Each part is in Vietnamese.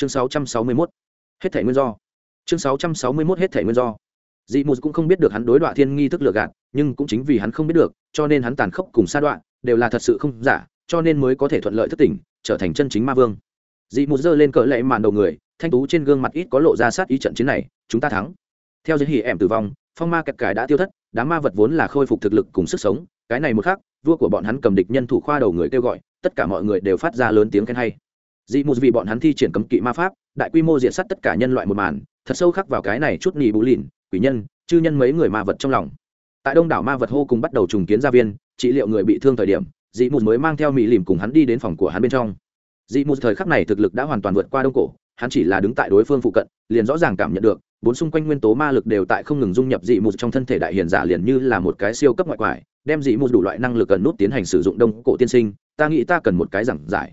chương 661. hết thể nguyên do. Chương 661 hết thể nguyên do. Dị mù cũng không biết được hắn đối đoạn thiên nghi thức lừa gạt, nhưng cũng chính vì hắn không biết được, cho nên hắn tàn khốc cùng sa đoạn đều là thật sự không giả, cho nên mới có thể thuận lợi thất tỉnh, trở thành chân chính ma vương. Dị mù giơ lên cỡ lệ màn đầu người, thanh tú trên gương mặt ít có lộ ra sát ý trận chiến này, chúng ta thắng. Theo giới hỉ ẻm tử vong, phong ma kẹt cải đã tiêu thất, đám ma vật vốn là khôi phục thực lực cùng sức sống, cái này một khác vua của bọn hắn cầm địch nhân thủ khoa đầu người kêu gọi, tất cả mọi người đều phát ra lớn tiếng khen hay dị mù vì bọn hắn thi triển cấm kỵ ma pháp, đại quy mô diện sát tất cả nhân loại một màn, thật sâu khắc vào cái này chút nỉ bù lìn quỷ nhân, chư nhân mấy người ma vật trong lòng. Tại đông đảo ma vật hô cùng bắt đầu trùng kiến gia viên, trị liệu người bị thương thời điểm dị mù mới mang theo mỹ lìm cùng hắn đi đến phòng của hắn bên trong. Dị mù thời khắc này thực lực đã hoàn toàn vượt qua đông cổ, hắn chỉ là đứng tại đối phương phụ cận, liền rõ ràng cảm nhận được, bốn xung quanh nguyên tố ma lực đều tại không ngừng dung nhập dị mù trong thân thể đại hiền giả liền như là một cái siêu cấp ngoại quải, đem dị mù đủ loại năng lực cần nút tiến hành sử dụng đông cổ tiên sinh, ta nghĩ ta cần một cái giảng giải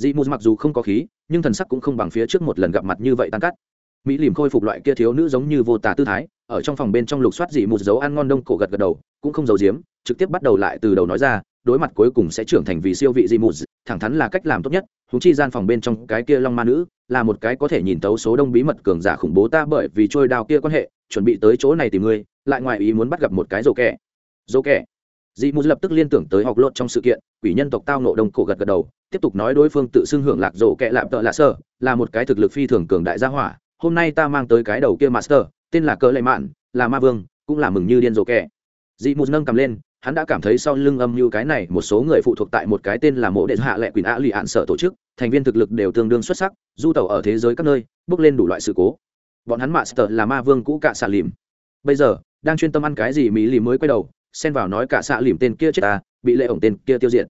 dị mù mặc dù không có khí, nhưng thần sắc cũng không bằng phía trước một lần gặp mặt như vậy tan cắt mỹ lìm khôi phục loại kia thiếu nữ giống như vô tà tư thái, ở trong phòng bên trong lục soát dị mù dấu ăn ngon đông cổ gật gật đầu, cũng không giấu giếm, trực tiếp bắt đầu lại từ đầu nói ra, đối mặt cuối cùng sẽ trưởng thành vì siêu vị dị mù thẳng thắn là cách làm tốt nhất húng chi gian phòng bên trong cái kia long ma nữ, là một cái có thể nhìn tấu số đông bí mật cường giả khủng bố ta bởi vì trôi đào kia quan hệ, chuẩn bị tới chỗ này tìm ngươi, lại ngoài ý muốn bắt gặp một cái rổ kẻ. Rổ kẻ? Dị mù lập tức liên tưởng tới học lột trong sự kiện, quỷ nhân tộc tao nộ đông cổ gật gật đầu, tiếp tục nói đối phương tự xưng hưởng lạc rổ kẹ lạm tợ lạ sơ, là một cái thực lực phi thường cường đại gia hỏa, hôm nay ta mang tới cái đầu kia master, tên là cỡ lệ mạn, là ma vương, cũng là mừng như điên rồ kẹ dị mù nâng cầm lên, hắn đã cảm thấy sau lưng âm như cái này, một số người phụ thuộc tại một cái tên là mộ đệ hạ lệ quỷ ạ lụy hạn sở tổ chức, thành viên thực lực đều tương đương xuất sắc, du tàu ở thế giới các nơi, bước lên đủ loại sự cố. Bọn hắn master là ma vương cũ cạ xà lìm. Bây giờ, đang chuyên tâm ăn cái gì mỹ lì mới quay đầu xen vào nói cả xạ lìm tên kia chết ta, bị lệ ổng tên kia tiêu diệt.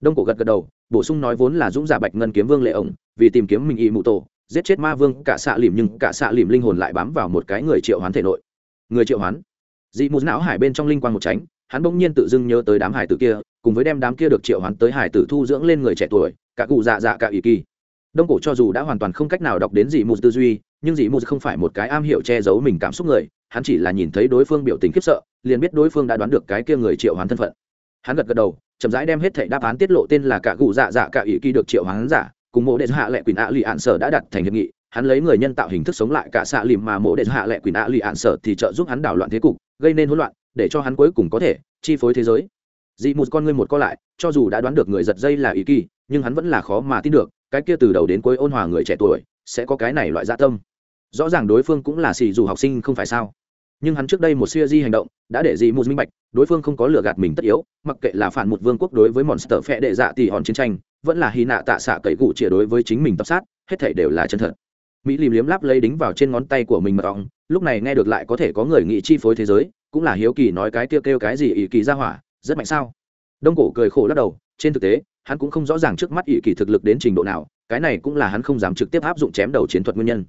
Đông cổ gật gật đầu, bổ sung nói vốn là dũng giả bạch ngân kiếm vương lệ ổng, vì tìm kiếm mình y mụ tổ, giết chết ma vương, cả xạ lìm nhưng cả xạ lìm linh hồn lại bám vào một cái người triệu hoán thể nội. Người triệu hoán. Dị mù não hải bên trong linh quang một tránh, hắn bỗng nhiên tự dưng nhớ tới đám hải tử kia, cùng với đem đám kia được triệu hoán tới hải tử thu dưỡng lên người trẻ tuổi, cả cụ dạ dạ cả ý kỳ. Đông cổ cho dù đã hoàn toàn không cách nào đọc đến dị mù tư duy, nhưng dị mù không phải một cái am hiểu che giấu mình cảm xúc người hắn chỉ là nhìn thấy đối phương biểu tình khiếp sợ, liền biết đối phương đã đoán được cái kia người triệu hoán thân phận. Hắn gật gật đầu, chậm rãi đem hết thảy đáp án tiết lộ tên là cả cụ dạ dạ cả ý kỳ được triệu hoán giả, cùng mộ đệ dạ hạ lệ quyền ạ lì ạn sở đã đặt thành hiệp nghị. Hắn lấy người nhân tạo hình thức sống lại cả xạ lìm mà mộ đệ dạ hạ lệ quyền ạ lì ạn sở thì trợ giúp hắn đảo loạn thế cục, gây nên hỗn loạn, để cho hắn cuối cùng có thể chi phối thế giới. Dị một con ngươi một co lại, cho dù đã đoán được người giật dây là ý kỳ, nhưng hắn vẫn là khó mà tin được, cái kia từ đầu đến cuối ôn hòa người trẻ tuổi, sẽ có cái này loại dạ tâm. Rõ ràng đối phương cũng là xì dù học sinh không phải sao? Nhưng hắn trước đây một siêu di hành động đã để dị một minh bạch, đối phương không có lừa gạt mình tất yếu, mặc kệ là phản một vương quốc đối với monster phe đệ dạ tỷ hòn chiến tranh, vẫn là hy nạ tạ xạ cậy cụ chĩa đối với chính mình tập sát, hết thảy đều là chân thật. Mỹ lìm liếm láp lấy đính vào trên ngón tay của mình mật ong lúc này nghe được lại có thể có người nghị chi phối thế giới, cũng là hiếu kỳ nói cái kêu kêu cái gì ỷ kỳ ra hỏa, rất mạnh sao? Đông cổ cười khổ lắc đầu, trên thực tế, hắn cũng không rõ ràng trước mắt ỷ kỳ thực lực đến trình độ nào, cái này cũng là hắn không dám trực tiếp áp dụng chém đầu chiến thuật nguyên nhân.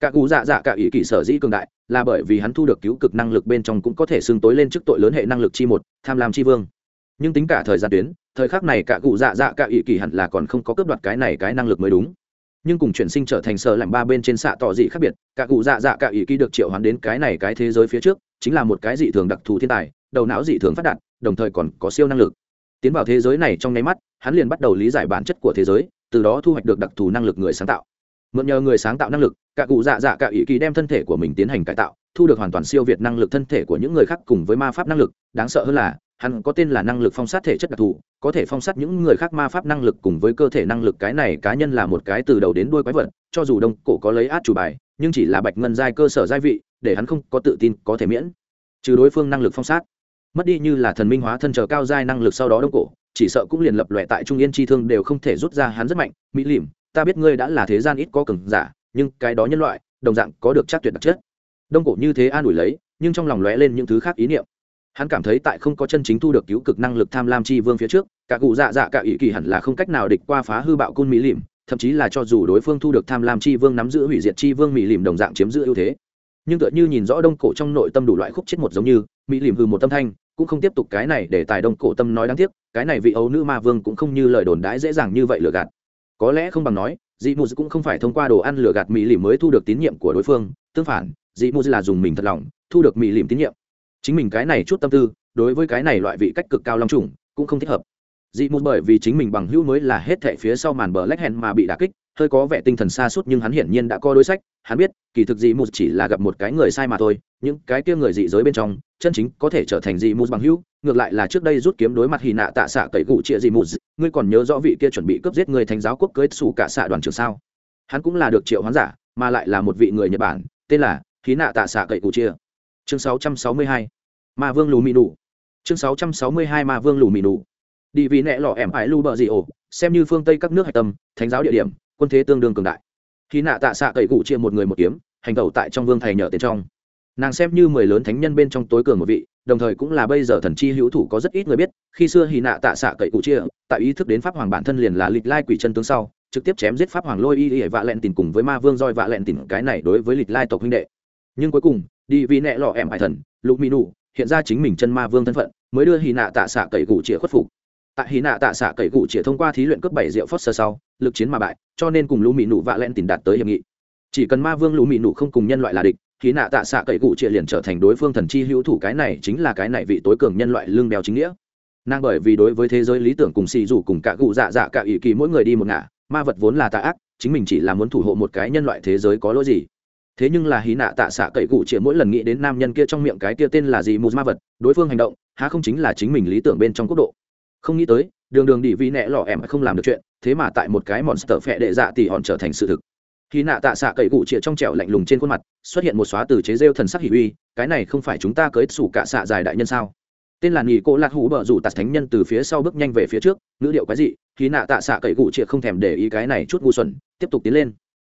Cả cú dạ dạ cả ỷ kỳ sở dĩ cường đại là bởi vì hắn thu được cứu cực năng lực bên trong cũng có thể xưng tối lên trước tội lớn hệ năng lực chi một, tham lam chi vương. Nhưng tính cả thời gian tuyến, thời khắc này cả cụ dạ dạ cả ỵ kỳ hẳn là còn không có cướp đoạt cái này cái năng lực mới đúng. Nhưng cùng chuyển sinh trở thành sợ lạnh ba bên trên xạ tỏ dị khác biệt, cả cụ dạ dạ cả ỵ kỳ được triệu hoán đến cái này cái thế giới phía trước, chính là một cái dị thường đặc thù thiên tài, đầu não dị thường phát đạt, đồng thời còn có siêu năng lực. Tiến vào thế giới này trong nháy mắt, hắn liền bắt đầu lý giải bản chất của thế giới, từ đó thu hoạch được đặc thù năng lực người sáng tạo mượn nhờ người sáng tạo năng lực, cả cụ dạ dạ cả ý kỳ đem thân thể của mình tiến hành cải tạo, thu được hoàn toàn siêu việt năng lực thân thể của những người khác cùng với ma pháp năng lực. Đáng sợ hơn là, hắn có tên là năng lực phong sát thể chất đặc thù, có thể phong sát những người khác ma pháp năng lực cùng với cơ thể năng lực. Cái này cá nhân là một cái từ đầu đến đuôi quái vật, cho dù đông cổ có lấy át chủ bài, nhưng chỉ là bạch ngân giai cơ sở giai vị, để hắn không có tự tin có thể miễn. Trừ đối phương năng lực phong sát, mất đi như là thần minh hóa thân chờ cao giai năng lực sau đó đông cổ, chỉ sợ cũng liền lập lòe tại trung yên chi thương đều không thể rút ra hắn rất mạnh. Mỹ lìm ta biết ngươi đã là thế gian ít có cường giả, nhưng cái đó nhân loại, đồng dạng có được chắc tuyệt đặc chất. Đông cổ như thế an ủi lấy, nhưng trong lòng lóe lên những thứ khác ý niệm. Hắn cảm thấy tại không có chân chính thu được cứu cực năng lực tham lam chi vương phía trước, cả cụ dạ dạ cả ý kỳ hẳn là không cách nào địch qua phá hư bạo côn mỹ lìm thậm chí là cho dù đối phương thu được tham lam chi vương nắm giữ hủy diệt chi vương mỹ lìm đồng dạng chiếm giữ ưu thế. Nhưng tựa như nhìn rõ đông cổ trong nội tâm đủ loại khúc chết một giống như, mỹ lìm hư một tâm thanh, cũng không tiếp tục cái này để tài đông cổ tâm nói đáng tiếc, cái này vị ấu nữ ma vương cũng không như lời đồn đãi dễ dàng như vậy lừa gạt có lẽ không bằng nói, dị mù cũng không phải thông qua đồ ăn lừa gạt mỹ lìm mới thu được tín nhiệm của đối phương. Tương phản, dị mù là dùng mình thật lòng, thu được mỹ lìm tín nhiệm. Chính mình cái này chút tâm tư, đối với cái này loại vị cách cực cao long trùng, cũng không thích hợp. Dị mù bởi vì chính mình bằng hữu mới là hết thệ phía sau màn bờ lách hẹn mà bị đả kích hơi có vẻ tinh thần xa suốt nhưng hắn hiển nhiên đã có đối sách. Hắn biết, kỳ thực dị mù chỉ là gặp một cái người sai mà thôi, những cái kia người dị giới bên trong, chân chính có thể trở thành dị mù bằng hữu. Ngược lại là trước đây rút kiếm đối mặt hì nạ tạ xạ cậy cụ trịa dị mù ngươi còn nhớ rõ vị kia chuẩn bị cướp giết người thánh giáo quốc cưới xù cả xạ đoàn trưởng sao? Hắn cũng là được triệu hoán giả, mà lại là một vị người nhật bản, tên là khí nạ tạ xạ cậy cụ chia chương 662 ma vương lù Mị nụ chương 662 ma vương lù Mị nụ đi vì nẹ lọ ẻm ải lu bờ gì ổ, xem như phương tây các nước hạch tâm, thánh giáo địa điểm quân thế tương đương cường đại. Khi nạ tạ xạ cậy cụ chia một người một kiếm, hành tẩu tại trong vương thầy nhờ tiền trong. Nàng xem như mười lớn thánh nhân bên trong tối cường một vị, đồng thời cũng là bây giờ thần chi hữu thủ có rất ít người biết, khi xưa hy nạ tạ xạ cậy cụ chia, tại ý thức đến pháp hoàng bản thân liền là lịch lai quỷ chân tướng sau, trực tiếp chém giết pháp hoàng lôi y y vạ lẹn tìm cùng với ma vương roi vạ lẹn tìm cái này đối với lịch lai tộc huynh đệ. Nhưng cuối cùng, đi vì nẹ lọ em hải thần, lục mỹ nụ, hiện ra chính mình chân ma vương thân phận, mới đưa hy nạ tạ xạ cậy cụ chia khuất phục tại hy nạ tạ xạ cậy cụ chỉ thông qua thí luyện cấp bảy rượu phớt sơ sau, lực chiến mà bại, cho nên cùng lũ mỹ nụ vạ lẹn tìm đạt tới hiệp nghị. Chỉ cần ma vương lũ mỹ nụ không cùng nhân loại là địch hy nạ tạ xạ cậy cụ chia liền trở thành đối phương thần chi hữu thủ, cái này chính là cái này vị tối cường nhân loại lương bèo chính nghĩa. Nàng bởi vì đối với thế giới lý tưởng cùng xì rủ cùng cả cụ dạ dạ cả ỷ kỳ mỗi người đi một ngả, ma vật vốn là tà ác, chính mình chỉ là muốn thủ hộ một cái nhân loại thế giới có lỗi gì. Thế nhưng là hí nạ tạ xạ cậy cụ chĩa mỗi lần nghĩ đến nam nhân kia trong miệng cái kia tên là gì mù ma vật, đối phương hành động, há không chính là chính mình lý tưởng bên trong quốc độ không nghĩ tới, đường đường đi vi nẹ lọ em không làm được chuyện, thế mà tại một cái monster phẹ đệ dạ tỉ hòn trở thành sự thực. Khi nạ tạ xạ cậy cụ chĩa trong trẻo lạnh lùng trên khuôn mặt, xuất hiện một xóa từ chế rêu thần sắc hỉ uy, cái này không phải chúng ta cưới sủ cả xạ dài đại nhân sao? Tên là nghỉ cô lạc hủ bờ rủ tạt thánh nhân từ phía sau bước nhanh về phía trước, ngữ điệu cái gì khi nạ tạ xạ cậy cụ chĩa không thèm để ý cái này chút ngu xuẩn, tiếp tục tiến lên.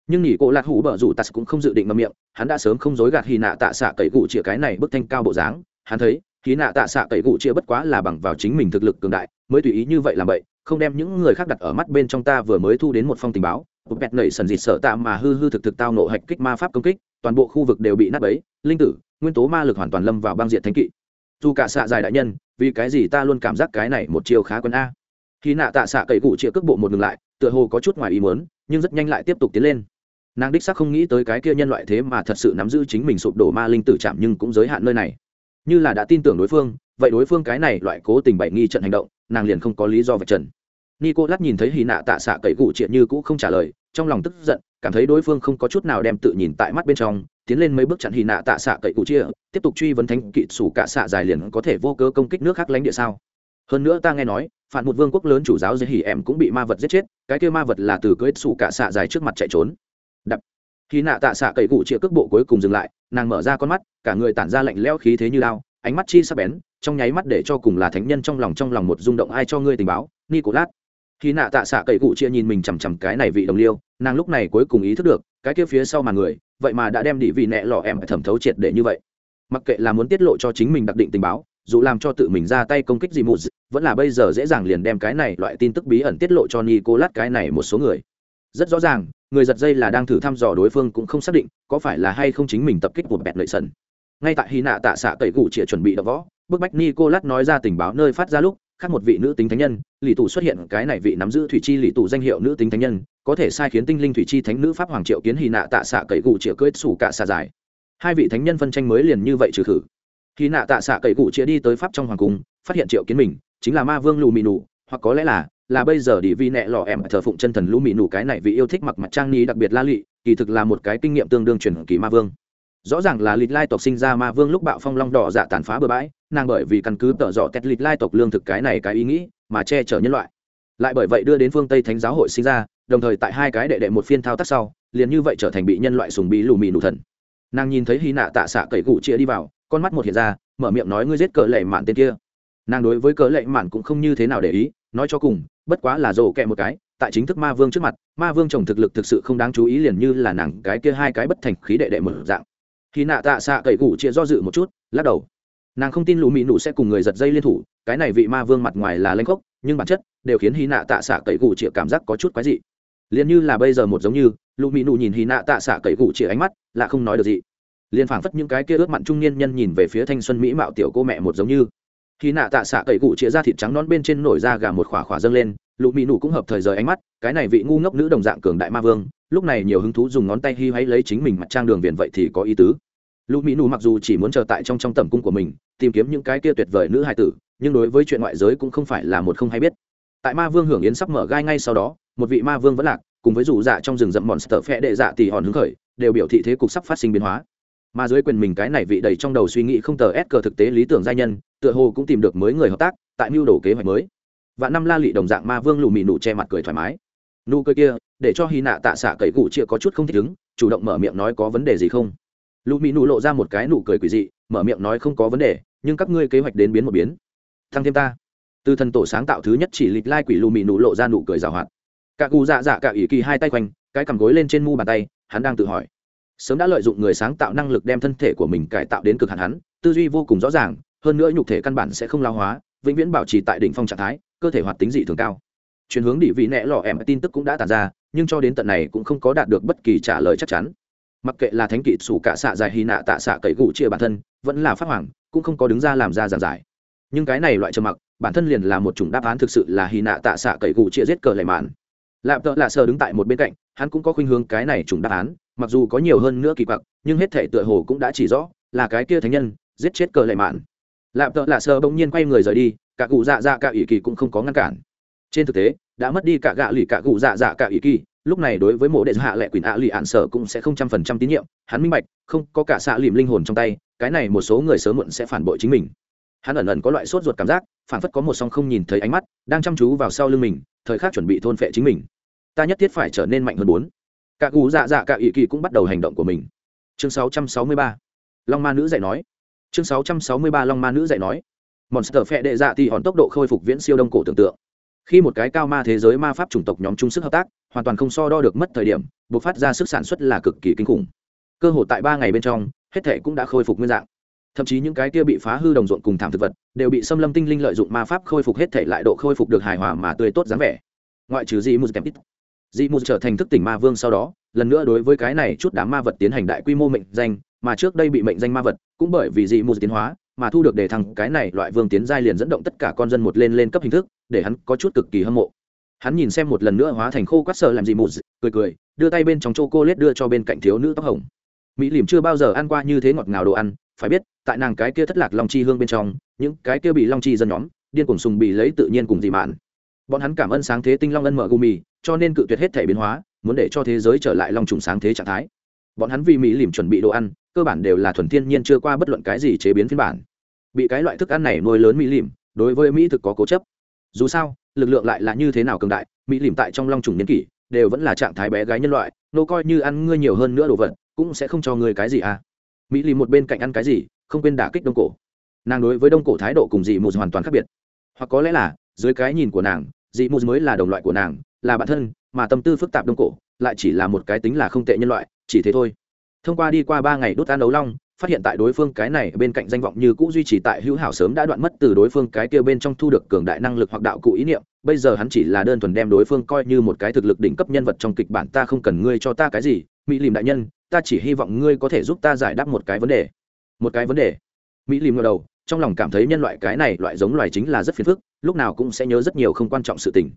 Nhưng nghỉ cô lạc hủ bờ rủ tạt cũng không dự định ngậm miệng, hắn đã sớm không dối gạt khi nạ tạ xạ cậy cụ chĩa cái này bức thanh cao bộ dáng, hắn thấy khi nạ tạ xạ cậy cụ chia bất quá là bằng vào chính mình thực lực cường đại, mới tùy ý như vậy làm vậy không đem những người khác đặt ở mắt bên trong ta vừa mới thu đến một phong tình báo. Một bẹt nảy sần dịt sợ tạ mà hư hư thực thực tao nộ hạch kích ma pháp công kích, toàn bộ khu vực đều bị nát bấy. Linh tử, nguyên tố ma lực hoàn toàn lâm vào băng diện thánh kỵ. Dù cả xạ dài đại nhân, vì cái gì ta luôn cảm giác cái này một chiều khá quân a? Khi nạ tạ xạ cậy cụ chĩa cước bộ một ngừng lại, tựa hồ có chút ngoài ý muốn, nhưng rất nhanh lại tiếp tục tiến lên. Nàng đích xác không nghĩ tới cái kia nhân loại thế mà thật sự nắm giữ chính mình sụp đổ ma linh tử chạm nhưng cũng giới hạn nơi này như là đã tin tưởng đối phương, vậy đối phương cái này loại cố tình bậy nghi trận hành động, nàng liền không có lý do vạch trần. Nico lát nhìn thấy hy nạ tạ xạ cậy cụ triệt như cũ không trả lời, trong lòng tức giận, cảm thấy đối phương không có chút nào đem tự nhìn tại mắt bên trong, tiến lên mấy bước chặn hy nạ tạ xạ cậy cụ chia, tiếp tục truy vấn thánh kỵ sủ cả xạ dài liền có thể vô cớ công kích nước khác lãnh địa sao. Hơn nữa ta nghe nói, phản một vương quốc lớn chủ giáo dễ hỉ em cũng bị ma vật giết chết, cái kia ma vật là từ cưới sủ cả xạ dài trước mặt chạy trốn. Đập. Khi nạ tạ xạ cậy cụ chia cước bộ cuối cùng dừng lại nàng mở ra con mắt, cả người tản ra lạnh lẽo khí thế như lao, ánh mắt chi sắc bén, trong nháy mắt để cho cùng là thánh nhân trong lòng trong lòng một rung động ai cho ngươi tình báo, nicolas. Khi nạ tạ xạ cậy cụ chia nhìn mình chằm chằm cái này vị đồng liêu, nàng lúc này cuối cùng ý thức được, cái kia phía sau mà người, vậy mà đã đem đĩ vị nẹ lọ em thẩm thấu triệt để như vậy. Mặc kệ là muốn tiết lộ cho chính mình đặc định tình báo, dù làm cho tự mình ra tay công kích gì mù vẫn là bây giờ dễ dàng liền đem cái này loại tin tức bí ẩn tiết lộ cho nicolas cái này một số người. Rất rõ ràng người giật dây là đang thử thăm dò đối phương cũng không xác định có phải là hay không chính mình tập kích một bẹt lợi sần. Ngay tại hy nạ tạ xạ cậy cụ chĩa chuẩn bị đập võ, bức bách nicolas nói ra tình báo nơi phát ra lúc, khác một vị nữ tính thánh nhân lì tù xuất hiện, cái này vị nắm giữ thủy chi lì tù danh hiệu nữ tính thánh nhân, có thể sai khiến tinh linh thủy chi thánh nữ pháp hoàng triệu kiến hy nạ tạ xạ cậy cụ chĩa cưỡi sủ cả xạ dài hai vị thánh nhân phân tranh mới liền như vậy trừ khử. Hy nạ tạ xạ cậy cụ chĩa đi tới pháp trong hoàng cung, phát hiện triệu kiến mình, chính là ma vương lù mì nụ, hoặc có lẽ là là bây giờ đi vi nẹ lò em thờ phụng chân thần lũ mì nụ cái này vì yêu thích mặc mặt trang ni đặc biệt la lị, kỳ thực là một cái kinh nghiệm tương đương truyền kỳ ma vương. Rõ ràng là lịch lai tộc sinh ra ma vương lúc bạo phong long đỏ dạ tàn phá bừa bãi, nàng bởi vì căn cứ tợ dọ tét lịch lai tộc lương thực cái này cái ý nghĩ mà che chở nhân loại. Lại bởi vậy đưa đến phương tây thánh giáo hội sinh ra, đồng thời tại hai cái đệ đệ một phiên thao tác sau, liền như vậy trở thành bị nhân loại sùng bí lù mì nụ thần. Nàng nhìn thấy hy nạ tạ xạ cậy cụ chia đi vào, con mắt một hiện ra, mở miệng nói ngươi giết cờ lệ mạn tên kia. Nàng đối với cờ lệ mạn cũng không như thế nào để ý, nói cho cùng bất quá là rổ kẹ một cái, tại chính thức ma vương trước mặt, ma vương chồng thực lực thực sự không đáng chú ý liền như là nàng cái kia hai cái bất thành khí đệ đệ mở dạng. Khi nạ tạ xạ cậy củ chia do dự một chút, lắc đầu. Nàng không tin lũ mỹ nụ sẽ cùng người giật dây liên thủ, cái này vị ma vương mặt ngoài là lanh khốc, nhưng bản chất đều khiến hy nạ tạ xạ cậy củ chia cảm giác có chút quái dị. Liền như là bây giờ một giống như, lũ mỹ nụ nhìn hy nạ tạ xạ cậy củ chia ánh mắt, là không nói được gì. Liền phảng phất những cái kia ướt mặn trung niên nhân nhìn về phía thanh xuân mỹ mạo tiểu cô mẹ một giống như khi nạ tạ xạ cậy cụ chia ra thịt trắng non bên trên nổi ra gà một khỏa khỏa dâng lên lụ mỹ nụ cũng hợp thời rời ánh mắt, cái này vị ngu ngốc nữ đồng dạng cường đại ma vương, lúc này nhiều hứng thú dùng ngón tay hy hay lấy chính mình mặt trang đường viền vậy thì có ý tứ. Lụ mỹ nụ mặc dù chỉ muốn chờ tại trong trong tầm cung của mình, tìm kiếm những cái kia tuyệt vời nữ hài tử, nhưng đối với chuyện ngoại giới cũng không phải là một không hay biết. Tại ma vương hưởng yến sắp mở gai ngay sau đó, một vị ma vương vẫn lạc, cùng với rủ dạ trong rừng rậm mòn sờ phẹ đệ dạ tỉ hòn hứng khởi, đều biểu thị thế cục sắp phát sinh biến hóa mà dưới quyền mình cái này vị đầy trong đầu suy nghĩ không tờ ép cờ thực tế lý tưởng gia nhân, tựa hồ cũng tìm được mới người hợp tác, tại mưu đồ kế hoạch mới. Và năm la lị đồng dạng ma vương lù mị nụ che mặt cười thoải mái. Nụ cười kia, để cho hy nạ tạ xạ cậy cụ chia có chút không thích ứng, chủ động mở miệng nói có vấn đề gì không? Lù mị nụ lộ ra một cái nụ cười quỷ dị, mở miệng nói không có vấn đề, nhưng các ngươi kế hoạch đến biến một biến. Thăng thêm ta. Từ thần tổ sáng tạo thứ nhất chỉ lịch lai quỷ lù mị nụ lộ ra nụ cười rào hoạt. Cả cụ dạ dạ cả ỷ kỳ hai tay quanh, cái cằm gối lên trên mu bàn tay, hắn đang tự hỏi sớm đã lợi dụng người sáng tạo năng lực đem thân thể của mình cải tạo đến cực hạn hắn, tư duy vô cùng rõ ràng, hơn nữa nhục thể căn bản sẽ không lao hóa, vĩnh viễn bảo trì tại đỉnh phong trạng thái, cơ thể hoạt tính dị thường cao. Chuyển hướng địa vị nẹ lọ em, tin tức cũng đã tàn ra, nhưng cho đến tận này cũng không có đạt được bất kỳ trả lời chắc chắn. Mặc kệ là thánh kỵ sủ cả xạ dài hy nạ tạ xạ cậy gụ chia bản thân, vẫn là phát hoàng, cũng không có đứng ra làm ra giảng giải. Nhưng cái này loại trầm mặc, bản thân liền là một chủng đáp án thực sự là hy nạ tạ xạ cậy gụ chia giết cờ lệ mạn. Lạp tợ lạ sờ đứng tại một bên cạnh, hắn cũng có khuynh hướng cái này chủng đáp án mặc dù có nhiều hơn nữa kỳ quặc, nhưng hết thể tựa hồ cũng đã chỉ rõ là cái kia thánh nhân giết chết cờ lệ mạn. Lạp tợ lạ sơ bỗng nhiên quay người rời đi, cả cụ dạ dạ cả ỷ kỳ cũng không có ngăn cản. Trên thực tế, đã mất đi cả gạ lì cả cụ dạ dạ cả ỷ kỳ, lúc này đối với mộ đệ hạ lệ quyền ạ lì ạn sở cũng sẽ không trăm phần trăm tín nhiệm, hắn minh bạch, không có cả xạ lìm linh hồn trong tay, cái này một số người sớm muộn sẽ phản bội chính mình. Hắn ẩn ẩn có loại sốt ruột cảm giác, phản phất có một song không nhìn thấy ánh mắt, đang chăm chú vào sau lưng mình, thời khắc chuẩn bị thôn phệ chính mình. Ta nhất thiết phải trở nên mạnh hơn bốn cả cụ dạ dạ cả ỷ kỳ cũng bắt đầu hành động của mình. Chương 663. long ma nữ dạy nói. Chương 663 long ma nữ dạy nói. Monster phe đệ dạ thì hòn tốc độ khôi phục viễn siêu đông cổ tưởng tượng. Khi một cái cao ma thế giới ma pháp chủng tộc nhóm chung sức hợp tác, hoàn toàn không so đo được mất thời điểm buộc phát ra sức sản xuất là cực kỳ kinh khủng. Cơ hội tại ba ngày bên trong, hết thể cũng đã khôi phục nguyên dạng. Thậm chí những cái kia bị phá hư đồng ruộng cùng thảm thực vật, đều bị xâm lâm tinh linh lợi dụng ma pháp khôi phục hết thể lại độ khôi phục được hài hòa mà tươi tốt dáng vẻ. Ngoại trừ dị mù kempit dị mù trở thành thức tỉnh ma vương sau đó, lần nữa đối với cái này chút đám ma vật tiến hành đại quy mô mệnh danh, mà trước đây bị mệnh danh ma vật cũng bởi vì dị mù tiến hóa mà thu được đề thăng cái này loại vương tiến giai liền dẫn động tất cả con dân một lên lên cấp hình thức, để hắn có chút cực kỳ hâm mộ. Hắn nhìn xem một lần nữa hóa thành khô quát sợ làm dị mù cười cười, đưa tay bên trong chô cô lết đưa cho bên cạnh thiếu nữ tóc hồng. Mỹ lìm chưa bao giờ ăn qua như thế ngọt ngào đồ ăn, phải biết, tại nàng cái kia thất lạc long chi hương bên trong, những cái kia bị long chi dân nhóm điên cuồng sùng bị lấy tự nhiên cùng dị mạn bọn hắn cảm ơn sáng thế tinh long ân mở gumi cho nên cự tuyệt hết thể biến hóa, muốn để cho thế giới trở lại long trùng sáng thế trạng thái. Bọn hắn vì mỹ lìm chuẩn bị đồ ăn, cơ bản đều là thuần thiên nhiên chưa qua bất luận cái gì chế biến phiên bản. Bị cái loại thức ăn này nuôi lớn mỹ lìm đối với mỹ thực có cố chấp. Dù sao, lực lượng lại là như thế nào cường đại mỹ lìm tại trong long trùng niên kỷ, đều vẫn là trạng thái bé gái nhân loại, nô coi như ăn ngươi nhiều hơn nữa đồ vật, cũng sẽ không cho ngươi cái gì à. Mỹ lìm một bên cạnh ăn cái gì, không quên đả kích đông cổ. Nàng đối với đông cổ thái độ cùng dị mù hoàn toàn khác biệt. Hoặc có lẽ là, dưới cái nhìn của nàng dị mù mới là đồng loại của nàng, là bạn thân, mà tâm tư phức tạp đông cổ, lại chỉ là một cái tính là không tệ nhân loại, chỉ thế thôi. Thông qua đi qua ba ngày đốt ăn đấu long, phát hiện tại đối phương cái này bên cạnh danh vọng như cũ duy trì tại hữu hảo sớm đã đoạn mất từ đối phương cái kia bên trong thu được cường đại năng lực hoặc đạo cụ ý niệm, bây giờ hắn chỉ là đơn thuần đem đối phương coi như một cái thực lực đỉnh cấp nhân vật trong kịch bản, ta không cần ngươi cho ta cái gì, mỹ lìm đại nhân, ta chỉ hy vọng ngươi có thể giúp ta giải đáp một cái vấn đề. Một cái vấn đề. Mỹ lìm ngờ đầu trong lòng cảm thấy nhân loại cái này loại giống loài chính là rất phiền phức, lúc nào cũng sẽ nhớ rất nhiều không quan trọng sự tình.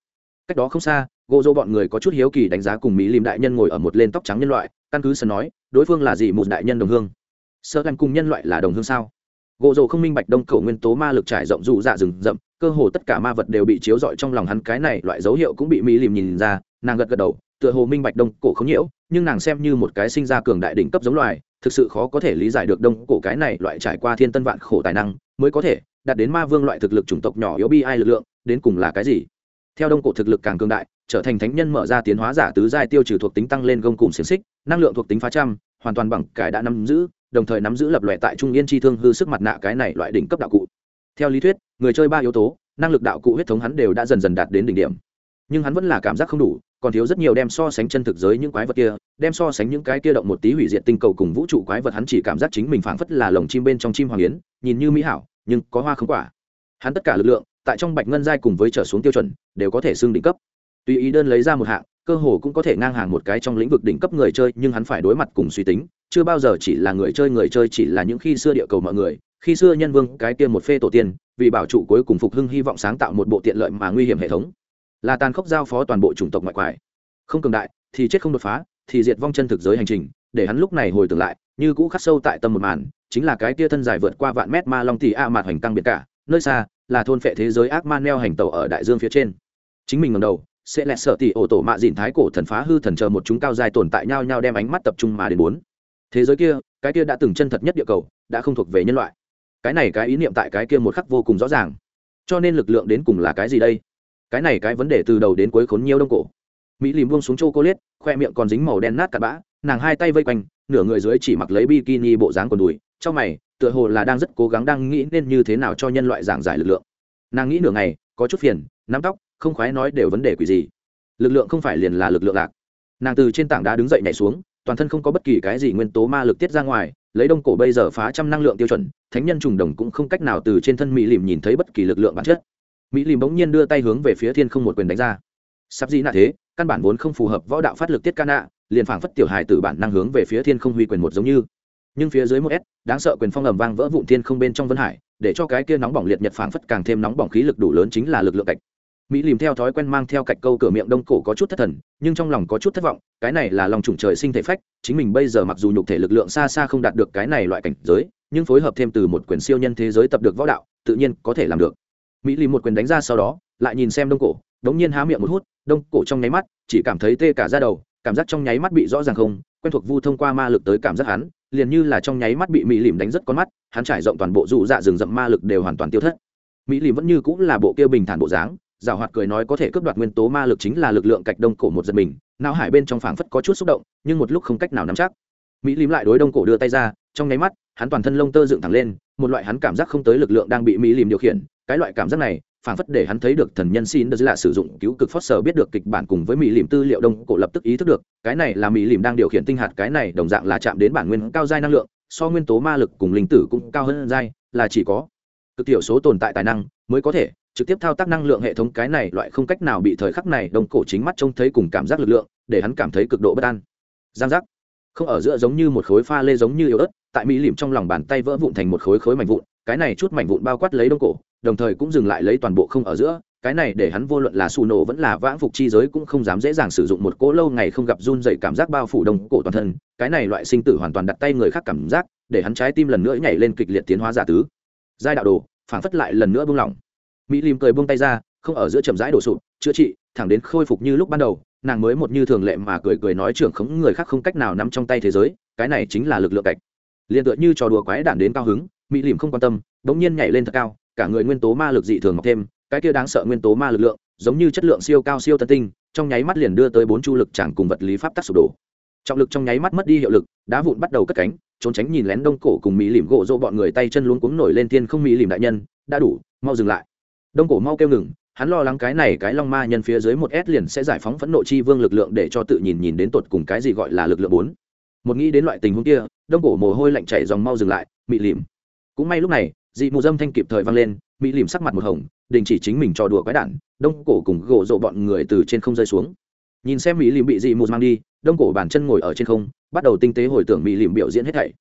Cách đó không xa gỗ dô bọn người có chút hiếu kỳ đánh giá cùng mỹ lim đại nhân ngồi ở một lên tóc trắng nhân loại, căn cứ sân nói, đối phương là gì một đại nhân đồng hương? Sơ làm cùng nhân loại là đồng hương sao? Gỗ dồ không minh bạch đông cầu nguyên tố ma lực trải rộng dù dạ rừng rậm, cơ hồ tất cả ma vật đều bị chiếu rọi trong lòng hắn cái này loại dấu hiệu cũng bị mỹ lim nhìn ra, nàng gật gật đầu, tựa hồ minh bạch đông cổ không nhiễu, nhưng nàng xem như một cái sinh ra cường đại đỉnh cấp giống loài thực sự khó có thể lý giải được đông cổ cái này loại trải qua thiên tân vạn khổ tài năng mới có thể đạt đến ma vương loại thực lực chủng tộc nhỏ yếu bi ai lực lượng, đến cùng là cái gì? Theo đông cổ thực lực càng cường đại, trở thành thánh nhân mở ra tiến hóa giả tứ giai tiêu trừ thuộc tính tăng lên gông cùng xiềng xích, năng lượng thuộc tính phá trăm, hoàn toàn bằng cải đã nắm giữ, đồng thời nắm giữ lập lòe tại trung yên chi thương hư sức mặt nạ cái này loại đỉnh cấp đạo cụ. Theo lý thuyết, người chơi ba yếu tố, năng lực đạo cụ huyết thống hắn đều đã dần dần đạt đến đỉnh điểm. Nhưng hắn vẫn là cảm giác không đủ còn thiếu rất nhiều đem so sánh chân thực giới những quái vật kia, đem so sánh những cái kia động một tí hủy diệt tinh cầu cùng vũ trụ quái vật, hắn chỉ cảm giác chính mình phảng phất là lồng chim bên trong chim hoàng yến, nhìn như mỹ hảo, nhưng có hoa không quả. Hắn tất cả lực lượng, tại trong bạch ngân giai cùng với trở xuống tiêu chuẩn, đều có thể xưng đỉnh cấp. Tùy ý đơn lấy ra một hạng, cơ hồ cũng có thể ngang hàng một cái trong lĩnh vực đỉnh cấp người chơi, nhưng hắn phải đối mặt cùng suy tính, chưa bao giờ chỉ là người chơi người chơi chỉ là những khi xưa địa cầu mọi người, khi xưa nhân vương cái kia một phê tổ tiên, vì bảo trụ cuối cùng phục hưng hy vọng sáng tạo một bộ tiện lợi mà nguy hiểm hệ thống là tàn khốc giao phó toàn bộ chủng tộc ngoại quải. Không cường đại, thì chết không đột phá, thì diệt vong chân thực giới hành trình, để hắn lúc này hồi tưởng lại, như cũ khắc sâu tại tâm một màn, chính là cái kia thân dài vượt qua vạn mét ma long tỷ a mạt hoành tăng biệt cả, nơi xa, là thôn phệ thế giới ác man neo hành tàu ở đại dương phía trên. Chính mình ngầm đầu, sẽ lẹt sợ tỷ ổ tổ mạ dìn thái cổ thần phá hư thần chờ một chúng cao dài tồn tại nhau nhau đem ánh mắt tập trung mà đến bốn. Thế giới kia, cái kia đã từng chân thật nhất địa cầu, đã không thuộc về nhân loại. Cái này cái ý niệm tại cái kia một khắc vô cùng rõ ràng. Cho nên lực lượng đến cùng là cái gì đây? Cái này cái vấn đề từ đầu đến cuối khốn nhiều đông cổ. Mỹ lìm buông xuống chô cô liết khoe miệng còn dính màu đen nát cặn bã, nàng hai tay vây quanh, nửa người dưới chỉ mặc lấy bikini bộ dáng còn đùi, trong mày, tựa hồ là đang rất cố gắng đang nghĩ nên như thế nào cho nhân loại giảng giải lực lượng. Nàng nghĩ nửa ngày, có chút phiền, nắm tóc, không khoái nói đều vấn đề quỷ gì. Lực lượng không phải liền là lực lượng lạc. Nàng từ trên tảng đá đứng dậy nhảy xuống, toàn thân không có bất kỳ cái gì nguyên tố ma lực tiết ra ngoài, lấy đông cổ bây giờ phá trăm năng lượng tiêu chuẩn, thánh nhân trùng đồng cũng không cách nào từ trên thân mỹ lìm nhìn thấy bất kỳ lực lượng bản chất mỹ lìm bỗng nhiên đưa tay hướng về phía thiên không một quyền đánh ra sắp gì nạ thế căn bản vốn không phù hợp võ đạo phát lực tiết ca nạ liền phảng phất tiểu hài từ bản năng hướng về phía thiên không huy quyền một giống như nhưng phía dưới một s đáng sợ quyền phong ầm vang vỡ vụn thiên không bên trong vân hải để cho cái kia nóng bỏng liệt nhật phảng phất càng thêm nóng bỏng khí lực đủ lớn chính là lực lượng cạch mỹ lìm theo thói quen mang theo cạch câu cửa miệng đông cổ có chút thất thần nhưng trong lòng có chút thất vọng cái này là lòng trùng trời sinh thể phách chính mình bây giờ mặc dù nhục thể lực lượng xa xa không đạt được cái này loại cảnh giới nhưng phối hợp thêm từ một quyền siêu nhân thế giới tập được võ đạo tự nhiên có thể làm được mỹ lì một quyền đánh ra sau đó, lại nhìn xem đông cổ, đống nhiên há miệng một hút, đông cổ trong nháy mắt, chỉ cảm thấy tê cả ra đầu, cảm giác trong nháy mắt bị rõ ràng không, quen thuộc vu thông qua ma lực tới cảm giác hắn, liền như là trong nháy mắt bị mỹ lìm đánh rất con mắt, hắn trải rộng toàn bộ dụ dạ rừng rậm ma lực đều hoàn toàn tiêu thất. Mỹ lìm vẫn như cũng là bộ kia bình thản bộ dáng, giảo hoạt cười nói có thể cướp đoạt nguyên tố ma lực chính là lực lượng cạch đông cổ một giật mình, não hải bên trong phảng phất có chút xúc động, nhưng một lúc không cách nào nắm chắc. Mỹ lìm lại đối đông cổ đưa tay ra, trong nháy mắt, hắn toàn thân lông tơ dựng thẳng lên, một loại hắn cảm giác không tới lực lượng đang bị mỹ lìm điều khiển cái loại cảm giác này phản phất để hắn thấy được thần nhân xin đờ là sử dụng cứu cực phót sở biết được kịch bản cùng với mỹ lìm tư liệu đông cổ lập tức ý thức được, cái này là mỹ lìm đang điều khiển tinh hạt, cái này đồng dạng là chạm đến bản nguyên cao giai năng lượng, so nguyên tố ma lực cùng linh tử cũng cao hơn giai, là chỉ có cực tiểu số tồn tại tài năng mới có thể trực tiếp thao tác năng lượng hệ thống. Cái này loại không cách nào bị thời khắc này đông cổ chính mắt trông thấy cùng cảm giác lực lượng, để hắn cảm thấy cực độ bất an. Giang giác. Không ở giữa giống như một khối pha lê giống như yếu ớt, tại mỹ lìm trong lòng bàn tay vỡ vụn thành một khối khối mảnh vụn, cái này chút mảnh vụn bao quát lấy đông cổ đồng thời cũng dừng lại lấy toàn bộ không ở giữa, cái này để hắn vô luận là xù nổ vẫn là vãng phục chi giới cũng không dám dễ dàng sử dụng một cỗ lâu ngày không gặp run dậy cảm giác bao phủ đông cổ toàn thân, cái này loại sinh tử hoàn toàn đặt tay người khác cảm giác, để hắn trái tim lần nữa nhảy lên kịch liệt tiến hóa giả tứ. Giai đạo đồ phản phất lại lần nữa buông lỏng. Mỹ lim cười buông tay ra, không ở giữa chậm rãi đổ sụp, chữa trị, thẳng đến khôi phục như lúc ban đầu. Nàng mới một như thường lệ mà cười cười nói trưởng khống người khác không cách nào nắm trong tay thế giới, cái này chính là lực lượng cạch liền tựa như trò đùa quái đản đến cao hứng, mỹ lìm không quan tâm, bỗng nhiên nhảy lên thật cao cả người nguyên tố ma lực dị thường mọc thêm, cái kia đáng sợ nguyên tố ma lực lượng, giống như chất lượng siêu cao siêu tân tinh, trong nháy mắt liền đưa tới bốn chu lực chẳng cùng vật lý pháp tắc sụp đổ. Trọng lực trong nháy mắt mất đi hiệu lực, đá vụn bắt đầu cất cánh, trốn tránh nhìn lén đông cổ cùng mỹ lìm gỗ rỗ bọn người tay chân luống cuống nổi lên thiên không mỹ lìm đại nhân, đã đủ, mau dừng lại. Đông cổ mau kêu ngừng, hắn lo lắng cái này cái long ma nhân phía dưới một s liền sẽ giải phóng phẫn nộ chi vương lực lượng để cho tự nhìn nhìn đến tột cùng cái gì gọi là lực lượng bốn. Một nghĩ đến loại tình huống kia, đông cổ mồ hôi lạnh chảy dòng mau dừng lại, mỹ lìm cũng may lúc này dị mù dâm thanh kịp thời vang lên, mỹ lìm sắc mặt một hồng, đình chỉ chính mình cho đùa quái đản, đông cổ cùng gỗ rộ bọn người từ trên không rơi xuống. Nhìn xem mỹ lìm bị dị mù mang đi, đông cổ bàn chân ngồi ở trên không, bắt đầu tinh tế hồi tưởng mỹ lìm biểu diễn hết thảy.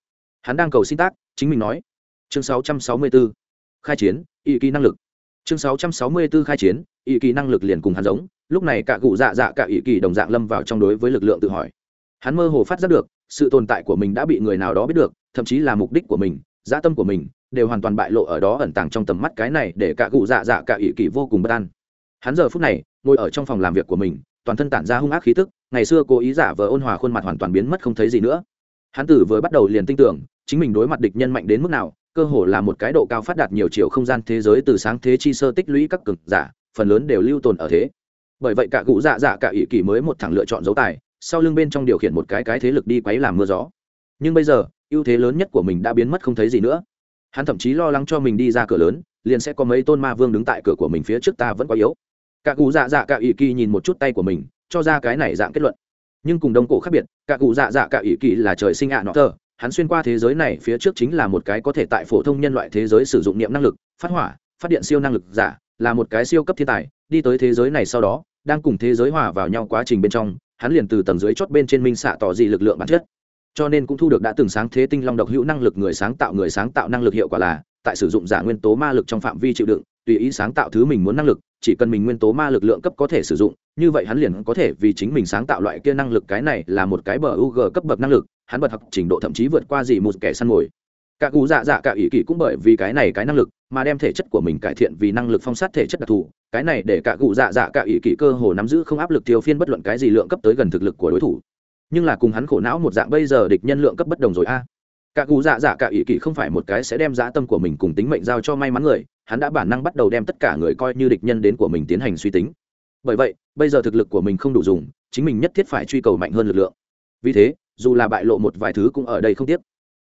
Hắn đang cầu xin tác, chính mình nói. Chương 664. khai chiến ý kỳ năng lực. Chương 664 khai chiến ý kỳ năng lực liền cùng hắn giống, lúc này cả cụ dạ dạ cả ý kỳ đồng dạng lâm vào trong đối với lực lượng tự hỏi. Hắn mơ hồ phát giác được, sự tồn tại của mình đã bị người nào đó biết được, thậm chí là mục đích của mình dã tâm của mình, đều hoàn toàn bại lộ ở đó ẩn tàng trong tầm mắt cái này để cả cụ dạ dạ cả ỷ kỳ vô cùng bất an. Hắn giờ phút này, ngồi ở trong phòng làm việc của mình, toàn thân tản ra hung ác khí tức, ngày xưa cố ý giả vờ ôn hòa khuôn mặt hoàn toàn biến mất không thấy gì nữa. Hắn tử vừa bắt đầu liền tin tưởng, chính mình đối mặt địch nhân mạnh đến mức nào, cơ hồ là một cái độ cao phát đạt nhiều chiều không gian thế giới từ sáng thế chi sơ tích lũy các cực giả, phần lớn đều lưu tồn ở thế. Bởi vậy cả cụ dạ dạ cả ỷ kỳ mới một thẳng lựa chọn dấu tài, sau lưng bên trong điều khiển một cái cái thế lực đi quấy làm mưa gió. Nhưng bây giờ ưu thế lớn nhất của mình đã biến mất không thấy gì nữa. Hắn thậm chí lo lắng cho mình đi ra cửa lớn, liền sẽ có mấy tôn ma vương đứng tại cửa của mình phía trước ta vẫn quá yếu. Cả cụ dạ dạ cả ỷ kỳ nhìn một chút tay của mình, cho ra cái này dạng kết luận. Nhưng cùng đông cổ khác biệt, cả cụ dạ dạ cả ỷ kỳ là trời sinh ạ à nọ tờ hắn xuyên qua thế giới này phía trước chính là một cái có thể tại phổ thông nhân loại thế giới sử dụng niệm năng lực, phát hỏa, phát điện siêu năng lực giả, là một cái siêu cấp thiên tài, đi tới thế giới này sau đó, đang cùng thế giới hòa vào nhau quá trình bên trong, hắn liền từ tầng dưới chót bên trên minh xạ tỏ dị lực lượng bản chất cho nên cũng thu được đã từng sáng thế tinh long độc hữu năng lực người sáng tạo người sáng tạo năng lực hiệu quả là, tại sử dụng giả nguyên tố ma lực trong phạm vi chịu đựng, tùy ý sáng tạo thứ mình muốn năng lực, chỉ cần mình nguyên tố ma lực lượng cấp có thể sử dụng, như vậy hắn liền có thể vì chính mình sáng tạo loại kia năng lực cái này là một cái bờ ug cấp bậc năng lực, hắn bật học trình độ thậm chí vượt qua gì một kẻ săn mồi. Cả cụ dạ dạ cả ý kỷ cũng bởi vì cái này cái năng lực mà đem thể chất của mình cải thiện vì năng lực phong sát thể chất đặc thù, cái này để cả cụ dạ dạ cả ý kỷ cơ hồ nắm giữ không áp lực tiêu phiên bất luận cái gì lượng cấp tới gần thực lực của đối thủ nhưng là cùng hắn khổ não một dạng bây giờ địch nhân lượng cấp bất đồng rồi a. Cả cụ dạ dạ cả ý kỳ không phải một cái sẽ đem dã tâm của mình cùng tính mệnh giao cho may mắn người, hắn đã bản năng bắt đầu đem tất cả người coi như địch nhân đến của mình tiến hành suy tính. Bởi vậy, bây giờ thực lực của mình không đủ dùng, chính mình nhất thiết phải truy cầu mạnh hơn lực lượng. Vì thế, dù là bại lộ một vài thứ cũng ở đây không tiếc.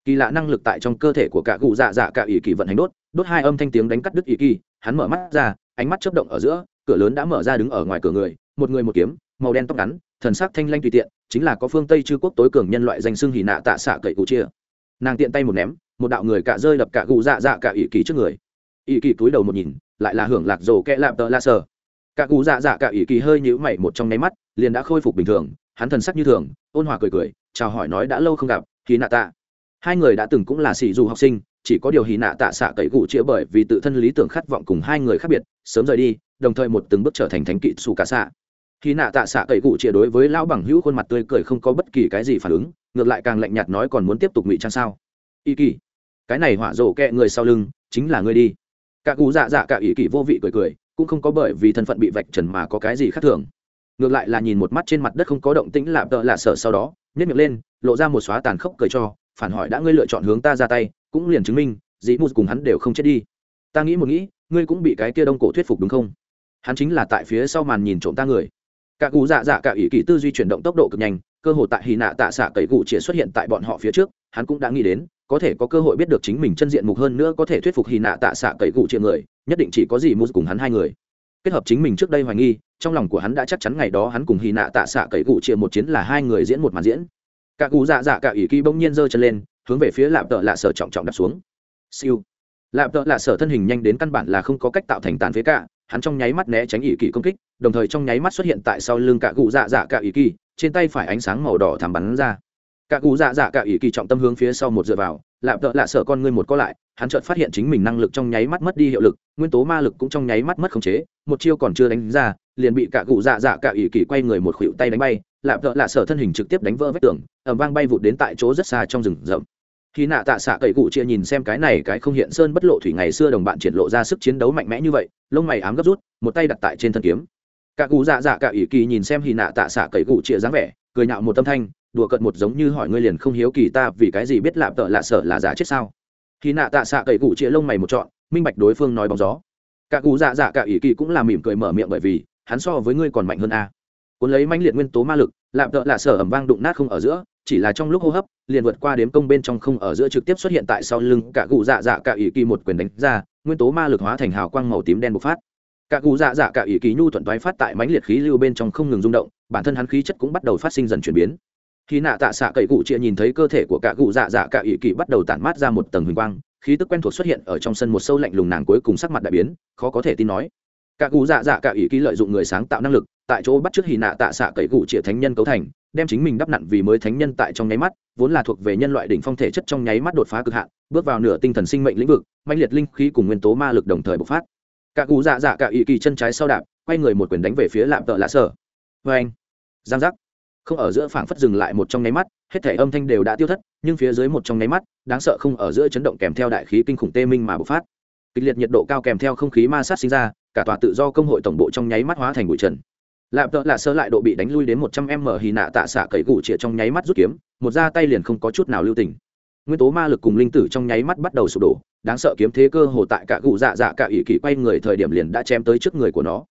Kỳ lạ năng lực tại trong cơ thể của cả cụ dạ dạ cả ỷ kỳ vận hành đốt đốt hai âm thanh tiếng đánh cắt đứt ỷ kỳ hắn mở mắt ra, ánh mắt chớp động ở giữa, cửa lớn đã mở ra đứng ở ngoài cửa người, một người một kiếm, màu đen tóc ngắn thần sắc thanh lanh tùy tiện, chính là có phương tây chư quốc tối cường nhân loại danh xưng hì nạ tạ xạ cậy cụ chia. Nàng tiện tay một ném, một đạo người cả rơi đập cả cụ dạ dạ cả ỷ kỳ trước người. Ỷ kỳ túi đầu một nhìn, lại là hưởng lạc rồ kẽ lạp tơ la sờ. Cả cụ dạ dạ cả ỷ kỳ hơi nhíu mày một trong nháy mắt, liền đã khôi phục bình thường, hắn thần sắc như thường, ôn hòa cười cười, chào hỏi nói đã lâu không gặp hì nạ tạ. Hai người đã từng cũng là sĩ dù học sinh, chỉ có điều hì nạ tạ xạ cậy cụ chĩa bởi vì tự thân lý tưởng khát vọng cùng hai người khác biệt, sớm rời đi, đồng thời một từng bước trở thành thánh kỵ xù cả xạ khi nạ tạ xạ cậy cụ chĩa đối với lão bằng hữu khuôn mặt tươi cười không có bất kỳ cái gì phản ứng, ngược lại càng lạnh nhạt nói còn muốn tiếp tục ngụy trang sao? Y kỳ cái này hỏa rộ kẹ người sau lưng, chính là ngươi đi. Cả cụ dạ dạ cả ý kỳ vô vị cười cười, cũng không có bởi vì thân phận bị vạch trần mà có cái gì khác thường. Ngược lại là nhìn một mắt trên mặt đất không có động tĩnh lạp tợ lạ sợ sau đó nhét miệng lên, lộ ra một xóa tàn khốc cười cho, phản hỏi đã ngươi lựa chọn hướng ta ra tay, cũng liền chứng minh, dĩ mù cùng hắn đều không chết đi. Ta nghĩ một nghĩ, ngươi cũng bị cái kia đông cổ thuyết phục đúng không? Hắn chính là tại phía sau màn nhìn trộm ta người cả cụ dạ dạ cả ý kỳ tư duy chuyển động tốc độ cực nhanh, cơ hội tại hy nạ tạ xạ cậy cụ chỉ xuất hiện tại bọn họ phía trước, hắn cũng đã nghĩ đến, có thể có cơ hội biết được chính mình chân diện mục hơn nữa có thể thuyết phục hy nạ tạ xạ cậy cụ triệu người, nhất định chỉ có gì mua cùng hắn hai người. Kết hợp chính mình trước đây hoài nghi, trong lòng của hắn đã chắc chắn ngày đó hắn cùng hy nạ tạ xạ cậy cụ triệu một chiến là hai người diễn một màn diễn. Cả cụ dạ dạ cả ý kỳ bỗng nhiên giơ chân lên, hướng về phía lạp tợ lạ sở trọng trọng đặt xuống. Siêu. Lạp tợ lạ sở thân hình nhanh đến căn bản là không có cách tạo thành tàn phế cả hắn trong nháy mắt né tránh ỷ kỳ công kích, đồng thời trong nháy mắt xuất hiện tại sau lưng cả cụ dạ dạ cả ỷ kỳ trên tay phải ánh sáng màu đỏ thảm bắn ra. Cả cụ dạ dạ cả ỷ kỳ trọng tâm hướng phía sau một dựa vào lạp đỡ lạ sợ con ngươi một có lại, hắn chợt phát hiện chính mình năng lực trong nháy mắt mất đi hiệu lực, nguyên tố ma lực cũng trong nháy mắt mất khống chế, một chiêu còn chưa đánh ra, liền bị cả cụ dạ dạ cả ỷ kỳ quay người một khuỷu tay đánh bay lạp đỡ lạ sợ thân hình trực tiếp đánh vỡ vách tường ẩm vang bay vụt đến tại chỗ rất xa trong rừng rậm khi nạ tạ xạ cậy cụ chia nhìn xem cái này cái không hiện sơn bất lộ thủy ngày xưa đồng bạn triển lộ ra sức chiến đấu mạnh mẽ như vậy, lông mày ám gấp rút, một tay đặt tại trên thân kiếm. Cả cụ dạ dạ cả ỷ kỳ nhìn xem hy nạ tạ xạ cậy cụ chia dáng vẻ, cười nhạo một tâm thanh, đùa cợt một giống như hỏi ngươi liền không hiếu kỳ ta vì cái gì biết lạp tợ lạ sở là giả chết sao? Khi nạ tạ xạ cậy cụ chia lông mày một trọn, minh bạch đối phương nói bóng gió. Cả cụ dạ dạ cả ỷ kỳ cũng là mỉm cười mở miệng bởi vì, hắn so với ngươi còn mạnh hơn a. Cuốn lấy mãnh liệt nguyên tố ma lực lạp tợ lạ sở ẩm vang đụng nát không ở giữa chỉ là trong lúc hô hấp, liền vượt qua đếm công bên trong không ở giữa trực tiếp xuất hiện tại sau lưng, cả cụ dạ dạ cả ỷ kỳ một quyền đánh ra, nguyên tố ma lực hóa thành hào quang màu tím đen bộc phát. Cả cụ dạ dạ cả ỷ kỳ nhu thuận thoái phát tại mãnh liệt khí lưu bên trong không ngừng rung động, bản thân hắn khí chất cũng bắt đầu phát sinh dần chuyển biến. Khi nạ tạ xạ cậy cụ chia nhìn thấy cơ thể của cả cụ dạ dạ cả ỷ kỳ bắt đầu tản mát ra một tầng huỳnh quang, khí tức quen thuộc xuất hiện ở trong sân một sâu lạnh lùng nàng cuối cùng sắc mặt đại biến, khó có thể tin nói. Cả cụ dạ dạ cả ỷ kỳ lợi dụng người sáng tạo năng lực, tại chỗ bắt chước hì nạ tạ xạ cậy cụ chĩa thánh nhân cấu thành đem chính mình đắp nặn vì mới thánh nhân tại trong nháy mắt, vốn là thuộc về nhân loại đỉnh phong thể chất trong nháy mắt đột phá cực hạn, bước vào nửa tinh thần sinh mệnh lĩnh vực mạnh liệt linh khí cùng nguyên tố ma lực đồng thời bộc phát. Cả cụ dạ dạ cả ý kỳ chân trái sau đạp, quay người một quyền đánh về phía lạm tợ lạ sở. Vê anh, giang giác. Không ở giữa phảng phất dừng lại một trong nháy mắt, hết thể âm thanh đều đã tiêu thất, nhưng phía dưới một trong nháy mắt, đáng sợ không ở giữa chấn động kèm theo đại khí kinh khủng tê minh mà bộc phát. Kịch liệt nhiệt độ cao kèm theo không khí ma sát sinh ra, cả tòa tự do công hội tổng bộ trong nháy mắt hóa thành bụi trần lạp tợ lạ sơ lại độ bị đánh lui đến một trăm m hì nạ tạ xạ cậy gụ chĩa trong nháy mắt rút kiếm, một ra tay liền không có chút nào lưu tình. Nguyên tố ma lực cùng linh tử trong nháy mắt bắt đầu sụp đổ, đáng sợ kiếm thế cơ hồ tại cả gụ dạ dạ cả ỷ kỳ quay người thời điểm liền đã chém tới trước người của nó.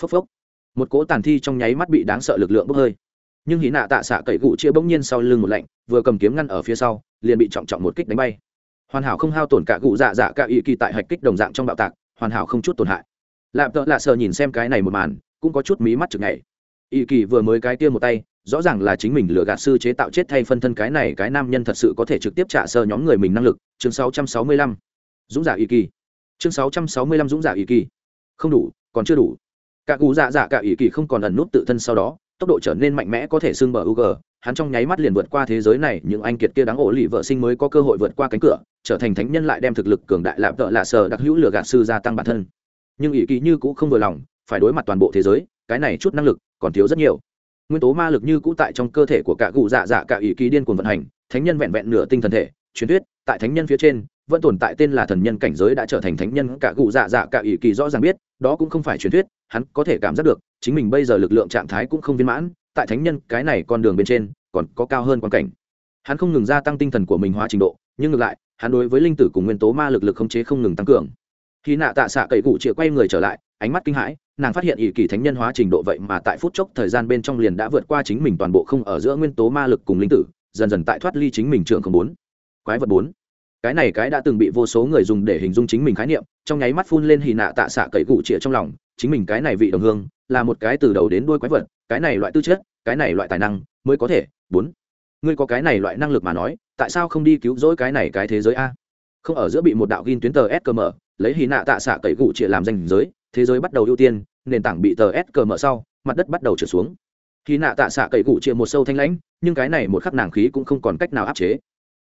Phốc phốc. Một cỗ tàn thi trong nháy mắt bị đáng sợ lực lượng bốc hơi. Nhưng hì nạ tạ xạ cậy gụ chia bỗng nhiên sau lưng một lạnh, vừa cầm kiếm ngăn ở phía sau, liền bị trọng trọng một kích đánh bay. Hoàn hảo không hao tổn cả gụ dạ dạ cả ỷ kỳ tại hạch kích đồng dạng trong bạo tạc, hoàn hảo không chút tổn hại. Lạp tợ lạ sờ nhìn xem cái này một màn cũng có chút mí mắt chực ngày ỵ kỳ vừa mới cái kia một tay, rõ ràng là chính mình lừa gạt sư chế tạo chết thay phân thân cái này, cái nam nhân thật sự có thể trực tiếp trả sơ nhóm người mình năng lực. Chương 665. dũng giả ỵ kỳ. Chương 665 dũng giả ỵ kỳ. Không đủ, còn chưa đủ. Cả cụ dạ dạ cả ỵ kỳ không còn ẩn nút tự thân sau đó, tốc độ trở nên mạnh mẽ có thể xưng bờ ug hắn trong nháy mắt liền vượt qua thế giới này, những anh kiệt kia đáng ổ lì vợ sinh mới có cơ hội vượt qua cánh cửa, trở thành thánh nhân lại đem thực lực cường đại lạp tợ lạ sờ đặc hữu lừa gạt sư gia tăng bản thân. Nhưng ỷ kỳ như cũng không vừa lòng phải đối mặt toàn bộ thế giới, cái này chút năng lực còn thiếu rất nhiều. Nguyên tố ma lực như cũ tại trong cơ thể của cả cụ dạ dạ cả ý kỳ điên cuồng vận hành, thánh nhân vẹn vẹn nửa tinh thần thể, truyền thuyết, tại thánh nhân phía trên, vẫn tồn tại tên là thần nhân cảnh giới đã trở thành thánh nhân cả cụ dạ dạ cả ý kỳ rõ ràng biết, đó cũng không phải truyền thuyết, hắn có thể cảm giác được, chính mình bây giờ lực lượng trạng thái cũng không viên mãn, tại thánh nhân, cái này con đường bên trên, còn có cao hơn quan cảnh. Hắn không ngừng gia tăng tinh thần của mình hóa trình độ, nhưng ngược lại, hắn đối với linh tử cùng nguyên tố ma lực lực khống chế không ngừng tăng cường. Khi nạ tạ xạ cậy cụ chĩa quay người trở lại, ánh mắt kinh hãi nàng phát hiện ỷ kỳ thánh nhân hóa trình độ vậy mà tại phút chốc thời gian bên trong liền đã vượt qua chính mình toàn bộ không ở giữa nguyên tố ma lực cùng linh tử, dần dần tại thoát ly chính mình trường không bốn. Quái vật bốn. Cái này cái đã từng bị vô số người dùng để hình dung chính mình khái niệm, trong nháy mắt phun lên hì nạ tạ xạ cậy cụ chĩa trong lòng, chính mình cái này vị đồng hương, là một cái từ đầu đến đuôi quái vật, cái này loại tư chất, cái này loại tài năng, mới có thể, bốn. Ngươi có cái này loại năng lực mà nói, tại sao không đi cứu rỗi cái này cái thế giới a? Không ở giữa bị một đạo ghi tuyến tờ s cơ mở lấy hì nạ tạ xạ cậy cụ chĩa làm danh giới thế giới bắt đầu ưu tiên, nền tảng bị tờ s cờ mở sau, mặt đất bắt đầu trở xuống. Khi nạ tạ xạ cậy cụ chia một sâu thanh lãnh, nhưng cái này một khắc nàng khí cũng không còn cách nào áp chế.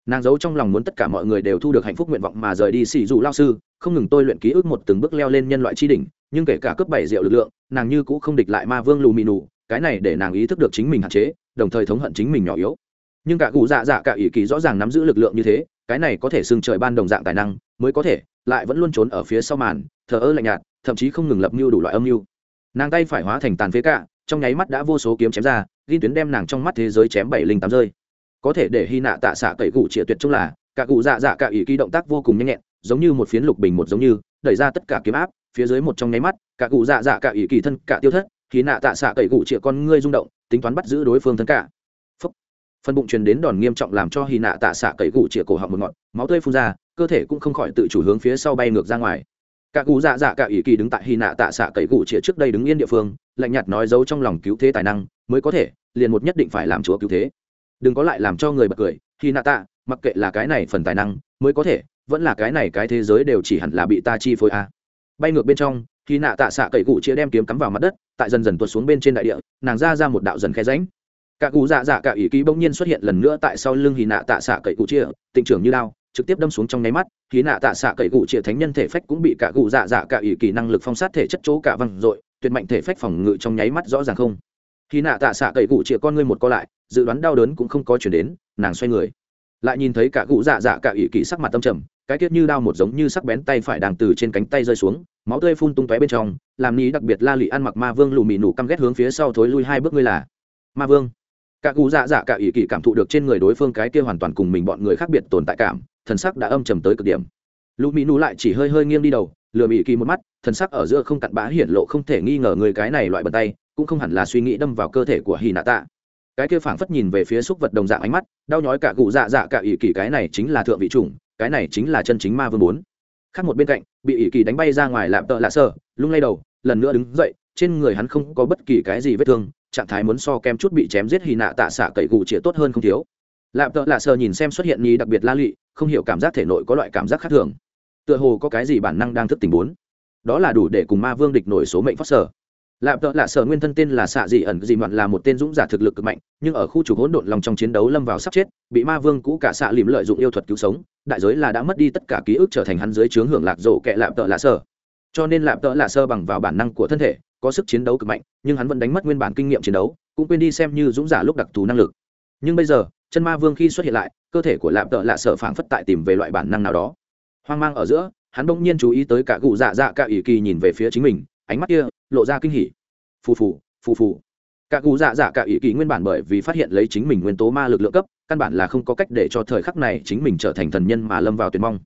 Nàng giấu trong lòng muốn tất cả mọi người đều thu được hạnh phúc nguyện vọng mà rời đi xì dù lao sư, không ngừng tôi luyện ký ức một từng bước leo lên nhân loại tri đỉnh, nhưng kể cả cướp bảy rượu lực lượng, nàng như cũng không địch lại ma vương lù mì nù, cái này để nàng ý thức được chính mình hạn chế, đồng thời thống hận chính mình nhỏ yếu. Nhưng cả cụ dạ dạ cả ỷ kỳ rõ ràng nắm giữ lực lượng như thế, cái này có thể xưng trời ban đồng dạng tài năng, mới có thể, lại vẫn luôn trốn ở phía sau màn, thờ ơ lạnh nhạt thậm chí không ngừng lập mưu đủ loại âm mưu. Nàng tay phải hóa thành tàn phế cả trong nháy mắt đã vô số kiếm chém ra, ghi tuyến đem nàng trong mắt thế giới chém bảy linh tám rơi. Có thể để hy nạ tạ xạ cậy cụ chĩa tuyệt trong là cả cụ dạ dạ cả ý ký động tác vô cùng nhanh nhẹn, giống như một phiến lục bình một giống như, đẩy ra tất cả kiếm áp, phía dưới một trong nháy mắt cả cụ dạ dạ cả ý kỳ thân cả tiêu thất khi nạ tạ xạ cậy cụ chĩa con ngươi rung động, tính toán bắt giữ đối phương thân cả Phúc. phân bụng truyền đến đòn nghiêm trọng làm cho hy nạ tạ xạ cậy cụ chĩa cổ họng một ngọn, máu tươi phun ra, cơ thể cũng không khỏi tự chủ hướng phía sau bay ngược ra ngoài cả cụ dạ dạ cả ý kỳ đứng tại hy nạ tạ xạ cậy cụ chĩa trước đây đứng yên địa phương lạnh nhạt nói dấu trong lòng cứu thế tài năng mới có thể liền một nhất định phải làm chúa cứu thế đừng có lại làm cho người bật cười hy nạ tạ mặc kệ là cái này phần tài năng mới có thể vẫn là cái này cái thế giới đều chỉ hẳn là bị ta chi phối a à. bay ngược bên trong hy nạ tạ xạ cậy cụ chĩa đem kiếm cắm vào mặt đất tại dần dần tuột xuống bên trên đại địa nàng ra ra một đạo dần khe ránh cả cụ dạ dạ cả ý kỳ bỗng nhiên xuất hiện lần nữa tại sau lưng hì nạ tạ xạ cậy cụ chĩa, tịnh trưởng như lao trực tiếp đâm xuống trong nháy mắt khí nạ tạ xạ cậy cụ chĩa thánh nhân thể phách cũng bị cả cụ dạ dạ cả ỷ kỳ năng lực phong sát thể chất chỗ cả văng dội, tuyệt mạnh thể phách phòng ngự trong nháy mắt rõ ràng không. Khí nạ tạ xạ cậy cụ chĩa con ngươi một co lại, dự đoán đau đớn cũng không có chuyển đến, nàng xoay người, lại nhìn thấy cả cụ dạ dạ cả ỷ kỳ sắc mặt tâm trầm, cái tiết như đao một giống như sắc bén tay phải đàng từ trên cánh tay rơi xuống, máu tươi phun tung tóe bên trong, làm ní đặc biệt la lị ăn mặc ma vương lù mì nủ căm ghét hướng phía sau thối lui hai bước ngươi là ma vương. Cả cụ dạ dạ cả ý kỳ cảm thụ được trên người đối phương cái kia hoàn toàn cùng mình bọn người khác biệt tồn tại cảm thần sắc đã âm trầm tới cực điểm. Lũ mỹ nụ lại chỉ hơi hơi nghiêng đi đầu lừa mỹ kỳ một mắt, thần sắc ở giữa không cặn bã hiển lộ không thể nghi ngờ người cái này loại bật tay, cũng không hẳn là suy nghĩ đâm vào cơ thể của hy nạ tạ. Cái kia phảng phất nhìn về phía xúc vật đồng dạng ánh mắt, đau nhói cả cụ dạ dạ cả ỷ kỳ, cái này chính là thượng vị chủng, cái này chính là chân chính ma vương bốn. Khác một bên cạnh, bị ỷ kỳ đánh bay ra ngoài lạm tợ lạ sơ lung lay đầu, lần nữa đứng dậy, trên người hắn không có bất kỳ cái gì vết thương, trạng thái muốn so kem chút bị chém giết hy nạ tạ xạ cậy cụ chĩa tốt hơn không thiếu. Lạp tợ lạ sơ nhìn xem xuất hiện nhi đặc biệt la lị, không hiểu cảm giác thể nội có loại cảm giác khác thường. Tựa hồ có cái gì bản năng đang thức tình bốn. Đó là đủ để cùng ma vương địch nổi số mệnh phát sở. Lạp tợ lạ sở nguyên thân tên là xạ dị ẩn dị mặn là một tên dũng giả thực lực cực mạnh nhưng ở khu trục hỗn độn lòng trong chiến đấu lâm vào sắp chết bị ma vương cũ cả xạ lìm lợi dụng yêu thuật cứu sống đại giới là đã mất đi tất cả ký ức trở thành hắn dưới trướng hưởng lạc rộ kệ lạp tợ lạ sở cho nên lạp tợ lạ sơ bằng vào bản năng của thân thể có sức chiến đấu cực mạnh nhưng hắn vẫn đánh mất nguyên bản kinh nghiệm chiến đấu cũng quên đi xem như dũng giả lúc đặc thù năng lực. Nhưng bây giờ chân ma vương khi xuất hiện lại, cơ thể của lạp tợ lạ sở phảng phất tại tìm về loại bản năng nào đó. Hoang mang ở giữa, hắn bỗng nhiên chú ý tới cả cụ dạ dạ cả ỷ kỳ nhìn về phía chính mình, ánh mắt kia lộ ra kinh hỉ. Phù phù phù phù. Cả cụ dạ dạ cả ỷ kỳ nguyên bản bởi vì phát hiện lấy chính mình nguyên tố ma lực lượng cấp, căn bản là không có cách để cho thời khắc này chính mình trở thành thần nhân mà lâm vào tuyệt mong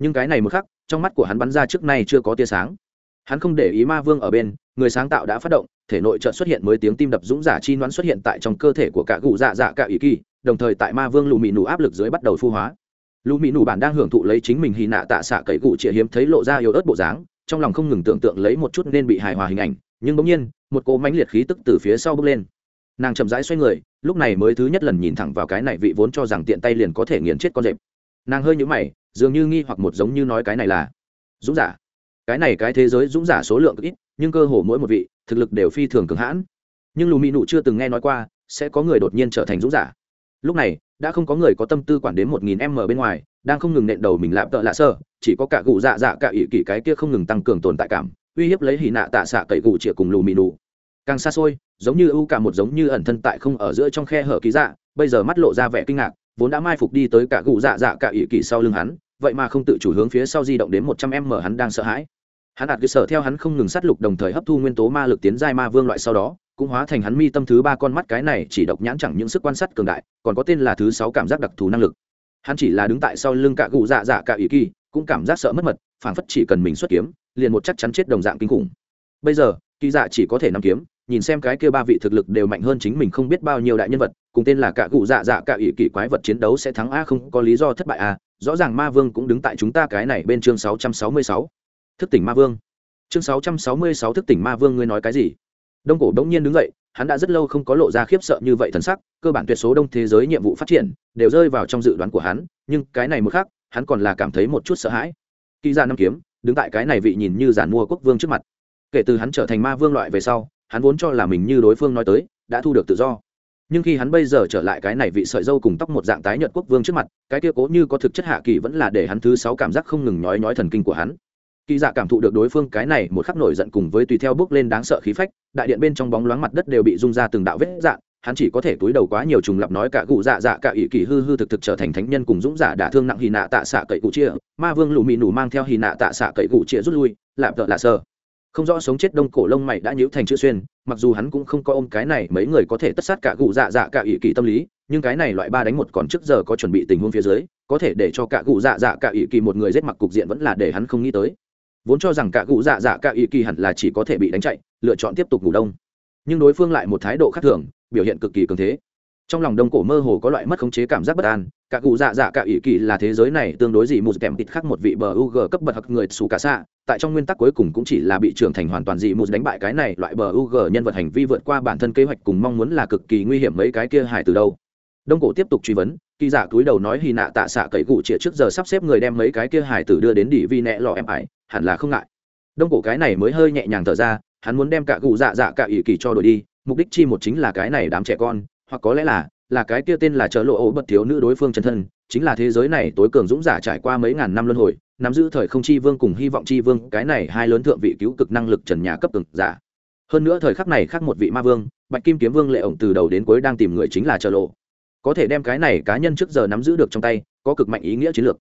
nhưng cái này một khắc, trong mắt của hắn bắn ra trước nay chưa có tia sáng hắn không để ý ma vương ở bên, người sáng tạo đã phát động, thể nội trợ xuất hiện mới tiếng tim đập dũng giả chi nón xuất hiện tại trong cơ thể của cả cụ dạ dạ cả ý kỳ, đồng thời tại ma vương lù mị nụ áp lực dưới bắt đầu phu hóa. Lù mị nụ bản đang hưởng thụ lấy chính mình hy nạ tạ xạ cậy cụ chĩa hiếm thấy lộ ra yếu ớt bộ dáng, trong lòng không ngừng tưởng tượng lấy một chút nên bị hài hòa hình ảnh, nhưng bỗng nhiên, một cỗ mãnh liệt khí tức từ phía sau bước lên. Nàng chậm rãi xoay người, lúc này mới thứ nhất lần nhìn thẳng vào cái này vị vốn cho rằng tiện tay liền có thể nghiền chết con rệp. Nàng hơi nhũ mày, dường như nghi hoặc một giống như nói cái này là, dũng giả cái này cái thế giới dũng giả số lượng ít, nhưng cơ hồ mỗi một vị, thực lực đều phi thường cường hãn. Nhưng lù mỹ nụ chưa từng nghe nói qua, sẽ có người đột nhiên trở thành dũng giả. Lúc này, đã không có người có tâm tư quản đến một nghìn m bên ngoài, đang không ngừng nện đầu mình lạm tợ lạ sơ, chỉ có cả cụ dạ dạ cả ỷ kỷ cái kia không ngừng tăng cường tồn tại cảm, uy hiếp lấy hì nạ tạ xạ cậy cụ chĩa cùng lù mì nụ. Càng xa xôi, giống như ưu cả một giống như ẩn thân tại không ở giữa trong khe hở ký dạ bây giờ mắt lộ ra vẻ kinh ngạc, vốn đã mai phục đi tới cả cụ dạ dạ cả ỷ kỷ sau lưng hắn, vậy mà không tự chủ hướng phía sau di động đến một trăm m hắn đang sợ hãi hắn đạt cơ sở theo hắn không ngừng sát lục đồng thời hấp thu nguyên tố ma lực tiến giai ma vương loại sau đó, cũng hóa thành hắn mi tâm thứ ba con mắt cái này chỉ độc nhãn chẳng những sức quan sát cường đại, còn có tên là thứ sáu cảm giác đặc thù năng lực hắn chỉ là đứng tại sau lưng cạ cụ dạ dạ cạ ỷ kỳ, cũng cảm giác sợ mất mật, phảng phất chỉ cần mình xuất kiếm, liền một chắc chắn chết đồng dạng kinh khủng bây giờ, kỳ dạ chỉ có thể nắm kiếm, nhìn xem cái kia ba vị thực lực đều mạnh hơn chính mình không biết bao nhiêu đại nhân vật, cùng tên là cả cụ dạ dạ cả ỷ kỳ quái vật chiến đấu sẽ thắng a, không có lý do thất bại a, rõ ràng ma vương cũng đứng tại chúng ta cái này bên chương 666 thức tỉnh ma vương. Chương 666 thức tỉnh ma vương ngươi nói cái gì? Đông cổ đống nhiên đứng dậy, hắn đã rất lâu không có lộ ra khiếp sợ như vậy thần sắc, cơ bản tuyệt số đông thế giới nhiệm vụ phát triển đều rơi vào trong dự đoán của hắn, nhưng cái này một khác hắn còn là cảm thấy một chút sợ hãi. Kỳ ra năm kiếm, đứng tại cái này vị nhìn như giản mua quốc vương trước mặt. Kể từ hắn trở thành ma vương loại về sau, hắn vốn cho là mình như đối phương nói tới, đã thu được tự do. Nhưng khi hắn bây giờ trở lại cái này vị sợi dâu cùng tóc một dạng tái nhợt quốc vương trước mặt, cái kia cố như có thực chất hạ kỳ vẫn là để hắn thứ sáu cảm giác không ngừng nhói nhói thần kinh của hắn kỳ dạ cảm thụ được đối phương cái này một khắc nổi giận cùng với tùy theo bước lên đáng sợ khí phách, đại điện bên trong bóng loáng mặt đất đều bị rung ra từng đạo vết dạn hắn chỉ có thể túi đầu quá nhiều trùng lập nói cả cụ dạ dạ cả ỷ kỳ hư hư thực thực trở thành thánh nhân cùng dũng giả đả thương nặng hì nạ tạ xạ cậy cụ chia, ma vương lù mị nủ mang theo hì nạ tạ xạ cậy cụ chia rút lui lạp vợ lạ sơ không rõ sống chết đông cổ lông mày đã nhíu thành chữ xuyên, mặc dù hắn cũng không có ôm cái này mấy người có thể tất sát cả cụ dạ dạ cả ỷ kỳ tâm lý, nhưng cái này loại ba đánh một còn trước giờ có chuẩn bị tình huống phía dưới, có thể để cho cả cụ dạ dạ cả ỷ kỳ một người giết mặc cục diện vẫn là để hắn không nghĩ tới vốn cho rằng cả cụ dạ dạ cả ý kỳ hẳn là chỉ có thể bị đánh chạy, lựa chọn tiếp tục ngủ đông. Nhưng đối phương lại một thái độ khác thường, biểu hiện cực kỳ cường thế. Trong lòng đông cổ mơ hồ có loại mất khống chế cảm giác bất an, cả cụ dạ dạ cả ý kỳ là thế giới này tương đối gì một kèm tịt khác một vị bờ u g cấp bậc hặc người xù cả xạ, tại trong nguyên tắc cuối cùng cũng chỉ là bị trưởng thành hoàn toàn dị một đánh bại cái này loại bờ u g nhân vật hành vi vượt qua bản thân kế hoạch cùng mong muốn là cực kỳ nguy hiểm mấy cái kia hải từ đâu. Đông cổ tiếp tục truy vấn, kỳ dạ giả túi đầu nói hy nạ tạ xạ cậy cụ chĩa trước giờ sắp xếp người đem mấy cái kia hải tử đưa đến đỉ vi nẹ lò em ải hẳn là không ngại. Đông cổ cái này mới hơi nhẹ nhàng thở ra, hắn muốn đem cả cụ dạ dạ cả ỷ kỳ cho đổi đi, mục đích chi một chính là cái này đám trẻ con, hoặc có lẽ là là cái kia tên là chợ lộ ấu bất thiếu nữ đối phương chân thân, chính là thế giới này tối cường dũng giả trải qua mấy ngàn năm luân hồi, nắm giữ thời không chi vương cùng hy vọng chi vương, cái này hai lớn thượng vị cứu cực năng lực trần nhà cấp cực giả. Hơn nữa thời khắc này khác một vị ma vương, bạch kim kiếm vương lệ ổng từ đầu đến cuối đang tìm người chính là chợ lộ. Có thể đem cái này cá nhân trước giờ nắm giữ được trong tay, có cực mạnh ý nghĩa chiến lược.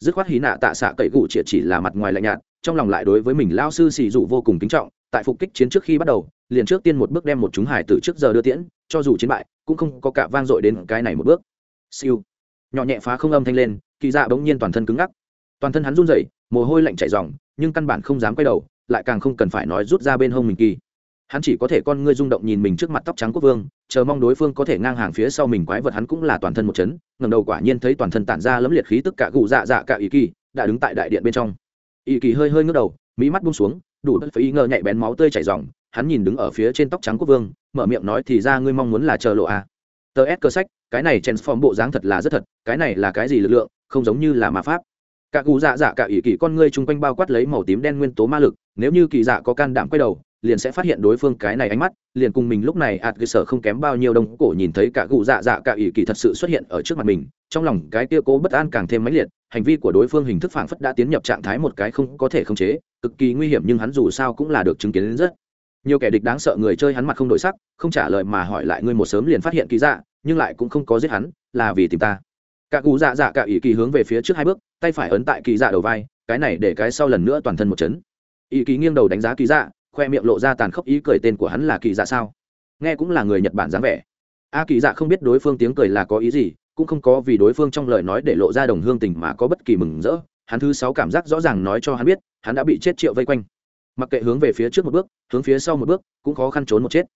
Dứt khoát hí nạ tạ xạ cậy cụ triệt chỉ là mặt ngoài lạnh nhạt trong lòng lại đối với mình lao sư xì dụ vô cùng kính trọng, tại phục kích chiến trước khi bắt đầu, liền trước tiên một bước đem một chúng hải từ trước giờ đưa tiễn, cho dù chiến bại, cũng không có cả vang dội đến cái này một bước. Siêu. Nhỏ nhẹ phá không âm thanh lên, kỳ dạ bỗng nhiên toàn thân cứng ngắc. Toàn thân hắn run rẩy, mồ hôi lạnh chảy ròng, nhưng căn bản không dám quay đầu, lại càng không cần phải nói rút ra bên hông mình kỳ. Hắn chỉ có thể con ngươi rung động nhìn mình trước mặt tóc trắng quốc vương, chờ mong đối phương có thể ngang hàng phía sau mình quái vật hắn cũng là toàn thân một chấn ngầm đầu quả nhiên thấy toàn thân tản ra lấm liệt khí tức cả gù dạ dạ cả ý kỳ, đã đứng tại đại điện bên trong. Y kỳ hơi hơi ngước đầu mỹ mắt bung xuống, đủ đất phải ý ngờ nhạy bén máu tươi chảy ròng hắn nhìn đứng ở phía trên tóc trắng quốc vương, mở miệng nói thì ra ngươi mong muốn là chờ lộ à. tờ s cơ sách, cái này transform bộ dáng thật là rất thật, cái này là cái gì lực lượng, không giống như là ma pháp cả cụ dạ dạ cả ỷ kỳ con ngươi chung quanh bao quát lấy màu tím đen nguyên tố ma lực, nếu như kỳ dạ có can đảm quay đầu liền sẽ phát hiện đối phương cái này ánh mắt, liền cùng mình lúc này ạt cơ sở không kém bao nhiêu đông cổ nhìn thấy cả cụ dạ dạ cả ỷ kỳ thật sự xuất hiện ở trước mặt mình, trong lòng cái kia cố bất an càng thêm mãnh liệt, hành vi của đối phương hình thức phảng phất đã tiến nhập trạng thái một cái không có thể khống chế, cực kỳ nguy hiểm nhưng hắn dù sao cũng là được chứng kiến rất. Nhiều kẻ địch đáng sợ người chơi hắn mặt không đổi sắc, không trả lời mà hỏi lại ngươi một sớm liền phát hiện kỳ dạ nhưng lại cũng không có giết hắn, là vì tìm ta. Cả cụ dạ dạ cả ỷ kỳ hướng về phía trước hai bước, tay phải ấn tại kỳ dạ đầu vai, cái này để cái sau lần nữa toàn thân một chấn. Ỷ kỳ nghiêng đầu đánh giá kỳ dạ khoe miệng lộ ra tàn khốc ý cười tên của hắn là kỳ dạ sao? Nghe cũng là người nhật bản dáng vẻ. A kỳ dạ không biết đối phương tiếng cười là có ý gì, cũng không có vì đối phương trong lời nói để lộ ra đồng hương tình mà có bất kỳ mừng rỡ. Hắn thứ sáu cảm giác rõ ràng nói cho hắn biết, hắn đã bị chết triệu vây quanh. Mặc kệ hướng về phía trước một bước, hướng phía sau một bước, cũng khó khăn trốn một chết.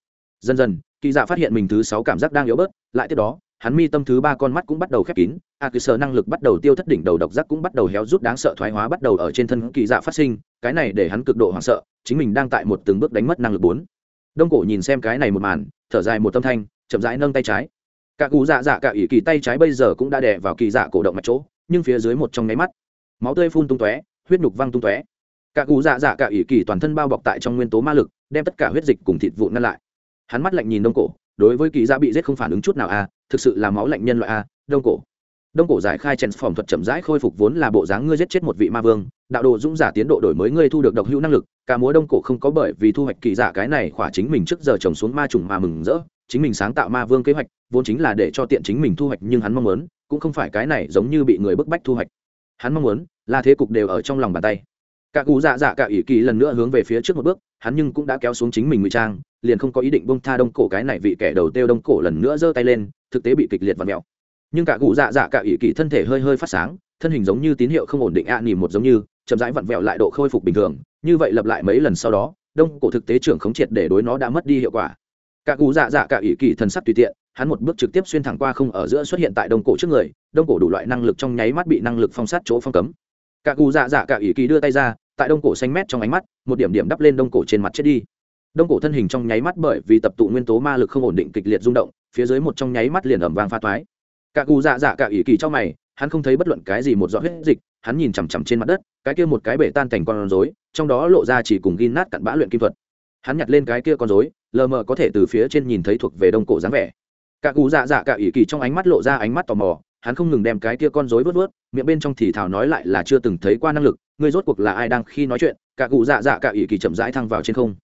Dần dần, kỳ dạ phát hiện mình thứ sáu cảm giác đang yếu bớt, lại tiếp đó hắn mi tâm thứ ba con mắt cũng bắt đầu khép kín, a cứ sở năng lực bắt đầu tiêu thất đỉnh đầu độc giác cũng bắt đầu héo rút đáng sợ thoái hóa bắt đầu ở trên thân kỳ dạ phát sinh, cái này để hắn cực độ hoảng sợ, chính mình đang tại một từng bước đánh mất năng lực bốn. Đông cổ nhìn xem cái này một màn, thở dài một tâm thanh, chậm rãi nâng tay trái. Cả cụ dạ dạ cả ỷ kỳ tay trái bây giờ cũng đã đè vào kỳ dạ cổ động mặt chỗ, nhưng phía dưới một trong nháy mắt, máu tươi phun tung tóe, huyết nhục văng tung tóe. Cả cụ dạ dạ cả ỷ kỳ toàn thân bao bọc tại trong nguyên tố ma lực, đem tất cả huyết dịch cùng thịt vụn ngăn lại. Hắn mắt lạnh nhìn đông cổ đối với kỳ dạ bị giết không phản ứng chút nào a à, thực sự là máu lạnh nhân loại a à, đông cổ. Đông cổ giải khai chèn phỏng thuật chậm rãi khôi phục vốn là bộ dáng ngươi giết chết một vị ma vương đạo đồ dũng giả tiến độ đổi mới ngươi thu được độc hữu năng lực cả múa đông cổ không có bởi vì thu hoạch kỳ giả cái này khỏa chính mình trước giờ trồng xuống ma trùng mà mừng rỡ chính mình sáng tạo ma vương kế hoạch vốn chính là để cho tiện chính mình thu hoạch nhưng hắn mong muốn cũng không phải cái này giống như bị người bức bách thu hoạch. Hắn mong muốn là thế cục đều ở trong lòng bàn tay. Cả cụ dạ dạ cả ỷ kỳ lần nữa hướng về phía trước một bước hắn nhưng cũng đã kéo xuống chính mình ngụy trang liền không có ý định bông tha đông cổ cái này vị kẻ đầu tiêu đông cổ lần nữa giơ tay lên thực tế bị kịch liệt và mèo. Nhưng cả cụ dạ dạ cả ỷ kỳ thân thể hơi hơi phát sáng thân hình giống như tín hiệu không ổn định ạ à, một giống như chậm rãi vặn vẹo lại độ khôi phục bình thường như vậy lặp lại mấy lần sau đó đông cổ thực tế trưởng khống triệt để đối nó đã mất đi hiệu quả. Cả cụ dạ dạ cả ỷ kỳ thần sắc tùy tiện hắn một bước trực tiếp xuyên thẳng qua không ở giữa xuất hiện tại đông cổ trước người đông cổ đủ loại năng lực trong nháy mắt bị năng lực phong sát chỗ phong cấm. Cả cụ dạ dạ cả ỷ kỳ đưa tay ra tại đông cổ xanh mét trong ánh mắt một điểm điểm đắp lên đông cổ trên mặt chết đi đông cổ thân hình trong nháy mắt bởi vì tập tụ nguyên tố ma lực không ổn định kịch liệt rung động, phía dưới một trong nháy mắt liền ẩm vàng pha toái cả cụ dạ dạ cả ỷ kỳ trong mày, hắn không thấy bất luận cái gì một giọt huyết dịch, hắn nhìn chằm chằm trên mặt đất, cái kia một cái bể tan thành con rối, trong đó lộ ra chỉ cùng ghi nát cặn bã luyện kim thuật. Hắn nhặt lên cái kia con rối, lờ mờ có thể từ phía trên nhìn thấy thuộc về đông cổ dáng vẻ. Cả cụ dạ dạ cả ỷ kỳ trong ánh mắt lộ ra ánh mắt tò mò, hắn không ngừng đem cái kia con rối vớt vớt miệng bên trong thì thào nói lại là chưa từng thấy qua năng lực, ngươi rốt cuộc là ai đang khi nói chuyện? Cả cụ dạ dạ cả ỷ kỳ chậm rãi thăng vào trên không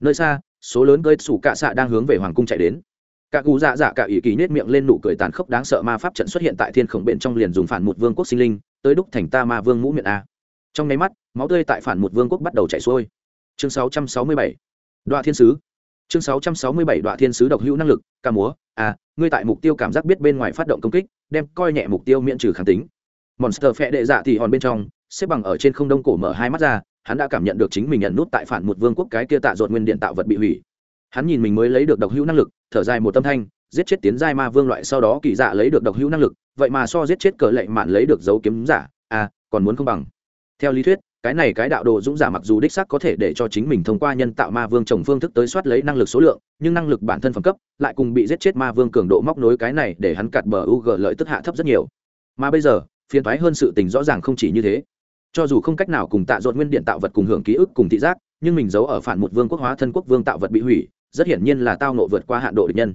nơi xa, số lớn cơi sủ cạ xạ đang hướng về hoàng cung chạy đến. Cả cụ dạ dạ cả ý kỳ nết miệng lên nụ cười tàn khốc đáng sợ ma pháp trận xuất hiện tại thiên khổng bên trong liền dùng phản một vương quốc sinh linh, tới đúc thành ta ma vương mũ miệng a. Trong nháy mắt, máu tươi tại phản một vương quốc bắt đầu chảy xuôi. Chương 667 đoạn thiên sứ. Chương 667 đoạn thiên sứ độc hữu năng lực, ca múa. A ngươi tại mục tiêu cảm giác biết bên ngoài phát động công kích, đem coi nhẹ mục tiêu miễn trừ kháng tính. Monster phe đệ dạ thì hòn bên trong, xếp bằng ở trên không đông cổ mở hai mắt ra hắn đã cảm nhận được chính mình nhận nút tại phản một vương quốc cái kia tạ ruột nguyên điện tạo vật bị hủy. Hắn nhìn mình mới lấy được độc hữu năng lực, thở dài một tâm thanh, giết chết tiến giai ma vương loại sau đó kỳ dạ lấy được độc hữu năng lực, vậy mà so giết chết cờ lệ mạn lấy được dấu kiếm giả à còn muốn không bằng. Theo lý thuyết, cái này cái đạo đồ dũng giả mặc dù đích xác có thể để cho chính mình thông qua nhân tạo ma vương trồng phương thức tới soát lấy năng lực số lượng, nhưng năng lực bản thân phẩm cấp lại cùng bị giết chết ma vương cường độ móc nối cái này để hắn cặt bờ u g lợi tức hạ thấp rất nhiều. Mà bây giờ, phiền thoái hơn sự tình rõ ràng không chỉ như thế cho dù không cách nào cùng tạ dột nguyên điện tạo vật cùng hưởng ký ức cùng thị giác, nhưng mình giấu ở phản một vương quốc hóa thân quốc vương tạo vật bị hủy, rất hiển nhiên là tao nộ vượt qua hạn độ địch nhân.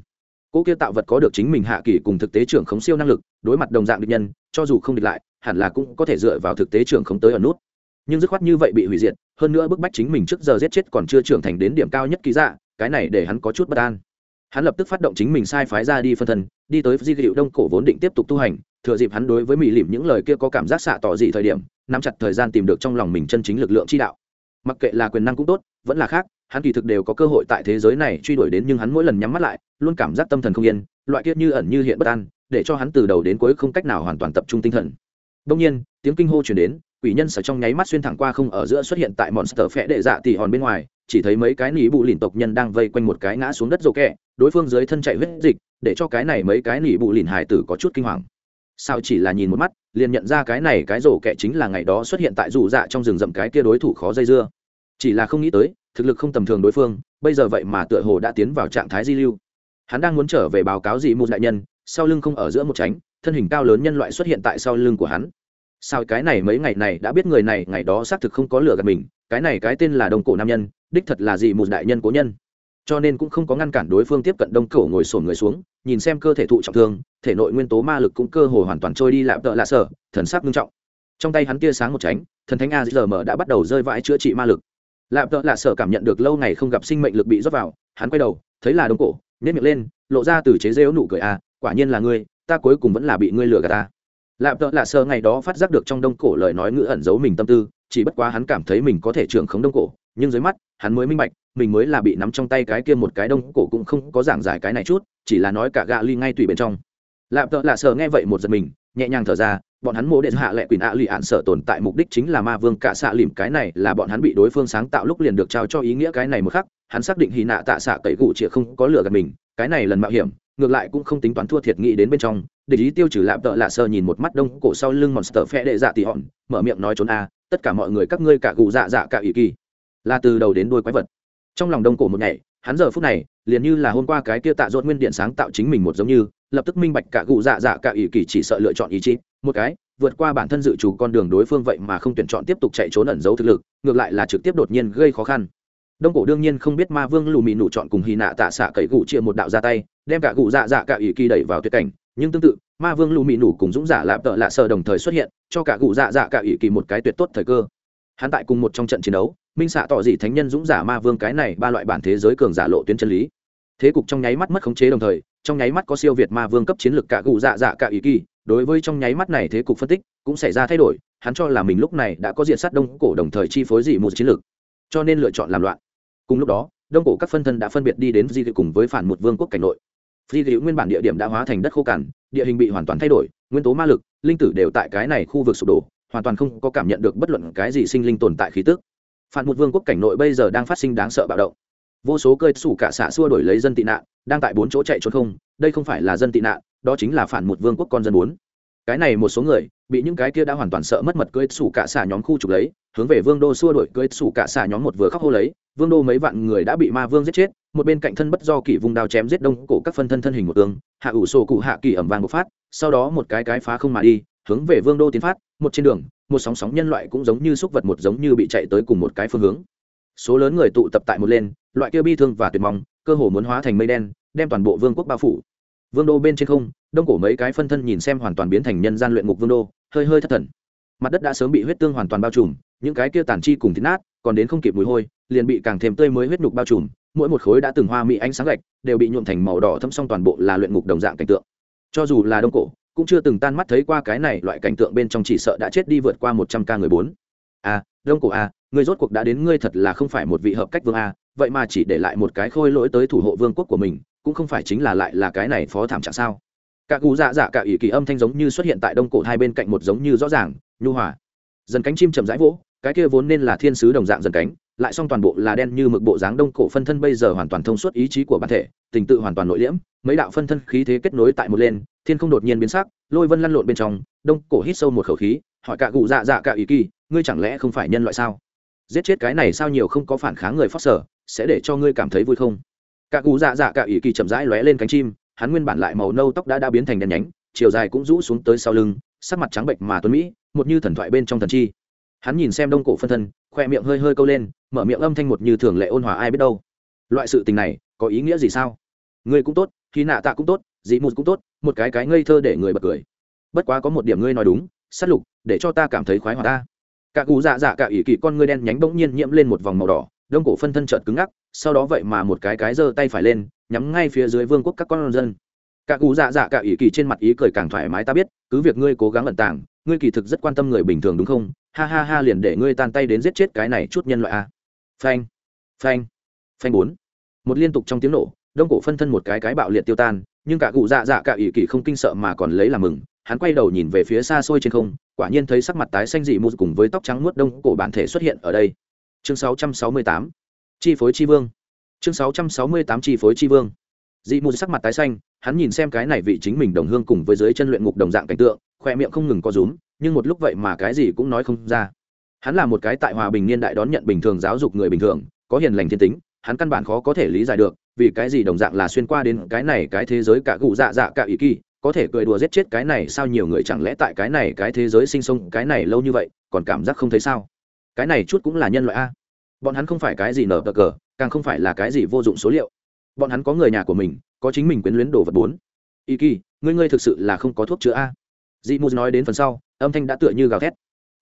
Cỗ kia tạo vật có được chính mình hạ kỳ cùng thực tế trưởng khống siêu năng lực, đối mặt đồng dạng địch nhân, cho dù không địch lại, hẳn là cũng có thể dựa vào thực tế trưởng khống tới ở nút. Nhưng dứt khoát như vậy bị hủy diệt, hơn nữa bức bách chính mình trước giờ giết chết còn chưa trưởng thành đến điểm cao nhất ký dạ cái này để hắn có chút bất an. Hắn lập tức phát động chính mình sai phái ra đi phân thân, đi tới di hiệu đông cổ vốn định tiếp tục tu hành thừa dịp hắn đối với mỹ lìm những lời kia có cảm giác xạ tỏ gì thời điểm, nắm chặt thời gian tìm được trong lòng mình chân chính lực lượng chi đạo. Mặc kệ là quyền năng cũng tốt, vẫn là khác, hắn kỳ thực đều có cơ hội tại thế giới này truy đuổi đến nhưng hắn mỗi lần nhắm mắt lại, luôn cảm giác tâm thần không yên, loại kia như ẩn như hiện bất an, để cho hắn từ đầu đến cuối không cách nào hoàn toàn tập trung tinh thần. Đông nhiên, tiếng kinh hô chuyển đến, quỷ nhân sở trong nháy mắt xuyên thẳng qua không ở giữa xuất hiện tại monster phệ đệ dạ tỉ hòn bên ngoài, chỉ thấy mấy cái nỉ bụ lìn tộc nhân đang vây quanh một cái ngã xuống đất rồ kẹ, đối phương dưới thân chạy huyết dịch, để cho cái này mấy cái nỉ bụ lìn hải tử có chút kinh hoàng sao chỉ là nhìn một mắt, liền nhận ra cái này cái rổ kẻ chính là ngày đó xuất hiện tại rủ dạ trong rừng rậm cái kia đối thủ khó dây dưa. Chỉ là không nghĩ tới, thực lực không tầm thường đối phương, bây giờ vậy mà tựa hồ đã tiến vào trạng thái di lưu. Hắn đang muốn trở về báo cáo gì mù đại nhân, sau lưng không ở giữa một tránh, thân hình cao lớn nhân loại xuất hiện tại sau lưng của hắn. Sao cái này mấy ngày này đã biết người này, ngày đó xác thực không có lửa gạt mình, cái này cái tên là đồng cổ nam nhân, đích thật là gì mù đại nhân cố nhân cho nên cũng không có ngăn cản đối phương tiếp cận đông cổ ngồi sổn người xuống, nhìn xem cơ thể thụ trọng thương, thể nội nguyên tố ma lực cũng cơ hồ hoàn toàn trôi đi lạp tợ lạ sở, thần sắc nghiêm trọng. Trong tay hắn tia sáng một tránh, thần thánh a giờ mở đã bắt đầu rơi vãi chữa trị ma lực. Lạp tợ lạ sở cảm nhận được lâu ngày không gặp sinh mệnh lực bị rót vào, hắn quay đầu, thấy là đông cổ nếp miệng lên, lộ ra từ chế rêu nụ cười a quả nhiên là ngươi, ta cuối cùng vẫn là bị ngươi lừa gạt ta. Lạp tợ lạ sơ ngày đó phát giác được trong đông cổ lời nói ngữ ẩn giấu mình tâm tư, chỉ bất quá hắn cảm thấy mình có thể trưởng khống đông cổ, nhưng dưới mắt, hắn mới minh bạch mình mới là bị nắm trong tay cái kia một cái đông cổ cũng không có giảng giải cái này chút, chỉ là nói cả gạ ly ngay tùy bên trong. Lạp tợ lạ sờ nghe vậy một giật mình, nhẹ nhàng thở ra, bọn hắn mô đệ hạ lệ quyền ạ lì ạn sở tồn tại mục đích chính là ma vương cả xạ lìm, cái này là bọn hắn bị đối phương sáng tạo lúc liền được trao cho ý nghĩa cái này một khắc, hắn xác định hy nạ tạ xạ cậy cụ chĩa không có lửa gần mình, cái này lần mạo hiểm, ngược lại cũng không tính toán thua thiệt nghĩ đến bên trong, để ý tiêu trừ lạm tợ lạ sờ nhìn một mắt đông cổ sau lưng monster phe đệ dạ tỉ hòn, mở miệng nói trốn a, tất cả mọi người các ngươi cả cụ dạ dạ cả ý kỳ, là từ đầu đến đuôi quái vật trong lòng đông cổ một ngày, hắn giờ phút này, liền như là hôm qua cái kia tạ dốt nguyên điện sáng tạo chính mình một giống như, lập tức minh bạch cả cụ dạ dạ cả ý kỳ chỉ sợ lựa chọn ý chí, một cái, vượt qua bản thân dự trù con đường đối phương vậy mà không tuyển chọn tiếp tục chạy trốn ẩn giấu thực lực, ngược lại là trực tiếp đột nhiên gây khó khăn. Đông cổ đương nhiên không biết ma vương lù mị nụ chọn cùng hy nạ tạ xạ cậy cụ chia một đạo ra tay, đem cả cụ dạ dạ cả ý kỳ đẩy vào tuyệt cảnh, nhưng tương tự, ma vương lù mị nụ cùng dũng giả lạp tợ lạ sợ đồng thời xuất hiện, cho cả cụ dạ dạ cả ý kỳ một cái tuyệt tốt thời cơ. Hắn tại cùng một trong trận chiến đấu minh xạ tỏ dị thánh nhân dũng giả ma vương cái này ba loại bản thế giới cường giả lộ tuyến chân lý. Thế cục trong nháy mắt mất khống chế đồng thời, trong nháy mắt có siêu việt ma vương cấp chiến lược cả gù dạ dạ cả ý kỳ, đối với trong nháy mắt này thế cục phân tích cũng xảy ra thay đổi, hắn cho là mình lúc này đã có diện sát đông cổ đồng thời chi phối dị một chiến lược, cho nên lựa chọn làm loạn. Cùng lúc đó, đông cổ các phân thân đã phân biệt đi đến di cùng với phản một vương quốc cảnh nội. Di hữu nguyên bản địa điểm đã hóa thành đất khô cằn, địa hình bị hoàn toàn thay đổi, nguyên tố ma lực, linh tử đều tại cái này khu vực sụp đổ, hoàn toàn không có cảm nhận được bất luận cái gì sinh linh tồn tại khí tức phản một vương quốc cảnh nội bây giờ đang phát sinh đáng sợ bạo động. Vô số cơi sủ cả xạ xua đổi lấy dân tị nạn, đang tại bốn chỗ chạy trốn không, đây không phải là dân tị nạn, đó chính là phản một vương quốc con dân bốn. Cái này một số người, bị những cái kia đã hoàn toàn sợ mất mật cưỡi sủ cả xạ nhóm khu trục lấy, hướng về vương đô xua đổi cưỡi sủ cả xạ nhóm một vừa khóc hô lấy, vương đô mấy vạn người đã bị ma vương giết chết, một bên cạnh thân bất do kỷ vùng đao chém giết đông cổ các phân thân thân hình một tương hạ ủ sổ cụ hạ kỳ ẩm vàng một phát, sau đó một cái cái phá không mà đi, hướng về vương đô tiến phát, một trên đường một sóng sóng nhân loại cũng giống như xúc vật một giống như bị chạy tới cùng một cái phương hướng. Số lớn người tụ tập tại một lên, loại kia bi thương và tuyệt vọng cơ hồ muốn hóa thành mây đen, đem toàn bộ vương quốc bao phủ. Vương đô bên trên không, đông cổ mấy cái phân thân nhìn xem hoàn toàn biến thành nhân gian luyện ngục vương đô, hơi hơi thất thần. Mặt đất đã sớm bị huyết tương hoàn toàn bao trùm, những cái kia tàn chi cùng thịt nát, còn đến không kịp mùi hôi, liền bị càng thêm tươi mới huyết nhục bao trùm, mỗi một khối đã từng hoa mỹ ánh sáng gạch đều bị nhuộm thành màu đỏ thâm xong toàn bộ là luyện ngục đồng dạng cảnh tượng. Cho dù là đông cổ cũng chưa từng tan mắt thấy qua cái này loại cảnh tượng bên trong chỉ sợ đã chết đi vượt qua một trăm ca người bốn. A à, đông cổ a à, người rốt cuộc đã đến ngươi thật là không phải một vị hợp cách vương a vậy mà chỉ để lại một cái khôi lỗi tới thủ hộ vương quốc của mình cũng không phải chính là lại là cái này phó thảm trạng sao? Cả cụ dạ dạ cả ủy kỳ âm thanh giống như xuất hiện tại đông cổ hai bên cạnh một giống như rõ ràng nhu hòa. Dần cánh chim chậm rãi vỗ cái kia vốn nên là thiên sứ đồng dạng dần cánh lại xong toàn bộ là đen như mực bộ dáng đông cổ phân thân bây giờ hoàn toàn thông suốt ý chí của bản thể, tình tự hoàn toàn nội liễm, mấy đạo phân thân khí thế kết nối tại một lên, thiên không đột nhiên biến sắc, lôi vân lăn lộn bên trong, đông cổ hít sâu một khẩu khí, hỏi cả cụ dạ dạ cả ý kỳ, ngươi chẳng lẽ không phải nhân loại sao? Giết chết cái này sao nhiều không có phản kháng người phát sở, sẽ để cho ngươi cảm thấy vui không? Cả cụ dạ dạ cả ý kỳ chậm rãi lóe lên cánh chim, hắn nguyên bản lại màu nâu tóc đã đã biến thành đen nhánh, chiều dài cũng rũ xuống tới sau lưng, sắc mặt trắng bệnh mà tuấn mỹ, một như thần thoại bên trong thần chi hắn nhìn xem đông cổ phân thân, khoe miệng hơi hơi câu lên, mở miệng âm thanh một như thường lệ ôn hòa ai biết đâu. Loại sự tình này, có ý nghĩa gì sao? Ngươi cũng tốt khi nạ tạ cũng tốt, dị mụt cũng tốt, một cái cái ngây thơ để người bật cười. Bất quá có một điểm ngươi nói đúng s á t lục, để cho ta cảm thấy khoái hòa ta. Cả cụ dạ dạ cả ỷ kỵ con ngươi đen nhánh bỗng nhiên nhiễm lên một vòng màu đỏ, đông cổ phân thân trợt cứng ngắc, sau đó vậy mà một cái cái giơ tay phải lên, nhắm ngay phía dưới vương quốc các con dân. Cả cụ dạ dạ cả ỷ kỳ trên mặt ý cười càng thoải mái ta biết, cứ việc ngươi cố gắng lẩn tàng, ngươi kỳ thực rất quan tâm người bình thường đúng không? Ha ha ha liền để ngươi tan tay đến giết chết cái này chút nhân loại a phanh phanh phanh bốn. Một liên tục trong tiếng nổ, đông cổ phân thân một cái cái bạo liệt tiêu tan, nhưng cả cụ dạ dạ cả ỷ kỳ không kinh sợ mà còn lấy làm mừng, hắn quay đầu nhìn về phía xa xôi trên không, quả nhiên thấy sắc mặt tái xanh dị mù cùng với tóc trắng muốt đông cổ bản thể xuất hiện ở đây. Chương 668 chi phối chi vương. Chương 668 chi phối chi vương. Dị mù sắc mặt tái xanh, hắn nhìn xem cái này vị chính mình đồng hương cùng với dưới chân luyện ngục đồng dạng cảnh tượng, khoe miệng không ngừng co rúm nhưng một lúc vậy mà cái gì cũng nói không ra. Hắn là một cái tại hòa bình niên đại đón nhận bình thường giáo dục người bình thường, có hiền lành thiên tính, hắn căn bản khó có thể lý giải được, vì cái gì đồng dạng là xuyên qua đến cái này cái thế giới cả cụ dạ dạ cả ý kỳ, có thể cười đùa giết chết cái này sao nhiều người chẳng lẽ tại cái này cái thế giới sinh sống cái này lâu như vậy, còn cảm giác không thấy sao? Cái này chút cũng là nhân loại a. Bọn hắn không phải cái gì nở bờ cờ, càng không phải là cái gì vô dụng số liệu. Bọn hắn có người nhà của mình, có chính mình quyến luyến đồ vật bốn. Y kỳ, ngươi ngươi thực sự là không có thuốc chữa a dị mù nói đến phần sau, âm thanh đã tựa như gào thét.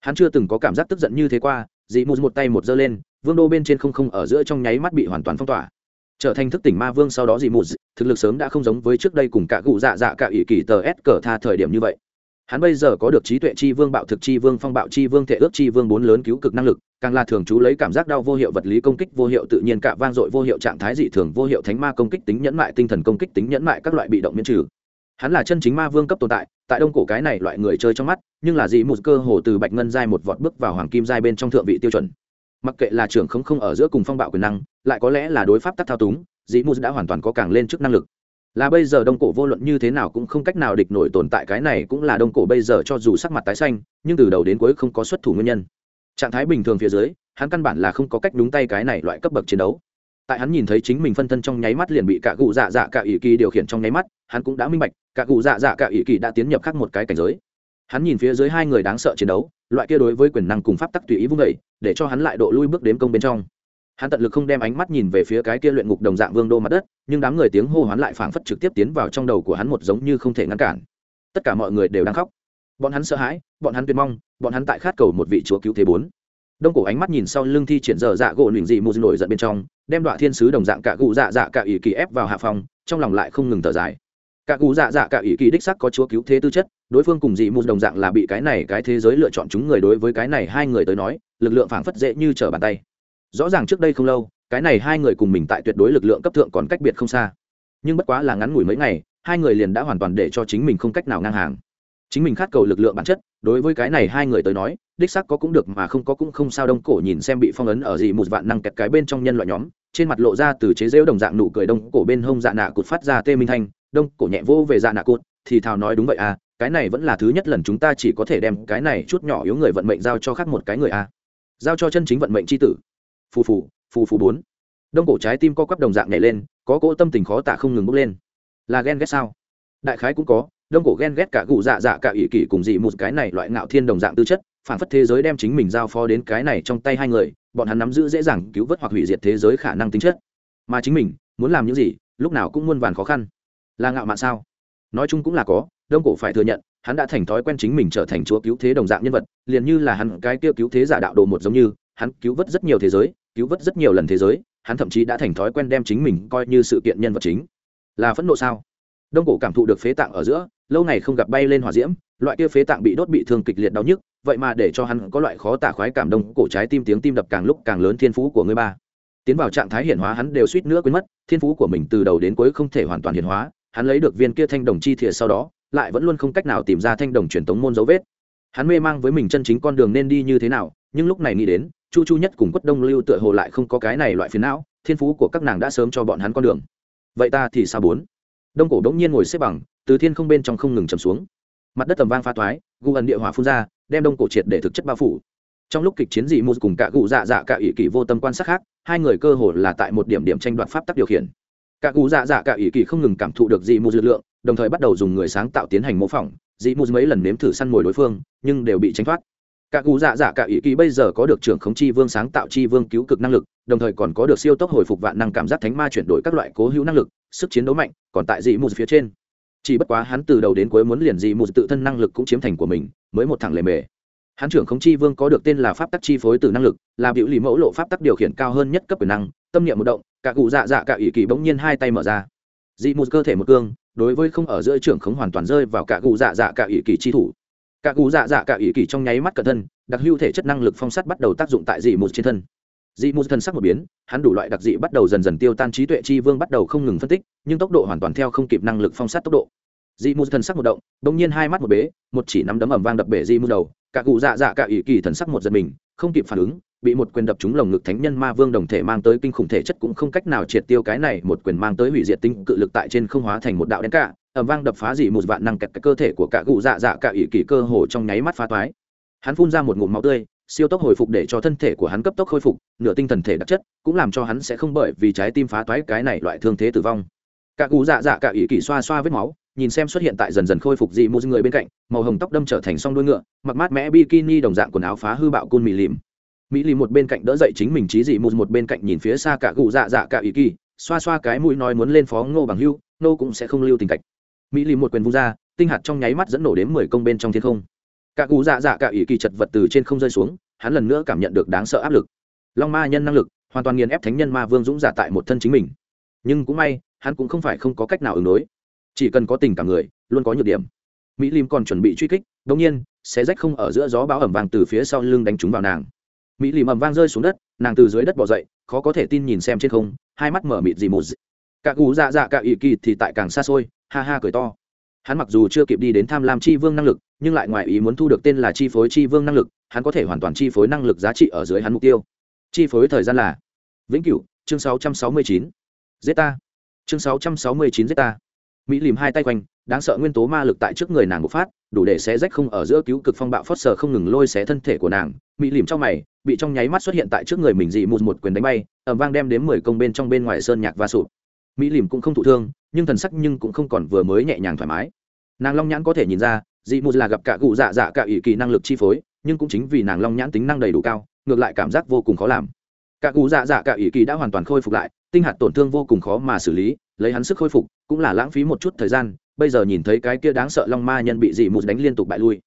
Hắn chưa từng có cảm giác tức giận như thế qua, dị mù một tay một giơ lên, vương đô bên trên không không ở giữa trong nháy mắt bị hoàn toàn phong tỏa. Trở thành thức tỉnh ma vương sau đó dị mù thực lực sớm đã không giống với trước đây cùng cả cụ dạ dạ cả ỷ kỳ tờ s cờ tha thời điểm như vậy. Hắn bây giờ có được trí tuệ chi vương, bạo thực chi vương, phong bạo chi vương, thể ước chi vương, bốn lớn cứu cực năng lực, càng là thường trú lấy cảm giác đau vô hiệu vật lý công kích vô hiệu tự nhiên, cả vang dội vô hiệu trạng thái dị thường, vô hiệu thánh ma công kích tính nhẫn mại, tinh thần công kích tính nhẫn mại, các loại bị động miễn trừ hắn là chân chính ma vương cấp tồn tại tại đông cổ cái này loại người chơi trong mắt, nhưng là dị một cơ hồ từ bạch ngân giai một vọt bước vào hoàng kim giai bên trong thượng vị tiêu chuẩn. Mặc kệ là trưởng không không ở giữa cùng phong bạo quyền năng, lại có lẽ là đối pháp tắc thao túng dị một đã hoàn toàn có càng lên chức năng lực. Là bây giờ đông cổ vô luận như thế nào cũng không cách nào địch nổi tồn tại cái này cũng là đông cổ bây giờ cho dù sắc mặt tái xanh, nhưng từ đầu đến cuối không có xuất thủ nguyên nhân. Trạng thái bình thường phía dưới, hắn căn bản là không có cách đúng tay cái này loại cấp bậc chiến đấu tại hắn nhìn thấy chính mình phân thân trong nháy mắt liền bị cả cụ dạ dạ cả ỷ kỳ điều khiển trong nháy mắt, hắn cũng đã minh bạch, cả cụ dạ dạ cả ỷ kỳ đã tiến nhập khác một cái cảnh giới. Hắn nhìn phía dưới hai người đáng sợ chiến đấu, loại kia đối với quyền năng cùng pháp tắc tùy ý vung vẩy để cho hắn lại độ lui bước đếm công bên trong. Hắn tận lực không đem ánh mắt nhìn về phía cái kia luyện ngục đồng dạng vương đô mặt đất, nhưng đám người tiếng hô hoán lại phảng phất trực tiếp tiến vào trong đầu của hắn một giống như không thể ngăn cản. Tất cả mọi người đều đang khóc. Bọn hắn sợ hãi, bọn hắn tuyệt mong, bọn hắn tại khát cầu một vị chúa cứu thế bốn. Đông cổ ánh mắt nhìn sau lưng thi triển dở dạ gỗ luyện dị mù nổi giận bên trong đem đoạn thiên sứ đồng dạng cả cụ dạ dạ cả ỷ kỳ ép vào hạ phòng, trong lòng lại không ngừng thở dài. Cả cụ dạ dạ cả ý kỳ đích sắc có chúa cứu thế tư chất, đối phương cùng dị mù đồng dạng là bị cái này cái thế giới lựa chọn chúng người đối với cái này hai người tới nói, lực lượng phảng phất dễ như trở bàn tay. Rõ ràng trước đây không lâu, cái này hai người cùng mình tại tuyệt đối lực lượng cấp thượng còn cách biệt không xa. Nhưng bất quá là ngắn ngủi mấy ngày, hai người liền đã hoàn toàn để cho chính mình không cách nào ngang hàng. Chính mình khát cầu lực lượng bản chất, đối với cái này hai người tới nói, đích sắc có cũng được mà không có cũng không sao, đông cổ nhìn xem bị phong ấn ở gì một vạn năng kẹt cái bên trong nhân loại nhóm trên mặt lộ ra từ chế rêu đồng dạng nụ cười đông cổ bên hông dạ nạ cụt phát ra tê minh thanh, đông cổ nhẹ vô về dạ nạ cụt, thì thào nói đúng vậy à cái này vẫn là thứ nhất lần chúng ta chỉ có thể đem cái này chút nhỏ yếu người vận mệnh giao cho khác một cái người à. Giao cho chân chính vận mệnh c h i tử. Phù phù phù phù bốn. Đông cổ trái tim co quắp đồng dạng nhảy lên, có cỗ tâm tình khó tả không ngừng bốc lên. Là ghen ghét sao? Đại khái cũng có, đông cổ ghen ghét cả cụ dạ dạ cả ỷ kỷ cùng dị một cái này loại ngạo thiên đồng dạng tư chất phản phất thế giới đem chính mình giao phó đến cái này trong tay hai người bọn hắn nắm giữ dễ dàng cứu vớt hoặc hủy diệt thế giới khả năng tính chất. Mà chính mình, muốn làm những gì, lúc nào cũng muôn vàn khó khăn. Là ngạo mạn sao? Nói chung cũng là có, đông cổ phải thừa nhận, hắn đã thành thói quen chính mình trở thành chúa cứu thế đồng dạng nhân vật, liền như là hắn, cái kia cứu thế giả đạo đồ một giống như, hắn cứu vớt rất nhiều thế giới, cứu vớt rất nhiều lần thế giới, hắn thậm chí đã thành thói quen đem chính mình coi như sự kiện nhân vật chính. Là phẫn nộ sao? Đông cổ cảm thụ được phế tạng ở giữa, lâu ngày không gặp bay lên hỏa diễm, loại kia phế tạng bị đốt bị thương kịch liệt đau nhức vậy mà để cho hắn có loại khó tả khoái cảm đông, cổ trái tim tiếng tim đập càng lúc càng lớn, thiên phú của người ba. Tiến vào trạng thái hiển hóa, hắn đều suýt nữa quên mất, thiên phú của mình từ đầu đến cuối không thể hoàn toàn hiển hóa. Hắn lấy được viên kia thanh đồng chi thìa sau đó, lại vẫn luôn không cách nào tìm ra thanh đồng truyền tống môn dấu vết. Hắn mê mang với mình chân chính con đường nên đi như thế nào, nhưng lúc này nghĩ đến, chu chu nhất cùng quất đông lưu tựa hồ lại không có cái này loại phiền não, thiên phú của các nàng đã sớm cho bọn hắn con đường. Vậy ta thì sao bốn? Đông cổ đống nhiên ngồi xếp bằng, từ thiên không bên trong không ngừng chầm xuống. Mặt đất tầm vang pha toái gu ẩn địa hỏa phun ra đem đông cổ triệt để thực chất bao phủ. Trong lúc kịch chiến dị mù cùng cả cụ dạ dạ cả ỷ kỳ vô tâm quan sát khác, hai người cơ hồ là tại một điểm điểm tranh đoạt pháp tắc điều khiển. Cả cụ dạ dạ cả ỷ kỳ không ngừng cảm thụ được dị mù dư lượng, đồng thời bắt đầu dùng người sáng tạo tiến hành mô phỏng. Dị mù mấy lần nếm thử săn mồi đối phương, nhưng đều bị tránh thoát. Cả cụ dạ dạ cả ỷ kỳ bây giờ có được trưởng khống chi vương sáng tạo chi vương cứu cực năng lực, đồng thời còn có được siêu tốc hồi phục vạn năng cảm giác thánh ma chuyển đổi các loại cố hữu năng lực, sức chiến đấu mạnh, còn tại dị mù phía trên chỉ bất quá hắn từ đầu đến cuối muốn liền dị một tự thân năng lực cũng chiếm thành của mình, mới một thằng lề mề. Hắn trưởng khống chi vương có được tên là pháp tắc chi phối từ năng lực, là biểu lì mẫu lộ pháp tắc điều khiển cao hơn nhất cấp quyền năng, tâm niệm một động, cả cụ dạ dạ cả ỷ kỳ bỗng nhiên hai tay mở ra. Dị một cơ thể một cương, đối với không ở giữa trưởng khống hoàn toàn rơi vào cả cụ dạ dạ cả ỷ kỳ chi thủ. Cả cụ dạ dạ cả ỷ kỳ trong nháy mắt cẩn thân, đặc hữu thể chất năng lực phong sắt bắt đầu tác dụng tại dị một trên thân dị mù Thần sắc một biến, hắn đủ loại đặc dị bắt đầu dần dần tiêu tan trí tuệ chi vương bắt đầu không ngừng phân tích, nhưng tốc độ hoàn toàn theo không kịp năng lực phong sát tốc độ. Dị mù thần sắc một động, bỗng nhiên hai mắt một bế, một chỉ nắm đấm ẩm vang đập bể dị mù đầu, cả cụ dạ dạ cả ỷ kỳ thần sắc một giật mình, không kịp phản ứng, bị một quyền đập trúng lồng ngực thánh nhân ma vương đồng thể mang tới kinh khủng thể chất cũng không cách nào triệt tiêu cái này, một quyền mang tới hủy diệt tinh cự lực tại trên không hóa thành một đạo đen cả ẩm vang đập phá dị một vạn năng kẹt cái cơ thể của cả cụ dạ dạ cả ỷ kỳ cơ hồ trong nháy mắt phá toái. Hắn phun ra một ngụm máu tươi siêu tốc hồi phục để cho thân thể của hắn cấp tốc khôi phục, nửa tinh thần thể đặc chất cũng làm cho hắn sẽ không bởi vì trái tim phá toái cái này loại thương thế tử vong. Cả cú dạ dạ cả ý kỳ xoa xoa vết máu, nhìn xem xuất hiện tại dần dần khôi phục dị một người bên cạnh, màu hồng tóc đâm trở thành song đuôi ngựa, mặc mát mẽ bikini đồng dạng quần áo phá hư bạo côn mì lìm. Mỹ lì một bên cạnh đỡ dậy chính mình trí dị một một bên cạnh nhìn phía xa cả cụ dạ dạ cả ý kỳ xoa xoa cái mũi nói muốn lên phó ngô bằng hưu nô cũng sẽ không lưu tình cảnh mỹ lì một quyền vung ra, tinh hạt trong nháy mắt dẫn nổ đến mười công bên trong thiên không cả cụ dạ dạ cả ý kỳ chật vật từ trên không rơi xuống, hắn lần nữa cảm nhận được đáng sợ áp lực. Long ma nhân năng lực, hoàn toàn nghiền ép thánh nhân ma vương dũng giả tại một thân chính mình. Nhưng cũng may, hắn cũng không phải không có cách nào ứng đối. Chỉ cần có tình cảm người, luôn có nhược điểm. Mỹ lim còn chuẩn bị truy kích đ ỗ n g nhiên xé rách không ở giữa gió báo ẩm vàng từ phía sau lưng đánh trúng vào nàng. Mỹ lim ẩm vang rơi xuống đất, nàng từ dưới đất bỏ dậy, khó có thể tin nhìn xem trên không, hai mắt mở mịt gì một cả cú dạ dạ cả ỵ kỳ thì tại càng xa xôi, ha ha cười to. Hắn mặc dù chưa kịp đi đến tham lam chi vương năng lực nhưng lại ngoài ý muốn thu được tên là chi phối chi vương năng lực, hắn có thể hoàn toàn chi phối năng lực giá trị ở dưới hắn mục tiêu. Chi phối thời gian là vĩnh cửu, chương 669. zeta. Chương 669 zeta. Mỹ lìm hai tay quanh, đáng sợ nguyên tố ma lực tại trước người nàng bộc phát, đủ để xé rách không ở giữa cứu cực phong bạo phớt sờ không ngừng lôi xé thân thể của nàng. Mỹ lìm trong mày, bị trong nháy mắt xuất hiện tại trước người mình dị một một quyền đánh bay ẩm vang đem đến mười công bên trong bên ngoài sơn nhạc và sụp. Mỹ lìm cũng không thụ thương, nhưng thần sắc nhưng cũng không còn vừa mới nhẹ nhàng thoải mái. Nàng long nhãn có thể nhìn ra dị mù là gặp cả cụ dạ dạ cả ỷ kỳ năng lực chi phối, nhưng cũng chính vì nàng long nhãn tính năng đầy đủ cao, ngược lại cảm giác vô cùng khó làm. Cả cụ dạ dạ cả ỷ kỳ đã hoàn toàn khôi phục lại, tinh hạt tổn thương vô cùng khó mà xử lý, lấy hắn sức khôi phục cũng là lãng phí một chút thời gian, bây giờ nhìn thấy cái kia đáng sợ long ma nhân bị dị mù đánh liên tục bại lui.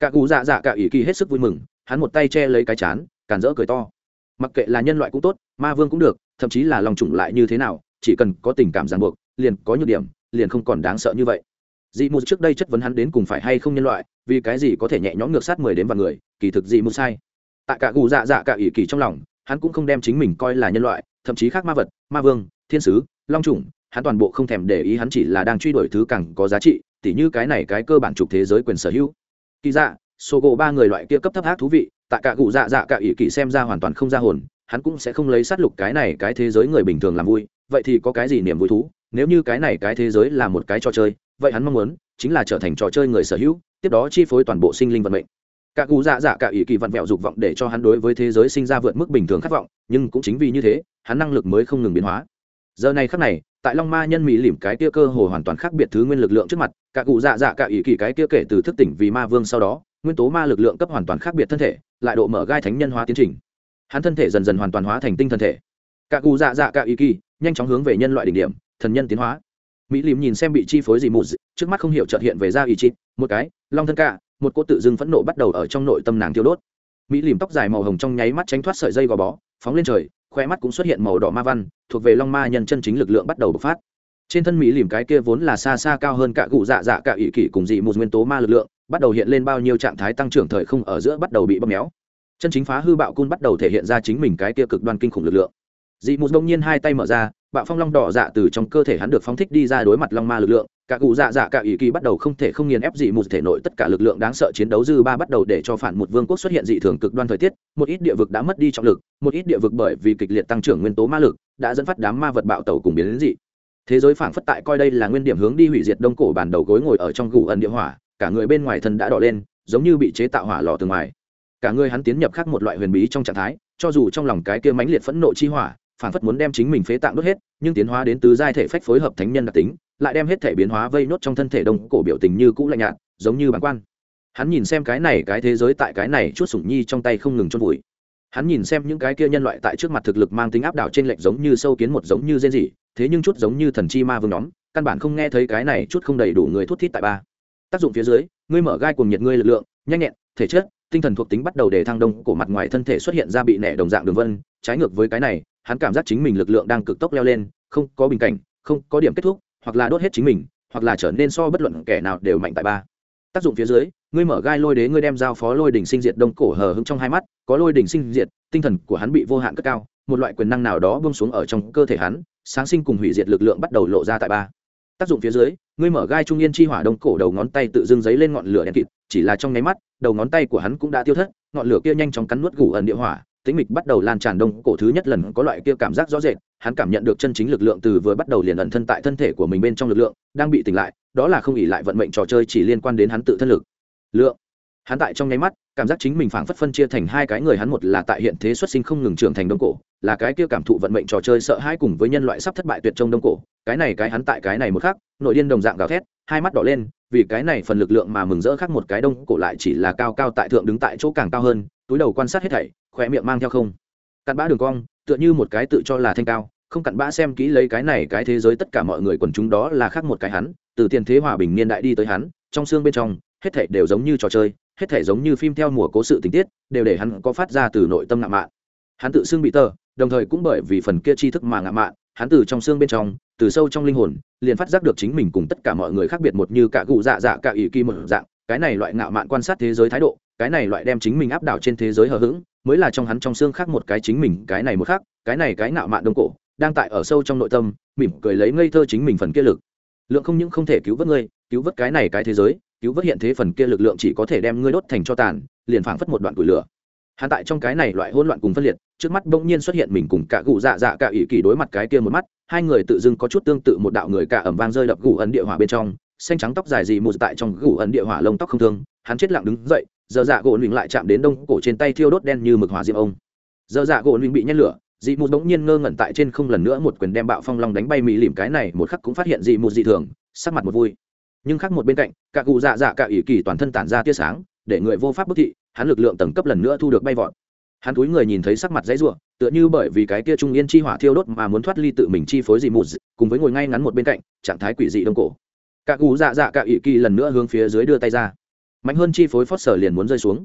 Cả cụ dạ dạ cả ỷ kỳ hết sức vui mừng, hắn một tay che lấy cái chán, càn rỡ cười to. Mặc kệ là nhân loại cũng tốt, ma vương cũng được, thậm chí là lòng trùng lại như thế nào, chỉ cần có tình cảm ràng buộc, liền có nhược điểm, liền không còn đáng sợ như vậy dị mù trước đây chất vấn hắn đến cùng phải hay không nhân loại, vì cái gì có thể nhẹ nhõm ngược sát mười đến vài người, kỳ thực dị mù sai. Tại cả gù dạ dạ cả ỷ kỳ trong lòng, hắn cũng không đem chính mình coi là nhân loại, thậm chí khác ma vật, ma vương, thiên sứ, long trùng hắn toàn bộ không thèm để ý hắn chỉ là đang truy đuổi thứ càng có giá trị, tỉ như cái này cái cơ bản trục thế giới quyền sở hữu. Kỳ dạ số gỗ ba người loại kia cấp thấp ác thú vị, tại cả cụ dạ dạ cả ỷ kỳ xem ra hoàn toàn không ra hồn, hắn cũng sẽ không lấy sát lục cái này cái thế giới người bình thường làm vui, vậy thì có cái gì niềm vui thú? Nếu như cái này cái thế giới là một cái trò chơi vậy hắn mong muốn chính là trở thành trò chơi người sở hữu, tiếp đó chi phối toàn bộ sinh linh vận mệnh. Cả cụ dạ dạ cả ý kỳ vặn vẹo dục vọng để cho hắn đối với thế giới sinh ra vượt mức bình thường khát vọng, nhưng cũng chính vì như thế, hắn năng lực mới không ngừng biến hóa. Giờ này khắc này, tại long ma nhân mỹ lìm cái kia cơ hồ hoàn toàn khác biệt thứ nguyên lực lượng trước mặt, cả cụ dạ dạ cả ý kỳ cái kia kể từ thức tỉnh vì ma vương sau đó, nguyên tố ma lực lượng cấp hoàn toàn khác biệt thân thể, lại độ mở gai thánh nhân hóa tiến trình. Hắn thân thể dần dần hoàn toàn hóa thành tinh thân thể. Cả cụ dạ dạ cả ý kỳ, nhanh chóng hướng về nhân loại đỉnh điểm, thần nhân tiến hóa mỹ lìm nhìn xem bị chi phối gì mù trước mắt không hiểu trợt hiện về ra ý chí, một cái, long thân cả, một cô tự dưng phẫn nộ bắt đầu ở trong nội tâm nàng tiêu đốt. Mỹ lìm tóc dài màu hồng trong nháy mắt tránh thoát sợi dây gò bó, phóng lên trời khoe mắt cũng xuất hiện màu đỏ ma văn, thuộc về long ma nhân chân chính lực lượng bắt đầu bộc phát. Trên thân mỹ lìm cái kia vốn là xa xa cao hơn cả cụ dạ dạ cả ỷ kỷ cùng dị một nguyên tố ma lực lượng, bắt đầu hiện lên bao nhiêu trạng thái tăng trưởng thời không ở giữa bắt đầu bị bóp méo. Chân chính phá hư bạo cun bắt đầu thể hiện ra chính mình cái kia cực đoan kinh khủng lực lượng. Dị một đông nhiên hai tay mở ra bạo phong long đỏ dạ từ trong cơ thể hắn được phóng thích đi ra đối mặt long ma lực lượng, cả cụ dạ dạ cả ý kỳ bắt đầu không thể không nghiền ép dị một thể nội tất cả lực lượng đáng sợ chiến đấu dư ba bắt đầu để cho phản một vương quốc xuất hiện dị thường cực đoan thời tiết, một ít địa vực đã mất đi trọng lực, một ít địa vực bởi vì kịch liệt tăng trưởng nguyên tố ma lực đã dẫn phát đám ma vật bạo tàu cùng biến đến dị. Thế giới phản phất tại coi đây là nguyên điểm hướng đi hủy diệt đông cổ bàn đầu gối ngồi ở trong gù ẩn địa hỏa, cả người bên ngoài thân đã đỏ lên, giống như bị chế tạo hỏa lò từ ngoài. Cả người hắn tiến nhập khác một loại huyền bí trong trạng thái, cho dù trong lòng cái kia mãnh liệt phẫn nộ chi hỏa phản phất muốn đem chính mình phế tạng đốt hết, nhưng tiến hóa đến tứ giai thể phách phối hợp thánh nhân đặc tính, lại đem hết thể biến hóa vây nốt trong thân thể đông cổ biểu tình như cũ lạnh nhạt, giống như bản quan. Hắn nhìn xem cái này, cái thế giới tại cái này chút sủng nhi trong tay không ngừng chôn vùi. Hắn nhìn xem những cái kia nhân loại tại trước mặt thực lực mang tính áp đảo trên lệnh giống như sâu kiến một giống như rên rỉ, thế nhưng chút giống như thần chi ma vương nhóm, căn bản không nghe thấy cái này chút không đầy đủ người thút thít tại ba. Tác dụng phía dưới, ngươi mở gai cùng nhiệt ngươi lực lượng, nhanh nhẹn, thể chất, tinh thần thuộc tính bắt đầu để thăng đông cổ mặt ngoài thân thể xuất hiện ra bị nẻ đồng dạng đường vân, trái ngược với cái này hắn cảm giác chính mình lực lượng đang cực tốc leo lên, không có bình cảnh, không có điểm kết thúc, hoặc là đốt hết chính mình, hoặc là trở nên so bất luận kẻ nào đều mạnh tại ba. Tác dụng phía dưới, ngươi mở gai lôi đế, ngươi đem giao phó lôi đỉnh sinh diệt đông cổ hờ hững trong hai mắt, có lôi đỉnh sinh diệt, tinh thần của hắn bị vô hạn cất cao, một loại quyền năng nào đó bông xuống ở trong cơ thể hắn, sáng sinh cùng hủy diệt lực lượng bắt đầu lộ ra tại ba. Tác dụng phía dưới, ngươi mở gai trung yên chi hỏa đông cổ đầu ngón tay tự dưng giấy lên ngọn lửa đen kịt, chỉ là trong nháy mắt, đầu ngón tay của hắn cũng đã tiêu thất, ngọn lửa kia nhanh chóng cắn nuốt gủ ẩn địa hỏa tĩnh mịch bắt đầu lan tràn đông. Cổ thứ nhất lần có loại kia cảm giác rõ rệt, hắn cảm nhận được chân chính lực lượng từ vừa bắt đầu liền ẩn thân tại thân thể của mình bên trong lực lượng, đang bị tỉnh lại, đó là không ỉ lại vận mệnh trò chơi chỉ liên quan đến hắn tự thân lực lượng. Hắn tại trong nháy mắt, cảm giác chính mình phảng phất phân chia thành hai cái người, hắn một là tại hiện thế xuất sinh không ngừng trưởng thành đông cổ, là cái kia cảm thụ vận mệnh trò chơi sợ hãi cùng với nhân loại sắp thất bại tuyệt trong đông cổ. Cái này cái hắn tại cái này một khác nội điên đồng dạng gào thét, hai mắt đỏ lên, vì cái này phần lực lượng mà mừng rỡ khác một cái đông cổ lại chỉ là cao cao tại thượng đứng tại chỗ càng cao hơn, túi đầu quan sát hết thảy khỏe miệng mang theo không. Cặn bã đường cong, tựa như một cái tự cho là thanh cao, không cặn bã xem kỹ lấy cái này cái thế giới tất cả mọi người quần chúng đó là khác một cái hắn, từ tiền thế hòa bình niên đại đi tới hắn, trong xương bên trong, hết thảy đều giống như trò chơi, hết thảy giống như phim theo mùa cố sự tình tiết, đều để hắn có phát ra từ nội tâm ngạo mạn. Hắn tự xương bị tờ, đồng thời cũng bởi vì phần kia tri thức mà ngạo mạn, hắn từ trong xương bên trong, từ sâu trong linh hồn, liền phát giác được chính mình cùng tất cả mọi người khác biệt một như cả cụ dạ dạ cả ỷ kỳ một dạng, cái này loại ngạo mạn quan sát thế giới thái độ, cái này loại đem chính mình áp đảo trên thế giới hờ hững mới là trong hắn trong xương khác một cái chính mình, cái này một khác, cái này cái nạo mạn đông cổ, đang tại ở sâu trong nội tâm, mỉm cười lấy ngây thơ chính mình phần kia lực. Lượng không những không thể cứu vớt ngươi, cứu vớt cái này cái thế giới, cứu vớt hiện thế phần kia lực lượng chỉ có thể đem ngươi đốt thành cho tàn, liền phảng phất một đoạn củi lửa. Hắn tại trong cái này loại hỗn loạn cùng phân liệt, trước mắt bỗng nhiên xuất hiện mình cùng cả gù dạ dạ cả ỷ kỳ đối mặt cái kia một mắt, hai người tự dưng có chút tương tự một đạo người cả ẩm vang rơi đập gù ấn địa hỏa bên trong, xanh trắng tóc dài gì mù tại trong gù ấn địa hỏa lông tóc không thương, hắn chết lặng đứng dậy giờ dạ gỗ luyện lại chạm đến đông cổ trên tay thiêu đốt đen như mực hỏa diệm ông. Giờ dạ gỗ luyện bị nhét lửa, dị mù bỗng nhiên ngơ ngẩn tại trên không lần nữa một quyền đem bạo phong long đánh bay mỹ lìm cái này, một khắc cũng phát hiện dị mù dị thường, sắc mặt một vui. Nhưng khác một bên cạnh, cả cụ dạ dạ cả ỷ kỳ toàn thân tản ra tia sáng, để người vô pháp bức thị, hắn lực lượng tầng cấp lần nữa thu được bay vọt. Hắn túi người nhìn thấy sắc mặt dãy ruộng tựa như bởi vì cái kia trung yên chi hỏa thiêu đốt mà muốn thoát ly tự mình chi phối dị mù cùng với ngồi ngay ngắn một bên cạnh, trạng thái quỷ dị đông cổ. Cả cụ dạ dạ cả ỷ kỳ lần nữa hướng phía dưới đưa tay ra mạnh hơn chi phối phót sở liền muốn rơi xuống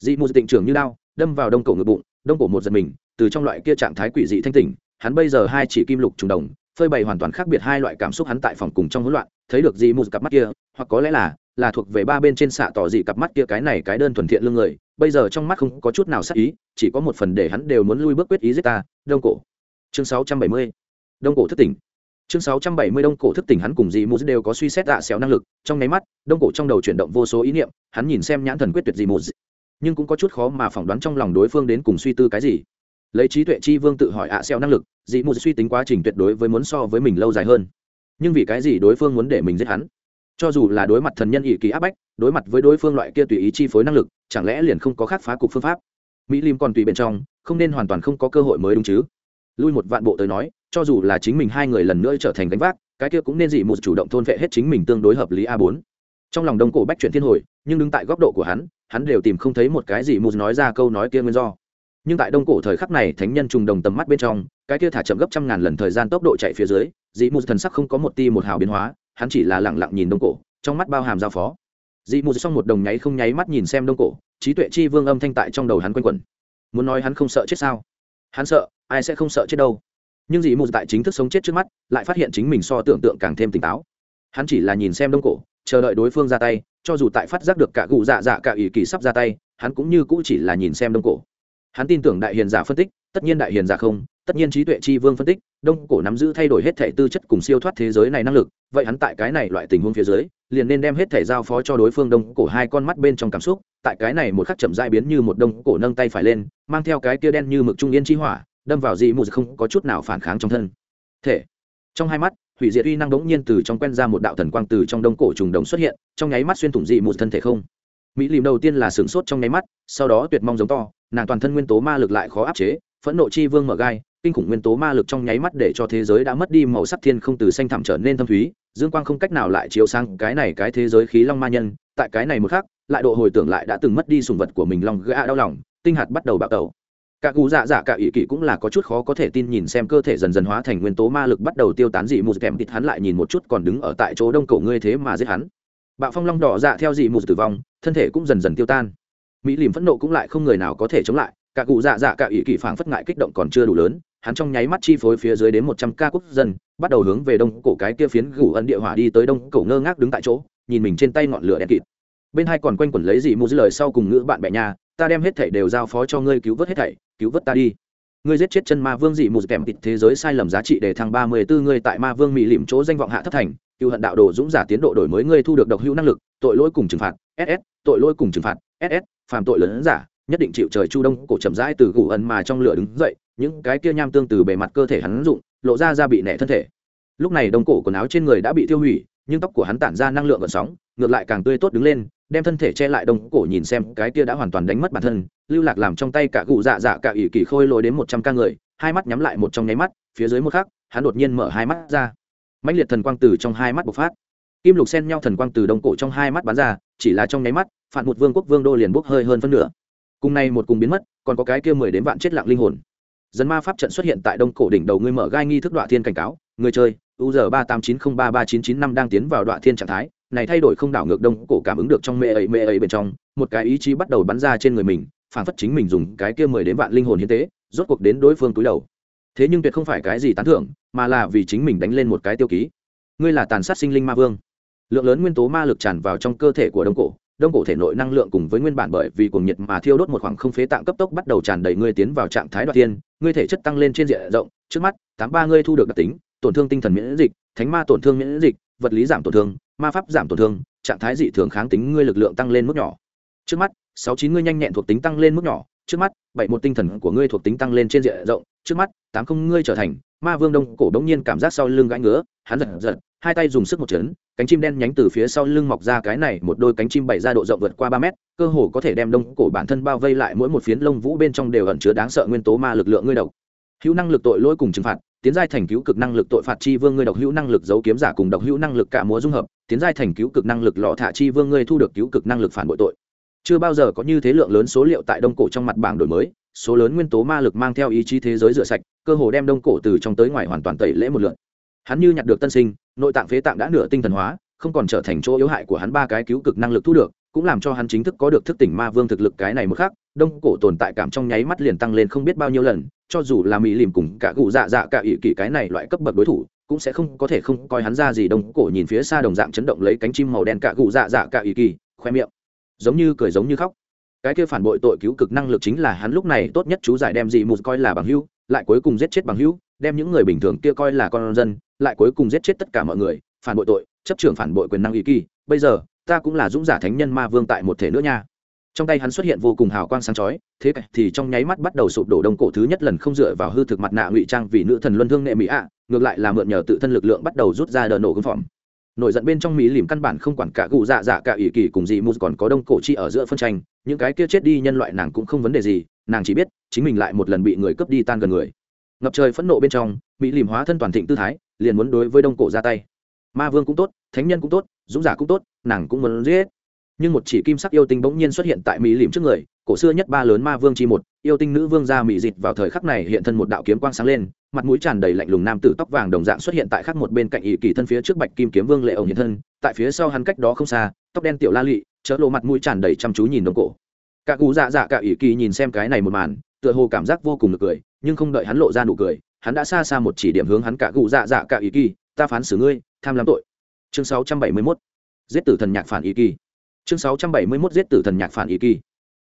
dị mù tịnh trưởng như lao đâm vào đông cổ ngực bụng, đông cổ một giật mình, từ trong loại kia trạng thái quỷ dị thanh tỉnh, hắn bây giờ hai chỉ kim lục trùng đồng, phơi bày hoàn toàn khác biệt hai loại cảm xúc hắn tại phòng cùng trong hỗn loạn, thấy được dị mù cặp mắt kia, hoặc có lẽ là là thuộc về ba bên trên xạ tỏ dị cặp mắt kia cái này cái đơn thuần thiện lương người, bây giờ trong mắt không có chút nào sắc ý, chỉ có một phần để hắn đều muốn lui bước quyết ý giết ta, đông cổ chương 670. đông cổ thất tỉnh chương 670 đông cổ thức tỉnh hắn cùng dị mù đều có suy xét dạ xéo năng lực, trong nháy mắt, đông cổ trong đầu chuyển động vô số ý niệm, hắn nhìn xem nhãn thần quyết tuyệt dị mù nhưng cũng có chút khó mà phỏng đoán trong lòng đối phương đến cùng suy tư cái gì. Lấy trí tuệ chi vương tự hỏi ạ xéo năng lực dị mù suy tính quá trình tuyệt đối với muốn so với mình lâu dài hơn. Nhưng vì cái gì đối phương muốn để mình giết hắn? Cho dù là đối mặt thần nhân ỷ kỳ áp bách, đối mặt với đối phương loại kia tùy ý chi phối năng lực, chẳng lẽ liền không có khác phá cục phương pháp? Mỹ lim còn tùy bên trong, không nên hoàn toàn không có cơ hội mới đúng chứ? Lui một vạn bộ tới nói cho dù là chính mình hai người lần nữa trở thành gánh vác, cái kia cũng nên dị một chủ động thôn vệ hết chính mình tương đối hợp lý a bốn. Trong lòng đông cổ bách chuyển thiên hồi, nhưng đứng tại góc độ của hắn hắn đều tìm không thấy một cái gì mù nói ra câu nói kia nguyên do. Nhưng tại đông cổ thời khắc này, thánh nhân trùng đồng tầm mắt bên trong, cái kia thả chậm gấp trăm ngàn lần thời gian tốc độ chạy phía dưới, dị mù thần sắc không có một ti một hào biến hóa, hắn chỉ là lẳng lặng nhìn đông cổ, trong mắt bao hàm giao phó. Dị mù xong một đồng nháy không nháy mắt nhìn xem đông cổ, trí tuệ chi vương âm thanh tại trong đầu hắn quanh quẩn. Muốn nói hắn không sợ chết sao? Hắn sợ, ai sẽ không sợ chết đâu? Nhưng dị mù tại chính thức sống chết trước mắt, lại phát hiện chính mình so tưởng tượng càng thêm tỉnh táo. Hắn chỉ là nhìn xem đông cổ, chờ đợi đối phương ra tay, cho dù tại phát giác được cả cụ dạ dạ cả ủy kỳ sắp ra tay, hắn cũng như cũ chỉ là nhìn xem đông cổ. Hắn tin tưởng đại hiền giả phân tích, tất nhiên đại hiền giả không, tất nhiên trí tuệ chi vương phân tích, đông cổ nắm giữ thay đổi hết thể tư chất cùng siêu thoát thế giới này năng lực, vậy hắn tại cái này loại tình huống phía dưới, liền nên đem hết thể giao phó cho đối phương đông cổ hai con mắt bên trong cảm xúc, tại cái này một khắc chậm dại biến như một đông cổ nâng tay phải lên, mang theo cái kia đen như mực trung yên chi hỏa đâm vào dị mù không có chút nào phản kháng trong thân. Thể. Trong hai mắt, hủy diệt uy năng đống nhiên từ trong quen ra một đạo thần quang từ trong đông cổ trùng đồng xuất hiện, trong nháy mắt xuyên thủng dị mù thân thể không. Mỹ lìm đầu tiên là sửng sốt trong nháy mắt, sau đó tuyệt mong giống to, nàng toàn thân nguyên tố ma lực lại khó áp chế, phẫn nộ chi vương mở gai, kinh khủng nguyên tố ma lực trong nháy mắt để cho thế giới đã mất đi màu sắc thiên không từ xanh thẳm trở nên thâm thúy, dương quang không cách nào lại chiếu sang cái này cái thế giới khí long ma nhân, tại cái này một khác lại độ hồi tưởng lại đã từng mất đi sùng vật của mình lòng gã đau lòng, tinh hạt bắt đầu bạo tẩu cả cụ dạ dạ cả ỷ kỵ cũng là có chút khó có thể tin nhìn xem cơ thể dần dần hóa thành nguyên tố ma lực bắt đầu tiêu tán dị mù kèm thịt hắn lại nhìn một chút còn đứng ở tại chỗ đông cổ ngươi thế mà giết hắn. Bạo phong long đỏ dạ theo dị mù tử vong, thân thể cũng dần dần tiêu tan. Mỹ lìm phẫn nộ cũng lại không người nào có thể chống lại, cả cụ dạ dạ cả ỷ kỵ phảng phất ngại kích động còn chưa đủ lớn, hắn trong nháy mắt chi phối phía dưới đến một trăm ca quốc dân, bắt đầu hướng về đông cổ cái kia phiến gủ ân địa hỏa đi tới đông cổ ngơ ngác đứng tại chỗ, nhìn mình trên tay ngọn lửa đen kịt. Bên hai còn quanh quẩn lấy dị mù dư lời sau cùng ngữ bạn bè nhà ta đem hết thảy đều giao phó cho ngươi cứu vớt hết thảy cứu vớt ta đi. Ngươi giết chết chân ma vương dị một kèm tịt thế giới sai lầm giá trị để thăng ba mươi bốn ngươi tại ma vương mỹ lìm chỗ danh vọng hạ thất thành, cựu hận đạo đồ dũng giả tiến độ đổi mới ngươi thu được độc hữu năng lực, tội lỗi cùng trừng phạt ss tội lỗi cùng trừng phạt ss phạm tội lớn giả, nhất định chịu trời chu đông, cổ chậm rãi từ gù ẩn mà trong lửa đứng dậy, những cái kia nham tương từ bề mặt cơ thể hắn rụng, lộ ra ra bị nẻ thân thể. Lúc này đông cổ quần áo trên người đã bị tiêu hủy, nhưng tóc của hắn tản ra năng lượng gợn sóng, ngược lại càng tươi tốt đứng lên đem thân thể che lại đông cổ nhìn xem, cái kia đã hoàn toàn đánh mất bản thân, lưu lạc làm trong tay cả cụ dạ dạ cả ỷ kỳ khôi lôi đến một trăm ca người, hai mắt nhắm lại một trong nháy mắt, phía dưới một khắc, hắn đột nhiên mở hai mắt ra. Mãnh liệt thần quang từ trong hai mắt bộc phát. Kim lục xen nhau thần quang từ đông cổ trong hai mắt bắn ra, chỉ là trong nháy mắt, phản một vương quốc vương đô liền bốc hơi hơn phân nửa. Cùng nay một cùng biến mất, còn có cái kia mười đến vạn chết lặng linh hồn. Dân ma pháp trận xuất hiện tại đông cổ đỉnh đầu, ngươi mở gai nghi thức đoạn thiên cảnh cáo người chơi, u giờ ba tám chín không ba ba chín chín năm đang tiến vào đoạn thiên trạng thái này thay đổi không đảo ngược đông cổ cảm ứng được trong mê ấy mê ấy bên trong, một cái ý chí bắt đầu bắn ra trên người mình, phản phất chính mình dùng cái kia mười đến vạn linh hồn hiến tế, rốt cuộc đến đối phương túi đầu. Thế nhưng tuyệt không phải cái gì tán thưởng, mà là vì chính mình đánh lên một cái tiêu ký. Ngươi là tàn sát sinh linh ma vương. Lượng lớn nguyên tố ma lực tràn vào trong cơ thể của đông cổ đông cổ thể nội năng lượng cùng với nguyên bản bởi vì cuồng nhiệt mà thiêu đốt một khoảng không phế tạng cấp tốc bắt đầu tràn đầy ngươi tiến vào trạng thái đoạt tiên, ngươi thể chất tăng lên trên diện rộng, trước mắt, tám ba ngươi thu được đặc tính, tổn thương tinh thần miễn dịch, thánh ma tổn thương miễn dịch, vật lý giảm tổn thương ma pháp giảm tổn thương, trạng thái dị thường kháng tính ngươi lực lượng tăng lên mức nhỏ. Trước mắt, sáu chín ngươi nhanh nhẹn thuộc tính tăng lên mức nhỏ. Trước mắt, bảy một tinh thần của ngươi thuộc tính tăng lên trên diện rộng. Trước mắt, tám không ngươi trở thành, ma vương đông cổ đống nhiên cảm giác sau lưng gãi ngứa, hắn giật giật, hai tay dùng sức một chấn, cánh chim đen nhánh từ phía sau lưng mọc ra cái này, một đôi cánh chim bày ra độ rộng vượt qua ba mét, cơ hồ có thể đem đông cổ bản thân bao vây lại mỗi một phiến lông vũ bên trong đều ẩn chứa đáng sợ nguyên tố ma lực lượng ngươi độc. Hữu năng lực tội lỗi cùng trừng phạt tiến giai thành cứu cực năng lực tội phạt chi vương ngươi độc hữu năng lực giấu kiếm giả cùng độc hữu năng lực cả múa dung hợp, tiến giai thành cứu cực năng lực lọ thả chi vương ngươi thu được cứu cực năng lực phản bội tội. Chưa bao giờ có như thế lượng lớn số liệu tại đông cổ trong mặt bảng đổi mới, số lớn nguyên tố ma lực mang theo ý chí thế giới rửa sạch, cơ hồ đem đông cổ từ trong tới ngoài hoàn toàn tẩy lễ một lượt. Hắn như nhặt được tân sinh, nội tạng phế tạng đã nửa tinh thần hóa, không còn trở thành chỗ yếu hại của hắn ba cái cứu cực năng lực thu được, cũng làm cho hắn chính thức có được thức tỉnh ma vương thực lực cái này một khác đông cổ tồn tại cảm trong nháy mắt liền tăng lên không biết bao nhiêu lần cho dù là mỹ lìm cùng cả cụ dạ dạ cả ỵ kỷ cái này loại cấp bậc đối thủ, cũng sẽ không có thể không coi hắn ra gì đông cổ nhìn phía xa đồng dạng chấn động lấy cánh chim màu đen cả gù dạ dạ cả ý kỳ khoe miệng. Giống như cười giống như khóc. Cái kia phản bội tội cứu cực năng lực chính là hắn lúc này tốt nhất chú giải đem dị mù coi là bằng hữu, lại cuối cùng giết chết bằng hữu, đem những người bình thường kia coi là con dân, lại cuối cùng giết chết tất cả mọi người, phản bội tội, chấp trưởng phản bội quyền năng ý kỳ bây giờ, ta cũng là dũng giả thánh nhân ma vương tại một thể nữa nha trong tay hắn xuất hiện vô cùng hào quang sáng chói, thế thì trong nháy mắt bắt đầu sụp đổ đông cổ thứ nhất lần không dựa vào hư thực mặt nạ ngụy trang vì nữ thần luân thương nghệ mỹ ạ, ngược lại là mượn nhờ tự thân lực lượng bắt đầu rút ra đờ nổ gương phỏng. Nổi giận bên trong mỹ lìm căn bản không quản cả gù dạ dạ cả ủy kỳ cùng gì mù còn có đông cổ chi ở giữa phân tranh, những cái kia chết đi nhân loại nàng cũng không vấn đề gì, nàng chỉ biết chính mình lại một lần bị người cướp đi tan gần người. Ngập trời phẫn nộ bên trong, mỹ lìm hóa thân toàn thịnh tư thái, liền muốn đối với đông cổ ra tay. Ma vương cũng tốt, thánh nhân cũng tốt, dũng giả cũng tốt, nàng cũng muốn giết nhưng một chỉ kim sắc yêu tinh bỗng nhiên xuất hiện tại mỹ lìm trước người cổ xưa nhất ba lớn ma vương chi một yêu tinh nữ vương ra mỹ dịt vào thời khắc này hiện thân một đạo kiếm quang sáng lên mặt mũi tràn đầy lạnh lùng nam tử tóc vàng đồng dạng xuất hiện tại khắc một bên cạnh ỷ kỳ thân phía trước bạch kim kiếm vương lệ ổng hiện thân tại phía sau hắn cách đó không xa tóc đen tiểu la lị, chớ lộ mặt mũi tràn đầy chăm chú nhìn đồng cổ cả cụ dạ dạ cả ỷ kỳ nhìn xem cái này một màn tựa hồ cảm giác vô cùng được cười nhưng không đợi hắn lộ ra nụ cười hắn đã xa xa một chỉ điểm hướng hắn cả cụ dạ dạ cả ỷ kỳ ta phán xử ngươi tham lam tội chương 671. giết tử thần nhạc phản ỷ kỳ chương 671 giết tử thần nhạc phản ý kỳ.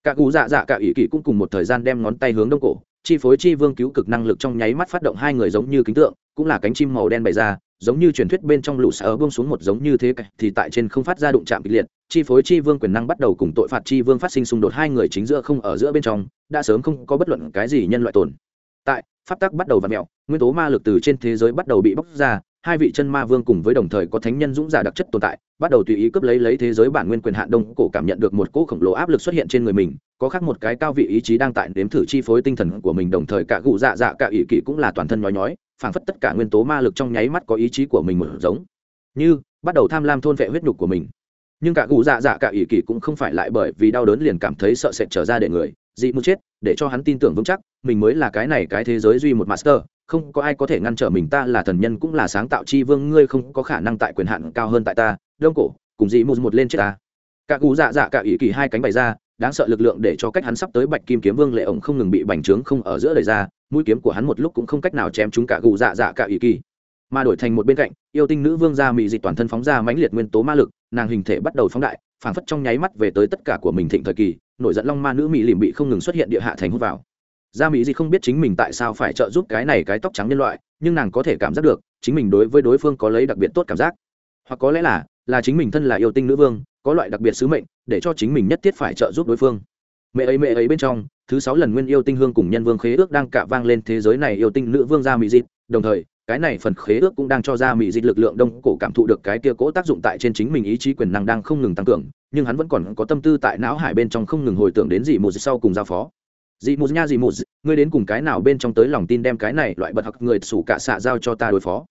Cả cụ dạ dạ cả ý kỳ cũng cùng một thời gian đem ngón tay hướng đông cổ, chi phối chi vương cứu cực năng lực trong nháy mắt phát động hai người giống như kính tượng, cũng là cánh chim màu đen bày ra, giống như truyền thuyết bên trong lũ sở buông xuống một giống như thế thì tại trên không phát ra đụng chạm kịch liệt, chi phối chi vương quyền năng bắt đầu cùng tội phạt chi vương phát sinh xung đột hai người chính giữa không ở giữa bên trong, đã sớm không có bất luận cái gì nhân loại tồn. Tại, pháp tắc bắt đầu vặn mẹo, nguyên tố ma lực từ trên thế giới bắt đầu bị bóc ra hai vị chân ma vương cùng với đồng thời có thánh nhân dũng giả đặc chất tồn tại, bắt đầu tùy ý cướp lấy lấy thế giới bản nguyên quyền hạn đông cổ cảm nhận được một cỗ khổng lồ áp lực xuất hiện trên người mình, có khác một cái cao vị ý chí đang tại nếm thử chi phối tinh thần của mình, đồng thời cả gụ dạ dạ cả ỷ kỷ cũng là toàn thân nhói nhói, phảng phất tất cả nguyên tố ma lực trong nháy mắt có ý chí của mình một giống như, bắt đầu tham lam thôn vệ huyết nhục của mình. Nhưng cả gụ dạ dạ cả ỷ kỷ cũng không phải lại bởi vì đau đớn liền cảm thấy sợ sệt trở ra để người, dị mưu chết, để cho hắn tin tưởng vững chắc, mình mới là cái này cái thế giới duy một master không có ai có thể ngăn trở mình, ta là thần nhân cũng là sáng tạo chi vương, ngươi không có khả năng tại quyền hạn cao hơn tại ta, đông cổ, cùng dị một một lên chết ta. Cả cú dạ dạ cả ý kỳ hai cánh bày ra, đáng sợ lực lượng để cho cách hắn sắp tới bạch kim kiếm vương lệ ổng không ngừng bị bành trướng không ở giữa lời ra, mũi kiếm của hắn một lúc cũng không cách nào chém chúng cả cụ dạ dạ cả ý kỳ. Mà đổi thành một bên cạnh, yêu tinh nữ vương gia mị dịch toàn thân phóng ra mãnh liệt nguyên tố ma lực, nàng hình thể bắt đầu phóng đại, phảng phất trong nháy mắt về tới tất cả của mình thịnh thời kỳ, nổi giận long ma nữ mỹ lìm bị không ngừng xuất hiện địa hạ thành hút vào gia mỹ gì không biết chính mình tại sao phải trợ giúp cái này cái tóc trắng nhân loại, nhưng nàng có thể cảm giác được, chính mình đối với đối phương có lấy đặc biệt tốt cảm giác. Hoặc có lẽ là là chính mình thân là yêu tinh nữ vương, có loại đặc biệt sứ mệnh, để cho chính mình nhất thiết phải trợ giúp đối phương. Mẹ ấy mẹ ấy bên trong, thứ sáu lần nguyên yêu tinh hương cùng nhân vương khế ước đang cả vang lên thế giới này yêu tinh nữ vương gia mỹ dịt đồng thời, cái này phần khế ước cũng đang cho ra mỹ dịch lực lượng đông cổ cảm thụ được cái kia cố tác dụng tại trên chính mình ý chí quyền năng đang không ngừng tăng cường, nhưng hắn vẫn còn có tâm tư tại não hải bên trong không ngừng hồi tưởng đến gì một sau cùng giao phó dị mù nha dị mù, ngươi đến cùng cái nào bên trong tới lòng tin đem cái này loại bật học người sủ cả xạ giao cho ta đối phó?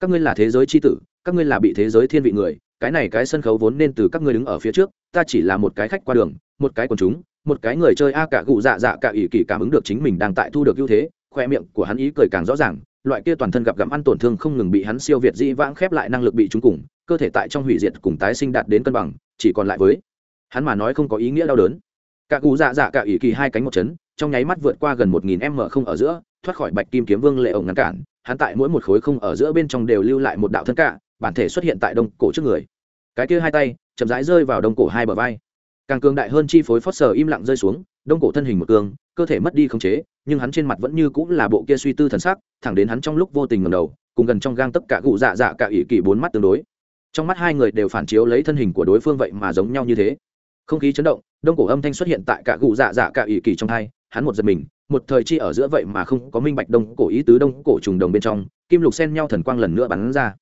Các ngươi là thế giới c h i tử, các ngươi là bị thế giới thiên vị người, cái này cái sân khấu vốn nên từ các ngươi đứng ở phía trước, ta chỉ là một cái khách qua đường, một cái quần chúng, một cái người chơi a cả cụ dạ dạ cả ỷ kỳ cảm ứng được chính mình đang tại thu được ưu thế, khoe miệng của hắn ý cười càng rõ ràng, loại kia toàn thân gặp gặm ăn tổn thương không ngừng bị hắn siêu việt dĩ vãng khép lại năng lực bị trúng cùng, cơ thể tại trong hủy diệt cùng tái sinh đạt đến cân bằng, chỉ còn lại với hắn mà nói không có ý nghĩa đau đớn. Cả cụ dạ dạ cả ỷ kỳ hai cánh một chấn trong nháy mắt vượt qua gần một nghìn m không ở giữa, thoát khỏi bạch kim kiếm vương lệ ổng ngăn cản, hắn tại mỗi một khối không ở giữa bên trong đều lưu lại một đạo thân cả bản thể xuất hiện tại đông cổ trước người. Cái kia hai tay chậm rãi rơi vào đông cổ hai bờ vai. Càng cường đại hơn chi phối phót sờ im lặng rơi xuống, đông cổ thân hình một cường, cơ thể mất đi khống chế, nhưng hắn trên mặt vẫn như cũng là bộ kia suy tư thần sắc, thẳng đến hắn trong lúc vô tình ngầm đầu, cùng gần trong gang tất cả cụ dạ dạ cả ỷ kỳ bốn mắt tương đối. Trong mắt hai người đều phản chiếu lấy thân hình của đối phương vậy mà giống nhau như thế. Không khí chấn động, đông cổ âm thanh xuất hiện tại cả cụ dạ dạ cả ỷ kỳ trong hai hắn một giật mình, một thời chi ở giữa vậy mà không có minh bạch đông cổ ý tứ đông cổ trùng đồng bên trong, kim lục xen nhau thần quang lần nữa bắn ra.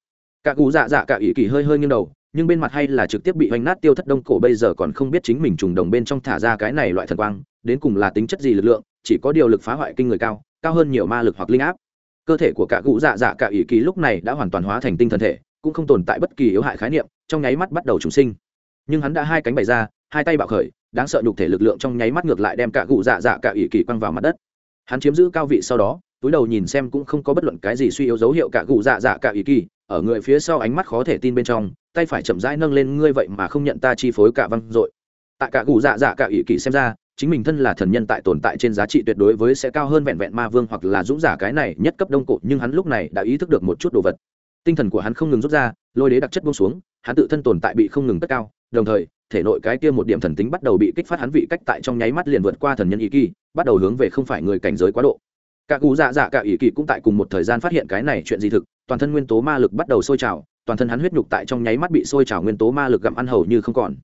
Cả cụ dạ dạ cả ý kỳ hơi hơi nghiêng đầu, nhưng bên mặt hay là trực tiếp bị hoành nát tiêu thất đông cổ bây giờ còn không biết chính mình trùng đồng bên trong thả ra cái này loại thần quang, đến cùng là tính chất gì lực lượng, chỉ có điều lực phá hoại kinh người cao cao hơn nhiều ma lực hoặc linh áp. Cơ thể của cả cụ dạ dạ cả ý kỳ lúc này đã hoàn toàn hóa thành tinh thần thể, cũng không tồn tại bất kỳ yếu hại khái niệm, trong nháy mắt bắt đầu trùng sinh. Nhưng hắn đã hai cánh bày ra, hai tay bạo khởi đáng sợ nhục thể lực lượng trong nháy mắt ngược lại đem cả gù dạ dạ cả ỷ kỳ quăng vào mặt đất. Hắn chiếm giữ cao vị sau đó, túi đầu nhìn xem cũng không có bất luận cái gì suy yếu dấu hiệu cả gù dạ dạ cả ỷ kỳ ở người phía sau ánh mắt khó thể tin bên trong, tay phải chậm rãi nâng lên, ngươi vậy mà không nhận ta chi phối cả văn dội. Tại cả gù dạ dạ cả ỷ kỳ xem ra, chính mình thân là thần nhân tại tồn tại trên giá trị tuyệt đối với sẽ cao hơn vẹn vẹn ma vương hoặc là dũng giả cái này nhất cấp đông cổ, nhưng hắn lúc này đã ý thức được một chút đồ vật. Tinh thần của hắn không ngừng rút ra, lôi đế đặc chất buông xuống, hắn tự thân tồn tại bị không ngừng cất cao đồng thời, thể nội cái kia một điểm thần tính bắt đầu bị kích phát hắn vị cách tại trong nháy mắt liền vượt qua thần nhân ý kỳ, bắt đầu hướng về không phải người cảnh giới quá độ. Cả cụ dạ dạ cả ý kỳ cũng tại cùng một thời gian phát hiện cái này chuyện gì thực, toàn thân nguyên tố ma lực bắt đầu sôi trào, toàn thân hắn huyết nhục tại trong nháy mắt bị sôi trào nguyên tố ma lực gặm ăn hầu như không còn.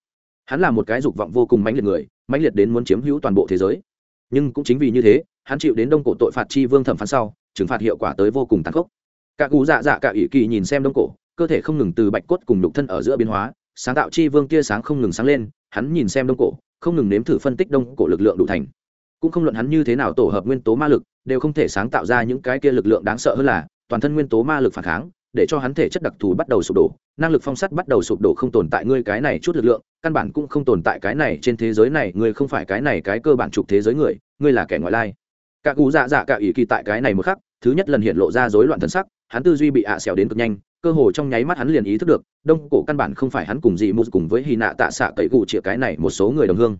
Hắn là một cái dục vọng vô cùng mãnh liệt người, mãnh liệt đến muốn chiếm hữu toàn bộ thế giới. Nhưng cũng chính vì như thế, hắn chịu đến đông cổ tội phạt chi vương thẩm phán sau, trừng phạt hiệu quả tới vô cùng tàn khốc. Cả cụ dạ dạ cả ý kỳ nhìn xem đông cổ, cơ thể không ngừng từ bạch cốt cùng đục thân ở giữa biến hóa sáng tạo chi vương tia sáng không ngừng sáng lên, hắn nhìn xem đông cổ, không ngừng nếm thử phân tích đông cổ lực lượng đủ thành. Cũng không luận hắn như thế nào tổ hợp nguyên tố ma lực, đều không thể sáng tạo ra những cái kia lực lượng đáng sợ hơn là, toàn thân nguyên tố ma lực phản kháng, để cho hắn thể chất đặc thù bắt đầu sụp đổ, năng lực phong sắt bắt đầu sụp đổ không tồn tại ngươi cái này chút lực lượng, căn bản cũng không tồn tại cái này trên thế giới này, ngươi không phải cái này cái cơ bản trục thế giới người, ngươi là kẻ ngoại lai. Cả cụ dạ dạ cả ý kỳ tại cái này một khắc, thứ nhất lần hiện lộ ra rối loạn thân sắc, hắn tư duy bị ạ à xẻo đến cực nhanh cơ hồ trong nháy mắt hắn liền ý thức được, đông cổ căn bản không phải hắn cùng dị mù cùng với hy nạ tạ xạ cậy cụ chĩa cái này một số người đồng hương.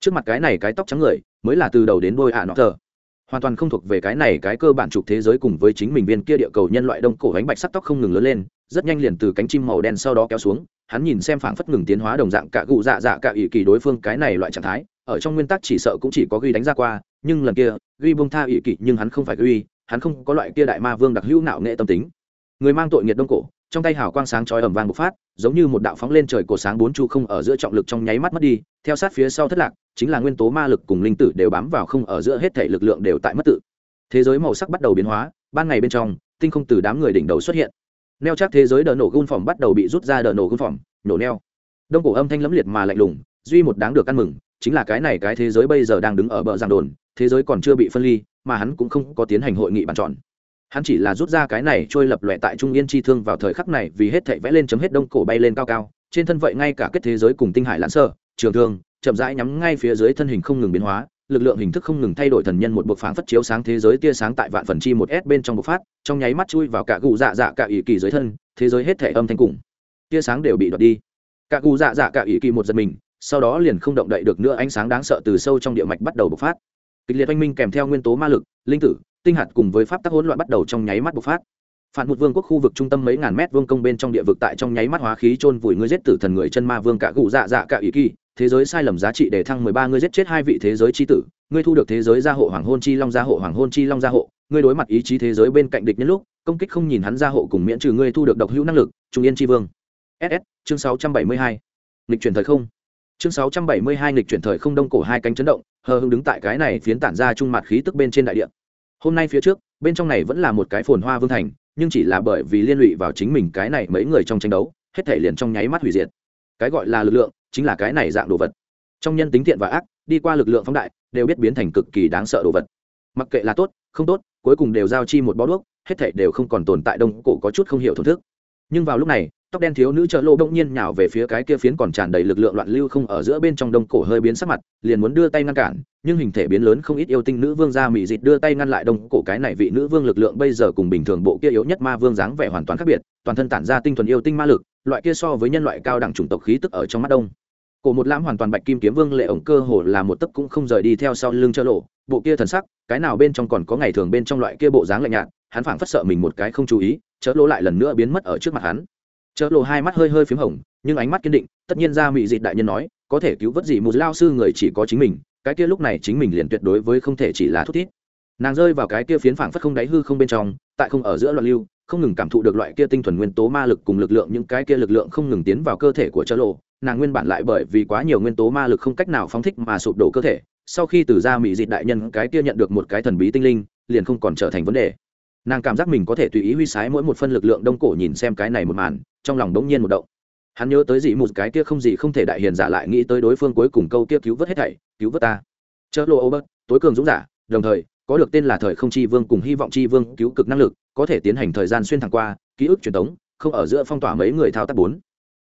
Trước mặt cái này cái tóc trắng người, mới là từ đầu đến đôi ạ nọ thờ. Hoàn toàn không thuộc về cái này cái cơ bản trục thế giới cùng với chính mình viên kia địa cầu nhân loại đông cổ bánh bạch sắc tóc không ngừng lớn lên, rất nhanh liền từ cánh chim màu đen sau đó kéo xuống, hắn nhìn xem phảng phất ngừng tiến hóa đồng dạng cả cụ dạ dạ cả ỷ kỳ đối phương cái này loại trạng thái, ở trong nguyên tắc chỉ sợ cũng chỉ có ghi đánh ra qua, nhưng lần kia, ghi bông tha ỷ kỳ nhưng hắn không phải ghi, hắn không có loại kia đại ma vương đặc hữu nạo nghệ tâm tính người mang tội nghiệt đông cổ, trong tay hào quang sáng chói ẩm vàng bộc phát, giống như một đạo phóng lên trời cổ sáng bốn chu không ở giữa trọng lực trong nháy mắt mất đi, theo sát phía sau thất lạc, chính là nguyên tố ma lực cùng linh tử đều bám vào không ở giữa hết thể lực lượng đều tại mất tự. Thế giới màu sắc bắt đầu biến hóa, ban ngày bên trong, tinh không từ đám người đỉnh đầu xuất hiện. Neo chắc thế giới đờ nổ gun phòng bắt đầu bị rút ra đờ nổ gun phòng nổ neo. Đông cổ âm thanh lẫm liệt mà lạnh lùng, duy một đáng được ăn mừng, chính là cái này cái thế giới bây giờ đang đứng ở bờ giang đồn, thế giới còn chưa bị phân ly, mà hắn cũng không có tiến hành hội nghị bàn chọn hắn chỉ là rút ra cái này trôi lập lòe tại trung yên chi thương vào thời khắc này vì hết thảy vẽ lên chấm hết đông cổ bay lên cao cao, trên thân vậy ngay cả kết thế giới cùng tinh hải lãn sơ, trường thương, chậm rãi nhắm ngay phía dưới thân hình không ngừng biến hóa, lực lượng hình thức không ngừng thay đổi thần nhân một bộc phảng phất chiếu sáng thế giới tia sáng tại vạn phần chi một s bên trong bộc phát, trong nháy mắt chui vào cả gù dạ dạ cả ỷ kỳ dưới thân, thế giới hết thể âm thanh cùng tia sáng đều bị đoạt đi. Cả gù dạ dạ cả ỷ kỳ một giật mình, sau đó liền không động đậy được nữa, ánh sáng đáng sợ từ sâu trong địa mạch bắt đầu bộc phát kịch liệt oanh minh kèm theo nguyên tố ma lực, linh tử, tinh hạt cùng với pháp tắc hỗn loạn bắt đầu trong nháy mắt bộc phát. Phản một vương quốc khu vực trung tâm mấy ngàn mét vương công bên trong địa vực tại trong nháy mắt hóa khí chôn vùi ngươi giết tử thần người chân ma vương cả cụ dạ dạ cả ý kỳ, thế giới sai lầm giá trị để thăng mười ba ngươi giết chết hai vị thế giới chi tử, ngươi thu được thế giới gia hộ hoàng hôn chi long gia hộ hoàng hôn chi long gia hộ, ngươi đối mặt ý chí thế giới bên cạnh địch nhân lúc, công kích không nhìn hắn gia hộ cùng miễn trừ ngươi thu được độc hữu năng lực, trung yên chi vương. Ss chương sáu trăm bảy mươi hai. Lịch chuyển thời không chương sáu trăm bảy mươi hai nghịch chuyển thời không đông cổ hai cánh chấn động, hờ hưng đứng tại cái này phiến tản ra trung mặt khí tức bên trên đại địa. Hôm nay phía trước, bên trong này vẫn là một cái phồn hoa vương thành, nhưng chỉ là bởi vì liên lụy vào chính mình cái này mấy người trong tranh đấu, hết thể liền trong nháy mắt hủy diệt. Cái gọi là lực lượng, chính là cái này dạng đồ vật. Trong nhân tính thiện và ác, đi qua lực lượng phóng đại, đều biết biến thành cực kỳ đáng sợ đồ vật. Mặc kệ là tốt, không tốt, cuối cùng đều giao chi một bó đuốc, hết thảy đều không còn tồn tại, đông cổ có chút không hiểu thổn thức. Nhưng vào lúc này tóc đen thiếu nữ trợ lộ bỗng nhiên nhào về phía cái kia phiến còn tràn đầy lực lượng loạn lưu không ở giữa bên trong đông cổ hơi biến sắc mặt, liền muốn đưa tay ngăn cản, nhưng hình thể biến lớn không ít yêu tinh nữ vương ra mỹ dịt đưa tay ngăn lại đông cổ cái này vị nữ vương lực lượng bây giờ cùng bình thường bộ kia yếu nhất ma vương dáng vẻ hoàn toàn khác biệt, toàn thân tản ra tinh thuần yêu tinh ma lực, loại kia so với nhân loại cao đẳng chủng tộc khí tức ở trong mắt đông. Cổ một lãm hoàn toàn bạch kim kiếm vương lệ ổng cơ hồ là một tấc cũng không rời đi theo sau lưng trợ lộ, bộ kia thần sắc, cái nào bên trong còn có ngày thường bên trong loại kia bộ dáng lạnh nhạt, hắn phảng phất sợ mình một cái không chú ý chớ lỗ lại lần nữa biến mất ở trước mặt hắn chợ lộ hai mắt hơi hơi p h í m hồng, nhưng ánh mắt kiên định, tất nhiên ra mị dịt đại nhân nói, có thể cứu vớt gì một lao sư người chỉ có chính mình, cái kia lúc này chính mình liền tuyệt đối với không thể chỉ là thút thít. Nàng rơi vào cái kia phiến phảng phất không đáy hư không bên trong, tại không ở giữa loạn lưu, không ngừng cảm thụ được loại kia tinh thuần nguyên tố ma lực cùng lực lượng, những cái kia lực lượng không ngừng tiến vào cơ thể của chợ lộ, nàng nguyên bản lại bởi vì quá nhiều nguyên tố ma lực không cách nào phóng thích mà sụp đổ cơ thể, sau khi từ ra mị dịt đại nhân cái kia nhận được một cái thần bí tinh linh, liền không còn trở thành vấn đề nàng cảm giác mình có thể tùy ý huy sái mỗi một phân lực lượng đông cổ nhìn xem cái này một màn, trong lòng đống nhiên một động. Hắn nhớ tới gì một cái kia không gì không thể đại hiền giả lại nghĩ tới đối phương cuối cùng câu kia cứu vớt hết thảy, cứu vớt ta. Chớ lộ ô bớt, tối cường dũng giả, đồng thời, có được tên là thời không chi vương cùng hy vọng chi vương cứu cực năng lực, có thể tiến hành thời gian xuyên thẳng qua, ký ức truyền thống không ở giữa phong tỏa mấy người thao tác bốn.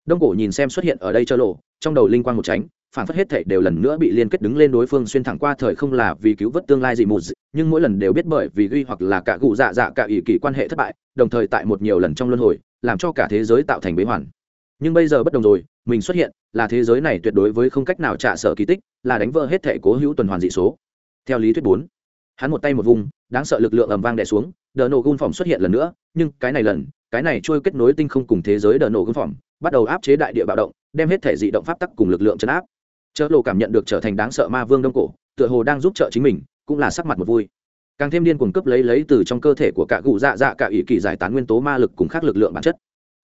Đông cổ nhìn xem xuất hiện ở đây chơ lộ trong đầu linh quang một tránh phản phất hết thể đều lần nữa bị liên kết đứng lên đối phương xuyên thẳng qua thời không là vì cứu vớt tương lai gì một nhưng mỗi lần đều biết bởi vì ghi hoặc là cả cụ dạ dạ cả ỷ kỳ quan hệ thất bại, đồng thời tại một nhiều lần trong luân hồi, làm cho cả thế giới tạo thành bế hoàn. Nhưng bây giờ bất đồng rồi, mình xuất hiện là thế giới này tuyệt đối với không cách nào trả sợ kỳ tích, là đánh vỡ hết thể cố hữu tuần hoàn dị số. Theo lý thuyết bốn, hắn một tay một vùng, đáng sợ lực lượng ầm vang đè xuống, đờ nổ gun phòng xuất hiện lần nữa, nhưng cái này lần, cái này trôi kết nối tinh không cùng thế giới đờ nổ gun phỏng, bắt đầu áp chế đại địa bạo động, đem hết thể dị động pháp tắc cùng lực lượng chấn áp chợ lộ cảm nhận được trở thành đáng sợ ma vương đông cổ, tựa hồ đang giúp trợ chính mình, cũng là sắc mặt một vui. Càng thêm điên cuồng cấp lấy lấy từ trong cơ thể của cả cụ dạ dạ cả ỷ kỳ giải tán nguyên tố ma lực cùng khác lực lượng bản chất.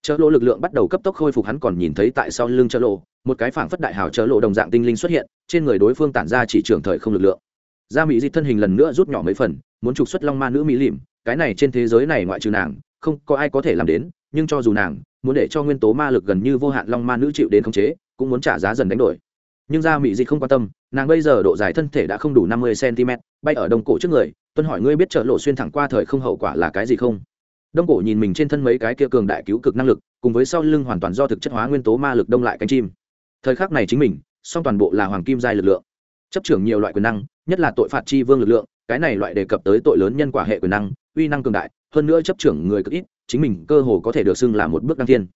Chợ lộ lực lượng bắt đầu cấp tốc khôi phục, hắn còn nhìn thấy tại sau lưng chợ lộ một cái phảng phất đại hào chợ lộ đồng dạng tinh linh xuất hiện, trên người đối phương tản ra chỉ trường thời không lực lượng. Gia mỹ di thân hình lần nữa rút nhỏ mấy phần, muốn trục xuất long ma nữ mỹ lìm, cái này trên thế giới này ngoại trừ nàng, không có ai có thể làm đến, nhưng cho dù nàng, muốn để cho nguyên tố ma lực gần như vô hạn long ma nữ chịu đến khống chế, cũng muốn trả giá dần đánh đổi nhưng gia mỹ di không quan tâm, nàng bây giờ độ dài thân thể đã không đủ năm mươi cm bay ở đông cổ trước người, tuân hỏi ngươi biết trợ lộ xuyên thẳng qua thời không hậu quả là cái gì không? Đông cổ nhìn mình trên thân mấy cái kia cường đại cứu cực năng lực, cùng với sau lưng hoàn toàn do thực chất hóa nguyên tố ma lực đông lại cánh chim. Thời khắc này chính mình, song toàn bộ là hoàng kim giai lực lượng. Chấp trưởng nhiều loại quyền năng, nhất là tội phạt chi vương lực lượng, cái này loại đề cập tới tội lớn nhân quả hệ quyền năng, uy năng cường đại, hơn nữa chấp trưởng người cực ít, chính mình cơ hồ có thể được xưng là một bước đăng thiên.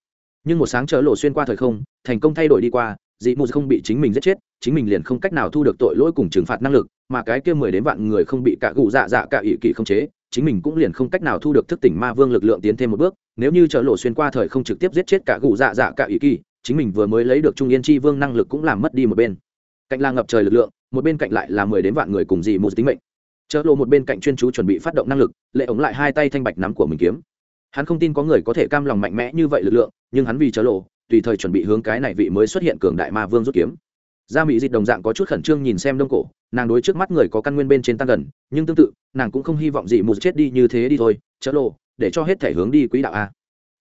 Nhưng một sáng chớ lộ xuyên qua thời không, thành công thay đổi đi qua dị mù không bị chính mình giết chết chính mình liền không cách nào thu được tội lỗi cùng trừng phạt năng lực mà cái kia mười đến vạn người không bị cả gù dạ dạ cả ỵ kỳ không chế chính mình cũng liền không cách nào thu được thức tỉnh ma vương lực lượng tiến thêm một bước nếu như chợ lộ xuyên qua thời không trực tiếp giết chết cả gù dạ dạ cả ỵ kỳ, chính mình vừa mới lấy được trung yên chi vương năng lực cũng làm mất đi một bên. Cạnh là ngập trời lực lượng một bên cạnh lại là mười đến vạn người cùng dị mù tính mệnh. Chợ lộ một bên cạnh chuyên chú chuẩn bị phát động năng lực lệ ống lại hai tay thanh bạch nắm của mình kiếm. Hắn không tin có người có thể cam lòng mạnh mẽ như vậy lực lượng nhưng hắn vì chợ lộ tùy thời chuẩn bị hướng cái này vị mới xuất hiện cường đại ma vương rút kiếm. Gia mỹ dịch đồng dạng có chút khẩn trương nhìn xem đông cổ, nàng đối trước mắt người có căn nguyên bên trên tăng gần, nhưng tương tự, nàng cũng không hy vọng gì mù chết đi như thế đi thôi, chớ lộ để cho hết thể hướng đi quỹ đạo a.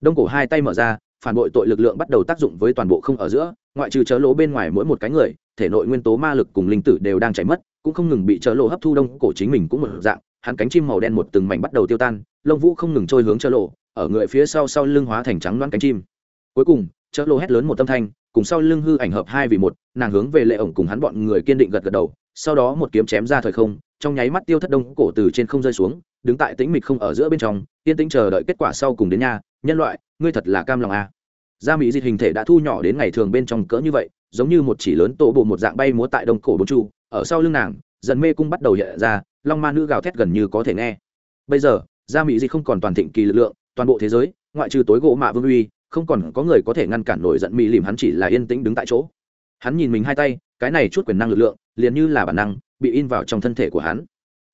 Đông cổ hai tay mở ra, phản bội tội lực lượng bắt đầu tác dụng với toàn bộ không ở giữa, ngoại trừ chớ lỗ bên ngoài mỗi một cái người, thể nội nguyên tố ma lực cùng linh tử đều đang chảy mất, cũng không ngừng bị chớ lỗ hấp thu đông cổ chính mình cũng một dạng, hắn cánh chim màu đen một từng mảnh bắt đầu tiêu tan, lông vũ không ngừng trôi hướng chớ lộ ở người phía sau sau lưng hóa thành trắng loan cánh chim. Cuối cùng chợ lô hét lớn một tâm thanh, cùng sau lưng hư ảnh hợp hai vì một, nàng hướng về lệ ổng cùng hắn bọn người kiên định gật gật đầu, sau đó một kiếm chém ra thời không, trong nháy mắt tiêu thất đông cổ từ trên không rơi xuống, đứng tại tĩnh mịch không ở giữa bên trong, yên tĩnh chờ đợi kết quả sau cùng đến nha nhân loại, ngươi thật là cam lòng à. gia mỹ dịch hình thể đã thu nhỏ đến ngày thường bên trong cỡ như vậy, giống như một chỉ lớn tổ bộ một dạng bay múa tại đông cổ bốn chu, ở sau lưng nàng, dần mê cung bắt đầu hiện ra, long ma nữ gào thét gần như có thể nghe bây giờ, gia mỹ dịch không còn toàn thịnh kỳ lực lượng, toàn bộ thế giới, ngoại trừ tối gỗ mạ vương uy không còn có người có thể ngăn cản nổi giận mỹ lìm, hắn chỉ là yên tĩnh đứng tại chỗ. Hắn nhìn mình hai tay, cái này chút quyền năng lực lượng, liền như là bản năng, bị in vào trong thân thể của hắn.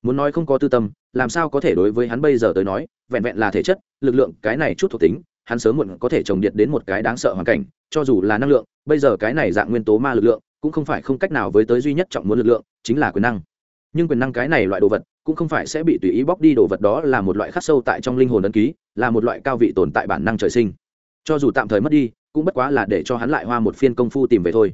Muốn nói không có tư tâm, làm sao có thể đối với hắn bây giờ tới nói, vẹn vẹn là thể chất, lực lượng, cái này chút thuộc tính, hắn sớm muộn có thể trồng điện đến một cái đáng sợ hoàn cảnh, cho dù là năng lượng, bây giờ cái này dạng nguyên tố ma lực lượng, cũng không phải không cách nào với tới duy nhất trọng muốn lực lượng, chính là quyền năng. Nhưng quyền năng cái này loại đồ vật, cũng không phải sẽ bị tùy ý bóc đi đồ vật đó là một loại khắc sâu tại trong linh hồn ấn ký, là một loại cao vị tồn tại bản năng trời sinh cho dù tạm thời mất đi, cũng bất quá là để cho hắn lại hoa một phiên công phu tìm về thôi.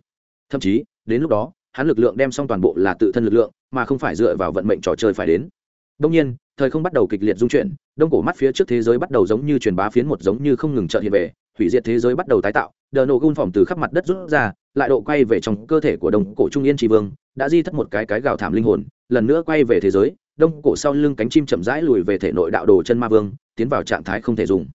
Thậm chí, đến lúc đó, hắn lực lượng đem xong toàn bộ là tự thân lực lượng, mà không phải dựa vào vận mệnh trò chơi phải đến. Đông nhiên, thời không bắt đầu kịch liệt dung chuyển, đông cổ mắt phía trước thế giới bắt đầu giống như truyền bá phiến một giống như không ngừng trợ hiện về, hủy diệt thế giới bắt đầu tái tạo, đờ nổ gun phỏng từ khắp mặt đất rút ra, lại độ quay về trong cơ thể của đông cổ trung yên tri vương, đã di thất một cái cái gào thảm linh hồn, lần nữa quay về thế giới, đông cổ sau lưng cánh chim chậm rãi lùi về thể nội đạo đồ chân ma vương, tiến vào trạng thái không thể dùng.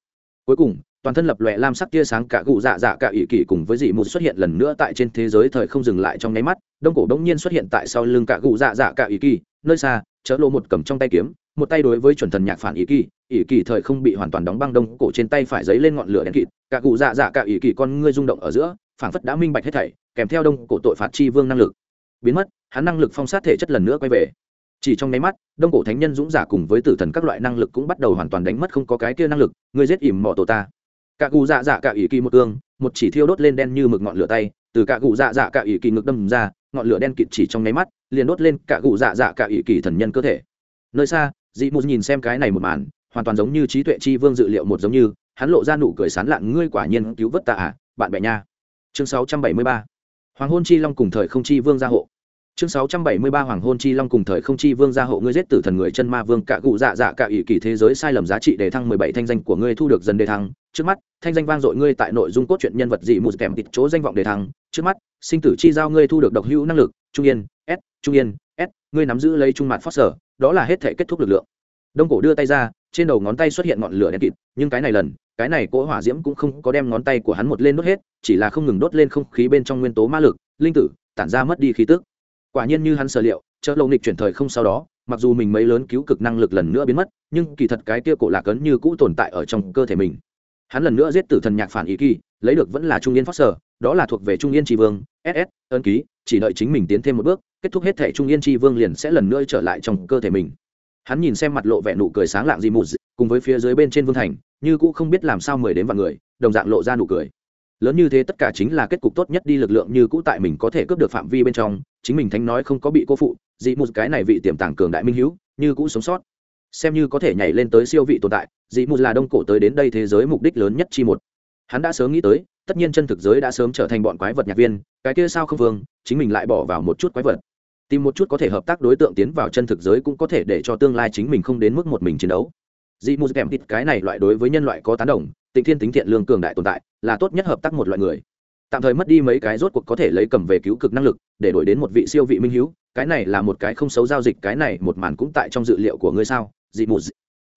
Cuối cùng toàn thân lập lòe lam sắc tia sáng cả cụ dạ dạ cả ỵ kỷ cùng với dị mù xuất hiện lần nữa tại trên thế giới thời không dừng lại trong nháy mắt, đông cổ đông nhiên xuất hiện tại sau lưng cả cụ dạ dạ cả ỵ kỳ nơi xa, chớ lộ một cầm trong tay kiếm, một tay đối với chuẩn thần nhạc phản ỵ kỳ ỵ kỳ thời không bị hoàn toàn đóng băng đông cổ trên tay phải giấy lên ngọn lửa đen kịt, cả cụ dạ dạ cả ỵ kỳ con ngươi rung động ở giữa, phảng phất đã minh bạch hết thảy, kèm theo đông cổ tội phạt chi vương năng lực. Biến mất, hắn năng lực phong sát thể chất lần nữa quay về. Chỉ trong nháy mắt, đông cổ thánh nhân dũng giả cùng với tử thần các loại năng lực cũng bắt đầu hoàn toàn đánh mất không có cái kia năng lực, ngươi giết ỉm mỏ tổ ta cả cụ dạ dạ cả ỷ kỳ một tương, một chỉ thiêu đốt lên đen như mực ngọn lửa tay, từ cả cụ dạ dạ cả ỷ kỳ ngực đâm ra, ngọn lửa đen kịt chỉ trong nháy mắt, liền đốt lên cả cụ dạ dạ cả ỷ kỳ thần nhân cơ thể. Nơi xa, dị mù nhìn xem cái này một màn, hoàn toàn giống như trí tuệ chi vương dự liệu một giống như, hắn lộ ra nụ cười sán lạn, ngươi quả nhiên cứu vớt ta à bạn bè nha. Chương 673 hoàng hôn chi long cùng thời không chi vương gia hộ chương 673 hoàng hôn chi long cùng thời không chi vương gia hộ ngươi giết tử thần người chân ma vương cạ cụ dạ dạ cạ ỷ kỳ thế giới sai lầm giá trị đề thăng 17 thanh danh của ngươi thu được dần đề thăng. Trước mắt, thanh danh vang dội ngươi tại nội dung cốt truyện nhân vật dị mù kèm tịt chỗ danh vọng đề thăng. Trước mắt, sinh tử chi giao ngươi thu được độc hữu năng lực, trung yên, s, trung yên, s, ngươi nắm giữ lấy trung mặt phát sở, đó là hết thể kết thúc lực lượng. Đông cổ đưa tay ra, trên đầu ngón tay xuất hiện ngọn lửa đen kịt, nhưng cái này lần, cái này cỗ hỏa diễm cũng không có đem ngón tay của hắn một lên đốt hết, chỉ là không ngừng đốt lên không khí bên trong nguyên tố ma lực, linh tử, tản ra mất đi khí tức quả nhiên như hắn sở liệu chợ lâu nghịch chuyển thời không sau đó, mặc dù mình mấy lớn cứu cực năng lực lần nữa biến mất, nhưng kỳ thật cái kia cổ lạc ấn như cũ tồn tại ở trong cơ thể mình. Hắn lần nữa giết tử thần nhạc phản ý kỳ, lấy được vẫn là trung yên phát sở đó là thuộc về trung yên tri vương ss ân ký, chỉ đợi chính mình tiến thêm một bước, kết thúc hết thẻ trung yên tri vương liền sẽ lần nữa trở lại trong cơ thể mình. Hắn nhìn xem mặt lộ vẻ nụ cười sáng lạng dị mù cùng với phía dưới bên trên vương thành, như cũ không biết làm sao mười đến vạn người, đồng dạng lộ ra nụ cười lớn như thế tất cả chính là kết cục tốt nhất đi lực lượng như cũ tại mình có thể cướp được phạm vi bên trong, chính mình thánh nói không có bị cô phụ, dị mù cái này vị tiềm tàng cường đại minh hữu, như cũ sống sót. Xem như có thể nhảy lên tới siêu vị tồn tại, dị mù là đông cổ tới đến đây thế giới mục đích lớn nhất chi một. Hắn đã sớm nghĩ tới, tất nhiên chân thực giới đã sớm trở thành bọn quái vật nhạc viên, cái kia sao không vương, chính mình lại bỏ vào một chút quái vật. Tìm một chút có thể hợp tác đối tượng tiến vào chân thực giới cũng có thể để cho tương lai chính mình không đến mức một mình chiến đấu. Dị mù kèm thịt cái này loại đối với nhân loại có tán đồng tịnh thiên tính thiện lương cường đại tồn tại, là tốt nhất hợp tác một loại người. Tạm thời mất đi mấy cái rốt cuộc có thể lấy cầm về cứu cực năng lực, để đổi đến một vị siêu vị minh hữu, cái này là một cái không xấu giao dịch, cái này một màn cũng tại trong dự liệu của ngươi sao? Dị mù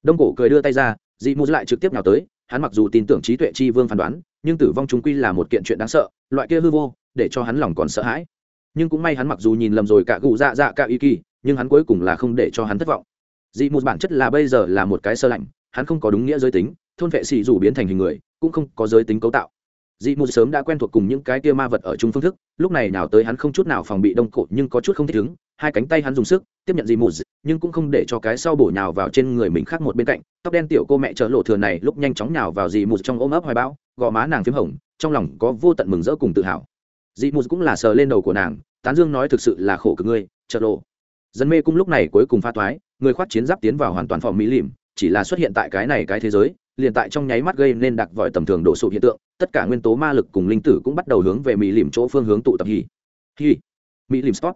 đông cổ cười đưa tay ra, dị mù lại trực tiếp nào tới, hắn mặc dù tin tưởng trí tuệ chi vương phán đoán, nhưng tử vong chúng quy là một kiện chuyện đáng sợ, loại kia hư vô, để cho hắn lòng còn sợ hãi. Nhưng cũng may hắn mặc dù nhìn lầm rồi cả gù dạ dạ cả y kỳ, nhưng hắn cuối cùng là không để cho hắn thất vọng. Dị mù bản chất là bây giờ là một cái sơ lạnh, hắn không có đúng nghĩa giới tính thôn vệ xì dù biến thành hình người cũng không có giới tính cấu tạo. Dị Mù sớm đã quen thuộc cùng những cái kia ma vật ở chung phương thức lúc này nào tới hắn không chút nào phòng bị đông cổ nhưng có chút không thích ứng hai cánh tay hắn dùng sức tiếp nhận dị mù, nhưng cũng không để cho cái sau bổ nhào vào trên người mình khác một bên cạnh tóc đen tiểu cô mẹ chở lộ thừa này lúc nhanh chóng nhào vào dị mù trong ôm ấp hoài bão gò má nàng p h í m hồng trong lòng có vô tận mừng rỡ cùng tự hào. Dị mù cũng là sờ lên đầu của nàng tán dương nói thực sự là khổ cực ngươi chợ lộ. Dân mê cung lúc này cuối cùng pha toái, người khoác chiến giáp tiến vào hoàn toàn phòng mỹ lìm chỉ là xuất hiện tại cái này cái thế giới liền tại trong nháy mắt gây nên đặc vòi tầm thường đổ sụp hiện tượng, tất cả nguyên tố ma lực cùng linh tử cũng bắt đầu hướng về mỹ lìm chỗ phương hướng tụ tập hì hì mỹ lìm spot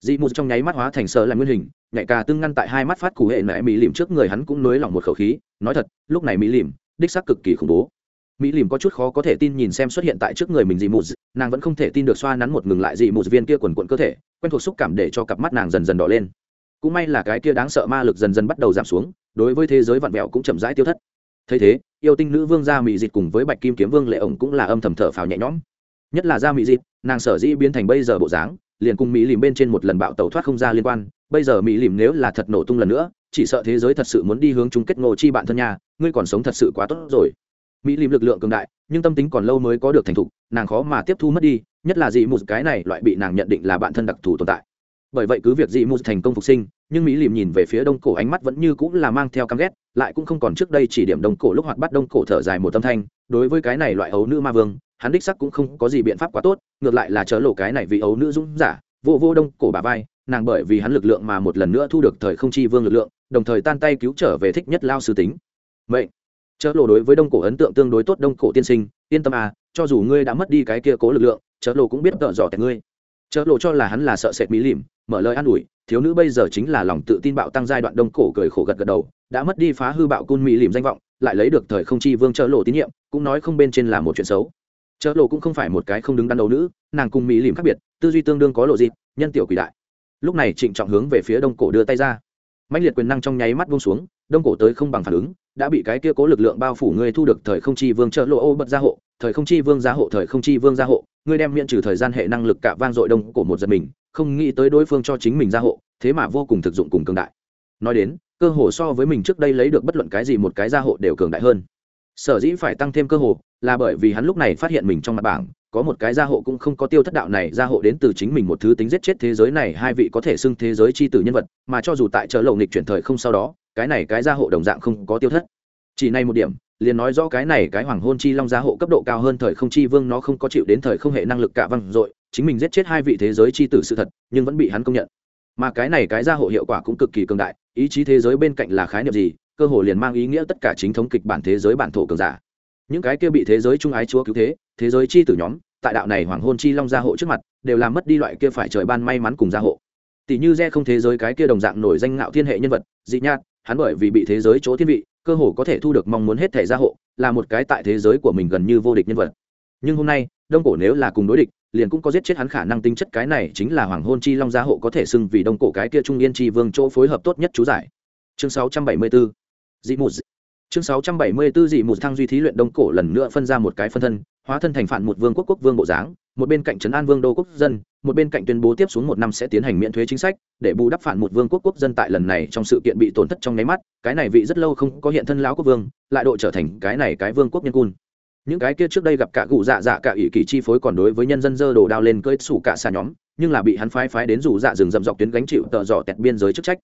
dị mù trong nháy mắt hóa thành sợ là nguyên hình, nhạy cà tương ngăn tại hai mắt phát cụ hệ mẹ mỹ lìm trước người hắn cũng nới lỏng một khẩu khí, nói thật, lúc này mỹ lìm đích xác cực kỳ khủng bố. Mỹ lìm có chút khó có thể tin nhìn xem xuất hiện tại trước người mình dị mù, nàng vẫn không thể tin được xoa nắn một ngừng lại dị mù viên kia quần quận cơ thể, quen thuộc xúc cảm để cho cặp mắt nàng dần dần đỏ lên. Cũng may là cái kia đáng sợ ma lực dần dần bắt đầu giảm xuống, đối với thế giới vặn vẹo cũng chậm rãi tiêu thất thấy thế, yêu tinh nữ vương gia mỹ dịch cùng với bạch kim kiếm vương lệ ổng cũng là âm thầm thở phào nhẹ nhõm. Nhất là gia mỹ dịch nàng sở dĩ biến thành bây giờ bộ dáng, liền cùng mỹ lìm bên trên một lần bạo tàu thoát không ra liên quan. Bây giờ mỹ lìm nếu là thật nổ tung lần nữa, chỉ sợ thế giới thật sự muốn đi hướng chung kết ngộ chi bạn thân nhà ngươi còn sống thật sự quá tốt rồi. Mỹ lìm lực lượng cường đại, nhưng tâm tính còn lâu mới có được thành thục, nàng khó mà tiếp thu mất đi, nhất là dị một cái này loại bị nàng nhận định là bạn thân đặc thù tồn tại. Bởi vậy cứ việc dị mù thành công phục sinh nhưng mỹ lìm nhìn về phía đông cổ ánh mắt vẫn như cũng là mang theo căm ghét, lại cũng không còn trước đây chỉ điểm đông cổ lúc hoạt bắt đông cổ thở dài một tâm thanh, đối với cái này loại ấu nữ ma vương, hắn đích sắc cũng không có gì biện pháp quá tốt, ngược lại là chớ lộ cái này vì ấu nữ dũng giả, vô vô đông cổ bà vai, nàng bởi vì hắn lực lượng mà một lần nữa thu được thời không chi vương lực lượng, đồng thời tan tay cứu trở về thích nhất lao sư tính. Vậy chớ lộ đối với đông cổ ấn tượng tương đối tốt đông cổ tiên sinh, yên tâm à cho dù ngươi đã mất đi cái kia cố lực lượng, chớ lộ cũng biết tợ dò tại ngươi chớ lộ cho là hắn là sợ sệt mỹ lìm mở lời an ủi, thiếu nữ bây giờ chính là lòng tự tin bạo tăng giai đoạn đông cổ cười khổ gật gật đầu, đã mất đi phá hư bạo cun mỹ lìm danh vọng, lại lấy được thời không chi vương chớ lộ tín nhiệm, cũng nói không bên trên là một chuyện xấu. Chớ lộ cũng không phải một cái không đứng đắn đầu nữ, nàng cùng mỹ lìm khác biệt, tư duy tương đương có lộ dịp, nhân tiểu quỷ đại. Lúc này trịnh trọng hướng về phía đông cổ đưa tay ra. Mạnh liệt quyền năng trong nháy mắt buông xuống, đông cổ tới không bằng phản ứng, đã bị cái kia cố lực lượng bao phủ ngươi thu được thời không chi vương chợ lộ ô bật ra hộ thời không chi vương gia hộ, thời không chi vương gia hộ, ngươi đem miễn trừ thời gian hệ năng lực cả vang dội đông của một giật mình, không nghĩ tới đối phương cho chính mình gia hộ, thế mà vô cùng thực dụng cùng cường đại. Nói đến, cơ hồ so với mình trước đây lấy được bất luận cái gì một cái gia hộ đều cường đại hơn. Sở dĩ phải tăng thêm cơ hồ, là bởi vì hắn lúc này phát hiện mình trong mặt bảng, có một cái gia hộ cũng không có tiêu thất đạo này, gia hộ đến từ chính mình một thứ tính giết chết thế giới này, hai vị có thể xưng thế giới c h i tử nhân vật, mà cho dù tại chợ lầu nghịch chuyển thời không sau đó, cái này cái gia hộ đồng dạng không có tiêu thất chỉ này một điểm, liền nói rõ cái này cái hoàng hôn chi long gia hộ cấp độ cao hơn thời không chi vương nó không có chịu đến thời không hệ năng lực cả văng dội, chính mình giết chết hai vị thế giới c h i tử sự thật, nhưng vẫn bị hắn công nhận. Mà cái này cái gia hộ hiệu quả cũng cực kỳ cường đại, ý chí thế giới bên cạnh là khái niệm gì, cơ hồ liền mang ý nghĩa tất cả chính thống kịch bản thế giới bản thổ cường giả. Những cái kia bị thế giới trung ái chúa cứu thế thế giới chi tử nhóm, tại đạo này hoàng hôn chi long gia hộ trước mặt, đều làm mất đi loại kia phải trời ban may mắn cùng gia hộ. Tỷ như re không thế giới cái kia đồng dạng nổi danh ngạo thiên hệ nhân vật, dị nhạt hắn bởi vì bị thế giới chỗ thiên vị cơ hồ có thể thu được mong muốn hết thể gia hộ, là một cái tại thế giới của mình gần như vô địch nhân vật. Nhưng hôm nay, đông cổ nếu là cùng đối địch, liền cũng có giết chết hắn khả năng tính chất cái này chính là hoàng hôn chi long gia hộ có thể xưng vì đông cổ cái kia trung yên chi vương chỗ phối hợp tốt nhất chú giải. Chương 674 dị mù chương sáu trăm bảy mươi 674 dị một thăng duy thí luyện đông cổ lần nữa phân ra một cái phân thân, hóa thân thành phản một vương quốc quốc vương bộ dáng, một bên cạnh trấn an vương đô quốc dân, một bên cạnh tuyên bố tiếp xuống một năm sẽ tiến hành miễn thuế chính sách, để bù đắp phản một vương quốc quốc dân tại lần này trong sự kiện bị tổn thất trong nháy mắt, cái này vị rất lâu không có hiện thân lão quốc vương, lại độ trở thành cái này cái vương quốc nhân cun những cái kia trước đây gặp cả cụ dạ dạ cả ủy kỳ chi phối còn đối với nhân dân dơ đồ đao lên cơi sủ cả xa nhóm, nhưng là bị hắn phái phái đến rủ dạ rừng rậm dọc tuyến gánh chịu tợ dò tẹt biên giới chức trách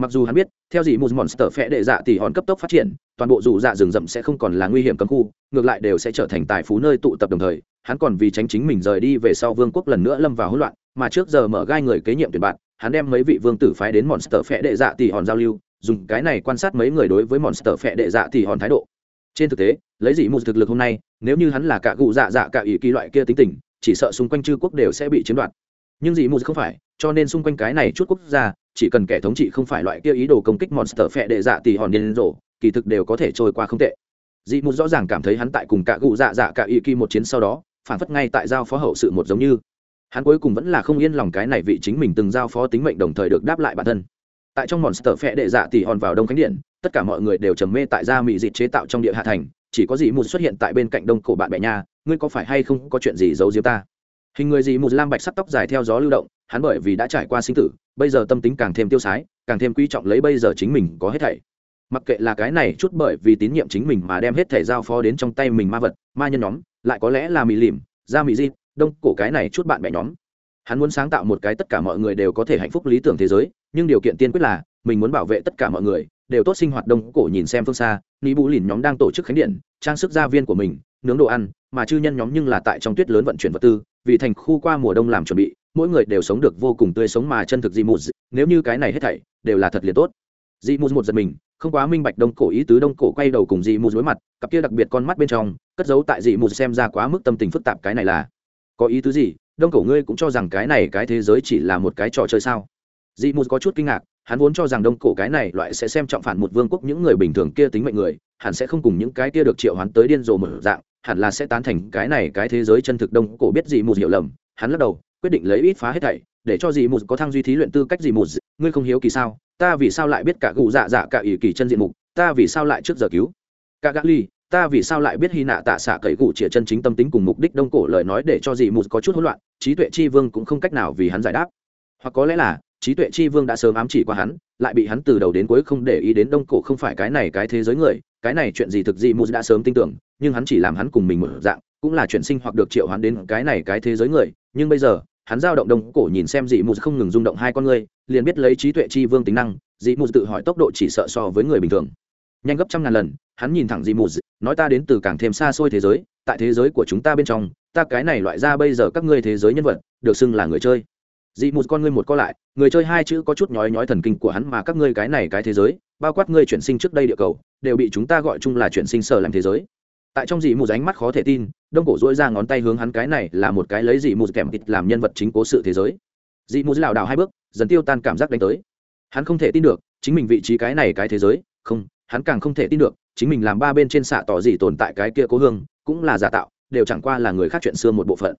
mặc dù hắn biết, theo gì một monster phẹ đệ dạ thì hòn cấp tốc phát triển, toàn bộ rủ dạ rừng rậm sẽ không còn là nguy hiểm cấm khu, ngược lại đều sẽ trở thành tài phú nơi tụ tập đồng thời, hắn còn vì tránh chính mình rời đi về sau vương quốc lần nữa lâm vào hỗn loạn, mà trước giờ mở gai người kế nhiệm tuyển bạn, hắn đem mấy vị vương tử phái đến monster phẹ đệ dạ thì hòn giao lưu, dùng cái này quan sát mấy người đối với monster phẹ đệ dạ thì hòn thái độ. Trên thực tế, lấy dì một thực lực hôm nay, nếu như hắn là cả cụ dạ dạ cả ý kỳ loại kia tính tình, chỉ sợ xung quanh chư quốc đều sẽ bị chiếm đoạt. Nhưng dì một không phải, cho nên xung quanh cái này chút quốc gia chỉ cần kẻ thống trị không phải loại kia ý đồ công kích monster phệ đệ dạ tỷ hòn điên rồ, kỳ thực đều có thể trôi qua không tệ. Dị mù rõ ràng cảm thấy hắn tại cùng cả cụ dạ dạ cả y kỳ một chiến sau đó, phản phất ngay tại giao phó hậu sự một giống như. Hắn cuối cùng vẫn là không yên lòng cái này vị chính mình từng giao phó tính mệnh đồng thời được đáp lại bản thân. Tại trong monster phệ đệ dạ tỷ hòn vào đông khánh điện, tất cả mọi người đều trầm mê tại gia mỹ dịt chế tạo trong địa hạ thành, chỉ có dị mù xuất hiện tại bên cạnh đông cổ bạn bè nha, ngươi có phải hay không có chuyện gì giấu giếm ta? Hình người dị mù lam bạch sắc tóc dài theo gió lưu động, hắn bởi vì đã trải qua sinh tử bây giờ tâm tính càng thêm tiêu sái, càng thêm quý trọng lấy bây giờ chính mình có hết thảy. Mặc kệ là cái này chút bởi vì tín nhiệm chính mình mà đem hết thảy giao phó đến trong tay mình ma vật, ma nhân nhóm, lại có lẽ là mì lìm da mì di đông cổ cái này chút bạn bè nhóm. Hắn muốn sáng tạo một cái tất cả mọi người đều có thể hạnh phúc lý tưởng thế giới, nhưng điều kiện tiên quyết là mình muốn bảo vệ tất cả mọi người, đều tốt sinh hoạt đông cổ nhìn xem phương xa. Ni bù lìn nhóm đang tổ chức khánh điện, trang sức gia viên của mình, nướng đồ ăn, mà chư nhân nhóm nhưng là tại trong tuyết lớn vận chuyển vật tư, vì thành khu qua mùa đông làm chuẩn bị mỗi người đều sống được vô cùng tươi sống mà chân thực dị mù nếu như cái này hết thảy đều là thật liền tốt. Dị mù một giật mình, không quá minh bạch đông cổ ý tứ, đông cổ quay đầu cùng dị mù đối mặt, cặp kia đặc biệt con mắt bên trong, cất giấu tại dị mù xem ra quá mức tâm tình phức tạp cái này là. Có ý tứ gì? Đông cổ ngươi cũng cho rằng cái này cái thế giới chỉ là một cái trò chơi sao? Dị mù có chút kinh ngạc, hắn vốn cho rằng đông cổ cái này loại sẽ xem trọng phản một vương quốc những người bình thường kia tính mệnh người, hẳn sẽ không cùng những cái kia được triệu hoán tới điên rồ mở dạng, hẳn là sẽ tán thành cái này cái thế giới chân thực đông cổ biết dị mù hiểu lầm. Hắn lắc đầu quyết định lấy ít phá hết thảy, để cho dì mù có thăng duy thí luyện tư cách dì mù ngươi không hiếu kỳ sao? Ta vì sao lại biết cả gù dạ dạ cả ỷ kỳ chân diện mục? Ta vì sao lại trước giờ cứu? Cả gã ly, ta vì sao lại biết hy nạ tạ xạ cậy cụ chĩa chân chính tâm tính cùng mục đích đông cổ lời nói để cho dì mù có chút hỗn loạn, trí tuệ chi vương cũng không cách nào vì hắn giải đáp. Hoặc có lẽ là, trí tuệ chi vương đã sớm ám chỉ qua hắn, lại bị hắn từ đầu đến cuối không để ý đến đông cổ không phải cái này cái thế giới người, cái này chuyện gì thực gì mù đã sớm tin tưởng, nhưng hắn chỉ làm hắn cùng mình mở dạng cũng là chuyển sinh hoặc được triệu hoán đến cái này cái thế giới người, nhưng bây giờ, hắn giao động đông cổ nhìn xem dị mù không ngừng rung động hai con người, liền biết lấy trí tuệ chi vương tính năng, dị mù tự hỏi tốc độ chỉ sợ so với người bình thường. Nhanh gấp trăm ngàn lần, hắn nhìn thẳng dị mù, nói ta đến từ càng thêm xa xôi thế giới, tại thế giới của chúng ta bên trong, ta cái này loại ra bây giờ các ngươi thế giới nhân vật, được xưng là người chơi. Dị mù con ngươi một co lại, người chơi hai chữ có chút nhói nhói thần kinh của hắn mà các ngươi cái này cái thế giới, bao quát ngươi chuyển sinh trước đây địa cầu, đều bị chúng ta gọi chung là chuyển sinh sở làm thế giới tại trong dị mù ránh mắt khó thể tin, đông cổ dỗi ra ngón tay hướng hắn cái này là một cái lấy dị mù kèm thịt làm nhân vật chính cố sự thế giới. Dị mù lảo đảo hai bước, dần tiêu tan cảm giác đánh tới. Hắn không thể tin được, chính mình vị trí cái này cái thế giới, không, hắn càng không thể tin được, chính mình làm ba bên trên xạ tỏ dị tồn tại cái kia cố hương, cũng là giả tạo, đều chẳng qua là người khác chuyện xưa một bộ phận.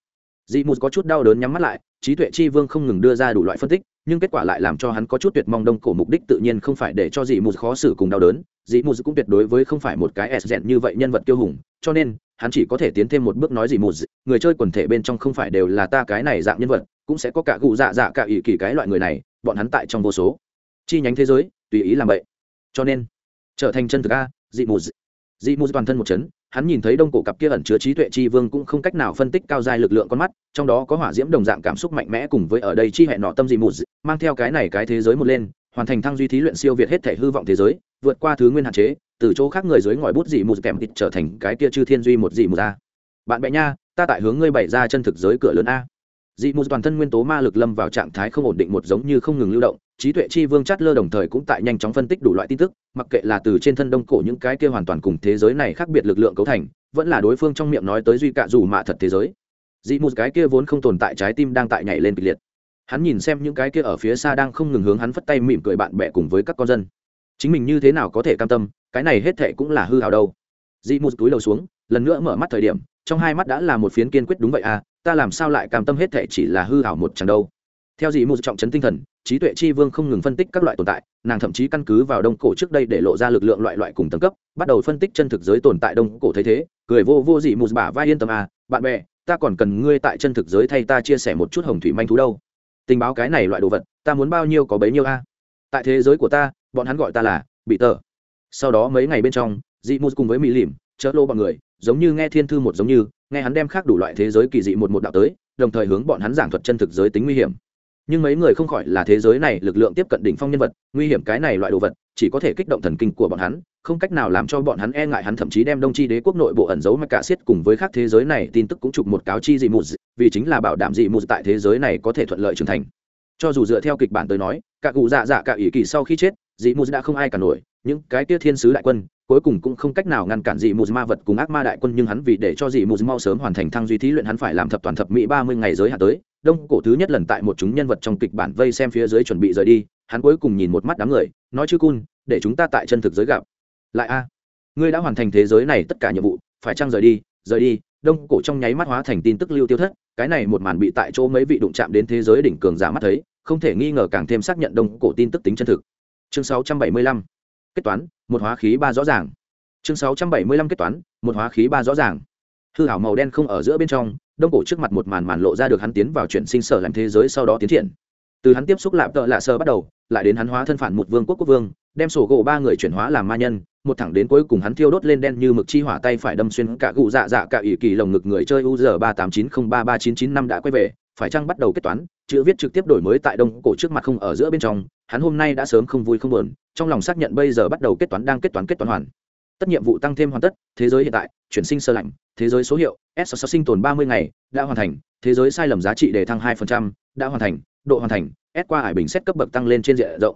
Dị mù có chút đau đớn nhắm mắt lại trí tuệ chi vương không ngừng đưa ra đủ loại phân tích, nhưng kết quả lại làm cho hắn có chút tuyệt mong đông cổ mục đích tự nhiên không phải để cho dị mù khó xử cùng đau đớn, dị mù cũng tuyệt đối với không phải một cái s rèn như vậy nhân vật tiêu hùng, cho nên, hắn chỉ có thể tiến thêm một bước nói dị mù, người chơi quần thể bên trong không phải đều là ta cái này dạng nhân vật, cũng sẽ có cả cụ dạ dạ cả ỷ kỳ cái loại người này, bọn hắn tại trong vô số. Chi nhánh thế giới, tùy ý làm vậy. Cho nên, trở thành chân thực a, dị mù. Dị mù toàn thân một chấn hắn nhìn thấy đông cổ cặp kia ẩn chứa trí tuệ chi vương cũng không cách nào phân tích cao dài lực lượng con mắt, trong đó có hỏa diễm đồng dạng cảm xúc mạnh mẽ cùng với ở đây chi hẹn nọ tâm dị mù mang theo cái này cái thế giới một lên, hoàn thành thăng duy thí luyện siêu việt hết thể hư vọng thế giới, vượt qua thứ nguyên hạn chế, từ chỗ khác người dưới ngòi bút dị mù kèm thịt trở thành cái kia chư thiên duy một dị mù ra. Bạn bè nha, ta tại hướng ngươi bày ra chân thực giới cửa lớn a dị mù toàn thân nguyên tố ma lực lâm vào trạng thái không ổn định một giống như không ngừng lưu động, trí tuệ chi vương chát lơ đồng thời cũng tại nhanh chóng phân tích đủ loại tin tức, mặc kệ là từ trên thân đông cổ những cái kia hoàn toàn cùng thế giới này khác biệt lực lượng cấu thành, vẫn là đối phương trong miệng nói tới duy cạ dù mạ thật thế giới. Dị mù cái kia vốn không tồn tại trái tim đang tại nhảy lên kịch liệt. Hắn nhìn xem những cái kia ở phía xa đang không ngừng hướng hắn phất tay mỉm cười bạn bè cùng với các con dân. Chính mình như thế nào có thể cam tâm, cái này hết thệ cũng là hư hào đâu. Dị mù túi đầu xuống, lần nữa mở mắt thời điểm, trong hai mắt đã là một phiến kiên quyết đúng vậy à ta làm sao lại cam tâm hết thệ chỉ là hư hảo một chẳng đâu. Theo dì một trọng chấn tinh thần, trí tuệ chi vương không ngừng phân tích các loại tồn tại, nàng thậm chí căn cứ vào đông cổ trước đây để lộ ra lực lượng loại loại cùng tầng cấp, bắt đầu phân tích chân thực giới tồn tại đông cổ thấy thế, cười vô vô dị một bả vai yên tâm à bạn bè, ta còn cần ngươi tại chân thực giới thay ta chia sẻ một chút hồng thủy manh thú đâu. Tình báo cái này loại đồ vật, ta muốn bao nhiêu có bấy nhiêu a. Tại thế giới của ta, bọn hắn gọi ta là bị tờ. Sau đó mấy ngày bên trong, dị mù cùng với mỹ lìm chớ lô bọn người, giống như nghe thiên thư một giống như nghe hắn đem khác đủ loại thế giới kỳ dị một một đạo tới, đồng thời hướng bọn hắn giảng thuật chân thực giới tính nguy hiểm. Nhưng mấy người không khỏi là thế giới này lực lượng tiếp cận đỉnh phong nhân vật, nguy hiểm cái này loại đồ vật, chỉ có thể kích động thần kinh của bọn hắn, không cách nào làm cho bọn hắn e ngại hắn thậm chí đem đông chi đế quốc nội bộ ẩn giấu mạch cả xiết cùng với khác thế giới này, tin tức cũng chụp một cáo chi dị mù vì chính là bảo đảm dị mù tại thế giới này có thể thuận lợi trưởng thành. Cho dù dựa theo kịch bản tới nói cả cụ dạ dạ cả ỷ kỳ sau khi chết, dị mù đã không ai cả nổi, những cái kia thiên sứ đại quân cuối cùng cũng không cách nào ngăn cản dị mù ma vật cùng ác ma đại quân, nhưng hắn vì để cho dị mù mau sớm hoàn thành thăng duy thí luyện, hắn phải làm thập toàn thập mỹ ba mươi ngày giới hạn tới. Đông cổ thứ nhất lần tại một chúng nhân vật trong kịch bản vây xem phía dưới chuẩn bị rời đi, hắn cuối cùng nhìn một mắt đám người, nói chứ cun, để chúng ta tại chân thực giới gặp. Lại a, ngươi đã hoàn thành thế giới này tất cả nhiệm vụ, phải chăng rời đi rời đi. Đông cổ trong nháy mắt hóa thành tin tức lưu tiêu thất, cái này một màn bị tại chỗ mấy vị đụng chạm đến thế giới đỉnh cường giả mắt thấy, không thể nghi ngờ càng thêm xác nhận đông cổ tin tức tính chân thực. Chương 675 kết toán, một hóa khí ba rõ ràng. Chương 675 kết toán, một hóa khí ba rõ ràng. Hư hảo màu đen không ở giữa bên trong, đông cổ trước mặt một màn màn lộ ra được hắn tiến vào chuyển sinh sở làm thế giới sau đó tiến triển. Từ hắn tiếp xúc lạp tợ lạ sơ bắt đầu, lại đến hắn hóa thân phản một vương quốc quốc vương, đem sổ gỗ ba người chuyển hóa làm ma nhân, một thẳng đến cuối cùng hắn thiêu đốt lên đen như mực chi hỏa tay phải đâm xuyên cả gụ dạ dạ cả ỷ kỳ lồng ngực người chơi u giờ ba tám chín không ba ba chín chín năm đã quay về, phải chăng bắt đầu kết toán, chữ viết trực tiếp đổi mới tại đông cổ trước mặt không ở giữa bên trong, hắn hôm nay đã sớm không vui không buồn trong lòng xác nhận bây giờ bắt đầu kết toán đang kết toán kết toán hoàn. Tất nhiệm vụ tăng thêm hoàn tất, thế giới hiện tại, chuyển sinh sơ lạnh, thế giới số hiệu, s sinh tồn ba mươi ngày, đã hoàn thành, thế giới sai lầm giá trị đề thăng hai đã hoàn thành, độ hoàn thành, s qua hải bình xét cấp bậc tăng lên trên diện rộng.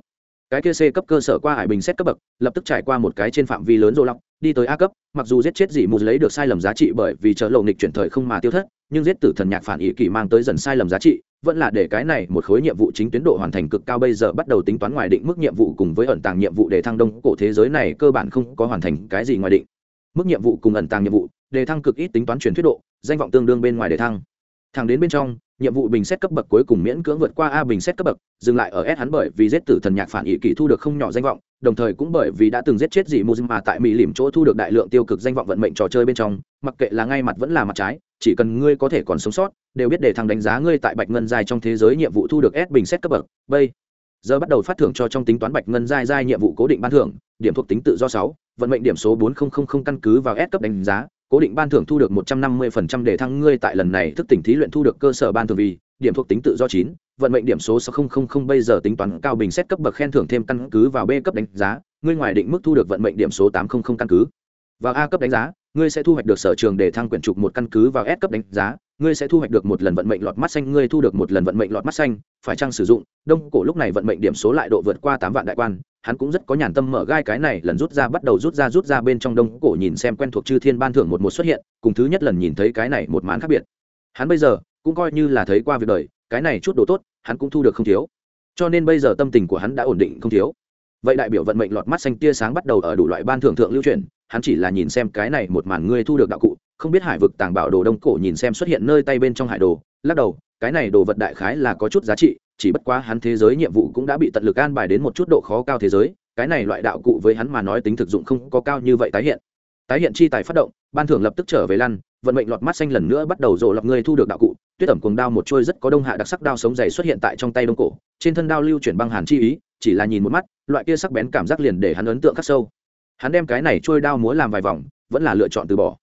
Cái kia c cấp cơ sở qua hải bình xét cấp bậc, lập tức trải qua một cái trên phạm vi lớn rô lọc đi tới a cấp, mặc dù giết chết dị mù lấy được sai lầm giá trị bởi vì chợ lộ nghịch chuyển thời không mà tiêu thất, nhưng giết tử thần nhạc phản ý kỳ mang tới dần sai lầm giá trị, vẫn là để cái này một khối nhiệm vụ chính tuyến độ hoàn thành cực cao bây giờ bắt đầu tính toán ngoài định mức nhiệm vụ cùng với ẩn tàng nhiệm vụ để thăng đông cổ thế giới này cơ bản không có hoàn thành cái gì ngoài định. Mức nhiệm vụ cùng ẩn tàng nhiệm vụ đề thăng cực ít tính toán truyền thuyết độ, danh vọng tương đương bên ngoài đề thăng. Thẳng đến bên trong nhiệm vụ bình xét cấp bậc cuối cùng miễn cưỡng vượt qua a bình xét cấp bậc, dừng lại ở s hắn bởi vì giết tử thần nhạc phản ý kỳ thu được không nhỏ danh vọng, đồng thời cũng bởi vì đã từng giết chết dị mù mà tại mỹ lìm chỗ thu được đại lượng tiêu cực danh vọng vận mệnh trò chơi bên trong, mặc kệ là ngay mặt vẫn là mặt trái, chỉ cần ngươi có thể còn sống sót, đều biết để thằng đánh giá ngươi tại bạch ngân dài trong thế giới nhiệm vụ thu được s bình xét cấp bậc, b. Giờ bắt đầu phát thưởng cho trong tính toán bạch ngân dài dài nhiệm vụ cố định ban thưởng, điểm thuộc tính tự do sáu, vận mệnh điểm số bốn căn cứ vào s cấp đánh giá cố định ban thưởng thu được một trăm năm mươi phần trăm để thăng ngươi tại lần này thức tỉnh thí luyện thu được cơ sở ban thường vì điểm thuộc tính tự do chín, vận mệnh điểm số sáu không không không bây giờ tính toán cao bình xét cấp bậc khen thưởng thêm căn cứ vào b cấp đánh giá, ngươi ngoài định mức thu được vận mệnh điểm số tám không không căn cứ. Và a cấp đánh giá, ngươi sẽ thu hoạch được sở trường để thăng quyển trục một căn cứ vào s cấp đánh giá, ngươi sẽ thu hoạch được một lần vận mệnh lọt mắt xanh, ngươi thu được một lần vận mệnh lọt mắt xanh, phải chăng sử dụng? Đông cổ lúc này vận mệnh điểm số lại độ vượt qua tám vạn đại quan hắn cũng rất có nhàn tâm mở gai cái này lần rút ra bắt đầu rút ra rút ra bên trong đông cổ nhìn xem quen thuộc chư thiên ban thưởng một một xuất hiện, cùng thứ nhất lần nhìn thấy cái này một màn khác biệt. Hắn bây giờ cũng coi như là thấy qua việc đời, cái này chút đồ tốt, hắn cũng thu được không thiếu. Cho nên bây giờ tâm tình của hắn đã ổn định không thiếu. Vậy đại biểu vận mệnh lọt mắt xanh tia sáng bắt đầu ở đủ loại ban thưởng thượng lưu truyền hắn chỉ là nhìn xem cái này một màn ngươi thu được đạo cụ, không biết hải vực tàng bảo đồ đông cổ nhìn xem xuất hiện nơi tay bên trong hải đồ, lắc đầu cái này đồ vật đại khái là có chút giá trị, chỉ bất quá hắn thế giới nhiệm vụ cũng đã bị tận lực an bài đến một chút độ khó cao thế giới, cái này loại đạo cụ với hắn mà nói tính thực dụng không có cao như vậy tái hiện. Tái hiện chi tài phát động, ban thưởng lập tức trở về lăn, vận mệnh lọt mắt xanh lần nữa bắt đầu rộ lập người thu được đạo cụ, tuyết ẩm cuồng đao một trôi rất có đông hạ đặc sắc đao sống dày xuất hiện tại trong tay đông cổ, trên thân đao lưu chuyển băng hàn chi ý, chỉ là nhìn một mắt, loại kia sắc bén cảm giác liền để hắn ấn tượng khắc sâu. Hắn đem cái này trôi đao múa làm vài vòng, vẫn là lựa chọn từ bỏ.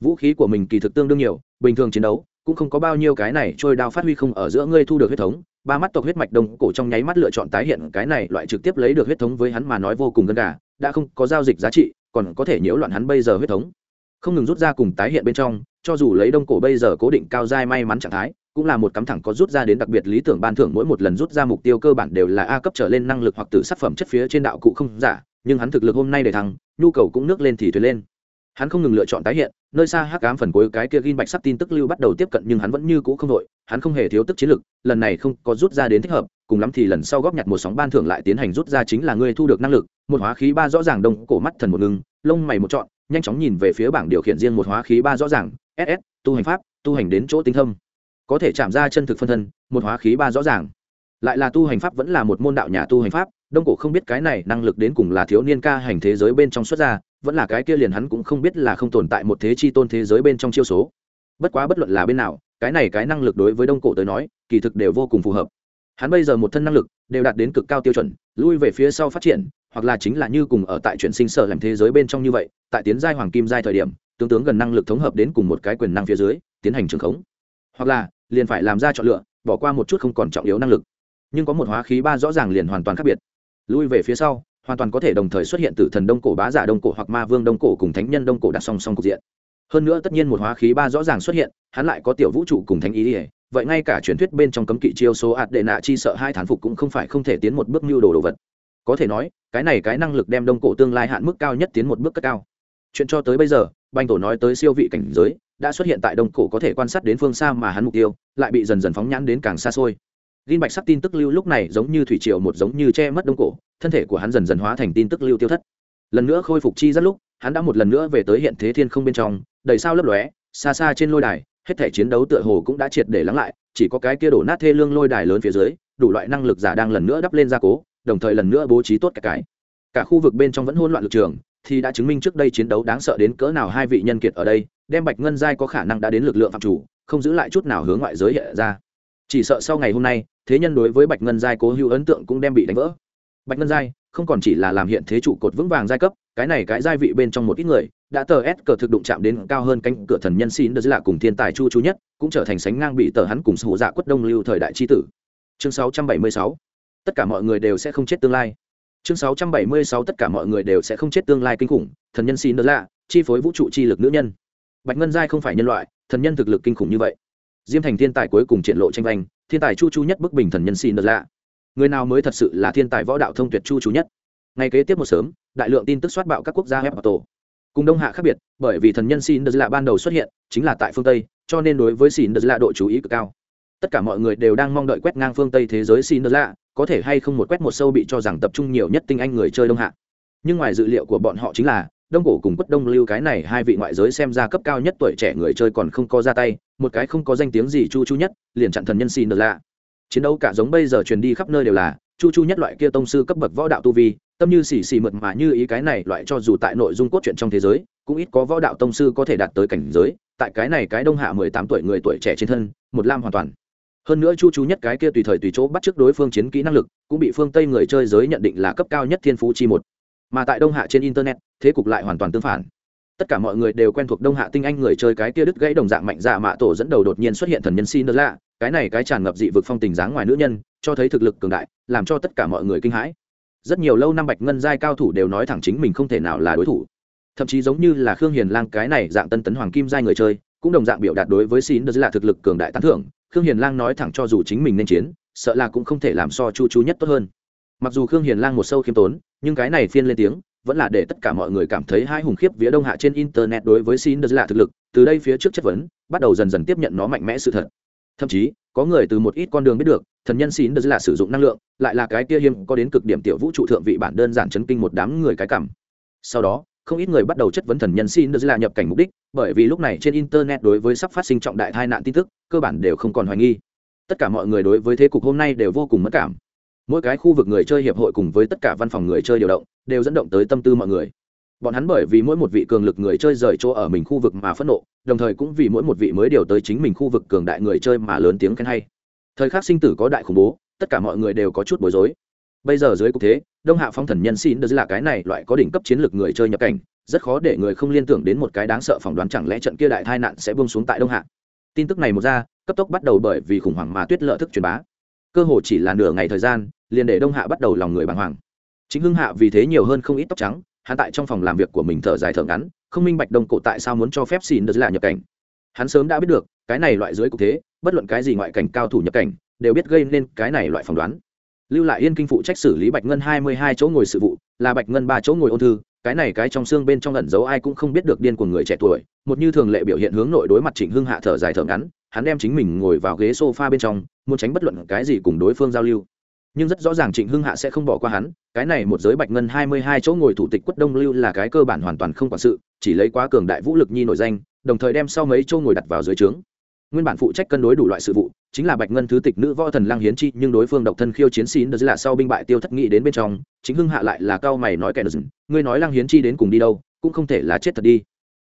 Vũ khí của mình kỳ thực tương đương nhiều, bình thường chiến đấu cũng không có bao nhiêu cái này trôi đao phát huy không ở giữa ngươi thu được huyết thống, ba mắt tộc huyết mạch đông cổ trong nháy mắt lựa chọn tái hiện cái này loại trực tiếp lấy được huyết thống với hắn mà nói vô cùng gần gà, đã không có giao dịch giá trị, còn có thể nhiễu loạn hắn bây giờ huyết thống. Không ngừng rút ra cùng tái hiện bên trong, cho dù lấy đông cổ bây giờ cố định cao dai may mắn trạng thái, cũng là một cắm thẳng có rút ra đến đặc biệt lý tưởng ban thưởng mỗi một lần rút ra mục tiêu cơ bản đều là a cấp trở lên năng lực hoặc từ sản phẩm chất phía trên đạo cụ không giả, nhưng hắn thực lực hôm nay để thăng, nhu cầu cũng nước lên thì thuyền lên hắn không ngừng lựa chọn tái hiện, nơi xa hắc ám phần cuối cái kia ghin bạch sắc tin tức lưu bắt đầu tiếp cận nhưng hắn vẫn như cũ không đội hắn không hề thiếu tức chiến lực, lần này không có rút ra đến thích hợp, cùng lắm thì lần sau góp nhặt một sóng ban thưởng lại tiến hành rút ra chính là ngươi thu được năng lực, một hóa khí ba rõ ràng đông, cổ mắt thần một ngưng, lông mày một trọn, nhanh chóng nhìn về phía bảng điều khiển riêng một hóa khí ba rõ ràng ss tu hành pháp, tu hành đến chỗ tinh thâm. Có thể chạm ra chân thực phân thân, một hóa khí ba rõ ràng lại là tu hành pháp vẫn là một môn đạo nhà tu hành pháp, đông cổ không biết cái này năng lực đến cùng là thiếu niên ca hành thế giới bên trong xuất ra, vẫn là cái kia liền hắn cũng không biết là không tồn tại một thế chi tôn thế giới bên trong chiêu số. Bất quá bất luận là bên nào, cái này cái năng lực đối với đông cổ tới nói, kỳ thực đều vô cùng phù hợp. Hắn bây giờ một thân năng lực, đều đạt đến cực cao tiêu chuẩn, lui về phía sau phát triển, hoặc là chính là như cùng ở tại chuyển sinh sở làm thế giới bên trong như vậy, tại tiến giai hoàng kim giai thời điểm, tướng tướng gần năng lực thống hợp đến cùng một cái quyền năng phía dưới, tiến hành trường khống. Hoặc là, liền phải làm ra chọn lựa, bỏ qua một chút không còn trọng yếu năng lực nhưng có một hóa khí ba rõ ràng liền hoàn toàn khác biệt. Lui về phía sau, hoàn toàn có thể đồng thời xuất hiện từ thần đông cổ, bá giả đông cổ hoặc ma vương đông cổ cùng thánh nhân đông cổ đặt song song cục diện. Hơn nữa tất nhiên một hóa khí ba rõ ràng xuất hiện, hắn lại có tiểu vũ trụ cùng thánh ý ỉa vậy ngay cả truyền thuyết bên trong cấm kỵ chiêu số ạt đệ nạ chi sợ hai thán phục cũng không phải không thể tiến một bước mưu đồ đồ vật. Có thể nói, cái này cái năng lực đem đông cổ tương lai hạn mức cao nhất tiến một bước cất cao. Chuyện cho tới bây giờ banh tổ nói tới siêu vị cảnh giới, đã xuất hiện tại đông cổ có thể quan sát đến phương xa mà hắn mục tiêu, lại bị dần dần phóng nhãn đến càng xa xôi. Gin bạch sắc tin tức lưu lúc này giống như thủy triều một giống như che mất đông cổ, thân thể của hắn dần dần hóa thành tin tức lưu tiêu thất. Lần nữa khôi phục chi rất lúc, hắn đã một lần nữa về tới hiện thế thiên không bên trong, đầy sao lấp lóe, xa xa trên lôi đài, hết thể chiến đấu tựa hồ cũng đã triệt để lắng lại, chỉ có cái kia đổ nát thê lương lôi đài lớn phía dưới, đủ loại năng lực giả đang lần nữa đắp lên gia cố, đồng thời lần nữa bố trí tốt cả cái. Cả khu vực bên trong vẫn hỗn loạn lực trường, thì đã chứng minh trước đây chiến đấu đáng sợ đến cỡ nào hai vị nhân kiệt ở đây, đem Bạch Ngân giai có khả năng đã đến lực lượng phạm chủ, không giữ lại chút nào hướng ngoại giới hiện ra. Chỉ sợ sau ngày hôm nay, thế nhân đối với bạch ngân giai cố hữu ấn tượng cũng đem bị đánh vỡ. Bạch ngân giai không còn chỉ là làm hiện thế trụ cột vững vàng giai cấp cái này cái giai vị bên trong một ít người đã tờ s cờ thực đụng chạm đến cao hơn cánh cửa thần nhân xin đ lạ cùng thiên tài chu chú nhất cũng trở thành sánh ngang bị tờ hắn cùng sổ dạ quất đông lưu thời đại tri tử. Chương 676. tất cả mọi người đều sẽ không chết tương lai. Chương 676 tất cả mọi người đều sẽ không chết tương lai kinh khủng thần nhân xin đ lạ chi phối vũ trụ chi lực nữ nhân. Bạch ngân giai không phải nhân loại thần nhân thực lực kinh khủng như vậy diêm thành thiên tài cuối cùng triển lộ tranh vanh, thiên tài chu chu nhất bức bình thần nhân xin đợt lạ. Người nào mới thật sự là thiên tài võ đạo thông tuyệt chu chu nhất? Ngày kế tiếp một sớm, đại lượng tin tức soát bạo các quốc gia web tổ. Cùng đông hạ khác biệt, bởi vì thần nhân xin đợt lạ ban đầu xuất hiện, chính là tại phương tây, cho nên đối với xin đợt lạ độ chú ý cực cao. Tất cả mọi người đều đang mong đợi quét ngang phương tây thế giới xin đợt lạ, có thể hay không một quét một sâu bị cho rằng tập trung nhiều nhất tinh anh người chơi đông hạ. Nhưng ngoài dự liệu của bọn họ chính là, đông cổ cùng quất đông lưu cái này hai vị ngoại giới xem ra cấp cao nhất tuổi trẻ người chơi còn không có ra tay một cái không có danh tiếng gì chu chu nhất, liền chặn thần nhân xin được lạ. Chiến đấu cả giống bây giờ truyền đi khắp nơi đều là, chu chu nhất loại kia tông sư cấp bậc võ đạo tu vi, tâm như xì xì mượt mà như ý cái này loại cho dù tại nội dung cốt truyện trong thế giới, cũng ít có võ đạo tông sư có thể đạt tới cảnh giới, tại cái này cái đông hạ mười tám tuổi người tuổi trẻ trên thân, một lam hoàn toàn. Hơn nữa chu chu nhất cái kia tùy thời tùy chỗ bắt trước đối phương chiến kỹ năng lực, cũng bị phương tây người chơi giới nhận định là cấp cao nhất thiên phú chi một. Mà tại đông hạ trên internet, thế cục lại hoàn toàn tương phản tất cả mọi người đều quen thuộc đông hạ tinh anh người chơi cái kia đứt gãy đồng dạng mạnh dạ mạ tổ dẫn đầu đột nhiên xuất hiện thần nhân xin lạ cái này cái tràn ngập dị vực phong tình dáng ngoài nữ nhân, cho thấy thực lực cường đại, làm cho tất cả mọi người kinh hãi. Rất nhiều lâu năm bạch ngân giai cao thủ đều nói thẳng chính mình không thể nào là đối thủ. Thậm chí giống như là khương hiền lang cái này dạng tân tấn hoàng kim giai người chơi, cũng đồng dạng biểu đạt đối với xin là thực lực cường đại tán thưởng. Khương hiền lang nói thẳng cho dù chính mình nên chiến, sợ là cũng không thể làm so chu chú nhất tốt hơn. Mặc dù khương hiền lang một sâu khiêm tốn, nhưng cái này phiên lên tiếng vẫn là để tất cả mọi người cảm thấy hai hùng khiếp vía đông hạ trên internet đối với sin là thực lực, từ đây phía trước chất vấn, bắt đầu dần dần tiếp nhận nó mạnh mẽ sự thật. Thậm chí, có người từ một ít con đường biết được, thần nhân xin là sử dụng năng lượng, lại là cái kia hiếm có đến cực điểm tiểu vũ trụ thượng vị bản đơn giản chấn kinh một đám người cái cảm. Sau đó, không ít người bắt đầu chất vấn thần nhân xin là nhập cảnh mục đích, bởi vì lúc này trên internet đối với sắp phát sinh trọng đại tai nạn tin tức, cơ bản đều không còn hoài nghi. Tất cả mọi người đối với thế cục hôm nay đều vô cùng mất cảm. Mỗi cái khu vực người chơi hiệp hội cùng với tất cả văn phòng người chơi điều động đều dẫn động tới tâm tư mọi người. Bọn hắn bởi vì mỗi một vị cường lực người chơi rời chỗ ở mình khu vực mà phẫn nộ, đồng thời cũng vì mỗi một vị mới điều tới chính mình khu vực cường đại người chơi mà lớn tiếng khen hay. Thời khắc sinh tử có đại khủng bố, tất cả mọi người đều có chút bối rối. Bây giờ dưới cục thế, đông hạ phong thần nhân xin được là cái này loại có đỉnh cấp chiến lược người chơi nhập cảnh, rất khó để người không liên tưởng đến một cái đáng sợ phỏng đoán chẳng lẽ trận kia đại tai nạn sẽ buông xuống tại đông hạ. Tin tức này một ra, cấp tốc bắt đầu bởi vì khủng hoảng mà tuyết lợi thức truyền bá. Cơ hồ chỉ là nửa ngày thời gian, liền để đông hạ bắt đầu lòng người bàng hoàng chính hưng hạ vì thế nhiều hơn không ít tóc trắng, hắn tại trong phòng làm việc của mình thở dài thở ngắn, không minh bạch đông cổ tại sao muốn cho phép xin được là nhập cảnh. Hắn sớm đã biết được, cái này loại dưới cục thế, bất luận cái gì ngoại cảnh cao thủ nhập cảnh, đều biết gây nên cái này loại phỏng đoán. Lưu lại yên kinh phụ trách xử lý bạch ngân hai mươi hai chỗ ngồi sự vụ, là bạch ngân ba chỗ ngồi ôn thư, cái này cái trong xương bên trong ẩn giấu ai cũng không biết được điên của người trẻ tuổi, một như thường lệ biểu hiện hướng nội đối mặt trịnh hưng hạ thở dài thở ngắn, hắn đem chính mình ngồi vào ghế sofa bên trong, muốn tránh bất luận cái gì cùng đối phương giao lưu nhưng rất rõ ràng trịnh hưng hạ sẽ không bỏ qua hắn, cái này một giới bạch ngân hai mươi hai chỗ ngồi thủ tịch quất đông lưu là cái cơ bản hoàn toàn không quản sự, chỉ lấy quá cường đại vũ lực nhi nổi danh, đồng thời đem sau mấy chỗ ngồi đặt vào dưới trướng. Nguyên bản phụ trách cân đối đủ loại sự vụ, chính là bạch ngân thứ tịch nữ võ thần Lang hiến chi, nhưng đối phương độc thân khiêu chiến xín đờ là sau binh bại tiêu thất nghị đến bên trong chính hưng hạ lại là cao mày nói kẻ đờ ngươi nói Lang hiến chi đến cùng đi đâu, cũng không thể là chết thật đi.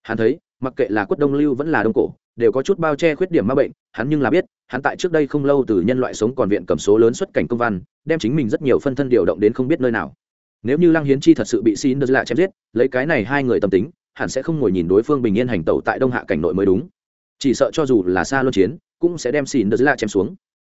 Hắn thấy, mặc kệ là quất đông lưu vẫn là đông cổ đều có chút bao che khuyết điểm ma bệnh, hắn nhưng là biết, hắn tại trước đây không lâu từ nhân loại sống còn viện cầm số lớn xuất cảnh công văn, đem chính mình rất nhiều phân thân điều động đến không biết nơi nào. Nếu như lăng hiến chi thật sự bị xin đờ lạ chém giết, lấy cái này hai người tâm tính, hẳn sẽ không ngồi nhìn đối phương bình yên hành tẩu tại đông hạ cảnh nội mới đúng. Chỉ sợ cho dù là xa luân chiến, cũng sẽ đem xin đờ lạ chém xuống.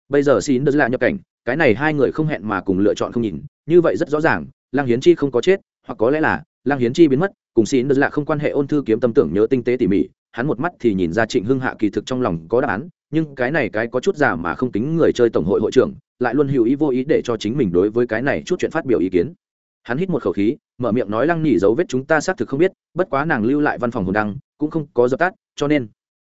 Bây giờ xin đờ lạ nhập cảnh, cái này hai người không hẹn mà cùng lựa chọn không nhìn, như vậy rất rõ ràng, lăng hiến chi không có chết, hoặc có lẽ là lăng hiến chi biến mất, cùng xin đờ lạ không quan hệ ôn thư kiếm tâm tưởng nhớ tinh tế tỉ mỉ hắn một mắt thì nhìn ra trịnh hưng hạ kỳ thực trong lòng có đáp án, nhưng cái này cái có chút giả mà không tính người chơi tổng hội hội trưởng, lại luôn hữu ý vô ý để cho chính mình đối với cái này chút chuyện phát biểu ý kiến. Hắn hít một khẩu khí, mở miệng nói lăng nhỉ dấu vết chúng ta xác thực không biết, bất quá nàng lưu lại văn phòng hồn đăng, cũng không có dập tắt, cho nên.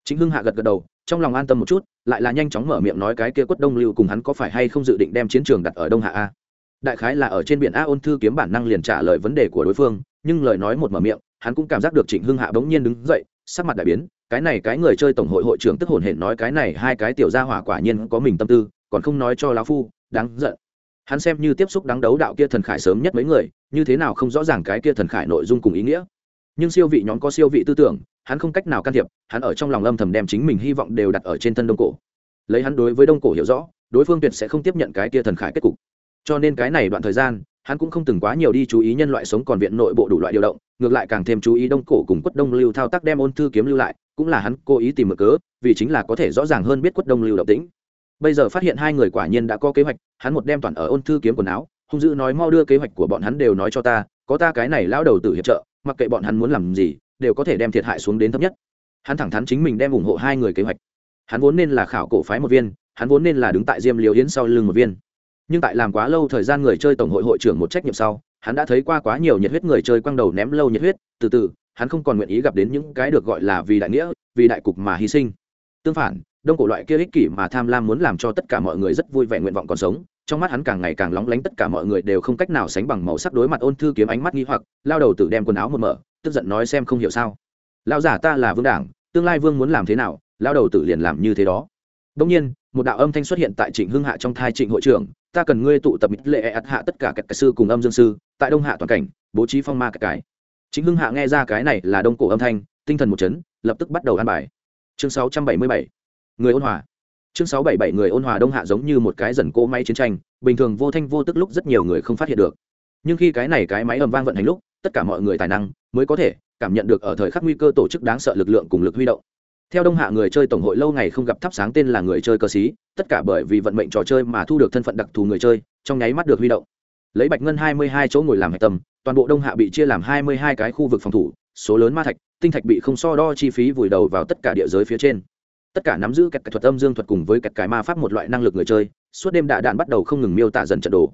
Chính hưng hạ gật gật đầu, trong lòng an tâm một chút, lại là nhanh chóng mở miệng nói cái kia quất đông lưu cùng hắn có phải hay không dự định đem chiến trường đặt ở đông hạ a. Đại khái là ở trên biển a ôn thư kiếm bản năng liền trả lời vấn đề của đối phương, nhưng lời nói một mở miệng, hắn cũng cảm giác được trịnh hưng hạ bỗng nhiên đứng dậy sắc mặt đại biến, cái này cái người chơi tổng hội hội trưởng tức hồn hển nói cái này hai cái tiểu gia hỏa quả nhiên có mình tâm tư, còn không nói cho lão phu, đáng giận. Hắn xem như tiếp xúc đáng đấu đạo kia thần khải sớm nhất mấy người, như thế nào không rõ ràng cái kia thần khải nội dung cùng ý nghĩa. Nhưng siêu vị nhóm có siêu vị tư tưởng, hắn không cách nào can thiệp, hắn ở trong lòng âm thầm đem chính mình hy vọng đều đặt ở trên thân đông cổ. Lấy hắn đối với đông cổ hiểu rõ, đối phương tuyệt sẽ không tiếp nhận cái kia thần khải kết cục. Cho nên cái này đoạn thời gian hắn cũng không từng quá nhiều đi chú ý nhân loại sống còn viện nội bộ đủ loại điều động, ngược lại càng thêm chú ý đông cổ cùng quất đông lưu thao tác đem ôn thư kiếm lưu lại, cũng là hắn cố ý tìm mở cớ, vì chính là có thể rõ ràng hơn biết quất đông lưu động tĩnh. Bây giờ phát hiện hai người quả nhiên đã có kế hoạch, hắn một đem toàn ở ôn thư kiếm quần áo, hung dữ nói mau đưa kế hoạch của bọn hắn đều nói cho ta, có ta cái này lao đầu tử hiệp trợ, mặc kệ bọn hắn muốn làm gì, đều có thể đem thiệt hại xuống đến thấp nhất. Hắn thẳng thắn chính mình đem ủng hộ hai người kế hoạch. Hắn vốn nên là khảo cổ phái một viên, hắn vốn nên là đứng tại diêm liều yến sau lưng một viên nhưng tại làm quá lâu thời gian người chơi tổng hội hội trưởng một trách nhiệm sau, hắn đã thấy qua quá nhiều nhiệt huyết người chơi quăng đầu ném lâu nhiệt huyết, từ từ, hắn không còn nguyện ý gặp đến những cái được gọi là vì đại nghĩa, vì đại cục mà hy sinh. Tương phản, đông cổ loại kia ích kỷ mà tham lam muốn làm cho tất cả mọi người rất vui vẻ nguyện vọng còn sống, trong mắt hắn càng ngày càng lóng lánh tất cả mọi người đều không cách nào sánh bằng màu sắc đối mặt ôn thư kiếm ánh mắt nghi hoặc, lao đầu tự đem quần áo một mở, tức giận nói xem không hiểu sao. Lao giả ta là vương đảng, tương lai vương muốn làm thế nào, lao đầu tử liền làm như thế đó. Đông nhiên một đạo âm thanh xuất hiện tại trịnh hưng hạ trong thai trịnh hội trưởng, ta cần ngươi tụ tập lệ ạt hạ tất cả các cái sư cùng âm dương sư, tại đông hạ toàn cảnh, bố trí phong ma cái cái. Chính hưng hạ nghe ra cái này là đông cổ âm thanh, tinh thần một chấn, lập tức bắt đầu ăn bài. Chương 677 người ôn hòa. Chương 677 người ôn hòa đông hạ giống như một cái dần cỗ máy chiến tranh, bình thường vô thanh vô tức lúc rất nhiều người không phát hiện được. Nhưng khi cái này cái máy ầm vang vận hành lúc, tất cả mọi người tài năng mới có thể cảm nhận được ở thời khắc nguy cơ tổ chức đáng sợ lực lượng cùng lực huy động theo đông hạ người chơi tổng hội lâu ngày không gặp thắp sáng tên là người chơi cơ sĩ, tất cả bởi vì vận mệnh trò chơi mà thu được thân phận đặc thù người chơi, trong nháy mắt được huy động. Lấy bạch ngân hai mươi hai chỗ ngồi làm hạch tâm, toàn bộ đông hạ bị chia làm hai mươi hai cái khu vực phòng thủ, số lớn ma thạch, tinh thạch bị không so đo chi phí vùi đầu vào tất cả địa giới phía trên. Tất cả nắm giữ kẹt thuật âm dương thuật cùng với kẹt cái ma pháp một loại năng lực người chơi, suốt đêm đạ đạn bắt đầu không ngừng miêu tả dần trận đồ.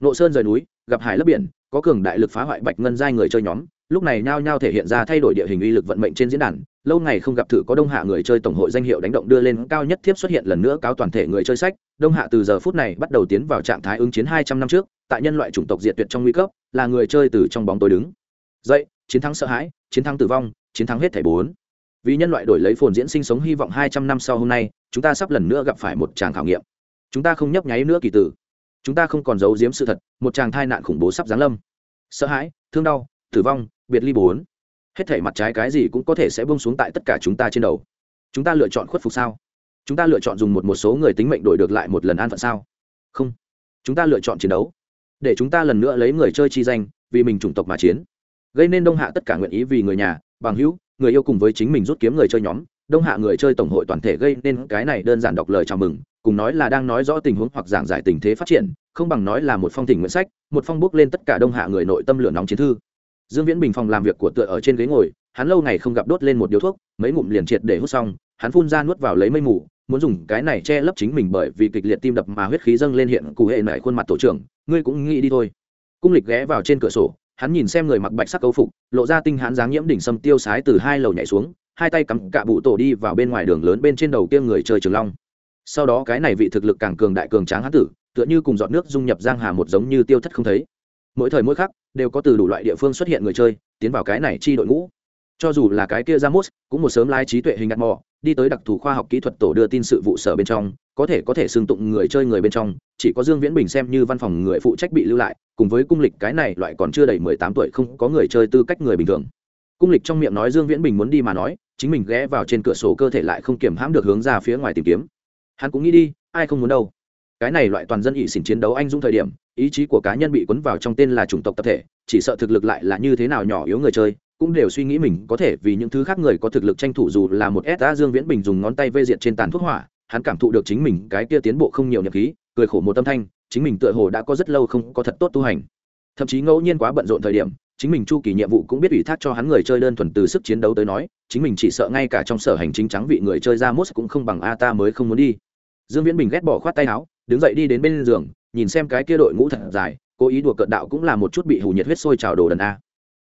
Nộ sơn rời núi, gặp hải lấp biển, có cường đại lực phá hoại bạch ngân giai người chơi nhóm lúc này nhao nhao thể hiện ra thay đổi địa hình uy lực vận mệnh trên diễn đàn, lâu ngày không gặp thử có đông hạ người chơi tổng hội danh hiệu đánh động đưa lên cao nhất thiếp xuất hiện lần nữa cáo toàn thể người chơi sách. Đông hạ từ giờ phút này bắt đầu tiến vào trạng thái ứng chiến hai trăm năm trước, tại nhân loại chủng tộc diệt tuyệt trong nguy cấp, là người chơi từ trong bóng tối đứng. Dậy, chiến thắng sợ hãi, chiến thắng tử vong, chiến thắng hết thể bốn. Vì nhân loại đổi lấy phồn diễn sinh sống hy vọng hai trăm năm sau hôm nay, chúng ta sắp lần nữa gặp phải một tràng khảo nghiệm. Chúng ta không nhấp nháy nữa kỳ tử. Chúng ta không còn giấu giếm sự thật, một tràng thai nạn khủng bố sắp giáng lâm. Sợ hãi, thương đau, tử vong biệt ly bốn. Hết thể mặt trái cái gì cũng có thể sẽ bông xuống tại tất cả chúng ta trên đầu. Chúng ta lựa chọn khuất phục sao? Chúng ta lựa chọn dùng một một số người tính mệnh đổi được lại một lần an phận sao? Không. Chúng ta lựa chọn chiến đấu. Để chúng ta lần nữa lấy người chơi chi danh, vì mình chủng tộc mà chiến. Gây nên đông hạ tất cả nguyện ý vì người nhà, bằng hữu, người yêu cùng với chính mình rút kiếm người chơi nhóm. Đông hạ người chơi tổng hội toàn thể gây nên cái này đơn giản đọc lời chào mừng, cùng nói là đang nói rõ tình huống hoặc giảng giải tình thế phát triển, không bằng nói là một phong tình nguyện sách, một phong bước lên tất cả đông hạ người nội tâm lửa nóng chiến thư dương viễn bình phòng làm việc của tựa ở trên ghế ngồi, hắn lâu ngày không gặp đốt lên một điếu thuốc, mấy ngụm liền triệt để hút xong, hắn phun ra nuốt vào lấy mây mù, muốn dùng cái này che lấp chính mình bởi vì kịch liệt tim đập mà huyết khí dâng lên hiện cụ hệ nảy khuôn mặt tổ trưởng, ngươi cũng nghĩ đi thôi. Cung lịch ghé vào trên cửa sổ, hắn nhìn xem người mặc bạch sắc cấu phục, lộ ra tinh hãn dáng nhiễm đỉnh sâm tiêu sái từ hai lầu nhảy xuống, hai tay cắm cả bụ tổ đi vào bên ngoài đường lớn bên trên đầu kia người chơi trường long. Sau đó cái này vị thực lực càng cường đại cường tráng hán tử, tựa như cùng giọt nước dung nhập giang hà một giống như tiêu thất không thấy mỗi thời mỗi khắc đều có từ đủ loại địa phương xuất hiện người chơi, tiến vào cái này chi đội ngũ. Cho dù là cái kia ra mốt cũng một sớm lai trí tuệ hình đặt mò, đi tới đặc thù khoa học kỹ thuật tổ đưa tin sự vụ sở bên trong, có thể có thể xưng tụng người chơi người bên trong, chỉ có dương viễn bình xem như văn phòng người phụ trách bị lưu lại, cùng với cung lịch cái này loại còn chưa đầy mười tám tuổi không có người chơi tư cách người bình thường. Cung lịch trong miệng nói dương viễn bình muốn đi mà nói, chính mình ghé vào trên cửa sổ cơ thể lại không kiểm hãm được hướng ra phía ngoài tìm kiếm. Hắn cũng nghĩ đi, ai không muốn đâu. Cái này loại toàn dân ỵ xỉn chiến đấu anh dũng thời điểm ý chí của cá nhân bị cuốn vào trong tên là chủng tộc tập thể, chỉ sợ thực lực lại là như thế nào nhỏ yếu người chơi, cũng đều suy nghĩ mình có thể vì những thứ khác người có thực lực tranh thủ dù là một s dương viễn bình dùng ngón tay vây diện trên tàn thuốc hỏa, hắn cảm thụ được chính mình cái kia tiến bộ không nhiều nhập khí, cười khổ một tâm thanh, chính mình tựa hồ đã có rất lâu không có thật tốt tu hành. Thậm chí ngẫu nhiên quá bận rộn thời điểm, chính mình chu kỳ nhiệm vụ cũng biết ủy thác cho hắn người chơi đơn thuần từ sức chiến đấu tới nói, chính mình chỉ sợ ngay cả trong sở hành chính trắng vị người chơi ra mốt cũng không bằng a ta mới không muốn đi. Dương viễn bình ghét bỏ khoát tay áo, đứng dậy đi đến bên giường nhìn xem cái kia đội ngũ thật dài, cố ý đùa cận đạo cũng là một chút bị hủ nhiệt huyết sôi trào đồ đần a.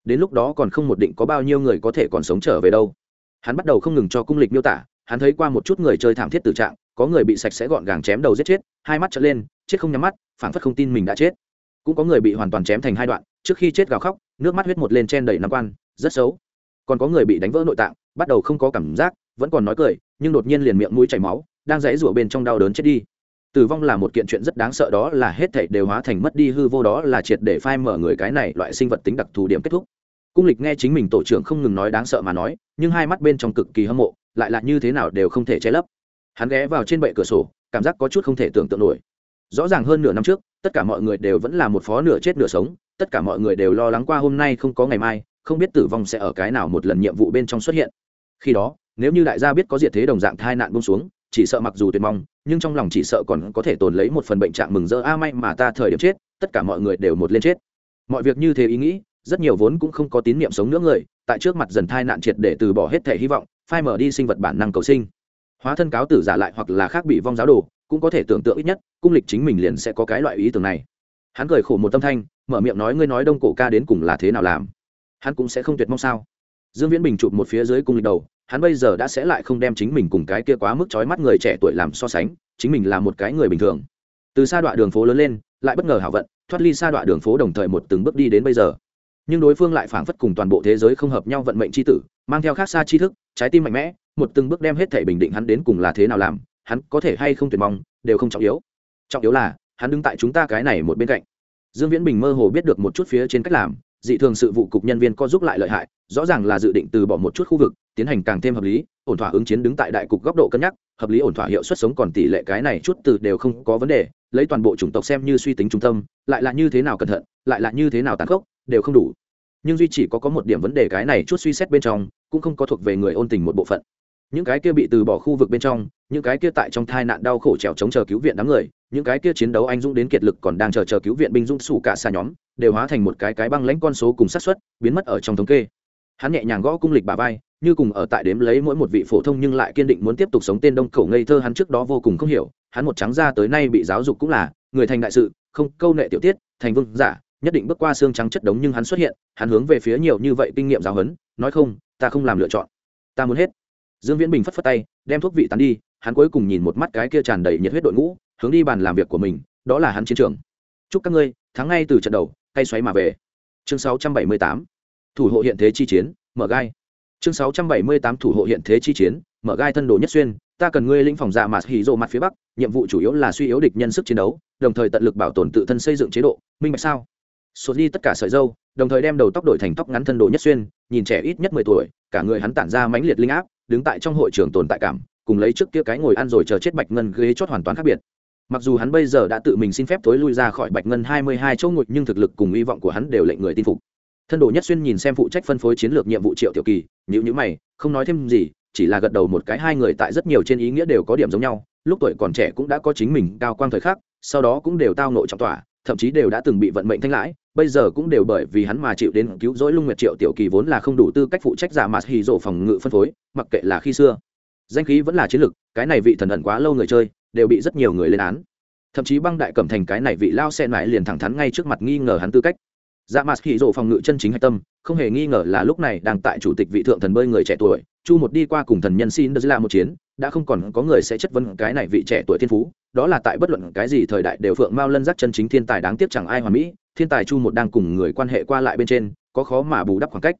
Đến lúc đó còn không một định có bao nhiêu người có thể còn sống trở về đâu. Hắn bắt đầu không ngừng cho cung lịch miêu tả, hắn thấy qua một chút người chơi thảm thiết tử trạng, có người bị sạch sẽ gọn gàng chém đầu giết chết, hai mắt trở lên, chết không nhắm mắt, phảng phất không tin mình đã chết. Cũng có người bị hoàn toàn chém thành hai đoạn, trước khi chết gào khóc, nước mắt huyết một lên chen đầy năm quan, rất xấu. Còn có người bị đánh vỡ nội tạng, bắt đầu không có cảm giác, vẫn còn nói cười, nhưng đột nhiên liền miệng mũi chảy máu, đang dãy rủa bên trong đau đớn chết đi tử vong là một kiện chuyện rất đáng sợ, đó là hết thảy đều hóa thành mất đi hư vô, đó là triệt để phai mở người cái này loại sinh vật tính đặc thù điểm kết thúc. Cung lịch nghe chính mình tổ trưởng không ngừng nói đáng sợ mà nói, nhưng hai mắt bên trong cực kỳ hâm mộ, lại là như thế nào đều không thể che lấp. Hắn ghé vào trên bệ cửa sổ, cảm giác có chút không thể tưởng tượng nổi. Rõ ràng hơn nửa năm trước, tất cả mọi người đều vẫn là một phó nửa chết nửa sống, tất cả mọi người đều lo lắng qua hôm nay không có ngày mai, không biết tử vong sẽ ở cái nào một lần nhiệm vụ bên trong xuất hiện. Khi đó, nếu như đại gia biết có diệt thế đồng dạng thai nạn bông xuống chỉ sợ mặc dù tuyệt mong, nhưng trong lòng chỉ sợ còn có thể tồn lấy một phần bệnh trạng mừng rỡ, a may mà ta thời điểm chết, tất cả mọi người đều một lên chết. Mọi việc như thế ý nghĩ, rất nhiều vốn cũng không có tín niệm sống nữa người, tại trước mặt dần thai nạn triệt để từ bỏ hết thể hy vọng, phai mở đi sinh vật bản năng cầu sinh. Hóa thân cáo tử giả lại hoặc là khác bị vong giáo đồ, cũng có thể tưởng tượng ít nhất, cung lịch chính mình liền sẽ có cái loại ý tưởng này. Hắn cười khổ một tâm thanh, mở miệng nói, ngươi nói đông cổ ca đến cùng là thế nào làm? Hắn cũng sẽ không tuyệt mong sao? Dương viễn bình chụp một phía dưới cung lịch đầu hắn bây giờ đã sẽ lại không đem chính mình cùng cái kia quá mức trói mắt người trẻ tuổi làm so sánh, chính mình là một cái người bình thường. Từ xa đoạn đường phố lớn lên, lại bất ngờ hảo vận, thoát ly xa đoạn đường phố đồng thời một từng bước đi đến bây giờ. Nhưng đối phương lại phảng phất cùng toàn bộ thế giới không hợp nhau vận mệnh c h i tử, mang theo khác xa tri thức, trái tim mạnh mẽ, một từng bước đem hết thể bình định hắn đến cùng là thế nào làm, hắn có thể hay không tuyệt mong, đều không trọng yếu. Trọng yếu là, hắn đứng tại chúng ta cái này một bên cạnh. Dương viễn bình mơ hồ biết được một chút phía trên cách làm, dị thường sự vụ cục nhân viên có giúp lại lợi hại, rõ ràng là dự định từ bỏ một chút khu vực tiến hành càng thêm hợp lý, ổn thỏa ứng chiến đứng tại đại cục góc độ cân nhắc, hợp lý ổn thỏa hiệu suất sống còn tỷ lệ cái này chút từ đều không có vấn đề, lấy toàn bộ chủng tộc xem như suy tính trung tâm, lại là như thế nào cẩn thận, lại là như thế nào tàn khốc, đều không đủ. Nhưng duy chỉ có có một điểm vấn đề cái này chút suy xét bên trong, cũng không có thuộc về người ôn tình một bộ phận. Những cái kia bị từ bỏ khu vực bên trong, những cái kia tại trong thai nạn đau khổ trèo chống chờ cứu viện đám người, những cái kia chiến đấu anh dũng đến kiệt lực còn đang chờ chờ cứu viện binh dũng sủ cả xa nhóm, đều hóa thành một cái cái băng lãnh con số cùng sát xuất biến mất ở trong thống kê. Hắn nhẹ nhàng gõ cung lịch bà vai như cùng ở tại đếm lấy mỗi một vị phổ thông nhưng lại kiên định muốn tiếp tục sống tên đông cổ ngây thơ hắn trước đó vô cùng không hiểu, hắn một trắng ra tới nay bị giáo dục cũng là, người thành đại sự, không, câu nệ tiểu tiết, thành vương giả, nhất định bước qua xương trắng chất đống nhưng hắn xuất hiện, hắn hướng về phía nhiều như vậy kinh nghiệm giáo huấn, nói không, ta không làm lựa chọn, ta muốn hết. Dương viễn bình phất phất tay, đem thuốc vị tán đi, hắn cuối cùng nhìn một mắt cái kia tràn đầy nhiệt huyết đội ngũ, hướng đi bàn làm việc của mình, đó là hắn chiến trường. Chúc các ngươi, thắng ngay từ trận đầu, tay xoáy mà về. Chương 678 thủ hộ hiện thế chi chiến, mở gai chương 678 thủ hộ hiện thế chi chiến, mở gai thân đồ nhất xuyên, ta cần ngươi lĩnh phòng dạ mà hì rộ mặt phía bắc, nhiệm vụ chủ yếu là suy yếu địch nhân sức chiến đấu, đồng thời tận lực bảo tồn tự thân xây dựng chế độ, minh bạch sao? Sụt đi tất cả sợi dâu, đồng thời đem đầu tóc đổi thành tóc ngắn thân đồ nhất xuyên, nhìn trẻ ít nhất mười tuổi, cả người hắn tản ra mãnh liệt linh áp, đứng tại trong hội trường tồn tại cảm, cùng lấy trước kia cái ngồi ăn rồi chờ chết bạch ngân ghế chót hoàn toàn khác biệt. Mặc dù hắn bây giờ đã tự mình xin phép tối lui ra khỏi bạch ngân hai mươi hai chỗ ngồi, nhưng thực lực cùng hy vọng của hắn đều lệnh người tin phục thân đồ nhất xuyên nhìn xem phụ trách phân phối chiến lược nhiệm vụ triệu tiểu kỳ nhữ nhữ mày không nói thêm gì chỉ là gật đầu một cái hai người tại rất nhiều trên ý nghĩa đều có điểm giống nhau. Lúc tuổi còn trẻ cũng đã có chính mình cao quang thời khắc sau đó cũng đều tao nội trọng tỏa thậm chí đều đã từng bị vận mệnh thanh lãi bây giờ cũng đều bởi vì hắn mà chịu đến cứu rỗi lung nguyệt triệu tiểu kỳ vốn là không đủ tư cách phụ trách giả mà hì rộ phòng ngự phân phối mặc kệ là khi xưa. Danh khí vẫn là chiến lược, cái này vị thần ẩn quá lâu người chơi đều bị rất nhiều người lên án. Thậm chí băng đại cẩm thành cái này vị lao xe mãi liền thẳng thắn ngay trước mặt nghi ngờ hắn tư cách dạ mặt hì rộ phòng ngự chân chính hạch tâm, không hề nghi ngờ là lúc này đang tại chủ tịch vị thượng thần bơi người trẻ tuổi, chu một đi qua cùng thần nhân xin đ là một chiến, đã không còn có người sẽ chất vấn cái này vị trẻ tuổi thiên phú, đó là tại bất luận cái gì thời đại đều phượng mao lân giác chân chính thiên tài đáng tiếc chẳng ai hoàn mỹ, thiên tài chu một đang cùng người quan hệ qua lại bên trên, có khó mà bù đắp khoảng cách.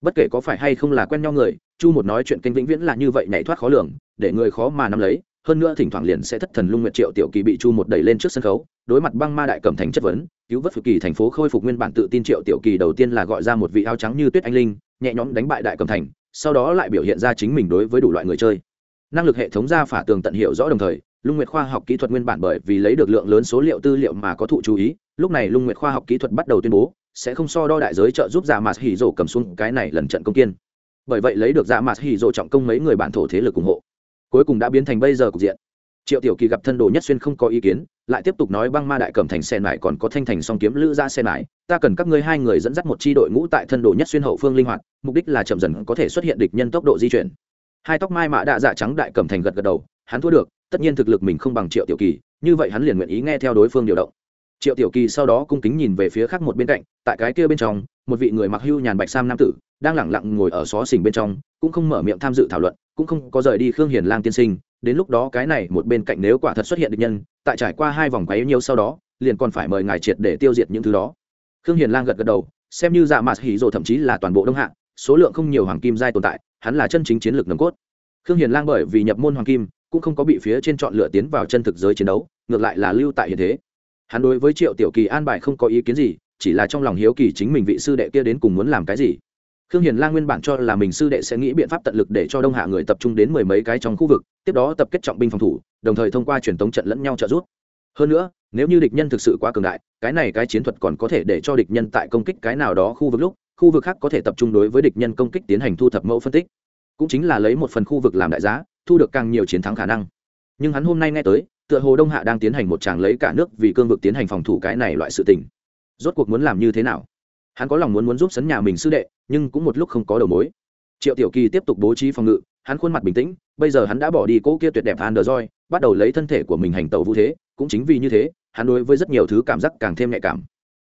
Bất kể có phải hay không là quen nhau người, chu một nói chuyện kênh vĩnh viễn là như vậy nhảy thoát khó lường, để người khó mà nắm lấy, hơn nữa thỉnh thoảng liền sẽ thất thần lung nguyệt triệu tiểu kỳ bị chu một đẩy lên trước sân khấu, đối mặt băng ma đại cẩm thành chất vấn cứu vớt phục kỳ thành phố khôi phục nguyên bản tự tin triệu tiểu kỳ đầu tiên là gọi ra một vị áo trắng như tuyết anh linh, nhẹ nhõm đánh bại đại cầm thành, sau đó lại biểu hiện ra chính mình đối với đủ loại người chơi. Năng lực hệ thống ra phả tường tận hiệu rõ đồng thời, lung nguyệt khoa học kỹ thuật nguyên bản bởi vì lấy được lượng lớn số liệu tư liệu mà có thụ chú ý, lúc này lung nguyệt khoa học kỹ thuật bắt đầu tuyên bố, sẽ không so đo đại giới trợ giúp giả mạt hỉ rổ cầm xuống cái này lần trận công kiên. Bởi vậy lấy được giả mạt hỉ rổ trọng công mấy người bản thổ thế lực ủng hộ. Cuối cùng đã biến thành bây giờ cục diện. Triệu tiểu kỳ gặp thân đồ nhất xuyên không có ý kiến lại tiếp tục nói băng ma đại cẩm thành xe nải còn có thanh thành song kiếm lữ ra xe nải ta cần các ngươi hai người dẫn dắt một chi đội ngũ tại thân đồ nhất xuyên hậu phương linh hoạt, mục đích là chậm dần có thể xuất hiện địch nhân tốc độ di chuyển. Hai tóc mai mạ đạ dạ trắng đại cẩm thành gật gật đầu, hắn thua được, tất nhiên thực lực mình không bằng triệu tiểu kỳ, như vậy hắn liền nguyện ý nghe theo đối phương điều động. Triệu tiểu kỳ sau đó cung kính nhìn về phía khác một bên cạnh, tại cái kia bên trong, một vị người mặc hưu nhàn bạch sam nam tử, đang lẳng lặng ngồi ở xó xỉnh bên trong, cũng không mở miệng tham dự thảo luận, cũng không có rời đi khương hiền lang tiên sinh, đến lúc đó cái này một bên cạnh nếu quả thật xuất hiện địch nhân tại trải qua hai vòng quấy nhiêu sau đó, liền còn phải mời ngài triệt để tiêu diệt những thứ đó. Khương hiền lang gật gật đầu, xem như dạ mạt hỉ rồ thậm chí là toàn bộ đông hạ, số lượng không nhiều hoàng kim giai tồn tại, hắn là chân chính chiến lược nồng cốt. Khương hiền lang bởi vì nhập môn hoàng kim, cũng không có bị phía trên chọn lựa tiến vào chân thực giới chiến đấu, ngược lại là lưu tại hiện thế. Hắn đối với triệu tiểu kỳ an bài không có ý kiến gì, chỉ là trong lòng hiếu kỳ chính mình vị sư đệ kia đến cùng muốn làm cái gì khương hiền lang nguyên bản cho là mình sư đệ sẽ nghĩ biện pháp tận lực để cho đông hạ người tập trung đến mười mấy cái trong khu vực, tiếp đó tập kết trọng binh phòng thủ, đồng thời thông qua truyền thống trận lẫn nhau trợ giúp. Hơn nữa, nếu như địch nhân thực sự quá cường đại, cái này cái chiến thuật còn có thể để cho địch nhân tại công kích cái nào đó khu vực lúc, khu vực khác có thể tập trung đối với địch nhân công kích tiến hành thu thập mẫu phân tích. Cũng chính là lấy một phần khu vực làm đại giá, thu được càng nhiều chiến thắng khả năng. Nhưng hắn hôm nay nghe tới, tựa hồ đông hạ đang tiến hành một tràng lấy cả nước vì cương vực tiến hành phòng thủ cái này loại sự tình. Rốt cuộc muốn làm như thế nào? Hắn có lòng muốn muốn giúp sấn nhà mình sư đệ, nhưng cũng một lúc không có đầu mối. Triệu tiểu kỳ tiếp tục bố trí phòng ngự, hắn khuôn mặt bình tĩnh, bây giờ hắn đã bỏ đi cỗ kia tuyệt đẹp an đờ roi bắt đầu lấy thân thể của mình hành tàu vũ thế, cũng chính vì như thế, hắn đối với rất nhiều thứ cảm giác càng thêm nhạy cảm.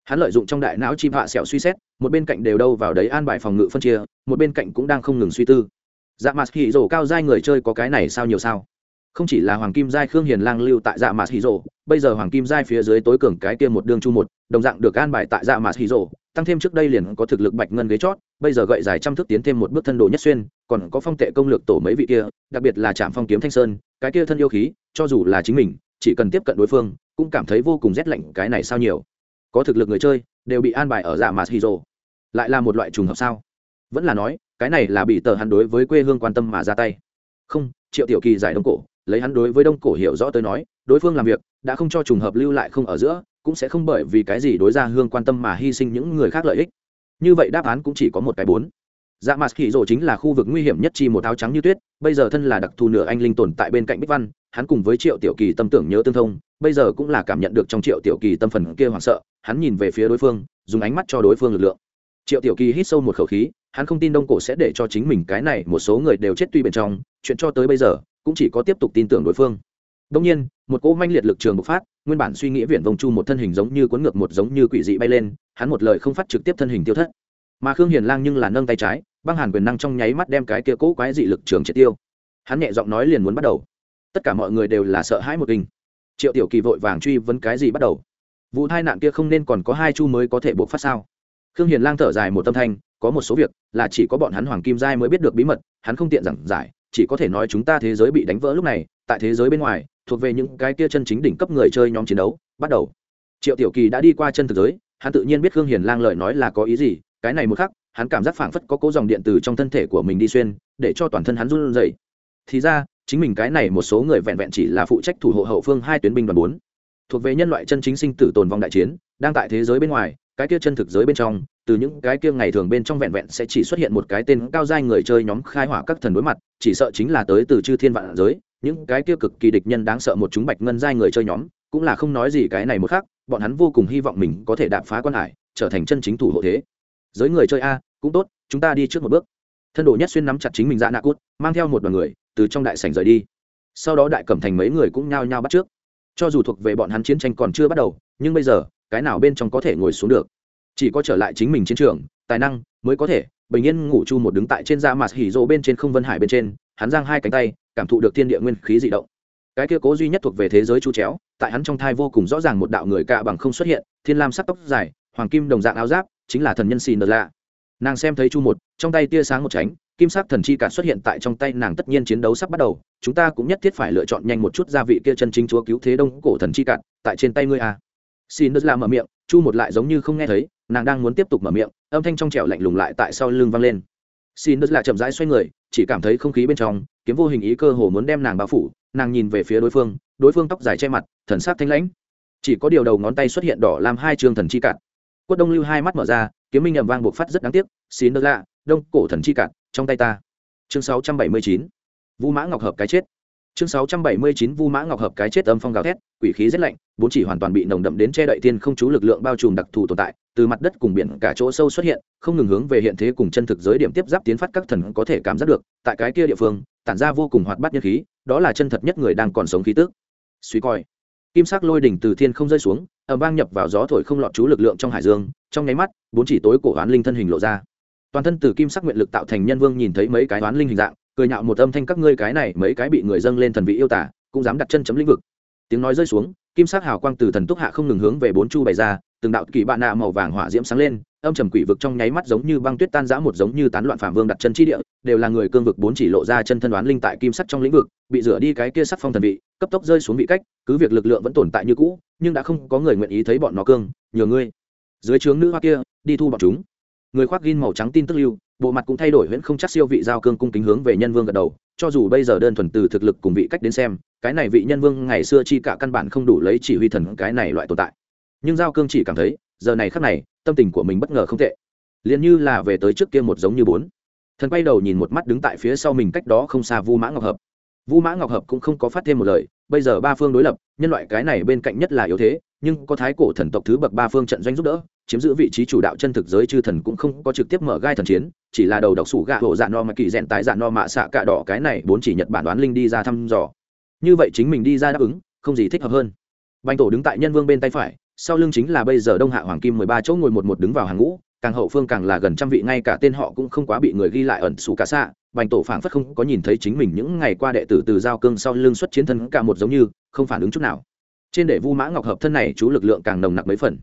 Hắn lợi dụng trong đại não chim hạ sẹo suy xét, một bên cạnh đều đâu vào đấy an bài phòng ngự phân chia, một bên cạnh cũng đang không ngừng suy tư. Dạ mặt hỉ rổ cao giai người chơi có cái này sao nhiều sao? Không chỉ là hoàng kim giai khương hiền lang lưu tại dạ mặt hỉ rổ bây giờ hoàng kim giai phía dưới tối cường cái kia một đương chu một, đồng dạng được an bài tại dạ mặt hỉ rổ tăng thêm trước đây liền có thực lực bạch ngân ghế chót, bây giờ gậy dài trăm thước tiến thêm một bước thân đồ nhất xuyên, còn có phong tệ công lược tổ mấy vị kia, đặc biệt là trạm phong kiếm thanh sơn, cái kia thân yêu khí, cho dù là chính mình, chỉ cần tiếp cận đối phương, cũng cảm thấy vô cùng rét lạnh cái này sao nhiều. Có thực lực người chơi, đều bị an bài ở dạ mặt hỉ rổ lại là một loại trùng hợp sao? Vẫn là nói, cái này là bị tờ hắn đối với quê hương quan tâm mà ra tay. Không, triệu tiểu kỳ giải đông cổ, lấy hắn đối với đông cổ hiểu rõ tới nói đối phương làm việc, đã không cho trùng hợp lưu lại không ở giữa, cũng sẽ không bởi vì cái gì đối ra hương quan tâm mà hy sinh những người khác lợi ích. Như vậy đáp án cũng chỉ có một cái bốn. Dạ mặt khỉ rổ chính là khu vực nguy hiểm nhất chi một áo trắng như tuyết, bây giờ thân là đặc thù nửa anh linh tồn tại bên cạnh bích văn, hắn cùng với triệu tiểu kỳ tâm tưởng nhớ tương thông, bây giờ cũng là cảm nhận được trong triệu tiểu kỳ tâm phần kia hoảng sợ, hắn nhìn về phía đối phương, dùng ánh mắt cho đối phương lực lượng. Triệu tiểu kỳ hít sâu một khẩu khí, hắn không tin đông cổ sẽ để cho chính mình cái này một số người đều chết tuy bên trong, chuyện cho tới bây giờ, cũng chỉ có tiếp tục tin tưởng đối phương đông nhiên, một cỗ manh liệt lực trường bộc phát, nguyên bản suy nghĩ viễn vông chu một thân hình giống như cuốn ngược một giống như quỷ dị bay lên, hắn một lời không phát trực tiếp thân hình tiêu thất. Mà khương hiền lang nhưng là nâng tay trái, băng hàn quyền năng trong nháy mắt đem cái kia cỗ quái dị lực trường triệt tiêu. Hắn nhẹ giọng nói liền muốn bắt đầu. Tất cả mọi người đều là sợ hãi một kinh. Triệu tiểu kỳ vội vàng truy vấn cái gì bắt đầu? Vụ tai nạn kia không nên còn có hai chu mới có thể buộc phát sao? Khương hiền lang thở dài một tâm thanh, có một số việc là chỉ có bọn hắn hoàng kim giai mới biết được bí mật, hắn không tiện giảng giải, chỉ có thể nói chúng ta thế giới bị đánh vỡ lúc này, tại thế giới bên ngoài thuộc về những cái kia chân chính đỉnh cấp người chơi nhóm chiến đấu, bắt đầu. Triệu tiểu kỳ đã đi qua chân thực giới, hắn tự nhiên biết khương hiền lang lời nói là có ý gì, cái này một khắc, hắn cảm giác phảng phất có cố dòng điện từ trong thân thể của mình đi xuyên, để cho toàn thân hắn run rẩy. Thì ra, chính mình cái này một số người vẹn vẹn chỉ là phụ trách thủ hộ hậu phương hai tuyến binh đoàn bốn. Thuộc về nhân loại chân chính sinh tử tồn vong đại chiến, đang tại thế giới bên ngoài, cái kia chân thực giới bên trong, từ những cái kia ngày thường bên trong vẹn vẹn sẽ chỉ xuất hiện một cái tên cao giai người chơi nhóm khai hỏa các thần đối mặt, chỉ sợ chính là tới từ chư thiên vạn giới những cái kia cực kỳ địch nhân đáng sợ một chúng bạch ngân giai người chơi nhóm, cũng là không nói gì cái này một khác bọn hắn vô cùng hy vọng mình có thể đạp phá quan hải, trở thành chân chính thủ hộ thế. Giới người chơi a, cũng tốt, chúng ta đi trước một bước. Thân đồ nhất xuyên nắm chặt chính mình dạ nạ cút, mang theo một đoàn người, từ trong đại sảnh rời đi. Sau đó đại cẩm thành mấy người cũng nhao nhao bắt trước. Cho dù thuộc về bọn hắn chiến tranh còn chưa bắt đầu, nhưng bây giờ, cái nào bên trong có thể ngồi xuống được? Chỉ có trở lại chính mình chiến trường, tài năng mới có thể, bình yên ngủ chu một đứng tại trên da mặt hỉ rộ bên trên không vân hải bên trên hắn giang hai cánh tay, cảm thụ được thiên địa nguyên khí dị động. Cái kia cố duy nhất thuộc về thế giới chu chéo, tại hắn trong thai vô cùng rõ ràng một đạo người cạ bằng không xuất hiện, thiên lam sắc tóc dài, hoàng kim đồng dạng áo giáp, chính là thần nhân xì nợ lạ. Nàng xem thấy chu một, trong tay tia sáng một tránh, kim sắc thần chi cả xuất hiện tại trong tay nàng tất nhiên chiến đấu sắp bắt đầu, chúng ta cũng nhất thiết phải lựa chọn nhanh một chút gia vị kia chân chính chúa cứu thế đông cổ thần chi cạn tại trên tay ngươi à. xin đất làm mở miệng, chu một lại giống như không nghe thấy, nàng đang muốn tiếp tục mở miệng, âm thanh trong trẻo lạnh lùng lại tại sau lưng vang lên xin đất lạ chậm rãi xoay người, chỉ cảm thấy không khí bên trong, kiếm vô hình ý cơ hồ muốn đem nàng bao phủ, nàng nhìn về phía đối phương đối phương tóc dài che mặt, thần sắc thanh lãnh. Chỉ có điều đầu ngón tay xuất hiện đỏ làm hai trường thần chi cạn quất đông lưu hai mắt mở ra, kiếm minh ầm vang buộc phát rất đáng tiếc xin đất lạ đông cổ thần chi cạn trong tay ta. Chương sáu trăm bảy mươi chín. Vũ mã ngọc hợp cái chết chương sáu trăm bảy mươi chín vu mã ngọc hợp cái chết âm phong gào thét, quỷ khí rất lạnh, bốn chỉ hoàn toàn bị nồng đậm đến che đậy thiên không chú lực lượng bao trùm đặc thù tồn tại, từ mặt đất cùng biển cả chỗ sâu xuất hiện, không ngừng hướng về hiện thế cùng chân thực giới điểm tiếp giáp tiến phát các thần có thể cảm giác được, tại cái kia địa phương, tản ra vô cùng hoạt bát nhân khí, đó là chân thật nhất người đang còn sống khí tức. Suy coi. Kim sắc lôi đỉnh từ thiên không rơi xuống, ầm vang nhập vào gió thổi không lọt chú lực lượng trong hải dương, trong nháy mắt, bốn chỉ tối cổ oán linh thân hình lộ ra. Toàn thân từ kim sắc nguyện lực tạo thành nhân vương nhìn thấy mấy cái oán linh hình dạng cười nhạo một âm thanh các ngươi cái này mấy cái bị người dâng lên thần vị yêu tả, cũng dám đặt chân chấm lĩnh vực. Tiếng nói rơi xuống, kim sắc hào quang từ thần túc hạ không ngừng hướng về bốn chu bày ra, từng đạo kỳ bạn nạ màu vàng hỏa diễm sáng lên, âm trầm quỷ vực trong nháy mắt giống như băng tuyết tan rã một giống như tán loạn phạm vương đặt chân chi địa, đều là người cương vực bốn chỉ lộ ra chân thân đoán linh tại kim sắc trong lĩnh vực, bị rửa đi cái kia sắc phong thần vị, cấp tốc rơi xuống vị cách, cứ việc lực lượng vẫn tồn tại như cũ, nhưng đã không có người nguyện ý thấy bọn nó cương, nhờ ngươi. Dưới trướng nữ hoa kia, đi thu bọn chúng người khoác gin màu trắng tin tức lưu, bộ mặt cũng thay đổi huyễn không chắc siêu vị giao cương cung kính hướng về nhân vương gật đầu, cho dù bây giờ đơn thuần từ thực lực cùng vị cách đến xem, cái này vị nhân vương ngày xưa chi cả căn bản không đủ lấy chỉ huy thần cái này loại tồn tại. Nhưng giao cương chỉ cảm thấy, giờ này khắc này, tâm tình của mình bất ngờ không tệ. Liền như là về tới trước kia một giống như bốn. Thần quay đầu nhìn một mắt đứng tại phía sau mình cách đó không xa vu mã ngọc hợp. Vu mã ngọc hợp cũng không có phát thêm một lời, bây giờ ba phương đối lập, nhân loại cái này bên cạnh nhất là yếu thế, nhưng có thái cổ thần tộc thứ bậc ba phương trận doanh giúp đỡ chiếm giữ vị trí chủ đạo chân thực giới chư thần cũng không có trực tiếp mở gai thần chiến, chỉ là đầu độc sủ gạ hổ dạ no mà kỳ rèn tái dạ no mạ xạ cạ đỏ cái này bốn chỉ nhật bản đoán linh đi ra thăm dò. Như vậy chính mình đi ra đáp ứng, không gì thích hợp hơn. Banh tổ đứng tại nhân vương bên tay phải, sau lưng chính là bây giờ đông hạ hoàng kim mười ba chỗ ngồi một một đứng vào hàng ngũ, càng hậu phương càng là gần trăm vị, ngay cả tên họ cũng không quá bị người ghi lại ẩn xù cả xạ. Bành tổ phảng phất không có nhìn thấy chính mình những ngày qua đệ tử từ giao cương sau lưng xuất chiến thân cả một giống như, không phản ứng chút nào. Trên để vu mã ngọc hợp thân này, chú lực lượng càng nồng nặc mấy phần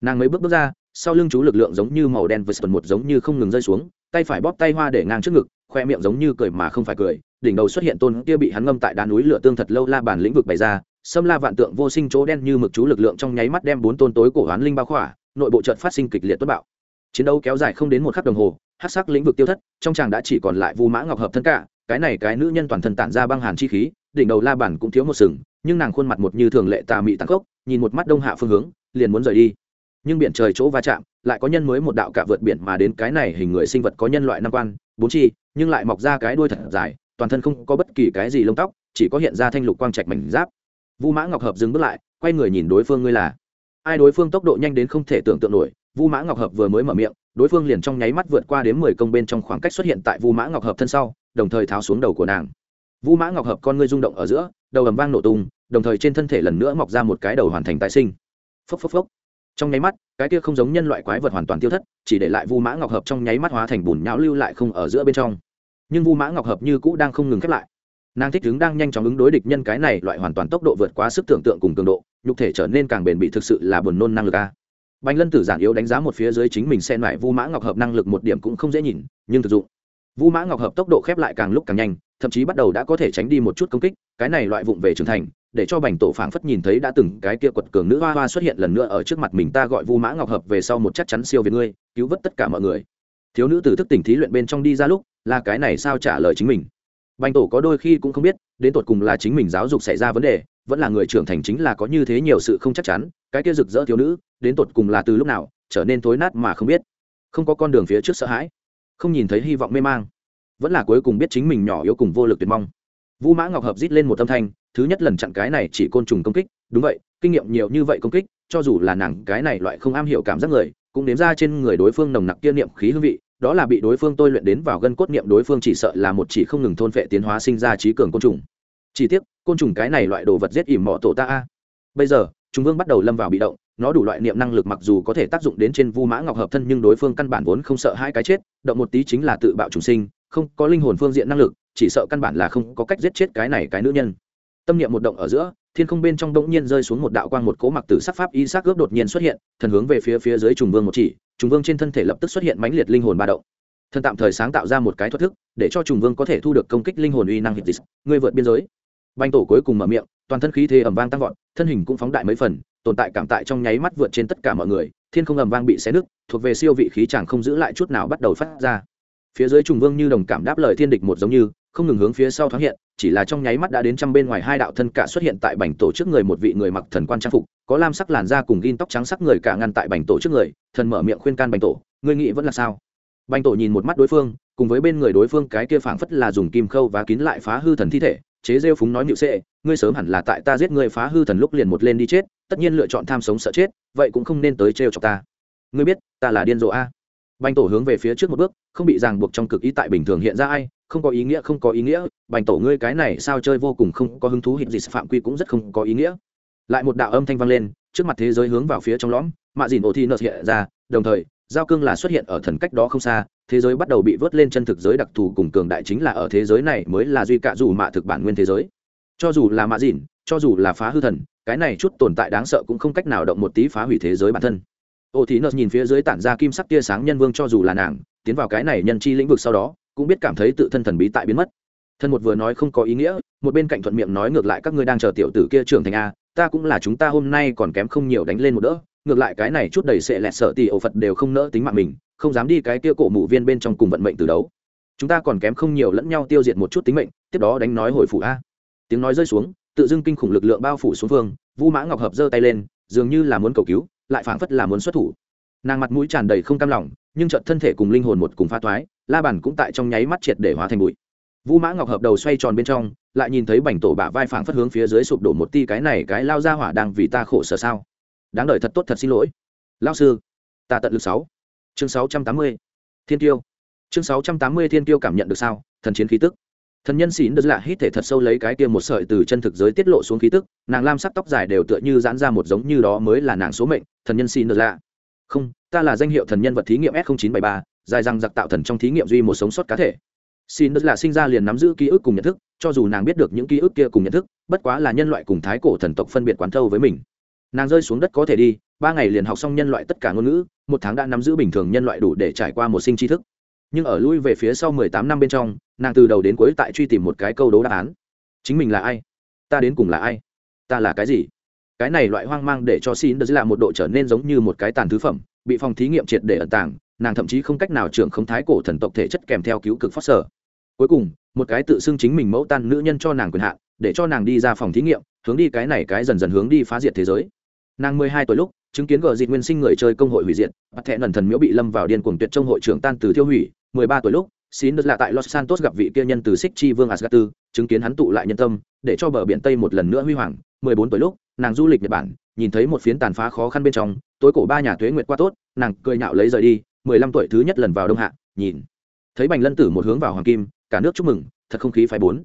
nàng mấy bước bước ra, sau lưng chú lực lượng giống như màu đen với sần một giống như không ngừng rơi xuống, tay phải bóp tay hoa để ngang trước ngực, khoe miệng giống như cười mà không phải cười, đỉnh đầu xuất hiện tôn kia bị hắn ngâm tại đá núi lửa tương thật lâu la bàn lĩnh vực bày ra, xâm la vạn tượng vô sinh chỗ đen như mực chú lực lượng trong nháy mắt đem bốn tôn tối cổ hoán linh bao khỏa, nội bộ trận phát sinh kịch liệt tuất bạo. Chiến đấu kéo dài không đến một khắc đồng hồ hát sắc lĩnh vực tiêu thất, trong chàng đã chỉ còn lại vu mã ngọc hợp thân cả, cái này cái nữ nhân toàn thân tản ra băng hàn chi khí, đỉnh đầu la bản cũng thiếu một sừng, nhưng nàng khuôn mặt một như thường lệ tà mị tăng cốc nhìn một mắt đông hạ phương hướng, liền muốn rời đi nhưng biển trời chỗ va chạm, lại có nhân mới một đạo cả vượt biển mà đến cái này hình người sinh vật có nhân loại năm quan, bốn chi, nhưng lại mọc ra cái đuôi thật dài, toàn thân không có bất kỳ cái gì lông tóc, chỉ có hiện ra thanh lục quang trạch mảnh giáp. Vu mã ngọc hợp dừng bước lại, quay người nhìn đối phương ngươi là. Ai đối phương tốc độ nhanh đến không thể tưởng tượng nổi, vu mã ngọc hợp vừa mới mở miệng, đối phương liền trong nháy mắt vượt qua đến mười công bên trong khoảng cách xuất hiện tại vu mã ngọc hợp thân sau, đồng thời tháo xuống đầu của nàng. Vu mã ngọc hợp con ngươi rung động ở giữa, đầu ầm vang nổ tung, đồng thời trên thân thể lần nữa mọc ra một cái đầu hoàn thành tái sinh. Phốc phốc phốc trong nháy mắt, cái kia không giống nhân loại quái vật hoàn toàn tiêu thất, chỉ để lại vu mã ngọc hợp trong nháy mắt hóa thành bùn nhão lưu lại không ở giữa bên trong. Nhưng vu mã ngọc hợp như cũ đang không ngừng khép lại. Nàng thích ứng đang nhanh chóng ứng đối địch nhân cái này, loại hoàn toàn tốc độ vượt quá sức tưởng tượng cùng cường độ, nhục thể trở nên càng bền bị thực sự là buồn nôn năng lực a. Bánh lân tử giản yếu đánh giá một phía dưới chính mình xen lại vu mã ngọc hợp năng lực một điểm cũng không dễ nhìn, nhưng thực dụng. Vu mã ngọc hợp tốc độ khép lại càng lúc càng nhanh, thậm chí bắt đầu đã có thể tránh đi một chút công kích, cái này loại vụng về trưởng thành để cho bành tổ phảng phất nhìn thấy đã từng cái kia quật cường nữ hoa hoa xuất hiện lần nữa ở trước mặt mình ta gọi vu mã ngọc hợp về sau một chắc chắn siêu về ngươi, cứu vớt tất cả mọi người. Thiếu nữ từ thức tỉnh thí luyện bên trong đi ra lúc, là cái này sao trả lời chính mình. Bành tổ có đôi khi cũng không biết, đến tột cùng là chính mình giáo dục xảy ra vấn đề, vẫn là người trưởng thành chính là có như thế nhiều sự không chắc chắn, cái kia rực rỡ thiếu nữ, đến tột cùng là từ lúc nào, trở nên thối nát mà không biết. Không có con đường phía trước sợ hãi, không nhìn thấy hy vọng mê mang, vẫn là cuối cùng biết chính mình nhỏ yếu cùng vô lực tuyệt mong vũ mã ngọc hợp rít lên một âm thanh thứ nhất lần chặn cái này chỉ côn trùng công kích, đúng vậy, kinh nghiệm nhiều như vậy công kích, cho dù là nàng cái này loại không am hiểu cảm giác người, cũng đếm ra trên người đối phương nồng nặc kia niệm khí hương vị, đó là bị đối phương tôi luyện đến vào gân cốt niệm đối phương chỉ sợ là một chỉ không ngừng thôn phệ tiến hóa sinh ra trí cường côn trùng. Chỉ tiếc, côn trùng cái này loại đồ vật giết ỉm mọ tổ ta a. Bây giờ chúng vương bắt đầu lâm vào bị động, nó đủ loại niệm năng lực mặc dù có thể tác dụng đến trên vu mã ngọc hợp thân nhưng đối phương căn bản vốn không sợ hai cái chết, động một tí chính là tự bạo trùng sinh, không có linh hồn phương diện năng lực, chỉ sợ căn bản là không có cách giết chết cái này cái nữ nhân tâm niệm một động ở giữa, thiên không bên trong bỗng nhiên rơi xuống một đạo quang một cố mặc tử sắc pháp y sắc ướp đột nhiên xuất hiện, thần hướng về phía phía dưới trùng vương một chỉ, trùng vương trên thân thể lập tức xuất hiện mãnh liệt linh hồn ba động. Thần tạm thời sáng tạo ra một cái thoát thức, để cho trùng vương có thể thu được công kích linh hồn uy năng hiệp dịch. Ngươi vượt biên giới. Banh tổ cuối cùng mở miệng, toàn thân khí thế ẩm vang tăng vọt, thân hình cũng phóng đại mấy phần, tồn tại cảm tại trong nháy mắt vượt trên tất cả mọi người, thiên không ẩm vang bị xé nứt, thuộc về siêu vị khí chàng không giữ lại chút nào bắt đầu phát ra. Phía dưới trùng vương như đồng cảm đáp lời thiên địch một giống như, không ngừng hướng phía sau thoáng hiện chỉ là trong nháy mắt đã đến trăm bên ngoài hai đạo thân cả xuất hiện tại bành tổ trước người một vị người mặc thần quan trang phục, có lam sắc làn da cùng gin tóc trắng sắc người cả ngăn tại bành tổ trước người, thần mở miệng khuyên can bành tổ, ngươi nghĩ vẫn là sao? Bành tổ nhìn một mắt đối phương, cùng với bên người đối phương cái kia phảng phất là dùng kim khâu và kín lại phá hư thần thi thể, chế rêu phúng nói nhịu sệ, ngươi sớm hẳn là tại ta giết ngươi phá hư thần lúc liền một lên đi chết, tất nhiên lựa chọn tham sống sợ chết, vậy cũng không nên tới trêu chọc ta. Ngươi biết, ta là điên rồ a. Bành tổ hướng về phía trước một bước, không bị ràng buộc trong cực ý tại bình thường hiện ra ai không có ý nghĩa, không có ý nghĩa. Bành tổ ngươi cái này sao chơi vô cùng không có hứng thú hiện gì phạm quy cũng rất không có ý nghĩa. Lại một đạo âm thanh vang lên, trước mặt thế giới hướng vào phía trong lõm, mạ dìn ô thi nợ hiện ra, đồng thời, giao cương là xuất hiện ở thần cách đó không xa, thế giới bắt đầu bị vớt lên chân thực giới đặc thù cùng cường đại chính là ở thế giới này mới là duy cạ dù mạ thực bản nguyên thế giới. Cho dù là mạ dìn, cho dù là phá hư thần, cái này chút tồn tại đáng sợ cũng không cách nào động một tí phá hủy thế giới bản thân. Ô thí nợ nhìn phía dưới tản ra kim sắc tia sáng nhân vương cho dù là nàng, tiến vào cái này nhân chi lĩnh vực sau đó cũng biết cảm thấy tự thân thần bí tại biến mất. Thân một vừa nói không có ý nghĩa, một bên cạnh thuận miệng nói ngược lại các ngươi đang chờ tiểu tử kia trưởng thành a, ta cũng là chúng ta hôm nay còn kém không nhiều đánh lên một đỡ. Ngược lại cái này chút đầy sệ lẹt sợ tỷ ổ phật đều không nỡ tính mạng mình, không dám đi cái kia cổ mụ viên bên trong cùng vận mệnh từ đấu. Chúng ta còn kém không nhiều lẫn nhau tiêu diệt một chút tính mệnh, tiếp đó đánh nói hồi phủ a. Tiếng nói rơi xuống, tự dưng kinh khủng lực lượng bao phủ xuống phương, vu mã ngọc hợp giơ tay lên, dường như là muốn cầu cứu, lại phảng phất là muốn xuất thủ nàng mặt mũi tràn đầy không cam lòng, nhưng trận thân thể cùng linh hồn một cùng pha thoái, la bàn cũng tại trong nháy mắt triệt để hóa thành bụi. Vũ mã ngọc hợp đầu xoay tròn bên trong, lại nhìn thấy bành tổ bả vai phảng phất hướng phía dưới sụp đổ một ti cái này cái lao ra hỏa đang vì ta khổ sở sao. Đáng đợi thật tốt thật xin lỗi. Lao sư, ta tận lực sáu. Chương sáu trăm tám mươi. Thiên tiêu. Chương sáu trăm tám mươi thiên tiêu cảm nhận được sao? Thần chiến khí tức. Thần nhân xỉn đất lạ dạ hít thể thật sâu lấy cái kia một sợi từ chân thực giới tiết lộ xuống khí tức, nàng lam sắc tóc dài đều tựa như giãn ra một giống như đó mới là nàng số mệnh, thần nhân xỉn đất lạ dạ không, ta là danh hiệu thần nhân vật thí nghiệm s chín bảy ba dài răng giặc tạo thần trong thí nghiệm duy một sống sót cá thể. Xin đất là sinh ra liền nắm giữ ký ức cùng nhận thức, cho dù nàng biết được những ký ức kia cùng nhận thức, bất quá là nhân loại cùng thái cổ thần tộc phân biệt quán thâu với mình. Nàng rơi xuống đất có thể đi, ba ngày liền học xong nhân loại tất cả ngôn ngữ, một tháng đã nắm giữ bình thường nhân loại đủ để trải qua một sinh tri thức. Nhưng ở lui về phía sau mười tám năm bên trong, nàng từ đầu đến cuối tại truy tìm một cái câu đố đáp án. Chính mình là ai? Ta đến cùng là ai? Ta là cái gì? Cái này loại hoang mang để cho xin Đức là một độ trở nên giống như một cái tàn thứ phẩm, bị phòng thí nghiệm triệt để ẩn tàng, nàng thậm chí không cách nào trưởng không thái cổ thần tộc thể chất kèm theo cứu cực phát sở. Cuối cùng, một cái tự xưng chính mình mẫu tan nữ nhân cho nàng quyền hạn, để cho nàng đi ra phòng thí nghiệm, hướng đi cái này cái dần dần hướng đi phá diệt thế giới. Nàng mười hai tuổi lúc, chứng kiến gờ dịt nguyên sinh người chơi công hội hủy diệt bắt thẻ lần thần miễu bị lâm vào điên cuồng tuyệt trong hội trưởng tan từ thiêu hủy. mười ba tuổi lúc, xin Đức là tại los santos gặp vị kia nhân từ xích chi vương asgatu, chứng kiến hắn tụ lại nhân tâm, để cho bờ biển tây một lần nữa huy hoàng mười bốn tuổi lúc, nàng du lịch nhật bản, nhìn thấy một phiến tàn phá khó khăn bên trong, tối cổ ba nhà tuế nguyệt qua tốt, nàng cười nhạo lấy rời đi, mười lăm tuổi thứ nhất lần vào đông hạ, nhìn. Thấy bành lân tử một hướng vào hoàng kim, cả nước chúc mừng, thật không khí phải bốn.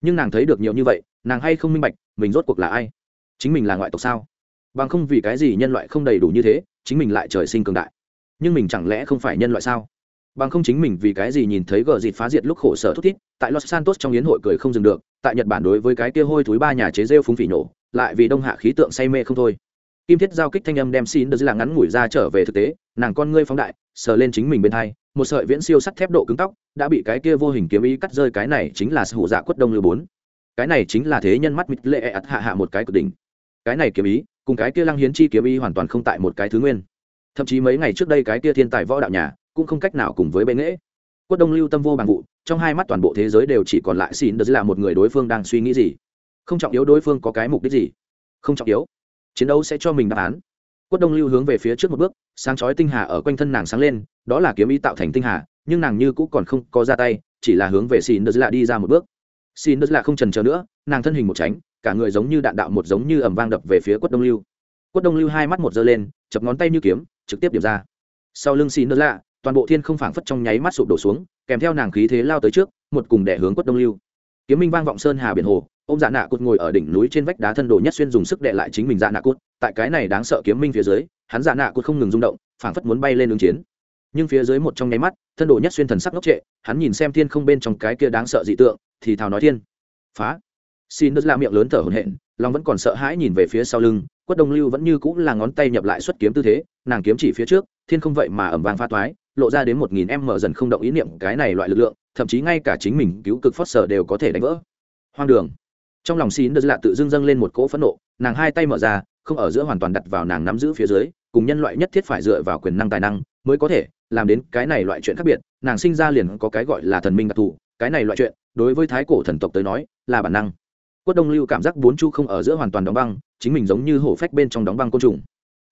Nhưng nàng thấy được nhiều như vậy, nàng hay không minh bạch, mình rốt cuộc là ai? Chính mình là ngoại tộc sao? Bằng không vì cái gì nhân loại không đầy đủ như thế, chính mình lại trời sinh cường đại. Nhưng mình chẳng lẽ không phải nhân loại sao? Bằng không chính mình vì cái gì nhìn thấy gờ dịt phá diệt lúc khổ sở thút thít, tại los santos trong yến hội cười không dừng được, tại nhật bản đối với cái kia hôi túi ba nhà chế rêu phúng phỉ nổ lại vì đông hạ khí tượng say mê không thôi. Kim thiết giao kích thanh âm đem xin đỡ là ngắn ngủi ra trở về thực tế, nàng con ngươi phóng đại, sờ lên chính mình bên thai một sợi viễn siêu sắt thép độ cứng tóc đã bị cái kia vô hình kiếm ý cắt rơi, cái này chính là hủ dạ quất đông lưu bốn. Cái này chính là thế nhân mắt mịt lệ ạt hạ hạ một cái cực đỉnh. Cái này kiếm ý, cùng cái kia lăng hiến chi kiếm ý hoàn toàn không tại một cái thứ nguyên. Thậm chí mấy ngày trước đây cái kia thiên tài võ đạo nhà cũng không cách nào cùng với bệ nghễ quất đông lưu tâm vô bằng vụ, trong hai mắt toàn bộ thế giới đều chỉ còn lại xin đỡ là một người đối phương đang suy nghĩ gì không trọng yếu đối phương có cái mục đích gì. Không trọng yếu. Chiến đấu sẽ cho mình đáp án. Quất đông lưu hướng về phía trước một bước, sáng chói tinh hà ở quanh thân nàng sáng lên, đó là kiếm ý tạo thành tinh hà, nhưng nàng như cũ còn không có ra tay, chỉ là hướng về xin đỡ lạ đi ra một bước. Xin đỡ lạ không trần chờ nữa, nàng thân hình một tránh, cả người giống như đạn đạo một giống như ẩm vang đập về phía quất đông lưu. Quất đông lưu hai mắt một giơ lên, chập ngón tay như kiếm, trực tiếp điểm ra. Sau lưng xin đỡ lạ toàn bộ thiên không phảng phất trong nháy mắt sụp đổ xuống, kèm theo nàng khí thế lao tới trước, một cùng đẻ hướng quất đông lưu. Kiếm minh vang vọng sơn hà biển hồ Ôm dạ nạ cút ngồi ở đỉnh núi trên vách đá thân đồ nhất xuyên dùng sức đệ lại chính mình dạ nạ cút tại cái này đáng sợ kiếm minh phía dưới, hắn dạ nạ cút không ngừng rung động, phảng phất muốn bay lên ứng chiến. Nhưng phía dưới một trong nháy mắt, thân đồ nhất xuyên thần sắc ngốc trệ, hắn nhìn xem thiên không bên trong cái kia đáng sợ dị tượng, thì thào nói thiên. Phá. Xin đất la miệng lớn thở hổn hển long vẫn còn sợ hãi nhìn về phía sau lưng, quất đông lưu vẫn như cũng là ngón tay nhập lại xuất kiếm tư thế, nàng kiếm chỉ phía trước, thiên không vậy mà ẩm vàng pha toái, lộ ra đến một nghìn em mở dần không động ý niệm cái này loại lực lượng, thậm chí ngay cả chính mình cứu cực phót sở đều có thể đánh vỡ. Hoang đường trong lòng xin đơ lạ tự dưng dâng lên một cỗ phẫn nộ, nàng hai tay mở ra, không ở giữa hoàn toàn đặt vào nàng nắm giữ phía dưới, cùng nhân loại nhất thiết phải dựa vào quyền năng tài năng mới có thể làm đến cái này loại chuyện khác biệt, nàng sinh ra liền có cái gọi là thần minh đặc thù, cái này loại chuyện, đối với thái cổ thần tộc tới nói, là bản năng. Quất đông lưu cảm giác bốn chu không ở giữa hoàn toàn đóng băng, chính mình giống như hổ phách bên trong đóng băng côn trùng.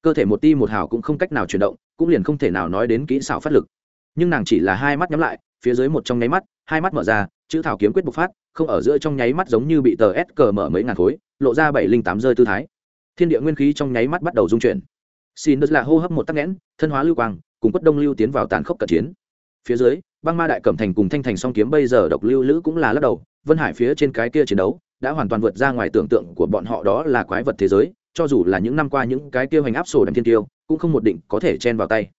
Cơ thể một ti một hào cũng không cách nào chuyển động, cũng liền không thể nào nói đến kỹ xảo phát lực. Nhưng nàng chỉ là hai mắt nhắm lại, phía dưới một trong nháy mắt, hai mắt mở ra, chữ thảo kiếm quyết bộc phát không ở giữa trong nháy mắt giống như bị tờ s cờ mở mấy ngàn khối, lộ ra bảy linh tám rơi tư thái. Thiên địa nguyên khí trong nháy mắt bắt đầu dung chuyển. Xin đất là hô hấp một tắc nghẽn, thân hóa lưu quang, cùng quất đông lưu tiến vào tàn khốc cận chiến. Phía dưới, băng ma đại cẩm thành cùng thanh thành song kiếm bây giờ độc lưu lữ cũng là lắc đầu, vân hải phía trên cái kia chiến đấu đã hoàn toàn vượt ra ngoài tưởng tượng của bọn họ đó là quái vật thế giới, cho dù là những năm qua những cái tiêu hành áp sổ đầm thiên tiêu, cũng không một định có thể chen vào tay.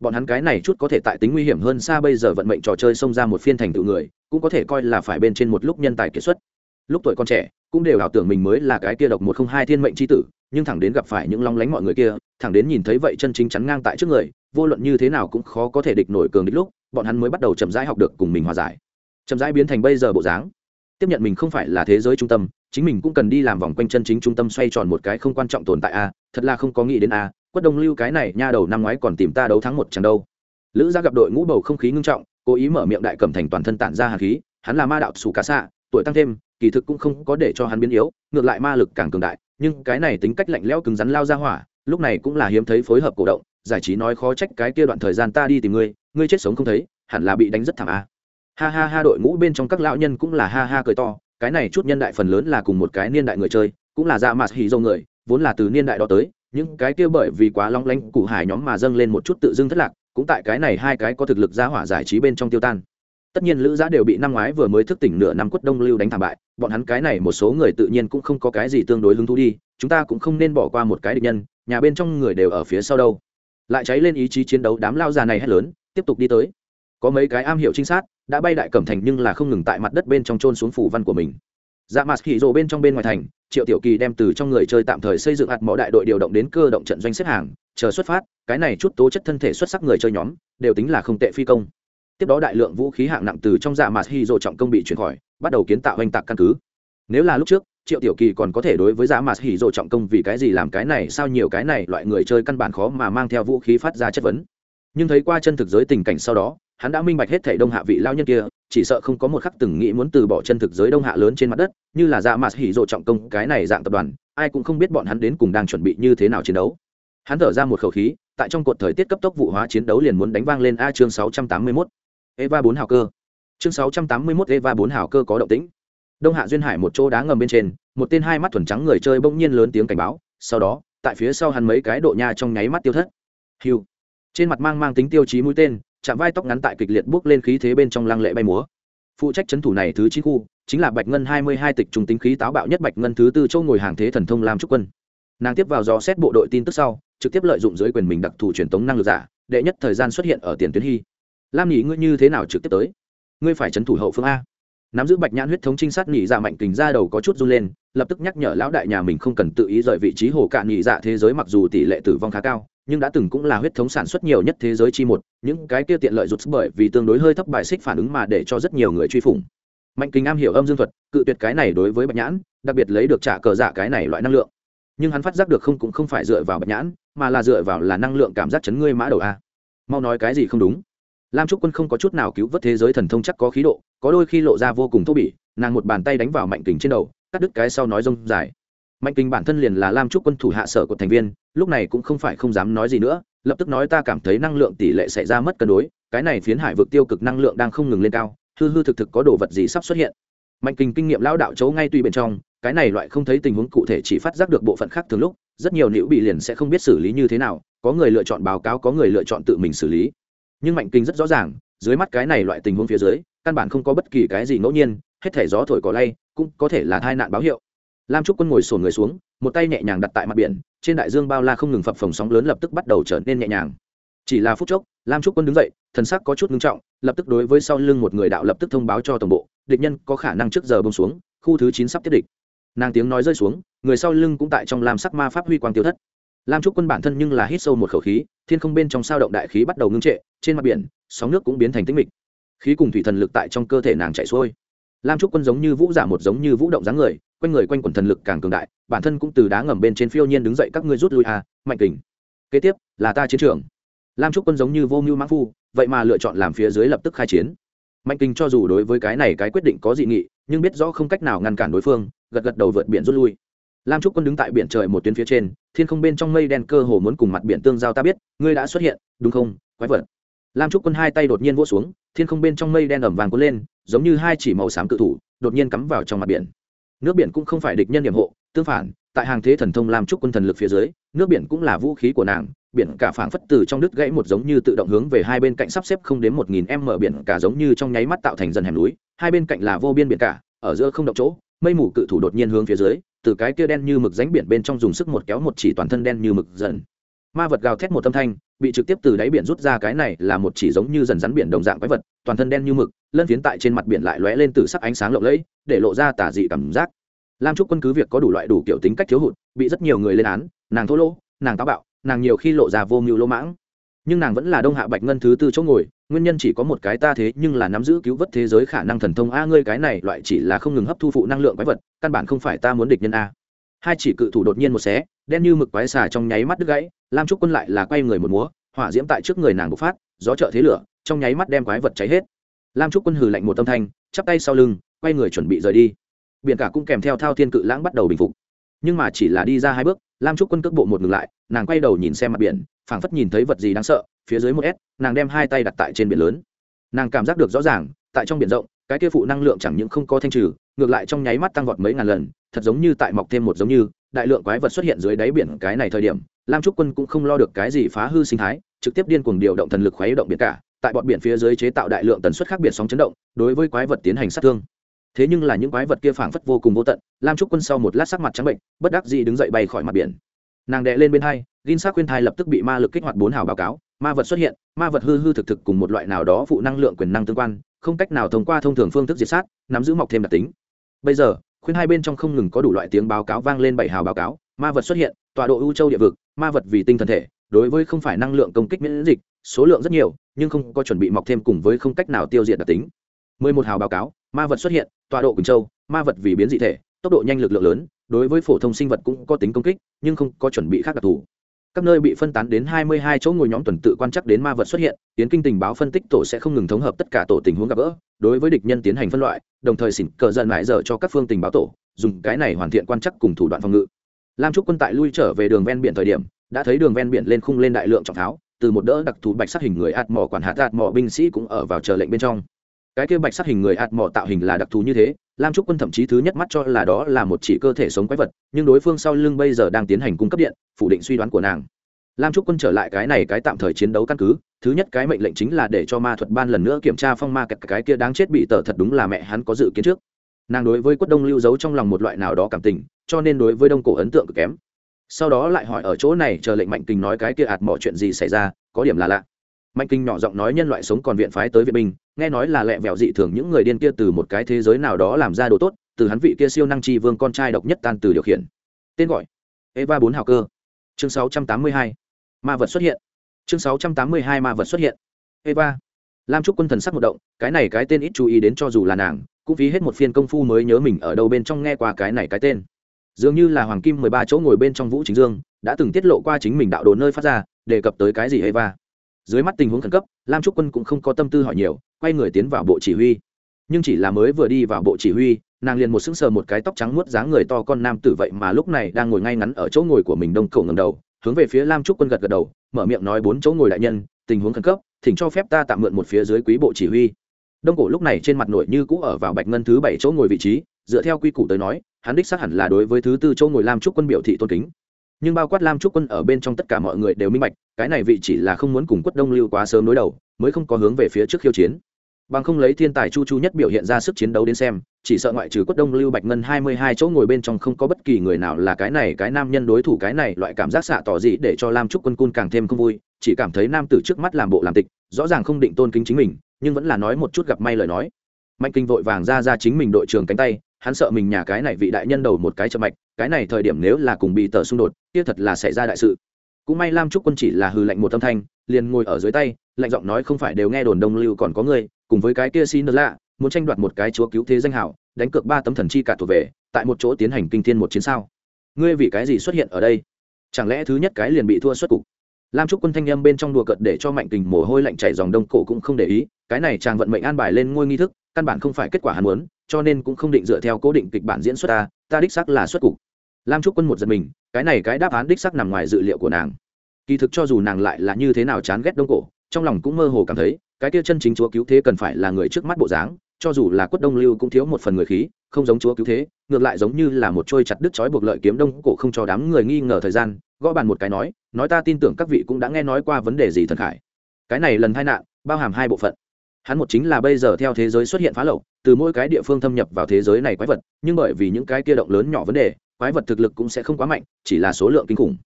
Bọn hắn cái này chút có thể tại tính nguy hiểm hơn xa bây giờ vận mệnh trò chơi xông ra một phiên thành tựu người cũng có thể coi là phải bên trên một lúc nhân tài kiệt xuất. Lúc tuổi con trẻ, cũng đều ảo tưởng mình mới là cái kia độc một không hai thiên mệnh c h i tử, nhưng thẳng đến gặp phải những long lánh mọi người kia, thẳng đến nhìn thấy vậy chân chính chắn ngang tại trước người, vô luận như thế nào cũng khó có thể địch nổi cường địch lúc, bọn hắn mới bắt đầu chậm rãi học được cùng mình hòa giải. Chậm rãi biến thành bây giờ bộ dáng. Tiếp nhận mình không phải là thế giới trung tâm, chính mình cũng cần đi làm vòng quanh chân chính trung tâm xoay tròn một cái không quan trọng tồn tại a, thật là không có nghĩ đến a, quất đông lưu cái này nha đầu năm ngoái còn tìm ta đấu thắng một chẳng đâu. Lữ gia gặp đội ngũ bầu không khí ngưng trọng cố ý mở miệng đại cẩm thành toàn thân tản ra hàn khí, hắn là ma đạo sủ cá xạ, tuổi tăng thêm, kỳ thực cũng không có để cho hắn biến yếu, ngược lại ma lực càng cường đại, nhưng cái này tính cách lạnh lẽo cứng rắn lao ra hỏa, lúc này cũng là hiếm thấy phối hợp cổ động, giải trí nói khó trách cái kia đoạn thời gian ta đi tìm ngươi ngươi chết sống không thấy, hẳn là bị đánh rất thảm a. Ha ha ha, đội ngũ bên trong các lão nhân cũng là ha ha cười to, cái này chút nhân đại phần lớn là cùng một cái niên đại người chơi, cũng là dạ ra mặt hì dâu người, vốn là từ niên đại đó tới, những cái kia bởi vì quá long lanh củ hải nhóm mà dâng lên một chút tự dưng thất lạc cũng tại cái này hai cái có thực lực ra hỏa giải trí bên trong tiêu tan. Tất nhiên lữ giã đều bị năm ngoái vừa mới thức tỉnh nửa năm quất đông lưu đánh thảm bại, bọn hắn cái này một số người tự nhiên cũng không có cái gì tương đối hứng thú đi, chúng ta cũng không nên bỏ qua một cái địch nhân, nhà bên trong người đều ở phía sau đâu. Lại cháy lên ý chí chiến đấu đám lao già này hết lớn, tiếp tục đi tới. Có mấy cái am hiểu trinh sát, đã bay đại cẩm thành nhưng là không ngừng tại mặt đất bên trong trôn xuống phủ văn của mình. Dạ mặt hỉ rộ bên trong bên ngoài thành, triệu tiểu kỳ đem từ trong người chơi tạm thời xây dựng hạt mỏ đại đội điều động đến cơ động trận doanh xếp hàng chờ xuất phát, cái này chút tố chất thân thể xuất sắc người chơi nhóm, đều tính là không tệ phi công. Tiếp đó đại lượng vũ khí hạng nặng từ trong dạ mặt hỉ rộ trọng công bị chuyển khỏi, bắt đầu kiến tạo oanh tạc căn cứ. Nếu là lúc trước, triệu tiểu kỳ còn có thể đối với dạ mặt hỉ rộ trọng công vì cái gì làm cái này, sao nhiều cái này loại người chơi căn bản khó mà mang theo vũ khí phát ra chất vấn. Nhưng thấy qua chân thực giới tình cảnh sau đó, hắn đã minh bạch hết thảy đông hạ vị lao nhân kia, chỉ sợ không có một khắc từng nghĩ muốn từ bỏ chân thực giới đông hạ lớn trên mặt đất, như là dạ mạt hỉ rộ trọng công cái này dạng tập đoàn, ai cũng không biết bọn hắn đến cùng đang chuẩn bị như thế nào chiến đấu hắn thở ra một khẩu khí, tại trong cột thời tiết cấp tốc vụ hóa chiến đấu liền muốn đánh vang lên a chương 681. eva bốn hào cơ. Chương 681 eva bốn hào cơ có động tĩnh. Đông hạ duyên hải một chỗ đá ngầm bên trên, một tên hai mắt thuần trắng người chơi bỗng nhiên lớn tiếng cảnh báo, sau đó, tại phía sau hắn mấy cái độ nha trong nháy mắt tiêu thất. Hiu trên mặt mang mang tính tiêu chí mũi tên, chạm vai tóc ngắn tại kịch liệt bước lên khí thế bên trong lăng lệ bay múa. Phụ trách trấn thủ này thứ chín khu, chính là bạch ngân hai mươi hai tịch trùng tính khí táo bạo nhất bạch ngân thứ tư châu ngồi hàng thế thần thông lam trúc quân nàng tiếp vào dò xét bộ đội tin tức sau, trực tiếp lợi dụng dưới quyền mình đặc thù truyền tống năng lực giả, đệ nhất thời gian xuất hiện ở tiền tuyến hy. Lam nhị ngươi như thế nào trực tiếp tới? Ngươi phải trấn thủ hậu phương a. Nắm giữ bạch nhãn huyết thống trinh sát nhị dạ mạnh kình ra đầu có chút run lên, lập tức nhắc nhở lão đại nhà mình không cần tự ý rời vị trí hồ cạn nhị dạ thế giới mặc dù tỷ lệ tử vong khá cao, nhưng đã từng cũng là huyết thống sản xuất nhiều nhất thế giới chi một, những cái kia tiện lợi rụt bởi vì tương đối hơi thấp bài xích phản ứng mà để cho rất nhiều người truy phủng. Mạnh kính am hiểu âm dương thuật, cự tuyệt cái này đối với bạch nhãn, đặc biệt lấy được trả cờ dạ cái này loại năng lượng nhưng hắn phát giác được không cũng không phải dựa vào bạch nhãn, mà là dựa vào là năng lượng cảm giác chấn ngươi mã đầu a. Mau nói cái gì không đúng? Lam trúc quân không có chút nào cứu vớt thế giới thần thông chắc có khí độ, có đôi khi lộ ra vô cùng thô bỉ, nàng một bàn tay đánh vào mạnh kính trên đầu, cắt đứt cái sau nói rông dài. Mạnh kinh bản thân liền là lam trúc quân thủ hạ sở của thành viên, lúc này cũng không phải không dám nói gì nữa, lập tức nói ta cảm thấy năng lượng tỷ lệ xảy ra mất cân đối, cái này phiến hải vực tiêu cực năng lượng đang không ngừng lên cao, hư hư thực thực có đồ vật gì sắp xuất hiện mạnh kinh kinh nghiệm lão đạo chấu ngay tùy bên trong, cái này loại không thấy tình huống cụ thể chỉ phát giác được bộ phận khác thường lúc, rất nhiều nữ bị liền sẽ không biết xử lý như thế nào, có người lựa chọn báo cáo, có người lựa chọn tự mình xử lý. Nhưng mạnh kinh rất rõ ràng, dưới mắt cái này loại tình huống phía dưới, căn bản không có bất kỳ cái gì ngẫu nhiên, hết thể gió thổi cỏ lay, cũng có thể là tai nạn báo hiệu. Lam trúc quân ngồi sổn người xuống, một tay nhẹ nhàng đặt tại mặt biển, trên đại dương bao la không ngừng phập phồng sóng lớn lập tức bắt đầu trở nên nhẹ nhàng. Chỉ là phút chốc, lam trúc quân đứng dậy, thần sắc có chút ngưng trọng, lập tức đối với sau lưng một người đạo lập tức thông báo cho tổng bộ địch nhân có khả năng trước giờ bông xuống, khu thứ chín sắp tiếp địch. Nàng tiếng nói rơi xuống, người sau lưng cũng tại trong làm sắc ma pháp huy quang tiêu thất. Lam trúc quân bản thân nhưng là hít sâu một khẩu khí, thiên không bên trong sao động đại khí bắt đầu ngưng trệ, trên mặt biển, sóng nước cũng biến thành tĩnh mịch. Khí cùng thủy thần lực tại trong cơ thể nàng chạy xuôi. Lam trúc quân giống như vũ giả một giống như vũ động dáng người, quanh người quanh quần thần lực càng cường đại, bản thân cũng từ đá ngầm bên trên phiêu nhiên đứng dậy các ngươi rút lui à mạnh kình. Kế tiếp, là ta chiến trường. Lam trúc quân giống như vô mưu mã phu, vậy mà lựa chọn làm phía dưới lập tức khai chiến mạnh Kinh cho dù đối với cái này cái quyết định có dị nghị, nhưng biết rõ không cách nào ngăn cản đối phương, gật gật đầu vượt biển rút lui. Lam trúc quân đứng tại biển trời một tuyến phía trên, thiên không bên trong mây đen cơ hồ muốn cùng mặt biển tương giao, ta biết, ngươi đã xuất hiện, đúng không, quái vật? Lam trúc quân hai tay đột nhiên vỗ xuống, thiên không bên trong mây đen ẩm vàng cuốn lên, giống như hai chỉ màu xám cự thủ, đột nhiên cắm vào trong mặt biển. Nước biển cũng không phải địch nhân nhiệm hộ, tương phản, tại hàng thế thần thông lam trúc quân thần lực phía dưới, nước biển cũng là vũ khí của nàng biển cả phảng phất từ trong đứt gãy một giống như tự động hướng về hai bên cạnh sắp xếp không đến một nghìn m biển cả giống như trong nháy mắt tạo thành dần hẻm núi. Hai bên cạnh là vô biên biển cả, ở giữa không động chỗ, mây mù cự thủ đột nhiên hướng phía dưới, từ cái kia đen như mực ránh biển bên trong dùng sức một kéo một chỉ toàn thân đen như mực dần. Ma vật gào thét một âm thanh, bị trực tiếp từ đáy biển rút ra cái này là một chỉ giống như dần rắn biển đồng dạng quái vật, toàn thân đen như mực, lân phiến tại trên mặt biển lại lóe lên từ sắc ánh sáng lộng lẫy, để lộ ra tả dị cảm giác. Lam trúc quân cứ việc có đủ loại đủ kiểu tính cách thiếu hụt, bị rất nhiều người lên án, nàng thô lỗ, nàng táo bạo nàng nhiều khi lộ ra vô mưu lỗ mãng. Nhưng nàng vẫn là đông hạ bạch ngân thứ tư chỗ ngồi, nguyên nhân chỉ có một cái ta thế, nhưng là nắm giữ cứu vớt thế giới khả năng thần thông. A, ngươi cái này loại chỉ là không ngừng hấp thu phụ năng lượng quái vật, căn bản không phải ta muốn địch nhân a. Hai chỉ cự thủ đột nhiên một xé, đen như mực quái xà trong nháy mắt đứt gãy, lam trúc quân lại là quay người một múa, hỏa diễm tại trước người nàng bộc phát, gió trợ thế lửa, trong nháy mắt đem quái vật cháy hết. Lam trúc quân hừ lạnh một tâm thanh, chắp tay sau lưng, quay người chuẩn bị rời đi. Biển cả cũng kèm theo thao thiên cự lãng bắt đầu bình phục. Nhưng mà chỉ là đi ra hai bước lam trúc quân cước bộ một ngừng lại, nàng quay đầu nhìn xem mặt biển, phảng phất nhìn thấy vật gì đáng sợ, phía dưới một s, nàng đem hai tay đặt tại trên biển lớn. Nàng cảm giác được rõ ràng, tại trong biển rộng, cái kia phụ năng lượng chẳng những không có thanh trừ, ngược lại trong nháy mắt tăng vọt mấy ngàn lần, thật giống như tại mọc thêm một giống như, đại lượng quái vật xuất hiện dưới đáy biển cái này thời điểm, lam trúc quân cũng không lo được cái gì phá hư sinh thái, trực tiếp điên cuồng điều động thần lực khuấy động biển cả, tại bọn biển phía dưới chế tạo đại lượng tần suất khác biệt sóng chấn động, đối với quái vật tiến hành sát thương thế nhưng là những quái vật kia phảng phất vô cùng vô tận, lam trúc quân sau một lát sắc mặt trắng bệnh, bất đắc dĩ đứng dậy bay khỏi mặt biển. Nàng đệ lên bên hai, gin sắc khuyên thai lập tức bị ma lực kích hoạt bốn hào báo cáo, ma vật xuất hiện, ma vật hư hư thực thực cùng một loại nào đó phụ năng lượng quyền năng tương quan, không cách nào thông qua thông thường phương thức diệt sát, nắm giữ mọc thêm đặc tính. Bây giờ, khuyên hai bên trong không ngừng có đủ loại tiếng báo cáo vang lên bảy hào báo cáo, ma vật xuất hiện, tọa độ ưu châu địa vực, ma vật vì tinh thần thể, đối với không phải năng lượng công kích miễn dịch, số lượng rất nhiều, nhưng không có chuẩn bị mọc thêm cùng với không cách nào tiêu diệt đặc tính. Mười một hào báo cáo ma vật xuất hiện, tọa độ quỳnh châu, ma vật vì biến dị thể, tốc độ nhanh lực lượng lớn, đối với phổ thông sinh vật cũng có tính công kích, nhưng không có chuẩn bị khác đặc thù. Các nơi bị phân tán đến hai mươi hai chỗ ngồi nhóm tuần tự quan chắc đến ma vật xuất hiện, tiến kinh tình báo phân tích tổ sẽ không ngừng thống hợp tất cả tổ tình huống gặp gỡ, đối với địch nhân tiến hành phân loại, đồng thời xỉn cờ dần mãi giờ cho các phương tình báo tổ, dùng cái này hoàn thiện quan chắc cùng thủ đoạn phòng ngự. Lam trúc quân tại lui trở về đường ven biển thời điểm, đã thấy đường ven biển lên khung lên đại lượng trọng tháo, từ một đỡ đặc thù bạch sát hình người ạt mỏ quản hạt ạt mỏ binh sĩ cũng ở vào chờ lệnh bên trong cái kia bạch sát hình người ạt mỏ tạo hình là đặc thù như thế, lam trúc quân thậm chí thứ nhất mắt cho là đó là một chỉ cơ thể sống quái vật, nhưng đối phương sau lưng bây giờ đang tiến hành cung cấp điện, phủ định suy đoán của nàng. Lam trúc quân trở lại cái này cái tạm thời chiến đấu căn cứ, thứ nhất cái mệnh lệnh chính là để cho ma thuật ban lần nữa kiểm tra phong ma kẹt cái kia đáng chết bị tờ thật đúng là mẹ hắn có dự kiến trước. Nàng đối với quất đông lưu giấu trong lòng một loại nào đó cảm tình, cho nên đối với đông cổ ấn tượng cực kém. Sau đó lại hỏi ở chỗ này chờ lệnh mạnh tình nói cái kia ạt mỏ chuyện gì xảy ra, có điểm là lạ mạnh kinh nhỏ giọng nói nhân loại sống còn viện phái tới viện binh, nghe nói là lẹ vẹo dị thường những người điên kia từ một cái thế giới nào đó làm ra đồ tốt, từ hắn vị kia siêu năng chi vương con trai độc nhất tan từ điều khiển. Tên gọi, eva bốn hào cơ. Chương 682. ma vật xuất hiện. Chương 682 ma vật xuất hiện. Eva. Lam trúc quân thần sắc một động, cái này cái tên ít chú ý đến cho dù là nàng, cũng phí hết một phiên công phu mới nhớ mình ở đâu bên trong nghe qua cái này cái tên. Dường như là hoàng kim mười ba chỗ ngồi bên trong vũ chính dương, đã từng tiết lộ qua chính mình đạo đồ nơi phát ra, đề cập tới cái gì eva? Dưới mắt tình huống khẩn cấp, lam trúc quân cũng không có tâm tư hỏi nhiều, quay người tiến vào bộ chỉ huy. Nhưng chỉ là mới vừa đi vào bộ chỉ huy, nàng liền một sững sờ một cái tóc trắng muốt dáng người to con nam tử vậy mà lúc này đang ngồi ngay ngắn ở chỗ ngồi của mình đông cổ ngầm đầu, hướng về phía lam trúc quân gật gật đầu, mở miệng nói bốn chỗ ngồi đại nhân, tình huống khẩn cấp, thỉnh cho phép ta tạm mượn một phía dưới quý bộ chỉ huy. Đông cổ lúc này trên mặt nổi như cũ ở vào bạch ngân thứ bảy chỗ ngồi vị trí, dựa theo quy củ tới nói, hắn đích xác hẳn là đối với thứ tư chỗ ngồi lam trúc quân biểu thị tôn kính nhưng bao quát lam trúc quân ở bên trong tất cả mọi người đều minh bạch, cái này vị chỉ là không muốn cùng quất đông lưu quá sớm đối đầu, mới không có hướng về phía trước khiêu chiến. Bằng không lấy thiên tài chu chu nhất biểu hiện ra sức chiến đấu đến xem, chỉ sợ ngoại trừ quất đông lưu bạch ngân hai mươi hai chỗ ngồi bên trong không có bất kỳ người nào là cái này cái nam nhân đối thủ, cái này loại cảm giác xạ tỏ gì để cho lam trúc quân cun càng thêm không vui, chỉ cảm thấy nam tử trước mắt làm bộ làm tịch, rõ ràng không định tôn kính chính mình, nhưng vẫn là nói một chút gặp may lời nói. Mạnh kinh vội vàng ra ra chính mình đội trường cánh tay hắn sợ mình nhà cái này vị đại nhân đầu một cái chậm mạch, cái này thời điểm nếu là cùng bị tờ xung đột, kia thật là xảy ra đại sự. Cũng may lam trúc quân chỉ là hư lệnh một âm thanh, liền ngồi ở dưới tay, lạnh giọng nói không phải đều nghe đồn đông lưu còn có người, cùng với cái kia xin lạ, muốn tranh đoạt một cái chúa cứu thế danh hảo, đánh cược ba tấm thần chi cả thuộc về, tại một chỗ tiến hành kinh thiên một chiến sao. Ngươi vì cái gì xuất hiện ở đây? Chẳng lẽ thứ nhất cái liền bị thua xuất cục? Lam trúc quân thanh â m bên trong đùa cợt để cho mạnh tình mồ hôi lạnh chảy dòng đông cổ cũng không để ý, cái này chàng vận mệnh an bài lên ngôi nghi thức, căn bản không phải kết quả hắn muốn cho nên cũng không định dựa theo cố định kịch bản diễn xuất ta ta đích sắc là xuất cục. Lam trúc quân một giật mình, cái này cái đáp án đích sắc nằm ngoài dự liệu của nàng. Kỳ thực cho dù nàng lại là như thế nào chán ghét đông cổ, trong lòng cũng mơ hồ cảm thấy, cái kia chân chính chúa cứu thế cần phải là người trước mắt bộ dáng, cho dù là quất đông lưu cũng thiếu một phần người khí, không giống chúa cứu thế, ngược lại giống như là một trôi chặt đứt chói buộc lợi kiếm đông cổ không cho đám người nghi ngờ thời gian, gõ bàn một cái nói nói ta tin tưởng các vị cũng đã nghe nói qua vấn đề gì thần khải. Cái này lần tai nạn, bao hàm hai bộ phận. Hắn một chính là bây giờ theo thế giới xuất hiện phá lậu từ mỗi cái địa phương thâm nhập vào thế giới này quái vật, nhưng bởi vì những cái kia động lớn nhỏ vấn đề, quái vật thực lực cũng sẽ không quá mạnh, chỉ là số lượng kinh khủng.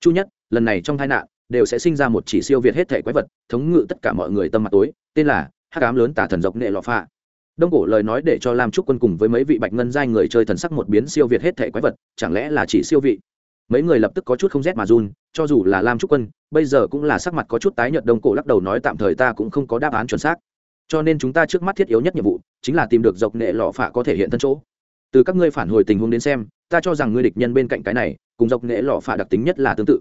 Chu nhất, lần này trong tai nạn, đều sẽ sinh ra một chỉ siêu việt hết thể quái vật, thống ngự tất cả mọi người tâm mặt tối, tên là hắc ám lớn tả thần dọc nệ lọ pha đông cổ lời nói để cho lam trúc quân cùng với mấy vị bạch ngân giai người chơi thần sắc một biến siêu việt hết thể quái vật, chẳng lẽ là chỉ siêu vị? Mấy người lập tức có chút không rét mà run, cho dù là lam trúc quân, bây giờ cũng là sắc mặt có chút tái nhợt, đông cổ lắc đầu nói tạm thời ta cũng không có đáp án chuẩn xác cho nên chúng ta trước mắt thiết yếu nhất nhiệm vụ chính là tìm được dọc nệ lọ phạ có thể hiện thân chỗ. Từ các ngươi phản hồi tình huống đến xem, ta cho rằng ngươi địch nhân bên cạnh cái này, cùng dọc nệ lọ phạ đặc tính nhất là tương tự.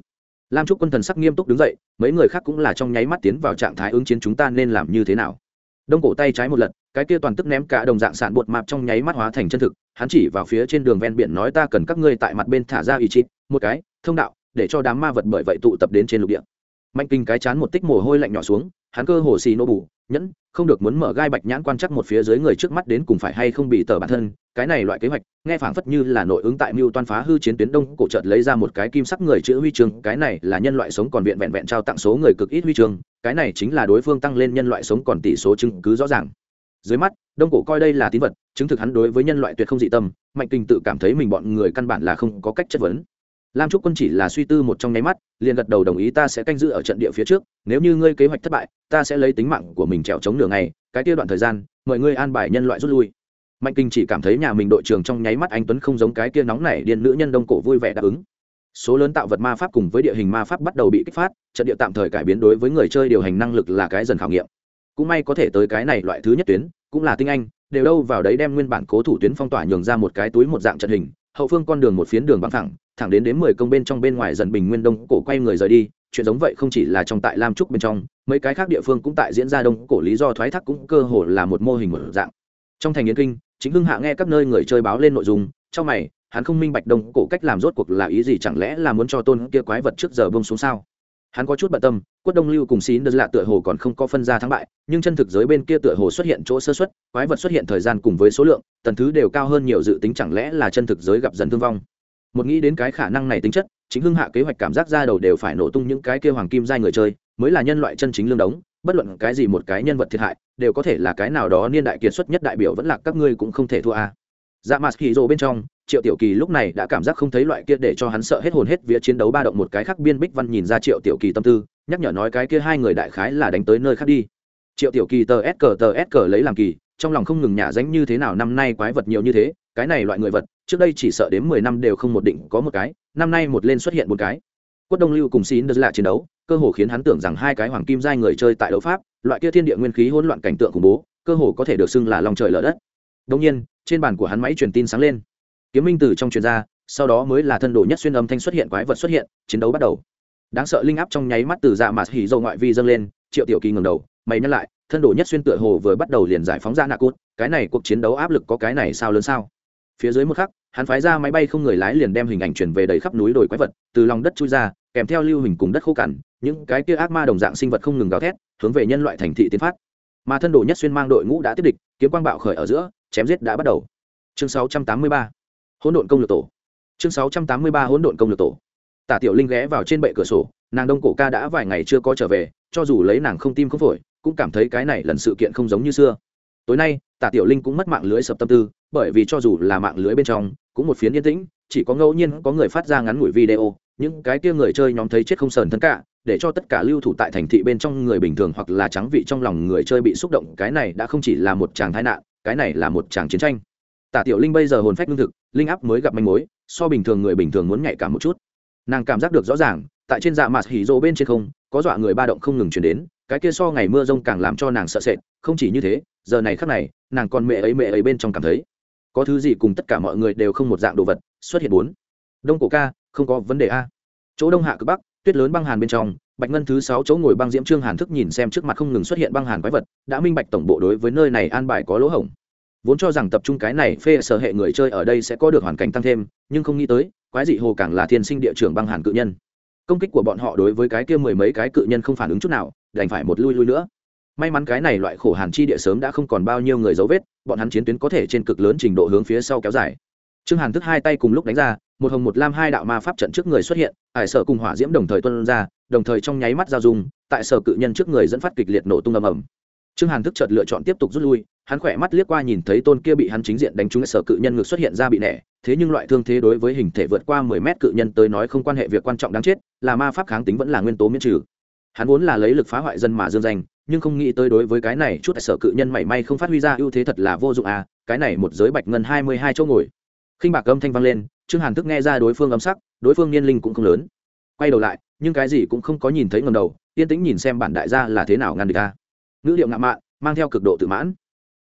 Lam trúc quân thần sắc nghiêm túc đứng dậy, mấy người khác cũng là trong nháy mắt tiến vào trạng thái ứng chiến chúng ta nên làm như thế nào. Đông cổ tay trái một lật, cái kia toàn tức ném cả đồng dạng sản bột mạp trong nháy mắt hóa thành chân thực, hắn chỉ vào phía trên đường ven biển nói ta cần các ngươi tại mặt bên thả ra ý chí, một cái, thông đạo, để cho đám ma vật bởi vậy tụ tập đến trên lục địa. Mạnh kinh cái chán một tích mồ hôi lạnh nhỏ xuống, hắn cơ hồ xì nô bù nhẫn, không được muốn mở gai bạch nhãn quan chắc một phía dưới người trước mắt đến cùng phải hay không bị tờ bản thân, cái này loại kế hoạch, nghe phảng phất như là nội ứng tại mưu toan phá hư chiến tuyến đông cổ chợt lấy ra một cái kim sắc người chữ huy chương, cái này là nhân loại sống còn viện vẹn vẹn trao tặng số người cực ít huy chương, cái này chính là đối phương tăng lên nhân loại sống còn tỷ số chứng cứ rõ ràng. Dưới mắt, đông cổ coi đây là tín vật, chứng thực hắn đối với nhân loại tuyệt không dị tâm, mạnh kinh tự cảm thấy mình bọn người căn bản là không có cách chất vấn lam trúc quân chỉ là suy tư một trong nháy mắt, liền gật đầu đồng ý ta sẽ canh giữ ở trận địa phía trước, nếu như ngươi kế hoạch thất bại, ta sẽ lấy tính mạng của mình trèo chống nửa ngày, cái kia đoạn thời gian, mời ngươi an bài nhân loại rút lui. Mạnh kinh chỉ cảm thấy nhà mình đội trưởng trong nháy mắt anh tuấn không giống cái kia nóng nảy điên nữ nhân đông cổ vui vẻ đáp ứng. Số lớn tạo vật ma pháp cùng với địa hình ma pháp bắt đầu bị kích phát, trận địa tạm thời cải biến đối với người chơi điều hành năng lực là cái dần khảo nghiệm. Cũng may có thể tới cái này loại thứ nhất tuyến, cũng là tinh anh, đều đâu vào đấy đem nguyên bản cố thủ tuyến phong tỏa nhường ra một cái túi một dạng trận hình hậu phương con đường một phiến đường bằng thẳng thẳng đến đến mười công bên trong bên ngoài dần bình nguyên đông cổ quay người rời đi, chuyện giống vậy không chỉ là trong tại lam trúc bên trong, mấy cái khác địa phương cũng tại diễn ra đông cổ lý do thoái thác cũng cơ hồ là một mô hình một dạng. Trong thành yến kinh, chính hưng hạ nghe các nơi người chơi báo lên nội dung, trong mày, hắn không minh bạch đông cổ cách làm rốt cuộc là ý gì, chẳng lẽ là muốn cho tôn kia quái vật trước giờ bông xuống sao? Hắn có chút bận tâm, quất đông lưu cùng xín đơn lạ tựa hồ còn không có phân ra thắng bại, nhưng chân thực giới bên kia tựa hồ xuất hiện chỗ sơ xuất quái vật xuất hiện thời gian cùng với số lượng, tần thứ đều cao hơn nhiều dự tính chẳng lẽ là chân thực giới gặp dần thương vong. Một nghĩ đến cái khả năng này tính chất, chính hưng hạ kế hoạch cảm giác ra đầu đều phải nổ tung những cái kia hoàng kim giai người chơi, mới là nhân loại chân chính lương đống, bất luận cái gì một cái nhân vật thiệt hại, đều có thể là cái nào đó niên đại kiệt xuất nhất đại biểu vẫn là các ngươi cũng không thể thua a dạ mặt hì rồ bên trong, triệu tiểu kỳ lúc này đã cảm giác không thấy loại kia để cho hắn sợ hết hồn hết vía chiến đấu ba động một cái khác biên bích văn nhìn ra triệu tiểu kỳ tâm tư, nhắc nhở nói cái kia hai người đại khái là đánh tới nơi khác đi. Triệu tiểu kỳ tờ s cờ tờ s cờ lấy làm kỳ, trong lòng không ngừng nhả danh như thế nào năm nay quái vật nhiều như thế, cái này loại người vật, trước đây chỉ sợ đến mười năm đều không một định có một cái, năm nay một lên xuất hiện một cái. Quất đông lưu cùng xin đất lạ chiến đấu, cơ hồ khiến hắn tưởng rằng hai cái hoàng kim giai người chơi tại đấu pháp, loại kia thiên địa nguyên khí hỗn loạn cảnh tượng khủng bố, cơ hồ có thể được xưng là lòng trời lở đất. Đông nhiên trên bàn của hắn máy truyền tin sáng lên. Kiếm minh từ trong truyền ra, sau đó mới là thân đồ nhất xuyên âm thanh xuất hiện, quái vật xuất hiện, chiến đấu bắt đầu. Đáng sợ linh áp trong nháy mắt từ dạ mà hỉ dầu ngoại vi dâng lên, triệu tiểu kỳ ngầm đầu, mày nhắc lại, thân đồ nhất xuyên tựa hồ vừa bắt đầu liền giải phóng ra nạ cốt cái này cuộc chiến đấu áp lực có cái này sao lớn sao? Phía dưới một khắc, hắn phái ra máy bay không người lái liền đem hình ảnh chuyển về đầy khắp núi đồi quái vật, từ lòng đất chui ra, kèm theo lưu hình cùng đất khô cằn, những cái kia ác ma đồng dạng sinh vật không ngừng gào thét, hướng về nhân loại thành thị tiến phát. Mà thân đồ nhất xuyên mang đội ngũ đã tiếp địch, kiếm quang bạo khởi ở giữa chém giết đã bắt đầu. Chương 683 hỗn độn công lược tổ. Chương 683 hỗn độn công lược tổ. Tả tiểu linh ghé vào trên bệ cửa sổ, nàng đông cổ ca đã vài ngày chưa có trở về, cho dù lấy nàng không tim không phổi, cũng cảm thấy cái này lần sự kiện không giống như xưa. Tối nay, tả tiểu linh cũng mất mạng lưới sập tâm tư, bởi vì cho dù là mạng lưới bên trong, cũng một phiến yên tĩnh, chỉ có ngẫu nhiên có người phát ra ngắn ngủi video, những cái kia người chơi nhóm thấy chết không sờn thân cả để cho tất cả lưu thủ tại thành thị bên trong người bình thường hoặc là trắng vị trong lòng người chơi bị xúc động, cái này đã không chỉ là một chàng tai nạn, cái này là một chàng chiến tranh. Tả tiểu linh bây giờ hồn phách lương thực, linh áp mới gặp manh mối, so bình thường người bình thường muốn nhạy cảm một chút. Nàng cảm giác được rõ ràng, tại trên dạ mặt hỉ rộ bên trên không, có dọa người ba động không ngừng chuyển đến, cái kia so ngày mưa rông càng làm cho nàng sợ sệt, không chỉ như thế, giờ này khắc này, nàng còn mẹ ấy mẹ ấy bên trong cảm thấy, có thứ gì cùng tất cả mọi người đều không một dạng đồ vật, xuất hiện bốn. Đông cổ ca, không có vấn đề a. Chỗ đông hạ cực bắc tuyết lớn băng hàn bên trong, bạch ngân thứ sáu chỗ ngồi băng diễm trương hàn thức nhìn xem trước mặt không ngừng xuất hiện băng hàn quái vật, đã minh bạch tổng bộ đối với nơi này an bài có lỗ hổng. Vốn cho rằng tập trung cái này phê sở hệ người chơi ở đây sẽ có được hoàn cảnh tăng thêm, nhưng không nghĩ tới, quái dị hồ càng là thiên sinh địa trường băng hàn cự nhân. Công kích của bọn họ đối với cái kia mười mấy cái cự nhân không phản ứng chút nào, đành phải một lui lui nữa. May mắn cái này loại khổ hàn chi địa sớm đã không còn bao nhiêu người dấu vết, bọn hắn chiến tuyến có thể trên cực lớn trình độ hướng phía sau kéo dài. Trương hàn thức hai tay cùng lúc đánh ra một hồng một lam hai đạo ma pháp trận trước người xuất hiện, ải sở cùng hỏa diễm đồng thời tuân ra, đồng thời trong nháy mắt giao dung, tại sở cự nhân trước người dẫn phát kịch liệt nổ tung ầm ầm. Trương hàn thức chợt lựa chọn tiếp tục rút lui, hắn khỏe mắt liếc qua nhìn thấy tôn kia bị hắn chính diện đánh trúng sở cự nhân ngược xuất hiện ra bị nẻ, thế nhưng loại thương thế đối với hình thể vượt qua mười mét cự nhân tới nói không quan hệ, việc quan trọng đáng chết, là ma pháp kháng tính vẫn là nguyên tố miễn trừ. Hắn vốn là lấy lực phá hoại dân mà dương danh, nhưng không nghĩ tới đối với cái này chút sở cự nhân mảy may không phát huy ra ưu thế thật là vô dụng à cái này một giới bạch ngân hai mươi hai chỗ ngồi khinh bạc âm thanh vang lên, trương hàn thức nghe ra đối phương âm sắc, đối phương niên linh cũng không lớn. Quay đầu lại, nhưng cái gì cũng không có nhìn thấy ngầm đầu, yên tĩnh nhìn xem bản đại gia là thế nào ngăn địch ta ngữ liệu ngạo mạn, mang theo cực độ tự mãn.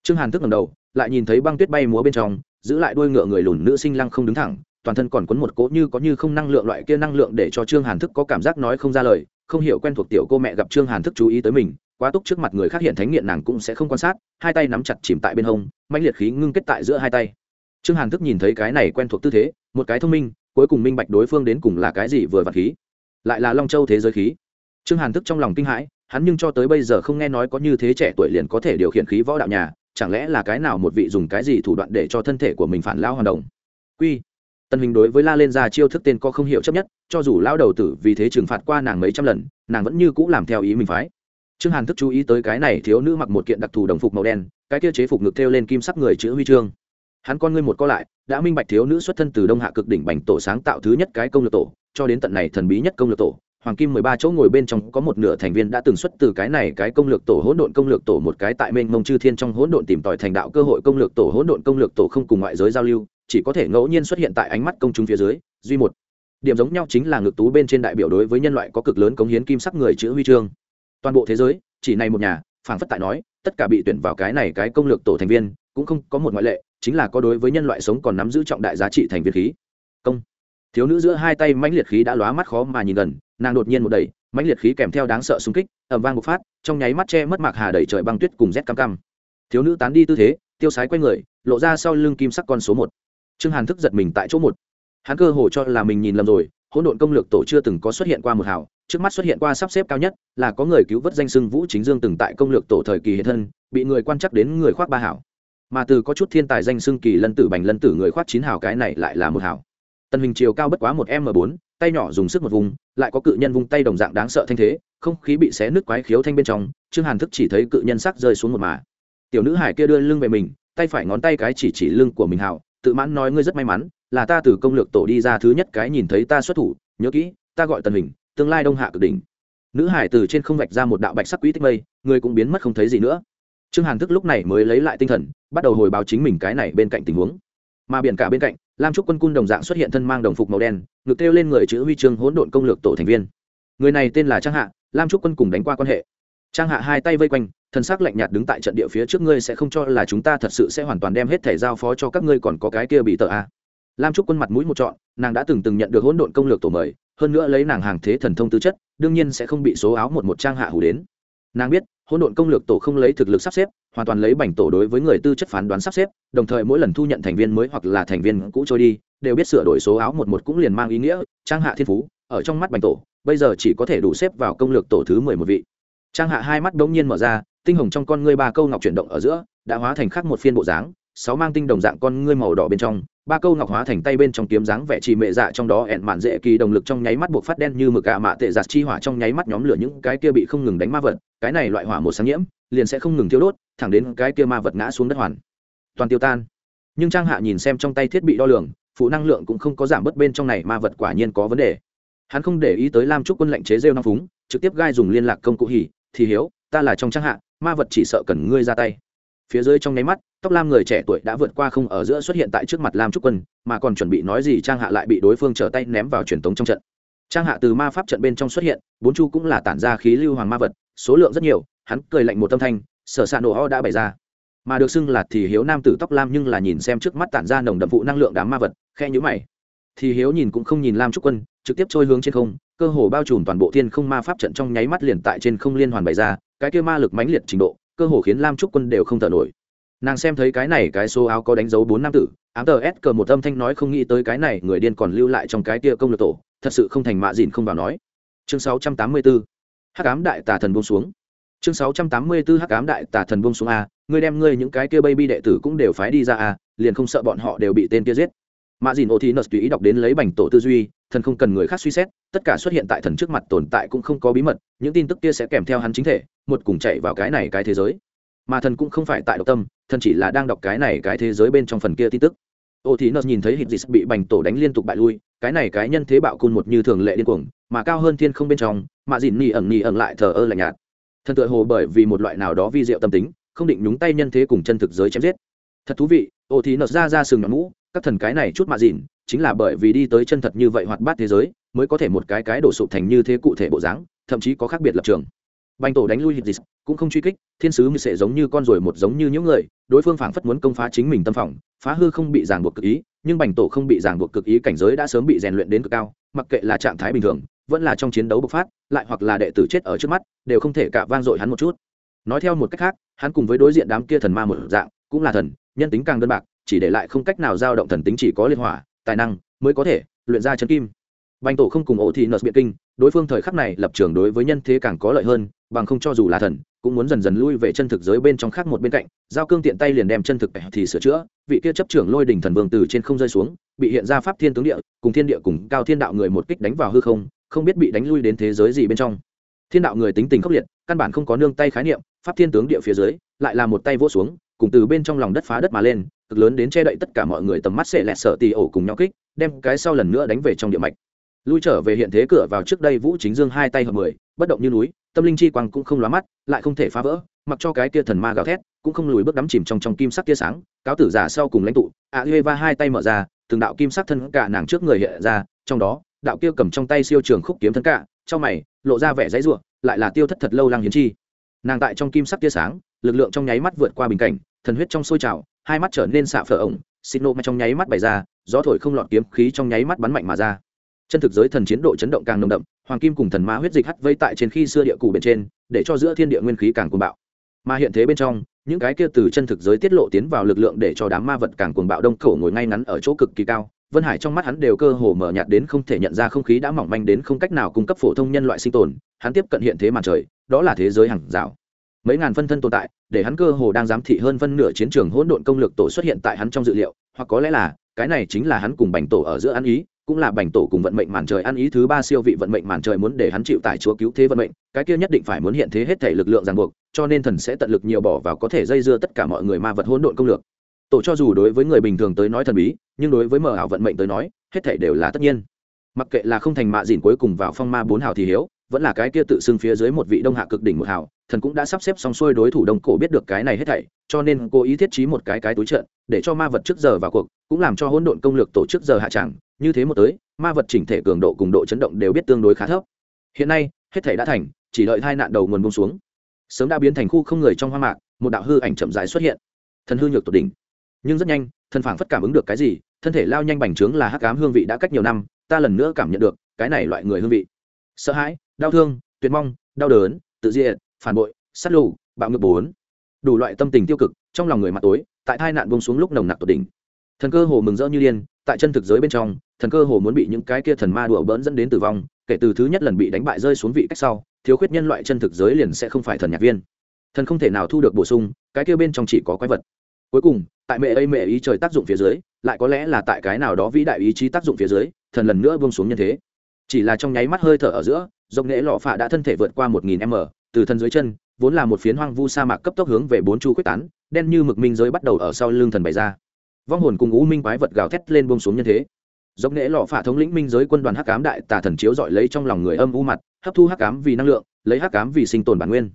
Trương hàn thức ngầm đầu, lại nhìn thấy băng tuyết bay múa bên trong, giữ lại đuôi ngựa người lùn nữ sinh lăng không đứng thẳng, toàn thân còn quấn một cỗ như có như không năng lượng loại kia năng lượng để cho trương hàn thức có cảm giác nói không ra lời, không hiểu quen thuộc tiểu cô mẹ gặp trương hàn thức chú ý tới mình, quá túc trước mặt người khác hiện thánh nghiện nàng cũng sẽ không quan sát, hai tay nắm chặt chìm tại bên hông mạnh liệt khí ngưng kết tại giữa hai tay trương hàn thức nhìn thấy cái này quen thuộc tư thế, một cái thông minh, cuối cùng minh bạch đối phương đến cùng là cái gì vừa vặt khí. Lại là long châu thế giới khí. Trương hàn thức trong lòng kinh hãi, hắn nhưng cho tới bây giờ không nghe nói có như thế trẻ tuổi liền có thể điều khiển khí võ đạo nhà, chẳng lẽ là cái nào một vị dùng cái gì thủ đoạn để cho thân thể của mình phản lao hoạt động quy. Tân hình đối với la lên ra chiêu thức tên có không hiểu chấp nhất, cho dù lao đầu tử vì thế trừng phạt qua nàng mấy trăm lần, nàng vẫn như c ũ làm theo ý mình phái. Trương hàn thức chú ý tới cái này thiếu nữ mặc một kiện đặc thù đồng phục màu đen, cái kia chế phục ngực thêu lên kim sắc người chữ huy chương hắn con ngươi một co lại, đã minh bạch thiếu nữ xuất thân từ đông hạ cực đỉnh bành tổ sáng tạo thứ nhất cái công lược tổ, cho đến tận này thần bí nhất công lược tổ, hoàng kim mười ba chỗ ngồi bên trong có một nửa thành viên đã từng xuất từ cái này cái công lược tổ hỗn độn công lược tổ một cái tại mênh mông chư thiên trong hỗn độn tìm tòi thành đạo cơ hội công lược tổ hỗn độn công lược tổ không cùng ngoại giới giao lưu, chỉ có thể ngẫu nhiên xuất hiện tại ánh mắt công chúng phía dưới, duy một. Điểm giống nhau chính là ngực tú bên trên đại biểu đối với nhân loại có cực lớn cống hiến kim sắc người chữ huy chương. Toàn bộ thế giới, chỉ này một nhà, phảng phất tại nói, tất cả bị tuyển vào cái này cái công lược tổ thành viên cũng không có một ngoại lệ, chính là có đối với nhân loại sống còn nắm giữ trọng đại giá trị thành viên khí. Công. Thiếu nữ giữa hai tay mãnh liệt khí đã lóa mắt khó mà nhìn gần, nàng đột nhiên một đẩy, mãnh liệt khí kèm theo đáng sợ xung kích ẩm vang một phát, trong nháy mắt che mất mạc hà đẩy trời băng tuyết cùng rét cam cam. Thiếu nữ tán đi tư thế, tiêu sái quay người, lộ ra sau lưng kim sắc con số một. Trương hàn thức giật mình tại chỗ một. Hắn cơ hồ cho là mình nhìn lầm rồi, hỗn độn công lược tổ chưa từng có xuất hiện qua một hào, trước mắt xuất hiện qua sắp xếp cao nhất, là có người cứu vớt danh sưng vũ chính dương từng tại công lược tổ thời kỳ hiện thân, bị người quan chắc đến người khoác ba hảo mà từ có chút thiên tài danh xưng kỳ lân tử bành lân tử người khoát chín hào cái này lại là một hào. Tần hình chiều cao bất quá một m bốn, tay nhỏ dùng sức một vùng, lại có cự nhân vung tay đồng dạng đáng sợ thanh thế, không khí bị xé nước quái khiếu thanh bên trong, trương hàn thức chỉ thấy cự nhân sắc rơi xuống một mà. Tiểu nữ hải kia đưa lưng về mình, tay phải ngón tay cái chỉ chỉ lưng của mình hào, tự mãn nói ngươi rất may mắn, là ta từ công lược tổ đi ra thứ nhất cái nhìn thấy ta xuất thủ, nhớ kỹ, ta gọi tần hình tương lai đông hạ cực đỉnh. Nữ hải từ trên không vạch ra một đạo bạch sắc quỹ tích mây, người cũng biến mất không thấy gì nữa trương hàn thức lúc này mới lấy lại tinh thần, bắt đầu hồi báo chính mình cái này bên cạnh tình huống. Mà biển cả bên cạnh, lam trúc quân Quân đồng dạng xuất hiện thân mang đồng phục màu đen, ngực kêu lên người chữ huy chương hỗn độn công lược tổ thành viên. Người này tên là trang hạ, lam trúc quân cùng đánh qua quan hệ. Trang hạ hai tay vây quanh thân xác lạnh nhạt đứng tại trận địa phía trước ngươi sẽ không cho là chúng ta thật sự sẽ hoàn toàn đem hết thẻ giao phó cho các ngươi còn có cái kia bị tờ a à. lam trúc quân mặt mũi một trọn, nàng đã từng từng nhận được hỗn độn công lược tổ mời, hơn nữa lấy nàng hàng thế thần thông tư chất, đương nhiên sẽ không bị số áo một một trang hạ hủ đến. Nàng biết hỗn độn công lược tổ không lấy thực lực sắp xếp, hoàn toàn lấy bành tổ đối với người tư chất phán đoán sắp xếp, đồng thời mỗi lần thu nhận thành viên mới hoặc là thành viên cũ trôi đi, đều biết sửa đổi số áo một một cũng liền mang ý nghĩa, trang hạ thiên phú, ở trong mắt bành tổ, bây giờ chỉ có thể đủ xếp vào công lược tổ thứ mười một vị. Trang hạ hai mắt bỗng nhiên mở ra, tinh hồng trong con ngươi ba câu ngọc chuyển động ở giữa, đã hóa thành khắc một phiên bộ dáng, sáu mang tinh đồng dạng con ngươi màu đỏ bên trong ba câu ngọc hóa thành tay bên trong kiếm dáng vẻ trì mệ dạ trong đó ẹn mạn dễ kỳ đồng lực trong nháy mắt buộc phát đen như mực gạ mạ tệ giặt chi hỏa trong nháy mắt nhóm lửa những cái kia bị không ngừng đánh ma vật, cái này loại hỏa một sáng nhiễm, liền sẽ không ngừng thiêu đốt, thẳng đến cái kia ma vật ngã xuống đất hoàn. Toàn tiêu tan. Nhưng trang hạ nhìn xem trong tay thiết bị đo lường, phụ năng lượng cũng không có giảm bớt bên trong này, ma vật quả nhiên có vấn đề. Hắn không để ý tới lam trúc quân lệnh chế rêu năm phúng, trực tiếp gai dùng liên lạc công cụ hỉ, thì hiếu, ta là trong trang hạ, ma vật chỉ sợ cần ngươi ra tay phía dưới trong nháy mắt, tóc lam người trẻ tuổi đã vượt qua không ở giữa xuất hiện tại trước mặt lam trúc quân, mà còn chuẩn bị nói gì trang hạ lại bị đối phương trở tay ném vào truyền tống trong trận. Trang hạ từ ma pháp trận bên trong xuất hiện, bốn chu cũng là tản ra khí lưu hoàng ma vật, số lượng rất nhiều, hắn cười lạnh một tâm thanh, sở s ạ nổ ho đã bày ra. Mà được xưng là thì hiếu nam tử tóc lam nhưng là nhìn xem trước mắt tản ra nồng đậm vụ năng lượng đám ma vật khe nhữ mày. Thì hiếu nhìn cũng không nhìn lam trúc quân, trực tiếp trôi hướng trên không, cơ hồ bao trùm toàn bộ thiên không ma pháp trận trong nháy mắt liền tại trên không liên hoàn bày ra, cái kia ma lực mãnh liệt trình độ cơ hồ khiến lam trúc quân đều không thở nổi. Nàng xem thấy cái này cái số áo có đánh dấu bốn nam tử, ám tờ s cờ một âm thanh nói không nghĩ tới cái này người điên còn lưu lại trong cái kia công lược tổ, thật sự không thành mạ dìn không vào nói. Chương 684 hắc ám đại tà thần buông xuống. Chương 684 hắc ám đại tà thần buông xuống a, ngươi đem ngươi những cái kia baby đệ tử cũng đều phái đi ra a, liền không sợ bọn họ đều bị tên kia giết. Mạ dìn ô thi nợt tùy ý đọc đến lấy bành tổ tư duy, thần không cần người khác suy xét, tất cả xuất hiện tại thần trước mặt tồn tại cũng không có bí mật, những tin tức kia sẽ kèm theo hắn chính thể một cùng chạy vào cái này cái thế giới. Mà thần cũng không phải tại độc tâm, thần chỉ là đang đọc cái này cái thế giới bên trong phần kia tin tức. Ô thì nó nhìn thấy hít dịt bị bành tổ đánh liên tục bại lui, cái này cái nhân thế bạo cun một như thường lệ điên cuồng, mà cao hơn thiên không bên trong, mà dìn nhì ẩn nhì ẩn lại thờ ơ lạnh nhạt. Thần tựa hồ bởi vì một loại nào đó vi diệu tâm tính, không định nhúng tay nhân thế cùng chân thực giới chém giết. Thật thú vị ô thì nó ra ra sừng nhọn mũ, các thần cái này chút mà dìn chính là bởi vì đi tới chân thật như vậy hoạt bát thế giới, mới có thể một cái cái đổ sụp thành như thế cụ thể bộ dáng, thậm chí có khác biệt lập trường bành tổ đánh lui hiệp dịch, cũng không truy kích, thiên sứ như sẽ giống như con ruồi một giống như những người, đối phương phảng phất muốn công phá chính mình tâm phòng, phá hư không bị ràng buộc cực ý, nhưng bành tổ không bị ràng buộc cực ý cảnh giới đã sớm bị rèn luyện đến cực cao, mặc kệ là trạng thái bình thường, vẫn là trong chiến đấu bộc phát, lại hoặc là đệ tử chết ở trước mắt, đều không thể cả vang dội hắn một chút. Nói theo một cách khác, hắn cùng với đối diện đám kia thần ma một dạng, cũng là thần, nhân tính càng đơn bạc, chỉ để lại không cách nào giao động thần tính chỉ có liên hỏa, tài năng mới có thể luyện ra chân kim. Bành tổ không cùng ổ thì nợ biện kinh đối phương thời khắc này lập trường đối với nhân thế càng có lợi hơn, bằng không cho dù là thần, cũng muốn dần dần lui về chân thực giới bên trong khác một bên cạnh, giao cương tiện tay liền đem chân thực thì sửa chữa, vị kia chấp trưởng lôi đình thần vương từ trên không rơi xuống, bị hiện ra pháp thiên tướng địa, cùng thiên địa cùng cao thiên đạo người một kích đánh vào hư không không biết bị đánh lui đến thế giới gì bên trong. Thiên đạo người tính tình khốc liệt, căn bản không có nương tay khái niệm, pháp thiên tướng địa phía dưới, lại là một tay vỗ xuống, cùng từ bên trong lòng đất phá đất mà lên, cực lớn đến che đậy tất cả mọi người tầm mắt sẽ lẹt sợ tì ổ cùng nhau kích, đem cái sau lần nữa đánh về trong địa mạch lui trở về hiện thế cửa vào trước đây vũ chính dương hai tay hợp mười, bất động như núi, tâm linh chi quang cũng không lóa mắt, lại không thể phá vỡ, mặc cho cái kia thần ma gào thét, cũng không lùi bước đắm chìm trong trong kim sắc tia sáng, cáo tử giả sau cùng lãnh tụ, a huê va hai tay mở ra, từng đạo kim sắc thân cả nàng trước người hiện ra, trong đó, đạo kia cầm trong tay siêu trường khúc kiếm thân cả, trong mày, lộ ra vẻ dãy ruộng lại là tiêu thất thật lâu lang hiến chi. Nàng tại trong kim sắc tia sáng, lực lượng trong nháy mắt vượt qua bình cảnh, thần huyết trong sôi trào, hai mắt trở nên xạ phở ổng xịt nộ mà trong nháy mắt bày ra, gió thổi không lọt kiếm khí trong nháy mắt bắn mạnh mà ra chân thực giới thần chiến độ chấn động càng nồng đậm, hoàng kim cùng thần ma huyết dịch hắt vây tại trên khi xưa địa cụ bên trên, để cho giữa thiên địa nguyên khí càng cuồng bạo. Mà hiện thế bên trong, những cái kia từ chân thực giới tiết lộ tiến vào lực lượng để cho đám ma vật càng cuồng bạo đông cổ ngồi ngay ngắn ở chỗ cực kỳ cao, vân hải trong mắt hắn đều cơ hồ mở nhạt đến không thể nhận ra không khí đã mỏng manh đến không cách nào cung cấp phổ thông nhân loại sinh tồn, hắn tiếp cận hiện thế màn trời, đó là thế giới hàng rào. Mấy ngàn phân thân tồn tại, để hắn cơ hồ đang giám thị hơn phân nửa chiến trường hỗn độn công lực tổ xuất hiện tại hắn trong dự liệu, hoặc có lẽ là, cái này chính là hắn cùng bành tổ ở giữa ăn ý cũng là bành tổ cùng vận mệnh màn trời ăn ý thứ ba siêu vị vận mệnh màn trời muốn để hắn chịu tải chúa cứu thế vận mệnh, cái kia nhất định phải muốn hiện thế hết thể lực lượng ràng buộc, cho nên thần sẽ tận lực nhiều bỏ vào có thể dây dưa tất cả mọi người ma vật hỗn độn công lược. Tổ cho dù đối với người bình thường tới nói thần bí, nhưng đối với mở ảo vận mệnh tới nói, hết thể đều là tất nhiên. Mặc kệ là không thành mạ dìn cuối cùng vào phong ma bốn hào thì hiếu, vẫn là cái kia tự xưng phía dưới một vị đông hạ cực đỉnh một hào, thần cũng đã sắp xếp xong xuôi đối thủ đông cổ biết được cái này hết thảy, cho nên cố ý thiết trí một cái cái túi trận để cho ma vật trước giờ vào cuộc, cũng làm cho hỗn độn công lược tổ chức giờ hạ tràng như thế một tới, ma vật chỉnh thể cường độ cùng độ chấn động đều biết tương đối khá thấp. Hiện nay, hết thảy đã thành, chỉ đợi hai nạn đầu nguồn bông xuống. Sớm đã biến thành khu không người trong hoa mạc, một đạo hư ảnh chậm rãi xuất hiện. Thần hư nhược tột đỉnh. Nhưng rất nhanh, thần phảng phất cảm ứng được cái gì, thân thể lao nhanh bành trướng là hắc ám hương vị đã cách nhiều năm, ta lần nữa cảm nhận được, cái này loại người hương vị. Sợ hãi, đau thương, tuyệt mong, đau đớn, tự diện phản bội, sát lù, bạo ngược bốn. Đủ loại tâm tình tiêu cực, trong lòng người mặt tối, tại tai nạn bông xuống lúc nồng nặc tột đỉnh. Thần cơ hồ mừng rỡ như điên, tại chân thực giới bên trong thần cơ hồ muốn bị những cái kia thần ma đùa bỡn dẫn đến tử vong, kể từ thứ nhất lần bị đánh bại rơi xuống vị cách sau, thiếu khuyết nhân loại chân thực giới liền sẽ không phải thần nhạc viên. Thần không thể nào thu được bổ sung, cái kia bên trong chỉ có quái vật. Cuối cùng, tại mẹ ấy mẹ ý trời tác dụng phía dưới, lại có lẽ là tại cái nào đó vĩ đại ý chí tác dụng phía dưới, thần lần nữa buông xuống nhân thế. Chỉ là trong nháy mắt hơi thở ở giữa dòng nghệ lọ phạ đã thân thể vượt qua một nghìn m, từ thân dưới chân, vốn là một phiến hoang vu sa mạc cấp tốc hướng về bốn chu quyết tán, đen như mực minh giới bắt đầu ở sau lưng thần bày ra. Vong hồn cùng u minh quái vật gào thét lên buông xuống nhân thế. Dốc nghệ lọ phả thống lĩnh minh giới quân đoàn hắc cám đại tà thần chiếu dọi lấy trong lòng người âm u mặt, hấp thu hắc cám vì năng lượng, lấy hắc cám vì sinh tồn bản nguyên.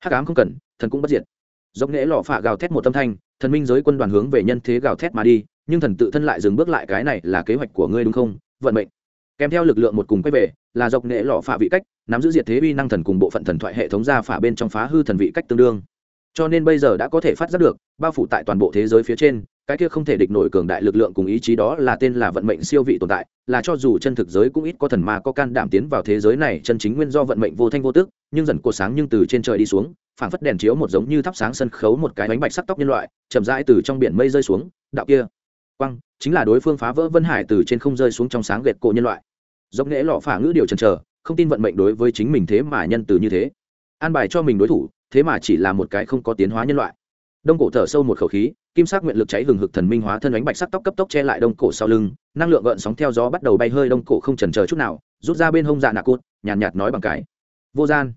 Hắc cám không cần, thần cũng bất diệt. Dốc nghệ lọ phả gào thét một tâm thanh, thần minh giới quân đoàn hướng về nhân thế gào thét mà đi, nhưng thần tự thân lại dừng bước lại cái này là kế hoạch của ngươi đúng không? Vận mệnh. Kèm theo lực lượng một cùng quay về, là dọc nghệ lọ phả vị cách, nắm giữ diệt thế uy năng thần cùng bộ phận thần thoại hệ thống ra phả bên trong phá hư thần vị cách tương đương. Cho nên bây giờ đã có thể phát giác được, bao phủ tại toàn bộ thế giới phía trên cái kia không thể địch nổi cường đại lực lượng cùng ý chí đó là tên là vận mệnh siêu vị tồn tại, là cho dù chân thực giới cũng ít có thần mà có can đảm tiến vào thế giới này, chân chính nguyên do vận mệnh vô thanh vô tức, nhưng dần cột sáng nhưng từ trên trời đi xuống, phảng phất đèn chiếu một giống như thắp sáng sân khấu một cái bánh bạch sắc tóc nhân loại, chậm rãi từ trong biển mây rơi xuống, đạo kia quăng chính là đối phương phá vỡ vân hải từ trên không rơi xuống trong sáng gệt cổ nhân loại. Dốc nghễ lọ phả ngữ điều chần chờ không tin vận mệnh đối với chính mình thế mà nhân từ như thế. An bài cho mình đối thủ, thế mà chỉ là một cái không có tiến hóa nhân loại. Đông cổ thở sâu một khẩu khí kim sắc nguyện lực cháy hừng hực thần minh hóa thân ánh bạch sắc tóc cấp tốc che lại đông cổ sau lưng năng lượng gợn sóng theo gió bắt đầu bay hơi đông cổ không chần chờ chút nào rút ra bên hông dạ nạ cốt nhàn nhạt, nhạt nói bằng cái. Vô gian.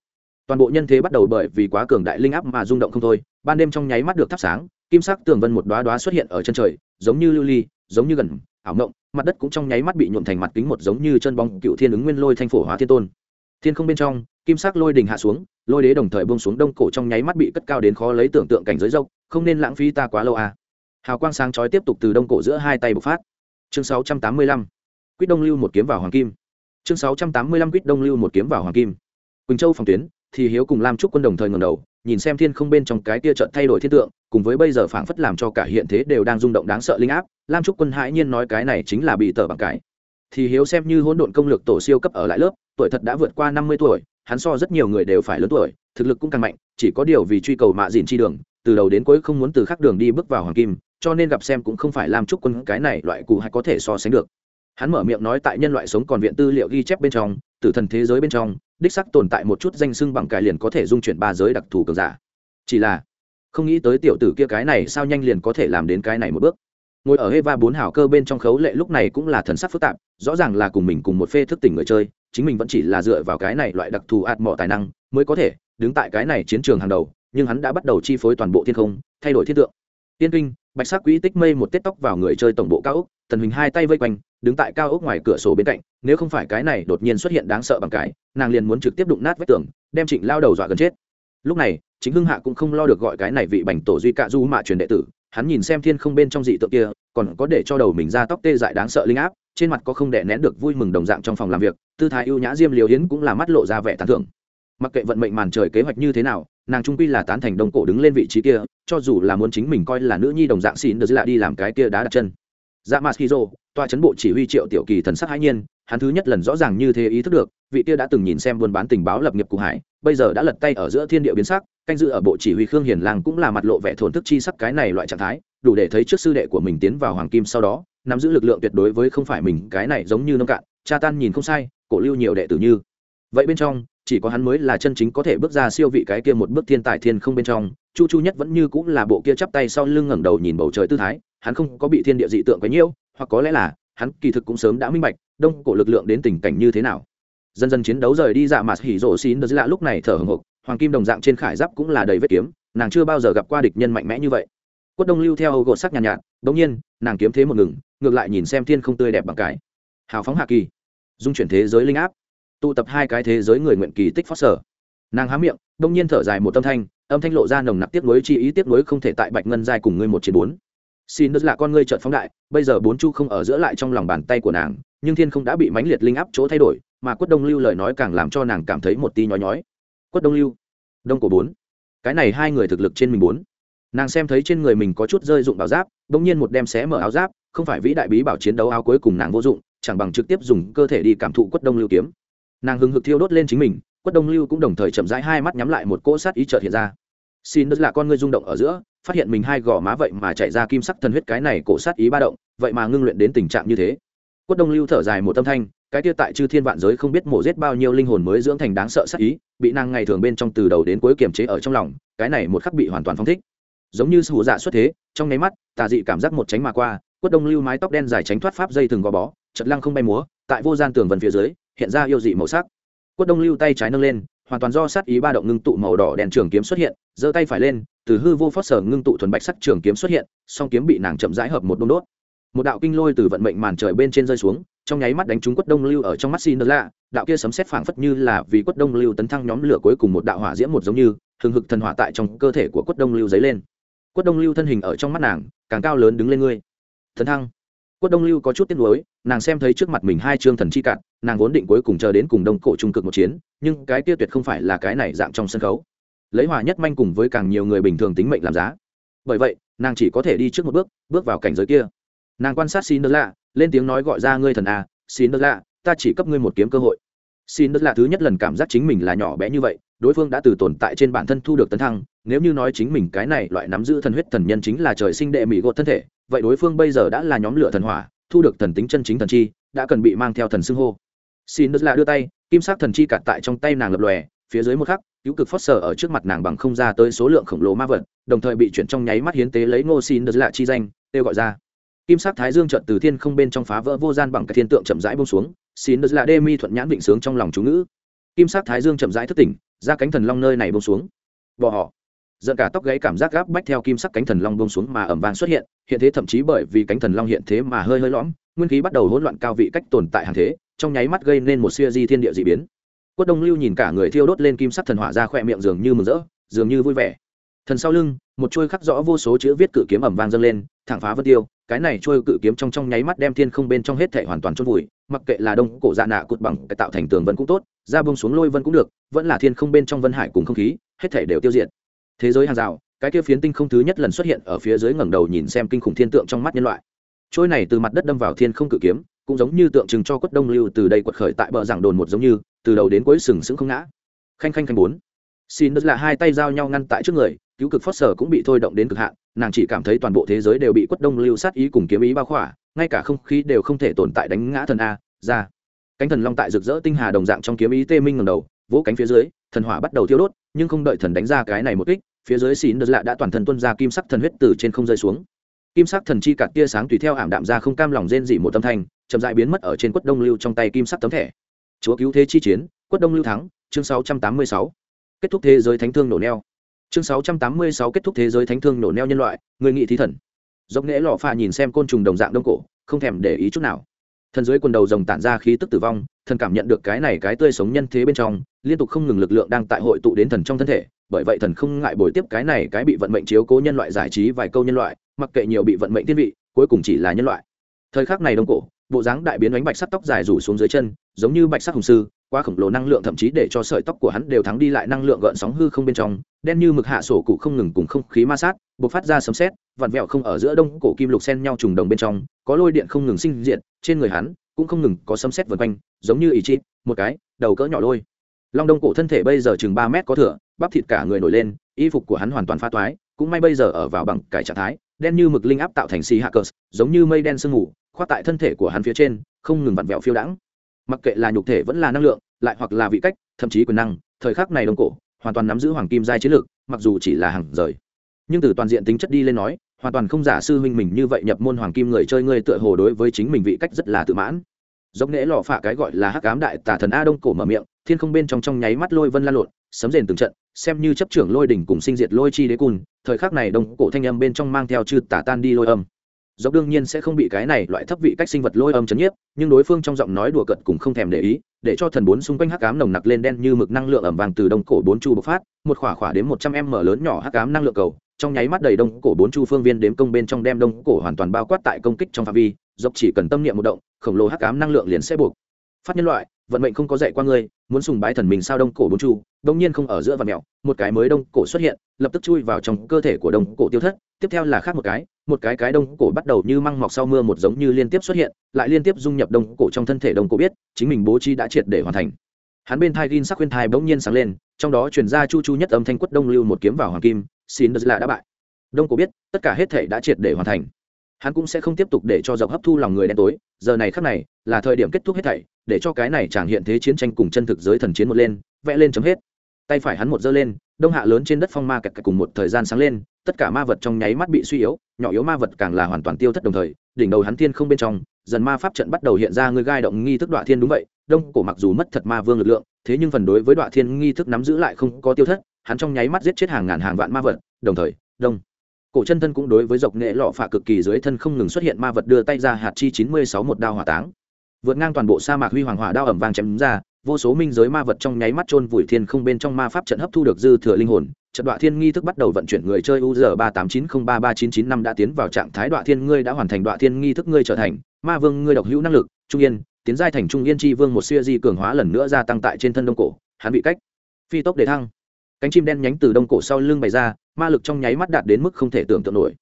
Toàn bộ nhân thế bắt đầu bởi vì quá cường đại linh áp mà rung động không thôi ban đêm trong nháy mắt được thắp sáng kim sắc tường vân một đoá đoá xuất hiện ở chân trời giống như lưu ly giống như gần ảo mộng mặt đất cũng trong nháy mắt bị nhuộm thành mặt kính một giống như chân bóng cựu thiên ứng nguyên lôi thanh phổ hóa thiên tôn. Thiên không bên trong kim sắc lôi đình hạ xuống lôi đế đồng thời buông xuống đông cổ trong nháy mắt bị cất cao đến khó lấy tưởng tượng cảnh giới dốc, không nên lãng phí ta quá lâu à. hào quang sáng chói tiếp tục từ đông cổ giữa hai tay bộc phát chương 685. quýt đông lưu một kiếm vào hoàng kim chương 685 quýt đông lưu một kiếm vào hoàng kim quỳnh châu phòng tuyến, thì hiếu cùng lam trúc quân đồng thời ngầm đầu, nhìn xem thiên không bên trong cái kia trận thay đổi thiên tượng, cùng với bây giờ phảng phất làm cho cả hiện thế đều đang rung động đáng sợ linh áp, lam trúc quân hãi nhiên nói cái này chính là bị tờ bằng cái thì hiếu xem như hỗn độn công lược tổ siêu cấp ở lại lớp, tuổi thật đã vượt qua năm mươi tuổi hắn so rất nhiều người đều phải lớn tuổi, thực lực cũng càng mạnh, chỉ có điều vì truy cầu mạ dìn chi đường, từ đầu đến cuối không muốn từ khắc đường đi bước vào hoàng kim, cho nên gặp xem cũng không phải làm chúc quân cái này loại cụ hay có thể so sánh được. Hắn mở miệng nói tại nhân loại sống còn viện tư liệu ghi chép bên trong, tử thần thế giới bên trong, đích sắc tồn tại một chút danh sưng bằng cải liền có thể dung chuyển ba giới đặc thù cường giả. Chỉ là, không nghĩ tới tiểu tử kia cái này sao nhanh liền có thể làm đến cái này một bước ngồi ở Eva bốn hảo cơ bên trong khấu lệ lúc này cũng là thần sắc phức tạp, rõ ràng là cùng mình cùng một phê thức tỉnh người chơi, chính mình vẫn chỉ là dựa vào cái này loại đặc thù ạt mọ tài năng mới có thể đứng tại cái này chiến trường hàng đầu, nhưng hắn đã bắt đầu chi phối toàn bộ thiên không, thay đổi thiên tượng. Tiên kinh, bạch sắc quỹ tích mây một tết tóc vào người chơi tổng bộ cao ốc, tần hình hai tay vây quanh, đứng tại cao ốc ngoài cửa sổ bên cạnh, nếu không phải cái này đột nhiên xuất hiện đáng sợ bằng cái, nàng liền muốn trực tiếp đụng nát vách tường, đem Trịnh lao đầu dọa gần chết. Lúc này, chính hưng hạ cũng không lo được gọi cái này vị bành tổ duy cạ du mạ truyền đệ tử, hắn nhìn xem thiên không bên trong dị tượng kia, còn có để cho đầu mình ra tóc tê dại đáng sợ linh áp, trên mặt có không đè nén được vui mừng đồng dạng trong phòng làm việc, tư thái ưu nhã diêm liều hiến cũng là mắt lộ ra vẻ tán thưởng. Mặc kệ vận mệnh màn trời kế hoạch như thế nào, nàng trung quy là tán thành đồng cổ đứng lên vị trí kia, cho dù là muốn chính mình coi là nữ nhi đồng dạng xin được lại đi làm cái kia đá đặt chân. Dạ mas hizo tòa chấn bộ chỉ huy triệu tiểu kỳ thần sắc hãi nhiên, hắn thứ nhất lần rõ ràng như thế ý thức được, vị kia đã từng nhìn xem buôn bán tình báo lập nghiệp cụ hải, bây giờ đã lật tay ở giữa thiên địa biến sắc canh dự ở bộ chỉ huy khương hiền lang cũng là mặt lộ vẻ thổn thức chi sắc cái này loại trạng thái, đủ để thấy trước sư đệ của mình tiến vào hoàng kim sau đó, nắm giữ lực lượng tuyệt đối với không phải mình, cái này giống như nông cạn, cha tan nhìn không sai, cổ lưu nhiều đệ tử như. Vậy bên trong, chỉ có hắn mới là chân chính có thể bước ra siêu vị cái kia một bước thiên tài thiên không bên trong, chu chu nhất vẫn như cũng là bộ kia chắp tay sau lưng ngẩng đầu nhìn bầu trời tư thái, hắn không có bị thiên địa dị tượng quấy nhiễu, hoặc có lẽ là, hắn kỳ thực cũng sớm đã minh bạch, đông cổ lực lượng đến tình cảnh như thế nào. Dần dần chiến đấu rời đi dạ mặt hỉ rổ xín đờ lạ lúc này thở hồng hộc hoàng kim đồng dạng trên khải giáp cũng là đầy vết kiếm nàng chưa bao giờ gặp qua địch nhân mạnh mẽ như vậy. Quất đông lưu theo âu gột sắc nhàn nhạt, nhạt bỗng nhiên nàng kiếm thế một ngừng ngược lại nhìn xem thiên không tươi đẹp bằng cái. Hào phóng hạ kỳ dung chuyển thế giới linh áp tụ tập hai cái thế giới người nguyện kỳ tích phát sở. Nàng há miệng bỗng nhiên thở dài một âm thanh âm thanh lộ ra nồng nặc tiếp nối chi ý tiếp nối không thể tại bạch ngân giai cùng ngươi một chiến bốn. Xin đất là con ngươi trợn phóng đại bây giờ bốn chu không ở giữa lại trong lòng bàn tay của nàng nhưng thiên không đã bị mãnh liệt linh áp chỗ thay đổi mà quất đông lưu lời nói càng làm cho nàng cảm thấy một tí nhói nhói quất đông lưu. Đông cổ bốn. Cái này hai người thực lực trên mình bốn. Nàng xem thấy trên người mình có chút rơi dụng bảo giáp, bỗng nhiên một đem xé mở áo giáp, không phải vĩ đại bí bảo chiến đấu áo cuối cùng nàng vô dụng, chẳng bằng trực tiếp dùng cơ thể đi cảm thụ quất đông lưu kiếm. Nàng hừng hực thiêu đốt lên chính mình, quất đông lưu cũng đồng thời chậm rãi hai mắt nhắm lại một cỗ sát ý trợt hiện ra. Xin đất là con ngươi rung động ở giữa, phát hiện mình hai gò má vậy mà chạy ra kim sắc thần huyết cái này cổ sát ý ba động, vậy mà ngưng luyện đến tình trạng như thế. Quất đông lưu thở dài một tâm thanh cái kia tại chư thiên vạn giới không biết mổ giết bao nhiêu linh hồn mới dưỡng thành đáng sợ sát ý, bị nàng ngày thường bên trong từ đầu đến cuối kiềm chế ở trong lòng, cái này một khắc bị hoàn toàn phong thích. Giống như sủ dạ xuất thế, trong nháy mắt, tà dị cảm giác một tránh mà qua, quất đông lưu mái tóc đen dài tránh thoát pháp dây thừng gò bó, chật lăng không bay múa, tại vô gian tường vần phía dưới, hiện ra yêu dị màu sắc. Quất đông lưu tay trái nâng lên, hoàn toàn do sát ý ba động ngưng tụ màu đỏ đèn trường kiếm xuất hiện, giơ tay phải lên, từ hư vô phót sở ngưng tụ thuần bạch sắc trường kiếm xuất hiện, song kiếm bị nàng chậm rãi hợp một đôn đốt. Một đạo kinh lôi từ vận mệnh màn trời bên trên rơi xuống trong nháy mắt đánh trúng quất đông lưu ở trong mắt xin lạ, đạo kia sấm xét phảng phất như là vì quất đông lưu tấn thăng nhóm lửa cuối cùng một đạo hỏa diễm một giống như, hừng hực thần hỏa tại trong cơ thể của quất đông lưu dấy lên. Quất đông lưu thân hình ở trong mắt nàng, càng cao lớn đứng lên ngươi. Thần thăng. Quất đông lưu có chút tiếc nuối, nàng xem thấy trước mặt mình hai chương thần chi cạn, nàng vốn định cuối cùng chờ đến cùng đông cổ trung cực một chiến, nhưng cái kia tuyệt không phải là cái này dạng trong sân khấu. Lấy hòa nhất manh cùng với càng nhiều người bình thường tính mệnh làm giá. Bởi vậy, nàng chỉ có thể đi trước một bước bước vào cảnh giới kia. Nàng quan sát xin đất lạ lên tiếng nói gọi ra ngươi thần a xin đất lạ, ta chỉ cấp ngươi một kiếm cơ hội. Xin đất lạ thứ nhất lần cảm giác chính mình là nhỏ bé như vậy, đối phương đã từ tồn tại trên bản thân thu được tấn thăng, nếu như nói chính mình cái này loại nắm giữ thần huyết thần nhân chính là trời sinh đệ mỹ gột thân thể, vậy đối phương bây giờ đã là nhóm lửa thần hỏa, thu được thần tính chân chính thần chi, đã cần bị mang theo thần xưng hô. Xin đất lạ đưa tay, kim sắc thần chi cạt tại trong tay nàng lập lòe, phía dưới một khắc, cứu cực phót sở ở trước mặt nàng bằng không ra tới số lượng khổng lồ ma vật, đồng thời bị chuyển trong nháy mắt hiến tế lấy ngô xin đất lạ chi danh, kêu gọi ra kim sắc thái dương trận từ thiên không bên trong phá vỡ vô gian bằng cái thiên tượng chậm rãi bông xuống, xin đất là đê mi thuận nhãn định sướng trong lòng chú ngữ. Kim sắc thái dương chậm rãi thất tỉnh, ra cánh thần long nơi này bông xuống. Bỏ họ. Giận cả tóc gáy cảm giác gáp bách theo kim sắc cánh thần long bông xuống mà ẩm vàng xuất hiện hiện thế thậm chí bởi vì cánh thần long hiện thế mà hơi hơi lõm, nguyên khí bắt đầu hỗn loạn cao vị cách tồn tại hàng thế, trong nháy mắt gây nên một siêu di thiên địa d ị biến. Quất đông lưu nhìn cả người thiêu đốt lên kim sắc thần hỏa ra khỏe miệng dường như mừng rỡ, dường như vui vẻ thần sau lưng, một chuôi khắc rõ vô số chữ viết cự kiếm ẩm vang dâng lên, thẳng phá vân tiêu, cái này trôi cự kiếm trong trong nháy mắt đem thiên không bên trong hết thể hoàn toàn chôn vùi, mặc kệ là đông, cổ dạ nạ, cụt bằng, cái tạo thành tường vân cũng tốt, ra bông xuống lôi vân cũng được, vẫn là thiên không bên trong vân hải cùng không khí, hết thể đều tiêu diệt. Thế giới hàng rào, cái kia phiến tinh không thứ nhất lần xuất hiện ở phía dưới ngẩng đầu nhìn xem kinh khủng thiên tượng trong mắt nhân loại. Trôi này từ mặt đất đâm vào thiên không cự kiếm, cũng giống như tượng trưng cho quất đông lưu từ đây quật khởi tại bờ giảng đồn một giống như, từ đầu đến cuối sừng sững không ngã. Khanh khanh khanh bốn xin đất là hai tay giao nhau ngăn tại trước người, cứu cực phớt sở cũng bị thôi động đến cực hạn, nàng chỉ cảm thấy toàn bộ thế giới đều bị quất đông lưu sát ý cùng kiếm ý bao khỏa, ngay cả không khí đều không thể tồn tại đánh ngã thần a, ra. Cánh thần long tại rực rỡ tinh hà đồng dạng trong kiếm ý tê minh ngầm đầu, vỗ cánh phía dưới, thần hỏa bắt đầu thiêu đốt, nhưng không đợi thần đánh ra cái này một kích, phía dưới xín đất lạ đã toàn thân tuân ra kim sắc thần huyết từ trên không rơi xuống. Kim sắc thần chi cạt tia sáng tùy theo ảm đạm ra không cam lòng rên dị một tâm thanh, chậm dại biến mất ở trên quất đông lưu trong tay kim sắc tấm thẻ. Chúa cứu thế chi chiến, quất đông lưu thắng, chương 686 kết thúc thế giới thánh thương nổ neo. Chương 686 kết thúc thế giới thánh thương nổ neo nhân loại, người nghị thí thần. Dốc nghễ lọ pha nhìn xem côn trùng đồng dạng đông cổ, không thèm để ý chút nào. Thần dưới quần đầu rồng tản ra khí tức tử vong, thần cảm nhận được cái này cái tươi sống nhân thế bên trong, liên tục không ngừng lực lượng đang tại hội tụ đến thần trong thân thể, bởi vậy thần không ngại bồi tiếp cái này cái bị vận mệnh chiếu cố nhân loại giải trí vài câu nhân loại, mặc kệ nhiều bị vận mệnh thiên vị, cuối cùng chỉ là nhân loại. Thời khắc này đông cổ, bộ dáng đại biến đánh bạch sắt tóc dài rủ xuống dưới chân, giống như bạch sắc hùng sư quá khổng lồ năng lượng, thậm chí để cho sợi tóc của hắn đều thắng đi lại năng lượng gợn sóng hư không bên trong. Đen như mực hạ sổ cụ không ngừng cùng không khí ma sát b ộ c phát ra sấm xét vặn vẹo không ở giữa đông cổ kim lục sen nhau trùng đồng bên trong, có lôi điện không ngừng sinh diện trên người hắn cũng không ngừng có sấm xét vần quanh, giống như ý chí, một cái đầu cỡ nhỏ lôi. Long đông cổ thân thể bây giờ chừng ba mét có thửa bắp thịt cả người nổi lên, y phục của hắn hoàn toàn pha toái, cũng may bây giờ ở vào bằng cải trạng thái, đen như mực linh áp tạo thành xì hạ cờ, giống như mây đen sương mù, khoác tại thân thể của hắn phía trên, không ngừng vặn vẹo phiêu đãng. Mặc kệ là nhục thể vẫn là năng lượng lại hoặc là vị cách, thậm chí quyền năng, thời khắc này đông cổ hoàn toàn nắm giữ hoàng kim giai chiến lược, mặc dù chỉ là hàng rời. Nhưng từ toàn diện tính chất đi lên nói, hoàn toàn không giả sư huynh mình như vậy nhập môn hoàng kim người chơi ngươi tựa hồ đối với chính mình vị cách rất là tự mãn. Dốc nễ lọ phạ cái gọi là hắc ám đại tà thần a đông cổ mở miệng, thiên không bên trong trong nháy mắt lôi vân lan lộn, sấm rền từng trận, xem như chấp trưởng lôi đỉnh cùng sinh diệt lôi chi đế cùn, thời khắc này đông cổ thanh âm bên trong mang theo chư tả tan đi lôi âm dốc đương nhiên sẽ không bị cái này loại thấp vị cách sinh vật lôi âm chấn nhiếp, nhưng đối phương trong giọng nói đùa cợt cũng không thèm để ý, để cho thần bốn xung quanh hắc ám nồng nặc lên đen như mực năng lượng ẩm vàng từ đông cổ bốn chu bộc phát, một khỏa khỏa đến một trăm m lớn nhỏ hắc ám năng lượng cầu, trong nháy mắt đầy đông cổ bốn chu phương viên đếm công bên trong đem đông cổ hoàn toàn bao quát tại công kích trong phạm vi, dốc chỉ cần tâm niệm một động, khổng lồ hắc ám năng lượng liền sẽ buộc. Phát nhân loại vận mệnh không có dạy qua ngươi, muốn sùng bái thần mình sao đông cổ bốn chu đông nhiên không ở giữa và mẹo, một cái mới đông cổ xuất hiện, lập tức chui vào trong cơ thể của đông cổ tiêu thất, tiếp theo là khác một cái một cái cái đông cổ bắt đầu như măng mọc sau mưa một giống như liên tiếp xuất hiện, lại liên tiếp dung nhập đông cổ trong thân thể đông cổ biết, chính mình bố trí đã triệt để hoàn thành. Hắn bên thai gin sắc khuyên thai bỗng nhiên sáng lên, trong đó truyền ra chu chu nhất âm thanh quất đông lưu một kiếm vào hoàng kim, xin đất là đã bại. Đông cổ biết, tất cả hết thể đã triệt để hoàn thành hắn cũng sẽ không tiếp tục để cho dọc hấp thu lòng người đen tối, giờ này khắc này, là thời điểm kết thúc hết thảy, để cho cái này chẳng hiện thế chiến tranh cùng chân thực giới thần chiến một lên, vẽ lên chấm hết. Tay phải hắn một giơ lên, đông hạ lớn trên đất phong ma kẹt kẹt cùng một thời gian sáng lên, tất cả ma vật trong nháy mắt bị suy yếu, nhỏ yếu ma vật càng là hoàn toàn tiêu thất đồng thời, đỉnh đầu hắn thiên không bên trong, dần ma pháp trận bắt đầu hiện ra người gai động nghi thức đoạn thiên đúng vậy, đông cổ mặc dù mất thật ma vương lực lượng, thế nhưng phần đối với đoạn thiên nghi thức nắm giữ lại không có tiêu thất, hắn trong nháy mắt giết chết hàng ngàn hàng vạn ma vật, đồng thời, đông cổ chân thân cũng đối với dọc nghệ lọ phạ cực kỳ dưới thân không ngừng xuất hiện ma vật đưa tay ra hạt chi chín mươi sáu một đao hỏa táng. Vượt ngang toàn bộ sa mạc huy hoàng hỏa đao ẩm vàng chém ra, vô số minh giới ma vật trong nháy mắt chôn vùi thiên không bên trong ma pháp trận hấp thu được dư thừa linh hồn. Trận đoạn thiên nghi thức bắt đầu vận chuyển người chơi uz ba tám chín không ba ba chín chín năm đã tiến vào trạng thái đoạn thiên ngươi đã hoàn thành đoạn thiên nghi thức ngươi trở thành. Ma vương ngươi độc hữu năng lực, trung yên, tiến giai thành trung yên tri vương một siêu di cường hóa lần nữa gia tăng tại trên thân đông cổ. Hắn bị cách phi tốc để thăng. Cánh chim đen nhánh từ đông cổ sau lưng bày ra ma lực trong nháy mắt đạt đến mức không thể tưởng tượng nổi.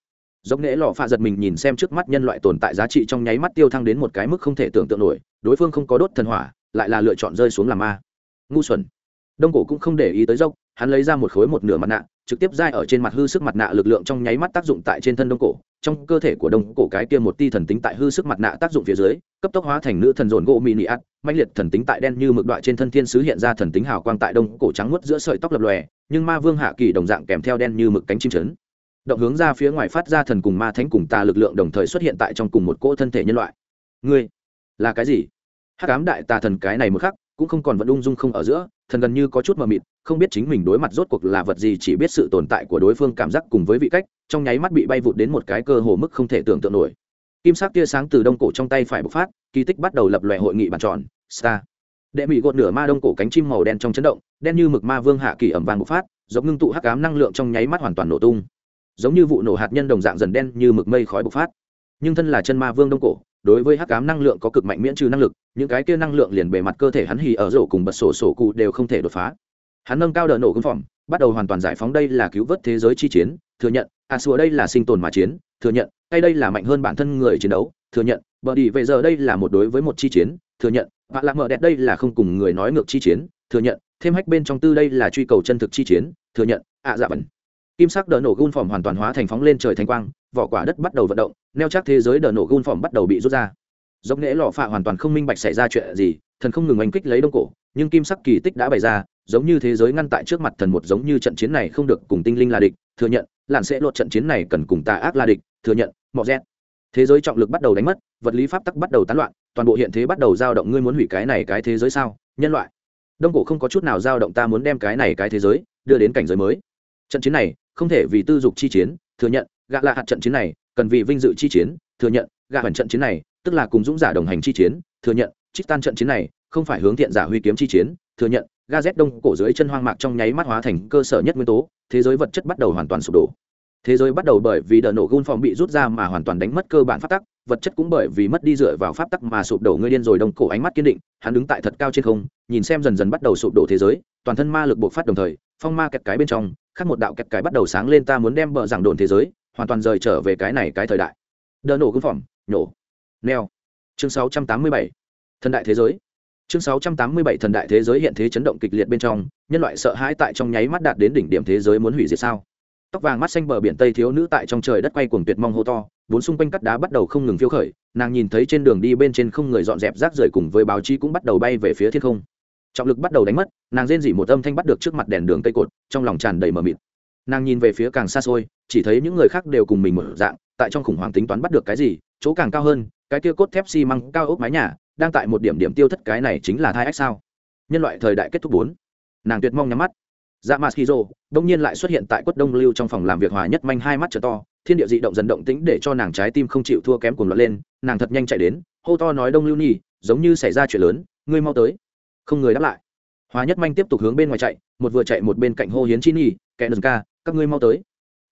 Dốc nễ lọ pha giật mình nhìn xem trước mắt nhân loại tồn tại giá trị trong nháy mắt tiêu thăng đến một cái mức không thể tưởng tượng nổi, đối phương không có đốt thần hỏa, lại là lựa chọn rơi xuống làm ma. Ngu xuẩn. Đông cổ cũng không để ý tới dốc, hắn lấy ra một khối một nửa mặt nạ, trực tiếp dai ở trên mặt hư sức mặt nạ lực lượng trong nháy mắt tác dụng tại trên thân đông cổ. Trong cơ thể của đông cổ cái kia một ti thần tính tại hư sức mặt nạ tác dụng phía dưới, cấp tốc hóa thành nữ thần dồn gỗ mini ắt mạnh liệt thần tính tại đen như mực đoạn trên thân thiên sứ hiện ra thần tính hào quang tại đông cổ trắng muốt giữa sợi tóc lập lòe, nhưng ma vương hạ kỳ đồng dạng kèm theo đen như mực cánh chim chấn. Động hướng ra phía ngoài phát ra thần cùng ma thánh cùng tà lực lượng đồng thời xuất hiện tại trong cùng một cỗ thân thể nhân loại. Ngươi, là cái gì? Hắc ám đại tà thần cái này một khắc, cũng không còn vẫn ung dung không ở giữa, thần gần như có chút mờ mịt, không biết chính mình đối mặt rốt cuộc là vật gì chỉ biết sự tồn tại của đối phương cảm giác cùng với vị cách, trong nháy mắt bị bay vụt đến một cái cơ hồ mức không thể tưởng tượng nổi. Kim sắc tia sáng từ đông cổ trong tay phải bộc phát, kỳ tích bắt đầu lập lòe hội nghị bàn tròn star. Đệ mỹ gột nửa ma đông cổ cánh chim màu đen trong chấn động, đen như mực ma vương hạ kỳ ẩm vàng bộc phát, giống ngưng tụ hắc ám năng lượng trong nháy mắt hoàn toàn nổ tung. Giống như vụ nổ hạt nhân đồng dạng dần đen như mực mây khói bộc phát. Nhưng thân là chân ma vương đông cổ, đối với hắc ám năng lượng có cực mạnh miễn trừ năng lực, những cái kia năng lượng liền bề mặt cơ thể hắn hì ở rổ cùng bật sổ sổ cụ đều không thể đột phá. Hắn nâng cao đờ nổ gương phòng, bắt đầu hoàn toàn giải phóng đây là cứu vớt thế giới chi chiến, thừa nhận à a sùa đây là sinh tồn mà chiến, thừa nhận hay đây là mạnh hơn bản thân người chiến đấu, thừa nhận bờ đi về giờ đây là một đối với một chi chiến thừa nhận, vạ lạc mở đẹp đây là không cùng người nói ngược chi chiến, thừa nhận, thêm hách bên trong tư đây là truy cầu chân thực chi chiến, thừa nhận, ạ dạ vần. Kim sắc đờ nổ gun phỏng hoàn toàn hóa thành phóng lên trời thanh quang, vỏ quả đất bắt đầu vận động, neo chắc thế giới đờ nổ gun phỏng bắt đầu bị rút ra. Dốc nghễ lọ phạ hoàn toàn không minh bạch xảy ra chuyện gì, thần không ngừng oanh kích lấy đông cổ, nhưng kim sắc kỳ tích đã bày ra, giống như thế giới ngăn tại trước mặt thần một giống như trận chiến này không được cùng tinh linh là địch, thừa nhận, làn sẽ lột trận chiến này cần cùng tà ác là địch, thừa nhận, mọ rét thế giới trọng lực bắt đầu đánh mất vật lý pháp tắc bắt đầu tán loạn, toàn bộ hiện thế bắt đầu dao động ngươi muốn hủy cái này cái thế giới sao? Nhân loại. Đông cổ không có chút nào dao động ta muốn đem cái này cái thế giới đưa đến cảnh giới mới. Trận chiến này, không thể vì tư dục chi chiến, thừa nhận, gạ là hạt trận chiến này, cần vì vinh dự chi chiến, thừa nhận, gạ hoàn trận chiến này, tức là cùng dũng giả đồng hành chi chiến, thừa nhận, trích tan trận chiến này, không phải hướng thiện giả huy kiếm chi chiến, thừa nhận ga z đông cổ dưới chân hoang mạc trong nháy mắt hóa thành cơ sở nhất nguyên tố, thế giới vật chất bắt đầu hoàn toàn sụp đổ thế giới bắt đầu bởi vì đợt nổ gôn phòng bị rút ra mà hoàn toàn đánh mất cơ bản pháp tắc, vật chất cũng bởi vì mất đi dựa vào pháp tắc mà sụp đổ. Ngươi điên rồi, đông cổ ánh mắt kiên định, hắn đứng tại thật cao trên không, nhìn xem dần dần bắt đầu sụp đổ thế giới, toàn thân ma lực bộc phát đồng thời, phong ma kẹt cái bên trong khác một đạo kẹt cái bắt đầu sáng lên, ta muốn đem bờ giảng đồn thế giới, hoàn toàn rời trở về cái này cái thời đại. Đợt nổ gôn phòng nhổ neo. Chương 687 thần đại thế giới. Chương 687 thần đại thế giới hiện thế chấn động kịch liệt bên trong, nhân loại sợ hãi tại trong nháy mắt đạt đến đỉnh điểm thế giới muốn hủy diệt sao? Tóc vàng mắt xanh bờ biển tây thiếu nữ tại trong trời đất quay cuồng tuyệt mong hô to, bốn xung quanh cắt đá bắt đầu không ngừng phiêu khởi, nàng nhìn thấy trên đường đi bên trên không người dọn dẹp rác rưởi cùng với báo chí cũng bắt đầu bay về phía thiên không. Trọng lực bắt đầu đánh mất, nàng rên dỉ một âm thanh bắt được trước mặt đèn đường cây cột, trong lòng tràn đầy mờ mịt. Nàng nhìn về phía càng xa xôi, chỉ thấy những người khác đều cùng mình mở dạng, tại trong khủng hoảng tính toán bắt được cái gì, chỗ càng cao hơn, cái kia cốt thép xi măng cao ốc mái nhà, đang tại một điểm điểm tiêu thất cái này chính là thai ách sao. Nhân loại thời đại kết thúc bốn. Nàng tuyệt mong nhắm mắt dạ mạt hizo đông nhiên lại xuất hiện tại quất đông lưu trong phòng làm việc hòa nhất manh hai mắt trở to, thiên địa dị động dần động tĩnh để cho nàng trái tim không chịu thua kém cuồng loạn lên, nàng thật nhanh chạy đến, hô to nói đông lưu nhi, giống như xảy ra chuyện lớn, ngươi mau tới. Không người đáp lại. Hòa nhất manh tiếp tục hướng bên ngoài chạy, một vừa chạy một bên cạnh hô hiến chi nhi, kẻ nâng ca, các ngươi mau tới.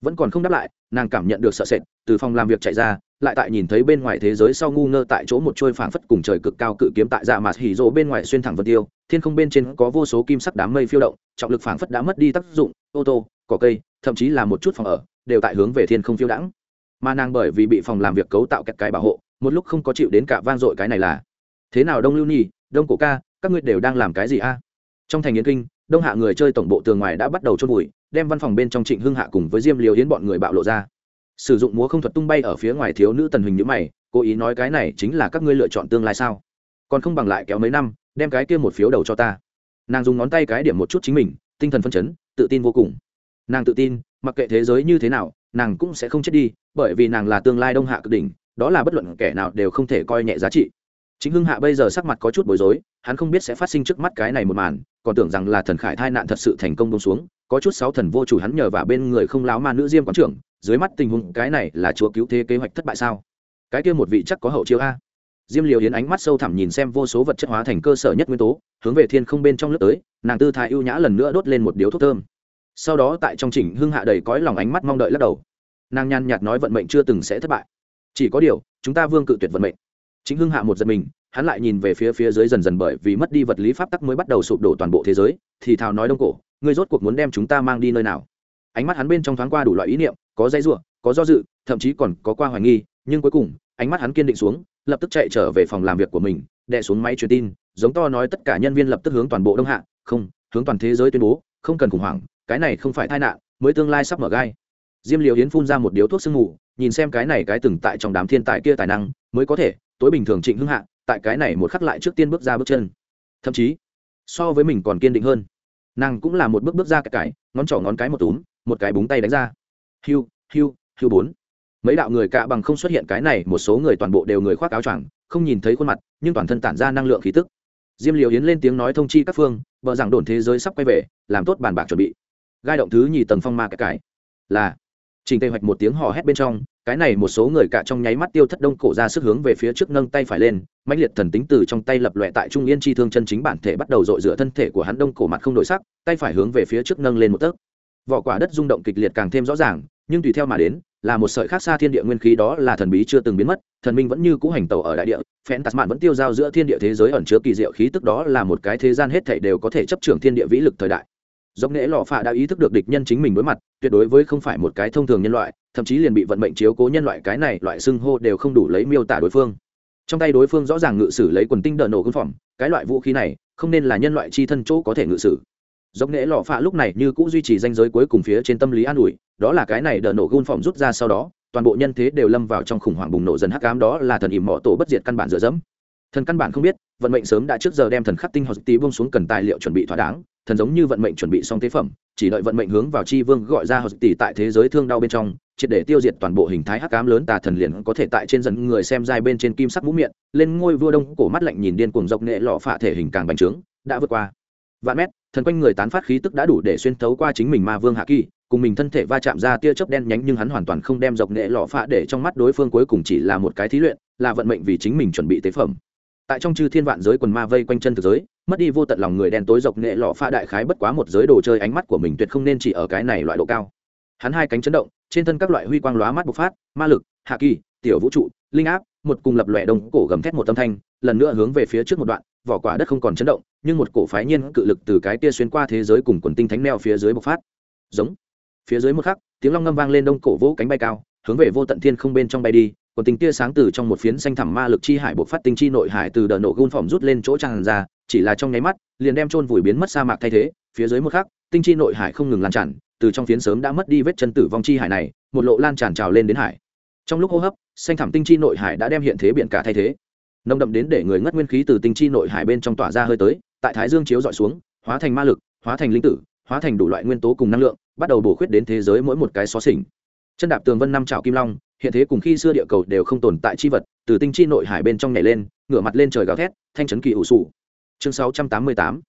Vẫn còn không đáp lại, nàng cảm nhận được sợ sệt, từ phòng làm việc chạy ra lại tại nhìn thấy bên ngoài thế giới sau ngu ngơ tại chỗ một trôi phảng phất cùng trời cực cao cự kiếm tại dạ mạt hỉ rỗ bên ngoài xuyên thẳng vân tiêu, thiên không bên trên có vô số kim sắc đám mây phiêu động, trọng lực phảng phất đã mất đi tác dụng, ô tô, cỏ cây, thậm chí là một chút phòng ở, đều tại hướng về thiên không phiêu đãng. Mà nàng bởi vì bị phòng làm việc cấu tạo kẹt cái bảo hộ, một lúc không có chịu đến cả vang dội cái này là, thế nào đông lưu nhi, đông cổ ca, các ngươi đều đang làm cái gì a? Trong thành yến kinh, đông hạ người chơi tổng bộ tường ngoài đã bắt đầu chôn bụi đem văn phòng bên trong trịnh hưng hạ cùng với diêm liều yến bọn người bạo lộ ra sử dụng múa không thuật tung bay ở phía ngoài thiếu nữ tần hình nhữ mày, cố ý nói cái này chính là các ngươi lựa chọn tương lai sao? Còn không bằng lại kéo mấy năm, đem cái kia một phiếu đầu cho ta. Nàng dùng ngón tay cái điểm một chút chính mình, tinh thần phân chấn, tự tin vô cùng. Nàng tự tin, mặc kệ thế giới như thế nào, nàng cũng sẽ không chết đi, bởi vì nàng là tương lai đông hạ cực đỉnh, đó là bất luận kẻ nào đều không thể coi nhẹ giá trị. Chính hưng hạ bây giờ sắc mặt có chút bối rối, hắn không biết sẽ phát sinh trước mắt cái này một màn, còn tưởng rằng là thần khải thai nạn thật sự thành công đông xuống, có chút sáu thần vô chủ hắn nhờ vào bên người không láo ma nữ diêm quán trưởng dưới mắt tình huống cái này là chúa cứu thế kế hoạch thất bại sao? Cái kia một vị chắc có hậu chiếu a. Diêm liều hiến ánh mắt sâu thẳm nhìn xem vô số vật chất hóa thành cơ sở nhất nguyên tố, hướng về thiên không bên trong lớp tới, nàng tư thái ưu nhã lần nữa đốt lên một điếu thuốc thơm. Sau đó tại trong chỉnh hưng hạ đầy cõi lòng ánh mắt mong đợi lắc đầu. Nàng nhàn nhạt nói vận mệnh chưa từng sẽ thất bại. Chỉ có điều, chúng ta vương cự tuyệt vận mệnh. Chính hưng hạ một giật mình, hắn lại nhìn về phía phía dưới dần dần bởi vì mất đi vật lý pháp tắc mới bắt đầu sụp đổ toàn bộ thế giới, thì thào nói đông cổ, ngươi rốt cuộc muốn đem chúng ta mang đi nơi nào? Ánh mắt hắn bên trong thoáng qua đủ loại ý niệm có dây ruộng có do dự thậm chí còn có qua hoài nghi nhưng cuối cùng ánh mắt hắn kiên định xuống lập tức chạy trở về phòng làm việc của mình đè xuống máy truyền tin giống to nói tất cả nhân viên lập tức hướng toàn bộ đông hạ không hướng toàn thế giới tuyên bố không cần khủng hoảng cái này không phải tai nạn mới tương lai sắp mở gai. Diêm liều yến phun ra một điếu thuốc sương ngủ, nhìn xem cái này cái từng tại trong đám thiên tài kia tài năng mới có thể tối bình thường trịnh hưng hạ tại cái này một khắc lại trước tiên bước ra bước chân. Thậm chí so với mình còn kiên định hơn. Nàng cũng là một bước bước ra cái cái ngón trỏ ngón cái một túm một cái búng tay đánh ra hiu hiu hiu bốn. Mấy đạo người cạ bằng không xuất hiện cái này, một số người toàn bộ đều người khoác áo choàng, không nhìn thấy khuôn mặt, nhưng toàn thân tản ra năng lượng khí tức. Diêm liều yến lên tiếng nói thông chi các phương vợ rằng đồn thế giới sắp quay về, làm tốt bàn bạc chuẩn bị. Gai động thứ nhì tầng phong ma cái cái là, trình tề hoạch một tiếng hò hét bên trong, cái này một số người cả trong nháy mắt tiêu thất đông cổ ra sức hướng về phía trước nâng tay phải lên, mãnh liệt thần tính từ trong tay lập lòe tại trung yên chi thương chân chính bản thể bắt đầu dội dựa thân thể của hắn đông cổ mặt không đổi sắc, tay phải hướng về phía trước nâng lên một tấc. Vỏ quả đất rung động kịch liệt càng thêm rõ ràng nhưng tùy theo mà đến, là một sợi khác xa thiên địa nguyên khí đó là thần bí chưa từng biến mất, thần minh vẫn như cũ hành tàu ở đại địa phen tạt mạn vẫn tiêu giao giữa thiên địa thế giới ẩn chứa kỳ diệu khí tức đó là một cái thế gian hết thảy đều có thể chấp trưởng thiên địa vĩ lực thời đại. Dốc nễ lọ phạ đã ý thức được địch nhân chính mình đối mặt, tuyệt đối với không phải một cái thông thường nhân loại, thậm chí liền bị vận mệnh chiếu cố nhân loại cái này, loại xưng hô đều không đủ lấy miêu tả đối phương. Trong tay đối phương rõ ràng ngự sử lấy quần tinh đờ nổ quân phỏng, cái loại vũ khí này, không nên là nhân loại chi thân chỗ có thể ngự sử dốc nễ lọ phạ lúc này như cũng duy trì danh giới cuối cùng phía trên tâm lý an ủi, đó là cái này đờ nổ gun phỏng rút ra sau đó, toàn bộ nhân thế đều lâm vào trong khủng hoảng bùng nổ dần hắc ám, đó là thần ỉm mỏ tổ bất diệt căn bản dựa dẫm. Thần căn bản không biết, vận mệnh sớm đã trước giờ đem thần khắc tinh hoặc tí bông xuống cần tài liệu chuẩn bị thỏa đáng, thần giống như vận mệnh chuẩn bị xong tế phẩm, chỉ đợi vận mệnh hướng vào chi vương gọi ra hoặc tỷ tại thế giới thương đau bên trong, triệt để tiêu diệt toàn bộ hình thái hắc ám lớn tà thần liền có thể tại trên dần người xem dài bên trên kim sắc mũ miệng, lên ngôi vua đông, cổ mắt lạnh nhìn điên cuồng dọc nghệ lọ phạ thể hình càng bành trướng, đã vượt qua vạn mét thần quanh người tán phát khí tức đã đủ để xuyên thấu qua chính mình ma vương hạ kỳ, cùng mình thân thể va chạm ra tia chớp đen nhánh nhưng hắn hoàn toàn không đem dọc nghệ lọ phạ để trong mắt đối phương cuối cùng chỉ là một cái thí luyện, là vận mệnh vì chính mình chuẩn bị tế phẩm. Tại trong chư thiên vạn giới quần ma vây quanh chân thực giới, mất đi vô tận lòng người đen tối dọc nghệ lọ pha đại khái bất quá một giới đồ chơi ánh mắt của mình tuyệt không nên chỉ ở cái này loại độ cao. Hắn hai cánh chấn động, trên thân các loại huy quang lóa mắt bộc phát, ma lực, hạ kỳ, tiểu vũ trụ, linh áp, một cùng lập lòe đông cổ gầm thét một tâm thanh, lần nữa hướng về phía trước một đoạn, vỏ quả đất không còn chấn động nhưng một cổ phái nhiên cự lực từ cái kia xuyên qua thế giới cùng quần tinh thánh neo phía dưới bộc phát. Giống. Phía dưới một khắc, tiếng long ngâm vang lên đông cổ vỗ cánh bay cao, hướng về vô tận thiên không bên trong bay đi còn tình tia sáng từ trong một phiến xanh thẳm ma lực chi hải buộc phát tinh chi nội hải từ đờ nổ gun phỏng rút lên chỗ tràn ra, chỉ là trong nháy mắt, liền đem trôn vùi biến mất sa mạc thay thế, phía dưới một khắc, tinh chi nội hải không ngừng lan tràn, từ trong phiến sớm đã mất đi vết chân tử vong chi hải này, một lộ lan tràn trào lên đến hải. Trong lúc hô hấp, xanh thẳm tinh chi nội hải đã đem hiện thế biển cả thay thế. Nồng đậm đến để người ngất nguyên khí từ tinh chi nội hải bên trong tỏa ra hơi tới tại thái dương chiếu dọi xuống, hóa thành ma lực, hóa thành linh tử, hóa thành đủ loại nguyên tố cùng năng lượng, bắt đầu bổ khuyết đến thế giới mỗi một cái xó xỉnh. Chân đạp tường vân năm trào kim long, hiện thế cùng khi xưa địa cầu đều không tồn tại chi vật, từ tinh chi nội hải bên trong nhảy lên, ngửa mặt lên trời gào thét, thanh trấn kỳ ủ sụ chương 688.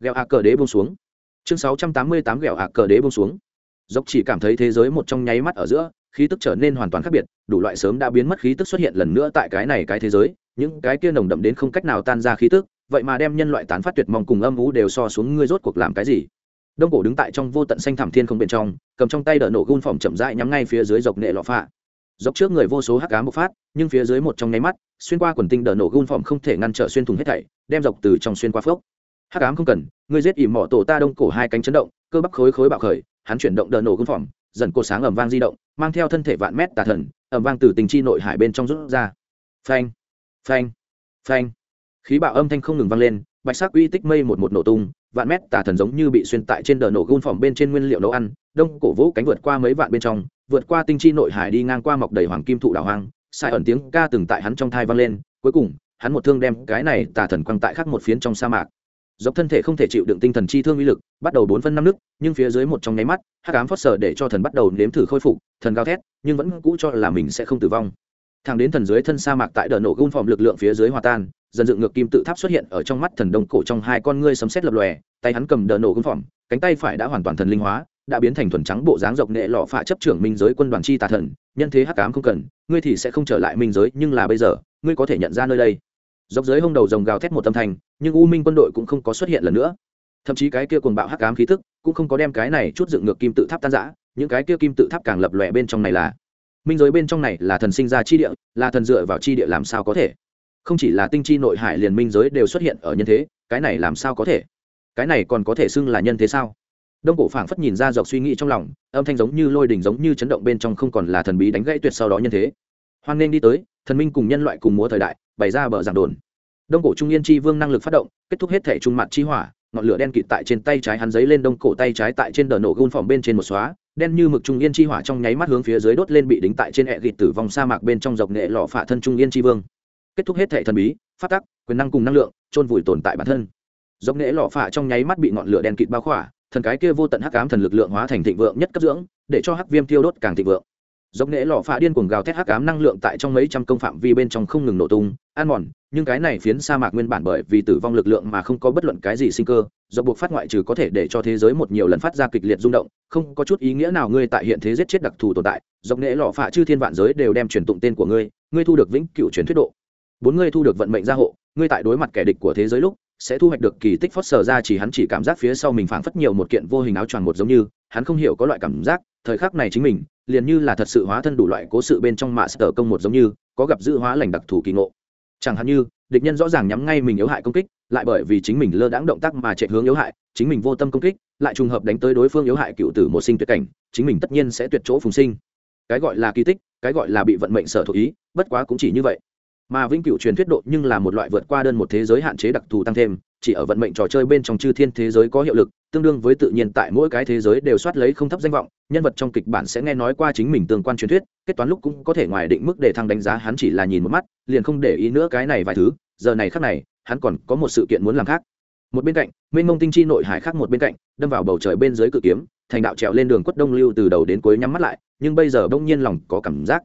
ghẹo hạ cờ đế buông xuống. Chương 688 ghẹo hạ cờ đế buông xuống. Dốc chỉ cảm thấy thế giới một trong nháy mắt ở giữa, khí tức trở nên hoàn toàn khác biệt, đủ loại sớm đã biến mất khí tức xuất hiện lần nữa tại cái này cái thế giới, những cái kia nồng đậm đến không cách nào tan ra khí tức vậy mà đem nhân loại tán phát tuyệt mong cùng âm vũ đều so xuống ngươi rốt cuộc làm cái gì? Đông cổ đứng tại trong vô tận xanh thảm thiên không bên trong, cầm trong tay đỡ nổ gun phòng chậm rãi nhắm ngay phía dưới dọc nệ lọ phạ. Dọc trước người vô số hắc ám bộc phát, nhưng phía dưới một trong nháy mắt, xuyên qua quần tinh đỡ nổ gun phòng không thể ngăn trở xuyên thủng hết thảy, đem dọc từ trong xuyên qua phước hắc ám không cần, ngươi giết ỉm mỏ tổ ta đông cổ hai cánh chấn động, cơ bắp khối khối bạo khởi, hắn chuyển động đỡ nổ gun phòng dần cột sáng ẩm vang di động, mang theo thân thể vạn mét tà thần ẩm vang từ tình chi nội hải bên trong rút ra. Phanh phanh phanh khí bạo âm thanh không ngừng vang lên, bạch sắc uy tích mây một một nổ tung, vạn mét tà thần giống như bị xuyên tại trên đờ nổ gun phỏng bên trên nguyên liệu nấu ăn, đông cổ vũ cánh vượt qua mấy vạn bên trong, vượt qua tinh chi nội hải đi ngang qua mọc đầy hoàng kim thụ đảo hoang, sai ẩn tiếng ca từng tại hắn trong thai vang lên, cuối cùng, hắn một thương đem cái này tà thần quăng tại khắc một phiến trong sa mạc. Dọc thân thể không thể chịu đựng tinh thần chi thương uy lực, bắt đầu bốn phân năm nước, nhưng phía dưới một trong nháy mắt, hắc ám phớt sờ để cho thần bắt đầu nếm thử khôi phục, thần gào thét, nhưng vẫn cũ cho là mình sẽ không tử vong. Thẳng đến thần dưới thân sa mạc tại đờ nổ gun phỏng lực lượng phía dưới hòa tan dần dựng ngược kim tự tháp xuất hiện ở trong mắt thần đông cổ trong hai con ngươi sấm sét lập lòe, tay hắn cầm đờ nổ cưng phỏng, cánh tay phải đã hoàn toàn thần linh hóa, đã biến thành thuần trắng bộ dáng rộng nệ lọ phạ chấp trưởng minh giới quân đoàn chi tà thần, nhân thế hắc ám không cần, ngươi thì sẽ không trở lại minh giới, nhưng là bây giờ, ngươi có thể nhận ra nơi đây. Dọc dưới hông đầu rồng gào thét một tâm thành nhưng u minh quân đội cũng không có xuất hiện lần nữa. Thậm chí cái kia cuồng bạo hắc ám khí tức cũng không có đem cái này chút dựng ngược kim tự tháp tan giã những cái kia kim tự tháp càng lập lòe bên trong này là. Minh giới bên trong này là thần sinh ra chi địa, là thần dựa vào chi địa làm sao có thể? Không chỉ là tinh chi nội hải liền minh giới đều xuất hiện ở nhân thế, cái này làm sao có thể? Cái này còn có thể xưng là nhân thế sao? Đông cổ phảng phất nhìn ra dọc suy nghĩ trong lòng, âm thanh giống như lôi đình giống như chấn động bên trong không còn là thần bí đánh gãy tuyệt sau đó nhân thế. Hoan nên đi tới, thần minh cùng nhân loại cùng múa thời đại, bày ra bờ giảng đồn. Đông cổ trung yên chi vương năng lực phát động, kết thúc hết thể trung mặt chi hỏa, ngọn lửa đen kịt tại trên tay trái hắn giấy lên đông cổ tay trái tại trên đờ nổ gôn phòng bên trên một xóa, đen như mực trung yên chi hỏa trong nháy mắt hướng phía dưới đốt lên bị đính tại trên hẹ gịt tử vong sa mạc bên trong dọc nghệ lọ phả thân trung yên chi vương kết thúc hết thể thần bí, phát tắc, quyền năng cùng năng lượng trôn vùi tồn tại bản thân. Dọc nễ lọ phả trong nháy mắt bị ngọn lửa đen kịt bao khỏa, thần cái kia vô tận hắc ám thần lực lượng hóa thành thịnh vượng nhất cấp dưỡng, để cho hắc viêm tiêu đốt càng thịnh vượng. Dốc nễ lọ phạ điên cuồng gào thét hắc ám năng lượng tại trong mấy trăm công phạm vi bên trong không ngừng nổ tung an mòn, nhưng cái này phiến sa mạc nguyên bản bởi vì tử vong lực lượng mà không có bất luận cái gì sinh cơ, do buộc phát ngoại trừ có thể để cho thế giới một nhiều lần phát ra kịch liệt rung động, không có chút ý nghĩa nào ngươi tại hiện thế giết chết đặc thù tồn tại. Dốc nễ lọ phạ chư thiên vạn giới đều đem truyền tụng tên của ngươi ngươi thu được vĩnh cựu truyền thuyết độ bốn ngươi thu được vận mệnh gia hộ, ngươi tại đối mặt kẻ địch của thế giới lúc, sẽ thu hoạch được kỳ tích phót sờ ra chỉ hắn chỉ cảm giác phía sau mình phảng phất nhiều một kiện vô hình áo choàng một giống như, hắn không hiểu có loại cảm giác, thời khắc này chính mình, liền như là thật sự hóa thân đủ loại cố sự bên trong mạ sở công một giống như, có gặp dự hóa lành đặc thù kỳ ngộ. Chẳng hạn như, địch nhân rõ ràng nhắm ngay mình yếu hại công kích, lại bởi vì chính mình lơ đãng động tác mà chạy hướng yếu hại, chính mình vô tâm công kích, lại trùng hợp đánh tới đối phương yếu hại cựu tử một sinh tuyệt cảnh, chính mình tất nhiên sẽ tuyệt chỗ phùng sinh. Cái gọi là kỳ tích, cái gọi là bị vận mệnh sở thuộc ý, bất quá cũng chỉ như vậy mà vĩnh cửu truyền thuyết độ nhưng là một loại vượt qua đơn một thế giới hạn chế đặc thù tăng thêm, chỉ ở vận mệnh trò chơi bên trong chư thiên thế giới có hiệu lực, tương đương với tự nhiên tại mỗi cái thế giới đều soát lấy không thấp danh vọng, nhân vật trong kịch bản sẽ nghe nói qua chính mình tương quan truyền thuyết, kết toán lúc cũng có thể ngoài định mức để thăng đánh giá hắn chỉ là nhìn một mắt, liền không để ý nữa cái này vài thứ, giờ này khác này, hắn còn có một sự kiện muốn làm khác. Một bên cạnh mênh mông tinh chi nội hải khác một bên cạnh, đâm vào bầu trời bên dưới cự kiếm, thành đạo trèo lên đường quất đông lưu từ đầu đến cuối nhắm mắt lại, nhưng bây giờ bỗng nhiên lòng có cảm giác.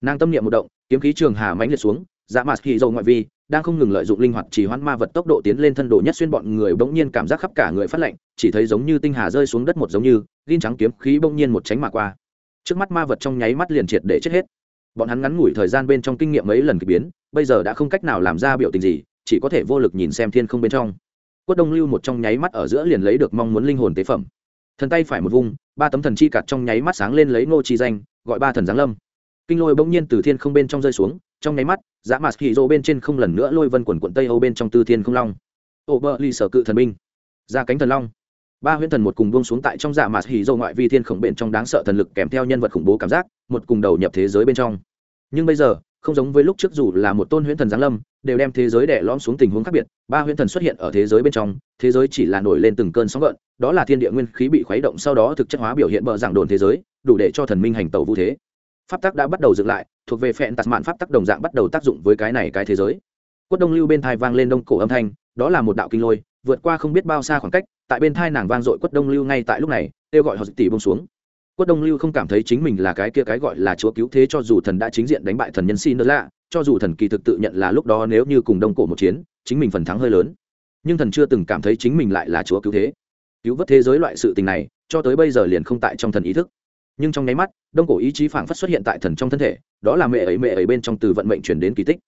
Nàng tâm niệm một động, kiếm khí trường hà mãnh liệt xuống dạ mạt hì dầu ngoại vi, đang không ngừng lợi dụng linh hoạt chỉ hoãn ma vật tốc độ tiến lên thân độ nhất xuyên bọn người bỗng nhiên cảm giác khắp cả người phát lạnh, chỉ thấy giống như tinh hà rơi xuống đất một giống như, gin trắng kiếm khí bỗng nhiên một tránh mà qua. Trước mắt ma vật trong nháy mắt liền triệt để chết hết. Bọn hắn ngắn ngủi thời gian bên trong kinh nghiệm mấy lần k ỳ biến, bây giờ đã không cách nào làm ra biểu tình gì, chỉ có thể vô lực nhìn xem thiên không bên trong. Quất đông lưu một trong nháy mắt ở giữa liền lấy được mong muốn linh hồn tế phẩm. Thần tay phải một vung, ba tấm thần chi cạt trong nháy mắt sáng lên lấy ngô chi danh, gọi ba thần giáng lâm. Kinh lôi bỗng nhiên từ thiên không bên trong rơi xuống trong nháy mắt dã mạt hì rô bên trên không lần nữa lôi vân quần quận tây âu bên trong tư thiên không long. Ô bơ ly sở cự thần binh. Ra cánh thần long. Ba huyễn thần một cùng buông xuống tại trong dạ mạt hì rô ngoại vi thiên khổng bện trong đáng sợ thần lực kèm theo nhân vật khủng bố cảm giác, một cùng đầu nhập thế giới bên trong. Nhưng bây giờ, không giống với lúc trước dù là một tôn huyễn thần giáng lâm, đều đem thế giới đẻ lõm xuống tình huống khác biệt. Ba huyễn thần xuất hiện ở thế giới bên trong, thế giới chỉ là nổi lên từng cơn sóng gợn, đó là thiên địa nguyên khí bị khuấy động sau đó thực chất hóa biểu hiện bờ giảng đồn thế giới, đủ để cho thần minh hành tẩu vũ thế pháp tắc đã bắt đầu dựng lại, thuộc về phẹn tạt mạn pháp tắc đồng dạng bắt đầu tác dụng với cái này cái thế giới. Quất đông lưu bên thai vang lên đông cổ âm thanh, đó là một đạo kinh lôi, vượt qua không biết bao xa khoảng cách, tại bên thai nàng vang dội quất đông lưu ngay tại lúc này, kêu gọi họ tỷ bông xuống. Quất đông lưu không cảm thấy chính mình là cái kia cái gọi là chúa cứu thế cho dù thần đã chính diện đánh bại thần nhân xin nữa lạ cho dù thần kỳ thực tự nhận là lúc đó nếu như cùng đông cổ một chiến, chính mình phần thắng hơi lớn. Nhưng thần chưa từng cảm thấy chính mình lại là chúa cứu thế. Cứu vớt thế giới loại sự tình này, cho tới bây giờ liền không tại trong thần ý thức nhưng trong nháy mắt, đông cổ ý chí phảng phất xuất hiện tại thần trong thân thể, đó là mẹ ấy mẹ ấy bên trong từ vận mệnh chuyển đến kỳ tích.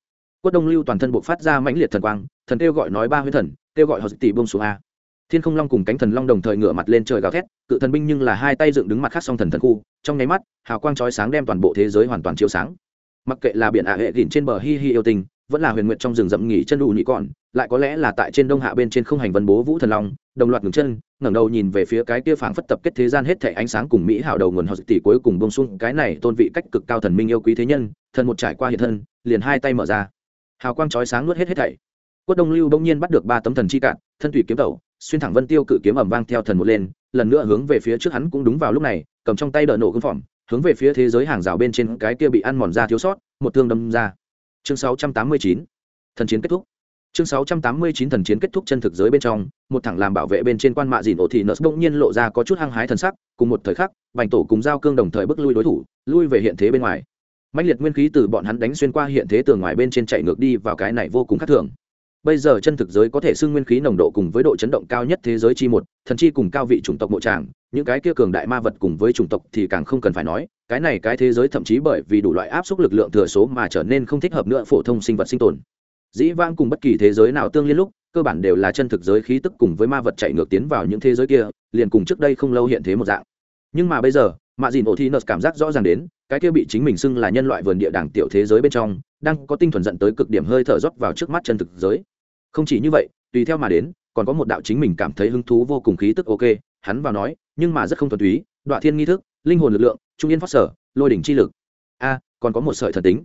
Quất đông lưu toàn thân buộc phát ra mãnh liệt thần quang, thần kêu gọi nói ba huyết thần, kêu gọi họ tỷ bông xuống a. Thiên không long cùng cánh thần long đồng thời ngửa mặt lên trời gào thét, cự thần binh nhưng là hai tay dựng đứng mặt khác song thần thần khu, trong nháy mắt, hào quang chói sáng đem toàn bộ thế giới hoàn toàn chiếu sáng. Mặc kệ là biển ả hệ đỉnh trên bờ hi hi yêu tình vẫn là huyền nguyện trong rừng rậm nghỉ chân đủ nhị còn lại có lẽ là tại trên đông hạ bên trên không hành vân bố vũ thần long, đồng loạt ngừng chân, ngẩng đầu nhìn về phía cái kia phảng phất tập kết thế gian hết thảy ánh sáng cùng mỹ hảo đầu nguồn họ tỷ cuối cùng bông xuống cái này tôn vị cách cực cao thần minh yêu quý thế nhân, thần một trải qua hiện thân, liền hai tay mở ra. Hào quang chói sáng nuốt hết hết thảy. Quất đông lưu bỗng nhiên bắt được ba tấm thần chi cạn thân thủy kiếm tẩu, xuyên thẳng vân tiêu cự kiếm ẩm vang theo thần một lên, lần nữa hướng về phía trước hắn cũng đúng vào lúc này, cầm trong tay đỡ nổ cưng phỏng, hướng về phía thế giới hàng rào bên trên cái kia bị ăn mòn ra thiếu sót, một thương đâm ra chương 689 thần chiến kết thúc. Chương 689 thần chiến kết thúc chân thực giới bên trong, một thằng làm bảo vệ bên trên quan mạ dìn ổ thì nợ bỗng nhiên lộ ra có chút hăng hái thần sắc, cùng một thời khắc, bành tổ cùng giao cương đồng thời bước lui đối thủ, lui về hiện thế bên ngoài. Mạnh liệt nguyên khí từ bọn hắn đánh xuyên qua hiện thế tường ngoài bên trên chạy ngược đi vào cái này vô cùng khác thường. Bây giờ chân thực giới có thể xưng nguyên khí nồng độ cùng với độ chấn động cao nhất thế giới chi một, thần chi cùng cao vị chủng tộc mộ tràng, những cái kia cường đại ma vật cùng với chủng tộc thì càng không cần phải nói cái này cái thế giới thậm chí bởi vì đủ loại áp suất lực lượng thừa số mà trở nên không thích hợp nữa phổ thông sinh vật sinh tồn. Dĩ vãng cùng bất kỳ thế giới nào tương liên lúc, cơ bản đều là chân thực giới khí tức cùng với ma vật chạy ngược tiến vào những thế giới kia, liền cùng trước đây không lâu hiện thế một dạng. Nhưng mà bây giờ, mạ dìn ổ thi nợt cảm giác rõ ràng đến, cái kia bị chính mình xưng là nhân loại vườn địa đảng tiểu thế giới bên trong, đang có tinh thuần dẫn tới cực điểm hơi thở rót vào trước mắt chân thực giới. Không chỉ như vậy, tùy theo mà đến, còn có một đạo chính mình cảm thấy hứng thú vô cùng khí tức ok, hắn vào nói, nhưng mà rất không thuần túy, đoạn thiên nghi thức linh hồn lực lượng, trung yên phát sở, lôi đỉnh chi lực. A, còn có một sợi thần tính.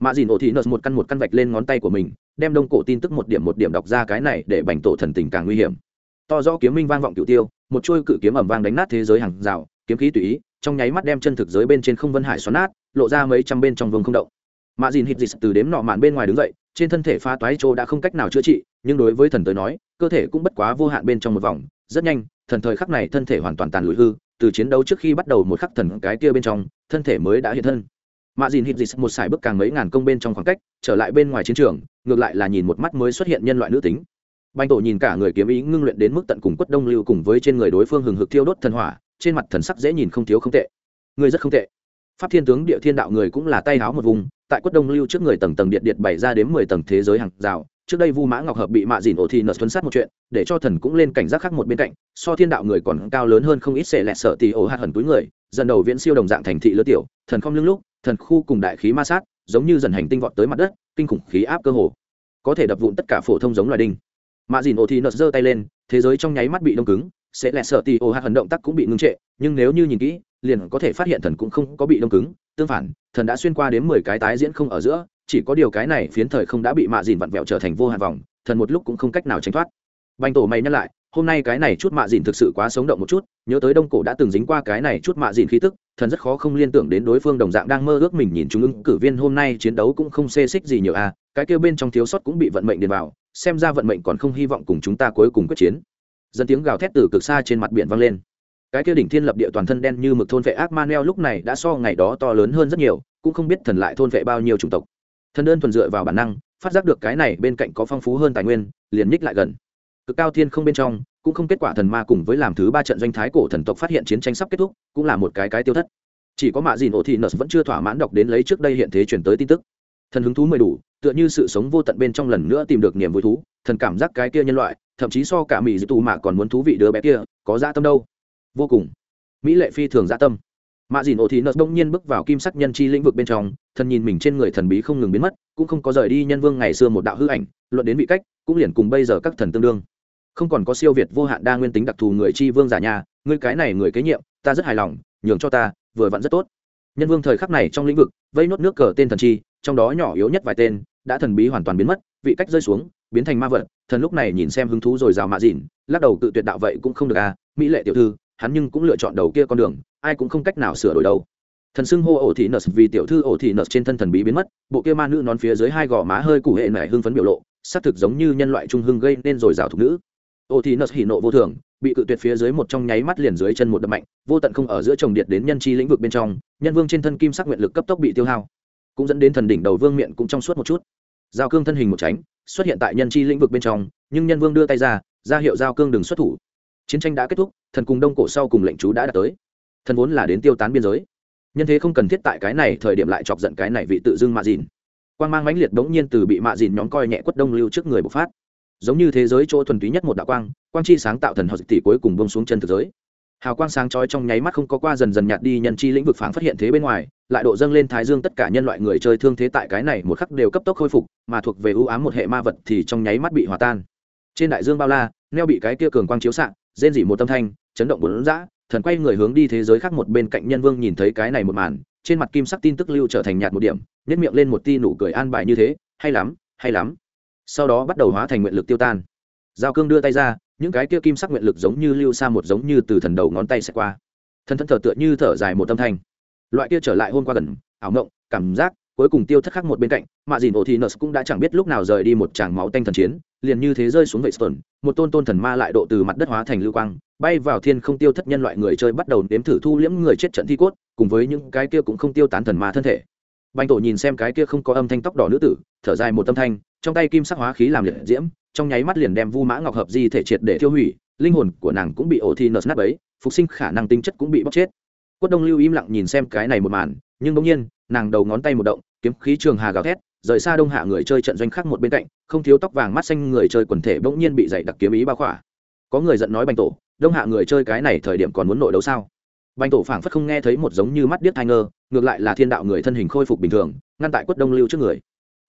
Mạ dìn ổ thị nợ một căn một căn vạch lên ngón tay của mình, đem đông cổ tin tức một điểm một điểm đọc ra cái này để bành tổ thần tình càng nguy hiểm. To do kiếm minh vang vọng cựu tiêu, một chuôi cự kiếm ẩm vang đánh nát thế giới hàng rào, kiếm khí tùy ý, trong nháy mắt đem chân thực giới bên trên không vân hải xoắn nát, lộ ra mấy trăm bên trong vùng không động. Mạ dìn hít dịch từ đếm nọ mạn bên ngoài đứng dậy, trên thân thể pha toái trô đã không cách nào chữa trị, nhưng đối với thần tới nói, cơ thể cũng bất quá vô hạn bên trong một vòng, rất nhanh, thần thời khắc này thân thể hoàn toàn tàn lụi hư từ chiến đấu trước khi bắt đầu một khắc thần cái kia bên trong, thân thể mới đã hiện thân. Mạ dìn hít dịt một sải bước càng mấy ngàn công bên trong khoảng cách, trở lại bên ngoài chiến trường, ngược lại là nhìn một mắt mới xuất hiện nhân loại nữ tính. Banh tổ nhìn cả người kiếm ý ngưng luyện đến mức tận cùng quất đông lưu cùng với trên người đối phương hừng hực thiêu đốt thần hỏa, trên mặt thần sắc dễ nhìn không thiếu không tệ. Người rất không tệ. Pháp thiên tướng địa thiên đạo người cũng là tay háo một vùng, tại quất đông lưu trước người tầng tầng điện điện bày ra đến mười tầng thế giới hàng rào trước đây vu mã ngọc hợp bị mạ dìn ổ thì nợ tuấn sát một chuyện, để cho thần cũng lên cảnh giác khác một bên cạnh, so thiên đạo người còn cao lớn hơn không ít xệ lẹt sợ tì ổ hạt hần túi người, dần đầu viễn siêu đồng dạng thành thị lứa tiểu, thần không lưng lúc, thần khu cùng đại khí ma sát, giống như dần hành tinh vọt tới mặt đất, kinh khủng khí áp cơ hồ. Có thể đập vụn tất cả phổ thông giống loài đinh. Mạ dìn ổ thì nợ giơ tay lên, thế giới trong nháy mắt bị đông cứng, sẽ lẹt sợ tì ổ hạt Hận động tác cũng bị ngưng trệ, nhưng nếu như nhìn kỹ, liền có thể phát hiện thần cũng không có bị đông cứng. Tương phản, thần đã xuyên qua đến mười cái tái diễn không ở giữa chỉ có điều cái này phiến thời không đã bị mạ dìn vặn vẹo trở thành vô hạn vòng, thần một lúc cũng không cách nào tránh thoát. Banh tổ mày nhắc lại, hôm nay cái này chút mạ dìn thực sự quá sống động một chút, nhớ tới đông cổ đã từng dính qua cái này chút mạ dìn khí tức, thần rất khó không liên tưởng đến đối phương đồng dạng đang mơ ước mình nhìn chúng ứng cử viên hôm nay chiến đấu cũng không xê xích gì nhiều a à. cái kêu bên trong thiếu sót cũng bị vận mệnh điền vào, xem ra vận mệnh còn không hy vọng cùng chúng ta cuối cùng quyết chiến. Dân tiếng gào thét từ cực xa trên mặt biển vang lên. Cái kia đỉnh thiên lập địa toàn thân đen như mực thôn vệ ác ma neo lúc này đã so ngày đó to lớn hơn rất nhiều, cũng không biết thần lại thôn vệ bao nhiêu chủng tộc thần đơn thuần dựa vào bản năng, phát giác được cái này bên cạnh có phong phú hơn tài nguyên, liền nhích lại gần. Cực cao thiên không bên trong, cũng không kết quả thần ma cùng với làm thứ ba trận doanh thái cổ thần tộc phát hiện chiến tranh sắp kết thúc, cũng là một cái cái tiêu thất. Chỉ có mạ dìn ổ thị nợ vẫn chưa thỏa mãn đọc đến lấy trước đây hiện thế chuyển tới tin tức. Thần hứng thú mười đủ, tựa như sự sống vô tận bên trong lần nữa tìm được niềm vui thú, thần cảm giác cái kia nhân loại, thậm chí so cả mỹ dư tù mạ còn muốn thú vị đứa bé kia, có dã tâm đâu? Vô cùng. Mỹ lệ phi thường dã tâm mạ dìn ô thị nợ đông nhiên bước vào kim sắc nhân chi lĩnh vực bên trong thần nhìn mình trên người thần bí không ngừng biến mất, cũng không có rời đi nhân vương ngày xưa một đạo hư ảnh, luận đến vị cách, cũng liền cùng bây giờ các thần tương đương. Không còn có siêu việt vô hạn đa nguyên tính đặc thù người chi vương giả nhà, ngươi cái này người kế nhiệm, ta rất hài lòng, nhường cho ta, vừa vặn rất tốt. Nhân vương thời khắc này trong lĩnh vực, vây nốt nước cờ tên thần chi, trong đó nhỏ yếu nhất vài tên, đã thần bí hoàn toàn biến mất, vị cách rơi xuống, biến thành ma vật, thần lúc này nhìn xem hứng thú rồi rào mạ dìn lắc đầu tự tuyệt đạo vậy cũng không được à mỹ lệ tiểu thư hắn nhưng cũng lựa chọn đầu kia con đường, ai cũng không cách nào sửa đổi đâu. Thần xưng hô ổ thị nợ vì tiểu thư ổ thị nợ trên thân thần bí biến mất, bộ kia ma nữ nón phía dưới hai gò má hơi củ hệ nảy hưng phấn biểu lộ, xác thực giống như nhân loại trung hưng gây nên rồi rào thục nữ. Ổ thị nợ hỉ nộ vô thường, bị cự tuyệt phía dưới một trong nháy mắt liền dưới chân một đập mạnh, vô tận không ở giữa trồng điện đến nhân chi lĩnh vực bên trong, nhân vương trên thân kim sắc nguyện lực cấp tốc bị tiêu hao. Cũng dẫn đến thần đỉnh đầu vương miệng cũng trong suốt một chút. Giao cương thân hình một tránh, xuất hiện tại nhân chi lĩnh vực bên trong, nhưng nhân vương đưa tay ra ra hiệu giao cương đừng xuất thủ chiến tranh đã kết thúc, thần cùng đông cổ sau cùng lệnh chú đã đạt tới. Thần vốn là đến tiêu tán biên giới. Nhân thế không cần thiết tại cái này thời điểm lại chọc giận cái này vị tự dưng mạ dìn. Quan g mang mãnh liệt đống nhiên từ bị mạ dìn nhóm coi nhẹ quất đông lưu trước người bộc phát. Giống như thế giới chỗ thuần túy nhất một đạo quang quang chi sáng tạo thần hợp tỷ cuối cùng bông xuống chân thực giới. Hào quang sáng chói trong nháy mắt không có qua dần dần nhạt đi, nhân chi lĩnh vực phản phát hiện thế bên ngoài, lại độ dâng lên thái dương tất cả nhân loại người chơi thương thế tại cái này một khắc đều cấp tốc khôi phục, mà thuộc về ưu ám một hệ ma vật thì trong nháy mắt bị hòa tan. Trên đại dương bao la, neo bị cái kia cường quang chiếu xạ rên dỉ một tâm thanh, chấn động bốn dã, thần quay người hướng đi thế giới khác một bên cạnh nhân vương nhìn thấy cái này một màn, trên mặt kim sắc tin tức lưu trở thành nhạt một điểm nhét miệng lên một ti nụ cười an bài như thế, hay lắm hay lắm. Sau đó bắt đầu hóa thành nguyện lực tiêu tan. Giao cương đưa tay ra, những cái kia kim sắc nguyện lực giống như lưu xa một giống như từ thần đầu ngón tay sẽ qua. Thân thân thở tựa như thở dài một tâm thanh. Loại kia trở lại hôm qua gần, ảo ngộng cảm giác cuối cùng tiêu thất khắc một bên cạnh mạ dìn ổ thì nợ cũng đã chẳng biết lúc nào rời đi một tràng máu tanh thần chiến, liền như thế rơi xuống vậy sơn một tôn tôn thần ma lại độ từ mặt đất hóa thành lưu quang, bay vào thiên không tiêu thất nhân loại người chơi bắt đầu nếm thử thu liễm người chết trận thi cốt, cùng với những cái kia cũng không tiêu tán thần ma thân thể. Banh tổ nhìn xem cái kia không có âm thanh tóc đỏ nữ tử, thở dài một âm thanh, trong tay kim sắc hóa khí làm liệt diễm, trong nháy mắt liền đem vu mã ngọc hợp di thể triệt để tiêu hủy, linh hồn của nàng cũng bị ổ thi nợ nát ấy phục sinh khả năng tinh chất cũng bị bóc chết. Quất đông lưu im lặng nhìn xem cái này một màn nhưng bỗng nhiên, nàng đầu ngón tay một động, kiếm khí trường hà gào thét, rời xa đông hạ người chơi trận doanh khác một bên cạnh, không thiếu tóc vàng mắt xanh người chơi quần thể bỗng nhiên bị dày đặc kiếm ý bao khỏa. Có người giận nói bành tổ, đông hạ người chơi cái này thời điểm còn muốn nội đấu sao? Bành tổ phảng phất không nghe thấy một giống như mắt điếc thai ngơ, ngược lại là thiên đạo người thân hình khôi phục bình thường, ngăn tại quất đông lưu trước người.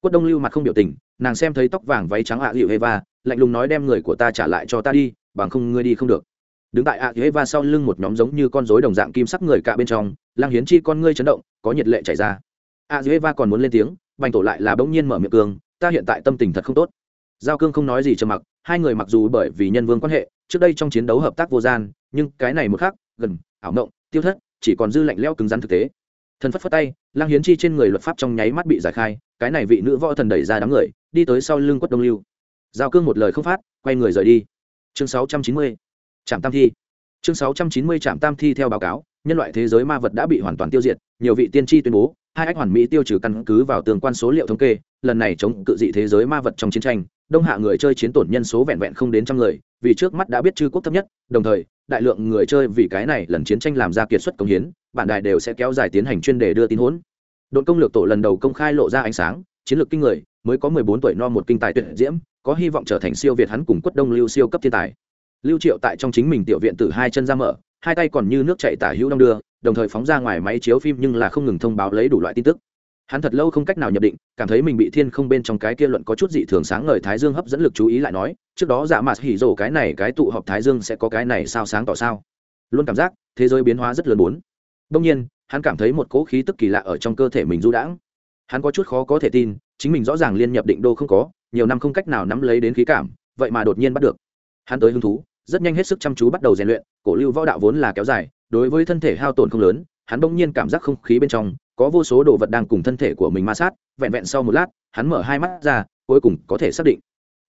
Quất đông lưu mặt không biểu tình, nàng xem thấy tóc vàng váy trắng ạ à hê va lạnh lùng nói đem người của ta trả lại cho ta đi, bằng không ngươi đi không được đứng tại ạ ghế va sau lưng một nhóm giống như con rối đồng dạng kim sắc người cạ bên trong lang hiến chi con ngươi chấn động, có nhiệt lệ chảy ra. ạ ghế va còn muốn lên tiếng, bành tổ lại là bỗng nhiên mở miệng cương, ta hiện tại tâm tình thật không tốt. Giao cương không nói gì cho mặc, hai người mặc dù bởi vì nhân vương quan hệ, trước đây trong chiến đấu hợp tác vô gian, nhưng cái này một khác gần, ảo mộng, tiêu thất, chỉ còn dư lạnh leo cứng rắn thực tế. Thần phất phất tay lang hiến chi trên người luật pháp trong nháy mắt bị giải khai, cái này vị nữ võ thần đẩy ra đám người, đi tới sau lưng quất đông lưu. Giao cương một lời không phát, quay người rời đi. Chương sáu trăm chín mươi trạm tam thi. Chương sáu trăm chín mươi trạm tam thi theo báo cáo, nhân loại thế giới ma vật đã bị hoàn toàn tiêu diệt, nhiều vị tiên tri tuyên bố, hai ách hoàn mỹ tiêu trừ căn cứ vào tương quan số liệu thống kê, lần này chống cự dị thế giới ma vật trong chiến tranh, đông hạ người chơi chiến tổn nhân số vẹn vẹn không đến trăm người, vì trước mắt đã biết chư quốc thấp nhất, đồng thời, đại lượng người chơi vì cái này lần chiến tranh làm ra kiệt xuất công hiến bản đài đều sẽ kéo dài tiến hành chuyên đề đưa tin hỗn. Đội công lược tổ lần đầu công khai lộ ra ánh sáng, chiến lược kinh người, mới có mười bốn tuổi no một kinh tài tuyệt diễm, có hy vọng trở thành siêu việt hắn cùng quất đông lưu siêu cấp thiên tài lưu triệu tại trong chính mình tiểu viện từ hai chân ra mở, hai tay còn như nước chạy tả hữu đong đưa, đồng thời phóng ra ngoài máy chiếu phim nhưng là không ngừng thông báo lấy đủ loại tin tức. Hắn thật lâu không cách nào nhập định, cảm thấy mình bị thiên không bên trong cái kia luận có chút dị thường sáng ngời thái dương hấp dẫn lực chú ý lại nói, trước đó giả mạt hỉ rổ cái này cái tụ họp thái dương sẽ có cái này sao sáng tỏ sao. Luôn cảm giác, thế giới biến hóa rất lớn bốn. Đông nhiên, hắn cảm thấy một cỗ khí tức kỳ lạ ở trong cơ thể mình du đãng. Hắn có chút khó có thể tin, chính mình rõ ràng liên nhập định đô không có, nhiều năm không cách nào nắm lấy đến khí cảm, vậy mà đột nhiên bắt được hắn tới hứng thú, rất nhanh hết sức chăm chú bắt đầu rèn luyện, cổ lưu võ đạo vốn là kéo dài, đối với thân thể hao tổn không lớn, hắn bỗng nhiên cảm giác không khí bên trong, có vô số đồ vật đang cùng thân thể của mình ma sát, vẹn vẹn sau một lát, hắn mở hai mắt ra, cuối cùng có thể xác định,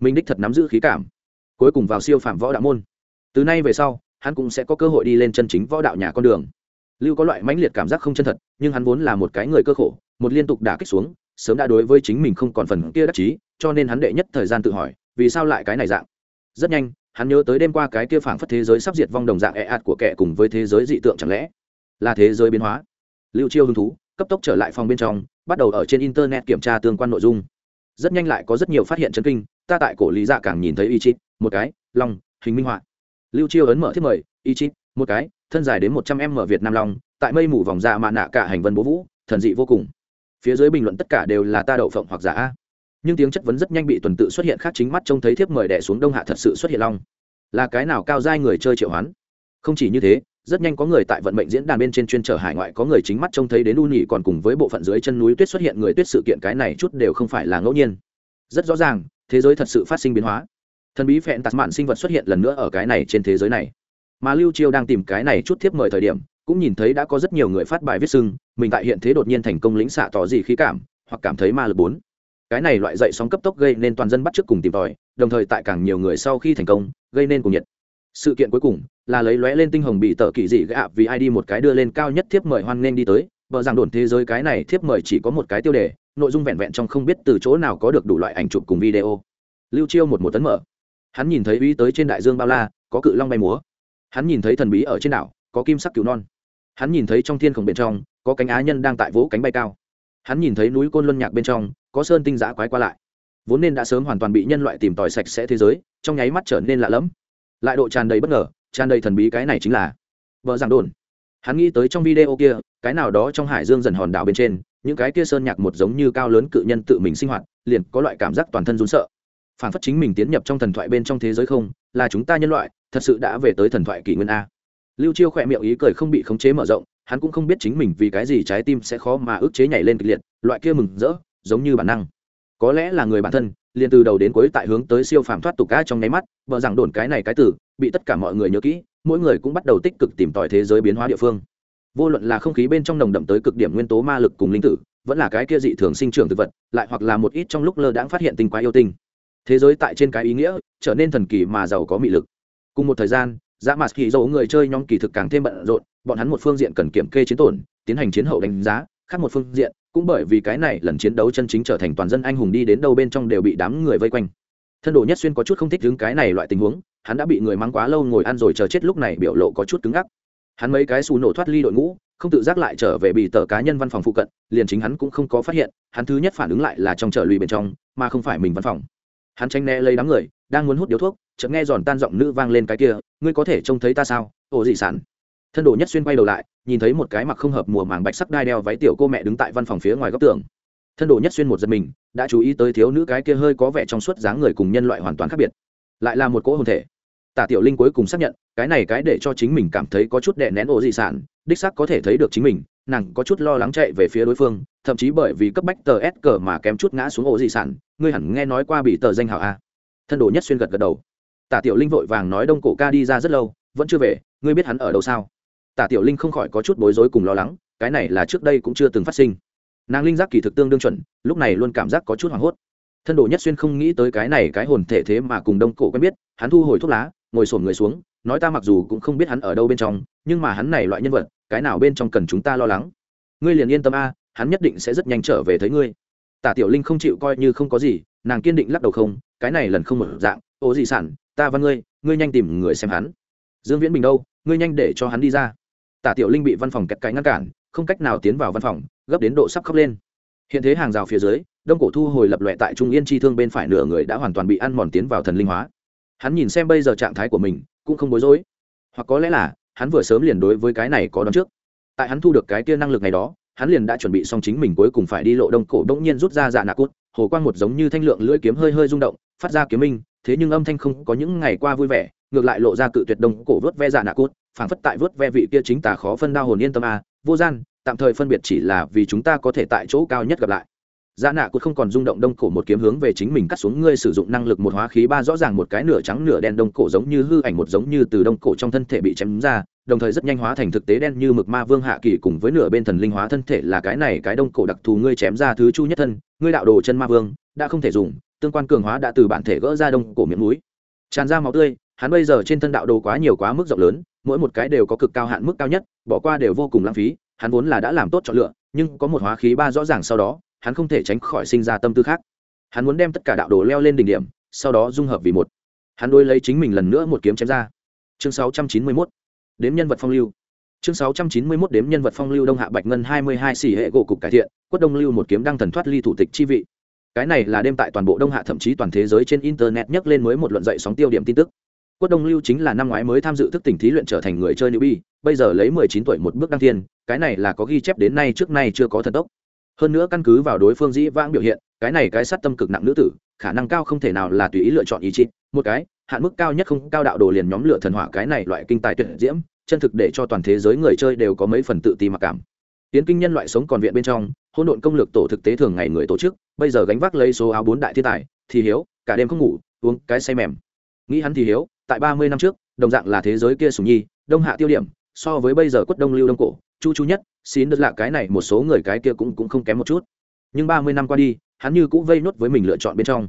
mình đích thật nắm giữ khí cảm, cuối cùng vào siêu phạm võ đạo môn. Từ nay về sau, hắn cũng sẽ có cơ hội đi lên chân chính võ đạo nhà con đường. Lưu có loại mãnh liệt cảm giác không chân thật, nhưng hắn vốn là một cái người cơ khổ, một liên tục đả kích xuống, sớm đã đối với chính mình không còn phần kia đắc chí, cho nên hắn đệ nhất thời gian tự hỏi, vì sao lại cái này dạng. Rất nhanh hắn nhớ tới đêm qua cái kia phảng phất thế giới sắp diệt vong đồng dạng e ạt của kẻ cùng với thế giới dị tượng chẳng lẽ là thế giới biến hóa? Lưu chiêu hứng thú, cấp tốc trở lại phòng bên trong, bắt đầu ở trên internet kiểm tra tương quan nội dung. Rất nhanh lại có rất nhiều phát hiện chấn kinh, ta tại cổ lý dạ càng nhìn thấy y chít một cái, long, hình minh họa. Lưu chiêu ấn mở thiết mời y chít một cái, thân dài đến một trăm em mở việt nam long, tại mây mù vòng dạ mạ nạ cả hành vân bố vũ, thần dị vô cùng. Phía dưới bình luận tất cả đều là ta đậu phộng hoặc giả a nhưng tiếng chất vấn rất nhanh bị tuần tự xuất hiện khác chính mắt trông thấy thiếp mời đẻ xuống đông hạ thật sự xuất hiện long. Là cái nào cao dai người chơi triệu hoán? Không chỉ như thế, rất nhanh có người tại vận mệnh diễn đàn bên trên chuyên trở hải ngoại, có người chính mắt trông thấy đến u nhị còn cùng với bộ phận dưới chân núi tuyết xuất hiện người tuyết sự kiện, cái này chút đều không phải là ngẫu nhiên. Rất rõ ràng, thế giới thật sự phát sinh biến hóa. Thần bí phẹn tạt mạn sinh vật xuất hiện lần nữa ở cái này trên thế giới này. Mà lưu chiêu đang tìm cái này chút thiếp mời thời điểm, cũng nhìn thấy đã có rất nhiều người phát bài viết sưng, mình tại hiện thế đột nhiên thành công lĩnh xạ tỏ gì khí cảm, hoặc cảm thấy ma lực bốn cái này loại dậy sóng cấp tốc gây nên toàn dân bắt chước cùng tìm tòi, đồng thời tại càng nhiều người sau khi thành công, gây nên cùng nhiệt. Sự kiện cuối cùng là lấy lóe lên tinh hồng bị tờ kỳ dị gạ vì ai đi một cái đưa lên cao nhất thiếp mời hoan nghênh đi tới vợ rằng đồn thế giới cái này thiếp mời chỉ có một cái tiêu đề, nội dung vẹn vẹn trong không biết từ chỗ nào có được đủ loại ảnh chụp cùng video. Lưu chiêu một một tấn mở. Hắn nhìn thấy uy tới trên đại dương bao la, có cự long bay múa. Hắn nhìn thấy thần bí ở trên đảo, có kim sắc cứu non. Hắn nhìn thấy trong thiên khổng bên trong, có cánh á nhân đang tại vỗ cánh bay cao. Hắn nhìn thấy núi côn luân nhạc bên trong có sơn tinh giã quái qua lại. Vốn nên đã sớm hoàn toàn bị nhân loại tìm tòi sạch sẽ thế giới, trong nháy mắt trở nên lạ lẫm. Lại độ tràn đầy bất ngờ, tràn đầy thần bí cái này chính là vợ giảng đồn. Hắn nghĩ tới trong video kia, cái nào đó trong hải dương dần hòn đảo bên trên, những cái kia sơn nhạc một giống như cao lớn cự nhân tự mình sinh hoạt, liền có loại cảm giác toàn thân run sợ. Phản phất chính mình tiến nhập trong thần thoại bên trong thế giới không, là chúng ta nhân loại, thật sự đã về tới thần thoại kỷ nguyên a. Lưu chiêu khỏe miệng ý cười không bị khống chế mở rộng, hắn cũng không biết chính mình vì cái gì trái tim sẽ khó mà ức chế nhảy lên kịch liệt, loại kia mừng rỡ giống như bản năng. Có lẽ là người bản thân, liền từ đầu đến cuối tại hướng tới siêu phàm thoát tục cá trong nháy mắt, vợ rằng đồn cái này cái từ, bị tất cả mọi người nhớ kỹ, mỗi người cũng bắt đầu tích cực tìm tòi thế giới biến hóa địa phương. Vô luận là không khí bên trong nồng đậm tới cực điểm nguyên tố ma lực cùng linh tử, vẫn là cái kia dị thường sinh trưởng thực vật, lại hoặc là một ít trong lúc lơ đãng phát hiện tinh quái yêu tinh. Thế giới tại trên cái ý nghĩa, trở nên thần kỳ mà giàu có mị lực. Cùng một thời gian dã mạt kỳ dầu người chơi nhóm kỳ thực càng thêm bận rộn, bọn hắn một phương diện cần kiểm kê chiến tổn, tiến hành chiến hậu đánh giá khác một phương diện, cũng bởi vì cái này lần chiến đấu chân chính trở thành toàn dân anh hùng đi đến đâu bên trong đều bị đám người vây quanh. Thân đồ nhất xuyên có chút không thích đứng cái này loại tình huống, hắn đã bị người mắng quá lâu ngồi ăn rồi chờ chết lúc này biểu lộ có chút cứng ngắc. Hắn mấy cái xù nổ thoát ly đội ngũ, không tự giác lại trở về bị tờ cá nhân văn phòng phụ cận, liền chính hắn cũng không có phát hiện, hắn thứ nhất phản ứng lại là trong trở lùi bên trong, mà không phải mình văn phòng. Hắn tranh né lấy đám người, đang muốn hút điếu thuốc, chợt nghe giòn tan giọng nữ vang lên cái kia, ngươi có thể trông thấy ta sao? Ồ dị sản thân đồ nhất xuyên quay đầu lại, nhìn thấy một cái mặc không hợp mùa màng bạch sắc đai đeo váy tiểu cô mẹ đứng tại văn phòng phía ngoài góc tường. Thân đồ nhất xuyên một giật mình, đã chú ý tới thiếu nữ cái kia hơi có vẻ trong suốt dáng người cùng nhân loại hoàn toàn khác biệt. Lại là một cỗ hồn thể. Tả tiểu linh cuối cùng xác nhận, cái này cái để cho chính mình cảm thấy có chút đè nén ổ dị sản, đích sắc có thể thấy được chính mình, nàng có chút lo lắng chạy về phía đối phương, thậm chí bởi vì cấp bách tờ s cờ mà kém chút ngã xuống ổ dị sản, ngươi hẳn nghe nói qua bị tờ danh hảo a. Thân đồ nhất xuyên gật gật đầu. Tả tiểu linh vội vàng nói đông cổ ca đi ra rất lâu, vẫn chưa về, ngươi biết hắn ở đâu sao? Tả tiểu linh không khỏi có chút bối rối cùng lo lắng, cái này là trước đây cũng chưa từng phát sinh. Nàng linh giác kỳ thực tương đương chuẩn, lúc này luôn cảm giác có chút hoảng hốt. Thân đồ nhất xuyên không nghĩ tới cái này cái hồn thể thế mà cùng đông cổ quen biết, hắn thu hồi thuốc lá, ngồi sổm người xuống, nói ta mặc dù cũng không biết hắn ở đâu bên trong, nhưng mà hắn này loại nhân vật, cái nào bên trong cần chúng ta lo lắng? Ngươi liền yên tâm a, hắn nhất định sẽ rất nhanh trở về thấy ngươi. Tả tiểu linh không chịu coi như không có gì, nàng kiên định lắc đầu không, cái này lần không một dạng ố gì sản, ta văn ngươi ngươi nhanh tìm người xem hắn. Dương viễn bình đâu? Ngươi nhanh để cho hắn đi ra tả tiểu linh bị văn phòng kẹt cái ngăn cản, không cách nào tiến vào văn phòng, gấp đến độ sắp khóc lên. Hiện thế hàng rào phía dưới, đông cổ thu hồi lập lệ tại trung yên chi thương bên phải nửa người đã hoàn toàn bị ăn mòn tiến vào thần linh hóa. Hắn nhìn xem bây giờ trạng thái của mình, cũng không bối rối. Hoặc có lẽ là, hắn vừa sớm liền đối với cái này có đón trước. Tại hắn thu được cái kia năng lực này đó, hắn liền đã chuẩn bị xong chính mình cuối cùng phải đi lộ đông cổ đông nhiên rút ra dạ nạ cốt, hồ quang một giống như thanh lượng lưỡi kiếm hơi hơi rung động, phát ra kiếm minh, thế nhưng âm thanh không có những ngày qua vui vẻ, ngược lại lộ ra cự tuyệt đông cổ vớt ve dạ nạ cốt phảng phất tại vớt ve vị kia chính tà khó phân đao hồn yên tâm a, vô gian, tạm thời phân biệt chỉ là vì chúng ta có thể tại chỗ cao nhất gặp lại. Dạ nạ cũng không còn rung động đông cổ một kiếm hướng về chính mình cắt xuống, ngươi sử dụng năng lực một hóa khí ba rõ ràng một cái nửa trắng nửa đen đông cổ giống như hư ảnh, một giống như từ đông cổ trong thân thể bị chém ra, đồng thời rất nhanh hóa thành thực tế đen như mực ma vương hạ kỳ cùng với nửa bên thần linh hóa thân thể là cái này cái đông cổ đặc thù ngươi chém ra thứ chu nhất thân, ngươi đạo đồ chân ma vương, đã không thể dùng, tương quan cường hóa đã từ bản thể gỡ ra đông cổ miệng núi. Tràn ra máu tươi, hắn bây giờ trên thân đạo đồ quá nhiều quá mức rộng lớn mỗi một cái đều có cực cao hạn mức cao nhất, bỏ qua đều vô cùng lãng phí, hắn vốn là đã làm tốt chọn lựa, nhưng có một hóa khí ba rõ ràng sau đó, hắn không thể tránh khỏi sinh ra tâm tư khác. Hắn muốn đem tất cả đạo đồ leo lên đỉnh điểm, sau đó dung hợp vì một. Hắn đôi lấy chính mình lần nữa một kiếm chém ra. Chương 691 đếm nhân vật phong lưu. Chương 691 đếm nhân vật phong lưu đông hạ bạch ngân 22 xỉ hệ gỗ cục cải thiện, quất đông lưu một kiếm đăng thần thoát ly thủ tịch chi vị. Cái này là đêm tại toàn bộ đông hạ thậm chí toàn thế giới trên internet nhắc lên mới một luận dậy sóng tiêu điểm tin tức quất đông lưu chính là năm ngoái mới tham dự thức tỉnh thí luyện trở thành người chơi nữ bi bây giờ lấy 19 tuổi một bước đăng thiên, cái này là có ghi chép đến nay trước nay chưa có thần tốc. Hơn nữa căn cứ vào đối phương dĩ vãng biểu hiện, cái này cái sát tâm cực nặng nữ tử, khả năng cao không thể nào là tùy ý lựa chọn ý chí. Một cái, hạn mức cao nhất không cao đạo đồ liền nhóm lửa thần hỏa cái này loại kinh tài tuyệt diễm, chân thực để cho toàn thế giới người chơi đều có mấy phần tự ti mặc cảm. Tiến kinh nhân loại sống còn viện bên trong, hỗn độn công lược tổ thực tế thường ngày người tổ chức, bây giờ gánh vác lấy số áo bốn đại thiên tài, thì hiếu, cả đêm không ngủ, uống cái say mềm. Nghĩ hắn thì hiếu tại ba mươi năm trước, đồng dạng là thế giới kia sùng nhi, đông hạ tiêu điểm, so với bây giờ quất đông lưu đông cổ, chu chu nhất xin đất lạ cái này một số người cái kia cũng cũng không kém một chút. Nhưng ba mươi năm qua đi, hắn như cũng vây nốt với mình lựa chọn bên trong.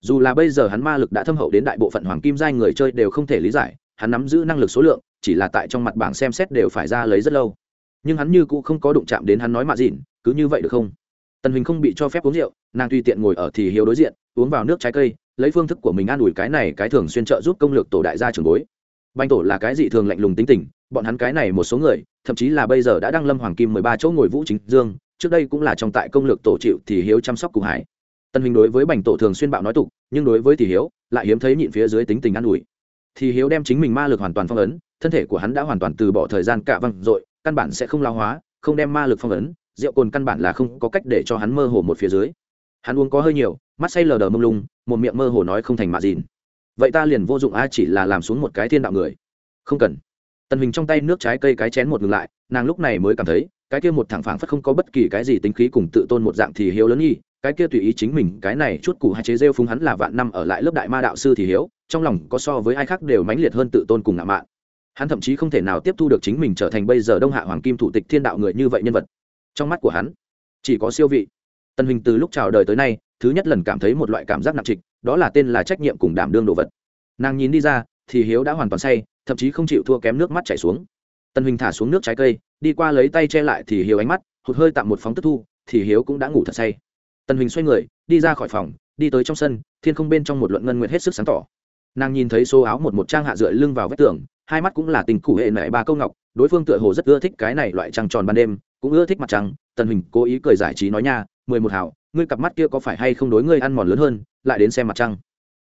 Dù là bây giờ hắn ma lực đã thâm hậu đến đại bộ phận hoàng kim giai người chơi đều không thể lý giải, hắn nắm giữ năng lực số lượng, chỉ là tại trong mặt bảng xem xét đều phải ra lấy rất lâu. Nhưng hắn như cũng không có đụng chạm đến hắn nói mạ dịn, cứ như vậy được không? Tần huỳnh không bị cho phép uống rượu, nàng tùy tiện ngồi ở thì hiếu đối diện, uống vào nước trái cây lấy phương thức của mình an ủi cái này cái thường xuyên trợ giúp công lược tổ đại gia trường bối. Banh tổ là cái gì thường lạnh lùng tính tình, bọn hắn cái này một số người, thậm chí là bây giờ đã đăng lâm hoàng kim mười ba chỗ ngồi vũ chính dương, trước đây cũng là trong tại công lược tổ chịu thì hiếu chăm sóc cụ hải tân hình đối với bành tổ thường xuyên bạo nói tục, nhưng đối với thì hiếu, lại hiếm thấy nhịn phía dưới tính tình an ủi. Thì hiếu đem chính mình ma lực hoàn toàn phong ấn, thân thể của hắn đã hoàn toàn từ bỏ thời gian cả văng dội, căn bản sẽ không lao hóa, không đem ma lực phong ấn, rượu cồn căn bản là không có cách để cho hắn mơ hồ một phía dưới. Hắn uống có hơi nhiều mắt say lờ đờ mông lung, một miệng mơ hồ nói không thành mạ dìn vậy ta liền vô dụng a, chỉ là làm xuống một cái thiên đạo người. Không cần. Tần hình trong tay nước trái cây cái chén một ngừng lại, nàng lúc này mới cảm thấy, cái kia một thẳng phảng phất không có bất kỳ cái gì tính khí cùng tự tôn một dạng thì hiếu lớn nghi, cái kia tùy ý chính mình, cái này chút củ hai chế rêu phúng hắn là vạn năm ở lại lớp đại ma đạo sư thì hiếu, trong lòng có so với ai khác đều mãnh liệt hơn tự tôn cùng ngạo mạn. Hắn thậm chí không thể nào tiếp thu được chính mình trở thành bây giờ đông hạ hoàng kim thủ tịch thiên đạo người như vậy nhân vật. Trong mắt của hắn, chỉ có siêu vị. Tần hình từ lúc chào đời tới nay thứ nhất lần cảm thấy một loại cảm giác nặng trịch, đó là tên là trách nhiệm cùng đảm đương đồ vật. Nàng nhìn đi ra, thì hiếu đã hoàn toàn say, thậm chí không chịu thua kém nước mắt chảy xuống. Tần huỳnh thả xuống nước trái cây, đi qua lấy tay che lại thì hiếu ánh mắt, hụt hơi tạm một phóng tức thu, thì hiếu cũng đã ngủ thật say. Tần huỳnh xoay người, đi ra khỏi phòng, đi tới trong sân, thiên không bên trong một luận ngân nguyện hết sức sáng tỏ. Nàng nhìn thấy số áo một một trang hạ dựa lưng vào vách tường, hai mắt cũng là tình cụ hệ mẹ ba câu ngọc, đối phương tựa hồ rất ưa thích cái này loại trăng tròn ban đêm, cũng ưa thích mặt trăng, tần huỳnh cố ý cười giải trí nói nha, mười một hảo ngươi cặp mắt kia có phải hay không đối ngươi ăn mòn lớn hơn, lại đến xem mặt trăng.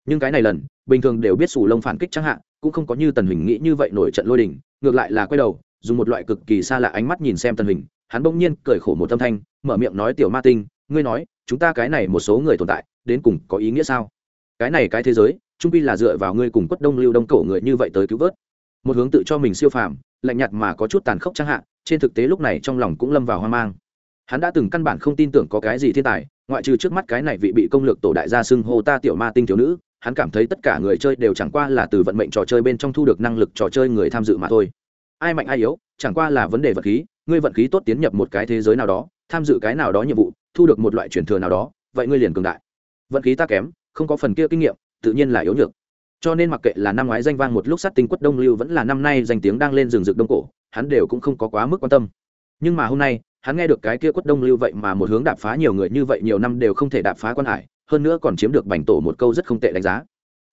Nhưng cái này lần, bình thường đều biết sủ lông phản kích chẳng hạn cũng không có như tần hình nghĩ như vậy nổi trận lôi đình, ngược lại là quay đầu, dùng một loại cực kỳ xa lạ ánh mắt nhìn xem tần hình hắn bỗng nhiên cười khổ một tâm thanh, mở miệng nói, tiểu ma tinh, ngươi nói, chúng ta cái này một số người tồn tại, đến cùng có ý nghĩa sao? Cái này cái thế giới, trung pi là dựa vào ngươi cùng quất đông lưu đông cổ người như vậy tới cứu vớt. Một hướng tự cho mình siêu phàm, lạnh nhạt mà có chút tàn khốc chẳng hạn trên thực tế lúc này trong lòng cũng lâm vào hoang mang. Hắn đã từng căn bản không tin tưởng có cái gì thiên tài ngoại trừ trước mắt cái này vị bị công lược tổ đại gia xưng hô ta tiểu ma tinh thiếu nữ, hắn cảm thấy tất cả người chơi đều chẳng qua là từ vận mệnh trò chơi bên trong thu được năng lực trò chơi người tham dự mà thôi. Ai mạnh ai yếu, chẳng qua là vấn đề vật khí, ngươi vận khí tốt tiến nhập một cái thế giới nào đó, tham dự cái nào đó nhiệm vụ, thu được một loại truyền thừa nào đó, vậy ngươi liền cường đại. Vận khí ta kém, không có phần kia kinh nghiệm, tự nhiên là yếu nhược. Cho nên mặc kệ là năm ngoái danh vang một lúc sát tinh quất đông lưu vẫn là năm nay danh tiếng đang lên rừng rực đông cổ, hắn đều cũng không có quá mức quan tâm. Nhưng mà hôm nay hắn nghe được cái kia quất đông lưu vậy mà một hướng đạp phá nhiều người như vậy nhiều năm đều không thể đạp phá quan hải, hơn nữa còn chiếm được bành tổ một câu rất không tệ đánh giá.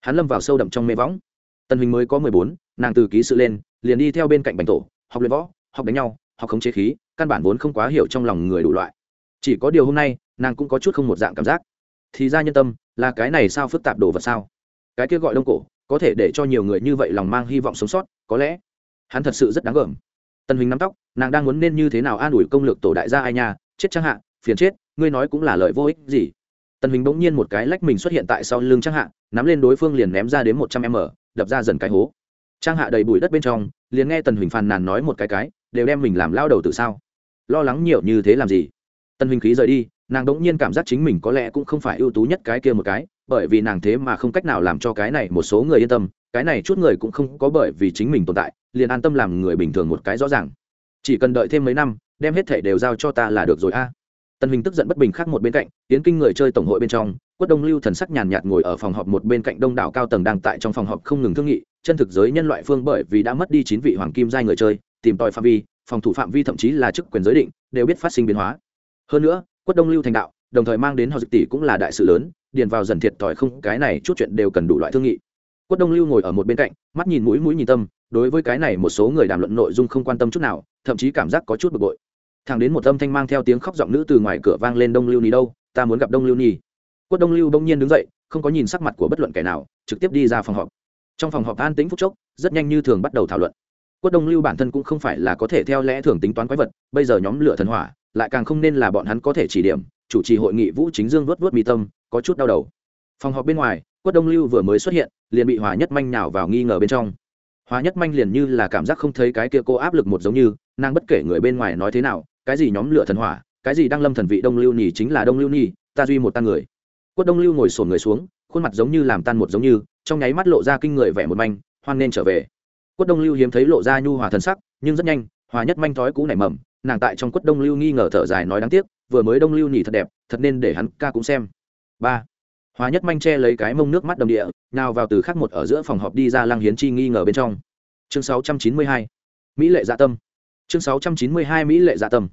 Hắn lâm vào sâu đậm trong mê võng. Tân huỳnh mới có mười bốn, nàng từ ký sự lên, liền đi theo bên cạnh bành tổ, học luyện võ, học đánh nhau, học khống chế khí, căn bản vốn không quá hiểu trong lòng người đủ loại. Chỉ có điều hôm nay, nàng cũng có chút không một dạng cảm giác. Thì ra nhân tâm, là cái này sao phức tạp đồ vật sao? Cái kia gọi đông cổ, có thể để cho nhiều người như vậy lòng mang hy vọng sống sót, có lẽ hắn thật sự rất đáng gờm. Tần huỳnh nắm tóc, nàng đang muốn nên như thế nào an ủi công lược tổ đại gia ai nha, chết trang hạ, phiền chết, ngươi nói cũng là lời vô ích gì. Tần huỳnh bỗng nhiên một cái lách mình xuất hiện tại sau lưng trang hạ, nắm lên đối phương liền ném ra đến một trăm m, đập ra dần cái hố. Trang hạ đầy bụi đất bên trong, liền nghe tần huỳnh phàn nàn nói một cái cái, đều đem mình làm lao đầu từ sao. Lo lắng nhiều như thế làm gì? Tần huỳnh khí rời đi, nàng bỗng nhiên cảm giác chính mình có lẽ cũng không phải ưu tú nhất cái kia một cái, bởi vì nàng thế mà không cách nào làm cho cái này một số người yên tâm cái này chút người cũng không có bởi vì chính mình tồn tại, liền an tâm làm người bình thường một cái rõ ràng. Chỉ cần đợi thêm mấy năm, đem hết thể đều giao cho ta là được rồi a. À. tần huỳnh tức giận bất bình khác một bên cạnh, tiến kinh người chơi tổng hội bên trong, quất đông lưu thần sắc nhàn nhạt ngồi ở phòng họp một bên cạnh đông đảo cao tầng đang tại trong phòng họp không ngừng thương nghị, chân thực giới nhân loại phương bởi vì đã mất đi chín vị hoàng kim giai người chơi, tìm tòi phạm vi, phòng thủ phạm vi thậm chí là chức quyền giới định, đều biết phát sinh biến hóa. Hơn nữa, quất đông lưu thành đạo, đồng thời mang đến họ dịch tỷ cũng là đại sự lớn, điền vào dần thiệt thòi không, cái này chút chuyện đều cần đủ loại thương nghị quất đông lưu ngồi ở một bên cạnh, mắt nhìn mũi mũi nhìn tâm, đối với cái này một số người đàm luận nội dung không quan tâm chút nào, thậm chí cảm giác có chút bực bội. Thẳng đến một âm thanh mang theo tiếng khóc giọng nữ từ ngoài cửa vang lên đông lưu ni đâu, ta muốn gặp đông lưu ni quất đông lưu bỗng nhiên đứng dậy, không có nhìn sắc mặt của bất luận kẻ nào, trực tiếp đi ra phòng họp. Trong phòng họp an tĩnh phúc chốc, rất nhanh như thường bắt đầu thảo luận. Quất đông lưu bản thân cũng không phải là có thể theo lẽ thường tính toán quái vật, bây giờ nhóm lửa thần hỏa, lại càng không nên là bọn hắn có thể chỉ điểm, chủ trì hội nghị vũ chính dương vớt vớt mi tâm, có chút đau đầu. Phòng họp bên ngoài quất đông lưu vừa mới xuất hiện, liền bị hòa nhất manh nào vào nghi ngờ bên trong. Hòa nhất manh liền như là cảm giác không thấy cái kia cô áp lực một giống như, nàng bất kể người bên ngoài nói thế nào, cái gì nhóm lửa thần hỏa, cái gì đang lâm thần vị đông lưu nhì chính là đông lưu nhì, ta duy một tan người. Quất đông lưu ngồi sổn người xuống, khuôn mặt giống như làm tan một giống như, trong nháy mắt lộ ra kinh người vẻ một manh, hoan nên trở về. Quất đông lưu hiếm thấy lộ ra nhu hòa thần sắc, nhưng rất nhanh hòa nhất manh thói cũ nảy mầm, nàng tại trong quất đông lưu nghi ngờ thở dài nói đáng tiếc, vừa mới đông lưu nhì thật đẹp, thật nên để hắn ca cũng xem. Ba. Hóa nhất manh che lấy cái mông nước mắt đầm địa, nào vào từ khắc một ở giữa phòng họp đi ra lăng hiến chi nghi ngờ bên trong. Chương 692. mỹ lệ dạ tâm. Chương 692 mỹ lệ dạ tâm.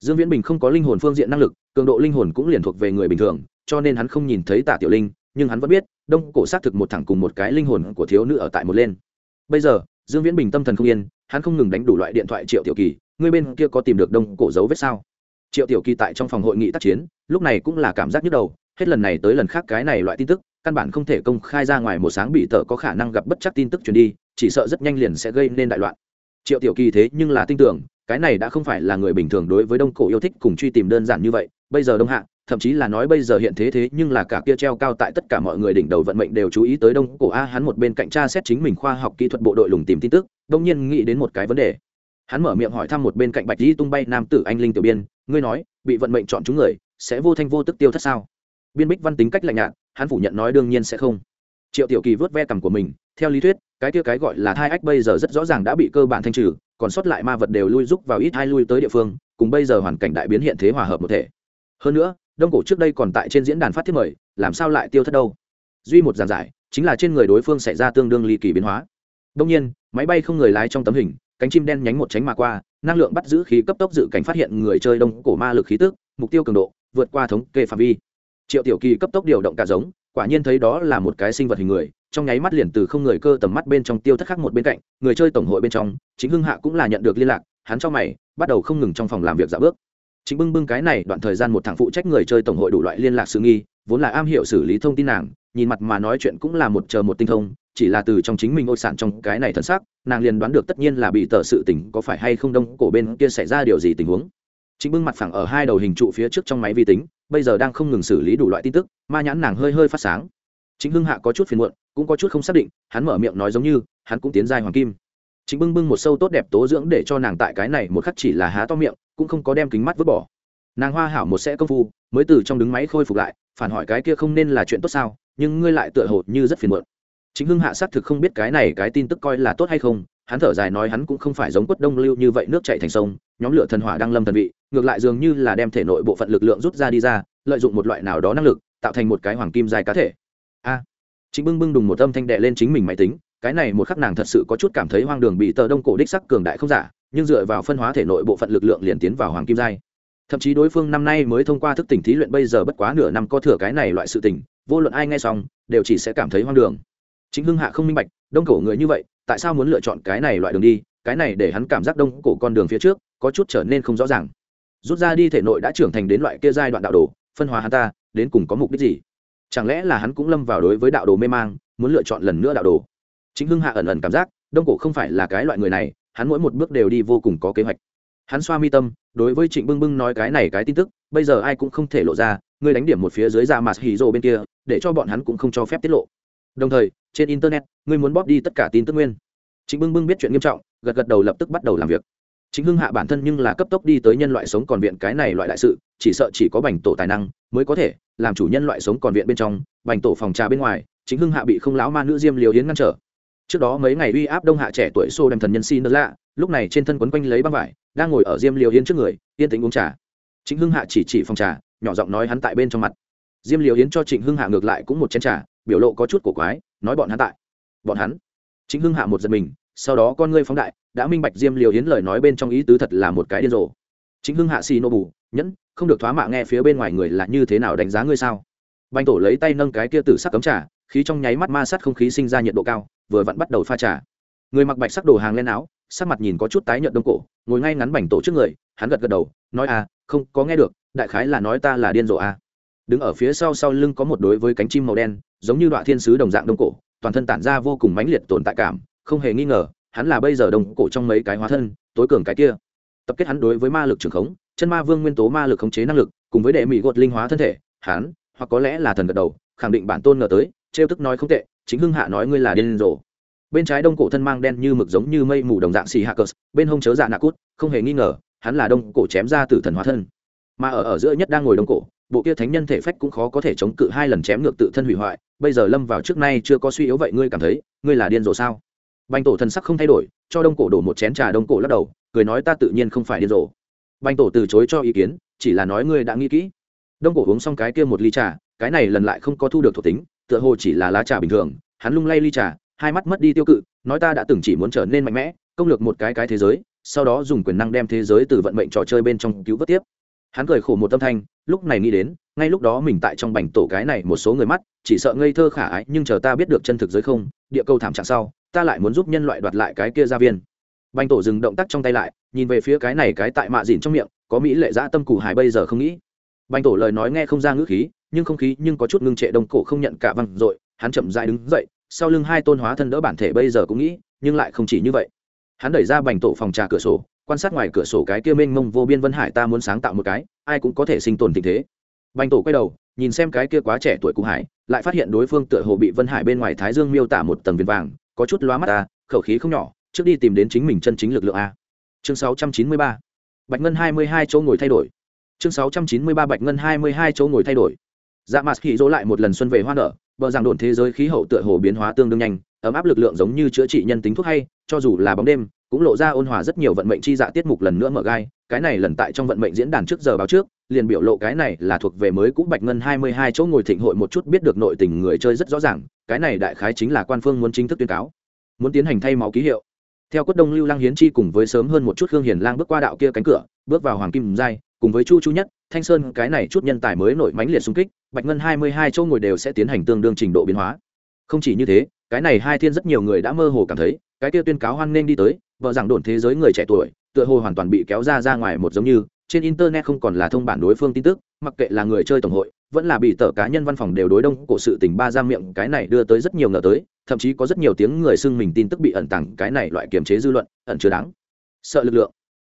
Dương viễn bình không có linh hồn phương diện năng lực, cường độ linh hồn cũng liền thuộc về người bình thường, cho nên hắn không nhìn thấy tả tiểu linh, nhưng hắn vẫn biết, đông cổ xác thực một thẳng cùng một cái linh hồn của thiếu nữ ở tại một lên. Bây giờ, dương viễn bình tâm thần không yên, hắn không ngừng đánh đủ loại điện thoại triệu tiểu kỳ, người bên kia có tìm được đông cổ dấu vết sao? Triệu tiểu kỳ tại trong phòng hội nghị tác chiến, lúc này cũng là cảm giác nhức đầu hết lần này tới lần khác cái này loại tin tức, căn bản không thể công khai ra ngoài một sáng bị tờ có khả năng gặp bất chắc tin tức truyền đi, chỉ sợ rất nhanh liền sẽ gây nên đại loạn. Triệu tiểu kỳ thế nhưng là tin tưởng, cái này đã không phải là người bình thường đối với đông cổ yêu thích cùng truy tìm đơn giản như vậy, bây giờ đông hạ, thậm chí là nói bây giờ hiện thế thế nhưng là cả kia treo cao tại tất cả mọi người đỉnh đầu vận mệnh đều chú ý tới đông cổ a, hắn một bên cạnh tra xét chính mình khoa học kỹ thuật bộ đội lùng tìm tin tức, đông nhiên nghĩ đến một cái vấn đề. Hắn mở miệng hỏi thăm một bên cạnh bạch di tung bay nam tử anh linh tiểu biên, ngươi nói, bị vận mệnh chọn chúng người, sẽ vô thanh vô tức tiêu thất sao? Biên bích văn tính cách lạnh nhạt, hắn phủ nhận nói đương nhiên sẽ không. Triệu tiểu kỳ vớt ve cằm của mình, theo lý thuyết, cái kia cái gọi là thai ách bây giờ rất rõ ràng đã bị cơ bản thanh trừ, còn sót lại ma vật đều lui rúc vào ít hai lui tới địa phương, cùng bây giờ hoàn cảnh đại biến hiện thế hòa hợp một thể. Hơn nữa, đông cổ trước đây còn tại trên diễn đàn phát thiết mời, làm sao lại tiêu thất đâu? Duy một giản giải, chính là trên người đối phương xảy ra tương đương ly kỳ biến hóa. Đông nhiên, máy bay không người lái trong tấm hình, cánh chim đen nhánh một tránh mà qua, năng lượng bắt giữ khí cấp tốc dự cảnh phát hiện người chơi đông cổ ma lực khí tức, mục tiêu cường độ vượt qua thống kê phạm vi triệu tiểu kỳ cấp tốc điều động cả giống, quả nhiên thấy đó là một cái sinh vật hình người, trong nháy mắt liền từ không người cơ tầm mắt bên trong tiêu thất khác một bên cạnh, người chơi tổng hội bên trong chính hưng hạ cũng là nhận được liên lạc, hắn cho mày, bắt đầu không ngừng trong phòng làm việc dạ bước. Chính bưng bưng cái này đoạn thời gian một thằng phụ trách người chơi tổng hội đủ loại liên lạc sự nghi, vốn là am hiểu xử lý thông tin nàng, nhìn mặt mà nói chuyện cũng là một chờ một tinh thông, chỉ là từ trong chính mình ôi sản trong cái này thân xác, nàng liền đoán được tất nhiên là bị tờ sự tình có phải hay không đông, cổ bên kia xảy ra điều gì tình huống chính bưng mặt phẳng ở hai đầu hình trụ phía trước trong máy vi tính, bây giờ đang không ngừng xử lý đủ loại tin tức, ma nhãn nàng hơi hơi phát sáng. Chính hưng hạ có chút phiền muộn, cũng có chút không xác định, hắn mở miệng nói giống như, hắn cũng tiến giai hoàng kim. Chính bưng bưng một sâu tốt đẹp tố dưỡng để cho nàng tại cái này một khắc chỉ là há to miệng, cũng không có đem kính mắt vứt bỏ. Nàng hoa hảo một sẽ công phu, mới từ trong đứng máy khôi phục lại, phản hỏi cái kia không nên là chuyện tốt sao, nhưng ngươi lại tựa hồ như rất phiền muộn. Chính hưng hạ xác thực không biết cái này cái tin tức coi là tốt hay không hắn thở dài nói hắn cũng không phải giống quất đông lưu như vậy nước chạy thành sông, nhóm lửa thần hỏa đang lâm thần vị, ngược lại dường như là đem thể nội bộ phận lực lượng rút ra đi ra, lợi dụng một loại nào đó năng lực, tạo thành một cái hoàng kim dài cá thể. A. Chính bưng bưng đùng một âm thanh đệ lên chính mình máy tính, cái này một khắc nàng thật sự có chút cảm thấy hoang đường bị tờ đông cổ đích sắc cường đại không giả, nhưng dựa vào phân hóa thể nội bộ phận lực lượng liền tiến vào hoàng kim giai. Thậm chí đối phương năm nay mới thông qua thức tỉnh thí luyện bây giờ bất quá nửa năm có thừa cái này loại sự tỉnh vô luận ai nghe xong, đều chỉ sẽ cảm thấy hoang đường. Chính hưng hạ không minh bạch đông cổ người như vậy, tại sao muốn lựa chọn cái này loại đường đi? Cái này để hắn cảm giác đông cổ con đường phía trước có chút trở nên không rõ ràng. Rút ra đi thể nội đã trưởng thành đến loại kia giai đoạn đạo đồ, phân hóa hắn ta, đến cùng có mục đích gì? Chẳng lẽ là hắn cũng lâm vào đối với đạo đồ mê mang, muốn lựa chọn lần nữa đạo đồ? Chính hưng hạ ẩn ẩn cảm giác, đông cổ không phải là cái loại người này, hắn mỗi một bước đều đi vô cùng có kế hoạch. Hắn xoa mi tâm, đối với trịnh bưng bưng nói cái này cái tin tức, bây giờ ai cũng không thể lộ ra ngươi đánh điểm một phía dưới ra mặt hì rồ bên kia, để cho bọn hắn cũng không cho phép tiết lộ. Đồng thời trên internet, ngươi muốn bóp đi tất cả tin tức nguyên. Chính bưng bưng biết chuyện nghiêm trọng, gật gật đầu lập tức bắt đầu làm việc. Chính hưng hạ bản thân nhưng là cấp tốc đi tới nhân loại sống còn viện cái này loại đại sự, chỉ sợ chỉ có bành tổ tài năng mới có thể làm chủ nhân loại sống còn viện bên trong, bành tổ phòng trà bên ngoài chính hưng hạ bị không lão ma nữ diêm liều hiến ngăn trở. Trước đó mấy ngày uy áp đông hạ trẻ tuổi xô đem thần nhân xin lạ, lúc này trên thân quấn quanh lấy băng vải, đang ngồi ở diêm liều hiến trước người, yên tĩnh uống trà. Chính hưng hạ chỉ chỉ phòng trà, nhỏ giọng nói hắn tại bên trong mặt. Diêm liều hiến cho trịnh hưng hạ ngược lại cũng một chén trà biểu lộ có chút cổ quái, nói bọn hắn tại. Bọn hắn? Chính hưng hạ một giật mình, sau đó con ngươi phóng đại, đã minh bạch diêm liều hiến lời nói bên trong ý tứ thật là một cái điên rồ. Chính hưng hạ xì nô bù, nhẫn, không được thoá mạ nghe phía bên ngoài người là như thế nào đánh giá ngươi sao? Banh tổ lấy tay nâng cái kia tử sắc cấm trà, khí trong nháy mắt ma sát không khí sinh ra nhiệt độ cao, vừa vặn bắt đầu pha trà. Người mặc bạch sắc đồ hàng lên áo, sắc mặt nhìn có chút tái nhợt đông cổ, ngồi ngay ngắn bành tổ trước người, hắn gật gật đầu, nói à không, có nghe được, đại khái là nói ta là điên rồ à đứng ở phía sau sau lưng có một đối với cánh chim màu đen, giống như đoạn thiên sứ đồng dạng đông cổ, toàn thân tản ra vô cùng mãnh liệt tồn tại cảm, không hề nghi ngờ, hắn là bây giờ đông cổ trong mấy cái hóa thân, tối cường cái kia. Tập kết hắn đối với ma lực trường khống, chân ma vương nguyên tố ma lực khống chế năng lực, cùng với đệ mỹ gột linh hóa thân thể, hắn, hoặc có lẽ là thần gật đầu, khẳng định bản tôn ngờ tới, trêu tức nói không tệ, chính hưng hạ nói ngươi là điên rồ. Bên trái đông cổ thân mang đen như mực giống như mây mù đồng dạng xì hạ cờ bên hông chớ dạ nạ cút, không hề nghi ngờ, hắn là đông cổ chém ra từ thần hóa thân. Mà ở ở giữa nhất đang ngồi đông cổ bộ kia thánh nhân thể phách cũng khó có thể chống cự hai lần chém ngược tự thân hủy hoại, bây giờ lâm vào trước nay chưa có suy yếu vậy ngươi cảm thấy, ngươi là điên rồ sao? Bành tổ thần sắc không thay đổi, cho đông cổ đổ một chén trà đông cổ lắc đầu, cười nói ta tự nhiên không phải điên rồ. Bành tổ từ chối cho ý kiến, chỉ là nói ngươi đã nghĩ kỹ. Đông cổ uống xong cái kia một ly trà, cái này lần lại không có thu được thuộc tính, tựa hồ chỉ là lá trà bình thường, hắn lung lay ly trà, hai mắt mất đi tiêu cự, nói ta đã từng chỉ muốn trở nên mạnh mẽ, công lược một cái cái thế giới, sau đó dùng quyền năng đem thế giới từ vận mệnh trò chơi bên trong cứu vớt tiếp. Hắn cười khổ một tâm thanh lúc này nghĩ đến, ngay lúc đó mình tại trong bành tổ cái này một số người mắt, chỉ sợ ngây thơ khả ái, nhưng chờ ta biết được chân thực giới không, địa cầu thảm trạng sau, ta lại muốn giúp nhân loại đoạt lại cái kia gia viên. Bành tổ dừng động tác trong tay lại, nhìn về phía cái này cái tại mạ dìn trong miệng, có mỹ lệ dã tâm củ hài bây giờ không nghĩ. Bành tổ lời nói nghe không ra ngữ khí, nhưng không khí nhưng có chút ngưng trệ đông cổ không nhận cả văng rồi hắn chậm dại đứng dậy, sau lưng hai tôn hóa thân đỡ bản thể bây giờ cũng nghĩ, nhưng lại không chỉ như vậy. Hắn đẩy ra bành tổ phòng trà cửa sổ quan sát ngoài cửa sổ cái kia mênh mông vô biên vân hải ta muốn sáng tạo một cái, ai cũng có thể sinh tồn tình thế. Bành tổ quay đầu, nhìn xem cái kia quá trẻ tuổi cụ hải, lại phát hiện đối phương tựa hồ bị vân hải bên ngoài thái dương miêu tả một tầng viền vàng, có chút lóa mắt ta, khẩu khí không nhỏ, trước đi tìm đến chính mình chân chính lực lượng a. Chương 693. bạch ngân 22 chỗ ngồi thay đổi. Chương 693 bạch ngân 22 chỗ ngồi thay đổi. Dạ mặt khỉ dỗ lại một lần xuân về hoa nở, bờ rằng đồn thế giới khí hậu tựa hồ biến hóa tương đương nhanh, ấm áp lực lượng giống như chữa trị nhân tính thuốc hay, cho dù là bóng đêm cũng lộ ra ôn hòa rất nhiều vận mệnh chi dạ tiết mục lần nữa mở gai, cái này lần tại trong vận mệnh diễn đàn trước giờ báo trước, liền biểu lộ cái này là thuộc về mới cũ bạch ngân hai mươi hai chỗ ngồi thịnh hội một chút biết được nội tình người chơi rất rõ ràng, cái này đại khái chính là quan phương muốn chính thức tuyên cáo, muốn tiến hành thay máu ký hiệu. Theo quất đông lưu lang hiến chi cùng với sớm hơn một chút hương hiền lang bước qua đạo kia cánh cửa, bước vào hoàng kim giai, cùng với chu chu nhất, thanh sơn, cái này chút nhân tài mới nổi mãnh liệt xung kích, bạch ngân hai mươi hai chỗ ngồi đều sẽ tiến hành tương đương trình độ biến hóa. Không chỉ như thế, cái này hai thiên rất nhiều người đã mơ hồ cảm thấy, cái kia tuyên cáo hoan nghênh đi tới vợ rằng đồn thế giới người trẻ tuổi, tựa hồ hoàn toàn bị kéo ra ra ngoài một giống như, trên internet không còn là thông bản đối phương tin tức, mặc kệ là người chơi tổng hội, vẫn là bị tờ cá nhân văn phòng đều đối đông cổ sự tình ba giam miệng, cái này đưa tới rất nhiều ngờ tới, thậm chí có rất nhiều tiếng người xưng mình tin tức bị ẩn tàng, cái này loại kiềm chế dư luận, ẩn chứa đáng sợ lực lượng.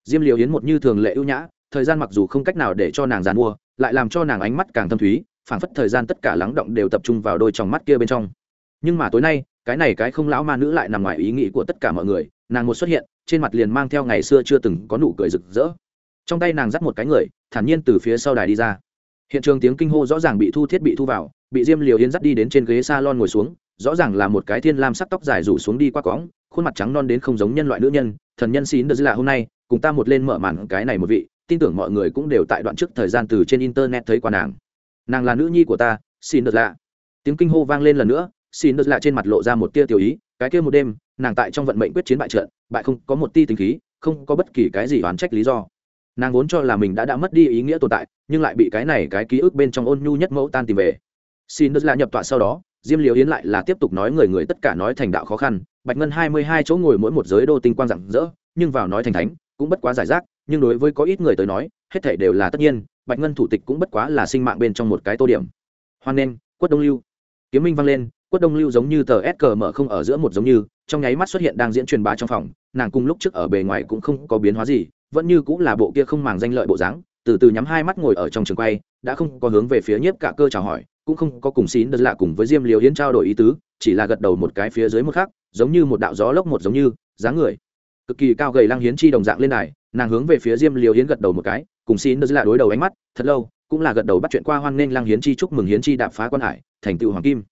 Diêm liều hiến một như thường lệ ưu nhã, thời gian mặc dù không cách nào để cho nàng giàn mua, lại làm cho nàng ánh mắt càng thâm thúy, phảng phất thời gian tất cả lắng động đều tập trung vào đôi tròng mắt kia bên trong. Nhưng mà tối nay cái này cái không lão ma nữ lại nằm ngoài ý nghĩ của tất cả mọi người, nàng một xuất hiện, trên mặt liền mang theo ngày xưa chưa từng có nụ cười rực rỡ. Trong tay nàng dắt một cái người, thản nhiên từ phía sau đài đi ra. Hiện trường tiếng kinh hô rõ ràng bị thu thiết bị thu vào, bị diêm liều yên dắt đi đến trên ghế s a lon ngồi xuống, rõ ràng là một cái thiên lam sắc tóc dài rủ xuống đi qua cõng, khuôn mặt trắng non đến không giống nhân loại nữ nhân, thần nhân xin được là hôm nay, cùng ta một lên mở màn cái này một vị, tin tưởng mọi người cũng đều tại đoạn trước thời gian từ trên internet thấy qua nàng. Nàng là nữ nhi của ta, xin được lạ. Tiếng kinh hô vang lên lần nữa xin đợt lạ trên mặt lộ ra một tia tiểu ý, cái kia một đêm, nàng tại trong vận mệnh quyết chiến bại trận, bại không có một ti tính khí, không có bất kỳ cái gì oán trách lý do. Nàng vốn cho là mình đã đã mất đi ý nghĩa tồn tại, nhưng lại bị cái này cái ký ức bên trong ôn nhu nhất mẫu tan tìm về. Xin đợt lạ nhập tọa sau đó, diêm liều yến lại là tiếp tục nói người người tất cả nói thành đạo khó khăn, bạch ngân hai mươi hai chỗ ngồi mỗi một giới đô tinh quang rạng rỡ, nhưng vào nói thành thánh, cũng bất quá giải rác, nhưng đối với có ít người tới nói, hết thể đều là tất nhiên, bạch ngân thủ tịch cũng bất quá là sinh mạng bên trong một cái tô điểm. Hoan nghênh, quất đông lưu. Kiếm minh vang lên quất đông lưu giống như tờ s cờ mở không ở giữa một giống như, trong nháy mắt xuất hiện đang diễn truyền bá trong phòng, nàng cùng lúc trước ở bề ngoài cũng không có biến hóa gì, vẫn như cũng là bộ kia không màng danh lợi bộ dáng, từ từ nhắm hai mắt ngồi ở trong trường quay, đã không có hướng về phía nhiếp cả cơ chào hỏi, cũng không có cùng xín đất lạ cùng với diêm liều hiến trao đổi ý tứ, chỉ là gật đầu một cái phía dưới một khác giống như một đạo gió lốc một giống như, dáng người cực kỳ cao gầy lăng hiến chi đồng dạng lên đài, nàng hướng về phía diêm liều hiến gật đầu một cái, cùng xín đỡ lạ đối đầu ánh mắt, thật lâu, cũng là gật đầu bắt chuyện qua hoan nghênh lăng hiến chi chúc mừng hiến chi đạp phá quan hải, thành tựu hoàng kim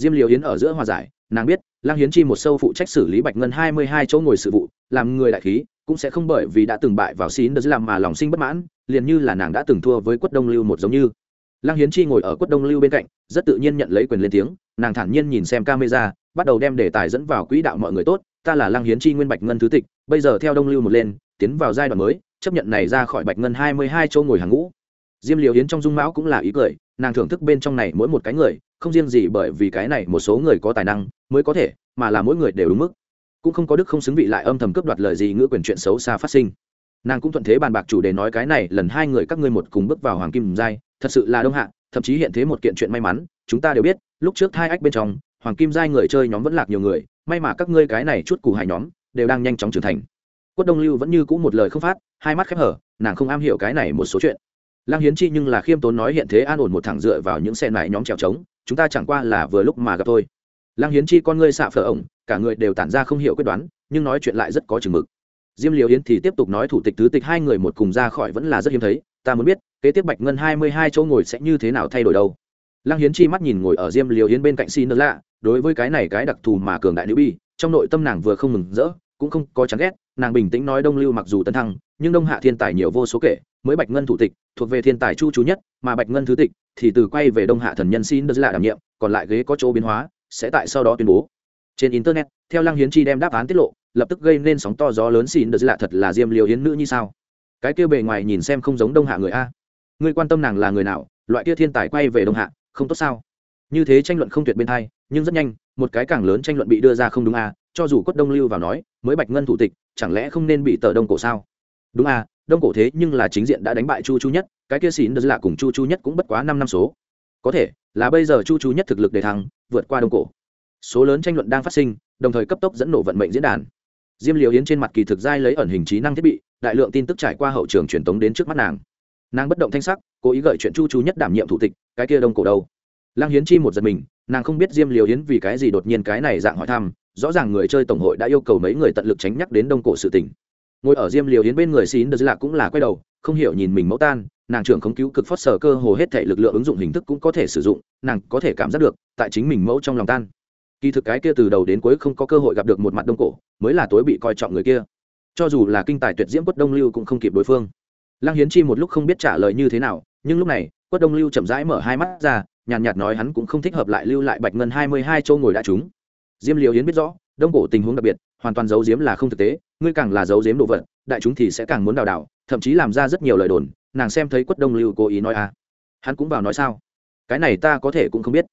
diêm liều hiến ở giữa hòa giải, nàng biết, Lang hiến chi một sâu phụ trách xử lý bạch ngân hai mươi hai chỗ ngồi sự vụ, làm người đại khí, cũng sẽ không bởi vì đã từng bại vào xin đỡ làm mà lòng sinh bất mãn, liền như là nàng đã từng thua với quất đông lưu một giống như. Lang hiến chi ngồi ở quất đông lưu bên cạnh, rất tự nhiên nhận lấy quyền lên tiếng, nàng thản nhiên nhìn xem camera, bắt đầu đem đề tài dẫn vào quỹ đạo mọi người tốt, ta là Lang hiến chi nguyên bạch ngân thứ tịch, bây giờ theo đông lưu một lên, tiến vào giai đoạn mới, chấp nhận này ra khỏi bạch ngân hai mươi hai chỗ ngồi hàng ngũ. Diêm liều yến trong dung mão cũng là ý cười, nàng thưởng thức bên trong này mỗi một cái người không riêng gì bởi vì cái này một số người có tài năng mới có thể, mà là mỗi người đều đúng mức. Cũng không có đức không xứng vị lại âm thầm cướp đoạt lời gì ngữ quyền chuyện xấu xa phát sinh. Nàng cũng thuận thế bàn bạc chủ đề nói cái này, lần hai người các ngươi một cùng bước vào hoàng kim giai, thật sự là đông hạ, thậm chí hiện thế một kiện chuyện may mắn, chúng ta đều biết, lúc trước hai ách bên trong, hoàng kim giai người chơi nhóm vẫn lạc nhiều người, may mà các ngươi cái này chút cù hải nhóm, đều đang nhanh chóng trưởng thành. Quất đông lưu vẫn như cũ một lời không phát, hai mắt khép hở, nàng không am hiểu cái này một số chuyện. Lăng hiến chi nhưng là khiêm tốn nói hiện thế an ổn một thẳng dựa vào những xe này nhóm trèo trống chúng ta chẳng qua là vừa lúc mà gặp thôi. Lăng hiến chi con ngươi xạ phở ổng, cả người đều tản ra không hiểu quyết đoán, nhưng nói chuyện lại rất có chừng mực. Diêm liều yến thì tiếp tục nói thủ tịch thứ tịch hai người một cùng ra khỏi vẫn là rất hiếm thấy, ta muốn biết, kế tiếp bạch ngân hai mươi hai chỗ ngồi sẽ như thế nào thay đổi đâu? Lăng hiến chi mắt nhìn ngồi ở diêm liều yến bên cạnh xin lạ, đối với cái này cái đặc thù mà cường đại nữ bi, trong nội tâm nàng vừa không mừng rỡ, cũng không có chán ghét, nàng bình tĩnh nói đông lưu mặc dù tân thăng, nhưng đông hạ thiên tài nhiều vô số kể, mới bạch ngân thủ tịch, thuộc về thiên tài chu chú nhất, mà bạch ngân thứ tịch thì từ quay về đông hạ thần nhân xin đất lạ đảm nhiệm, còn lại ghế có chỗ biến hóa, sẽ tại sau đó tuyên bố. Trên internet, theo lăng hiến chi đem đáp án tiết lộ, lập tức gây nên sóng to gió lớn xin đất lạ thật là diêm liều hiến nữ như sao? Cái kia bề ngoài nhìn xem không giống đông hạ người a. Ngươi quan tâm nàng là người nào, loại kia thiên tài quay về đông hạ, không tốt sao? Như thế tranh luận không tuyệt bên thay nhưng rất nhanh, một cái càng lớn tranh luận bị đưa ra không đúng a, cho dù quất đông lưu vào nói, mới bạch ngân thủ tịch, chẳng lẽ không nên bị tờ đông cổ sao? Đúng à đông cổ thế nhưng là chính diện đã đánh bại chu chu nhất cái kia xỉn đất lạ cùng chu chu nhất cũng bất quá năm năm số. Có thể, là bây giờ chu chu nhất thực lực đề thăng, vượt qua đông cổ. Số lớn tranh luận đang phát sinh, đồng thời cấp tốc dẫn nổ vận mệnh diễn đàn. Diêm liều yến trên mặt kỳ thực giai lấy ẩn hình trí năng thiết bị, đại lượng tin tức trải qua hậu trường truyền tống đến trước mắt nàng. Nàng bất động thanh sắc, cố ý gợi chuyện chu chu nhất đảm nhiệm thủ tịch, cái kia đông cổ đâu? Lăng hiến chi một giật mình, nàng không biết diêm liều yến vì cái gì đột nhiên cái này dạng hỏi thăm, rõ ràng người chơi tổng hội đã yêu cầu mấy người tận lực tránh nhắc đến đông cổ sự tình. Ngồi ở diêm liều yến bên người xín đờ lạ cũng là quay đầu, không hiểu nhìn mình mẫu tan nàng trưởng không cứu cực phót sở cơ hồ hết thể lực lượng ứng dụng hình thức cũng có thể sử dụng, nàng có thể cảm giác được, tại chính mình mẫu trong lòng tan. Kỳ thực cái kia từ đầu đến cuối không có cơ hội gặp được một mặt đông cổ, mới là tối bị coi trọng người kia. Cho dù là kinh tài tuyệt diễm quất đông lưu cũng không kịp đối phương. Lăng hiến chi một lúc không biết trả lời như thế nào, nhưng lúc này, quất đông lưu chậm rãi mở hai mắt ra, nhàn nhạt nói hắn cũng không thích hợp lại lưu lại bạch ngân hai mươi hai châu ngồi đã chúng. diêm liều Hiến biết rõ, đông cổ tình huống đặc biệt, hoàn toàn giấu giếm là không thực tế, ngươi càng là giấu giếm đồ vật, đại chúng thì sẽ càng muốn đào đào thậm chí làm ra rất nhiều lời đồn nàng xem thấy quất đông lưu cố ý nói à. Hắn cũng vào nói sao? Cái này ta có thể cũng không biết.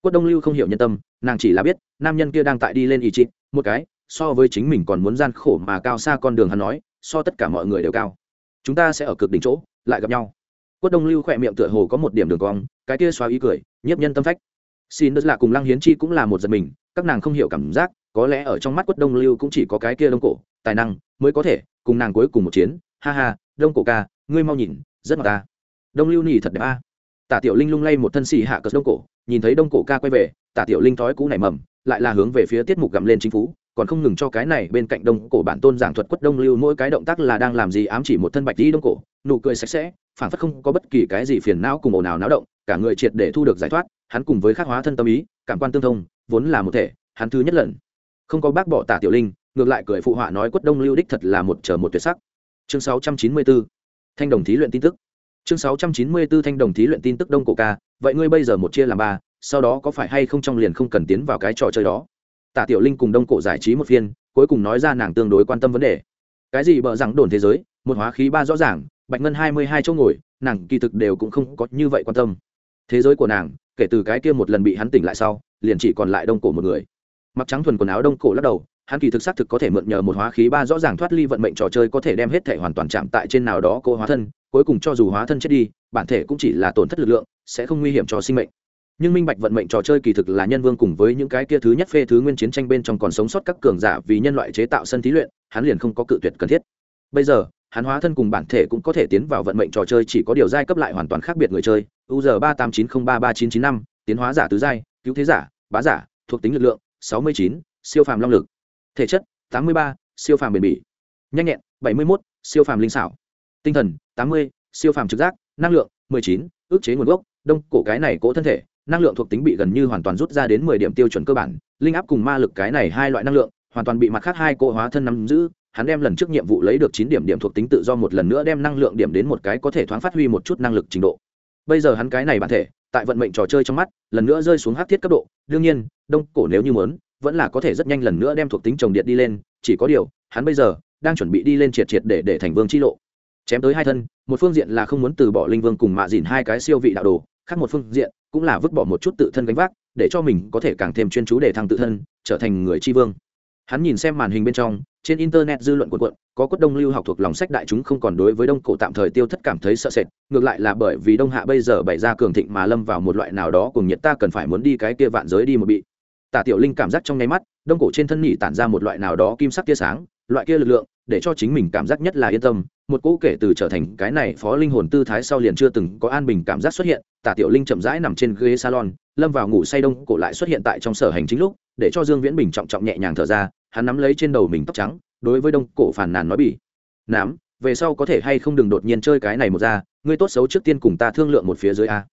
Quất đông lưu không hiểu nhân tâm, nàng chỉ là biết, nam nhân kia đang tại đi lên ý chị một cái, so với chính mình còn muốn gian khổ mà cao xa con đường hắn nói, so tất cả mọi người đều cao. Chúng ta sẽ ở cực đỉnh chỗ, lại gặp nhau. Quất đông lưu khỏe miệng tựa hồ có một điểm đường cong, cái kia xóa ý cười, nhiếp nhân tâm phách. Xin đất lạ cùng lăng hiến chi cũng là một giật mình, các nàng không hiểu cảm giác, có lẽ ở trong mắt quất đông lưu cũng chỉ có cái kia đông cổ, tài năng mới có thể cùng nàng cuối cùng một chiến. Ha ha, đông cổ ca, ngươi mau nhìn rất ngọt ta. Đông lưu nhì thật đẹp a. Tả tiểu linh lung lay một thân xì hạ cờ đông cổ, nhìn thấy đông cổ ca quay về, tả tiểu linh thói cũ nảy mầm, lại là hướng về phía tiết mục gặm lên chính phủ còn không ngừng cho cái này bên cạnh đông cổ bản tôn giảng thuật quất đông lưu mỗi cái động tác là đang làm gì ám chỉ một thân bạch đi đông cổ, nụ cười sạch sẽ phản phất không có bất kỳ cái gì phiền não cùng ồn ào náo động, cả người triệt để thu được giải thoát, hắn cùng với khắc hóa thân tâm ý, cảm quan tương thông, vốn là một thể, hắn thứ nhất lần. Không có bác bỏ tả tiểu linh, ngược lại cười phụ họa nói quất đông lưu đích thật là một chờ một tuyệt sắc. Chương 694 thanh đồng thí luyện tin tức. Chương 694 thanh đồng thí luyện tin tức đông cổ ca, vậy ngươi bây giờ một chia làm ba, sau đó có phải hay không trong liền không cần tiến vào cái trò chơi đó? Tả tiểu linh cùng đông cổ giải trí một phiên, cuối cùng nói ra nàng tương đối quan tâm vấn đề. Cái gì bợ rằng đồn thế giới, một hóa khí ba rõ ràng, bạch ngân hai mươi hai chỗ ngồi, nàng kỳ thực đều cũng không có như vậy quan tâm. Thế giới của nàng, kể từ cái kia một lần bị hắn tỉnh lại sau, liền chỉ còn lại đông cổ một người. Mặc trắng thuần quần áo đông cổ lắc đầu hắn kỳ thực xác thực có thể mượn nhờ một hóa khí ba rõ ràng thoát ly vận mệnh trò chơi có thể đem hết thể hoàn toàn chạm tại trên nào đó cô hóa thân, cuối cùng cho dù hóa thân chết đi, bản thể cũng chỉ là tổn thất lực lượng, sẽ không nguy hiểm cho sinh mệnh. Nhưng minh bạch vận mệnh trò chơi kỳ thực là nhân vương cùng với những cái kia thứ nhất phê thứ nguyên chiến tranh bên trong còn sống sót các cường giả vì nhân loại chế tạo sân thí luyện, hắn liền không có cự tuyệt cần thiết. Bây giờ, hắn hóa thân cùng bản thể cũng có thể tiến vào vận mệnh trò chơi chỉ có điều giai cấp lại hoàn toàn khác biệt người chơi. U giờ ba tám chín không ba ba chín chín năm, tiến hóa giả tứ giai, cứu thế giả, bá giả, thuộc tính lực lượng, sáu mươi chín, siêu phàm long lực thể chất, tám mươi ba, siêu phàm bền bỉ. Nhanh nhẹn, bảy mươi một siêu phàm linh xảo. Tinh thần, tám mươi, siêu phàm trực giác. Năng lượng, mười chín ước chế nguồn gốc. Đông cổ cái này cỗ thân thể, năng lượng thuộc tính bị gần như hoàn toàn rút ra đến mười điểm tiêu chuẩn cơ bản. Linh áp cùng ma lực cái này hai loại năng lượng, hoàn toàn bị mặt khác hai cỗ hóa thân nắm giữ. Hắn đem lần trước nhiệm vụ lấy được chín điểm điểm thuộc tính tự do một lần nữa đem năng lượng điểm đến một cái có thể thoáng phát huy một chút năng lực trình độ. Bây giờ hắn cái này bản thể, tại vận mệnh trò chơi trong mắt, lần nữa rơi xuống hắc thiết cấp độ. Đương nhiên, đông cổ nếu như muốn vẫn là có thể rất nhanh lần nữa đem thuộc tính trồng điện đi lên, chỉ có điều, hắn bây giờ đang chuẩn bị đi lên triệt triệt để để thành vương chi lộ. Chém tới hai thân, một phương diện là không muốn từ bỏ linh vương cùng mạ dìn hai cái siêu vị đạo đồ, khác một phương diện cũng là vứt bỏ một chút tự thân gánh vác, để cho mình có thể càng thêm chuyên chú để thăng tự thân, trở thành người tri vương. Hắn nhìn xem màn hình bên trong, trên internet dư luận quần quận có quất đông lưu học thuộc lòng sách đại chúng không còn đối với đông cổ tạm thời tiêu thất cảm thấy sợ sệt, ngược lại là bởi vì đông hạ bây giờ bày ra cường thịnh mà lâm vào một loại nào đó cùng nhiệt ta cần phải muốn đi cái kia vạn giới đi một bị tả tiểu linh cảm giác trong nháy mắt, đông cổ trên thân nhỉ tản ra một loại nào đó kim sắc tia sáng, loại kia lực lượng, để cho chính mình cảm giác nhất là yên tâm. Một cỗ kể từ trở thành cái này phó linh hồn tư thái sau liền chưa từng có an bình cảm giác xuất hiện, tả tiểu linh chậm rãi nằm trên ghế salon, lâm vào ngủ say đông cổ lại xuất hiện tại trong sở hành chính lúc, để cho dương viễn bình trọng trọng nhẹ nhàng thở ra, hắn nắm lấy trên đầu mình tóc trắng, đối với đông cổ phàn nàn nói bỉ, nám, về sau có thể hay không đừng đột nhiên chơi cái này một ra, ngươi tốt xấu trước tiên cùng ta thương lượng một phía dưới a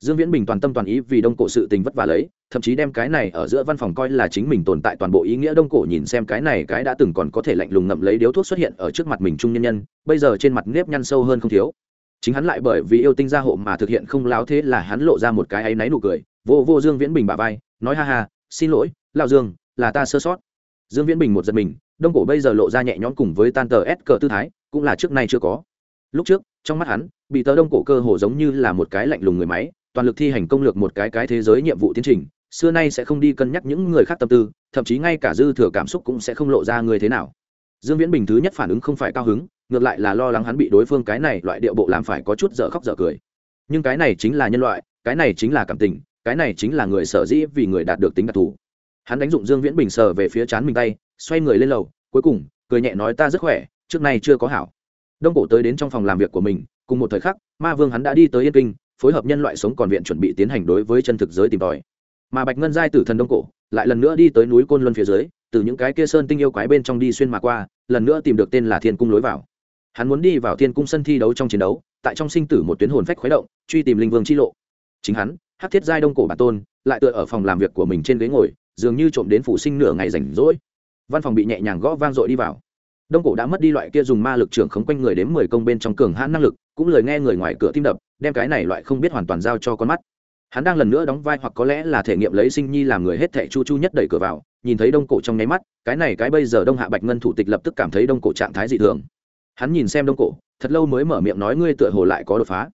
dương viễn bình toàn tâm toàn ý vì đông cổ sự tình vất vả lấy, thậm chí đem cái này ở giữa văn phòng coi là chính mình tồn tại toàn bộ ý nghĩa đông cổ nhìn xem cái này cái đã từng còn có thể lạnh lùng ngậm lấy điếu thuốc xuất hiện ở trước mặt mình trung nhân nhân, bây giờ trên mặt nếp nhăn sâu hơn không thiếu. Chính hắn lại bởi vì yêu tinh gia hộ mà thực hiện không láo thế là hắn lộ ra một cái áy náy nụ cười, vô vô dương viễn bình bà vai, nói ha ha, xin lỗi, lão dương, là ta sơ sót. Dương viễn bình một giật mình, đông cổ bây giờ lộ ra nhẹ nhõm cùng với tan tờ s cờ tư thái, cũng là trước nay chưa có. Lúc trước, trong mắt hắn, bị tờ đông cổ cơ hồ giống như là một cái lạnh lùng người máy toàn lực thi hành công lược một cái cái thế giới nhiệm vụ tiến trình, xưa nay sẽ không đi cân nhắc những người khác tâm tư, thậm chí ngay cả dư thừa cảm xúc cũng sẽ không lộ ra người thế nào. Dương viễn bình thứ nhất phản ứng không phải cao hứng, ngược lại là lo lắng hắn bị đối phương cái này loại điệu bộ làm phải có chút dở khóc dở cười. Nhưng cái này chính là nhân loại, cái này chính là cảm tình, cái này chính là người sở dĩ vì người đạt được tính đặc thù. Hắn đánh dụng dương viễn bình sờ về phía chán mình tay, xoay người lên lầu, cuối cùng, cười nhẹ nói ta rất khỏe, trước nay chưa có hảo. Đông cổ tới đến trong phòng làm việc của mình, cùng một thời khắc, ma vương hắn đã đi tới yên kinh phối hợp nhân loại sống còn viện chuẩn bị tiến hành đối với chân thực giới tìm tòi. Mà bạch ngân giai tử thần đông cổ lại lần nữa đi tới núi côn luân phía dưới, từ những cái kia sơn tinh yêu quái bên trong đi xuyên mà qua, lần nữa tìm được tên là thiên cung lối vào. Hắn muốn đi vào thiên cung sân thi đấu trong chiến đấu, tại trong sinh tử một tuyến hồn phách khuấy động, truy tìm linh vương chi lộ. Chính hắn hát thiết giai đông cổ bản tôn, lại tựa ở phòng làm việc của mình trên ghế ngồi, dường như trộm đến phủ sinh nửa ngày rảnh rỗi. Văn phòng bị nhẹ nhàng gõ vang dội đi vào. Đông cổ đã mất đi loại kia dùng ma lực trưởng khống quanh người đến mười công bên trong cường hãn năng lực, cũng lời nghe người ngoài cửa tim đập đem cái này loại không biết hoàn toàn giao cho con mắt. Hắn đang lần nữa đóng vai hoặc có lẽ là thể nghiệm lấy sinh nhi làm người hết thệ chu chu nhất đẩy cửa vào, nhìn thấy đông cổ trong nháy mắt, cái này cái bây giờ đông hạ bạch ngân thủ tịch lập tức cảm thấy đông cổ trạng thái dị thường. Hắn nhìn xem đông cổ, thật lâu mới mở miệng nói ngươi tựa hồ lại có đột phá.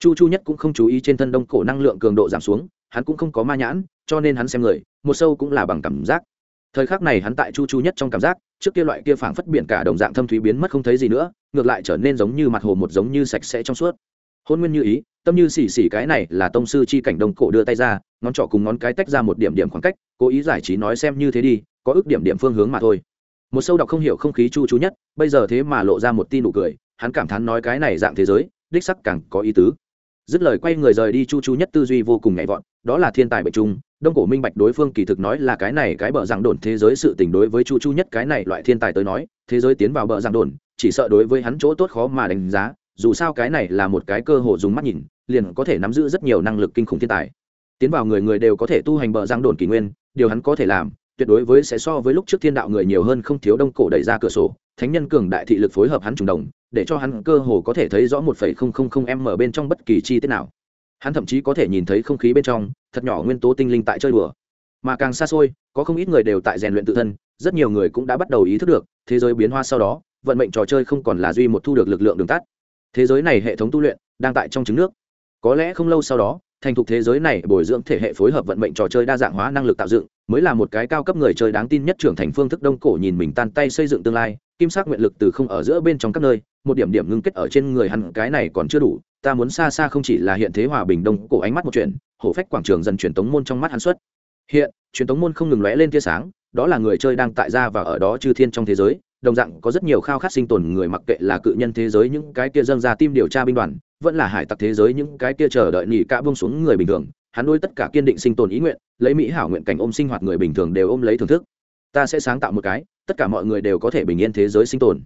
Chu chu nhất cũng không chú ý trên thân đông cổ năng lượng cường độ giảm xuống, hắn cũng không có ma nhãn, cho nên hắn xem người, một sâu cũng là bằng cảm giác. Thời khắc này hắn tại chu chu nhất trong cảm giác, trước kia loại kia phảng phất biển cả đồng dạng thâm thúy biến mất không thấy gì nữa, ngược lại trở nên giống như mặt hồ một giống như sạch sẽ trong suốt hôn nguyên như ý, tâm như xỉ xỉ cái này là tông sư chi cảnh đông cổ đưa tay ra, ngón trỏ cùng ngón cái tách ra một điểm điểm khoảng cách, cố ý giải trí nói xem như thế đi, có ước điểm điểm phương hướng mà thôi. Một sâu đọc không hiểu không khí chu chú nhất, bây giờ thế mà lộ ra một tin nụ cười, hắn cảm thán nói cái này dạng thế giới, đích sắc càng có ý tứ. Dứt lời quay người rời đi chu chu nhất tư duy vô cùng nhạy vọt đó là thiên tài bệnh trung, đông cổ minh bạch đối phương kỳ thực nói là cái này cái bờ giảng đồn thế giới sự tình đối với chu chu nhất cái này loại thiên tài tới nói, thế giới tiến vào bờ giảng đồn, chỉ sợ đối với hắn chỗ tốt khó mà đánh giá dù sao cái này là một cái cơ hội dùng mắt nhìn, liền có thể nắm giữ rất nhiều năng lực kinh khủng thiên tài. Tiến vào người người đều có thể tu hành bờ răng đồn kỷ nguyên, điều hắn có thể làm, tuyệt đối với sẽ so với lúc trước thiên đạo người nhiều hơn không thiếu đông cổ đẩy ra cửa sổ, thánh nhân cường đại thị lực phối hợp hắn trùng đồng, để cho hắn cơ hồ có thể thấy rõ một phẩy không không không m bên trong bất kỳ chi tiết nào. Hắn thậm chí có thể nhìn thấy không khí bên trong, thật nhỏ nguyên tố tinh linh tại chơi đùa. Mà càng xa xôi, có không ít người đều tại rèn luyện tự thân, rất nhiều người cũng đã bắt đầu ý thức được, thế giới biến hoa sau đó, vận mệnh trò chơi không còn là duy một thu được lực lượng đường tắt thế giới này hệ thống tu luyện đang tại trong trứng nước. Có lẽ không lâu sau đó, thành thục thế giới này bồi dưỡng thể hệ phối hợp vận mệnh trò chơi đa dạng hóa năng lực tạo dựng, mới là một cái cao cấp người chơi đáng tin nhất trưởng thành phương thức đông cổ nhìn mình tan tay xây dựng tương lai, kim sắc nguyện lực từ không ở giữa bên trong các nơi, một điểm điểm ngưng kết ở trên người hắn, cái này còn chưa đủ, ta muốn xa xa không chỉ là hiện thế hòa bình đông cổ ánh mắt một chuyện, hổ phách quảng trường dần truyền tống môn trong mắt hắn xuất. Hiện, truyền tống môn không ngừng lóe lên tia sáng, đó là người chơi đang tại ra và ở đó chư thiên trong thế giới đồng dạng có rất nhiều khao khát sinh tồn người mặc kệ là cự nhân thế giới những cái kia dâng ra tim điều tra binh đoàn, vẫn là hải tặc thế giới những cái kia chờ đợi nhị cả buông xuống người bình thường, hắn đôi tất cả kiên định sinh tồn ý nguyện, lấy mỹ hảo nguyện cảnh ôm sinh hoạt người bình thường đều ôm lấy thưởng thức. Ta sẽ sáng tạo một cái, tất cả mọi người đều có thể bình yên thế giới sinh tồn.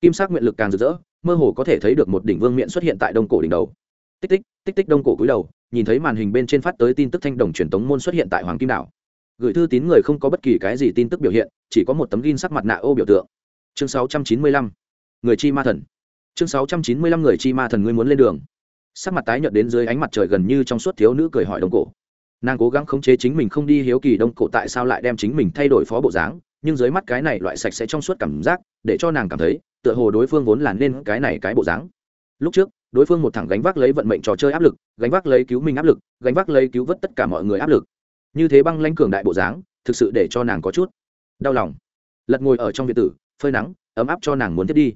Kim sắc nguyện lực càng rực rỡ, mơ hồ có thể thấy được một đỉnh vương miện xuất hiện tại đông cổ đỉnh đầu. Tích tích tích tích đông cổ cúi đầu, nhìn thấy màn hình bên trên phát tới tin tức thanh đồng truyền tống môn xuất hiện tại hoàng kim đảo. Gửi thư tín người không có bất kỳ cái gì tin tức biểu hiện, chỉ có một tấm gin sắc mặt nạ ô biểu tượng chương 695. người chi ma thần. Chương 695 người chi ma thần ngươi muốn lên đường. Sắc mặt tái nhợt đến dưới ánh mặt trời gần như trong suốt thiếu nữ cười hỏi đông cổ. Nàng cố gắng khống chế chính mình không đi hiếu kỳ đông cổ tại sao lại đem chính mình thay đổi phó bộ dáng, nhưng dưới mắt cái này loại sạch sẽ trong suốt cảm giác, để cho nàng cảm thấy, tựa hồ đối phương vốn là nên cái này cái bộ dáng. Lúc trước, đối phương một thẳng gánh vác lấy vận mệnh trò chơi áp lực, gánh vác lấy cứu mình áp lực, gánh vác lấy cứu vớt tất cả mọi người áp lực. Như thế băng lãnh cường đại bộ dáng, thực sự để cho nàng có chút đau lòng. Lật ngồi ở trong biệt tử phơi nắng, ấm áp cho nàng muốn thiết đi.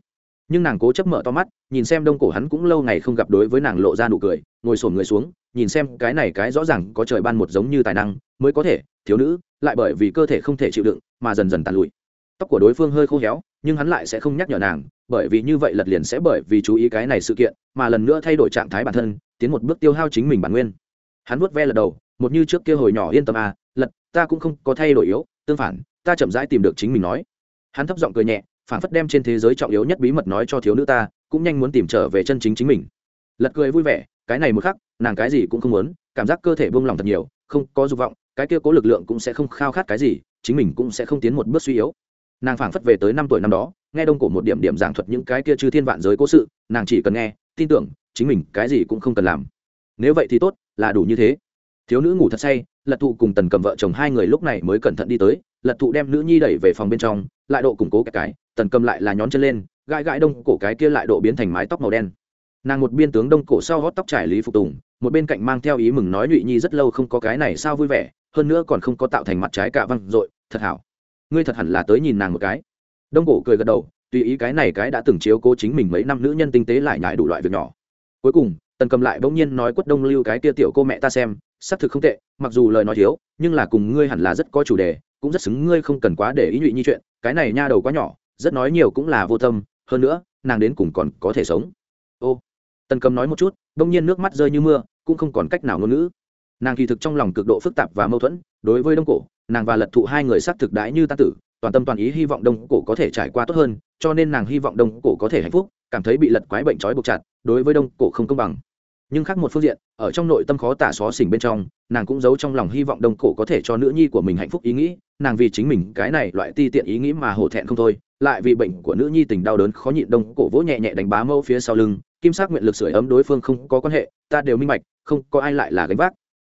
Nhưng nàng cố chấp mở to mắt, nhìn xem đông cổ hắn cũng lâu ngày không gặp đối với nàng lộ ra nụ cười, ngồi sổm người xuống, nhìn xem cái này cái rõ ràng có trời ban một giống như tài năng, mới có thể, thiếu nữ, lại bởi vì cơ thể không thể chịu đựng, mà dần dần tàn lụi. Tóc của đối phương hơi khô héo, nhưng hắn lại sẽ không nhắc nhở nàng, bởi vì như vậy lật liền sẽ bởi vì chú ý cái này sự kiện, mà lần nữa thay đổi trạng thái bản thân, tiến một bước tiêu hao chính mình bản nguyên. Hắn vuốt ve lật đầu, một như trước kia hồi nhỏ yên tâm à lật, ta cũng không có thay đổi yếu, tương phản, ta chậm rãi tìm được chính mình nói hắn thấp giọng cười nhẹ phản phất đem trên thế giới trọng yếu nhất bí mật nói cho thiếu nữ ta, cũng nhanh muốn tìm trở về chân chính chính mình. Lật cười vui vẻ, cái này một khắc, nàng cái gì cũng không muốn, cảm giác cơ thể buông lỏng thật nhiều, không có dục vọng, cái kia cố lực lượng cũng sẽ không khao khát cái gì, chính mình cũng sẽ không tiến một bước suy yếu. Nàng phảng phất về tới năm tuổi năm đó, nghe đông cổ một điểm điểm giảng thuật những cái kia chư thiên vạn giới cố sự, nàng chỉ cần nghe, tin tưởng, chính mình cái gì cũng không cần làm. Nếu vậy thì tốt, là đủ như thế. Thiếu nữ ngủ thật say, lật thụ cùng tần cầm vợ chồng hai người lúc này mới cẩn thận đi tới lật thụ đem nữ nhi đẩy về phòng bên trong, lại độ củng cố cái cái, tần cầm lại là nhón chân lên, gãi gãi đông cổ cái kia lại độ biến thành mái tóc màu đen. Nàng một biên tướng đông cổ sau hót tóc trải lý phục tùng, một bên cạnh mang theo ý mừng nói nhụy nhi rất lâu không có cái này sao vui vẻ, hơn nữa còn không có tạo thành mặt trái cả văng r thật hảo. Ngươi thật hẳn là tới nhìn nàng một cái. Đông cổ cười gật đầu, tùy ý cái này cái đã từng chiếu cố chính mình mấy năm nữ nhân tinh tế lại nhải đủ loại việc nhỏ. Cuối cùng, tần cầm lại bỗng nhiên nói quất đông lưu cái kia tiểu cô mẹ ta xem, xác thực không tệ, mặc dù lời nói thiếu, nhưng là cùng ngươi hẳn là rất có chủ đề cũng rất xứng ngươi không cần quá để ý nhụy nhi chuyện, cái này nha đầu quá nhỏ, rất nói nhiều cũng là vô tâm, hơn nữa, nàng đến cùng còn có thể sống. Ô, tần cầm nói một chút bỗng nhiên nước mắt rơi như mưa, cũng không còn cách nào ngôn ngữ. Nàng kỳ thực trong lòng cực độ phức tạp và mâu thuẫn, đối với đông cổ, nàng và lật thụ hai người xác thực đãi như ta tử, toàn tâm toàn ý hy vọng đông cổ có thể trải qua tốt hơn, cho nên nàng hy vọng đông cổ có thể hạnh phúc, cảm thấy bị lật quái bệnh trói buộc chặt, đối với đông cổ không công bằng nhưng khác một phương diện, ở trong nội tâm khó tả xó xỉnh bên trong, nàng cũng giấu trong lòng hy vọng đông cổ có thể cho nữ nhi của mình hạnh phúc ý nghĩ, nàng vì chính mình cái này loại ti tiện ý nghĩ mà hổ thẹn không thôi, lại vì bệnh của nữ nhi tình đau đớn khó nhịn đông cổ vỗ nhẹ nhẹ đánh bá mâu phía sau lưng, kim sắc nguyện lực sưởi ấm đối phương không có quan hệ, ta đều minh bạch, không có ai lại là gánh vác.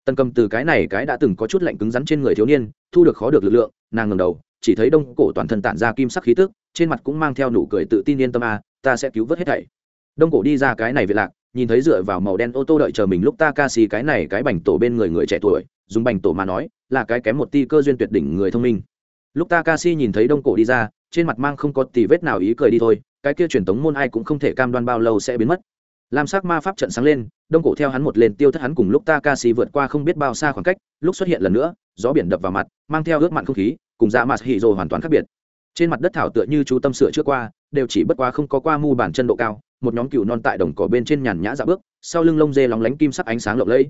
Tần cầm từ cái này cái đã từng có chút lạnh cứng rắn trên người thiếu niên, thu được khó được lực lượng, nàng ngầm đầu, chỉ thấy đông cổ toàn thân tản ra kim sắc khí tức, trên mặt cũng mang theo nụ cười tự tin yên tâm a, ta sẽ cứu vớt hết thảy. Đông cổ đi ra cái này về lạc nhìn thấy dựa vào màu đen ô tô đợi chờ mình lúc ta ca cái này cái bành tổ bên người người trẻ tuổi, dùng bành tổ mà nói, là cái kém một ti cơ duyên tuyệt đỉnh người thông minh. Lúc ta ca si nhìn thấy đông cổ đi ra, trên mặt mang không có tì vết nào ý cười đi thôi, cái kia truyền thống môn ai cũng không thể cam đoan bao lâu sẽ biến mất. Lam sắc ma pháp trận sáng lên, đông cổ theo hắn một lên tiêu thất hắn cùng lúc ta ca si vượt qua không biết bao xa khoảng cách, lúc xuất hiện lần nữa, gió biển đập vào mặt, mang theo ướt mặn không khí, cùng dạ mặt hỉ rồi hoàn toàn khác biệt. Trên mặt đất thảo tựa như chú tâm sửa trước qua, đều chỉ bất quá không có qua mu bàn chân độ cao một nhóm cựu non tại đồng cỏ bên trên nhàn nhã dạ bước, sau lưng lông dê lóng lánh kim sắc ánh sáng lộng lẫy.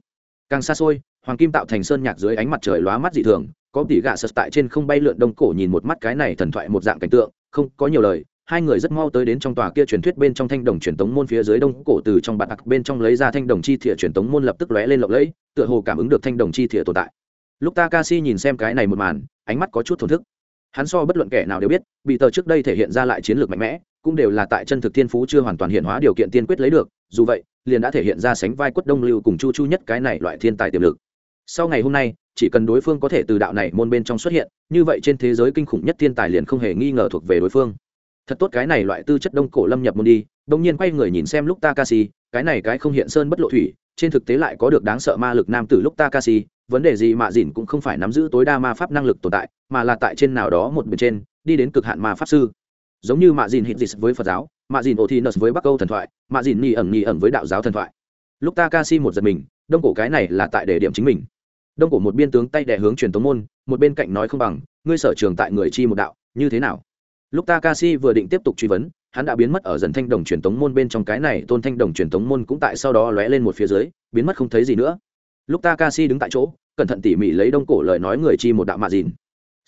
Càng xa xôi, hoàng kim tạo thành sơn nhạc dưới ánh mặt trời lóa mắt dị thường, có tỉ gạ sật tại trên không bay lượn đông cổ nhìn một mắt cái này thần thoại một dạng cảnh tượng, không có nhiều lời, hai người rất mau tới đến trong tòa kia truyền thuyết bên trong thanh đồng truyền tống môn phía dưới đông cổ từ trong bạt đặc bên trong lấy ra thanh đồng chi thìa truyền tống môn lập tức lóe lên lộng lẫy, tựa hồ cảm ứng được thanh đồng chi thìa tồn tại. Lúc Takashi nhìn xem cái này một màn, ánh mắt có chút thổn thức. Hắn so bất luận kẻ nào đều biết, bị tờ trước đây thể hiện ra lại chiến lược mạnh mẽ cũng đều là tại chân thực thiên phú chưa hoàn toàn hiện hóa điều kiện tiên quyết lấy được, dù vậy, liền đã thể hiện ra sánh vai quất đông lưu cùng chu chu nhất cái này loại thiên tài tiềm lực. Sau ngày hôm nay, chỉ cần đối phương có thể từ đạo này môn bên trong xuất hiện, như vậy trên thế giới kinh khủng nhất thiên tài liền không hề nghi ngờ thuộc về đối phương. Thật tốt cái này loại tư chất đông cổ lâm nhập môn đi đông nhiên quay người nhìn xem lúc ta cái này cái không hiện sơn bất lộ thủy, trên thực tế lại có được đáng sợ ma lực nam tử lúc ta vấn đề gì mà dỉn cũng không phải nắm giữ tối đa ma pháp năng lực tồn tại, mà là tại trên nào đó một bên trên, đi đến cực hạn ma pháp sư giống như mạ dìn hít dịch với phật giáo, mạ dìn otinus với bắc âu thần thoại, mạ dìn nghi ẩn nghi ẩn với đạo giáo thần thoại. Lúc ta ca si một giật mình, đông cổ cái này là tại đề điểm chính mình. Đông cổ một biên tướng tay đẻ hướng truyền tống môn, một bên cạnh nói không bằng, ngươi sở trường tại người chi một đạo, như thế nào? Lúc ta ca si vừa định tiếp tục truy vấn, hắn đã biến mất ở dần thanh đồng truyền tống môn bên trong cái này, tôn thanh đồng truyền tống môn cũng tại sau đó lóe lên một phía dưới, biến mất không thấy gì nữa. Lúc ta ca si đứng tại chỗ, cẩn thận tỉ mỉ lấy đông cổ lời nói người chi một đạo mạ dìn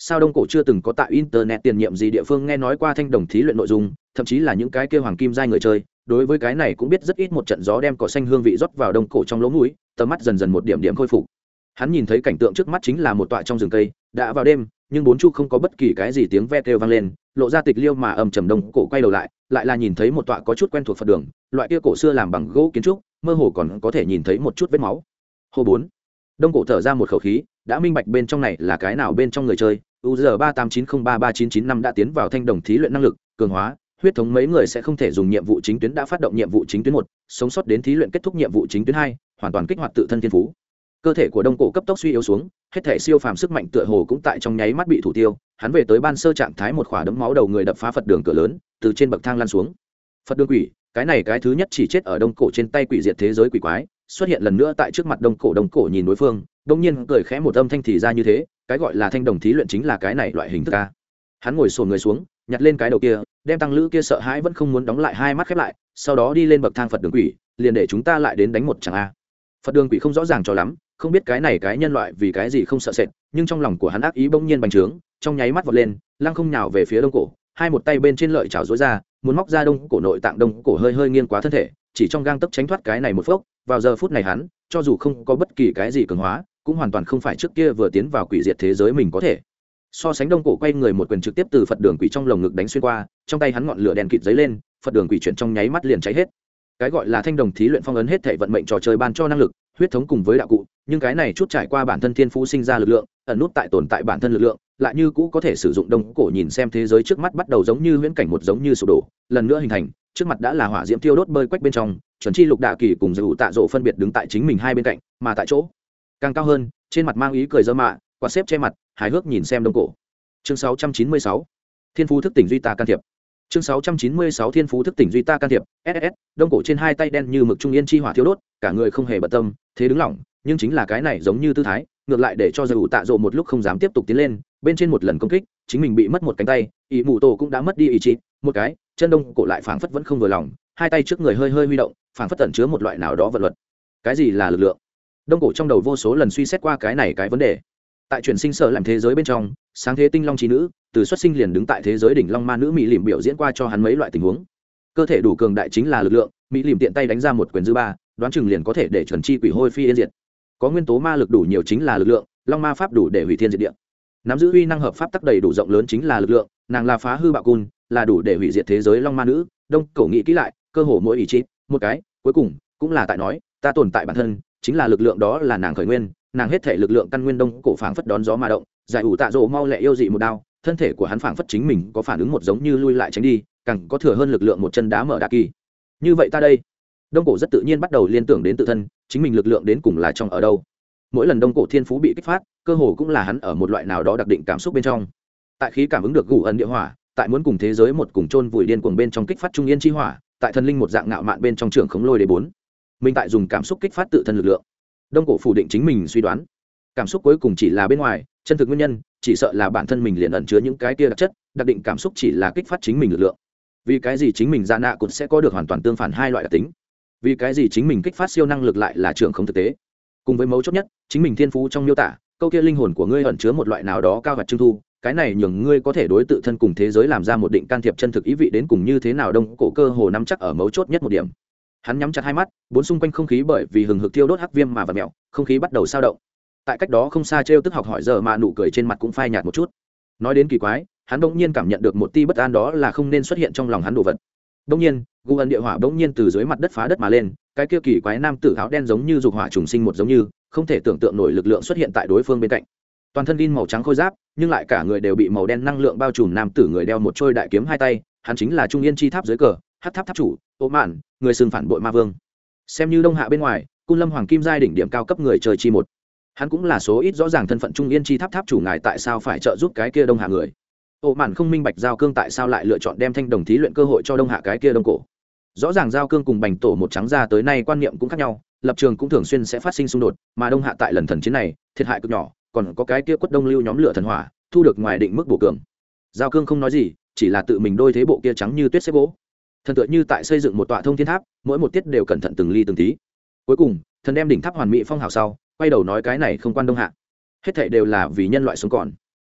sao đông cổ chưa từng có tại internet tiền nhiệm gì địa phương nghe nói qua thanh đồng thí luyện nội dung, thậm chí là những cái kêu hoàng kim giai người chơi, đối với cái này cũng biết rất ít một trận gió đem cỏ xanh hương vị rót vào đông cổ trong lỗ mũi, tầm mắt dần dần một điểm điểm khôi phục. Hắn nhìn thấy cảnh tượng trước mắt chính là một tọa trong rừng cây, đã vào đêm, nhưng bốn chu không có bất kỳ cái gì tiếng ve kêu vang lên, lộ ra tịch liêu mà ầm trầm đông cổ quay đầu lại lại là nhìn thấy một tọa có chút quen thuộc phật đường, loại kia cổ xưa làm bằng gỗ kiến trúc, mơ hồ còn có thể nhìn thấy một chút vết máu. Hồ bốn. Đông cổ thở ra một khẩu khí, đã minh bạch bên trong này là cái nào bên trong người chơi UZ 389033995 đã tiến vào thanh đồng thí luyện năng lực, cường hóa, huyết thống mấy người sẽ không thể dùng nhiệm vụ chính tuyến đã phát động nhiệm vụ chính tuyến một, sống sót đến thí luyện kết thúc nhiệm vụ chính tuyến hai, hoàn toàn kích hoạt tự thân thiên phú. Cơ thể của đông cổ cấp tốc suy yếu xuống, hết thể siêu phàm sức mạnh tựa hồ cũng tại trong nháy mắt bị thủ tiêu, hắn về tới ban sơ trạng thái một khỏa đấm máu đầu người đập phá phật đường cửa lớn, từ trên bậc thang lăn xuống. Phật đường quỷ, cái này cái thứ nhất chỉ chết ở đông cổ trên tay quỷ diệt thế giới quỷ quái, xuất hiện lần nữa tại trước mặt đông cổ đông cổ nhìn đối phương đông nhiên cười khẽ một âm thanh thì ra như thế, cái gọi là thanh đồng thí luyện chính là cái này loại hình thức ca. Hắn ngồi sồn người xuống, nhặt lên cái đầu kia, đem tăng lữ kia sợ hãi vẫn không muốn đóng lại hai mắt khép lại, sau đó đi lên bậc thang phật đường quỷ, liền để chúng ta lại đến đánh một chẳng a. Phật đường quỷ không rõ ràng cho lắm, không biết cái này cái nhân loại vì cái gì không sợ sệt, nhưng trong lòng của hắn ác ý bỗng nhiên bành trướng, trong nháy mắt vọt lên, lăng không nhào về phía đông cổ, hai một tay bên trên lợi chảo dối ra, muốn móc ra đông cổ nội tạng đông cổ hơi hơi nghiêng quá thân thể, chỉ trong gang tấc tránh thoát cái này một phốc, vào giờ phút này hắn cho dù không có bất kỳ cái gì cường hóa, cũng hoàn toàn không phải trước kia vừa tiến vào quỷ diệt thế giới mình có thể. So sánh đông cổ quay người một quyền trực tiếp từ phật đường quỷ trong lồng ngực đánh xuyên qua, trong tay hắn ngọn lửa đèn kịt giấy lên, phật đường quỷ chuyển trong nháy mắt liền cháy hết. Cái gọi là thanh đồng thí luyện phong ấn hết thể vận mệnh trò chơi ban cho năng lực, huyết thống cùng với đạo cụ, nhưng cái này chút trải qua bản thân thiên phú sinh ra lực lượng, ẩn nút tại tồn tại bản thân lực lượng, lại như cũ có thể sử dụng đông cổ nhìn xem thế giới trước mắt bắt đầu giống như huyễn cảnh một giống như sụp đổ, lần nữa hình thành trước mặt đã là hỏa diễm tiêu đốt bơi quách bên trong, chuẩn chi lục đạ kỳ cùng giữ tạ rộ phân biệt đứng tại chính mình hai bên cạnh, mà tại chỗ. Càng cao hơn, trên mặt mang ý cười dơ mạ, quạt xếp che mặt, hài hước nhìn xem đông cổ. Chương 696 thiên phú thức tỉnh duy ta can thiệp. Chương 696 thiên phú thức tỉnh duy ta can thiệp. Ss đông cổ trên hai tay đen như mực trung yên chi hỏa thiêu đốt, cả người không hề bận tâm, thế đứng lỏng, nhưng chính là cái này giống như tư thái, ngược lại để cho dù tạ rộ một lúc không dám tiếp tục tiến lên, bên trên một lần công kích, chính mình bị mất một cánh tay ý mụ tổ cũng đã mất đi ý chí, một cái chân đông cổ lại phảng phất vẫn không vừa lòng, hai tay trước người hơi hơi huy động, phảng phất tẩn chứa một loại nào đó vật luật. Cái gì là lực lượng? Đông cổ trong đầu vô số lần suy xét qua cái này cái vấn đề. Tại chuyển sinh sở làm thế giới bên trong, sáng thế tinh long trí nữ, từ xuất sinh liền đứng tại thế giới đỉnh long ma nữ mỹ liềm biểu diễn qua cho hắn mấy loại tình huống. Cơ thể đủ cường đại chính là lực lượng, mỹ liềm tiện tay đánh ra một quyền dư ba, đoán chừng liền có thể để chuẩn chi quỷ hôi phi yên diệt. Có nguyên tố ma lực đủ nhiều chính là lực lượng, long ma pháp đủ để hủy thiên diệt địa. Nắm giữ uy năng hợp pháp tắc đầy đủ rộng lớn chính là lực lượng nàng là phá hư bạo cun là đủ để hủy diệt thế giới long ma nữ. Đông cổ nghĩ kỹ lại, cơ hồ mỗi ý chí, một cái, cuối cùng, cũng là tại nói, ta tồn tại bản thân, chính là lực lượng đó là nàng khởi nguyên, nàng hết thể lực lượng căn nguyên đông, cổ phảng phất đón gió mà động, giải ủ tạ rỗ mau lẹ yêu dị một đao, thân thể của hắn phảng phất chính mình có phản ứng một giống như lui lại tránh đi, càng có thừa hơn lực lượng một chân đá mở đa kỳ. Như vậy ta đây. Đông cổ rất tự nhiên bắt đầu liên tưởng đến tự thân, chính mình lực lượng đến cùng là trong ở đâu. Mỗi lần đông cổ thiên phú bị kích phát, cơ hồ cũng là hắn ở một loại nào đó đặc định cảm xúc bên trong tại khí cảm ứng được gù ẩn địa hỏa, tại muốn cùng thế giới một cùng chôn vùi điên cuồng bên trong kích phát trung yên chi hỏa, tại thần linh một dạng ngạo mạn bên trong trường khống lôi đế bốn. Mình tại dùng cảm xúc kích phát tự thân lực lượng. Đông cổ phủ định chính mình suy đoán. Cảm xúc cuối cùng chỉ là bên ngoài, chân thực nguyên nhân, chỉ sợ là bản thân mình liền ẩn chứa những cái kia đặc chất, đặc định cảm xúc chỉ là kích phát chính mình lực lượng. Vì cái gì chính mình ra nạ cũng sẽ có được hoàn toàn tương phản hai loại đặc tính? Vì cái gì chính mình kích phát siêu năng lực lại là trường không thực tế? Cùng với mấu chốt nhất, chính mình thiên phú trong miêu tả, câu kia linh hồn của ngươi ẩn chứa một loại nào đó cao vật trưng thu cái này nhường ngươi có thể đối tự thân cùng thế giới làm ra một định can thiệp chân thực ý vị đến cùng như thế nào đông cổ cơ hồ nắm chắc ở mấu chốt nhất một điểm. Hắn nhắm chặt hai mắt, bốn xung quanh không khí bởi vì hừng hực tiêu đốt hắc viêm mà và mẹo không khí bắt đầu sao động. Tại cách đó không xa t r e o tức học hỏi giờ mà nụ cười trên mặt cũng phai nhạt một chút. Nói đến kỳ quái, hắn bỗng nhiên cảm nhận được một ti bất an đó là không nên xuất hiện trong lòng hắn đồ vật. Bỗng nhiên, gu ân địa hỏa bỗng nhiên từ dưới mặt đất phá đất mà lên, cái kia kỳ quái nam tử áo đen giống như dục hỏa trùng sinh một giống như, không thể tưởng tượng nổi lực lượng xuất hiện tại đối phương bên cạnh toàn thân in màu trắng khôi giáp, nhưng lại cả người đều bị màu đen năng lượng bao trùm nam tử người đeo một trôi đại kiếm hai tay, hắn chính là trung yên chi tháp dưới cờ hát tháp tháp chủ ô mạn, người xưng phản bội ma vương. Xem như đông hạ bên ngoài, cung lâm hoàng kim giai đỉnh điểm cao cấp người trời chi một. Hắn cũng là số ít rõ ràng thân phận trung yên chi tháp tháp chủ ngài tại sao phải trợ giúp cái kia đông hạ người. Ô mạn không minh bạch giao cương tại sao lại lựa chọn đem thanh đồng thí luyện cơ hội cho đông hạ cái kia đông cổ. Rõ ràng giao cương cùng bành tổ một trắng ra tới nay quan niệm cũng khác nhau, lập trường cũng thường xuyên sẽ phát sinh xung đột, mà đông hạ tại lần thần chiến này, thiệt hại cực nhỏ còn có cái kia quất đông lưu nhóm lửa thần hỏa, thu được ngoài định mức bổ cường. Giao cương không nói gì, chỉ là tự mình đôi thế bộ kia trắng như tuyết xếp gỗ. Thần tựa như tại xây dựng một tọa thông thiên tháp, mỗi một tiết đều cẩn thận từng ly từng tí. Cuối cùng, thần đem đỉnh tháp hoàn mỹ phong hào sau, quay đầu nói cái này không quan đông hạ. Hết thệ đều là vì nhân loại sống còn.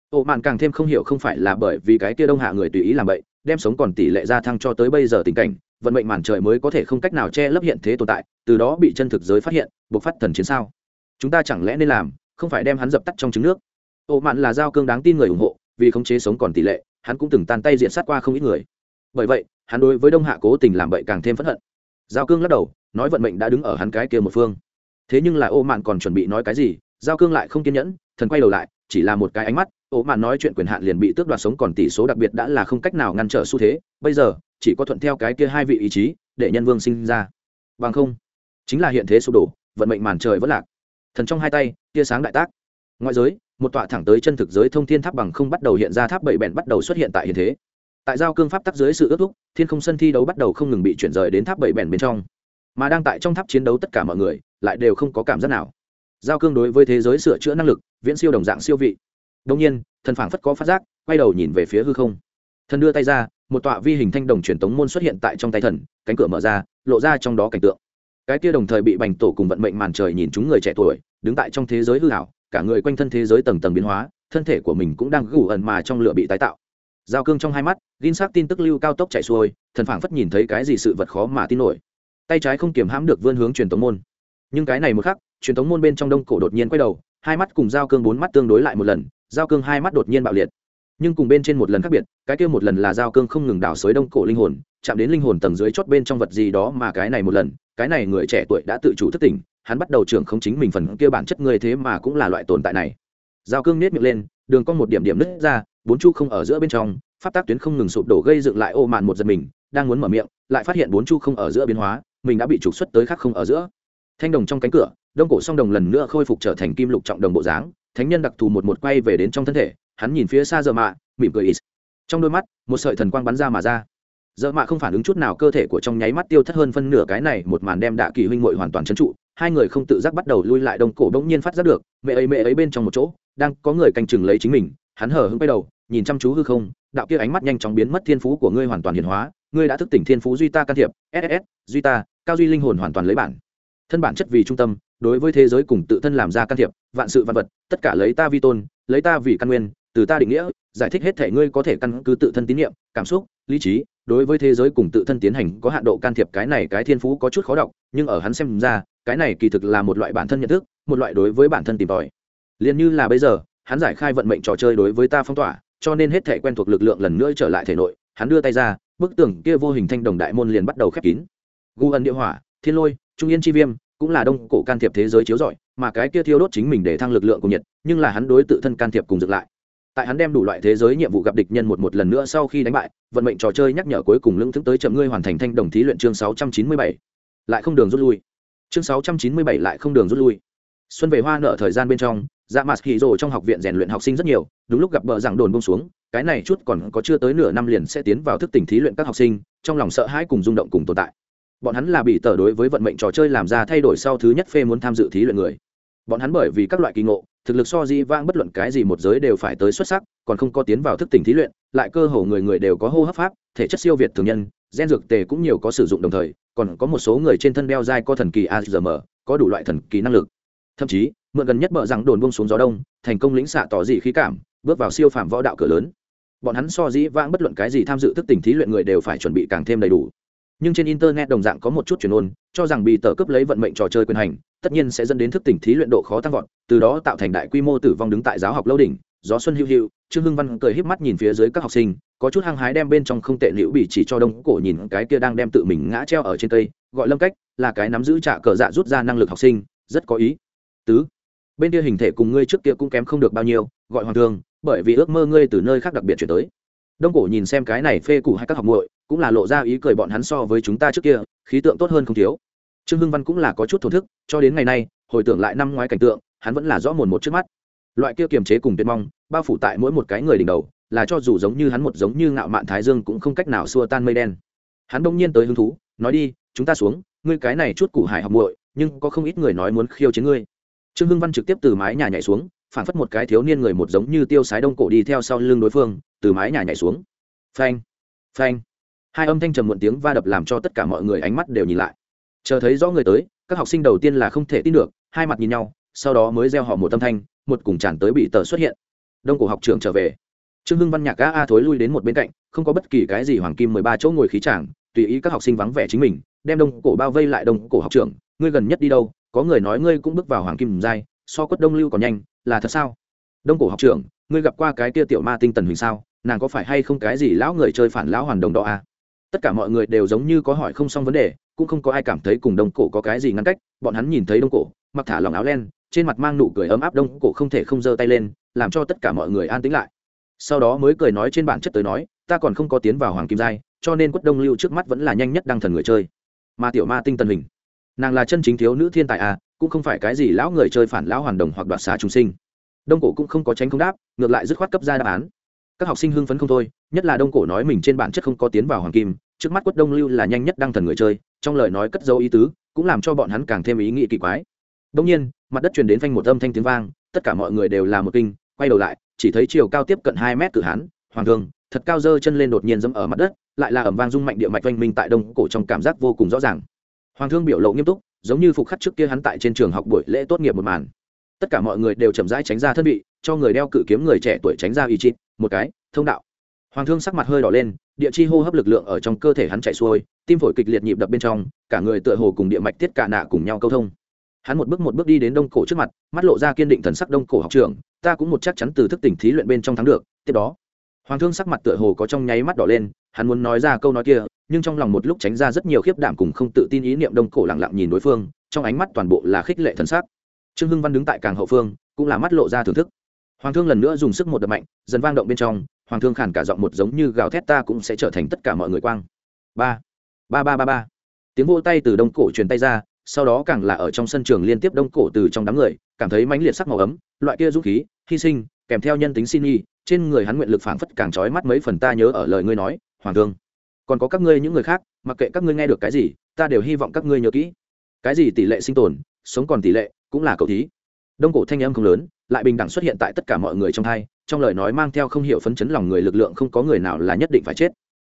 Ô mạn càng thêm không hiểu không phải là bởi vì cái kia đông hạ người tùy ý làm vậy, đem sống còn tỷ lệ gia tăng cho tới bây giờ tình cảnh, vận mệnh màn trời mới có thể không cách nào che lấp hiện thế tồn tại, từ đó bị chân thực giới phát hiện buộc phát thần chiến sao. Chúng ta chẳng lẽ nên làm? Không phải đem hắn dập tắt trong trứng nước. Ộ mạn là giao cương đáng tin người ủng hộ, vì khống chế sống còn tỷ lệ, hắn cũng từng tan tay diện sát qua không ít người. Bởi vậy, hắn đối với đông hạ cố tình làm bậy càng thêm phẫn hận. Giao cương lắc đầu, nói vận mệnh đã đứng ở hắn cái kia một phương. Thế nhưng là ô mạn còn chuẩn bị nói cái gì, giao cương lại không kiên nhẫn, thần quay đầu lại, chỉ là một cái ánh mắt, ô mạn nói chuyện quyền hạn liền bị tước đoạt sống còn tỷ số đặc biệt đã là không cách nào ngăn trở xu thế, bây giờ, chỉ có thuận theo cái kia hai vị ý chí, để nhân vương sinh ra. Bằng không, chính là hiện thế sụp đổ, vận mệnh màn trời vẫn lạc thần trong hai tay, tia sáng đại tác. Ngoại giới, một tọa thẳng tới chân thực giới thông thiên tháp bằng không bắt đầu hiện ra tháp bảy bẹn bắt đầu xuất hiện tại hiện thế. Tại giao cương pháp tắc dưới sự ước thúc, thiên không sân thi đấu bắt đầu không ngừng bị chuyển rời đến tháp bảy bẹn bên trong. Mà đang tại trong tháp chiến đấu tất cả mọi người, lại đều không có cảm giác nào. Giao cương đối với thế giới sửa chữa năng lực, viễn siêu đồng dạng siêu vị. Đông nhiên, thần phảng phất có phát giác, quay đầu nhìn về phía hư không. Thần đưa tay ra, một tọa vi hình thanh đồng truyền tống môn xuất hiện tại trong tay thần, cánh cửa mở ra, lộ ra trong đó cảnh tượng cái kia đồng thời bị bành tổ cùng vận mệnh màn trời nhìn chúng người trẻ tuổi, đứng tại trong thế giới hư hảo, cả người quanh thân thế giới tầng tầng biến hóa, thân thể của mình cũng đang gù ẩn mà trong lửa bị tái tạo. Giao cương trong hai mắt, gin sắc tin tức lưu cao tốc chạy xuôi, thần phảng phất nhìn thấy cái gì sự vật khó mà tin nổi. Tay trái không kiềm hãm được vươn hướng truyền tống môn. Nhưng cái này một khắc, truyền tống môn bên trong đông cổ đột nhiên quay đầu, hai mắt cùng giao cương bốn mắt tương đối lại một lần, giao cương hai mắt đột nhiên bạo liệt. Nhưng cùng bên trên một lần khác biệt, cái kia một lần là giao cương không ngừng đảo xới đông cổ linh hồn chạm đến linh hồn tầng dưới chót bên trong vật gì đó mà cái này một lần, cái này người trẻ tuổi đã tự chủ thức tỉnh, hắn bắt đầu trưởng không chính mình phần kia bản chất người thế mà cũng là loại tồn tại này. Giao cương nết miệng lên, đường cong một điểm điểm nứt ra, bốn chu không ở giữa bên trong, pháp tác tuyến không ngừng sụp đổ gây dựng lại ô màn một giật mình, đang muốn mở miệng, lại phát hiện bốn chu không ở giữa biến hóa, mình đã bị trục xuất tới khác không ở giữa. Thanh đồng trong cánh cửa, đông cổ song đồng lần nữa khôi phục trở thành kim lục trọng đồng bộ dáng, thánh nhân đặc thù một một quay về đến trong thân thể, hắn nhìn phía xa giờ mạ, mỉm cười ít trong đôi mắt, một sợi thần quang bắn ra mà ra giờ mạ không phản ứng chút nào, cơ thể của trong nháy mắt tiêu thất hơn phân nửa cái này, một màn đem đạ kỳ huynh muội hoàn toàn trấn trụ. Hai người không tự giác bắt đầu lui lại, đông cổ đống nhiên phát giác được, mẹ ấy mẹ ấy bên trong một chỗ, đang có người canh chừng lấy chính mình. Hắn hở hững quay đầu, nhìn chăm chú hư không, đạo kia ánh mắt nhanh chóng biến mất, thiên phú của ngươi hoàn toàn hiển hóa. Ngươi đã thức tỉnh thiên phú duy ta can thiệp. Ss duy ta, cao duy linh hồn hoàn toàn lấy bản. Thân bản chất vì trung tâm, đối với thế giới cùng tự thân làm ra can thiệp, vạn sự vạn vật, tất cả lấy ta vi tôn, lấy ta vì căn nguyên, từ ta định nghĩa, giải thích hết thể ngươi có thể căn cứ tự thân tín nhiệm cảm xúc, lý trí đối với thế giới cùng tự thân tiến hành có hạn độ can thiệp cái này cái thiên phú có chút khó đọc, nhưng ở hắn xem ra, cái này kỳ thực là một loại bản thân nhận thức, một loại đối với bản thân tìm tòi. Liền như là bây giờ, hắn giải khai vận mệnh trò chơi đối với ta phong tỏa, cho nên hết thể quen thuộc lực lượng lần nữa trở lại thể nội, hắn đưa tay ra, bức tường kia vô hình thanh đồng đại môn liền bắt đầu khép kín. Gu ân địa hỏa, thiên lôi, trung yên chi viêm, cũng là đông cổ can thiệp thế giới chiếu rọi, mà cái kia thiêu đốt chính mình để thăng lực lượng của nhiệt, nhưng là hắn đối tự thân can thiệp cùng dựng lại tại hắn đem đủ loại thế giới nhiệm vụ gặp địch nhân một một lần nữa sau khi đánh bại, vận mệnh trò chơi nhắc nhở cuối cùng lưng thức tới chậm ngươi hoàn thành thanh đồng thí luyện chương 697. lại không đường rút lui. Chương 697 lại không đường rút lui. Xuân về hoa nợ thời gian bên trong dạ mặt hì rồ trong học viện rèn luyện học sinh rất nhiều, đúng lúc gặp bờ giảng đồn bông xuống, cái này chút còn có chưa tới nửa năm liền sẽ tiến vào thức tỉnh thí luyện các học sinh, trong lòng sợ hãi cùng rung động cùng tồn tại. Bọn hắn là bị tờ đối với vận mệnh trò chơi làm ra thay đổi sau thứ nhất phê muốn tham dự thí luyện người. Bọn hắn bởi vì các loại kỳ ngộ thực lực so di vang bất luận cái gì một giới đều phải tới xuất sắc, còn không có tiến vào thức tỉnh thí luyện, lại cơ hồ người người đều có hô hấp pháp, thể chất siêu việt thường nhân, gen dược tề cũng nhiều có sử dụng đồng thời, còn có một số người trên thân đeo dai có thần kỳ azm có đủ loại thần kỳ năng lực. Thậm chí, mượn gần nhất mở rằng đồn bông xuống gió đông, thành công lĩnh xạ tỏ dị khí cảm, bước vào siêu phạm võ đạo cửa lớn. Bọn hắn so dĩ vãng bất luận cái gì tham dự thức tỉnh thí luyện người đều phải chuẩn bị càng thêm đầy đủ. Nhưng trên internet đồng dạng có một chút truyền ôn, cho rằng bị tờ cấp lấy vận mệnh trò chơi quyền hành tất nhiên sẽ dẫn đến thức tỉnh thí luyện độ khó tăng vọt, từ đó tạo thành đại quy mô tử vong đứng tại giáo học lâu đỉnh, gió xuân hữu hữu trương hưng văn cười híp mắt nhìn phía dưới các học sinh, có chút hăng hái đem bên trong không tệ liễu bị chỉ cho đông cổ nhìn cái kia đang đem tự mình ngã treo ở trên cây, gọi lâm cách, là cái nắm giữ trả cờ dạ rút ra năng lực học sinh, rất có ý. Tứ, bên kia hình thể cùng ngươi trước kia cũng kém không được bao nhiêu gọi hoàng thương, bởi vì ước mơ ngươi từ nơi khác đặc biệt chuyển tới. Đông cổ nhìn xem cái này phê củ hay các học muội, cũng là lộ ra ý cười bọn hắn so với chúng ta trước kia, khí tượng tốt hơn không thiếu trương hưng văn cũng là có chút thổn thức, cho đến ngày nay, hồi tưởng lại năm ngoái cảnh tượng, hắn vẫn là rõ mồn một trước mắt. Loại kia kiềm chế cùng tuyệt mong, bao phủ tại mỗi một cái người đỉnh đầu, là cho dù giống như hắn một giống như ngạo mạn thái dương cũng không cách nào xua tan mây đen. Hắn đông nhiên tới hứng thú, nói đi, chúng ta xuống, ngươi cái này chút củ hải học muội, nhưng có không ít người nói muốn khiêu chiến ngươi. Trương hưng văn trực tiếp từ mái nhà nhảy xuống phản phất một cái thiếu niên người một giống như tiêu sái đông cổ đi theo sau lưng đối phương, từ mái nhà nhảy xuống. Phanh phanh. Hai âm thanh trầm muộn tiếng va đập làm cho tất cả mọi người ánh mắt đều nhìn lại chờ thấy rõ người tới, các học sinh đầu tiên là không thể tin được, hai mặt nhìn nhau, sau đó mới gieo họ một tâm thanh, một cùng tràn tới bị tờ xuất hiện. Đông cổ học trường trở về. Trương hưng văn nhạc a a thối lui đến một bên cạnh, không có bất kỳ cái gì hoàng kim mười ba chỗ ngồi khí tràng tùy ý các học sinh vắng vẻ chính mình, đem đông cổ bao vây lại đông cổ học trưởng, ngươi gần nhất đi đâu? Có người nói ngươi cũng bước vào hoàng kim giai, so quất đông lưu còn nhanh, là thật sao? Đông cổ học trưởng, ngươi gặp qua cái tia tiểu ma tinh tần huỳnh sao? Nàng có phải hay không cái gì lão người chơi phản lão hoàn đồng đó à? Tất cả mọi người đều giống như có hỏi không xong vấn đề, cũng không có ai cảm thấy cùng đông cổ có cái gì ngăn cách, bọn hắn nhìn thấy đông cổ, mặc thả lòng áo len, trên mặt mang nụ cười ấm áp đông cổ không thể không giơ tay lên, làm cho tất cả mọi người an tĩnh lại. Sau đó mới cười nói trên bản chất tới nói, ta còn không có tiến vào hoàng kim giai, cho nên quất đông lưu trước mắt vẫn là nhanh nhất đăng thần người chơi. Mà tiểu ma tinh tần hình nàng là chân chính thiếu nữ thiên tài à cũng không phải cái gì lão người chơi phản lão hoàn đồng hoặc đoạt xá chúng sinh. Đông cổ cũng không có tránh không đáp, ngược lại dứt khoát cấp ra đáp án. Các học sinh hưng phấn không thôi, nhất là đông cổ nói mình trên bản chất không có tiến vào hoàng kim trước mắt quất đông lưu là nhanh nhất đăng thần người chơi, trong lời nói cất dấu ý tứ, cũng làm cho bọn hắn càng thêm ý nghĩ kỳ quái. Đông nhiên, mặt đất truyền đến phanh một âm thanh tiếng vang, tất cả mọi người đều là một kinh, quay đầu lại, chỉ thấy chiều cao tiếp cận hai mét cử hán, hoàng thương thật cao dơ chân lên đột nhiên dẫm ở mặt đất, lại là ẩm vang rung mạnh địa mạch oanh minh tại đông cổ trong cảm giác vô cùng rõ ràng. Hoàng thương biểu lộ nghiêm túc, giống như phục khắc trước kia hắn tại trên trường học buổi lễ tốt nghiệp một màn. Tất cả mọi người đều chậm rãi tránh ra thân vị, cho người đeo cự kiếm người trẻ tuổi tránh ra ý chí, một cái, thông đạo. Hoàng thương sắc mặt hơi đỏ lên địa chi hô hấp lực lượng ở trong cơ thể hắn chạy xuôi, tim phổi kịch liệt nhịp đập bên trong, cả người tựa hồ cùng địa mạch tiết cả nạ cùng nhau câu thông. Hắn một bước một bước đi đến đông cổ trước mặt, mắt lộ ra kiên định thần sắc đông cổ học trường ta cũng một chắc chắn từ thức tỉnh thí luyện bên trong thắng được, tiếp đó. Hoàng thương sắc mặt tựa hồ có trong nháy mắt đỏ lên, hắn muốn nói ra câu nói kia, nhưng trong lòng một lúc tránh ra rất nhiều khiếp đảm cùng không tự tin ý niệm đông cổ lặng lặng nhìn đối phương, trong ánh mắt toàn bộ là khích lệ thần sắc. Trương hưng văn đứng tại càng hậu phương, cũng là mắt lộ ra thưởng thức. Hoàng thương lần nữa dùng sức một đập mạnh, dần vang động bên trong hoàng thương khản cả giọng một giống như gào thét ta cũng sẽ trở thành tất cả mọi người quang. Ba ba ba ba ba. Tiếng vô tay từ đông cổ truyền tay ra, sau đó càng là ở trong sân trường liên tiếp đông cổ từ trong đám người, cảm thấy mãnh liệt sắc màu ấm, loại kia dũng khí, hy sinh, kèm theo nhân tính xin nghi, trên người hắn nguyện lực phảng phất càng trói mắt mấy phần ta nhớ ở lời ngươi nói, hoàng thương, còn có các ngươi những người khác, mặc kệ các ngươi nghe được cái gì, ta đều hy vọng các ngươi nhớ kỹ. Cái gì tỷ lệ sinh tồn, sống còn tỷ lệ, cũng là cầu thí. Đông cổ thanh âm không lớn, lại bình đẳng xuất hiện tại tất cả mọi người trong thai trong lời nói mang theo không hiểu phấn chấn lòng người lực lượng không có người nào là nhất định phải chết.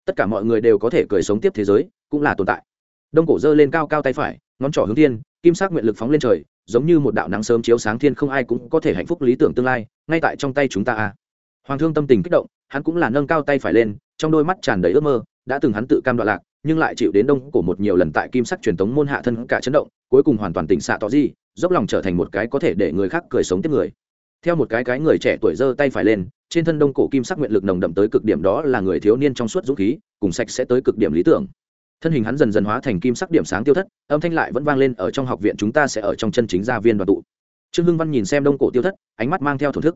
Tất cả mọi người đều có thể cười sống tiếp thế giới, cũng là tồn tại. Đông cổ giơ lên cao cao tay phải, ngón trỏ hướng thiên, kim sắc nguyện lực phóng lên trời, giống như một đạo nắng sớm chiếu sáng thiên không ai cũng có thể hạnh phúc lý tưởng tương lai, ngay tại trong tay chúng ta a. Hoàng thương tâm tình kích động, hắn cũng là nâng cao tay phải lên, trong đôi mắt tràn đầy ước mơ, đã từng hắn tự cam đoạn lạc, nhưng lại chịu đến đông cổ một nhiều lần tại kim sắc truyền thống môn hạ thân cả chấn động, cuối cùng hoàn toàn tỉnh xạ tỏ gì, dốc lòng trở thành một cái có thể để người khác cười sống tiếp người theo một cái cái người trẻ tuổi giơ tay phải lên, trên thân đông cổ kim sắc nguyện lực nồng đậm tới cực điểm đó là người thiếu niên trong suốt dũng khí, cùng sạch sẽ tới cực điểm lý tưởng. Thân hình hắn dần dần hóa thành kim sắc điểm sáng tiêu thất, âm thanh lại vẫn vang lên ở trong học viện chúng ta sẽ ở trong chân chính gia viên đoàn tụ. Trương hưng văn nhìn xem đông cổ tiêu thất, ánh mắt mang theo thổn thức.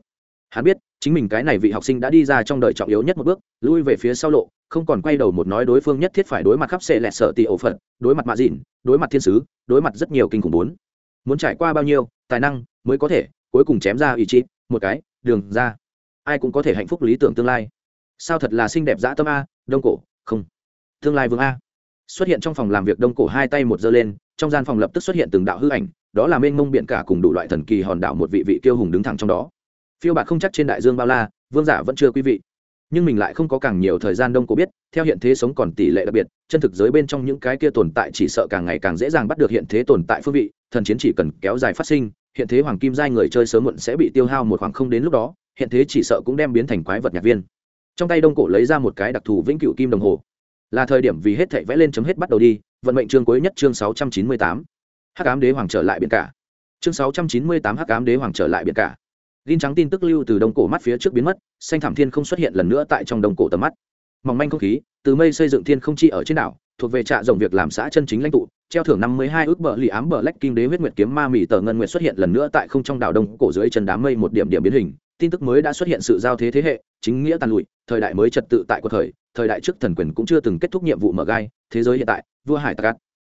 Hắn biết, chính mình cái này vị học sinh đã đi ra trong đời trọng yếu nhất một bước, lui về phía sau lộ, không còn quay đầu một nói đối phương nhất thiết phải đối mặt khắp xệ lẹt sợ tị ổ phật, đối mặt mạ dịn, đối mặt thiên sứ, đối mặt rất nhiều kinh khủng bốn. Muốn trải qua bao nhiêu, tài năng mới có thể cuối cùng chém ra ý chí, một cái, đường ra. Ai cũng có thể hạnh phúc lý tưởng tương lai. Sao thật là xinh đẹp dã tâm a, đông cổ? Không. Tương lai vương a. Xuất hiện trong phòng làm việc đông cổ hai tay một giơ lên, trong gian phòng lập tức xuất hiện từng đạo hư ảnh, đó là mênh mông biển cả cùng đủ loại thần kỳ hòn đảo một vị vị kiêu hùng đứng thẳng trong đó. Phiêu bạc không chắc trên đại dương bao la, vương giả vẫn chưa quý vị nhưng mình lại không có càng nhiều thời gian đông cổ biết, theo hiện thế sống còn tỷ lệ đặc biệt, chân thực giới bên trong những cái kia tồn tại chỉ sợ càng ngày càng dễ dàng bắt được hiện thế tồn tại phương vị, thần chiến chỉ cần kéo dài phát sinh, hiện thế hoàng kim giai người chơi sớm muộn sẽ bị tiêu hao một khoảng không đến lúc đó, hiện thế chỉ sợ cũng đem biến thành quái vật nhạc viên. Trong tay đông cổ lấy ra một cái đặc thù vĩnh cựu kim đồng hồ. Là thời điểm vì hết thảy vẽ lên chấm hết bắt đầu đi, vận mệnh chương cuối nhất chương sáu trăm chín mươi tám. Hắc ám đế hoàng trở lại biển cả. Chương sáu trăm chín mươi tám hắc ám đế hoàng trở lại biển cả. Gin trắng tin tức lưu từ đông cổ mắt phía trước biến mất, xanh thảm thiên không xuất hiện lần nữa tại trong đông cổ tầm mắt. Mỏng manh không khí, từ mây xây dựng thiên không chi ở trên đảo, thuộc về trạ rộng việc làm xã chân chính lãnh tụ, treo thưởng năm mươi hai ước bờ lì ám bờ lách kim đế huyết nguyệt kiếm ma mỉ tờ ngân nguyệt xuất hiện lần nữa tại không trong đảo đông cổ dưới chân đám mây một điểm điểm biến hình, tin tức mới đã xuất hiện sự giao thế thế hệ, chính nghĩa tàn lụi, thời đại mới trật tự tại của thời, thời đại trước thần quyền cũng chưa từng kết thúc nhiệm vụ mở gai, thế giới hiện tại, vua hải tặc.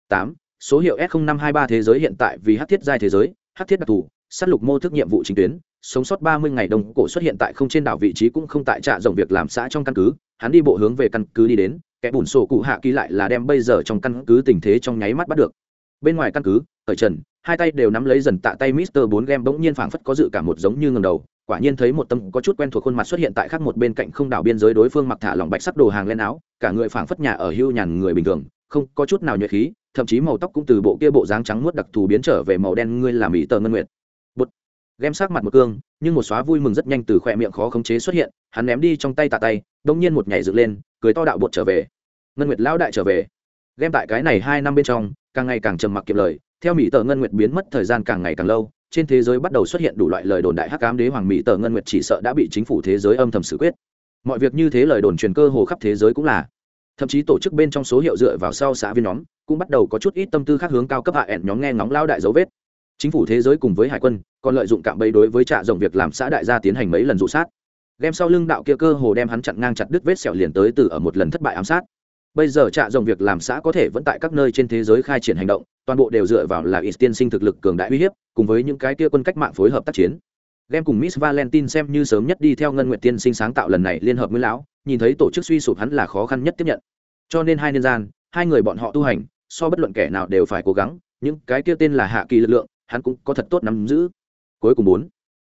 tám số hiệu s năm hai ba thế giới hiện tại vì hắc thiết giai thế giới, hắc thiết đặc thù, sát lục mô thức nhiệm vụ chính tuyến, sống sót ba mươi ngày đồng, cổ xuất hiện tại không trên đảo vị trí cũng không tại trạ rộng việc làm xã trong căn cứ hắn đi bộ hướng về căn cứ đi đến kẻ bùn sổ cụ hạ ký lại là đem bây giờ trong căn cứ tình thế trong nháy mắt bắt được. Bên ngoài căn cứ ở trần hai tay đều nắm lấy dần tạ tay mister bốn game bỗng nhiên phảng phất có dự cảm một giống như ngầm đầu quả nhiên thấy một tâm có chút quen thuộc khuôn mặt xuất hiện tại khác một bên cạnh không đảo biên giới đối phương mặc thả lỏng bạch sắc đồ hàng lên áo cả người phảng phất nhà ở hưu nhàn người bình thường không có chút nào nhuệ khí thậm chí màu tóc cũng từ bộ kia bộ dáng trắng muốt đặc thù biến trở về màu đen ngươi làm ý tờ ngân nguyệt ghem sắc mặt một cương, nhưng một xóa vui mừng rất nhanh từ khỏe miệng khó khống chế xuất hiện, hắn ném đi trong tay tạ tay, đông nhiên một nhảy dựng lên, cười to đạo bột trở về. Ngân nguyệt lão đại trở về. Ghem tại cái này hai năm bên trong, càng ngày càng trầm mặc kiệm lời, theo mỹ tờ ngân nguyệt biến mất thời gian càng ngày càng lâu, trên thế giới bắt đầu xuất hiện đủ loại lời đồn đại hắc ám đế hoàng mỹ tờ ngân nguyệt chỉ sợ đã bị chính phủ thế giới âm thầm xử quyết. Mọi việc như thế lời đồn truyền cơ hồ khắp thế giới cũng là. Thậm chí tổ chức bên trong số hiệu dựa vào sau xã viên nhóm, cũng bắt đầu có chút ít tâm tư khác hướng cao cấp hạ ẻn nhóm nghe ngóng lao đại dấu vết chính phủ thế giới cùng với hải quân còn lợi dụng cạm bẫy đối với trạ rộng việc làm xã đại gia tiến hành mấy lần dụ sát. Đem sau lưng đạo kia cơ hồ đem hắn chặn ngang chặt đứt vết sẹo liền tới từ ở một lần thất bại ám sát. Bây giờ trạ rộng việc làm xã có thể vẫn tại các nơi trên thế giới khai triển hành động toàn bộ đều dựa vào là ít tiên sinh thực lực cường đại uy hiếp cùng với những cái kia quân cách mạng phối hợp tác chiến. Đem cùng Miss Valentine xem như sớm nhất đi theo Ngân nguyện Tiên sinh sáng tạo lần này liên hợp với lão, nhìn thấy tổ chức suy sụp hắn là khó khăn nhất tiếp nhận. Cho nên hai nhân gian, hai người bọn họ tu hành, so bất luận kẻ nào đều phải cố gắng, những cái kia tên là hạ kỳ lực lượng, hắn cũng có thật tốt nắm giữ. Cuối cùng bốn,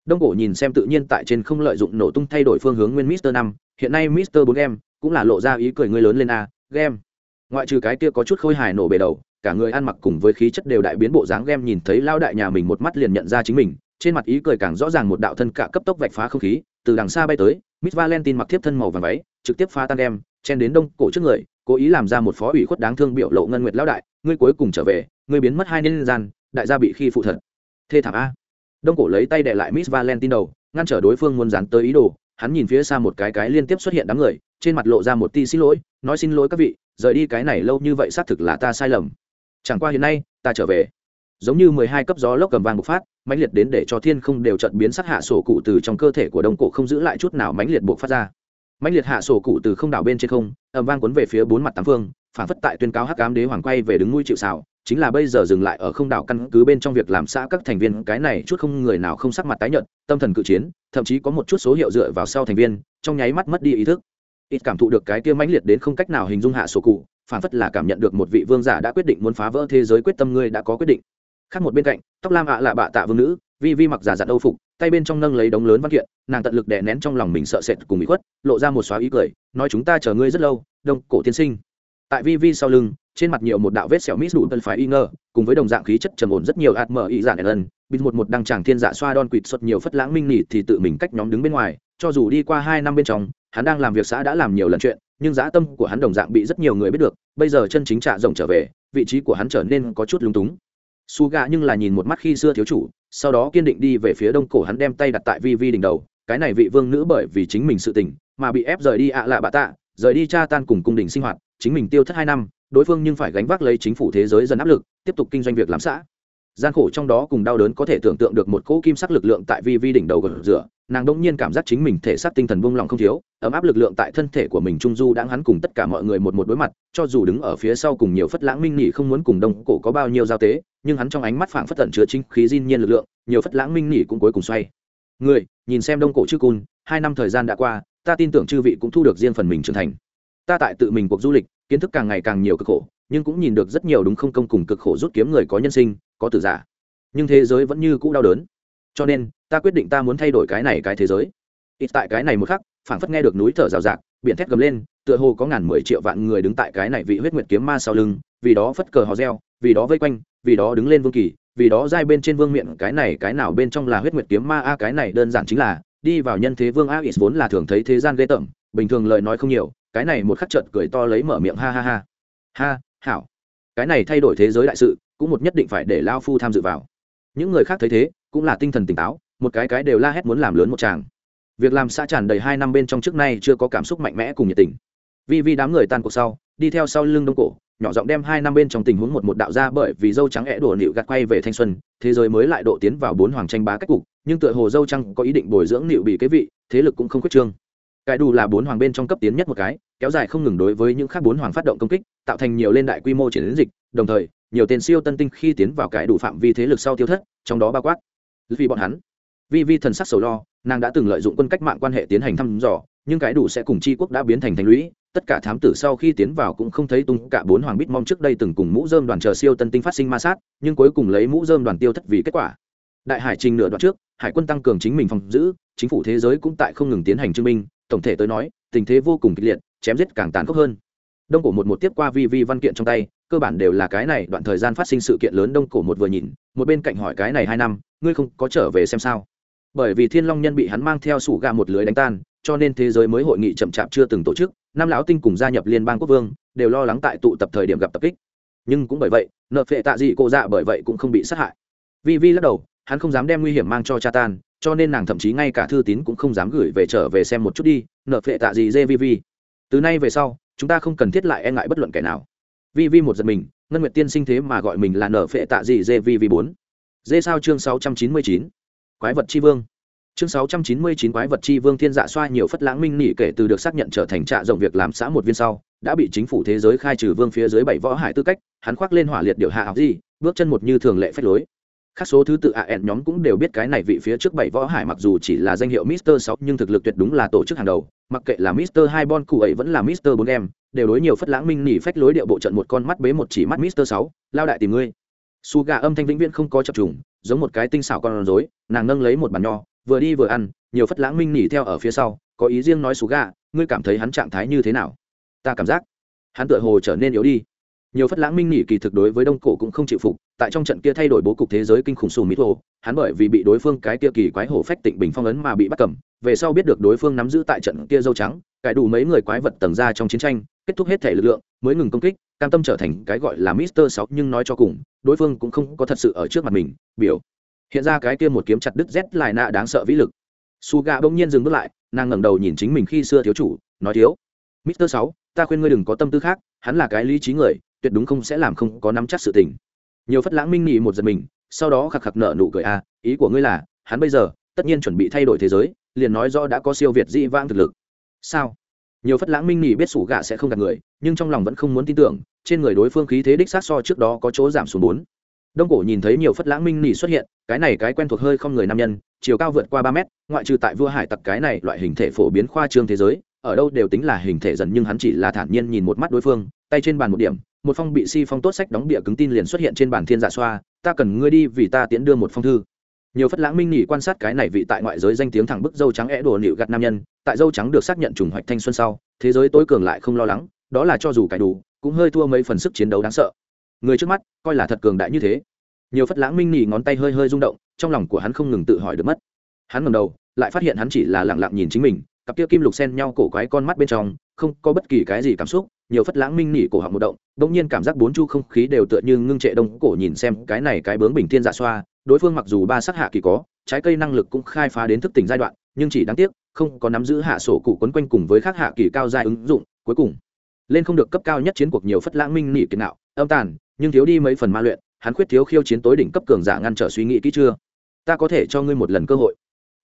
đông cổ nhìn xem tự nhiên tại trên không lợi dụng nổ tung thay đổi phương hướng nguyên mister năm, hiện nay mister bốn game cũng là lộ ra ý cười người lớn lên a game ngoại trừ cái kia có chút khôi hài nổ bề đầu, cả người ăn mặc cùng với khí chất đều đại biến bộ dáng game nhìn thấy lao đại nhà mình một mắt liền nhận ra chính mình, trên mặt ý cười càng rõ ràng một đạo thân cả cấp tốc vạch phá không khí, từ đằng xa bay tới, miss valentine mặc thiếp thân màu vàng váy, trực tiếp phá tan game chen đến đông cổ trước người, cố ý làm ra một phó ủy khuất đáng thương biểu lộ ngân nguyệt lao đại, ngươi cuối cùng trở về, ngươi biến mất hai niên gian đại gia bị khi phụ thật. Thê thảm a. Đông cổ lấy tay đệ lại miss valentine đầu, ngăn trở đối phương muốn dán tới ý đồ. Hắn nhìn phía xa một cái cái liên tiếp xuất hiện đám người, trên mặt lộ ra một ti xin lỗi, nói xin lỗi các vị, rời đi cái này lâu như vậy xác thực là ta sai lầm. Chẳng qua hiện nay, ta trở về. Giống như mười hai cấp gió lốc cầm vàng bộc phát, mãnh liệt đến để cho thiên không đều trận biến sắc hạ sổ cụ từ trong cơ thể của đông cổ không giữ lại chút nào mãnh liệt bộc phát ra. Mãnh liệt hạ sổ cụ từ không đảo bên trên không, ầm vang cuốn về phía bốn mặt tám phương, phản phất tại tuyên cáo hắc cám đế hoàng quay về đứng nuôi chịu xào chính là bây giờ dừng lại ở không đảo căn cứ bên trong việc làm xã các thành viên, cái này chút không người nào không sắc mặt tái nhợt, tâm thần cự chiến, thậm chí có một chút số hiệu dựa vào sau thành viên, trong nháy mắt mất đi ý thức. Ít cảm thụ được cái kia mãnh liệt đến không cách nào hình dung hạ sổ cụ, phản phất là cảm nhận được một vị vương giả đã quyết định muốn phá vỡ thế giới quyết tâm ngươi đã có quyết định. Khác một bên cạnh, tóc lam ạ là bạ tạ vương nữ, vi vi mặc giả dặn âu phục, tay bên trong nâng lấy đống lớn văn kiện, nàng tận lực đè nén trong lòng mình sợ sệt cùng bị khuất, lộ ra một xóa ý cười, nói chúng ta chờ ngươi rất lâu, đông cổ tiên sinh. Tại vi vi sau lưng trên mặt nhiều một đạo vết sẹo mít đủ tân phải y ngờ, cùng với đồng dạng khí chất trầm ổn rất nhiều ạt mở y dạng ẩn bịt một một đăng tràng thiên dạ xoa đon quỵt xuất nhiều phất lãng minh nỉ thì tự mình cách nhóm đứng bên ngoài, cho dù đi qua hai năm bên trong, hắn đang làm việc xã đã làm nhiều lần chuyện, nhưng dã tâm của hắn đồng dạng bị rất nhiều người biết được, bây giờ chân chính trạ rộng trở về, vị trí của hắn trở nên có chút lúng túng. Su gà nhưng là nhìn một mắt khi xưa thiếu chủ, sau đó kiên định đi về phía đông cổ hắn đem tay đặt tại vi vi đỉnh đầu, cái này vị vương nữ bởi vì chính mình sự tình, mà bị ép rời đi ạ lạ bà tạ, rời đi cha tan cùng cung đình sinh hoạt, chính mình tiêu thất hai năm đối phương nhưng phải gánh vác lấy chính phủ thế giới dần áp lực, tiếp tục kinh doanh việc làm xã. Gian khổ trong đó cùng đau đớn có thể tưởng tượng được một cỗ kim sắc lực lượng tại vi vi đỉnh đầu gột rửa, nàng đông nhiên cảm giác chính mình thể xác tinh thần buông lỏng không thiếu, ấm áp lực lượng tại thân thể của mình trung du đang hắn cùng tất cả mọi người một một đối mặt, cho dù đứng ở phía sau cùng nhiều phất lãng minh nhị không muốn cùng đông cổ có bao nhiêu giao tế, nhưng hắn trong ánh mắt phảng phất tận chứa chính khí diên nhiên lực lượng, nhiều phất lãng minh nhị cũng cuối cùng xoay. Người, nhìn xem đông cổ chư cun, hai năm thời gian đã qua, ta tin tưởng chư vị cũng thu được riêng phần mình trưởng thành. Ta tại tự mình cuộc du lịch kiến thức càng ngày càng nhiều cực khổ, nhưng cũng nhìn được rất nhiều đúng không công cùng cực khổ rút kiếm người có nhân sinh, có tử giả. Nhưng thế giới vẫn như cũ đau đớn. Cho nên, ta quyết định ta muốn thay đổi cái này cái thế giới. Ít tại cái này một khắc, phảng phất nghe được núi thở rào rạc, biển thét gầm lên, tựa hồ có ngàn mười triệu vạn người đứng tại cái này vị huyết nguyệt kiếm ma sau lưng, vì đó phất cờ hò reo, vì đó vây quanh, vì đó đứng lên vương kỳ, vì đó giai bên trên vương miệng cái này, cái nào bên trong là huyết nguyệt kiếm ma a, cái này đơn giản chính là, đi vào nhân thế vương a ít vốn là thường thấy thế gian ghê tởm bình thường lời nói không nhiều, cái này một khắc trợt cười to lấy mở miệng ha ha ha. Ha, hảo. Cái này thay đổi thế giới đại sự, cũng một nhất định phải để lao phu tham dự vào. Những người khác thấy thế, cũng là tinh thần tỉnh táo, một cái cái đều la hét muốn làm lớn một chàng việc làm xã tràn đầy hai năm bên trong trước nay chưa có cảm xúc mạnh mẽ cùng nhiệt tình. Vì vì đám người tan cuộc sau, đi theo sau lưng đông cổ, nhỏ giọng đem hai năm bên trong tình huống một một đạo ra bởi vì dâu trắng é đổ nịu gạt quay về thanh xuân, thế giới mới lại độ tiến vào bốn hoàng tranh bá cách cục, nhưng tựa hồ dâu trắng có ý định bồi dưỡng nịu bị kế vị, thế lực cũng không khuyết trương cái đủ là bốn hoàng bên trong cấp tiến nhất một cái, kéo dài không ngừng đối với những khác bốn hoàng phát động công kích, tạo thành nhiều lên đại quy mô triển dịch, đồng thời, nhiều tên siêu tân tinh khi tiến vào cái đủ phạm vi thế lực sau tiêu thất, trong đó bao quát vì bọn hắn. Vì vi thần sắc sầu lo, nàng đã từng lợi dụng quân cách mạng quan hệ tiến hành thăm dò, nhưng cái đủ sẽ cùng tri quốc đã biến thành thành lũy, tất cả thám tử sau khi tiến vào cũng không thấy tung cả bốn hoàng bít mong trước đây từng cùng mũ dơm đoàn chờ siêu tân tinh phát sinh ma sát, nhưng cuối cùng lấy mũ dơm đoàn tiêu thất vì kết quả. Đại hải trình nửa đoạn trước, hải quân tăng cường chính mình phòng giữ, chính phủ thế giới cũng tại không ngừng tiến hành chứng minh tổng thể tới nói, tình thế vô cùng kịch liệt, chém giết càng tàn khốc hơn. Đông cổ một một tiếp qua vi vi văn kiện trong tay, cơ bản đều là cái này đoạn thời gian phát sinh sự kiện lớn đông cổ một vừa nhìn, một bên cạnh hỏi cái này hai năm, ngươi không có trở về xem sao? Bởi vì thiên long nhân bị hắn mang theo sủ gà một lưới đánh tan, cho nên thế giới mới hội nghị chậm chạp chưa từng tổ chức, năm lão tinh cùng gia nhập liên bang quốc vương, đều lo lắng tại tụ tập thời điểm gặp tập kích. Nhưng cũng bởi vậy, nợ phệ tạ dị cô dạ bởi vậy cũng không bị sát hại. Vi vi lắc đầu, hắn không dám đem nguy hiểm mang cho cha tan cho nên nàng thậm chí ngay cả thư tín cũng không dám gửi về trở về xem một chút đi, nợ phệ tạ gì dê vi vi. Từ nay về sau, chúng ta không cần thiết lại e ngại bất luận kẻ nào. Vi vi một giật mình, ngân nguyệt tiên sinh thế mà gọi mình là nợ phệ tạ gì dê vi vi bốn. Dê sao chương sáu trăm chín mươi chín? Quái vật c h i vương. Chương sáu trăm chín mươi chín quái vật c h i vương thiên dạ xoa nhiều phất lãng minh nỉ kể từ được xác nhận trở thành trạ rộng việc làm xã một viên sau, đã bị chính phủ thế giới khai trừ vương phía dưới bảy võ hải tư cách, hắn khoác lên hỏa liệt điệu hạ học gì, bước chân một như thường lệ phách lối khác số thứ tự ạ ẹn nhóm cũng đều biết cái này vị phía trước bảy võ hải mặc dù chỉ là danh hiệu Mister sáu nhưng thực lực tuyệt đúng là tổ chức hàng đầu, mặc kệ là Mister hai Bon cụ ấy vẫn là Mister bốn em, đều đối nhiều phất lãng minh nỉ phách lối điệu bộ trận một con mắt bế một chỉ mắt Mister sáu lao đại tìm ngươi. su gà âm thanh vĩnh viễn không có chập trùng, giống một cái tinh xảo con rối, nàng nâng lấy một bàn nho, vừa đi vừa ăn, nhiều phất lãng minh nỉ theo ở phía sau, có ý riêng nói su gà ngươi cảm thấy hắn trạng thái như thế nào? Ta cảm giác, hắn tựa hồ trở nên yếu đi nhiều phất lãng minh nỉ kỳ thực đối với đông cổ cũng không chịu phục, tại trong trận kia thay đổi bố cục thế giới kinh khủng sù mít hồ, hắn bởi vì bị đối phương cái kia kỳ quái hổ phách tịnh bình phong ấn mà bị bắt cầm, về sau biết được đối phương nắm giữ tại trận kia dâu trắng, cải đủ mấy người quái vật tầng ra trong chiến tranh, kết thúc hết thể lực lượng, mới ngừng công kích, cam tâm trở thành cái gọi là mister sáu, nhưng nói cho cùng, đối phương cũng không có thật sự ở trước mặt mình, biểu hiện ra cái kia một kiếm chặt đứt rét lại nạ đáng sợ vĩ lực. Su gà bỗng nhiên dừng bước lại, nàng ngẩng đầu nhìn chính mình khi xưa thiếu chủ, nói thiếu, mister sáu, ta khuyên ngươi đừng có tâm tư khác, hắn là cái lý trí người tuyệt đúng không sẽ làm không có nắm chắc sự tình. Nhiều phất lãng minh nghị một giật mình sau đó khạc khạc nợ nụ cười a à, ý của ngươi là hắn bây giờ tất nhiên chuẩn bị thay đổi thế giới liền nói rõ đã có siêu việt dị vãng thực lực. Sao? Nhiều phất lãng minh nghị biết sủ gạ sẽ không gạt người nhưng trong lòng vẫn không muốn tin tưởng trên người đối phương khí thế đích sát so trước đó có chỗ giảm xuống bốn. Đông cổ nhìn thấy nhiều phất lãng minh nỉ xuất hiện cái này cái quen thuộc hơi không người nam nhân chiều cao vượt qua ba mét ngoại trừ tại vua hải tặc cái này loại hình thể phổ biến khoa trương thế giới ở đâu đều tính là hình thể dần nhưng hắn chỉ là thản nhiên nhìn một mắt đối phương tay trên bàn một điểm một phong bị si phong tốt sách đóng bịa cứng tin liền xuất hiện trên bàn thiên giả xoa, ta cần ngươi đi vì ta tiễn đưa một phong thư. Nhiều phất lãng minh nghỉ quan sát cái này vị tại ngoại giới danh tiếng thẳng bức dâu trắng é đồ nịu gặt nam nhân, tại dâu trắng được xác nhận trùng hoạch thanh xuân sau, thế giới tối cường lại không lo lắng, đó là cho dù cải đủ, cũng hơi thua mấy phần sức chiến đấu đáng sợ. Người trước mắt, coi là thật cường đại như thế. Nhiều phất lãng minh nghỉ ngón tay hơi hơi rung động, trong lòng của hắn không ngừng tự hỏi được mất. Hắn ngầm đầu, lại phát hiện hắn chỉ là lẳng lặng nhìn chính mình cặp kia kim lục xen nhau cổ quái con mắt bên trong, không có bất kỳ cái gì cảm xúc, nhiều phất lãng minh nỉ cổ họng một động đ ỗ n g nhiên cảm giác bốn chu không khí đều tựa như ngưng trệ đông cổ nhìn xem cái này cái bướng bình thiên dạ xoa, đối phương mặc dù ba sắc hạ kỳ có, trái cây năng lực cũng khai phá đến thức tỉnh giai đoạn, nhưng chỉ đáng tiếc, không có nắm giữ hạ sổ cụ quấn quanh cùng với khác hạ kỳ cao giai ứng dụng, cuối cùng, lên không được cấp cao nhất chiến cuộc nhiều phất lãng minh nỉ kiệt nạo, âm tàn, nhưng thiếu đi mấy phần ma luyện, hắn khuyết thiếu khiêu chiến tối đỉnh cấp cường giả ngăn trở suy nghĩ kỹ chưa? Ta có thể cho ngươi một lần cơ hội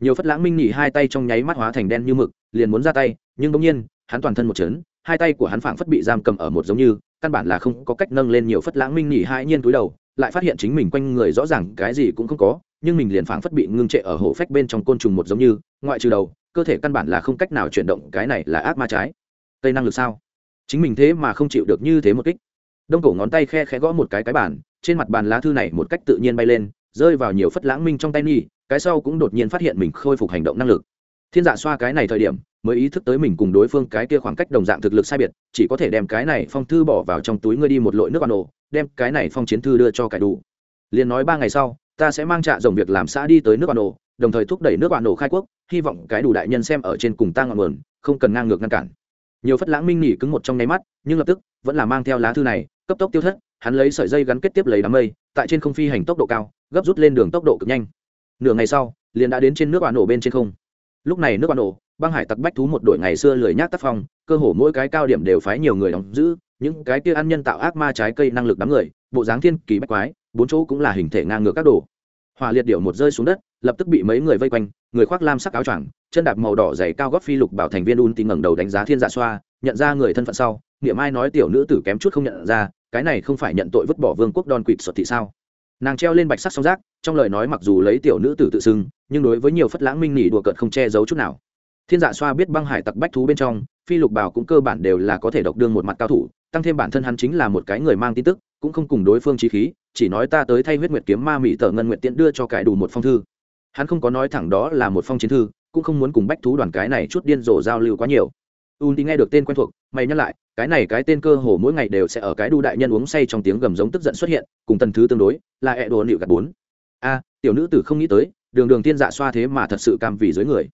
nhiều phất lãng minh nhỉ hai tay trong nháy mắt hóa thành đen như mực, liền muốn ra tay, nhưng bỗng nhiên, hắn toàn thân một chấn, hai tay của hắn phảng phất bị giam cầm ở một giống như, căn bản là không có cách nâng lên nhiều phất lãng minh nhỉ hai nhiên túi đầu, lại phát hiện chính mình quanh người rõ ràng cái gì cũng không có, nhưng mình liền phảng phất bị ngưng trệ ở hổ phách bên trong côn trùng một giống như, ngoại trừ đầu, cơ thể căn bản là không cách nào chuyển động, cái này là ác ma trái. Tây năng lực sao? Chính mình thế mà không chịu được như thế một kích. Đông cổ ngón tay khe khẽ gõ một cái cái bàn, trên mặt bàn lá thư này một cách tự nhiên bay lên rơi vào nhiều phất lãng minh trong tay nhi cái sau cũng đột nhiên phát hiện mình khôi phục hành động năng lực. Thiên dạ xoa cái này thời điểm, mới ý thức tới mình cùng đối phương cái kia khoảng cách đồng dạng thực lực sai biệt, chỉ có thể đem cái này phong thư bỏ vào trong túi ngươi đi một lội nước bàn ổ đem cái này phong chiến thư đưa cho cải đủ. Liền nói ba ngày sau, ta sẽ mang trạ dòng việc làm xã đi tới nước bàn ổ đồng thời thúc đẩy nước bàn nổ khai quốc, hy vọng cái đủ đại nhân xem ở trên cùng ta ngọn nguồn, không cần ngang ngược ngăn cản. Nhiều phất lãng minh nỉ cứng một trong nháy mắt, nhưng lập tức vẫn là mang theo lá thư này, cấp tốc tiêu thất hắn lấy sợi dây gắn kết tiếp lấy đám mây, tại trên không phi hành tốc độ cao, gấp rút lên đường tốc độ cực nhanh. Nửa ngày sau, liền đã đến trên nước bạn nổ bên trên không. Lúc này nước bạn nổ, băng hải tặc bách thú một đội ngày xưa lười nhác tác phong, cơ hồ mỗi cái cao điểm đều phái nhiều người đóng giữ, những cái kia ăn nhân tạo ác ma trái cây năng lực đám người, bộ dáng thiên kỳ bách quái, bốn chỗ cũng là hình thể ngang ngược các đồ. Hòa liệt điệu một rơi xuống đất, lập tức bị mấy người vây quanh, người khoác lam sắc áo choàng, chân đạp màu đỏ dày cao gót phi lục bảo thành viên un tìm ngẩng đầu đánh giá thiên dạ xoa, nhận ra người thân phận sau, niệm ai nói tiểu nữ tử kém chút không nhận ra cái này không phải nhận tội vứt bỏ vương quốc đòn quỵt sọt thị sao? Nàng treo lên bạch sắc song giác, trong lời nói mặc dù lấy tiểu nữ tử tự xưng, nhưng đối với nhiều phất lãng minh nỉ đùa cợt không che giấu chút nào. Thiên dạ xoa biết băng hải tặc bách thú bên trong, phi lục bảo cũng cơ bản đều là có thể độc đương một mặt cao thủ, tăng thêm bản thân hắn chính là một cái người mang tin tức, cũng không cùng đối phương trí khí, chỉ nói ta tới thay huyết nguyệt kiếm ma mỹ tờ ngân nguyện tiện đưa cho cải đủ một phong thư. Hắn không có nói thẳng đó là một phong chiến thư, cũng không muốn cùng bách thú đoàn cái này chút điên rồ giao lưu quá nhiều un thì nghe được tên quen thuộc, mày nhắc lại, cái này cái tên cơ hồ mỗi ngày đều sẽ ở cái đu đại nhân uống say trong tiếng gầm giống tức giận xuất hiện, cùng tần thứ tương đối, là ẹ đồ nịu gạt bốn. A, tiểu nữ tử không nghĩ tới, đường đường tiên dạ xoa thế mà thật sự cam vì dưới người.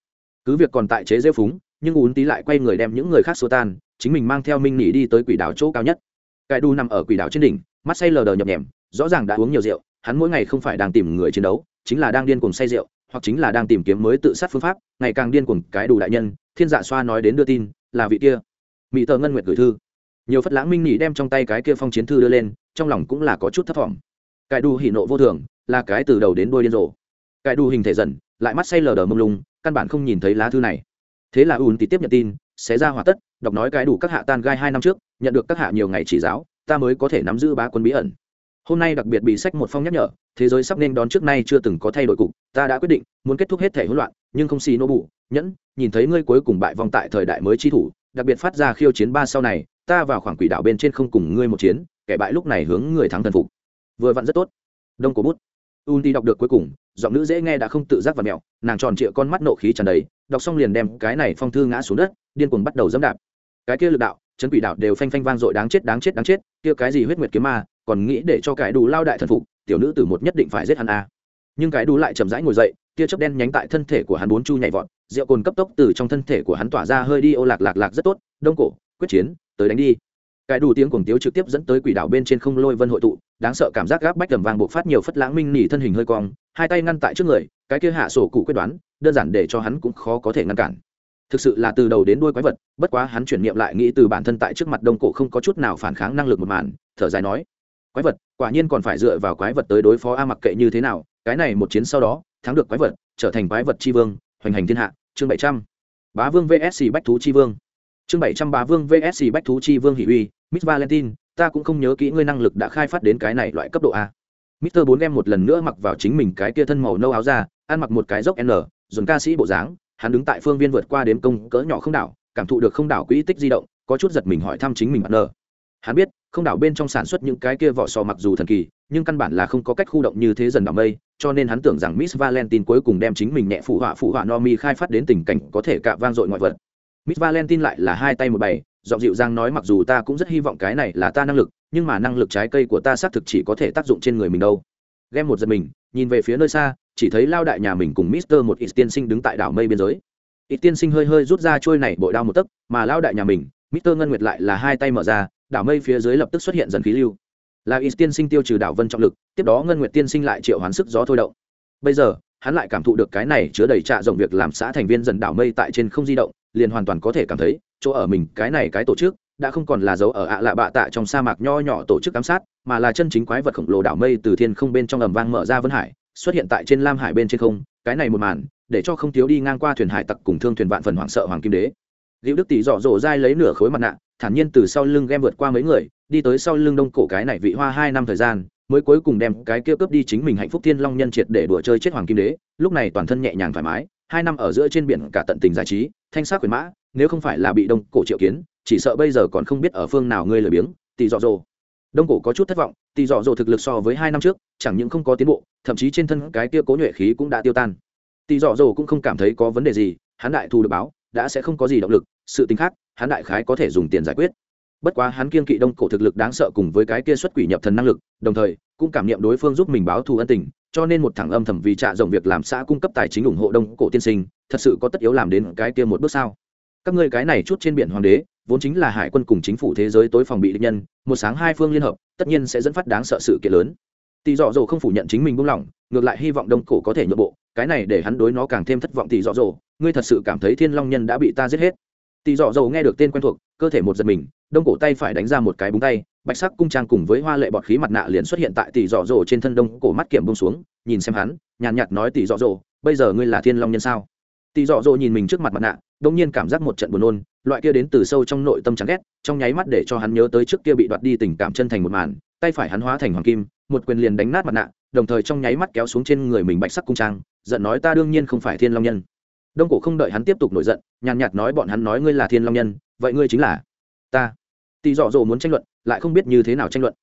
Cứ việc còn tại chế rêu phúng, nhưng un tí lại quay người đem những người khác xô tan, chính mình mang theo minh nỉ đi tới quỷ đảo chỗ cao nhất. Cái đu nằm ở quỷ đảo trên đỉnh, mắt say lờ đờ nhập nhèm rõ ràng đã uống nhiều rượu, hắn mỗi ngày không phải đang tìm người chiến đấu, chính là đang điên cuồng say rượu, hoặc chính là đang tìm kiếm mới tự sát phương pháp, ngày càng điên cuồng, cái đủ đại nhân, thiên dạ xoa nói đến đưa tin là vị kia. Mỹ tờ ngân nguyệt gửi thư. Nhiều phất lãng minh nhị đem trong tay cái kia phong chiến thư đưa lên, trong lòng cũng là có chút thất vọng cái đủ hỉ nộ vô thường, là cái từ đầu đến đôi điên rồ. Cái đủ hình thể dần, lại mắt say lờ đờ mông lung, căn bản không nhìn thấy lá thư này. Thế là ùn thì tiếp nhận tin sẽ ra hỏa tất, đọc nói cái đủ các hạ tan gai hai năm trước, nhận được các hạ nhiều ngày chỉ giáo, ta mới có thể nắm giữ bá quân bí ẩn hôm nay đặc biệt bị sách một phong nhắc nhở, thế giới sắp nên đón trước nay chưa từng có thay đổi cục, ta đã quyết định, muốn kết thúc hết thể hỗn loạn, nhưng không xì nô bù, nhẫn, nhìn thấy ngươi cuối cùng bại vong tại thời đại mới chi thủ, đặc biệt phát ra khiêu chiến ba sau này, ta vào khoảng quỷ đảo bên trên không cùng ngươi một chiến, kẻ bại lúc này hướng người thắng thần phục. Vừa vặn rất tốt. Đông cổ bút. Un đi đọc được cuối cùng, giọng nữ dễ nghe đã không tự giác và mẹo, nàng tròn trịa con mắt nộ khí tràn đầy, đọc xong liền đem cái này phong thư ngã xuống đất, điên cuồng bắt đầu dẫm đạp. Cái kia lực đạo, chấn quỷ đạo đều phanh phanh vang dội đáng chết đáng chết đáng chết, kia cái gì huyết nguyệt kiếm ma còn nghĩ để cho cái đủ lao đại thần phục, tiểu nữ tử một nhất định phải giết hắn a. Nhưng cái đủ lại chậm rãi ngồi dậy, tia chớp đen nhánh tại thân thể của hắn bốn chu nhảy vọt, rượu cồn cấp tốc từ trong thân thể của hắn tỏa ra hơi đi ô lạc lạc lạc rất tốt, đông cổ, quyết chiến, tới đánh đi. Cái đủ tiếng cuồng tiếu trực tiếp dẫn tới quỷ đảo bên trên không lôi vân hội tụ, đáng sợ cảm giác gáp bách tầm vàng buộc phát nhiều phất lãng minh nỉ thân hình hơi cong, hai tay ngăn tại trước người, cái kia hạ sổ cụ quyết đoán, đơn giản để cho hắn cũng khó có thể ngăn cản. Thực sự là từ đầu đến đuôi quái vật, bất quá hắn chuyển niệm lại nghĩ từ bản thân tại trước mặt đông cổ không có chút nào phản kháng năng lực một màn, thở dài nói quái vật, quả nhiên còn phải dựa vào quái vật tới đối phó a mặc kệ như thế nào, cái này một chiến sau đó, thắng được quái vật, trở thành quái vật tri vương, hoành hành thiên hạ, chương bảy trăm. Bá vương vsc bách thú tri vương. Chương bảy trăm bá vương vsc bách thú tri vương hỷ uy, miss valentine, ta cũng không nhớ kỹ ngươi năng lực đã khai phát đến cái này loại cấp độ a. Mister bốn em một lần nữa mặc vào chính mình cái kia thân màu nâu áo ra ăn mặc một cái dốc n, dồn ca sĩ bộ dáng, hắn đứng tại phương viên vượt qua đếm công cỡ nhỏ không đảo, cảm thụ được không đảo quỹ tích di động, có chút giật mình hỏi thăm chính mình bạn nờ hắn biết, không đảo bên trong sản xuất những cái kia vỏ sò mặc dù thần kỳ, nhưng căn bản là không có cách khu động như thế dần đảo mây, cho nên hắn tưởng rằng miss valentine cuối cùng đem chính mình nhẹ phụ họa phụ họa no mi khai phát đến tình cảnh có thể cạ vang dội ngoại vật. Miss valentine lại là hai tay một bày, giọng dịu dàng nói mặc dù ta cũng rất hy vọng cái này là ta năng lực, nhưng mà năng lực trái cây của ta xác thực chỉ có thể tác dụng trên người mình đâu. Ghem một giật mình, nhìn về phía nơi xa, chỉ thấy lao đại nhà mình cùng mister một ít tiên sinh đứng tại đảo mây biên giới. Ít tiên sinh hơi hơi rút ra trôi này bội đao một tấc, mà lao đại nhà mình Mr. ngân nguyệt lại là hai tay mở ra, đảo mây phía dưới lập tức xuất hiện dần khí lưu La ít tiên sinh tiêu trừ đảo vân trọng lực, tiếp đó ngân nguyệt tiên sinh lại triệu hoán sức gió thôi động bây giờ, hắn lại cảm thụ được cái này chứa đầy trạ rộng việc làm xã thành viên dần đảo mây tại trên không di động, liền hoàn toàn có thể cảm thấy, chỗ ở mình, cái này cái tổ chức, đã không còn là dấu ở ạ lạ bạ tạ trong sa mạc nho nhỏ tổ chức giám sát, mà là chân chính quái vật khổng lồ đảo mây từ thiên không bên trong ầm vang mở ra vân hải, xuất hiện tại trên lam hải bên trên không, cái này một màn, để cho không thiếu đi ngang qua thuyền hải tặc cùng thương thuyền vạn phần hoảng sợ hoàng kim đế liễu đức tỷ dọ dỗ dai lấy nửa khối mặt nạ, thản nhiên từ sau lưng ghem vượt qua mấy người, đi tới sau lưng đông cổ cái này vị hoa hai năm thời gian, mới cuối cùng đem cái kia cướp đi chính mình hạnh phúc thiên long nhân triệt để đùa chơi chết hoàng kim đế, lúc này toàn thân nhẹ nhàng thoải mái, hai năm ở giữa trên biển cả tận tình giải trí, thanh sát quyền mã, nếu không phải là bị đông cổ triệu kiến, chỉ sợ bây giờ còn không biết ở phương nào ngươi lười biếng, tỷ dọ dỗ. Đông cổ có chút thất vọng, tỷ dọ dỗ thực lực so với hai năm trước, chẳng những không có tiến bộ, thậm chí trên thân cái kia cố nhuệ khí cũng đã tiêu tan. Tỷ dọ dỗ cũng không cảm thấy có vấn đề gì, hắn đại thu được báo, đã sẽ không có gì động lực sự tính khác, hắn đại khái có thể dùng tiền giải quyết. Bất quá hắn kiên kỵ đông cổ thực lực đáng sợ cùng với cái kia xuất quỷ nhập thần năng lực, đồng thời, cũng cảm nghiệm đối phương giúp mình báo thù ân tình, cho nên một thằng âm thầm vì trạ rộng việc làm xã cung cấp tài chính ủng hộ đông cổ tiên sinh, thật sự có tất yếu làm đến cái kia một bước sao. Các ngươi cái này chút trên biển hoàng đế, vốn chính là hải quân cùng chính phủ thế giới tối phòng bị địch nhân, một sáng hai phương liên hợp, tất nhiên sẽ dẫn phát đáng sợ sự kiện lớn. Tỷ dọ dỗ không phủ nhận chính mình buông lỏng, ngược lại hy vọng đông cổ có thể nhượng bộ, cái này để hắn đối nó càng thêm thất vọng. Tỷ dọ dỗ, ngươi thật sự cảm thấy thiên long nhân đã bị ta giết hết tỷ dọ dầu nghe được tên quen thuộc, cơ thể một giật mình, đông cổ tay phải đánh ra một cái búng tay, bạch sắc cung trang cùng với hoa lệ bọt khí mặt nạ liền xuất hiện tại tỷ dọ dỗ trên thân đông cổ mắt kiểm bông xuống, nhìn xem hắn, nhàn nhạt nói tỷ dọ dỗ bây giờ ngươi là thiên long nhân sao? Tỷ dọ dỗ nhìn mình trước mặt mặt nạ, đông nhiên cảm giác một trận buồn nôn, loại kia đến từ sâu trong nội tâm chán ghét, trong nháy mắt để cho hắn nhớ tới trước kia bị đoạt đi tình cảm chân thành một màn, tay phải hắn hóa thành hoàng kim, một quyền liền đánh nát mặt nạ, đồng thời trong nháy mắt kéo xuống trên người mình bạch sắc cung trang, giận nói, ta đương nhiên không phải thiên long nhân đông cổ không đợi hắn tiếp tục nổi giận, nhàn nhạt nói bọn hắn nói ngươi là thiên long nhân, vậy ngươi chính là ta. Tỷ dọ dỗ muốn tranh luận, lại không biết như thế nào tranh luận.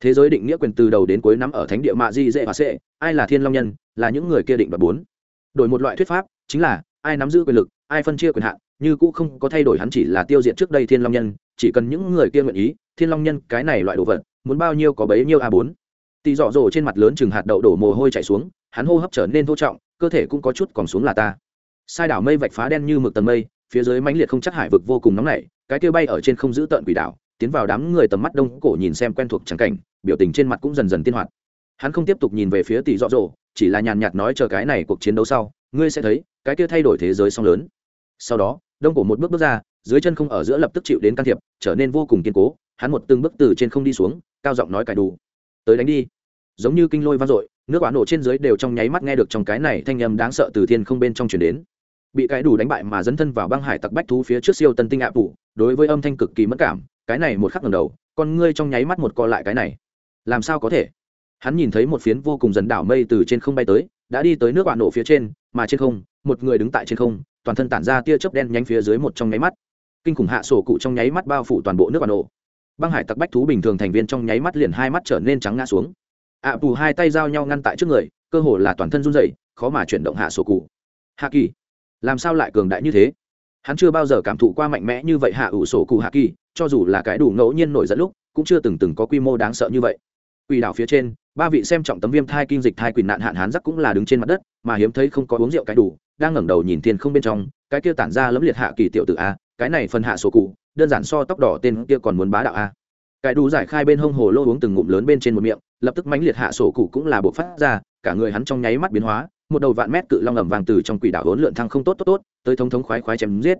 Thế giới định nghĩa quyền từ đầu đến cuối nắm ở thánh địa mạ di dễ và sệ, ai là thiên long nhân, là những người kia định và bốn. Đổi một loại thuyết pháp, chính là, ai nắm giữ quyền lực, ai phân chia quyền hạn, như cũ không có thay đổi hắn chỉ là tiêu diệt trước đây thiên long nhân, chỉ cần những người kia nguyện ý, thiên long nhân cái này loại đồ vật, muốn bao nhiêu có bấy nhiêu a bốn. Tỷ dọ dỗ trên mặt lớn chừng hạt đậu đổ mồ hôi chảy xuống, hắn hô hấp trở nên thô trọng, cơ thể cũng có chút còn xuống là ta sai đảo mây vạch phá đen như mực tầng mây, phía dưới mãnh liệt không chắc hải vực vô cùng nóng nảy, cái kia bay ở trên không giữ tợn quỷ đảo, tiến vào đám người tầm mắt đông cổ nhìn xem quen thuộc trắng cảnh, biểu tình trên mặt cũng dần dần tiên hoạt. Hắn không tiếp tục nhìn về phía tỷ dọ dỗ chỉ là nhàn nhạt nói chờ cái này cuộc chiến đấu sau, ngươi sẽ thấy, cái kia thay đổi thế giới song lớn. Sau đó, đông cổ một bước bước ra, dưới chân không ở giữa lập tức chịu đến can thiệp, trở nên vô cùng kiên cố, hắn một từng bước từ trên không đi xuống, cao giọng nói cải đủ. Tới đánh đi. Giống như kinh lôi vang dội, nước quả nổ trên dưới đều trong nháy mắt nghe được trong cái này thanh âm đáng sợ từ thiên không bên trong chuyển đến bị cái đủ đánh bại mà dấn thân vào băng hải tặc bách thú phía trước siêu tân tinh ạ phủ đối với âm thanh cực kỳ mất cảm cái này một khắc ngầm đầu con ngươi trong nháy mắt một co lại cái này. Làm sao có thể? Hắn nhìn thấy một phiến vô cùng dần đảo mây từ trên không bay tới đã đi tới nước bạn nổ phía trên mà trên không một người đứng tại trên không toàn thân tản ra tia chớp đen nhánh phía dưới một trong nháy mắt. Kinh khủng hạ sổ cụ trong nháy mắt bao phủ toàn bộ nước bạn nổ. Băng hải tặc bách thú bình thường thành viên trong nháy mắt liền hai mắt trở nên trắng ngã xuống. Ạ à, hai tay giao nhau ngăn tại trước người cơ hồ là toàn thân run rẩy khó mà chuyển động hạ sổ cụ. Hạ kỳ làm sao lại cường đại như thế? Hắn chưa bao giờ cảm thụ qua mạnh mẽ như vậy hạ ủ sổ cụ hạ kỳ, cho dù là cái đủ ngẫu nhiên nổi dẫn lúc, cũng chưa từng từng có quy mô đáng sợ như vậy. Quỷ đảo phía trên, ba vị xem trọng tấm viêm thai kinh dịch thai quỷ nạn hạn hán giắc cũng là đứng trên mặt đất, mà hiếm thấy không có uống rượu cái đủ, đang ngẩng đầu nhìn thiên không bên trong, cái kia tản ra lấm liệt hạ kỳ tiểu tự a, cái này phần hạ sổ cụ, đơn giản so tóc đỏ tên kia còn muốn bá đạo a. Cái đủ giải khai bên hông hồ lô uống từng ngụm lớn bên trên một miệng, lập tức mãnh liệt hạ sổ cụ cũng là bộ phát ra, cả người hắn trong nháy mắt biến hóa một đầu vạn mét cự long ầm vàng từ trong quỷ đảo hỗn lượn thăng không tốt tốt tốt, tới thống thống khoái khoái chém giết.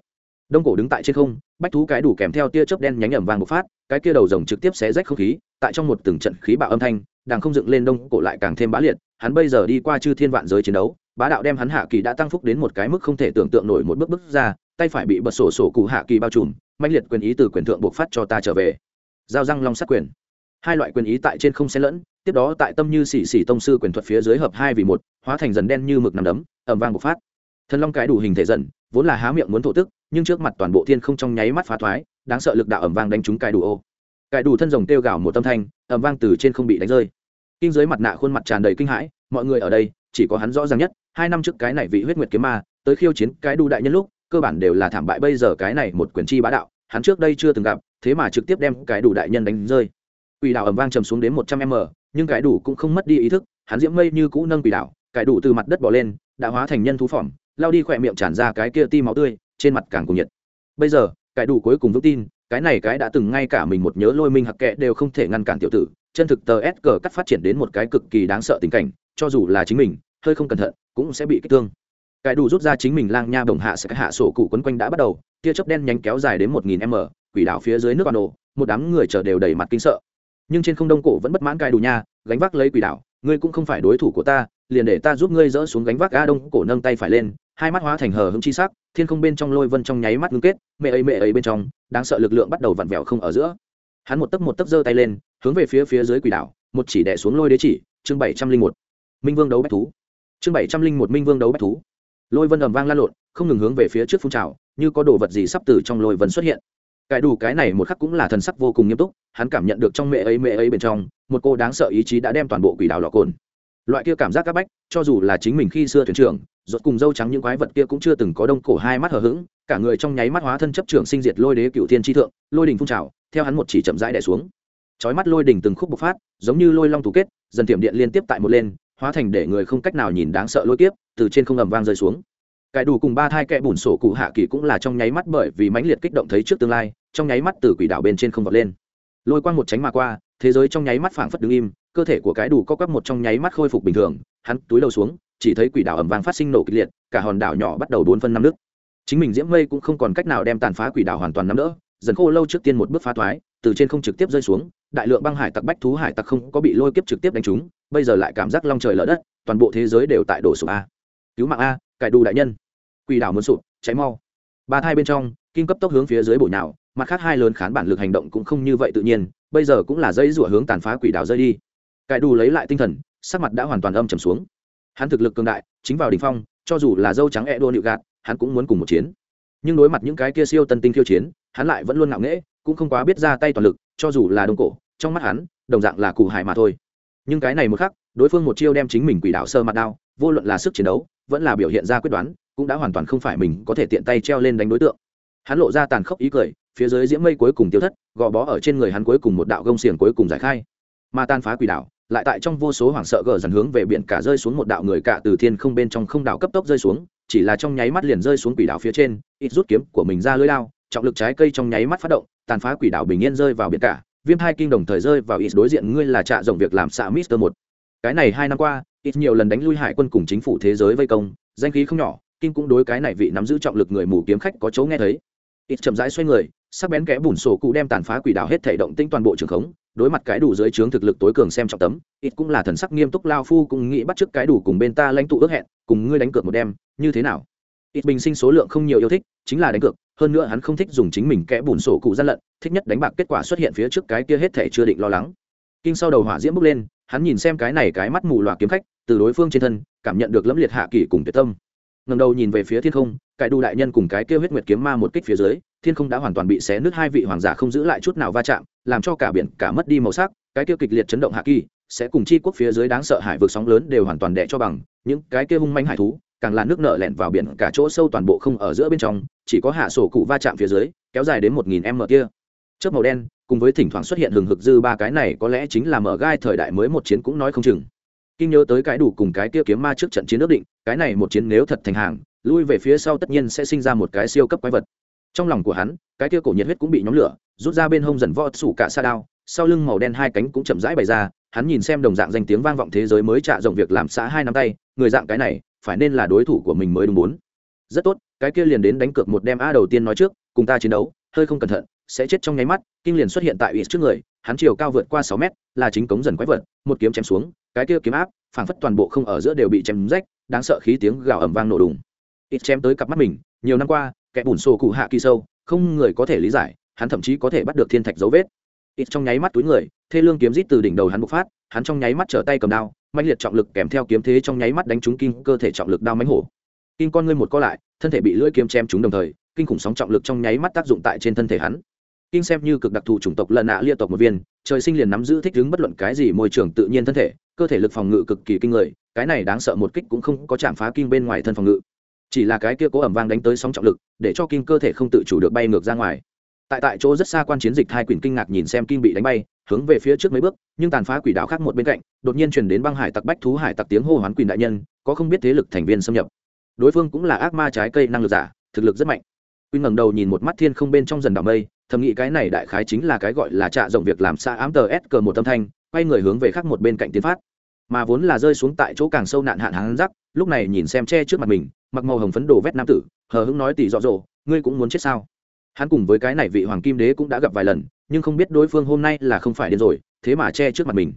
Đông cổ đứng tại trên không, bách thú cái đủ kèm theo tia chớp đen nhánh ẩm vàng một phát, cái kia đầu rồng trực tiếp xé rách không khí, tại trong một từng trận khí bạo âm thanh, đang không dựng lên đông cổ lại càng thêm bá liệt, hắn bây giờ đi qua chư thiên vạn giới chiến đấu, bá đạo đem hắn hạ kỳ đã tăng phúc đến một cái mức không thể tưởng tượng nổi một bước bước ra, tay phải bị bật sổ sổ cụ hạ kỳ bao trùm mạnh liệt quyền ý từ quyền thượng bộc phát cho ta trở về. Giao răng long sát quyền. Hai loại quyền ý tại trên không xen lẫn tiếp đó tại tâm như xỉ xỉ tông sư quyền thuật phía dưới hợp hai vì một, hóa thành dần đen như mực nằm đấm ẩm vang bộc phát. Thần long cái đủ hình thể dần vốn là há miệng muốn thổ tức, nhưng trước mặt toàn bộ thiên không trong nháy mắt phá thoái, đáng sợ lực đạo ẩm vang đánh trúng cái đủ ô. Cái đủ thân rồng kêu gào một tâm thanh ẩm vang từ trên không bị đánh rơi. Kinh dưới mặt nạ khuôn mặt tràn đầy kinh hãi, mọi người ở đây, chỉ có hắn rõ ràng nhất, hai năm trước cái này vị huyết nguyệt kiếm ma, tới khiêu chiến cái đủ đại nhân lúc, cơ bản đều là thảm bại, bây giờ cái này một quyền chi bá đạo, hắn trước đây chưa từng gặp, thế mà trực tiếp đem cái đủ đại nhân đánh rơi. Quỷ đạo ẩm vang trầm xuống đến một trăm m nhưng cái đủ cũng không mất đi ý thức, hắn diễm mây như cũ nâng quỷ đạo cái đủ từ mặt đất bỏ lên, đã hóa thành nhân thú phỏng, lao đi khỏe miệng tràn ra cái kia ti máu tươi, trên mặt càng cùng nhiệt. Bây giờ cái đủ cuối cùng vững tin, cái này cái đã từng ngay cả mình một nhớ lôi minh hặc kệ đều không thể ngăn cản tiểu tử, chân thực tờ s cờ cắt phát triển đến một cái cực kỳ đáng sợ tình cảnh, cho dù là chính mình, hơi không cẩn thận, cũng sẽ bị kích thương. Cái đủ rút ra chính mình lang nha bồng hạ sẽ hạ sổ cụ quấn quanh đã bắt đầu, tia chớp đen nhánh kéo dài đến một nghìn m, quỷ đảo phía dưới nước bà nổ một đám người chờ đều đầy mặt kinh sợ nhưng trên không đông cổ vẫn bất mãn cai đủ nha, gánh vác lấy quỷ đảo ngươi cũng không phải đối thủ của ta, liền để ta giúp ngươi dỡ xuống gánh vác a đông cổ nâng tay phải lên, hai mắt hóa thành hờ hững chi sắc, thiên không bên trong lôi vân trong nháy mắt ngưng kết, mẹ ấy mẹ ấy bên trong, đáng sợ lực lượng bắt đầu vặn vẹo không ở giữa. Hắn một tấc một tấc giơ tay lên, hướng về phía phía dưới quỷ đảo một chỉ đẻ xuống lôi đế chỉ, chương bảy trăm linh một, minh vương đấu bách thú. Chương bảy trăm linh một, minh vương đấu bách thú. Lôi vân ầm vang lan lộn, không ngừng hướng về phía trước phun trào, như có đồ vật gì sắp từ trong lôi vân xuất hiện cái đủ cái này một khắc cũng là thần sắc vô cùng nghiêm túc, hắn cảm nhận được trong mẹ ấy mẹ ấy bên trong, một cô đáng sợ ý chí đã đem toàn bộ quỷ đảo lọ cồn. Loại kia cảm giác các bách, cho dù là chính mình khi xưa thuyền trưởng, rốt cùng dâu trắng những quái vật kia cũng chưa từng có đông cổ hai mắt hờ hững, cả người trong nháy mắt hóa thân chấp trưởng sinh diệt lôi đế cựu thiên tri thượng, lôi đình phun trào, theo hắn một chỉ chậm rãi đẻ xuống. Chói mắt lôi đình từng khúc bộc phát, giống như lôi long thủ kết, dần tiệm điện liên tiếp tại một lên, hóa thành để người không cách nào nhìn đáng sợ lôi tiếp từ trên không ầm vang rơi xuống cải đủ cùng ba thai kẽ bùn sổ cụ hạ kỳ cũng là trong nháy mắt bởi vì mãnh liệt kích động thấy trước tương lai, trong nháy mắt từ quỷ đảo bên trên không vọt lên. Lôi quang một tránh mà qua, thế giới trong nháy mắt phảng phất đứng im, cơ thể của cái đủ co quắp một trong nháy mắt khôi phục bình thường, hắn túi đầu xuống, chỉ thấy quỷ đảo ẩm vang phát sinh nổ kịch liệt, cả hòn đảo nhỏ bắt đầu bốn phân năm nước. Chính mình diễm mây cũng không còn cách nào đem tàn phá quỷ đảo hoàn toàn nắm đỡ, dần khô lâu trước tiên một bước phá thoái, từ trên không trực tiếp rơi xuống, đại lượng băng hải tặc bách thú hải tặc không có bị lôi kiếp trực tiếp đánh trúng, bây giờ lại cảm giác long trời lở đất, toàn bộ thế giới đều tại đổ sụp a. Cứu mạng a cải đủ đại nhân. Quỷ đảo muốn sụp, cháy mau. Ba thai bên trong, kim cấp tốc hướng phía dưới bổ nhào, mặt khác hai lớn khán bản lực hành động cũng không như vậy tự nhiên, bây giờ cũng là dây rủa hướng tàn phá quỷ đảo rơi đi. Cải đủ lấy lại tinh thần, sắc mặt đã hoàn toàn âm trầm xuống. Hắn thực lực cường đại, chính vào đ ỉ n h phong, cho dù là dâu trắng e đua nịu gạt hắn cũng muốn cùng một chiến. Nhưng đối mặt những cái kia siêu tân tinh khiêu chiến, hắn lại vẫn luôn ngạo nghễ, cũng không quá biết ra tay toàn lực, cho dù là đông cổ, trong mắt hắn, đồng dạng là cụ hải mà thôi. Nhưng cái này một khắc, đối phương một chiêu đem chính mình quỷ đạo sơ mặt đao vô luận là sức chiến đấu, vẫn là biểu hiện ra quyết đoán, cũng đã hoàn toàn không phải mình có thể tiện tay treo lên đánh đối tượng. Hắn lộ ra tàn khốc ý cười, phía dưới diễm mây cuối cùng tiêu thất, gò bó ở trên người hắn cuối cùng một đạo gông xiềng cuối cùng giải khai. Mà tan phá quỷ đảo, lại tại trong vô số hoảng sợ gờ dần hướng về biển cả rơi xuống một đạo người cả từ thiên không bên trong không đảo cấp tốc rơi xuống, chỉ là trong nháy mắt liền rơi xuống quỷ đảo phía trên, ít rút kiếm của mình ra lưới lao, trọng lực trái cây trong nháy mắt phát động, tàn phá quỷ đảo bình yên rơi vào biển cả, viêm hai kinh đồng thời rơi vào ít đối diện ngươi là trạ rộng việc làm xạ mister một. Cái này hai năm qua ít nhiều lần đánh lui hải quân cùng chính phủ thế giới vây công, danh khí không nhỏ kinh cũng đối cái này vị nắm giữ trọng lực người mù kiếm khách có chỗ nghe thấy. Ít chậm rãi xoay người, sắc bén kẽ bùn sổ cụ đem tàn phá quỷ đạo hết thể động tinh toàn bộ trường khống, đối mặt cái đủ dưới trướng thực lực tối cường xem trọng tấm, ít cũng là thần sắc nghiêm túc lao phu cũng nghĩ bắt chước cái đủ cùng bên ta lãnh tụ ước hẹn, cùng ngươi đánh cược một đêm, như thế nào? Ít bình sinh số lượng không nhiều yêu thích, chính là đánh cược, hơn nữa hắn không thích dùng chính mình kẽ bùn sổ cụ gian lận, thích nhất đánh bạc kết quả xuất hiện phía trước cái kia hết thể chưa định lo lắng. Kinh sau đầu hỏa diễm bước lên hắn nhìn xem cái này cái mắt mù loà kiếm khách, từ đối phương trên thân, cảm nhận được lẫm liệt hạ kỳ cùng tuyệt tâm. Ngầm đầu nhìn về phía thiên không, cải đu đại nhân cùng cái kêu huyết nguyệt kiếm ma một kích phía dưới, thiên không đã hoàn toàn bị xé nứt hai vị hoàng giả không giữ lại chút nào va chạm, làm cho cả biển, cả mất đi màu sắc, cái kêu kịch liệt chấn động hạ kỳ sẽ cùng chi quốc phía dưới đáng sợ hải vực sóng lớn đều hoàn toàn đẻ cho bằng, những cái kêu hung manh hải thú, càng là nước nợ lẹn vào biển, cả chỗ sâu toàn bộ không ở giữa bên trong, chỉ có hạ sổ cụ va chạm phía dưới, kéo dài đến một nghìn m kia chớp màu đen, cùng với thỉnh thoảng xuất hiện hừng hực dư ba cái này có lẽ chính là mở gai thời đại mới một chiến cũng nói không chừng. Kinh nhớ tới cái đủ cùng cái kia kiếm ma trước trận chiến ước định, cái này một chiến nếu thật thành hàng, lui về phía sau tất nhiên sẽ sinh ra một cái siêu cấp quái vật. Trong lòng của hắn, cái kia cổ nhiệt huyết cũng bị nhóm lửa, rút ra bên hông dần vo sủ cả xa đao, sau lưng màu đen hai cánh cũng chậm rãi bày ra, hắn nhìn xem đồng dạng danh tiếng vang vọng thế giới mới trả rộng việc làm xã hai năm tay, người dạng cái này, phải nên là đối thủ của mình mới đúng muốn rất tốt, cái kia liền đến đánh cược một đem a đầu tiên nói trước, cùng ta chiến đấu, hơi không cẩn thận sẽ chết trong nháy mắt, kinh liền xuất hiện tại ủy trước người, hắn chiều cao vượt qua sáu mét, là chính cống dần quái vật, một kiếm chém xuống, cái kia kiếm áp, phảng phất toàn bộ không ở giữa đều bị chém rách, đáng sợ khí tiếng gào ầm vang nổ đùng. Ít chém tới cặp mắt mình, nhiều năm qua, kẻ bùn xô cụ hạ kỳ sâu, không người có thể lý giải, hắn thậm chí có thể bắt được thiên thạch dấu vết. Ít trong nháy mắt túi người, thê lương kiếm rít từ đỉnh đầu hắn bộc phát, hắn trong nháy mắt trở tay cầm đao mạnh liệt trọng lực kèm theo kiếm thế trong nháy mắt đánh trúng kinh, cơ thể trọng lực đao mánh hổ. Kinh con ngươi một co lại, thân thể bị lưỡi kiếm chém trúng đồng thời, kinh khủng sóng trọng lực trong nháy mắt tác dụng tại trên thân thể hắn kinh xem như cực đặc thù chủng tộc lần nạ lia tộc một viên, trời sinh liền nắm giữ thích ứng bất luận cái gì môi trường tự nhiên thân thể, cơ thể lực phòng ngự cực kỳ kinh người, cái này đáng sợ một kích cũng không có chạm phá kinh bên ngoài thân phòng ngự. Chỉ là cái kia cố ẩm vang đánh tới sóng trọng lực, để cho kinh cơ thể không tự chủ được bay ngược ra ngoài. Tại tại chỗ rất xa quan chiến dịch hai Quyền kinh ngạc nhìn xem kinh bị đánh bay, hướng về phía trước mấy bước, nhưng tàn phá quỷ đạo khác một bên cạnh, đột nhiên chuyển đến băng hải tặc bách thú hải tặc tiếng hô hoán quỷ đại nhân, có không biết thế lực thành viên xâm nhập. Đối phương cũng là ác ma trái cây năng lực giả, thực lực rất mạnh. Quy ngẩng đầu nhìn một mắt thiên không bên trong dần đảo mây thầm nghĩ cái này đại khái chính là cái gọi là trạ rộng việc làm xa ám tờ s cờ một tâm thanh, quay người hướng về khác một bên cạnh tiến phát. Mà vốn là rơi xuống tại chỗ càng sâu nạn hạn hắn rắc, lúc này nhìn xem che trước mặt mình, mặc màu hồng phấn đồ vét nam tử, hờ hững nói tỉ dọ dỗ ngươi cũng muốn chết sao? Hắn cùng với cái này vị hoàng kim đế cũng đã gặp vài lần, nhưng không biết đối phương hôm nay là không phải điên rồi, thế mà che trước mặt mình.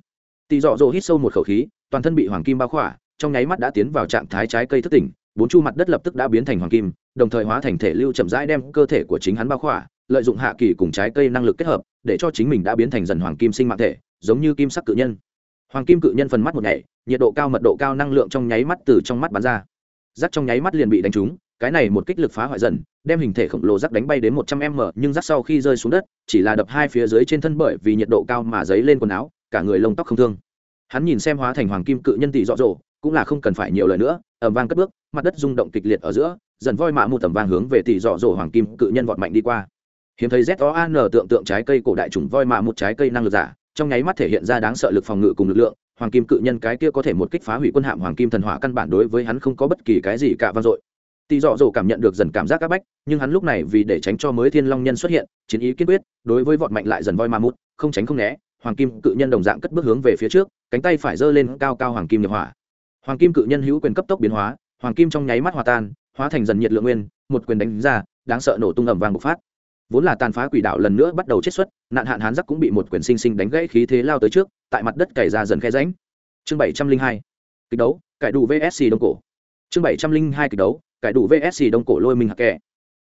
Tỷ dọ dỗ hít sâu một khẩu khí, toàn thân bị hoàng kim bao khỏa, trong nháy mắt đã tiến vào trạng thái trái cây thất tỉnh, bốn chu mặt đất lập tức đã biến thành hoàng kim đồng thời hóa thành thể lưu chậm rãi đem cơ thể của chính hắn bao khỏa, lợi dụng hạ kỳ cùng trái cây năng lực kết hợp, để cho chính mình đã biến thành dần hoàng kim sinh mạng thể, giống như kim sắc cự nhân. Hoàng kim cự nhân phần mắt một nhảy, nhiệt độ cao mật độ cao năng lượng trong nháy mắt từ trong mắt bắn ra. Rắc trong nháy mắt liền bị đánh trúng, cái này một kích lực phá hoại dần, đem hình thể khổng lồ rắc đánh bay đến một trăm m, nhưng rắc sau khi rơi xuống đất, chỉ là đập hai phía dưới trên thân bởi vì nhiệt độ cao mà dấy lên quần áo, cả người lông tóc không thương. Hắn nhìn xem hóa thành hoàng kim cự nhân tỷ dọ dỗ, cũng là không cần phải nhiều lời nữa ẩm vang cất bước, mặt đất rung động kịch liệt ở giữa dần voi mạ một tầm vang hướng về tỷ dọ dỗ hoàng kim cự nhân vọt mạnh đi qua. Hiếm thấy z o an tượng tượng trái cây cổ đại trùng voi mạ một trái cây năng lực giả, trong nháy mắt thể hiện ra đáng sợ lực phòng ngự cùng lực lượng, hoàng kim cự nhân cái kia có thể một kích phá hủy quân hạm hoàng kim thần hỏa căn bản đối với hắn không có bất kỳ cái gì cả vang dội. Tỷ dọ dỗ cảm nhận được dần cảm giác áp bách, nhưng hắn lúc này vì để tránh cho mới thiên long nhân xuất hiện, chiến ý kiên quyết, đối với vọt mạnh lại dần voi ma mút không tránh không né, hoàng kim cự nhân đồng dạng cất bước hướng về phía trước, cánh tay phải giơ lên cao cao hoàng kim nhập hỏa. Hoàng kim cự nhân hữu quyền cấp tốc biến hóa, hoàng kim trong nháy mắt hòa tan hóa thành dần nhiệt lượng nguyên, một quyền đánh ra, đáng sợ nổ tung ẩm vàng bộc phát. Vốn là tàn phá quỷ đạo lần nữa bắt đầu chết xuất, nạn hạn hán giắc cũng bị một quyền sinh sinh đánh gãy khí thế lao tới trước, tại mặt đất cày ra dần khe ránh chương bảy trăm linh hai, kịch đấu, cải đủ vsc đông cổ. Chương bảy trăm linh hai, kịch đấu, cải đủ vsc đông cổ lôi mình hạ kẻ.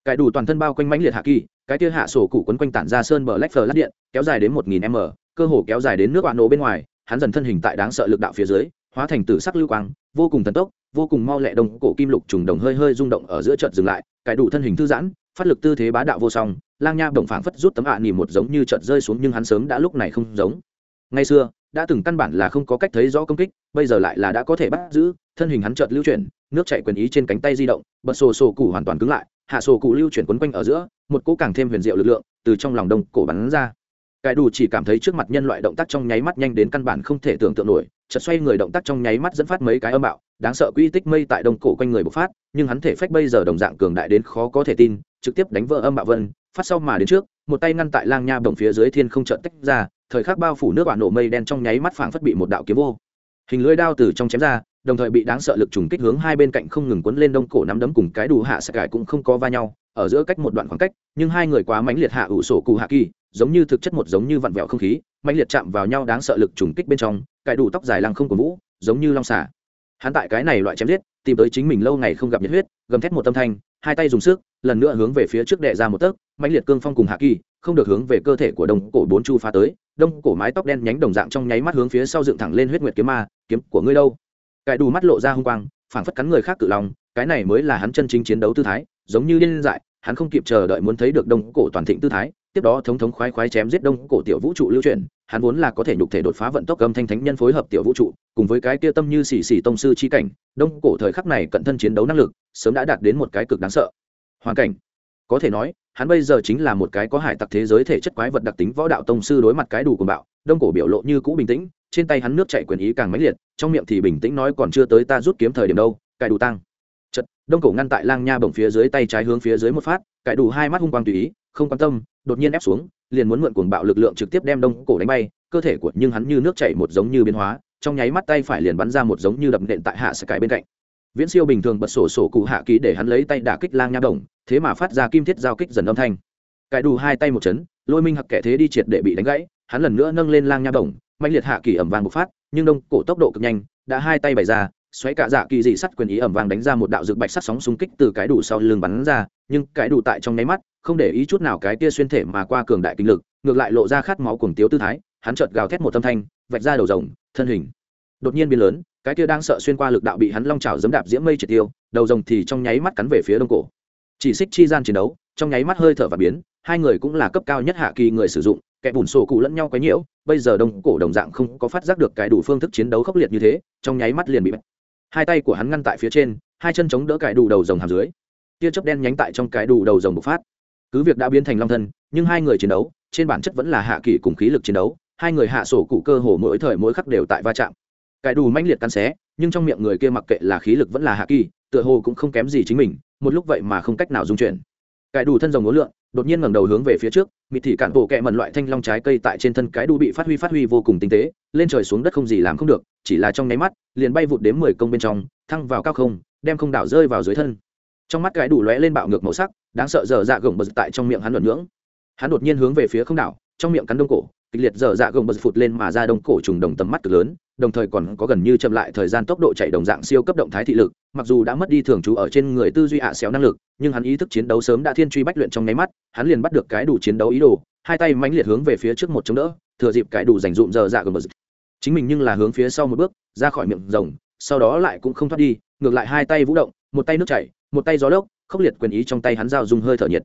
Cải đủ toàn thân bao quanh mãnh liệt hạ kỳ, cái kia hạ sổ cụ quấn quanh tản ra sơn bờ lách phờ lát điện, kéo dài đến một nghìn m, cơ hồ kéo dài đến nước bạn nổ bên ngoài, hắn dần thân hình tại đáng sợ lực đạo phía dưới, hóa thành tử sắc lưu quang, vô cùng thần tốc vô cùng mau lẹ đồng cổ kim lục trùng đồng hơi hơi rung động ở giữa trận dừng lại, cải đủ thân hình thư giãn, phát lực tư thế bá đạo vô song, lang nha đồng phảng phất rút tấm ạ à một giống như trận rơi xuống nhưng hắn sớm đã lúc này không giống. Ngày xưa, đã từng căn bản là không có cách thấy rõ công kích, bây giờ lại là đã có thể bắt giữ, thân hình hắn chợt lưu chuyển, nước chạy quyền ý trên cánh tay di động, bật sổ sổ cụ hoàn toàn cứng lại, hạ sổ cụ lưu chuyển quấn quanh ở giữa, một cỗ càng thêm huyền diệu lực lượng từ trong lòng đông cổ bắn ra. Cải đủ chỉ cảm thấy trước mặt nhân loại động tác trong nháy mắt nhanh đến căn bản không thể tưởng tượng nổi, chợt xoay người động tác trong nháy mắt dẫn phát mấy cái âm bạo đáng sợ quy tích mây tại đông cổ quanh người bộc phát, nhưng hắn thể phách bây giờ đồng dạng cường đại đến khó có thể tin, trực tiếp đánh vỡ âm bạo vân, phát sau mà đến trước, một tay ngăn tại lang nha bồng phía dưới thiên không trợn tách ra, thời khắc bao phủ nước bạn nổ mây đen trong nháy mắt phảng phất bị một đạo kiếm vô. Hình lưỡi đao từ trong chém ra, đồng thời bị đáng sợ lực trùng kích hướng hai bên cạnh không ngừng quấn lên đông cổ nắm đấm cùng cái đủ hạ sạc cải cũng không có va nhau, ở giữa cách một đoạn khoảng cách, nhưng hai người quá mãnh liệt hạ ủ sổ cụ hạ kỳ, giống như thực chất một giống như vặn vẹo không khí, mãnh liệt chạm vào nhau đáng sợ lực trùng kích bên trong, cái đủ tóc dài lăng không của vũ, giống như long xả hắn tại cái này loại chém giết, tìm tới chính mình lâu ngày không gặp nhiệt huyết, gầm thét một tâm thanh, hai tay dùng sức, lần nữa hướng về phía trước đệ ra một tấc, mãnh liệt cương phong cùng hạ kỳ, không được hướng về cơ thể của đồng cổ bốn chu phá tới, đông cổ mái tóc đen nhánh đồng dạng trong nháy mắt hướng phía sau dựng thẳng lên huyết nguyệt kiếm ma, kiếm của ngươi đâu? Cái đủ mắt lộ ra hung quang, phảng phất cắn người khác cự lòng, cái này mới là hắn chân chính chiến đấu tư thái, giống như điên dại, hắn không kịp chờ đợi muốn thấy được đông cổ toàn thịnh tư thái tiếp đó thống thống khoái khoái chém giết đông cổ tiểu vũ trụ lưu truyền, hắn vốn là có thể nhục thể đột phá vận tốc âm thanh thánh nhân phối hợp tiểu vũ trụ, cùng với cái kia tâm như xì xì tông sư chi cảnh, đông cổ thời khắc này cận thân chiến đấu năng lực, sớm đã đạt đến một cái cực đáng sợ. Hoàn cảnh. Có thể nói, hắn bây giờ chính là một cái có hải tặc thế giới thể chất quái vật đặc tính võ đạo tông sư đối mặt cái đủ của bạo, đông cổ biểu lộ như cũ bình tĩnh, trên tay hắn nước chạy quyền ý càng mãnh liệt, trong miệng thì bình tĩnh nói còn chưa tới ta rút kiếm thời điểm đâu, cải đủ tăng chật đông cổ ngăn tại lang nha bồng phía dưới tay trái hướng phía dưới một phát, cải đủ hai mắt hung quang tùy ý, không quan tâm đột nhiên ép xuống, liền muốn mượn cuồng bạo lực lượng trực tiếp đem đông cổ đánh bay, cơ thể của nhưng hắn như nước chảy một giống như biến hóa, trong nháy mắt tay phải liền bắn ra một giống như đập nện tại hạ sải cái bên cạnh. Viễn siêu bình thường bật sổ sổ cụ hạ ký để hắn lấy tay đả kích lang nha đồng, thế mà phát ra kim thiết giao kích dần âm thanh. Cải đủ hai tay một chấn, lôi minh hặc kẻ thế đi triệt để bị đánh gãy, hắn lần nữa nâng lên lang nha đồng mạnh liệt hạ kỳ ẩm vàng một phát, nhưng đông cổ tốc độ cực nhanh, đã hai tay bày ra, xoáy cả dạ kỳ dị sắt quyền ý ẩm vàng đánh ra một đạo rực bạch sắt sóng xung kích từ cái đủ sau lưng bắn ra nhưng cái đủ tại trong nháy mắt, không để ý chút nào cái kia xuyên thể mà qua cường đại kinh lực, ngược lại lộ ra khát máu cuồng tiếu tư thái, hắn chợt gào thét một âm thanh, vạch ra đầu rồng, thân hình đột nhiên biến lớn, cái kia đang sợ xuyên qua lực đạo bị hắn long trào giấm đạp diễm mây triệt tiêu, đầu rồng thì trong nháy mắt cắn về phía đông cổ. Chỉ xích chi gian chiến đấu, trong nháy mắt hơi thở và biến, hai người cũng là cấp cao nhất hạ kỳ người sử dụng, kẻ bùn sổ cụ lẫn nhau quấy nhiễu, bây giờ đông cổ đồng dạng không có phát giác được cái đủ phương thức chiến đấu khốc liệt như thế, trong nháy mắt liền bị bắt hai tay của hắn ngăn tại phía trên, hai chân chống đỡ cái đủ đầu rồng hàm dưới tia chớp đen nhánh tại trong cái đủ đầu rồng bộc phát. Cứ việc đã biến thành long thân nhưng hai người chiến đấu trên bản chất vẫn là hạ kỳ cùng khí lực chiến đấu hai người hạ sổ cụ cơ hồ mỗi thời mỗi khắc đều tại va chạm. Cái đủ manh liệt cắn xé nhưng trong miệng người kia mặc kệ là khí lực vẫn là hạ kỳ tựa hồ cũng không kém gì chính mình một lúc vậy mà không cách nào dung chuyển. Cái đủ thân rồng ngố lượn, đột nhiên ngẩng đầu hướng về phía trước mịt thị cản bộ kẹ mần loại thanh long trái cây tại trên thân cái đu bị phát huy phát huy vô cùng tinh tế lên trời xuống đất không gì làm không được chỉ là trong nháy mắt liền bay vụt đến mười công bên trong thăng vào cao không đem không đảo rơi vào dưới thân trong mắt cái đủ lóe lên bạo ngược màu sắc, đáng sợ dở dạ gồng bật tại trong miệng hắn luận ngưỡng. Hắn đột nhiên hướng về phía không đảo, trong miệng cắn đông cổ, kịch liệt dở dạ gồng bật phụt lên mà ra đông cổ trùng đồng tầm mắt cực lớn, đồng thời còn có gần như chậm lại thời gian tốc độ chạy đồng dạng siêu cấp động thái thị lực, mặc dù đã mất đi thường trú ở trên người tư duy ạ à xéo năng lực, nhưng hắn ý thức chiến đấu sớm đã thiên truy bách luyện trong nháy mắt, hắn liền bắt được cái đủ chiến đấu ý đồ, hai tay mãnh liệt hướng về phía trước một chống đỡ, thừa dịp cái đủ dành dụm dở dạ gồng bật. Chính mình nhưng là hướng phía sau một bước, ra khỏi miệng rồng, sau đó lại cũng không thoát đi, ngược lại hai tay vũ động, một tay nước chảy một tay gió lốc, khốc liệt quyền ý trong tay hắn giao dùng hơi thở nhiệt.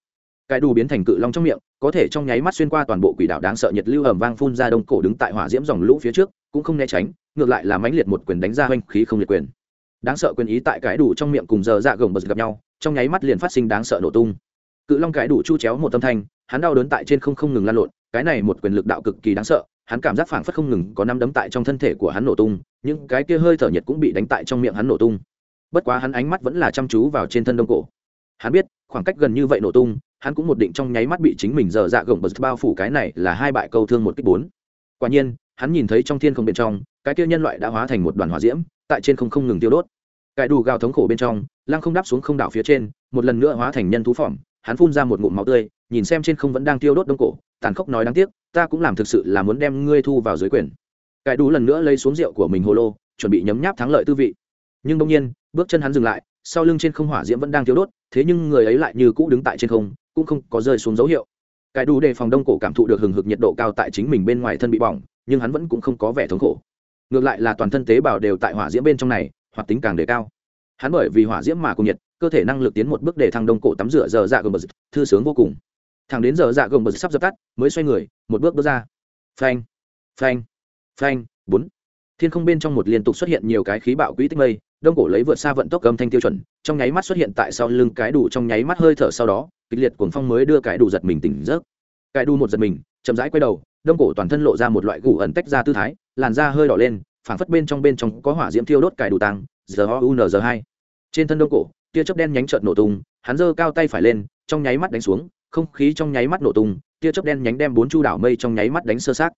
Cái đủ biến thành cự long trong miệng, có thể trong nháy mắt xuyên qua toàn bộ quỷ đảo đáng sợ nhiệt lưu ầm vang phun ra đông cổ đứng tại hỏa diễm dòng lũ phía trước, cũng không né tránh, ngược lại là mãnh liệt một quyền đánh ra hoành khí không liệt quyền. Đáng sợ quyền ý tại cái đủ trong miệng cùng giờ dạ gồng bật gặp nhau, trong nháy mắt liền phát sinh đáng sợ nổ tung. Cự long cái đủ chu chéo một tâm thanh, hắn đau đớn tại trên không không ngừng lan lộn, cái này một quyền lực đạo cực kỳ đáng sợ, hắn cảm giác phảng phất không ngừng có năm đấm tại trong thân thể của hắn nổ tung, những cái kia hơi thở nhiệt cũng bị đánh tại trong miệng hắn nổ tung bất quá hắn ánh mắt vẫn là chăm chú vào trên thân đông cổ. Hắn biết, khoảng cách gần như vậy nổ tung, hắn cũng một định trong nháy mắt bị chính mình dở dạ gồng bật bao phủ cái này là hai bại câu thương một kích bốn. Quả nhiên, hắn nhìn thấy trong thiên không bên trong, cái kia nhân loại đã hóa thành một đoàn hỏa diễm, tại trên không không ngừng tiêu đốt. Cải đủ gào thống khổ bên trong, lăng không đáp xuống không đảo phía trên, một lần nữa hóa thành nhân thú phỏng, hắn phun ra một ngụm máu tươi, nhìn xem trên không vẫn đang tiêu đốt đông cổ, tàn khốc nói đáng tiếc, ta cũng làm thực sự là muốn đem ngươi thu vào dưới quyền. Cải đủ lần nữa lấy xuống rượu của mình hồ lô, chuẩn bị nhấm nháp thắng lợi tư vị. Nhưng đông nhiên bước chân hắn dừng lại, sau lưng trên không hỏa diễm vẫn đang thiếu đốt, thế nhưng người ấy lại như cũ đứng tại trên không, cũng không có rơi xuống dấu hiệu. Cái đủ để phòng đông cổ cảm thụ được hừng hực nhiệt độ cao tại chính mình bên ngoài thân bị bỏng, nhưng hắn vẫn cũng không có vẻ thống khổ. Ngược lại là toàn thân tế bào đều tại hỏa diễm bên trong này, hoạt tính càng đề cao. Hắn bởi vì hỏa diễm mà cùng nhiệt, cơ thể năng lực tiến một bước để thăng đông cổ tắm rửa giờ dạ gồng bờ thư sướng vô cùng. Thằng đến giờ dạ gồng bờ sắp dập tắt, mới xoay người, một bước bước ra. Phanh phanh phanh, bốn. Thiên không bên trong một liên tục xuất hiện nhiều cái khí bạo quỹ tích mây đông cổ lấy vượt xa vận tốc âm thanh tiêu chuẩn, trong nháy mắt xuất hiện tại sau lưng cái đủ, trong nháy mắt hơi thở sau đó, kịch liệt cuồng phong mới đưa cái đủ giật mình tỉnh giấc. Cái đủ một giật mình, chậm rãi quay đầu, đông cổ toàn thân lộ ra một loại gù ẩn tách ra tư thái, làn da hơi đỏ lên, phảng phất bên trong bên trong có hỏa diễm thiêu đốt cải đủ tăng giờ o n hai. Trên thân đông cổ, tia chớp đen nhánh trợn nổ tung, hắn giơ cao tay phải lên, trong nháy mắt đánh xuống, không khí trong nháy mắt nổ tung, tia chớp đen nhánh đem bốn chu đảo mây trong nháy mắt đánh sơ sát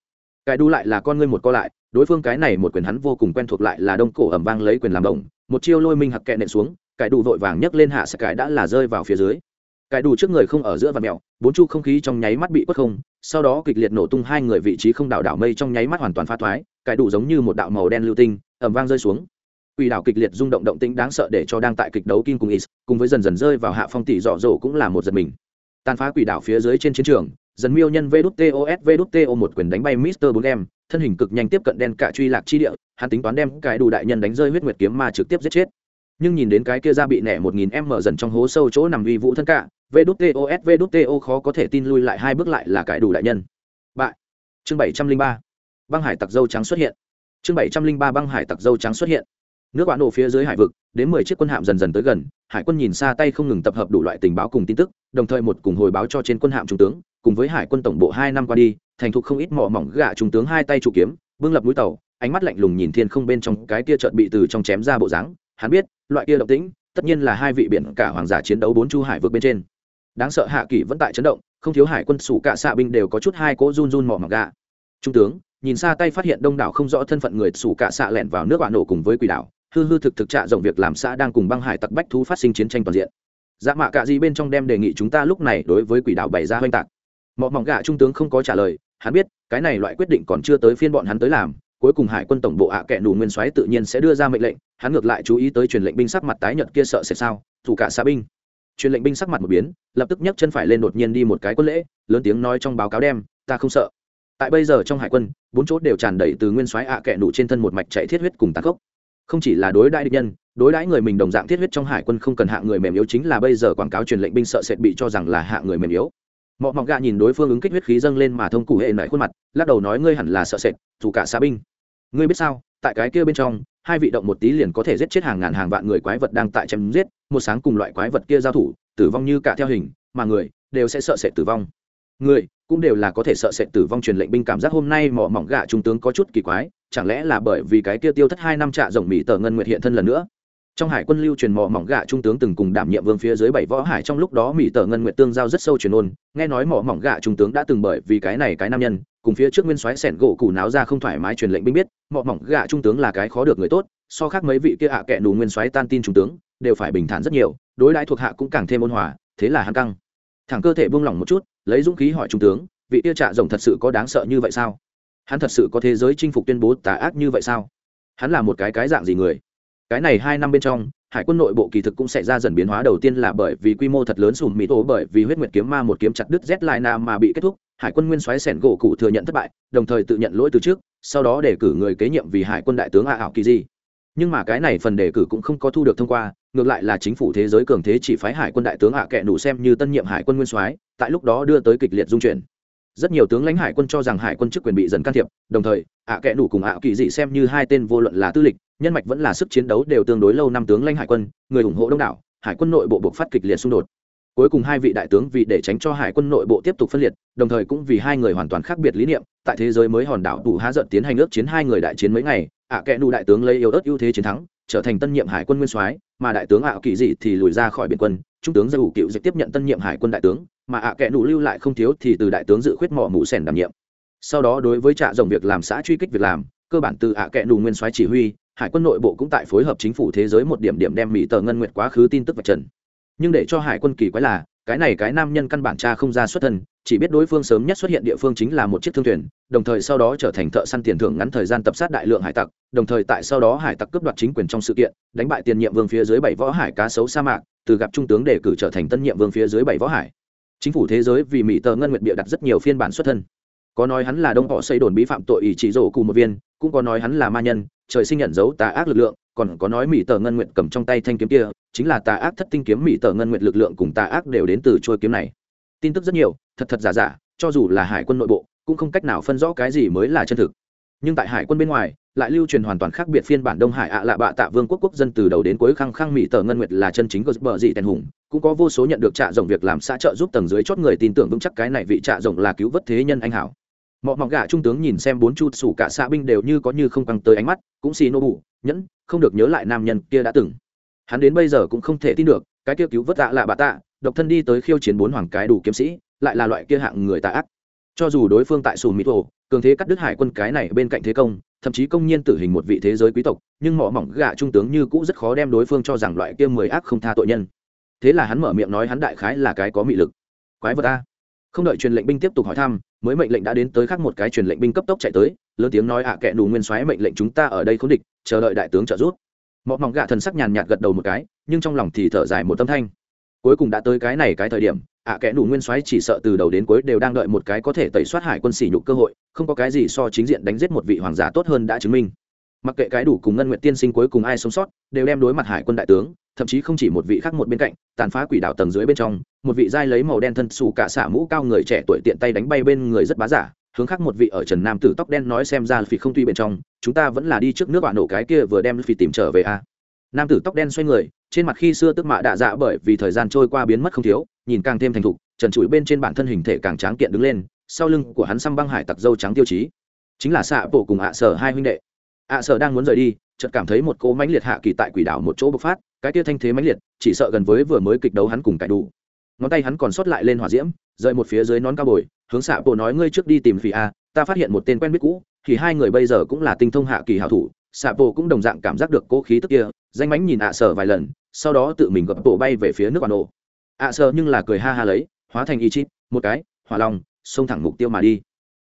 cái đu lại là con ngươi một co lại, đối phương cái này một quyền hắn vô cùng quen thuộc lại là đông cổ ẩm vang lấy quyền làm động một chiêu lôi minh hặc kẹ nện xuống, cái đủ vội vàng nhấc lên hạ sẽ cái đã là rơi vào phía dưới. Cái đủ trước người không ở giữa và mèo bốn chu không khí trong nháy mắt bị quất không, sau đó kịch liệt nổ tung hai người vị trí không đảo đảo mây trong nháy mắt hoàn toàn phá thoái, cái đủ giống như một đạo màu đen lưu tinh, ẩm vang rơi xuống. Quỷ đảo kịch liệt rung động động tĩnh đáng sợ để cho đang tại kịch đấu kim cùng is, cùng với dần dần rơi vào hạ phong tỷ dọ dỗ cũng là một giật mình. Tàn phá quỷ đảo phía dưới trên chiến trường dần miêu nhân vđtos vđto một quyền đánh bay mister bốn em thân hình cực nhanh tiếp cận đen cả truy lạc chi địa, hắn tính toán đem cái đủ đại nhân đánh rơi huyết nguyệt kiếm ma trực tiếp giết chết. Nhưng nhìn đến cái kia ra bị nẻ một nghìn m dần trong hố sâu chỗ nằm uy vũ thân cả vđtos vđto khó có thể tin lui lại hai bước lại là cái đủ đại nhân. Bại. Chương bảy trăm linh ba. Băng hải tặc dâu trắng xuất hiện. Chương bảy trăm linh ba băng hải tặc dâu trắng xuất hiện nước bạn nổ phía dưới hải vực, đến mười chiếc quân hạm dần dần tới gần, hải quân nhìn xa tay không ngừng tập hợp đủ loại tình báo cùng tin tức, đồng thời một cùng hồi báo cho trên quân hạm trung tướng, cùng với hải quân tổng bộ hai năm qua đi, thành thục không ít mỏ mỏng gạ trung tướng hai tay trụ kiếm, bưng lập mũi tàu, ánh mắt lạnh lùng nhìn thiên không bên trong cái kia trợn bị từ trong chém ra bộ dáng. Hắn biết, loại kia động tĩnh, tất nhiên là hai vị biển cả hoàng giả chiến đấu bốn chu hải vực bên trên. Đáng sợ hạ kỷ vẫn tại chấn động, không thiếu hải quân sủ cả xạ binh đều có chút hai cỗ run run mỏ mỏng gạ. Trung tướng, nhìn xa tay phát hiện đông đảo không rõ thân phận người sủ cả xạ lẻn vào nước bạn nổ cùng với quỷ đảo hư hư thực thực trạ rộng việc làm xã đang cùng băng hải tặc bách thú phát sinh chiến tranh toàn diện. Dạ mạ cạ gì bên trong đem đề nghị chúng ta lúc này đối với quỷ đảo bày ra oanh tạc. Mọi mỏng gạ trung tướng không có trả lời, hắn biết, cái này loại quyết định còn chưa tới phiên bọn hắn tới làm, cuối cùng hải quân tổng bộ ạ à kệ đủ nguyên soái tự nhiên sẽ đưa ra mệnh lệnh, hắn ngược lại chú ý tới truyền lệnh binh sắc mặt tái nhợt kia sợ sẽ sao, thủ cả xa binh. Truyền lệnh binh sắc mặt một biến, lập tức nhấc chân phải lên đột nhiên đi một cái quân lễ, lớn tiếng nói trong báo cáo đem, ta không sợ. Tại bây giờ trong hải quân, bốn chốt đều tràn đầy từ nguyên soái ạ à kệ đủ trên thân một mạch chạy thiết huyết cùng tàn khốc không chỉ là đối đãi địch nhân, đối đãi người mình đồng dạng thiết huyết trong hải quân không cần hạ người mềm yếu chính là bây giờ quảng cáo truyền lệnh binh sợ sệt bị cho rằng là hạ người mềm yếu. Mọ mọc gạ nhìn đối phương ứng kích huyết khí dâng lên mà thông cụ hệ nảy khuôn mặt, lắc đầu nói ngươi hẳn là sợ sệt, dù cả xa binh. Ngươi biết sao, tại cái kia bên trong, hai vị động một tí liền có thể giết chết hàng ngàn hàng vạn người quái vật đang tại chém giết, một sáng cùng loại quái vật kia giao thủ, tử vong như cả theo hình, mà người đều sẽ sợ sệt tử vong. Người cũng đều là có thể sợ sệt tử vong truyền lệnh binh cảm giác hôm nay mỏ mỏng gạ trung tướng có chút kỳ quái chẳng lẽ là bởi vì cái kia tiêu thất hai năm trạ rồng mỹ tờ ngân nguyệt hiện thân lần nữa? Trong hải quân lưu truyền mỏ mỏng gạ trung tướng từng cùng đảm nhiệm vương phía dưới bảy võ hải trong lúc đó mỹ tờ ngân nguyệt tương giao rất sâu truyền ôn, nghe nói mỏ mỏng gạ trung tướng đã từng bởi vì cái này cái nam nhân, cùng phía trước nguyên soái sẻn gỗ củ náo ra không thoải mái truyền lệnh binh biết mỏ mỏng gạ trung tướng là cái khó được người tốt, so khác mấy vị kia hạ à kệ đủ nguyên soái tan tin trung tướng, đều phải bình thản rất nhiều, đối đãi thuộc hạ cũng càng thêm ôn hòa, thế là hắn căng. Thẳng cơ thể buông lỏng một chút, lấy dũng khí hỏi trung tướng, vị kia trạ rồng thật sự có đáng sợ như vậy sao? Hắn thật sự có thế giới chinh phục tuyên bố tà ác như vậy sao? Hắn là một cái cái dạng gì người? Cái này hai năm bên trong, hải quân nội bộ kỳ thực cũng sẽ ra dần biến hóa. Đầu tiên là bởi vì quy mô thật lớn sùm mỹ tổ bởi vì huyết nguyệt kiếm ma một kiếm chặt đứt z lại na mà bị kết thúc, hải quân nguyên soái sẻn gỗ cụ thừa nhận thất bại, đồng thời tự nhận lỗi từ trước, sau đó đề cử người kế nhiệm vì hải quân đại tướng a ảo kỳ di. Nhưng mà cái này phần đề cử cũng không có thu được thông qua, ngược lại là chính phủ thế giới cường thế chỉ phái hải quân đại tướng ạ kệ nủ xem như tân nhiệm hải quân nguyên soái, tại lúc đó đưa tới kịch liệt dung chuyển rất nhiều tướng lãnh hải quân cho rằng hải quân chức quyền bị dần can thiệp, đồng thời, ạ kẽ nủ cùng ạ kỳ dị xem như hai tên vô luận là tư lịch, nhân mạch vẫn là sức chiến đấu đều tương đối lâu năm tướng lãnh hải quân, người ủng hộ đông đảo, hải quân nội bộ buộc phát kịch liệt xung đột. Cuối cùng hai vị đại tướng vì để tránh cho hải quân nội bộ tiếp tục phân liệt, đồng thời cũng vì hai người hoàn toàn khác biệt lý niệm, tại thế giới mới hòn đảo đủ há giận tiến hành ước chiến hai người đại chiến mấy ngày, ạ kẽ nụ đại tướng lấy yếu ớt ưu thế chiến thắng, trở thành tân nhiệm hải quân nguyên soái, mà đại tướng ạ kỳ dị thì lùi ra khỏi biển quân trung tướng gia ủ cựu dịch tiếp nhận tân nhiệm hải quân đại tướng, mà ạ kẽ nụ lưu lại không thiếu thì từ đại tướng dự khuyết mỏ mũ sẻn đảm nhiệm. Sau đó đối với trạ rồng việc làm xã truy kích việc làm, cơ bản từ ạ kẽ nụ nguyên soái chỉ huy, hải quân nội bộ cũng tại phối hợp chính phủ thế giới một điểm điểm đem mỹ tờ ngân nguyệt quá khứ tin tức vạch trần. Nhưng để cho hải quân kỳ quái là cái này cái nam nhân căn bản cha không ra xuất thân, chỉ biết đối phương sớm nhất xuất hiện địa phương chính là một chiếc thương thuyền, đồng thời sau đó trở thành thợ săn tiền thưởng ngắn thời gian tập sát đại lượng hải tặc, đồng thời tại sau đó hải tặc cướp đoạt chính quyền trong sự kiện, đánh bại tiền nhiệm vương phía dưới bảy võ hải cá sấu sa mạc, từ gặp trung tướng đề cử trở thành tân nhiệm vương phía dưới bảy võ hải. Chính phủ thế giới vì mỹ tờ ngân nguyện bịa đặt rất nhiều phiên bản xuất thân. Có nói hắn là đông họ xây đồn bí phạm tội ý chỉ rổ cùng một viên, cũng có nói hắn là ma nhân trời sinh nhận dấu tà ác lực lượng, còn có nói mỹ tờ ngân nguyện cầm trong tay thanh kiếm kia, chính là tà ác thất tinh kiếm mỹ tờ ngân nguyện lực lượng cùng tà ác đều đến từ trôi kiếm này. Tin tức rất nhiều, thật thật giả giả, cho dù là hải quân nội bộ, cũng không cách nào phân rõ cái gì mới là chân thực. Nhưng tại hải quân bên ngoài, lại lưu truyền hoàn toàn khác biệt phiên bản đông hải ạ lạ bạ tạ vương quốc quốc dân từ đầu đến cuối khăng khăng mỹ tờ ngân nguyệt là chân chính của bờ dị tèn hùng, cũng có vô số nhận được trạ rồng việc làm xã trợ giúp tầng dưới chót người tin tưởng vững chắc cái này vị trạ rồng là cứu vớt thế nhân anh hảo mọi mọc gà trung tướng nhìn xem bốn chu sủ cả xã binh đều như có như không căng tới ánh mắt, cũng xì nô bụ nhẫn, không được nhớ lại nam nhân kia đã từng. Hắn đến bây giờ cũng không thể tin được, cái kia cứu vớt tạ là bà tạ, độc thân đi tới khiêu chiến bốn hoàng cái đủ kiếm sĩ, lại là loại kia hạng người tạ ác. Cho dù đối phương tại sù mỹ thổ cường thế cắt đứt hải quân cái này bên cạnh thế công, thậm chí công nhiên tử hình một vị thế giới quý tộc, nhưng mỏ mỏng gạ trung tướng như cũ rất khó đem đối phương cho rằng loại kia mười ác không tha tội nhân. Thế là hắn mở miệng nói hắn đại khái là cái có mị lực. Quái vật ta không đợi truyền lệnh binh tiếp tục hỏi thăm, mới mệnh lệnh đã đến tới khác một cái truyền lệnh binh cấp tốc chạy tới, lớn tiếng nói ạ à kệ đủ nguyên soái mệnh lệnh chúng ta ở đây khốn địch, chờ đợi đại tướng trợ giúp. Mọ mỏng gạ thần sắc nhàn nhạt gật đầu một cái, nhưng trong lòng thì thở dài một tâm thanh. Cuối cùng đã tới cái này cái thời điểm, ạ à kẽ đủ nguyên soái chỉ sợ từ đầu đến cuối đều đang đợi một cái có thể tẩy soát hải quân sỉ nhục cơ hội, không có cái gì so chính diện đánh giết một vị hoàng giả tốt hơn đã chứng minh mặc kệ cái đủ cùng ngân nguyện tiên sinh cuối cùng ai sống sót, đều đem đối mặt hải quân đại tướng, thậm chí không chỉ một vị khác một bên cạnh, tàn phá quỷ đảo tầng dưới bên trong, một vị dai lấy màu đen thân xù cả xả mũ cao người trẻ tuổi tiện tay đánh bay bên người rất bá giả, hướng khác một vị ở trần nam tử tóc đen nói xem ra phỉ không tuy bên trong, chúng ta vẫn là đi trước nước bạn nổ cái kia vừa đem phỉ tìm trở về a. Nam tử tóc đen xoay người, trên mặt khi xưa tức mạ đạ dạ bởi vì thời gian trôi qua biến mất không thiếu, nhìn càng thêm thành thục, trần trụi bên trên bản thân hình thể càng tráng kiện đứng lên, sau lưng của hắn xăm băng hải tặc dâu trắng tiêu chí. Chính là xạ bộ cùng ạ sở hai huynh đệ ạ sở đang muốn rời đi, chợt cảm thấy một cỗ mãnh liệt hạ kỳ tại quỷ đảo một chỗ bộc phát, cái tia thanh thế mãnh liệt, chỉ sợ gần với vừa mới kịch đấu hắn cùng cải đủ. Ngón tay hắn còn sót lại lên hỏa diễm, rời một phía dưới nón cao bồi, hướng xạ bộ nói ngươi trước đi tìm phỉ a, ta phát hiện một tên quen biết cũ, thì hai người bây giờ cũng là tinh thông hạ kỳ hảo thủ, xạ bộ cũng đồng dạng cảm giác được cỗ khí tức kia, danh mánh nhìn ạ sở vài lần, sau đó tự mình gập bộ bay về phía nước bà nổ ạ sở nhưng là cười ha ha lấy, hóa thành y chít một cái, hỏa long, xông thẳng mục tiêu mà đi.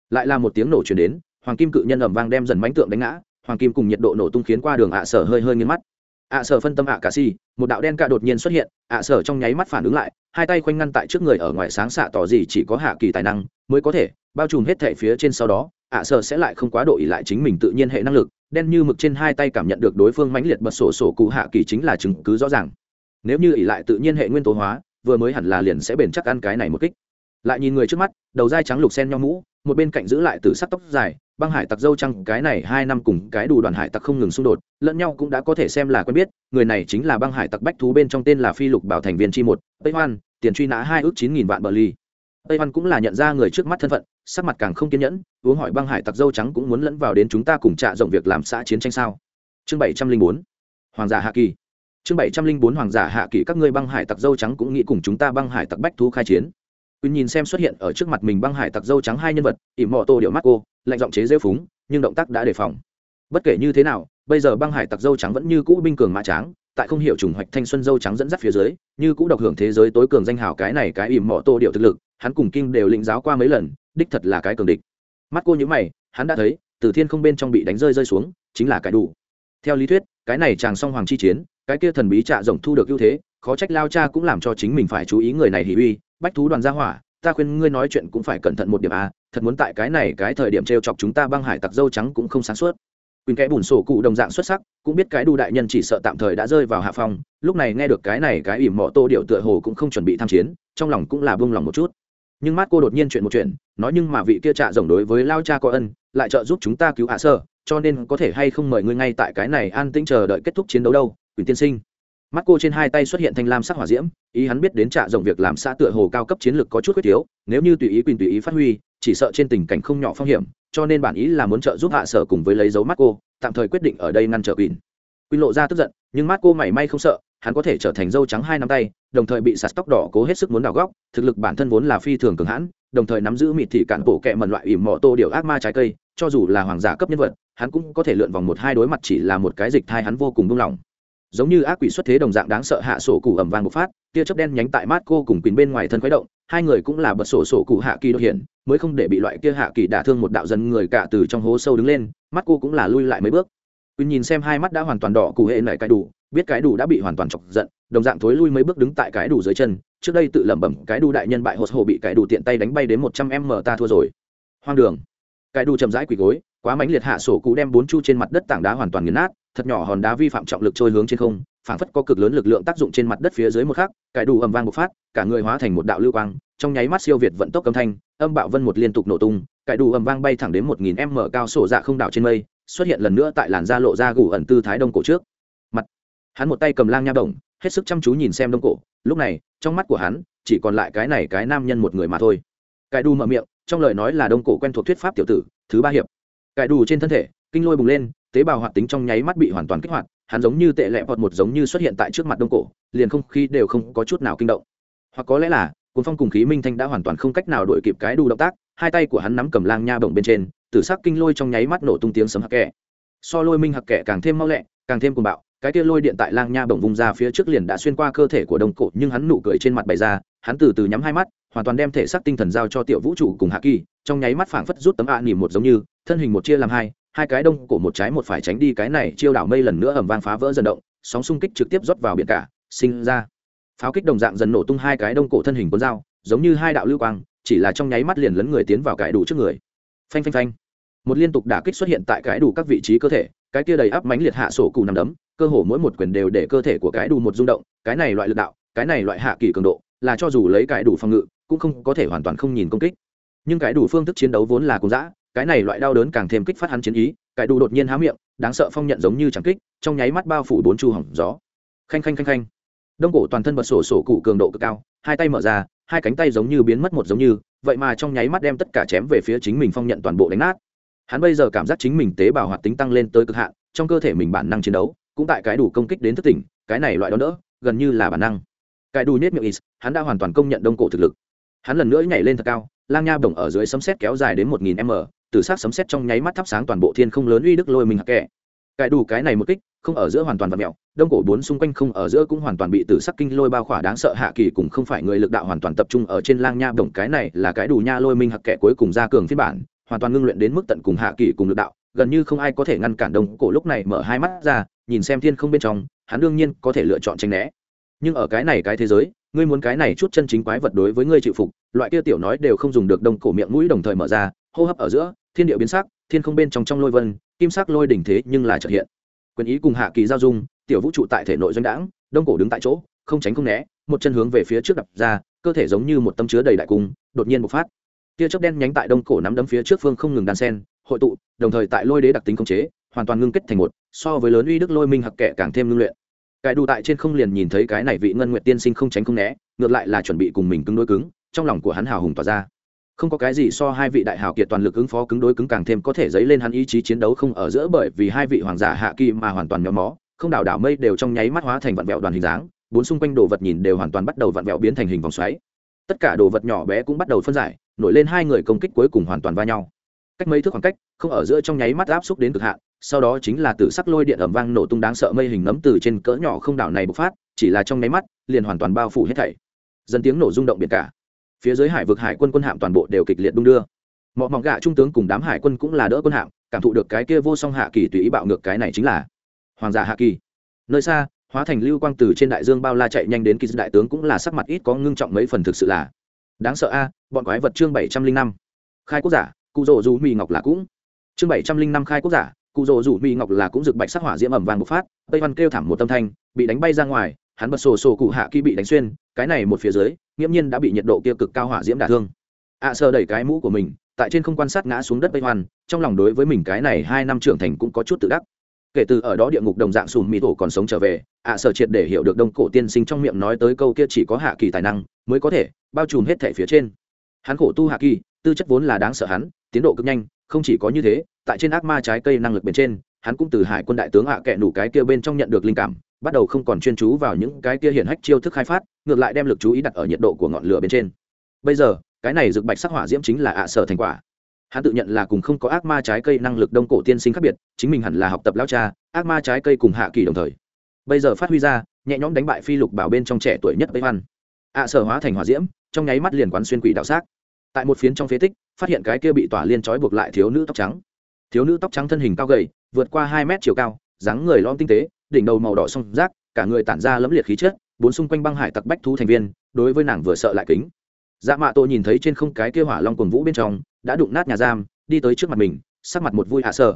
Lại là một tiếng nổ chuyển đến, hoàng kim cự nhân ẩm vang đem dần mánh tượng đánh ngã hoàng kim cùng nhiệt độ nổ tung khiến qua đường ạ sở hơi hơi nghiêng mắt. ạ sở phân tâm ạ cả si, một đạo đen cạ đột nhiên xuất hiện, ạ sở trong nháy mắt phản ứng lại, hai tay khoanh ngăn tại trước người ở ngoài sáng xạ tỏ gì chỉ có hạ kỳ tài năng mới có thể, bao trùm hết thể phía trên sau đó, ạ sở sẽ lại không quá độ ỉ lại chính mình tự nhiên hệ năng lực, đen như mực trên hai tay cảm nhận được đối phương mãnh liệt bật sổ sổ cụ hạ kỳ chính là chứng cứ rõ ràng. Nếu như ỉ lại tự nhiên hệ nguyên tố hóa, vừa mới hẳn là liền sẽ bền chắc ăn cái này một kích. Lại nhìn người trước mắt, đầu dai trắng lục sen nhau mũ, một bên cạnh giữ lại từ sắc tóc dài băng hải tặc dâu trăng cái này hai năm cùng cái đủ đoàn hải tặc không ngừng xung đột lẫn nhau cũng đã có thể xem là quen biết người này chính là băng hải tặc bách thú bên trong tên là phi lục bảo thành viên chi một tây hoan tiền truy nã hai ước chín nghìn vạn bờ ly tây hoan cũng là nhận ra người trước mắt thân phận sắc mặt càng không kiên nhẫn uống hỏi băng hải tặc dâu trắng cũng muốn lẫn vào đến chúng ta cùng trạ rộng việc làm xã chiến tranh sao? Chương bảy trăm linh bốn hoàng giả hạ kỳ. Chương bảy trăm linh bốn hoàng giả hạ kỳ các ngươi băng hải tặc dâu trắng cũng nghĩ cùng chúng ta băng hải tặc bách thú khai chiến. Quyên nhìn xem xuất hiện ở trước mặt mình băng hải tặc dâu trắng hai nhân vật, ỉm mọ tô điệu mắt cô, lạnh giọng chế rêu phúng, nhưng động tác đã đề phòng. Bất kể như thế nào, bây giờ băng hải tặc dâu trắng vẫn như cũ binh cường mã tráng tại không hiểu trùng hoạch thanh xuân dâu trắng dẫn dắt phía dưới như cũ độc hưởng thế giới tối cường danh hào cái này cái ìm mỏ tô điệu thực lực hắn cùng kinh đều lĩnh giáo qua mấy lần đích thật là cái cường địch mắt cô nhữ mày hắn đã thấy từ thiên không bên trong bị đánh rơi rơi xuống chính là cái đủ theo lý thuyết cái này chàng song hoàng chi chiến cái kia thần bí trạ rồng thu được ưu thế khó trách lao cha cũng làm cho chính mình phải chú ý người này hỉ uy bách thú đoàn gia hỏa ta khuyên ngươi nói chuyện cũng phải cẩn thận một điểm a thật muốn tại cái này cái thời điểm t r e o chọc chúng ta băng hải tặc dâu trắng cũng không sáng suốt. Quyền kẽ bùn sổ cụ đồng dạng xuất sắc, cũng biết cái đu đại nhân chỉ sợ tạm thời đã rơi vào hạ phong, lúc này nghe được cái này cái ỉm mọ tô điệu tựa hồ cũng không chuẩn bị tham chiến, trong lòng cũng là buông lòng một chút. Nhưng mát cô đột nhiên chuyện một chuyện, nói nhưng mà vị kia trạ rồng đối với lao cha có ân, lại trợ giúp chúng ta cứu hạ sơ, cho nên có thể hay không mời ngươi ngay tại cái này an tĩnh chờ đợi kết thúc chiến đấu đâu quyền tiên sinh. Mắt cô trên hai tay xuất hiện thanh lam sắc hỏa diễm, ý hắn biết đến trạ rồng việc làm xã tựa hồ cao cấp chiến lược có chút quyết thiếu, nếu như tùy ý quyền tùy ý phát huy chỉ sợ trên tình cảnh không nhỏ phong hiểm, cho nên bản ý là muốn trợ giúp hạ sở cùng với lấy dấu mắt cô, tạm thời quyết định ở đây ngăn trở quỳnh. Quỳnh lộ ra tức giận, nhưng mắt cô mảy may không sợ, hắn có thể trở thành dâu trắng hai năm tay, đồng thời bị sạt tóc đỏ cố hết sức muốn đào góc, thực lực bản thân vốn là phi thường cường hãn, đồng thời nắm giữ mịt thị cản bổ kẹ mần loại ỉm mỏ tô điều ác ma trái cây, cho dù là hoàng giả cấp nhân vật, hắn cũng có thể lượn vòng một hai đối mặt chỉ là một cái dịch thai hắn vô cùng buông lỏng giống như ác quỷ xuất thế đồng dạng đáng sợ hạ sổ cụ ẩm vàng bộc phát, tia chớp đen nhánh tại mát cô cùng quỳnh bên ngoài thân khuấy động, hai người cũng là bật sổ sổ cụ hạ kỳ đột hiện, mới không để bị loại kia hạ kỳ đả thương một đạo dân người cả từ trong hố sâu đứng lên mắt cô cũng là lui lại mấy bước. Quỳnh nhìn xem hai mắt đã hoàn toàn đỏ cụ hệ nảy cái đủ, biết cái đủ đã bị hoàn toàn chọc giận, đồng dạng thối lui mấy bước đứng tại cái đủ dưới chân, trước đây tự lẩm bẩm, cái đủ đại nhân bại hột hồ bị cái đủ tiện tay đánh bay đến một trăm m ta thua rồi. Hoang đường. Cái đủ chậm rãi quỳ gối, quá mãnh liệt hạ sổ cụ đem bốn chu trên mặt đất tảng đá hoàn toàn nghiền nát thật nhỏ hòn đá vi phạm trọng lực trôi hướng trên không, phảng phất có cực lớn lực lượng tác dụng trên mặt đất phía dưới một khắc cái đủ ầm vang một phát, cả người hóa thành một đạo lưu quang, trong nháy mắt siêu việt vận tốc âm thanh, âm bạo vân một liên tục nổ tung cái đủ ầm vang bay thẳng đến một nghìn m cao sổ dạ không đảo trên mây, xuất hiện lần nữa tại làn da lộ ra gù ẩn tư thái đông cổ trước. Mặt, hắn một tay cầm lang nha đồng, hết sức chăm chú nhìn xem đông cổ, lúc này, trong mắt của hắn, chỉ còn lại cái này cái nam nhân một người mà thôi. Cái đủ mở miệng, trong lời nói là đông cổ quen thuộc thuyết pháp tiểu tử, thứ ba hiệp. Cái đủ trên thân thể, kinh lôi bùng lên tế bào hoạt tính trong nháy mắt bị hoàn toàn kích hoạt, hắn giống như tệ lẹ hoặc một giống như xuất hiện tại trước mặt đông cổ, liền không khí đều không có chút nào kinh động. Hoặc có lẽ là, cuốn phong cùng khí minh thanh đã hoàn toàn không cách nào đổi kịp cái đu động tác, hai tay của hắn nắm cầm lang nha bổng bên trên, tử sắc kinh lôi trong nháy mắt nổ tung tiếng sấm hạc kẻ. So lôi minh hạc kẻ càng thêm mau lẹ, càng thêm cuồng bạo, cái kia lôi điện tại lang nha bổng vùng ra phía trước liền đã xuyên qua cơ thể của đông cổ, nhưng hắn nụ cười trên mặt bày ra, hắn từ từ nhắm hai mắt, hoàn toàn đem thể xác tinh thần giao cho tiểu vũ trụ cùng hạ kỳ, trong nháy mắt phảng phất rút tấm ạ nỉ một giống như, thân hình một chia làm hai hai cái đông cổ một trái một phải tránh đi cái này chiêu đảo mây lần nữa ầm vang phá vỡ dần động, sóng xung kích trực tiếp rót vào biển cả, sinh ra. Pháo kích đồng dạng dần nổ tung hai cái đông cổ thân hình cuốn dao, giống như hai đạo lưu quang, chỉ là trong nháy mắt liền lấn người tiến vào cái đủ trước người. Phanh phanh phanh. Một liên tục đả kích xuất hiện tại cái đủ các vị trí cơ thể, cái kia đầy áp mánh liệt hạ sổ cụ nằm đấm, cơ hồ mỗi một quyền đều để cơ thể của cái đủ một rung động, cái này loại lực đạo, cái này loại hạ kỳ cường độ, là cho dù lấy cái đủ phòng ngự, cũng không có thể hoàn toàn không nhìn công kích. Nhưng cái đủ phương thức chiến đấu vốn là cùng dã cái này loại đau đớn càng thêm kích phát hắn chiến ý, cái đủ đột nhiên há miệng, đáng sợ phong nhận giống như chẳng kích, trong nháy mắt bao phủ bốn chu hỏng gió. Khanh khanh khanh khanh. Đông cổ toàn thân bật sổ sổ cụ cường độ cực cao, hai tay mở ra, hai cánh tay giống như biến mất một giống như, vậy mà trong nháy mắt đem tất cả chém về phía chính mình phong nhận toàn bộ đánh nát. Hắn bây giờ cảm giác chính mình tế bào hoạt tính tăng lên tới cực hạn, trong cơ thể mình bản năng chiến đấu, cũng tại cái đủ công kích đến thức tỉnh, cái này loại đó nữa gần như là bản năng. Cái đủ nết miệng is, hắn đã hoàn toàn công nhận đông cổ thực lực. Hắn lần nữa nhảy lên thật cao, lang nha bổng ở dưới sấm sét kéo dài đến một nghìn m từ sát sấm xét trong nháy mắt thắp sáng toàn bộ thiên không lớn uy đức lôi mình hạc kẻ. Cái đủ cái này một kích, không ở giữa hoàn toàn vật mẹo đông cổ bốn xung quanh không ở giữa cũng hoàn toàn bị tử sắc kinh lôi bao khỏa đáng sợ hạ kỳ cùng không phải người lực đạo hoàn toàn tập trung ở trên lang nha bổng. Cái này là cái đủ nha lôi minh hạc kẻ cuối cùng ra cường phiên bản, hoàn toàn ngưng luyện đến mức tận cùng hạ kỳ cùng lực đạo, gần như không ai có thể ngăn cản đông cổ lúc này mở hai mắt ra, nhìn xem thiên không bên trong, hắn đương nhiên có thể lựa chọn tranh né. Nhưng ở cái này cái thế giới, ngươi muốn cái này chút chân chính quái vật đối với ngươi chịu phục, loại kia tiểu nói đều không dùng được đông cổ miệng mũi đồng thời mở ra hô hấp ở giữa, thiên địa biến sắc, thiên không bên trong trong lôi vân, kim sắc lôi đỉnh thế nhưng là trợ hiện. Quyền ý cùng hạ kỳ giao dung, tiểu vũ trụ tại thể nội doanh đãng, đông cổ đứng tại chỗ, không tránh không né, một chân hướng về phía trước đập ra, cơ thể giống như một tâm chứa đầy đại cung, đột nhiên bộc phát. Tia chớp đen nhánh tại đông cổ nắm đấm phía trước phương không ngừng đan sen, hội tụ, đồng thời tại lôi đế đặc tính khống chế, hoàn toàn ngưng kết thành một, so với lớn uy đức lôi minh hặc kệ càng thêm ngưng luyện. Cái đủ tại trên không liền nhìn thấy cái này vị ngân nguyệt tiên sinh không tránh không né, ngược lại là chuẩn bị cùng mình cứng đối cứng, trong lòng của hắn hào hùng tỏa ra không có cái gì so hai vị đại hào kiệt toàn lực ứng phó cứng đối cứng càng thêm có thể dấy lên hắn ý chí chiến đấu không ở giữa bởi vì hai vị hoàng giả hạ kỳ mà hoàn toàn méo mó, không đảo đảo mây đều trong nháy mắt hóa thành vặn vẹo đoàn hình dáng, bốn xung quanh đồ vật nhìn đều hoàn toàn bắt đầu vặn vẹo biến thành hình vòng xoáy. Tất cả đồ vật nhỏ bé cũng bắt đầu phân giải, nổi lên hai người công kích cuối cùng hoàn toàn va nhau. Cách mấy thước khoảng cách, không ở giữa trong nháy mắt áp xúc đến cực hạn, sau đó chính là tử sắc lôi điện ẩm vang nổ tung đáng sợ mây hình nấm từ trên cỡ nhỏ không đảo này bộc phát, chỉ là trong nháy mắt, liền hoàn toàn bao phủ hết thảy. Dần tiếng nổ rung động biển cả phía dưới hải vực hải quân quân hạm toàn bộ đều kịch liệt đung đưa. Mọi mỏng gạ trung tướng cùng đám hải quân cũng là đỡ quân hạm, cảm thụ được cái kia vô song hạ kỳ tùy ý bạo ngược cái này chính là hoàng giả hạ kỳ. Nơi xa, hóa thành lưu quang từ trên đại dương bao la chạy nhanh đến kỳ đại tướng cũng là sắc mặt ít có ngưng trọng mấy phần thực sự là. Đáng sợ a, bọn quái vật chương bảy trăm linh năm. Khai quốc giả, cụ rỗ dù mì ngọc là cũng. Chương bảy trăm linh năm khai quốc giả, cụ rỗ dù mì ngọc là cũng rực bạch sắc hỏa diễm ẩm vàng bộc phát, tây văn kêu thảm một tâm thanh, bị đánh bay ra ngoài, hắn bật sổ sổ cụ hạ kỳ bị đánh xuyên, cái này một phía dưới nghiễm nhiên đã bị nhiệt độ kia cực cao hỏa diễm đả thương. Ạ à, sơ đẩy cái mũ của mình tại trên không quan sát ngã xuống đất tây hoan trong lòng đối với mình cái này hai năm trưởng thành cũng có chút tự đắc. Kể từ ở đó địa ngục đồng dạng sùn mỹ tổ còn sống trở về ạ à, sở triệt để hiểu được đông cổ tiên sinh trong miệng nói tới câu kia chỉ có hạ kỳ tài năng mới có thể bao trùm hết thể phía trên. Hắn khổ tu hạ kỳ tư chất vốn là đáng sợ hắn tiến độ cực nhanh không chỉ có như thế tại trên ác ma trái cây năng lực bên trên hắn cũng từ hải quân đại tướng hạ kệ nủ cái kia bên trong nhận được linh cảm bắt đầu không còn chuyên chú vào những cái kia hiển hách chiêu thức khai phát, ngược lại đem lực chú ý đặt ở nhiệt độ của ngọn lửa bên trên. Bây giờ, cái này rực bạch sắc hỏa diễm chính là ạ sở thành quả. Hắn tự nhận là cùng không có ác ma trái cây năng lực đông cổ tiên sinh khác biệt, chính mình hẳn là học tập lao cha, ác ma trái cây cùng hạ kỳ đồng thời. Bây giờ phát huy ra, nhẹ nhõm đánh bại phi lục bảo bên trong trẻ tuổi nhất tây văn. Ạ sở hóa thành hỏa diễm, trong nháy mắt liền quán xuyên quỷ đạo xác. Tại một phiến trong phế tích, phát hiện cái kia bị tỏa liên trói buộc lại thiếu nữ tóc trắng. Thiếu nữ tóc trắng thân hình cao gầy, vượt qua hai mét chiều cao, dáng người lom tinh tế đỉnh đầu màu đỏ song rác, cả người tản ra lẫm liệt khí chất, bốn xung quanh băng hải tặc bách thú thành viên, đối với nàng vừa sợ lại kính. Dạ mạ Tô nhìn thấy trên không cái kia hỏa long cồn vũ bên trong, đã đụng nát nhà giam, đi tới trước mặt mình, sắc mặt một vui hạ sở.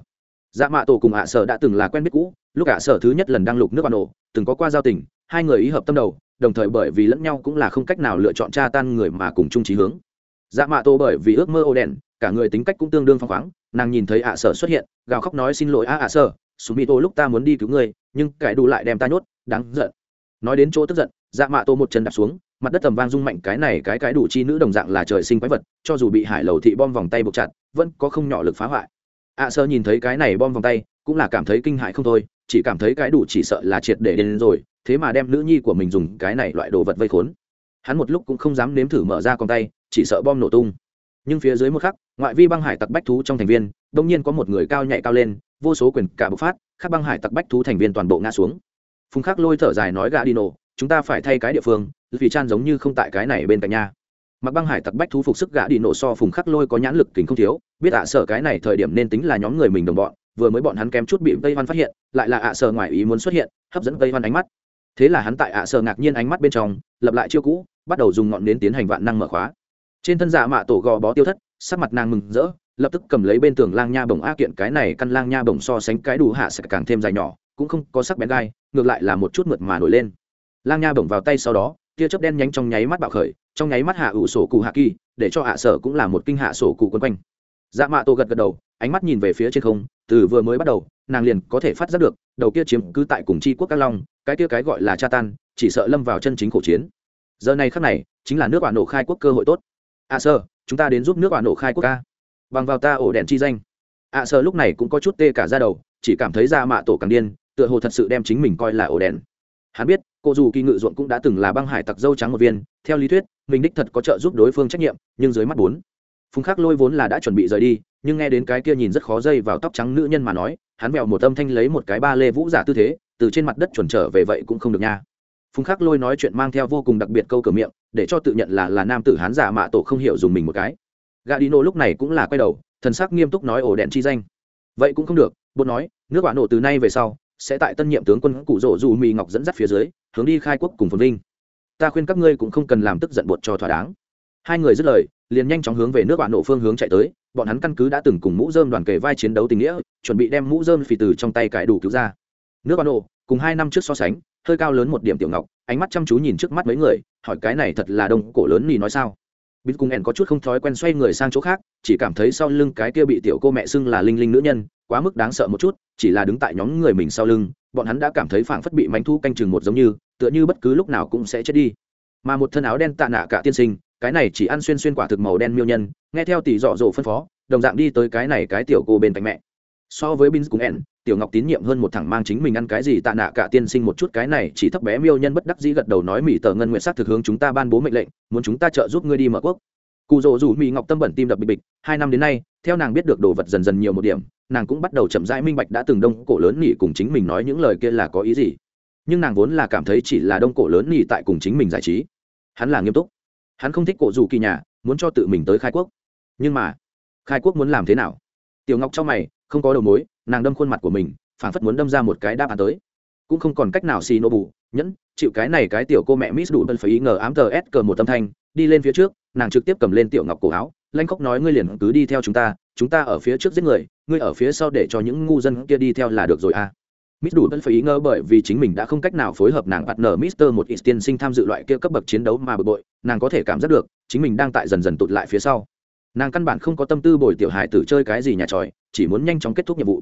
Dạ mạ tổ cùng hạ sở đã từng là quen biết cũ, lúc hạ sở thứ nhất lần đăng lục nước bà nổ từng có qua giao tình, hai người ý hợp tâm đầu, đồng thời bởi vì lẫn nhau cũng là không cách nào lựa chọn cha tan người mà cùng chung trí hướng. Dạ mạ tổ bởi vì ước mơ ô đèn, cả người tính cách cũng tương đương phăng khoáng, nàng nhìn thấy hạ sở xuất hiện, gào khóc nói xin lỗi a hạ sở sù mỹ tô lúc ta muốn đi cứu người nhưng cải đủ lại đem ta nhốt đáng giận. Nói đến chỗ tức giận dạ mạ tô một chân đạp xuống mặt đất tầm vang rung mạnh cái này cái cái đủ chi nữ đồng dạng là trời sinh quái vật cho dù bị hải lầu thị bom vòng tay buộc chặt vẫn có không nhỏ lực phá hoại. Ạ à, sơ nhìn thấy cái này bom vòng tay cũng là cảm thấy kinh hại không thôi chỉ cảm thấy cái đủ chỉ sợ là triệt để đến rồi thế mà đem nữ nhi của mình dùng cái này loại đồ vật vây khốn. Hắn một lúc cũng không dám nếm thử mở ra con tay chỉ sợ bom nổ tung. Nhưng phía dưới một khắc ngoại vi băng hải tặc bách thú trong thành viên đông nhiên có một người cao nhảy cao lên vô số quyền cả bộc phát, khắc băng hải tặc bách thú thành viên toàn bộ ngã xuống. Phùng khắc lôi thở dài nói gà đi nổ, chúng ta phải thay cái địa phương, vì chan giống như không tại cái này bên cạnh nhà mặc băng hải tặc bách thú phục sức gã đi nổ so phùng khắc lôi có nhãn lực kính không thiếu, biết ạ à sợ cái này thời điểm nên tính là nhóm người mình đồng bọn, vừa mới bọn hắn kém chút bị tây văn phát hiện, lại là ạ à sợ ngoài ý muốn xuất hiện, hấp dẫn tây văn ánh mắt. Thế là hắn tại ạ à sợ ngạc nhiên ánh mắt bên trong, lập lại chiêu cũ, bắt đầu dùng ngọn nến tiến hành vạn năng mở khóa. Trên thân dạ mạ tổ gò bó tiêu thất, sắc mặt nàng mừng rỡ lập tức cầm lấy bên tường lang nha bổng a kiện, cái này căn lang nha bổng so sánh cái đủ hạ sẽ càng thêm dài nhỏ, cũng không có sắc bén gai, ngược lại là một chút mượt mà nổi lên. Lang nha bổng vào tay sau đó, tia chớp đen nhánh trong nháy mắt bạo khởi, trong nháy mắt hạ ủ sổ cụ hạ kỳ, để cho hạ sở cũng là một kinh hạ sổ cụ quân quanh. Dạ mạ tô gật gật đầu, ánh mắt nhìn về phía trên không, từ vừa mới bắt đầu, nàng liền có thể phát giác được, đầu kia chiếm cứ tại cùng chi quốc các long, cái kia cái gọi là cha tan, chỉ sợ lâm vào chân chính khổ chiến. Giờ này khắc này, chính là nước quả nổ khai quốc cơ hội tốt. A à sơ, chúng ta đến giúp nước quả nổ khai quốc ca bằng vào ta ổ đèn chi danh. Ạ à lúc này cũng có chút tê cả ra đầu, chỉ cảm thấy ra mạ tổ càng điên, tựa hồ thật sự đem chính mình coi là ổ đèn. Hắn biết, cô dù kỳ ngự ruộng cũng đã từng là băng hải tặc dâu trắng một viên, theo lý thuyết, mình đích thật có trợ giúp đối phương trách nhiệm, nhưng dưới mắt bốn. Phùng khắc lôi vốn là đã chuẩn bị rời đi, nhưng nghe đến cái kia nhìn rất khó dây vào tóc trắng nữ nhân mà nói, hắn mèo một âm thanh lấy một cái ba lê vũ giả tư thế, từ trên mặt đất chuẩn trở về vậy cũng không được nha. Phùng khắc lôi nói chuyện mang theo vô cùng đặc biệt câu cửa miệng, để cho tự nhận là là nam tử hán giả mạ tổ không hiểu dùng mình một cái gà đi nổ lúc này cũng là quay đầu, thần sắc nghiêm túc nói ổ đèn chi danh. Vậy cũng không được, bột nói, nước quả nổ từ nay về sau, sẽ tại tân nhiệm tướng quân cụ rỗ dù mì ngọc dẫn dắt phía dưới, hướng đi khai quốc cùng phồn vinh. Ta khuyên các ngươi cũng không cần làm tức giận bột cho thỏa đáng. Hai người dứt lời, liền nhanh chóng hướng về nước bạn nổ phương hướng chạy tới, bọn hắn căn cứ đã từng cùng mũ dơm đoàn kề vai chiến đấu tình nghĩa, chuẩn bị đem mũ dơm phì từ trong tay cải đủ cứu ra. Nước bạn nổ, cùng hai năm trước so sánh, hơi cao lớn một điểm tiểu ngọc, ánh mắt chăm chú nhìn trước mắt mấy người, hỏi cái này thật là đông cổ lớn nì nói sao? Bít cùng ẻn có chút không thói quen xoay người sang chỗ khác, chỉ cảm thấy sau lưng cái kia bị tiểu cô mẹ xưng là linh linh nữ nhân, quá mức đáng sợ một chút, chỉ là đứng tại nhóm người mình sau lưng, bọn hắn đã cảm thấy phảng phất bị mánh thu canh chừng một giống như, tựa như bất cứ lúc nào cũng sẽ chết đi. Mà một thân áo đen tạ nạ cả tiên sinh, cái này chỉ ăn xuyên xuyên quả thực màu đen miêu nhân, nghe theo tỷ dọ dỗ phân phó, đồng dạng đi tới cái này cái tiểu cô bên cạnh mẹ. So với bin cùng ẻn tiểu ngọc tín nhiệm hơn một thằng mang chính mình ăn cái gì tạ nạ cả tiên sinh một chút cái này, chỉ thấp bé miêu nhân bất đắc dĩ gật đầu nói mỹ tờ ngân nguyện sắc thực hướng chúng ta ban bố mệnh lệnh, muốn chúng ta trợ giúp ngươi đi mở quốc. Cụ rỗ rủ mỹ ngọc tâm bẩn tim đập bịch bịch, hai năm đến nay, theo nàng biết được đồ vật dần dần nhiều một điểm, nàng cũng bắt đầu chậm rãi minh bạch đã từng đông cổ lớn nỉ cùng chính mình nói những lời kia là có ý gì. Nhưng nàng vốn là cảm thấy chỉ là đông cổ lớn nỉ tại cùng chính mình giải trí. Hắn là nghiêm túc. Hắn không thích cổ dù kỳ nhà, muốn cho tự mình tới khai quốc. Nhưng mà, khai quốc muốn làm thế nào? Tiểu ngọc trong mày không có đầu mối nàng đâm khuôn mặt của mình phản phất muốn đâm ra một cái đáp án tới cũng không còn cách nào xì nô bù nhẫn chịu cái này cái tiểu cô mẹ miss đủ bần phải ý ngờ ám tờ s cờ một tâm thanh đi lên phía trước nàng trực tiếp cầm lên tiểu ngọc cổ áo lanh khóc nói ngươi liền cứ đi theo chúng ta chúng ta ở phía trước giết người ngươi ở phía sau để cho những ngu dân kia đi theo là được rồi à Miss đủ bần phải ý ngờ bởi vì chính mình đã không cách nào phối hợp nàng bắt nở Mister một ít tiên sinh tham dự loại kia cấp bậc chiến đấu mà bực bội, nàng có thể cảm giác được, chính mình đang tại dần dần tụt lại phía sau. Nàng căn bản không có tâm tư bồi tiểu hài tử chơi cái gì nhà tròi, chỉ muốn nhanh chóng kết thúc nhiệm vụ.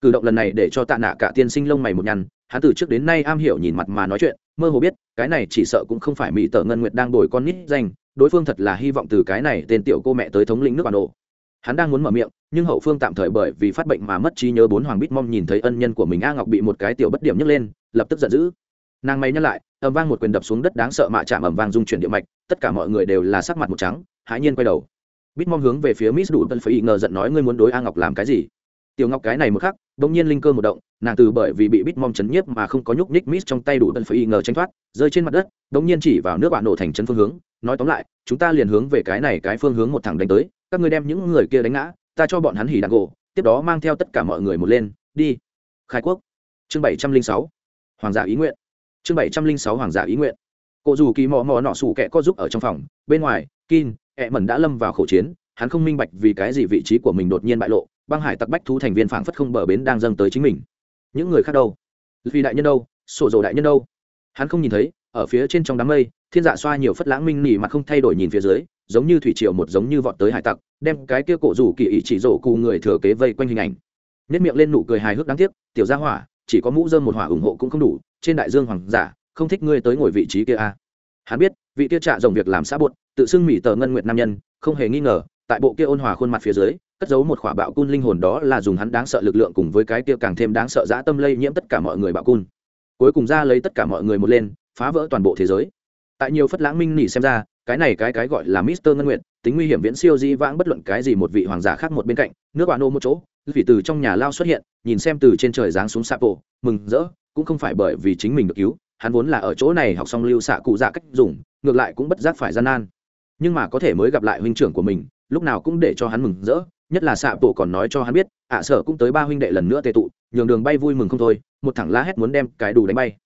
Cử động lần này để cho Tạ Nạ cả tiên sinh lông mày một nhăn, hắn từ trước đến nay am hiểu nhìn mặt mà nói chuyện, mơ hồ biết, cái này chỉ sợ cũng không phải mỹ tờ ngân nguyệt đang đổi con nít danh, đối phương thật là hy vọng từ cái này tên tiểu cô mẹ tới thống lĩnh nước bản đồ. Hắn đang muốn mở miệng nhưng hậu phương tạm thời bởi vì phát bệnh mà mất trí nhớ bốn hoàng bít mong nhìn thấy ân nhân của mình a ngọc bị một cái tiểu bất điểm nhấc lên lập tức giận dữ. Nàng may nhắc lại ầm vang một quyền đập xuống đất đáng sợ mạ chạm ầm vang dung chuyển địa mạch tất cả mọi người đều là sắc mặt một trắng hãi nhiên quay đầu bít mong hướng về phía miss đủ tân phải ngờ giận nói, ngươi muốn đối a ngọc làm cái gì? Tiểu ngọc cái này một khắc, bỗng nhiên linh cơ một động, nàng từ bởi vì bị bít mong chấn nhiếp mà không có nhúc nhích miss trong tay đủ tân phải ngờ tranh thoát, rơi trên mặt đất, bỗng nhiên chỉ vào nước bạn nổ thành chân phương hướng, nói tóm lại, chúng ta liền hướng về cái này cái phương hướng một thẳng đánh tới, các ngươi đem những người kia đánh ngã, ta cho bọn hắn hỉ đạn gỗ, tiếp đó mang theo tất cả mọi người một lên, đi. Khai quốc. Chương bảy trăm linh sáu. Hoàng giả ý nguyện. Chương bảy trăm linh sáu hoàng giả ý nguyện. Cụ dù kỳ mò mò nọ sủ kẹ có giúp ở trong phòng, bên ngoài kin ẹ mẩn đã lâm vào khẩu chiến, hắn không minh bạch vì cái gì vị trí của mình đột nhiên bại lộ, băng hải tặc bách thú thành viên phảng phất không bờ bến đang dâng tới chính mình. Những người khác đâu? Vì đại nhân đâu? Sổ dầu đại nhân đâu? Hắn không nhìn thấy, ở phía trên trong đám mây, thiên dạ xoa nhiều phất lãng minh nỉ mặt không thay đổi nhìn phía dưới, giống như thủy triều một giống như vọt tới hải tặc, đem cái kia cổ rủ kỳ ý chỉ rổ cù người thừa kế vây quanh hình ảnh. Nếp miệng lên nụ cười hài hước đáng tiếc, tiểu gia hỏa, chỉ có mũ dơm một hỏa ủng hộ cũng không đủ, trên đại dương hoàng giả, không thích ngươi tới ngồi vị trí kia a à hắn biết vị kia trạ dòng việc làm xã bột tự xưng mỹ tờ ngân nguyệt nam nhân không hề nghi ngờ tại bộ kia ôn hòa khuôn mặt phía dưới cất giấu một khỏa bạo cun linh hồn đó là dùng hắn đáng sợ lực lượng cùng với cái kia càng thêm đáng sợ dã tâm lây nhiễm tất cả mọi người bạo cun. Cuối cùng ra lấy tất cả mọi người một lên phá vỡ toàn bộ thế giới. Tại nhiều phất lãng minh nỉ xem ra cái này cái cái gọi là Mister Ngân Nguyệt, tính nguy hiểm viễn siêu di vãng bất luận cái gì một vị hoàng giả khác một bên cạnh, nước bạn nô một chỗ, vì từ trong nhà lao xuất hiện, nhìn xem từ trên trời giáng xuống Sapo, mừng rỡ, cũng không phải bởi vì chính mình được cứu, hắn vốn là ở chỗ này học xong lưu xạ cụ dạ cách dùng, ngược lại cũng bất giác phải gian nan. Nhưng mà có thể mới gặp lại huynh trưởng của mình, lúc nào cũng để cho hắn mừng rỡ, nhất là xạ bộ còn nói cho hắn biết, ạ à sở cũng tới ba huynh đệ lần nữa tề tụ, nhường đường bay vui mừng không thôi, một thẳng la hét muốn đem cái đủ đánh bay.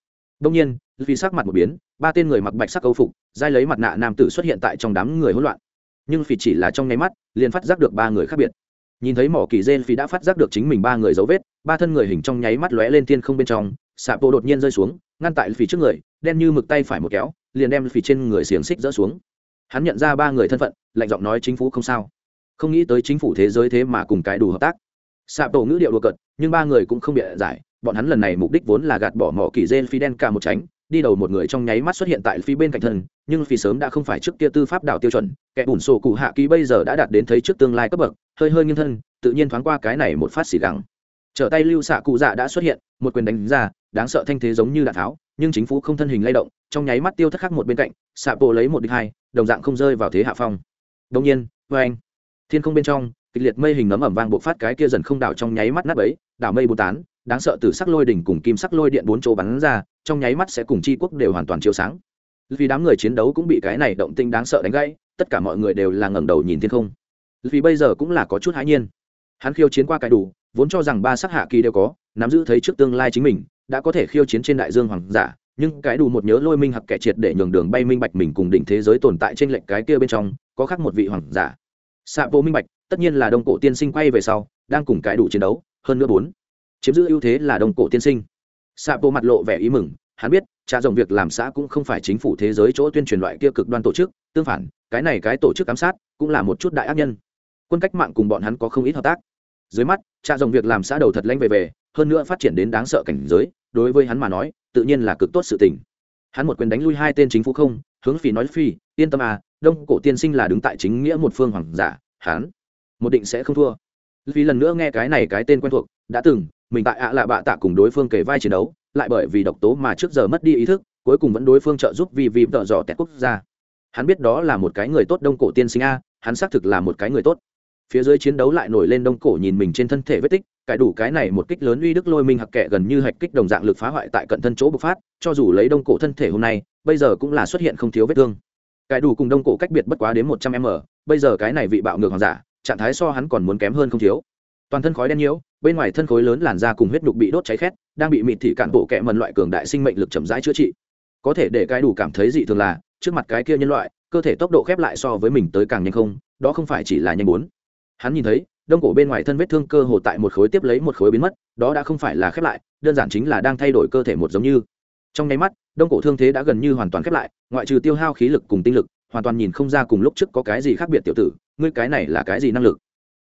Đông nhiên, vì sắc mặt một biến, ba tên người mặc bạch sắc câu phục dai lấy mặt nạ nam tử xuất hiện tại trong đám người hỗn loạn nhưng phỉ chỉ là trong nháy mắt liền phát giác được ba người khác biệt nhìn thấy mỏ kỳ dên phi đã phát giác được chính mình ba người dấu vết ba thân người hình trong nháy mắt lóe lên thiên không bên trong xạ bộ đột nhiên rơi xuống, ngăn tại phì trước người, đen như mực tay phải một kéo, liền đem phì trên người xiềng xích rỡ xuống. Hắn nhận ra ba người thân phận, lạnh giọng nói chính phủ không sao. Không nghĩ tới chính phủ thế giới thế mà cùng cái đủ hợp tác. Xạ bộ ngữ điệu đùa cợt, nhưng ba người cũng không bịa giải, bọn hắn lần này mục đích vốn là gạt bỏ mỏ kỳ gen phi đen cả một tránh, đi đầu một người trong nháy mắt xuất hiện tại phi bên cạnh thân, nhưng phi sớm đã không phải trước kia tư pháp đảo tiêu chuẩn, kẻ bùn sổ cụ hạ ký bây giờ đã đạt đến thấy trước tương lai cấp bậc, hơi hơi nghiêng thân, tự nhiên thoáng qua cái này một phát xỉ gắng trở tay lưu xạ cụ dạ đã xuất hiện, một quyền đánh ra đáng sợ thanh thế giống như đạn tháo, nhưng chính phủ không thân hình lay động, trong nháy mắt tiêu thất khắc một bên cạnh xạ bộ lấy một địch hai, đồng dạng không rơi vào thế hạ phong. Đông nhiên vê anh, thiên không bên trong, kịch liệt mây hình nấm ẩm vang bộ phát cái kia dần không đảo trong nháy mắt nắp ấy đảo mây bù tán, đáng sợ từ sắc lôi đỉnh cùng kim sắc lôi điện bốn chỗ bắn ra, trong nháy mắt sẽ cùng chi quốc đều hoàn toàn chiếu sáng. Vì đám người chiến đấu cũng bị cái này động tinh đáng sợ đánh gãy, tất cả mọi người đều là ngẩng đầu nhìn thiên không. Vì bây giờ cũng là có chút hãi nhiên. Hắn khiêu chiến qua cái đủ, vốn cho rằng ba sắc hạ kỳ đều có, nắm giữ thấy trước tương lai chính mình đã có thể khiêu chiến trên đại dương hoàng giả, nhưng cái đủ một nhớ lôi minh hặc kẻ triệt để nhường đường bay minh bạch mình cùng đỉnh thế giới tồn tại trên lệnh cái kia bên trong, có khác một vị hoàng giả. Xạ vô minh bạch, tất nhiên là đông cổ tiên sinh quay về sau, đang cùng cái đủ chiến đấu, hơn nữa bốn. Chiếm giữ ưu thế là đông cổ tiên sinh. Xạ vô mặt lộ vẻ ý mừng, hắn biết, trà dòng việc làm xã cũng không phải chính phủ thế giới chỗ tuyên truyền loại kia cực đoan tổ chức, tương phản, cái này cái tổ chức ám sát cũng là một chút đại ác nhân. Quân cách mạng cùng bọn hắn có không ít hợp tác. Dưới mắt, trà dòng việc làm xã đầu thật lanh về về hơn nữa phát triển đến đáng sợ cảnh giới, đối với hắn mà nói, tự nhiên là cực tốt sự tình. Hắn một quyền đánh lui hai tên chính phủ không, hướng phi nói phi yên tâm à đông cổ tiên sinh là đứng tại chính nghĩa một phương hoàng giả, hắn một định sẽ không thua. Vì lần nữa nghe cái này cái tên quen thuộc, đã từng, mình tại ạ lạ bạ tạ cùng đối phương kể vai chiến đấu, lại bởi vì độc tố mà trước giờ mất đi ý thức, cuối cùng vẫn đối phương trợ giúp vì vì tợ dò tẹt quốc gia. Hắn biết đó là một cái người tốt đông cổ tiên sinh a, hắn xác thực là một cái người tốt. Phía dưới chiến đấu lại nổi lên đông cổ nhìn mình trên thân thể vết tích cải đủ cái này một kích lớn uy đức lôi minh hặc kệ gần như hạch kích đồng dạng lực phá hoại tại cận thân chỗ bộc phát, cho dù lấy đông cổ thân thể hôm nay, bây giờ cũng là xuất hiện không thiếu vết thương. Cải đủ cùng đông cổ cách biệt bất quá đến một trăm m, bây giờ cái này vị bạo ngược hoàng giả, trạng thái so hắn còn muốn kém hơn không thiếu. Toàn thân khói đen nhiễu, bên ngoài thân khối lớn làn da cùng huyết đục bị đốt cháy khét, đang bị mịt thị cạn bộ kẹ mần loại cường đại sinh mệnh lực chậm rãi chữa trị. Có thể để cái đủ cảm thấy dị thường là, trước mặt cái kia nhân loại, cơ thể tốc độ khép lại so với mình tới càng nhanh không, đó không phải chỉ là nhanh bốn. Hắn nhìn thấy đông cổ bên ngoài thân vết thương cơ hồ tại một khối tiếp lấy một khối biến mất, đó đã không phải là khép lại, đơn giản chính là đang thay đổi cơ thể một giống như. Trong nháy mắt, đông cổ thương thế đã gần như hoàn toàn khép lại, ngoại trừ tiêu hao khí lực cùng tinh lực, hoàn toàn nhìn không ra cùng lúc trước có cái gì khác biệt tiểu tử, ngươi cái này là cái gì năng lực?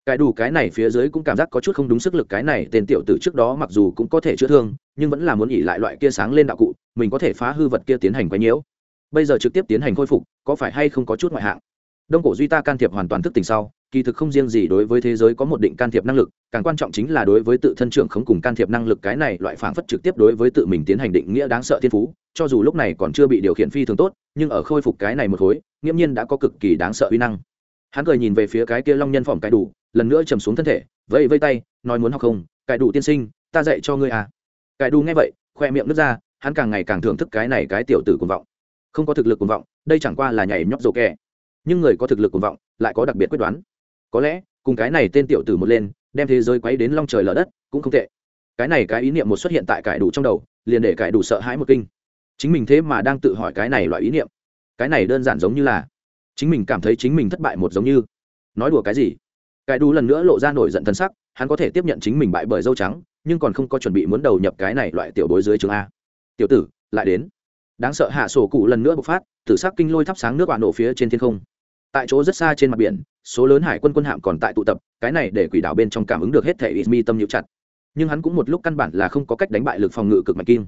Cái đủ cái này phía dưới cũng cảm giác có chút không đúng sức lực cái này, tên tiểu tử trước đó mặc dù cũng có thể chữa thương, nhưng vẫn là muốn nghỉ lại loại kia sáng lên đạo cụ, mình có thể phá hư vật kia tiến hành quấy nhiễu. Bây giờ trực tiếp tiến hành khôi phục, có phải hay không có chút ngoại hạng? Đông cổ duy ta can thiệp hoàn toàn thức tỉnh sau, kỳ thực không riêng gì đối với thế giới có một định can thiệp năng lực, càng quan trọng chính là đối với tự thân trưởng không cùng can thiệp năng lực cái này loại phản phất trực tiếp đối với tự mình tiến hành định nghĩa đáng sợ thiên phú, cho dù lúc này còn chưa bị điều khiển phi thường tốt, nhưng ở khôi phục cái này một khối, nghiễm nhiên đã có cực kỳ đáng sợ uy năng. Hắn cười nhìn về phía cái kia long nhân phỏng cái đủ, lần nữa trầm xuống thân thể, vẫy vây tay, nói muốn học không? Cải đủ tiên sinh, ta dạy cho ngươi à. Cải đủ nghe vậy, khoe miệng nước ra, hắn càng ngày càng thưởng thức cái này cái tiểu tử cuồng vọng. Không có thực lực cuồng vọng, đây chẳng qua là nhảy nhót rổ kẹ nhưng người có thực lực cuồng vọng lại có đặc biệt quyết đoán. Có lẽ, cùng cái này tên tiểu tử một lên, đem thế giới quấy đến long trời lở đất cũng không tệ. Cái này cái ý niệm một xuất hiện tại cải đủ trong đầu, liền để cải đủ sợ hãi một kinh. Chính mình thế mà đang tự hỏi cái này loại ý niệm. Cái này đơn giản giống như là, chính mình cảm thấy chính mình thất bại một giống như. Nói đùa cái gì? Cải đủ lần nữa lộ ra nổi giận thân sắc, hắn có thể tiếp nhận chính mình bại bởi dâu trắng, nhưng còn không có chuẩn bị muốn đầu nhập cái này loại tiểu bối dưới trường a. Tiểu tử, lại đến. Đáng sợ hạ sổ cụ lần nữa bộc phát, tử sắc kinh lôi thắp sáng nước bạo nổ phía trên thiên không tại chỗ rất xa trên mặt biển, số lớn hải quân quân hạm còn tại tụ tập, cái này để quỷ đảo bên trong cảm ứng được hết thể ít mi tâm nhiễu chặt. Nhưng hắn cũng một lúc căn bản là không có cách đánh bại lực phòng ngự cực mạnh kim.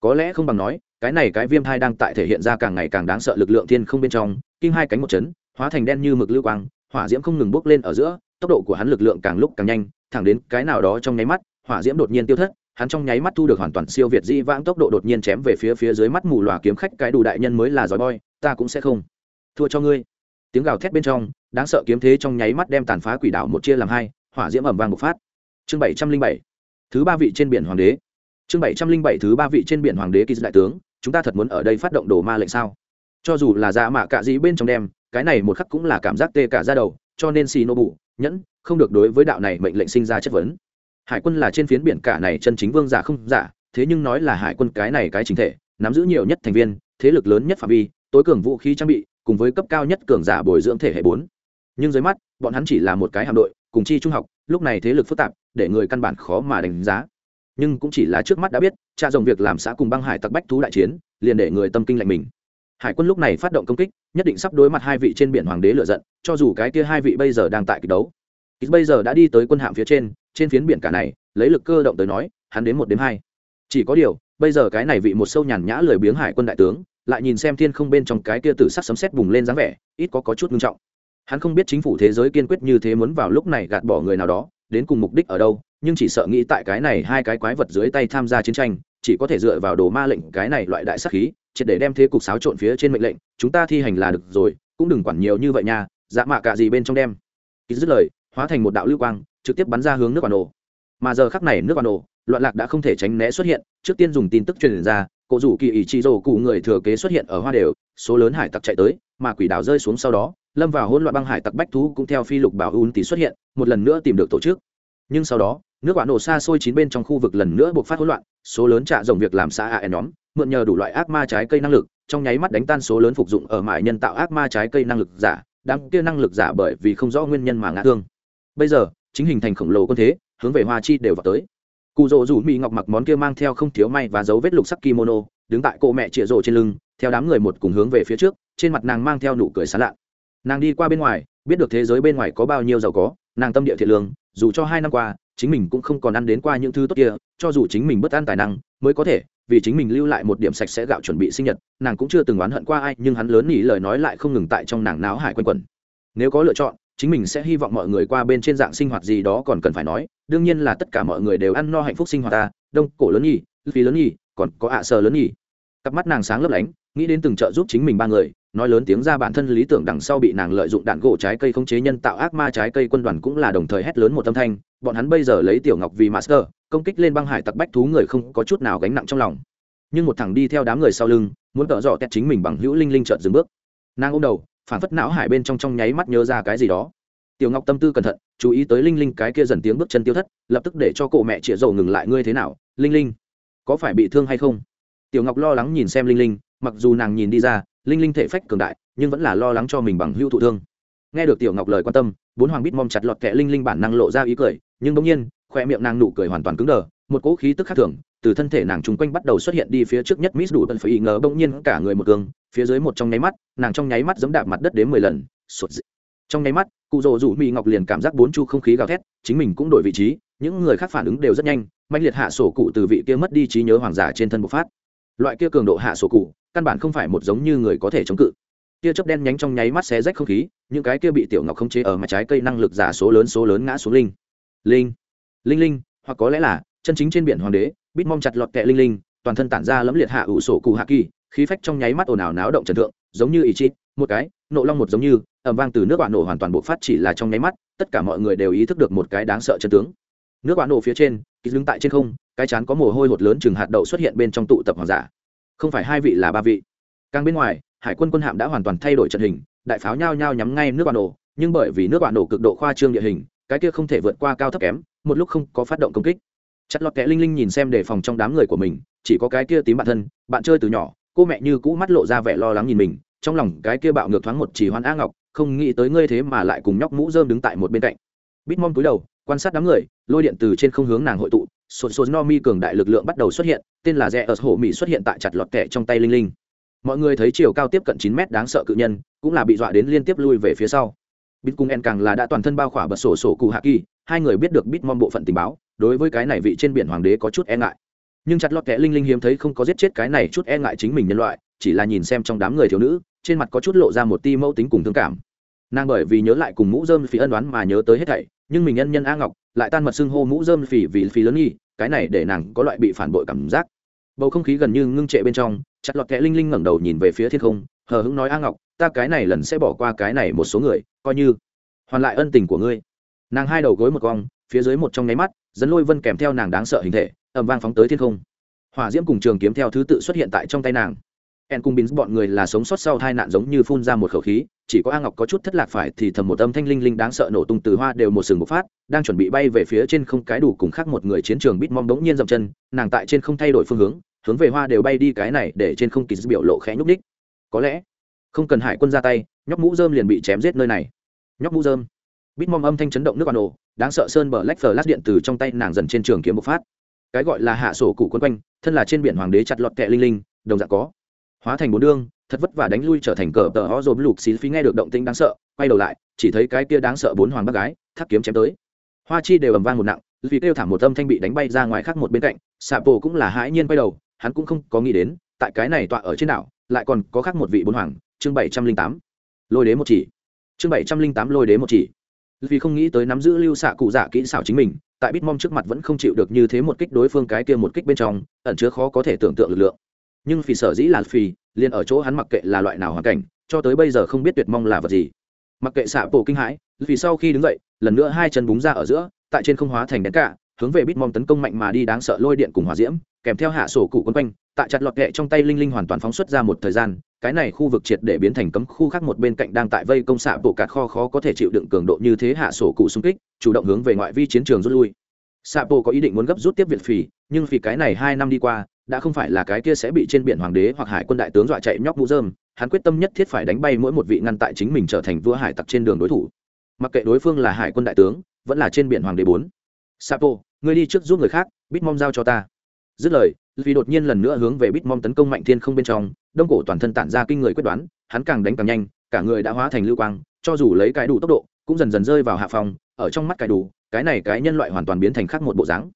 Có lẽ không bằng nói, cái này cái viêm thai đang tại thể hiện ra càng ngày càng đáng sợ lực lượng thiên không bên trong, kim hai cánh một chấn, hóa thành đen như mực lưu quang, hỏa diễm không ngừng bốc lên ở giữa, tốc độ của hắn lực lượng càng lúc càng nhanh, thẳng đến cái nào đó trong nháy mắt, hỏa diễm đột nhiên tiêu thất, hắn trong nháy mắt thu được hoàn toàn siêu việt dĩ vãng tốc độ đột nhiên chém về phía phía dưới mắt mù lòa kiếm khách, cái đủ đại nhân mới là giỏi boy, ta cũng sẽ không thua cho ngươi tiếng gào thét bên trong, đáng sợ kiếm thế trong nháy mắt đem tàn phá quỷ đảo một chia làm hai, hỏa diễm ẩm vang bộc phát. Chương bảy trăm linh bảy, thứ ba vị trên biển hoàng đế. Chương bảy trăm linh bảy, thứ ba vị trên biển hoàng đế kỳ đại tướng, chúng ta thật muốn ở đây phát động đồ ma lệnh sao? Cho dù là dạ mạ cạ dĩ bên trong đem, cái này một khắc cũng là cảm giác tê cả ra đầu, cho nên xì nô bù, nhẫn, không được đối với đạo này mệnh lệnh sinh ra chất vấn. Hải quân là trên phiến biển cả này chân chính vương giả không giả, thế nhưng nói là hải quân cái này cái chính thể, nắm giữ nhiều nhất thành viên, thế lực lớn nhất phạm vi, tối cường vũ khí trang bị cùng với cấp cao nhất cường giả bồi dưỡng thể hệ bốn. Nhưng dưới mắt, bọn hắn chỉ là một cái hạm đội, cùng chi trung học, lúc này thế lực phức tạp, để người căn bản khó mà đánh giá. Nhưng cũng chỉ là trước mắt đã biết, cha dòng việc làm xã cùng băng hải tặc bách thú đại chiến, liền để người tâm kinh lạnh mình. Hải quân lúc này phát động công kích, nhất định sắp đối mặt hai vị trên biển hoàng đế lựa giận, cho dù cái kia hai vị bây giờ đang tại kịch đấu. Ít bây giờ đã đi tới quân hạm phía trên trên phiến biển cả này, lấy lực cơ động tới nói, hắn đến một đến hai. Chỉ có điều, bây giờ cái này vị một sâu nhàn nhã lười biếng hải quân đại tướng lại nhìn xem thiên không bên trong cái kia tử sắc sấm sét bùng lên dáng vẻ, ít có có chút nghiêm trọng. Hắn không biết chính phủ thế giới kiên quyết như thế muốn vào lúc này gạt bỏ người nào đó, đến cùng mục đích ở đâu, nhưng chỉ sợ nghĩ tại cái này hai cái quái vật dưới tay tham gia chiến tranh, chỉ có thể dựa vào đồ ma lệnh cái này loại đại sắc khí, triệt để đem thế cục xáo trộn phía trên mệnh lệnh, chúng ta thi hành là được rồi, cũng đừng quản nhiều như vậy nha dạ mạ cả gì bên trong đem. Ít dứt lời, hóa thành một đạo lưu quang, trực tiếp bắn ra hướng nước bản đồ mà giờ khắc này nước bản đồ loạn lạc đã không thể tránh né xuất hiện, trước tiên dùng tin tức truyền ra cổ rủ kỳ ý chí rồ cụ người thừa kế xuất hiện ở hoa đều, số lớn hải tặc chạy tới, mà quỷ đảo rơi xuống sau đó, lâm vào hỗn loạn băng hải tặc bách thú cũng theo phi lục bảo un tỷ xuất hiện, một lần nữa tìm được tổ chức. Nhưng sau đó, nước quả nổ xa xôi chín bên trong khu vực lần nữa buộc phát hỗn loạn, số lớn trạ dòng việc làm xã a nhóm, mượn nhờ đủ loại ác ma trái cây năng lực, trong nháy mắt đánh tan số lớn phục dụng ở mại nhân tạo ác ma trái cây năng lực giả đang kia năng lực giả bởi vì không rõ nguyên nhân mà ngã thương. Bây giờ, chính hình thành khổng lồ quân thế, hướng về hoa chi đều vào tới cụ rỗ rủ mỹ ngọc mặc món kia mang theo không thiếu may và dấu vết lục sắc kimono, đứng tại cô mẹ chĩa rổ trên lưng, theo đám người một cùng hướng về phía trước, trên mặt nàng mang theo nụ cười sán lạ. Nàng đi qua bên ngoài, biết được thế giới bên ngoài có bao nhiêu giàu có, nàng tâm địa thiện lương, dù cho hai năm qua, chính mình cũng không còn ăn đến qua những thứ tốt kia, cho dù chính mình bất an tài năng, mới có thể, vì chính mình lưu lại một điểm sạch sẽ gạo chuẩn bị sinh nhật, nàng cũng chưa từng oán hận qua ai, nhưng hắn lớn nỉ lời nói lại không ngừng tại trong nàng náo hải quanh quẩn. Nếu có lựa chọn chính mình sẽ hy vọng mọi người qua bên trên dạng sinh hoạt gì đó còn cần phải nói, đương nhiên là tất cả mọi người đều ăn no hạnh phúc sinh hoạt ta, đông, cổ lớn nhỉ phí lớn nhỉ, còn có ạ à sờ lớn nhỉ. Cặp mắt nàng sáng lấp lánh, nghĩ đến từng trợ giúp chính mình ba người, nói lớn tiếng ra bản thân lý tưởng đằng sau bị nàng lợi dụng đạn gỗ trái cây khống chế nhân tạo ác ma trái cây quân đoàn cũng là đồng thời hét lớn một âm thanh, bọn hắn bây giờ lấy tiểu ngọc vì master, công kích lên băng hải tặc bách thú người không có chút nào gánh nặng trong lòng. Nhưng một thằng đi theo đám người sau lưng, muốn tợ dọ tét chính mình bằng hữu linh linh trợt dừng bước. Nàng ôm đầu phản phất não hải bên trong trong nháy mắt nhớ ra cái gì đó. Tiểu ngọc tâm tư cẩn thận, chú ý tới linh linh cái kia dần tiếng bước chân tiêu thất, lập tức để cho cậu mẹ chĩa dầu ngừng lại, ngươi thế nào, linh linh? Có phải bị thương hay không? Tiểu ngọc lo lắng nhìn xem linh linh, mặc dù nàng nhìn đi ra, linh linh thể phách cường đại, nhưng vẫn là lo lắng cho mình bằng hữu thụ thương. Nghe được tiểu ngọc lời quan tâm, bốn hoàng bít mong chặt lọt kẹ linh linh bản năng lộ ra ý cười, nhưng bỗng nhiên khoe miệng nàng nụ cười hoàn toàn cứng đờ một cỗ khí tức khác thường, từ thân thể nàng chung quanh bắt đầu xuất hiện đi phía trước nhất miss đủ tần phải ý ngờ, bỗng nhiên cả người một cường, phía dưới một trong nháy mắt, nàng trong nháy mắt giẫm đạp mặt đất đến mười lần, sụt dị. trong nháy mắt, cụ rồ rủ mỹ ngọc liền cảm giác bốn chu không khí gào thét, chính mình cũng đổi vị trí, những người khác phản ứng đều rất nhanh mạnh liệt hạ sổ cụ từ vị kia mất đi trí nhớ hoàng giả trên thân bộc phát. Loại kia cường độ hạ sổ cụ, căn bản không phải một giống như người có thể chống cự. Kia chớp đen nhánh trong nháy mắt xé rách không khí, những cái kia bị tiểu ngọc không chế ở mặt trái cây năng lực giả số lớn số lớn ngã xuống linh. Linh linh linh, hoặc có lẽ là chân chính trên biển hoàng đế, bít mong chặt lọt kẹ linh linh, toàn thân tản ra lẫm liệt hạ ủ sổ cụ hạ kỳ, khí phách trong nháy mắt ồn ào náo động trần thượng, giống như ý chí, một cái, nộ long một giống như ẩm vang từ nước bạn nổ hoàn toàn bộ phát chỉ là trong nháy mắt, tất cả mọi người đều ý thức được một cái đáng sợ chân tướng. Nước bạn nổ phía trên ký đứng tại trên không, cái chán có mồ hôi hột lớn chừng hạt đậu xuất hiện bên trong tụ tập hoàng giả. Không phải hai vị là ba vị. Càng bên ngoài, hải quân quân hạm đã hoàn toàn thay đổi trận hình, đại pháo nhao nhao nhắm ngay nước bạn nổ, nhưng bởi vì nước bạn nổ cực độ khoa trương địa hình, cái kia không thể vượt qua cao thấp kém, một lúc không có phát động công kích chặt lọt kẽ linh linh nhìn xem đề phòng trong đám người của mình, chỉ có cái kia tím bạn thân, bạn chơi từ nhỏ, cô mẹ như cũ mắt lộ ra vẻ lo lắng nhìn mình, trong lòng cái kia bạo ngược thoáng một chỉ hoan á ngọc, không nghĩ tới ngươi thế mà lại cùng nhóc mũ rơm đứng tại một bên cạnh. Bít mong cúi đầu, quan sát đám người, lôi điện từ trên không hướng nàng hội tụ, sột sột no mi cường đại lực lượng bắt đầu xuất hiện, tên là rẽ ở hổ mỹ xuất hiện tại chặt lọt kẹ trong tay linh linh. Mọi người thấy chiều cao tiếp cận chín mét đáng sợ cự nhân, cũng là bị dọa đến liên tiếp lui về phía sau. Bít cung en càng là đã toàn thân bao khỏa bật sổ sổ cụ hạ kỳ, hai người biết được bít mong bộ phận tình báo đối với cái này vị trên biển hoàng đế có chút e ngại. Nhưng chặt lọt kẽ linh linh hiếm thấy không có giết chết cái này chút e ngại chính mình nhân loại, chỉ là nhìn xem trong đám người thiếu nữ, trên mặt có chút lộ ra một ti mẫu tính cùng thương cảm. Nàng bởi vì nhớ lại cùng mũ dơm phì ân đoán mà nhớ tới hết thảy, nhưng mình nhân nhân a ngọc lại tan mật xưng hô mũ dơm phì vì phí lớn nghi, cái này để nàng có loại bị phản bội cảm giác. Bầu không khí gần như ngưng trệ bên trong, chặt lọt kẽ linh linh ngẩng đầu nhìn về phía thiên không, hờ hững nói a ngọc, ta cái này lần sẽ bỏ qua cái này một số người, coi như hoàn lại ân tình của ngươi. Nàng hai đầu gối một cong, phía dưới một trong nháy mắt dẫn lôi vân kèm theo nàng đáng sợ hình thể ẩm vang phóng tới thiên không. Hỏa diễm cùng trường kiếm theo thứ tự xuất hiện tại trong tay nàng. En cung bín bọn người là sống sót sau hai nạn giống như phun ra một khẩu khí, chỉ có a ngọc có chút thất lạc phải thì thầm một âm thanh linh linh đáng sợ nổ tung từ hoa đều một sừng bộc phát, đang chuẩn bị bay về phía trên không cái đủ cùng khác một người chiến trường bít mong đống nhiên dậm chân, nàng tại trên không thay đổi phương hướng hướng về hoa đều bay đi cái này để trên không kỳ biểu lộ khẽ nhúc đích có lẽ không cần hải quân ra tay, nhóc mũ dơm liền bị chém giết nơi này. Nhóc mũ dơm bít mong âm thanh chấn động nước quan ổ đáng sợ sơn bờ lách phờ lát điện từ trong tay nàng dần trên trường kiếm bộc phát. Cái gọi là hạ sổ cụ quân quanh, thân là trên biển hoàng đế chặt lọt kẹ linh linh, đồng dạng có. Hóa thành bốn đương thật vất vả đánh lui trở thành cờ tờ ho dồn lục xí phí nghe được động tĩnh đáng sợ, quay đầu lại, chỉ thấy cái kia đáng sợ bốn hoàng bác gái thác kiếm chém tới. Hoa chi đều ầm vang một nặng, vì kêu thảm một âm thanh bị đánh bay ra ngoài khác một bên cạnh xạ bộ cũng là hãi nhiên quay đầu, hắn cũng không có nghĩ đến, tại cái này tọa ở trên đảo, lại còn có khác một vị bốn hoàng, chương bảy trăm linh tám. Lôi đế một chỉ. Chương bảy trăm linh tám lôi đế một chỉ vì không nghĩ tới nắm giữ lưu xạ cụ dạ kỹ xảo chính mình, tại bitmom trước mặt vẫn không chịu được như thế một kích đối phương cái kia một kích bên trong, ẩn chứa khó có thể tưởng tượng lực lượng. Nhưng vì sở dĩ là phì, liền ở chỗ hắn mặc kệ là loại nào hoàn cảnh, cho tới bây giờ không biết tuyệt mong là vật gì. Mặc kệ xạ bộ kinh hãi, vì sau khi đứng dậy, lần nữa hai chân búng ra ở giữa, tại trên không hóa thành đèn cả, hướng về bitmom tấn công mạnh mà đi đáng sợ lôi điện cùng hỏa diễm, kèm theo hạ sổ cụ quân quanh, tại chặt lọt kệ trong tay linh linh hoàn toàn phóng xuất ra một thời gian cái này khu vực triệt để biến thành cấm khu khác một bên cạnh đang tại vây công xạ bộ cạt kho khó có thể chịu đựng cường độ như thế hạ sổ cụ xung kích, chủ động hướng về ngoại vi chiến trường rút lui. Xạ bộ có ý định muốn gấp rút tiếp viện phì nhưng vì cái này hai năm đi qua, đã không phải là cái kia sẽ bị trên biển hoàng đế hoặc hải quân đại tướng dọa chạy nhóc mũ dơm hắn quyết tâm nhất thiết phải đánh bay mỗi một vị ngăn tại chính mình trở thành vua hải tặc trên đường đối thủ. Mặc kệ đối phương là hải quân đại tướng, vẫn là trên biển hoàng đế bốn. Sapo ngươi đi trước giúp người khác, bít mong giao cho ta dứt lời vì đột nhiên lần nữa hướng về bít mong tấn công mạnh thiên không bên trong, đông cổ toàn thân tản ra kinh người quyết đoán, hắn càng đánh càng nhanh, cả người đã hóa thành lưu quang, cho dù lấy cái đủ tốc độ, cũng dần dần rơi vào hạ phòng ở trong mắt cái đủ, cái này cái nhân loại hoàn toàn biến thành khác một bộ dáng.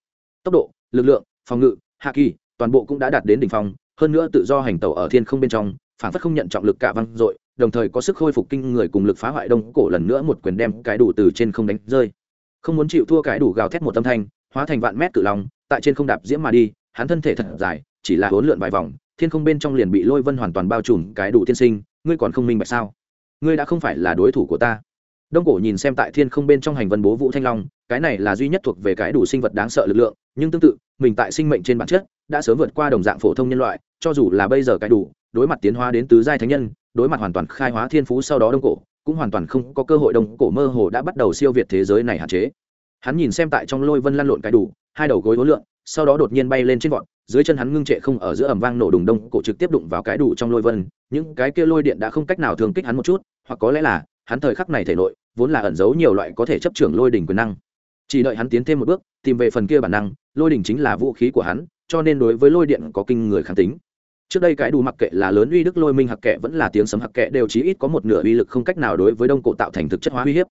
Tốc độ, lực lượng, phòng ngự, hạ kỳ, toàn bộ cũng đã đạt đến đỉnh phong, hơn nữa tự do hành tẩu ở thiên không bên trong, phản phất không nhận trọng lực cả văng dội, đồng thời có sức khôi phục kinh người cùng lực phá hoại đông cổ lần nữa một quyền đem cái đủ từ trên không đánh rơi. Không muốn chịu thua cái đủ gào thét một âm thanh, hóa thành vạn mét cự long, tại trên không đạp diễm mà đi hắn thân thể thật dài, chỉ là hỗn lượn vài vòng, thiên không bên trong liền bị lôi vân hoàn toàn bao trùm cái đủ tiên sinh, ngươi còn không minh bạch sao? Ngươi đã không phải là đối thủ của ta. Đông cổ nhìn xem tại thiên không bên trong hành vân bố vũ thanh long, cái này là duy nhất thuộc về cái đủ sinh vật đáng sợ lực lượng, nhưng tương tự, mình tại sinh mệnh trên bản chất, đã sớm vượt qua đồng dạng phổ thông nhân loại, cho dù là bây giờ cái đủ, đối mặt tiến hóa đến tứ giai thánh nhân, đối mặt hoàn toàn khai hóa thiên phú sau đó đông cổ, cũng hoàn toàn không có cơ hội đông cổ mơ hồ đã bắt đầu siêu việt thế giới này hạn chế hắn nhìn xem tại trong lôi vân lăn lộn cái đủ hai đầu gối hối lượn, sau đó đột nhiên bay lên trên vọt dưới chân hắn ngưng trệ không ở giữa ẩm vang nổ đùng đông cổ trực tiếp đụng vào cái đủ trong lôi vân. Những cái kia lôi điện đã không cách nào thường kích hắn một chút hoặc có lẽ là hắn thời khắc này thể nội vốn là ẩn giấu nhiều loại có thể chấp trưởng lôi đỉnh quyền năng. Chỉ đợi hắn tiến thêm một bước tìm về phần kia bản năng lôi đỉnh chính là vũ khí của hắn cho nên đối với lôi điện có kinh người kháng tính. Trước đây cái đủ mặc kệ là lớn uy đức lôi minh hặc kệ vẫn là tiếng sấm hặc kệ đều chí ít có một nửa uy lực không cách nào đối với đông cổ tạo thành thực chất hóa uy hiếp.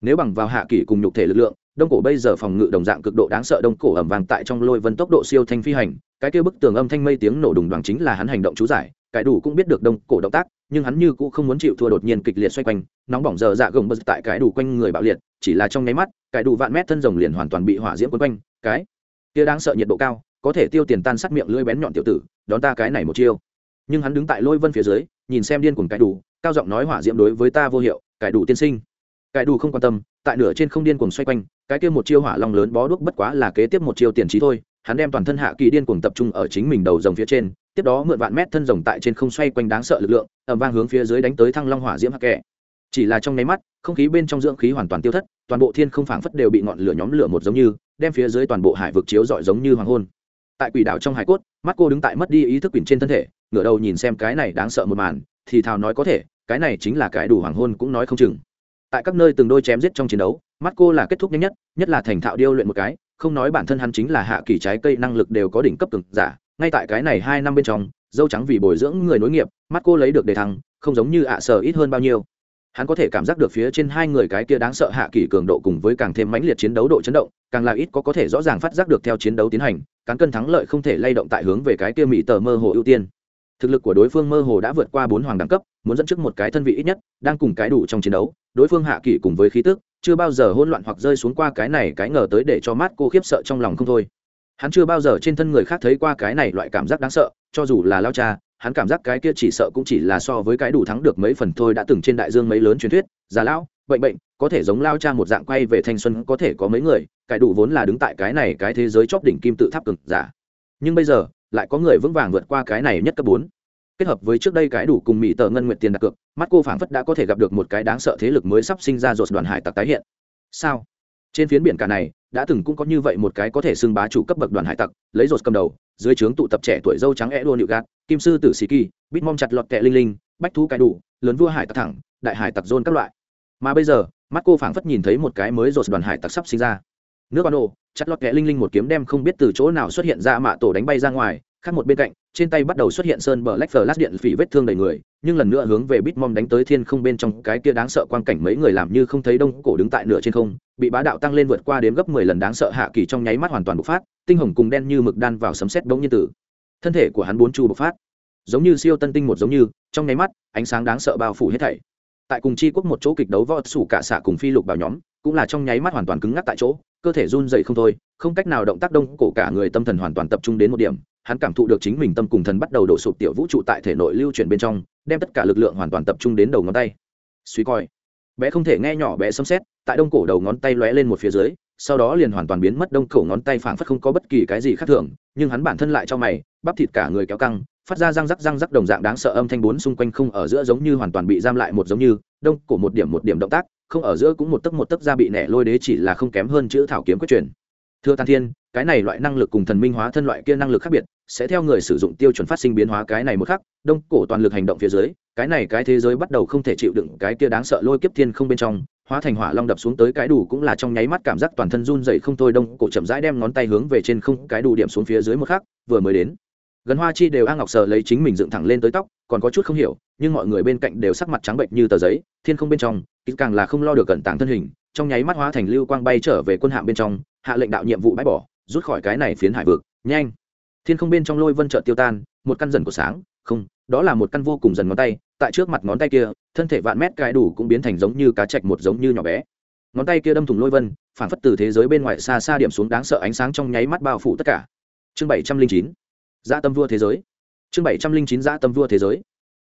Nếu bằng vào hạ kỷ cùng nhục thể lực lượng đông cổ bây giờ phòng ngự đồng dạng cực độ đáng sợ, đông cổ ẩm vàng tại trong lôi vân tốc độ siêu thanh phi hành. Cái kia bức tường âm thanh mây tiếng nổ đùng đoàn chính là hắn hành động chú giải, cái đủ cũng biết được đông cổ động tác, nhưng hắn như cũng không muốn chịu thua đột nhiên kịch liệt xoay quanh, nóng bỏng giờ dạ gồng bật tại cái đủ quanh người bạo liệt, chỉ là trong nháy mắt, cái đủ vạn mét thân rồng liền hoàn toàn bị hỏa diễm quấn quanh, cái kia đáng sợ nhiệt độ cao, có thể tiêu tiền tan sát miệng lưỡi bén nhọn tiểu tử, đón ta cái này một chiêu. Nhưng hắn đứng tại lôi vân phía dưới, nhìn xem điên cuồng cái đủ, cao giọng nói hỏa diễm đối với ta vô hiệu, cái đủ tiên sinh. Cải đủ không quan tâm, tại nửa trên không điên cuồng xoay quanh, cái kia một chiêu hỏa long lớn bó đuốc bất quá là kế tiếp một chiêu tiền trí thôi, hắn đem toàn thân hạ kỳ điên cuồng tập trung ở chính mình đầu rồng phía trên, tiếp đó mượn vạn mét thân rồng tại trên không xoay quanh đáng sợ lực lượng ẩm vang hướng phía dưới đánh tới thăng long hỏa diễm hắc kẻ. Chỉ là trong nháy mắt, không khí bên trong dưỡng khí hoàn toàn tiêu thất, toàn bộ thiên không phảng phất đều bị ngọn lửa nhóm lửa một giống như, đem phía dưới toàn bộ hải vực chiếu rọi giống như hoàng hôn. Tại quỷ đảo trong hải cốt, mắt cô đứng tại mất đi ý thức quyển trên thân thể, ngửa đầu nhìn xem cái này đáng sợ một màn, thì thào nói có thể, cái này chính là cái đủ hoàng hôn cũng nói không chừng tại các nơi từng đôi chém giết trong chiến đấu, mắt cô là kết thúc nhanh nhất nhất là thành thạo điêu luyện một cái, không nói bản thân hắn chính là hạ kỳ trái cây năng lực đều có đỉnh cấp cực giả, ngay tại cái này hai năm bên trong, dâu trắng vì bồi dưỡng người nối nghiệp, mắt cô lấy được đề thăng, không giống như ạ sở ít hơn bao nhiêu. Hắn có thể cảm giác được phía trên hai người cái kia đáng sợ hạ kỳ cường độ cùng với càng thêm mãnh liệt chiến đấu độ chấn động, càng là ít có có thể rõ ràng phát giác được theo chiến đấu tiến hành, cán cân thắng lợi không thể lay động tại hướng về cái kia mỹ tờ mơ hồ ưu tiên thực lực của đối phương mơ hồ đã vượt qua bốn hoàng đẳng cấp, muốn dẫn trước một cái thân vị ít nhất, đang cùng cái đủ trong chiến đấu, đối phương hạ kỷ cùng với khí tức, chưa bao giờ hỗn loạn hoặc rơi xuống qua cái này cái ngờ tới để cho mắt cô khiếp sợ trong lòng không thôi. Hắn chưa bao giờ trên thân người khác thấy qua cái này loại cảm giác đáng sợ, cho dù là lao cha, hắn cảm giác cái kia chỉ sợ cũng chỉ là so với cái đủ thắng được mấy phần thôi đã từng trên đại dương mấy lớn truyền thuyết, già lão, bệnh bệnh, có thể giống lao cha một dạng quay về thanh xuân, có thể có mấy người, cái đủ vốn là đứng tại cái này cái thế giới chóp đỉnh kim tự tháp cực giả. Nhưng bây giờ lại có người vững vàng vượt qua cái này nhất cấp bốn. Kết hợp với trước đây cái đủ cùng mỹ tờ ngân nguyệt tiền đặt cược, mắt cô phảng phất đã có thể gặp được một cái đáng sợ thế lực mới sắp sinh ra rột đoàn hải tặc tái hiện. Sao? Trên phiến biển cả này, đã từng cũng có như vậy một cái có thể xưng bá chủ cấp bậc đoàn hải tặc, lấy rột cầm đầu, dưới trướng tụ tập trẻ tuổi dâu trắng e đua nịu gạt kim sư tử sĩ kỳ, bít mong chặt lọt kẹ linh linh, bách thú cái đủ, lớn vua hải tặc thẳng, đại hải tặc dôn các loại. Mà bây giờ, mắt cô phảng phất nhìn thấy một cái mới rột đoàn hải tặc sắp sinh ra. Nước ban đồ chặt lọt kẻ linh linh một kiếm đem không biết từ chỗ nào xuất hiện ra mạ tổ đánh bay ra ngoài, khác một bên cạnh, trên tay bắt đầu xuất hiện sơn bờ lách phờ lát điện phỉ vết thương đầy người, nhưng lần nữa hướng về bít mom đánh tới thiên không bên trong cái kia đáng sợ quang cảnh mấy người làm như không thấy đông cổ đứng tại nửa trên không, bị bá đạo tăng lên vượt qua đếm gấp mười lần đáng sợ hạ kỳ trong nháy mắt hoàn toàn bộc phát, tinh hồng cùng đen như mực đan vào sấm sét bỗng nhiên tử thân thể của hắn bốn chu bộc phát, giống như siêu tân tinh một giống như, trong nháy mắt, ánh sáng đáng sợ bao phủ hết thảy. Tại cùng chi quốc một chỗ kịch đấu võ sủ cả xạ cùng phi lục bảo nhóm, cũng là trong nháy mắt hoàn toàn cứng ngắc tại chỗ cơ thể run dậy không thôi, không cách nào động tác đông, cổ cả người tâm thần hoàn toàn tập trung đến một điểm, hắn cảm thụ được chính mình tâm cùng thần bắt đầu đổ sụp tiểu vũ trụ tại thể nội lưu chuyển bên trong, đem tất cả lực lượng hoàn toàn tập trung đến đầu ngón tay. Suy coi, bé không thể nghe nhỏ bé xâm xét tại đông cổ đầu ngón tay lóe lên một phía dưới, sau đó liền hoàn toàn biến mất đông cổ ngón tay phảng phất không có bất kỳ cái gì khác thường, nhưng hắn bản thân lại cho mày, bắp thịt cả người kéo căng, phát ra răng rắc răng rắc đồng dạng đáng sợ âm thanh bốn xung quanh không ở giữa giống như hoàn toàn bị giam lại một giống như, đông cổ một điểm một điểm động tác không ở giữa cũng một tấc một tấc ra bị nẻ lôi đế chỉ là không kém hơn chữ thảo kiếm quyết truyền. Thưa tàn thiên, cái này loại năng lực cùng thần minh hóa thân loại kia năng lực khác biệt, sẽ theo người sử dụng tiêu chuẩn phát sinh biến hóa cái này một khắc, đông cổ toàn lực hành động phía dưới, cái này cái thế giới bắt đầu không thể chịu đựng cái kia đáng sợ lôi kiếp thiên không bên trong, hóa thành hỏa long đập xuống tới cái đủ cũng là trong nháy mắt cảm giác toàn thân run dậy không thôi, đông cổ chậm rãi đem ngón tay hướng về trên không cái đủ điểm xuống phía dưới một khắc, vừa mới đến. Gần hoa chi đều a ngọc sờ lấy chính mình dựng thẳng lên tới tóc, còn có chút không hiểu, nhưng mọi người bên cạnh đều sắc mặt trắng bệnh như tờ giấy, thiên không bên trong ít càng là không lo được cẩn tàng thân hình, trong nháy mắt hóa thành lưu quang bay trở về quân hạm bên trong, hạ lệnh đạo nhiệm vụ bãi bỏ, rút khỏi cái này phiến hải vực. Nhanh! Thiên không bên trong lôi vân trợ tiêu tan, một căn dần của sáng, không, đó là một căn vô cùng dần ngón tay, tại trước mặt ngón tay kia, thân thể vạn mét cái đủ cũng biến thành giống như cá chạch một giống như nhỏ bé. Ngón tay kia đâm thủng lôi vân, phản phất từ thế giới bên ngoài xa xa điểm xuống đáng sợ ánh sáng trong nháy mắt bao phủ tất cả. Chương bảy trăm linh chín gia tâm vua thế giới. Chương bảy trăm linh chín gia tâm vua thế giới.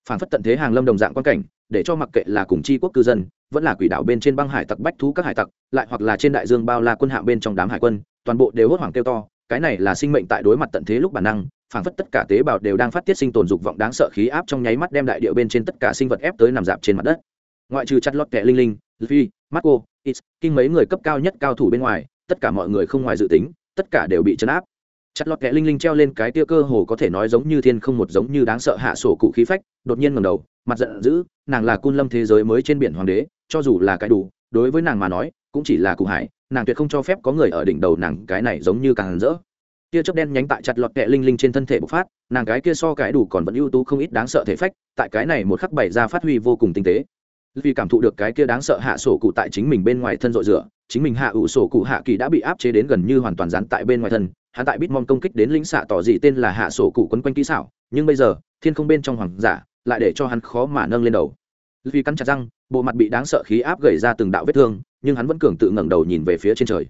Phản phất tận thế hàng lâm đồng dạng quan cảnh để cho mặc kệ là cùng chi quốc cư dân, vẫn là quỷ đảo bên trên băng hải tặc, bách thú các hải tặc, lại hoặc là trên đại dương bao la quân hạ bên trong đám hải quân, toàn bộ đều hốt hoảng kêu to, cái này là sinh mệnh tại đối mặt tận thế lúc bản năng phản phất tất cả tế bào đều đang phát tiết sinh tồn dục vọng đáng sợ khí áp trong nháy mắt đem đại địa bên trên tất cả sinh vật ép tới nằm dạp trên mặt đất. Ngoại trừ chặt lót kẻ linh linh phi marco ít kinh mấy người cấp cao nhất cao thủ bên ngoài, tất cả mọi người không ngoài dự tính, tất cả đều bị chấn áp. Chặt lọt kẻ linh linh treo lên cái tia cơ hồ có thể nói giống như thiên không một giống như đáng sợ hạ sổ cụ khí phách, đột nhiên ngầm đầu mặt giận dữ, nàng là cun lâm thế giới mới trên biển hoàng đế, cho dù là cái đủ, đối với nàng mà nói, cũng chỉ là cụ hải, nàng tuyệt không cho phép có người ở đỉnh đầu nàng, cái này giống như càng rỡ. Tia chớp đen nhánh tại chặt lọt kẹ linh linh trên thân thể bộc phát, nàng cái kia so cái đủ còn vẫn ưu tú không ít đáng sợ thể phách, tại cái này một khắc bày ra phát huy vô cùng tinh tế. Vì cảm thụ được cái kia đáng sợ hạ sổ cụ tại chính mình bên ngoài thân dội rửa, chính mình hạ ủ sổ cụ hạ kỳ đã bị áp chế đến gần như hoàn toàn dán tại bên ngoài thân, hắn tại bitmom công kích đến lĩnh xạ tỏ dị tên là hạ sổ cụ quấn quanh kỹ xảo, nhưng bây giờ, thiên không bên trong hoàng giả lại để cho hắn khó mà nâng lên đầu. Vì cắn chặt răng, bộ mặt bị đáng sợ khí áp gầy ra từng đạo vết thương, nhưng hắn vẫn cường tự ngẩng đầu nhìn về phía trên trời.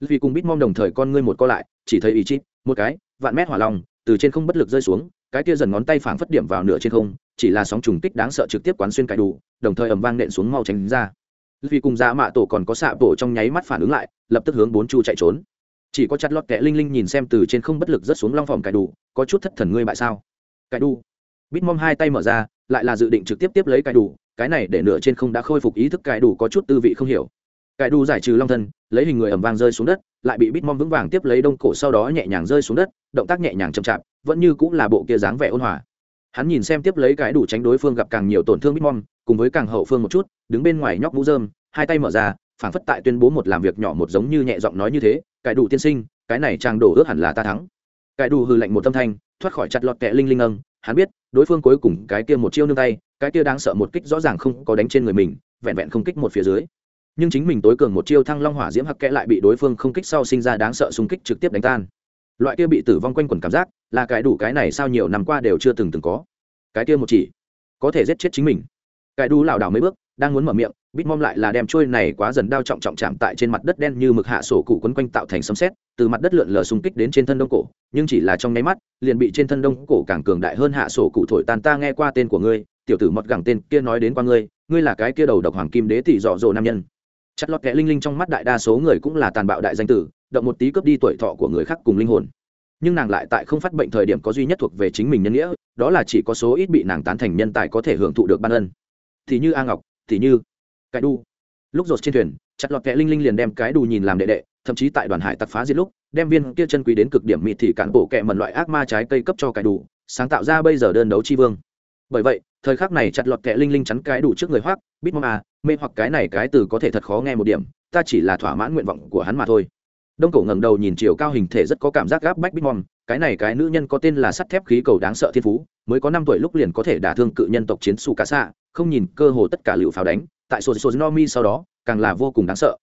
Vì cùng mong đồng thời con ngươi một co lại, chỉ thấy ý chít một cái, vạn mét hỏa long, từ trên không bất lực rơi xuống, cái kia dần ngón tay phảng phất điểm vào nửa trên không, chỉ là sóng trùng kích đáng sợ trực tiếp quán xuyên cài đủ, đồng thời ầm vang nện xuống mau tránh ra. Vì cùng dạ mạ tổ còn có xạ tổ trong nháy mắt phản ứng lại, lập tức hướng bốn chu chạy trốn. Chỉ có chặt lọt kẻ linh linh nhìn xem từ trên không bất lực rớt xuống long phòng cài đủ, có chút thất thần ngươi bại sao? Cài đủ bitmom hai tay mở ra, lại là dự định trực tiếp tiếp lấy Cải đủ cái này để nửa trên không đã khôi phục ý thức Cải đủ có chút tư vị không hiểu. Cải đủ giải trừ long thân, lấy hình người ầm vang rơi xuống đất, lại bị bitmom vững vàng tiếp lấy đông cổ sau đó nhẹ nhàng rơi xuống đất, động tác nhẹ nhàng chậm chạp, vẫn như cũng là bộ kia dáng vẻ ôn hòa. Hắn nhìn xem tiếp lấy cái đủ tránh đối phương gặp càng nhiều tổn thương bitmom, cùng với càng hậu phương một chút, đứng bên ngoài nhóc mũ dơm hai tay mở ra, phảng phất tại tuyên bố một làm việc nhỏ một giống như nhẹ giọng nói như thế, cái đủ tiên sinh, cái này trang đổ ước hẳn là ta thắng. Cái đủ hư lạnh một tâm thanh, thoát khỏi chặt lọt kẹ linh linh âng hắn biết, đối phương cuối cùng cái kia một chiêu nương tay, cái kia đáng sợ một kích rõ ràng không có đánh trên người mình, vẹn vẹn không kích một phía dưới. Nhưng chính mình tối cường một chiêu thăng long hỏa diễm hắc kẽ lại bị đối phương không kích sau sinh ra đáng sợ xung kích trực tiếp đánh tan. Loại kia bị tử vong quanh quẩn cảm giác, là cái đủ cái này sao nhiều năm qua đều chưa từng từng có. Cái kia một chỉ, có thể giết chết chính mình. Cái đủ lảo đảo mấy bước, đang muốn mở miệng, bít mom lại là đem trôi này quá dần đao trọng trọng chạm tại trên mặt đất đen như mực hạ sổ cụ quấn quanh tạo thành sấm xét từ mặt đất lượn lờ xung kích đến trên thân đông cổ, nhưng chỉ là trong nháy mắt liền bị trên thân đông cổ càng cường đại hơn hạ sổ cụ thổi tan ta nghe qua tên của ngươi, tiểu tử mọt gẳng tên kia nói đến qua ngươi ngươi là cái kia đầu độc hoàng kim đế tỷ dọ dỗ nam nhân. Chặt lọt kẽ linh linh trong mắt đại đa số người cũng là tàn bạo đại danh tử, động một tí cướp đi tuổi thọ của người khác cùng linh hồn. Nhưng nàng lại tại không phát bệnh thời điểm có duy nhất thuộc về chính mình nhân nghĩa, đó là chỉ có số ít bị nàng tán thành nhân tài có thể hưởng thụ được ban ân. Thì như a ngọc, thì như cái đu lúc rột trên thuyền chặt lọt kẽ linh linh liền đem cái đù nhìn làm đệ đệ, thậm chí tại đoàn hải tặc phá diệt lúc, đem viên kia chân quý đến cực điểm mịt thì cản bộ kẹ mần loại ác ma trái cây cấp cho cái đủ sáng tạo ra bây giờ đơn đấu chi vương. Bởi vậy, thời khắc này chặt lọt kẹ linh linh chắn cái đủ trước người hoác bít mong à mê hoặc cái này cái từ có thể thật khó nghe một điểm, ta chỉ là thỏa mãn nguyện vọng của hắn mà thôi. Đông cổ ngẩng đầu nhìn chiều cao hình thể rất có cảm giác gáp bách bít mong, cái này cái nữ nhân có tên là sắt thép khí cầu đáng sợ thiên phú, mới có năm tuổi lúc liền có thể đả thương cự nhân tộc chiến su cả xạ không nhìn cơ hồ tất cả lựu pháo đánh tại sổ sổ no mi sau đó, càng là vô cùng đáng sợ.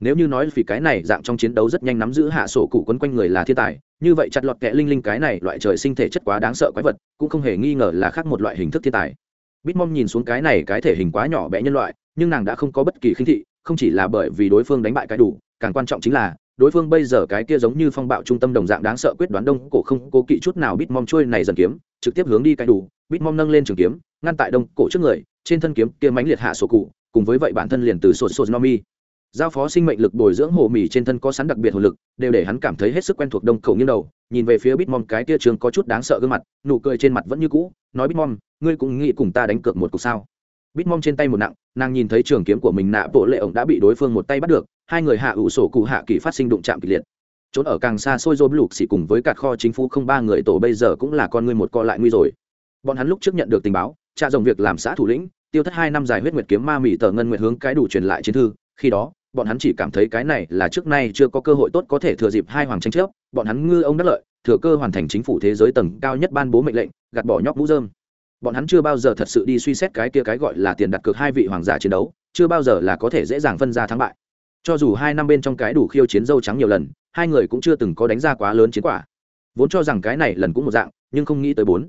Nếu như nói vì cái này dạng trong chiến đấu rất nhanh nắm giữ hạ sổ cụ quấn quanh người là thiên tài, như vậy chặt lọt kẹ linh linh cái này loại trời sinh thể chất quá đáng sợ quái vật, cũng không hề nghi ngờ là khác một loại hình thức thiên tài. Bitmom nhìn xuống cái này cái thể hình quá nhỏ bé nhân loại, nhưng nàng đã không có bất kỳ khinh thị, không chỉ là bởi vì đối phương đánh bại cái đủ, càng quan trọng chính là, đối phương bây giờ cái kia giống như phong bạo trung tâm đồng dạng đáng sợ quyết đoán đông cổ không cố kỵ chút nào bitmom trôi này dần kiếm, trực tiếp hướng đi cái đủ, bitmom nâng lên trường kiếm, ngăn tại đông cổ trước người, trên thân kiếm kia mánh liệt hạ sổ cụ cùng với vậy bản thân liền từ sột sột nomi giao phó sinh mệnh lực bồi dưỡng hồ mì trên thân có sẵn đặc biệt hồ lực, đều để hắn cảm thấy hết sức quen thuộc đông cầu nghiêng đầu, nhìn về phía bitmom cái tia trường có chút đáng sợ gương mặt, nụ cười trên mặt vẫn như cũ, nói bitmom, ngươi cũng nghĩ cùng ta đánh cược một cuộc sao? Bitmom trên tay một nặng, nàng nhìn thấy trường kiếm của mình nạ bộ lệ ổng đã bị đối phương một tay bắt được, hai người hạ ủ sổ cụ hạ kỳ phát sinh đụng chạm kịch liệt. Trốn ở càng xa xôi dôm lục xỉ cùng với cả kho chính phủ không ba người tổ bây giờ cũng là con ngươi một co lại nguy rồi. Bọn hắn lúc trước nhận được tình báo, cha dòng việc làm xã thủ lĩnh tiêu thất hai năm dài huyết nguyệt kiếm ma mỹ tờ ngân nguyệt hướng cái đủ truyền lại chiến thư, khi đó, bọn hắn chỉ cảm thấy cái này là trước nay chưa có cơ hội tốt có thể thừa dịp hai hoàng tranh chấp, bọn hắn ngư ông đắc lợi, thừa cơ hoàn thành chính phủ thế giới tầng cao nhất ban bố mệnh lệnh, gạt bỏ nhóc mũ dơm bọn hắn chưa bao giờ thật sự đi suy xét cái kia cái gọi là tiền đặt cược hai vị hoàng giả chiến đấu, chưa bao giờ là có thể dễ dàng phân ra thắng bại. Cho dù hai năm bên trong cái đủ khiêu chiến dâu trắng nhiều lần, hai người cũng chưa từng có đánh ra quá lớn chiến quả. Vốn cho rằng cái này lần cũng một dạng, nhưng không nghĩ tới bốn.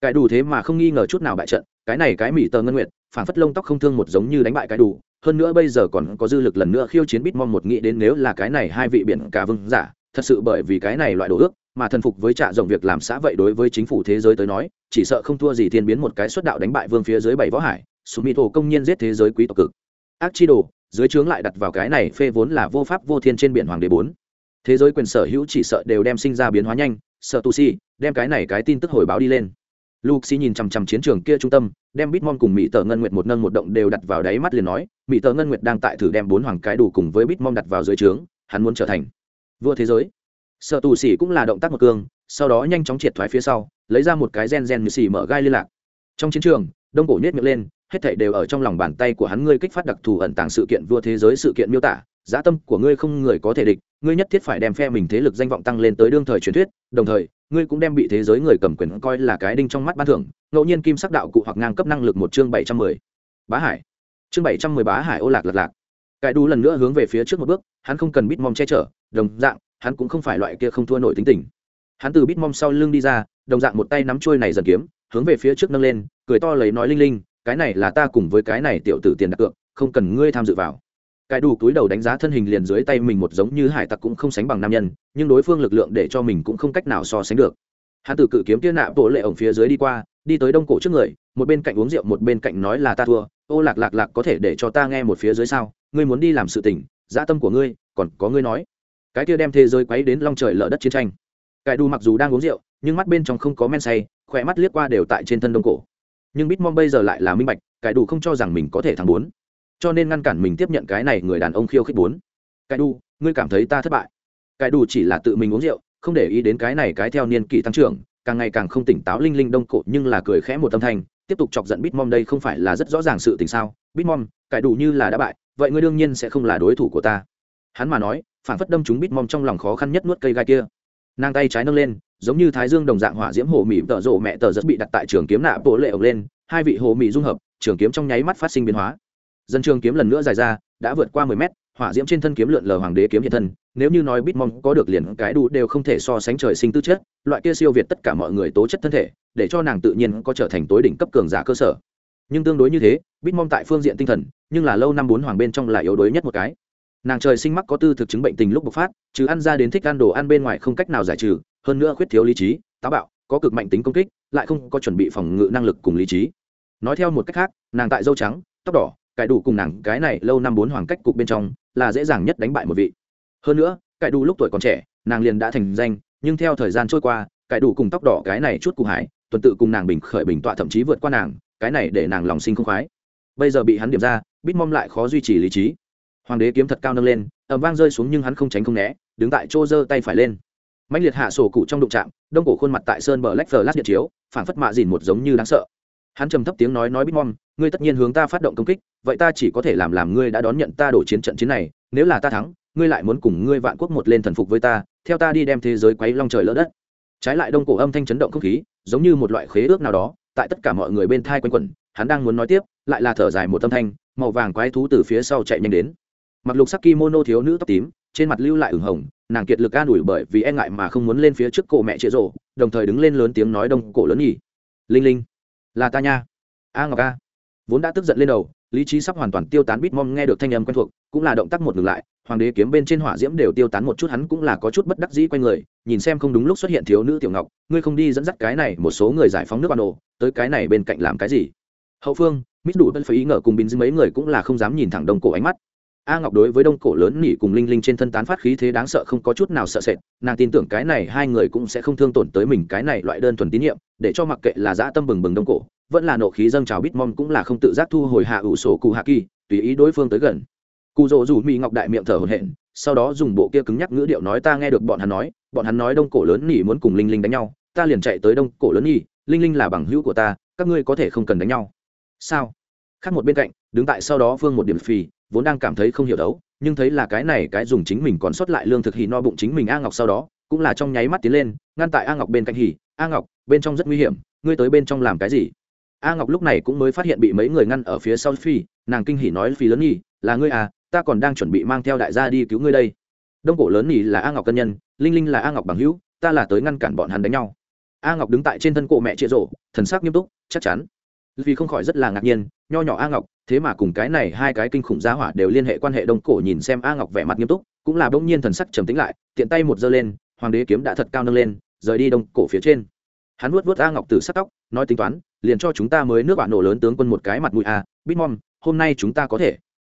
Cái đủ thế mà không nghi ngờ chút nào bại trận, cái này cái mỹ tờ ngân nguyện phản phất lông tóc không thương một giống như đánh bại cái đủ, hơn nữa bây giờ còn có dư lực lần nữa khiêu chiến bít mong một nghĩ đến nếu là cái này hai vị biển cả vương giả, thật sự bởi vì cái này loại đồ ước mà thần phục với trạ rộng việc làm xã vậy đối với chính phủ thế giới tới nói, chỉ sợ không thua gì thiên biến một cái xuất đạo đánh bại vương phía dưới bảy võ hải, sumito công nhiên giết thế giới quý tộc cực. Ác chi đồ, dưới trướng lại đặt vào cái này phê vốn là vô pháp vô thiên trên biển hoàng đế bốn. Thế giới quyền sở hữu chỉ sợ đều đem sinh ra biến hóa nhanh, sợ tu si đem cái này cái tin tức hồi báo đi lên. Luxi nhìn chằm chằm chiến trường kia trung tâm, đem Bitmon cùng Mị Tở Ngân Nguyệt một nâng một động đều đặt vào đáy mắt liền nói, Mị Tở Ngân Nguyệt đang tại thử đem bốn hoàng cái đủ cùng với Bitmon đặt vào dưới trướng, hắn muốn trở thành vua thế giới. Sở tù sĩ cũng là động tác một cương, sau đó nhanh chóng triệt thoái phía sau, lấy ra một cái gen gen như xì mở gai liên lạc. Trong chiến trường, Đông Cổ nhếch miệng lên, hết thảy đều ở trong lòng bàn tay của hắn ngươi kích phát đặc thù ẩn tàng sự kiện vua thế giới sự kiện miêu tả, giá tâm của ngươi không người có thể địch, ngươi nhất thiết phải đem phe mình thế lực danh vọng tăng lên tới đương thời truyền thuyết, đồng thời, ngươi cũng đem bị thế giới người cầm quyền coi là cái đinh trong mắt ban thưởng ngẫu nhiên kim sắc đạo cụ hoặc ngang cấp năng lực một chương bảy trăm mười. Bá hải. Chương bảy trăm mười bá hải ô lạc lạc lạc. Cải đu lần nữa hướng về phía trước một bước hắn không cần bít mom che chở đồng dạng hắn cũng không phải loại kia không thua nổi tính tình. Hắn từ bít mom sau lưng đi ra đồng dạng một tay nắm trôi này dần kiếm hướng về phía trước nâng lên cười to lấy nói linh linh cái này là ta cùng với cái này tiểu tử tiền đặt cược không cần ngươi tham dự vào cái đủ túi đầu đánh giá thân hình liền dưới tay mình một giống như hải tặc cũng không sánh bằng nam nhân, nhưng đối phương lực lượng để cho mình cũng không cách nào so sánh được. Hắn từ cự kiếm kia nạ bộ lệ ổng phía dưới đi qua, đi tới đông cổ trước người, một bên cạnh uống rượu một bên cạnh nói là ta thua, ô lạc lạc lạc có thể để cho ta nghe một phía dưới sao, ngươi muốn đi làm sự tình, dã tâm của ngươi, còn có ngươi nói. Cái kia đem thế giới quấy đến long trời lở đất chiến tranh. Cải đủ mặc dù đang uống rượu, nhưng mắt bên trong không có men say, khỏe mắt liếc qua đều tại trên thân đông cổ. Nhưng bitmom bây giờ lại là minh bạch cải đủ không cho rằng mình có thể thắng bốn cho nên ngăn cản mình tiếp nhận cái này người đàn ông khiêu khích bốn. Cái đu, ngươi cảm thấy ta thất bại. Cái đu chỉ là tự mình uống rượu, không để ý đến cái này cái theo niên kỷ tăng trưởng, càng ngày càng không tỉnh táo linh linh đông cổ nhưng là cười khẽ một tâm thanh, tiếp tục chọc giận bitmom đây không phải là rất rõ ràng sự tình sao? Bitmom, cái đủ như là đã bại, vậy ngươi đương nhiên sẽ không là đối thủ của ta. Hắn mà nói, phản phất đâm chúng bitmom trong lòng khó khăn nhất nuốt cây gai kia. Nàng tay trái nâng lên, giống như thái dương đồng dạng hỏa diễm hồ mị tợ rộ mẹ tờ rất bị đặt tại trường kiếm nạ bộ lệ ổng lên, hai vị hồ mị dung hợp, trường kiếm trong nháy mắt phát sinh biến hóa dân trường kiếm lần nữa dài ra, đã vượt qua mười mét, hỏa diễm trên thân kiếm lượn lờ hoàng đế kiếm hiện thân, nếu như nói bít mong có được liền cái đủ đều không thể so sánh trời sinh tư chất, loại kia siêu việt tất cả mọi người tố chất thân thể, để cho nàng tự nhiên có trở thành tối đỉnh cấp cường giả cơ sở. Nhưng tương đối như thế bít mong tại phương diện tinh thần, nhưng là lâu năm bốn hoàng bên trong là yếu đuối nhất một cái. Nàng trời sinh mắc có tư thực chứng bệnh tình lúc bộc phát, chứ ăn ra đến thích ăn đồ ăn bên ngoài không cách nào giải trừ, hơn nữa khuyết thiếu lý trí, táo bạo, có cực mạnh tính công kích, lại không có chuẩn bị phòng ngự năng lực cùng lý trí. Nói theo một cách khác, nàng tại dâu trắng, tóc đỏ cải đủ cùng nàng cái này lâu năm bốn hoàng cách cục bên trong là dễ dàng nhất đánh bại một vị. Hơn nữa, cải đủ lúc tuổi còn trẻ, nàng liền đã thành danh, nhưng theo thời gian trôi qua, cải đủ cùng tóc đỏ cái này chút cụ hải tuần tự cùng nàng bình khởi bình tọa thậm chí vượt qua nàng, cái này để nàng lòng sinh không khoái. Bây giờ bị hắn điểm ra, bít mom lại khó duy trì lý trí. Hoàng đế kiếm thật cao nâng lên ẩm vang rơi xuống nhưng hắn không tránh không né, đứng tại chỗ giơ tay phải lên. Mạnh liệt hạ sổ cụ trong đụng trạm đông cổ khuôn mặt tại sơn bờ lách phờ lát điện chiếu phản phất mạ dìn một giống như đáng sợ. Hắn trầm thấp tiếng nói nói bít mom ngươi tất nhiên hướng ta phát động công kích, vậy ta chỉ có thể làm làm ngươi đã đón nhận ta đổ chiến trận chiến này, nếu là ta thắng, ngươi lại muốn cùng ngươi vạn quốc một lên thần phục với ta, theo ta đi đem thế giới quấy long trời lỡ đất. Trái lại đông cổ âm thanh chấn động không khí, giống như một loại khế ước nào đó, tại tất cả mọi người bên thai quanh quẩn, hắn đang muốn nói tiếp, lại là thở dài một âm thanh, màu vàng quái thú từ phía sau chạy nhanh đến. Mặc lục sắc kimono thiếu nữ tóc tím, trên mặt lưu lại ửng hồng, nàng kiệt lực an ủi bởi vì e ngại mà không muốn lên phía trước cổ mẹ chĩa rộ đồng thời đứng lên lớn tiếng nói đông cổ lớn nhỉ. Linh linh, là ta nha. A ngọc a vốn đã tức giận lên đầu, lý trí sắp hoàn toàn tiêu tán bít mom nghe được thanh âm quen thuộc, cũng là động tác một ngừng lại, hoàng đế kiếm bên trên hỏa diễm đều tiêu tán một chút, hắn cũng là có chút bất đắc dĩ quanh người, nhìn xem không đúng lúc xuất hiện thiếu nữ tiểu ngọc, ngươi không đi dẫn dắt cái này một số người giải phóng nước ban đồ tới cái này bên cạnh làm cái gì? Hậu phương mít đủ tân phải ý ngờ cùng bình dư mấy người cũng là không dám nhìn thẳng đông cổ ánh mắt. A ngọc đối với đông cổ lớn nỉ cùng linh linh trên thân tán phát khí thế đáng sợ không có chút nào sợ sệt, nàng tin tưởng cái này hai người cũng sẽ không thương tổn tới mình cái này loại đơn thuần tín nhiệm, để cho mặc kệ là dã tâm bừng bừng đông cổ vẫn là nộ khí dâng trào bít mom cũng là không tự giác thu hồi hạ ủ sổ cụ hạ kỳ, tùy ý đối phương tới gần. Cụ rỗ rủ mỹ ngọc đại miệng thở hổn hển, sau đó dùng bộ kia cứng nhắc ngữ điệu nói ta nghe được bọn hắn nói, bọn hắn nói đông cổ lớn nỉ muốn cùng linh linh đánh nhau, ta liền chạy tới đông cổ lớn nỉ, linh linh là bằng hữu của ta, các ngươi có thể không cần đánh nhau. Sao? Khác một bên cạnh, đứng tại sau đó phương một điểm phì, vốn đang cảm thấy không hiểu đấu, nhưng thấy là cái này cái dùng chính mình còn sót lại lương thực hì no bụng chính mình a ngọc sau đó, cũng là trong nháy mắt tiến lên, ngăn tại a ngọc bên cạnh hì a ngọc, bên trong rất nguy hiểm, ngươi tới bên trong làm cái gì? A ngọc lúc này cũng mới phát hiện bị mấy người ngăn ở phía sau phi, nàng kinh hỉ nói, phi lớn nhỉ, là ngươi à ta còn đang chuẩn bị mang theo đại gia đi cứu ngươi đây. Đông cổ lớn nhỉ là a ngọc cân nhân, linh linh là a ngọc bằng hữu, ta là tới ngăn cản bọn hắn đánh nhau. A ngọc đứng tại trên thân cổ mẹ chia rộ thần sắc nghiêm túc, chắc chắn. Vì không khỏi rất là ngạc nhiên, nho nhỏ a ngọc, thế mà cùng cái này hai cái kinh khủng giá hỏa đều liên hệ quan hệ đông cổ nhìn xem a ngọc vẻ mặt nghiêm túc, cũng là bỗng nhiên thần sắc trầm tĩnh lại, tiện tay một giơ lên, hoàng đế kiếm đã thật cao nâng lên, rời đi đông cổ phía trên. Hắn vuốt vuốt a ngọc từ sắc tóc, nói tính toán liền cho chúng ta mới nước bạn nổ lớn tướng quân một cái mặt mũi a bitmom, hôm nay chúng ta có thể.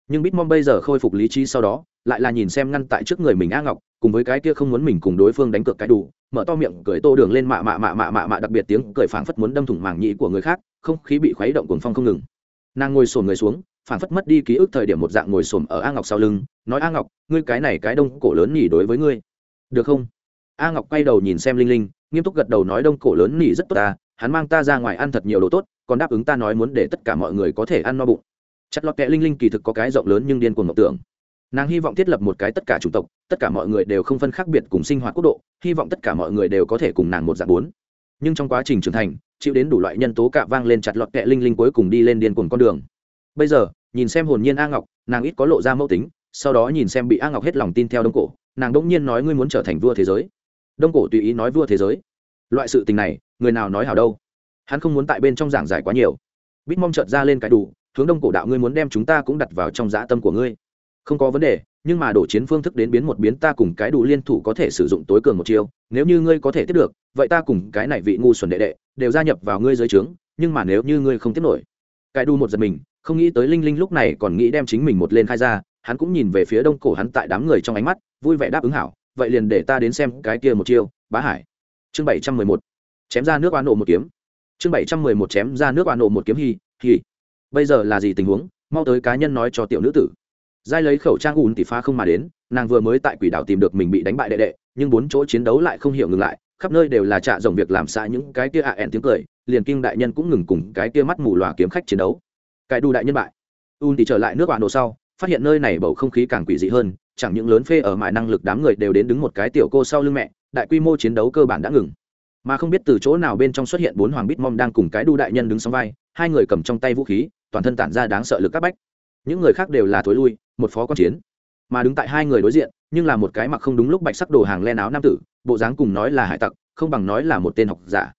Nhưng bitmom bây giờ khôi phục lý trí sau đó, lại là nhìn xem ngăn tại trước người mình a ngọc, cùng với cái kia không muốn mình cùng đối phương đánh cược cái đủ, mở to miệng cười tô đường lên mạ mạ mạ mạ mạ mạ đặc biệt tiếng cười phảng phất muốn đâm thủng màng nhĩ của người khác, không khí bị khuấy động cuồng phong không ngừng. Nàng ngồi xổm người xuống, phảng phất mất đi ký ức thời điểm một dạng ngồi xổm ở a ngọc sau lưng, nói a ngọc, ngươi cái này cái đông cổ lớn nhỉ đối với ngươi. Được không? A ngọc quay đầu nhìn xem linh linh, nghiêm túc gật đầu nói đông cổ lớn nhỉ rất tốt ta hắn mang ta ra ngoài ăn thật nhiều đồ tốt, còn đáp ứng ta nói muốn để tất cả mọi người có thể ăn no bụng. Chặt lọt kẹ linh linh kỳ thực có cái rộng lớn nhưng điên cuồng mộng tưởng. Nàng hy vọng thiết lập một cái tất cả chủng tộc, tất cả mọi người đều không phân khác biệt cùng sinh hoạt quốc độ, hy vọng tất cả mọi người đều có thể cùng nàng một dạng bốn. Nhưng trong quá trình trưởng thành, chịu đến đủ loại nhân tố cạ vang lên chặt lọt kẹ linh linh cuối cùng đi lên điên cuồng con đường. Bây giờ, nhìn xem hồn nhiên a ngọc, nàng ít có lộ ra mẫu tính, sau đó nhìn xem bị a ngọc hết lòng tin theo đông cổ, nàng đỗng nhiên nói ngươi muốn trở thành vua thế giới. Đông cổ tùy ý nói vua thế giới loại sự tình này, người nào nói hảo đâu? Hắn không muốn tại bên trong giảng giải quá nhiều. Bít mong trợt ra lên cái đủ, hướng đông cổ đạo, ngươi muốn đem chúng ta cũng đặt vào trong dã tâm của ngươi. Không có vấn đề, nhưng mà đổ chiến phương thức đến biến một biến, ta cùng cái đủ liên thủ có thể sử dụng tối cường một chiêu, nếu như ngươi có thể tiếp được, vậy ta cùng cái này vị ngu xuẩn đệ đệ đều gia nhập vào ngươi dưới trướng, nhưng mà nếu như ngươi không tiếp nổi. Cái đủ một giật mình, không nghĩ tới linh linh lúc này còn nghĩ đem chính mình một lên khai ra, hắn cũng nhìn về phía đông cổ hắn tại đám người trong ánh mắt, vui vẻ đáp ứng hảo, vậy liền để ta đến xem cái kia một chiêu, bá hải chương bảy trăm mười một, chém ra nước oan nộ một kiếm. Chương bảy trăm mười một, chém ra nước oan nộ một kiếm, hì hì. Bây giờ là gì tình huống? Mau tới cá nhân nói cho tiểu nữ tử. Giai lấy khẩu trang ùn tỷ pha không mà đến, nàng vừa mới tại quỷ đảo tìm được mình bị đánh bại đệ đệ, nhưng bốn chỗ chiến đấu lại không hiểu ngừng lại, khắp nơi đều là trạ dòng việc làm xạ những cái kia ạ à ẹn tiếng cười, liền kinh đại nhân cũng ngừng cùng cái kia mắt mù lòa kiếm khách chiến đấu. Cái đu đại nhân bại. Ùn tỷ trở lại nước bạn đồ sau, phát hiện nơi này bầu không khí càng quỷ dị hơn, chẳng những lớn phê ở mại năng lực đám người đều đến đứng một cái tiểu cô sau lưng mẹ đại quy mô chiến đấu cơ bản đã ngừng. Mà không biết từ chỗ nào bên trong xuất hiện bốn hoàng bít mong đang cùng cái đu đại nhân đứng song vai, hai người cầm trong tay vũ khí, toàn thân tản ra đáng sợ lực các bách. Những người khác đều là thối lui, một phó quan chiến. Mà đứng tại hai người đối diện, nhưng là một cái mặc không đúng lúc bạch sắc đồ hàng len áo nam tử, bộ dáng cùng nói là hải tặc, không bằng nói là một tên học giả.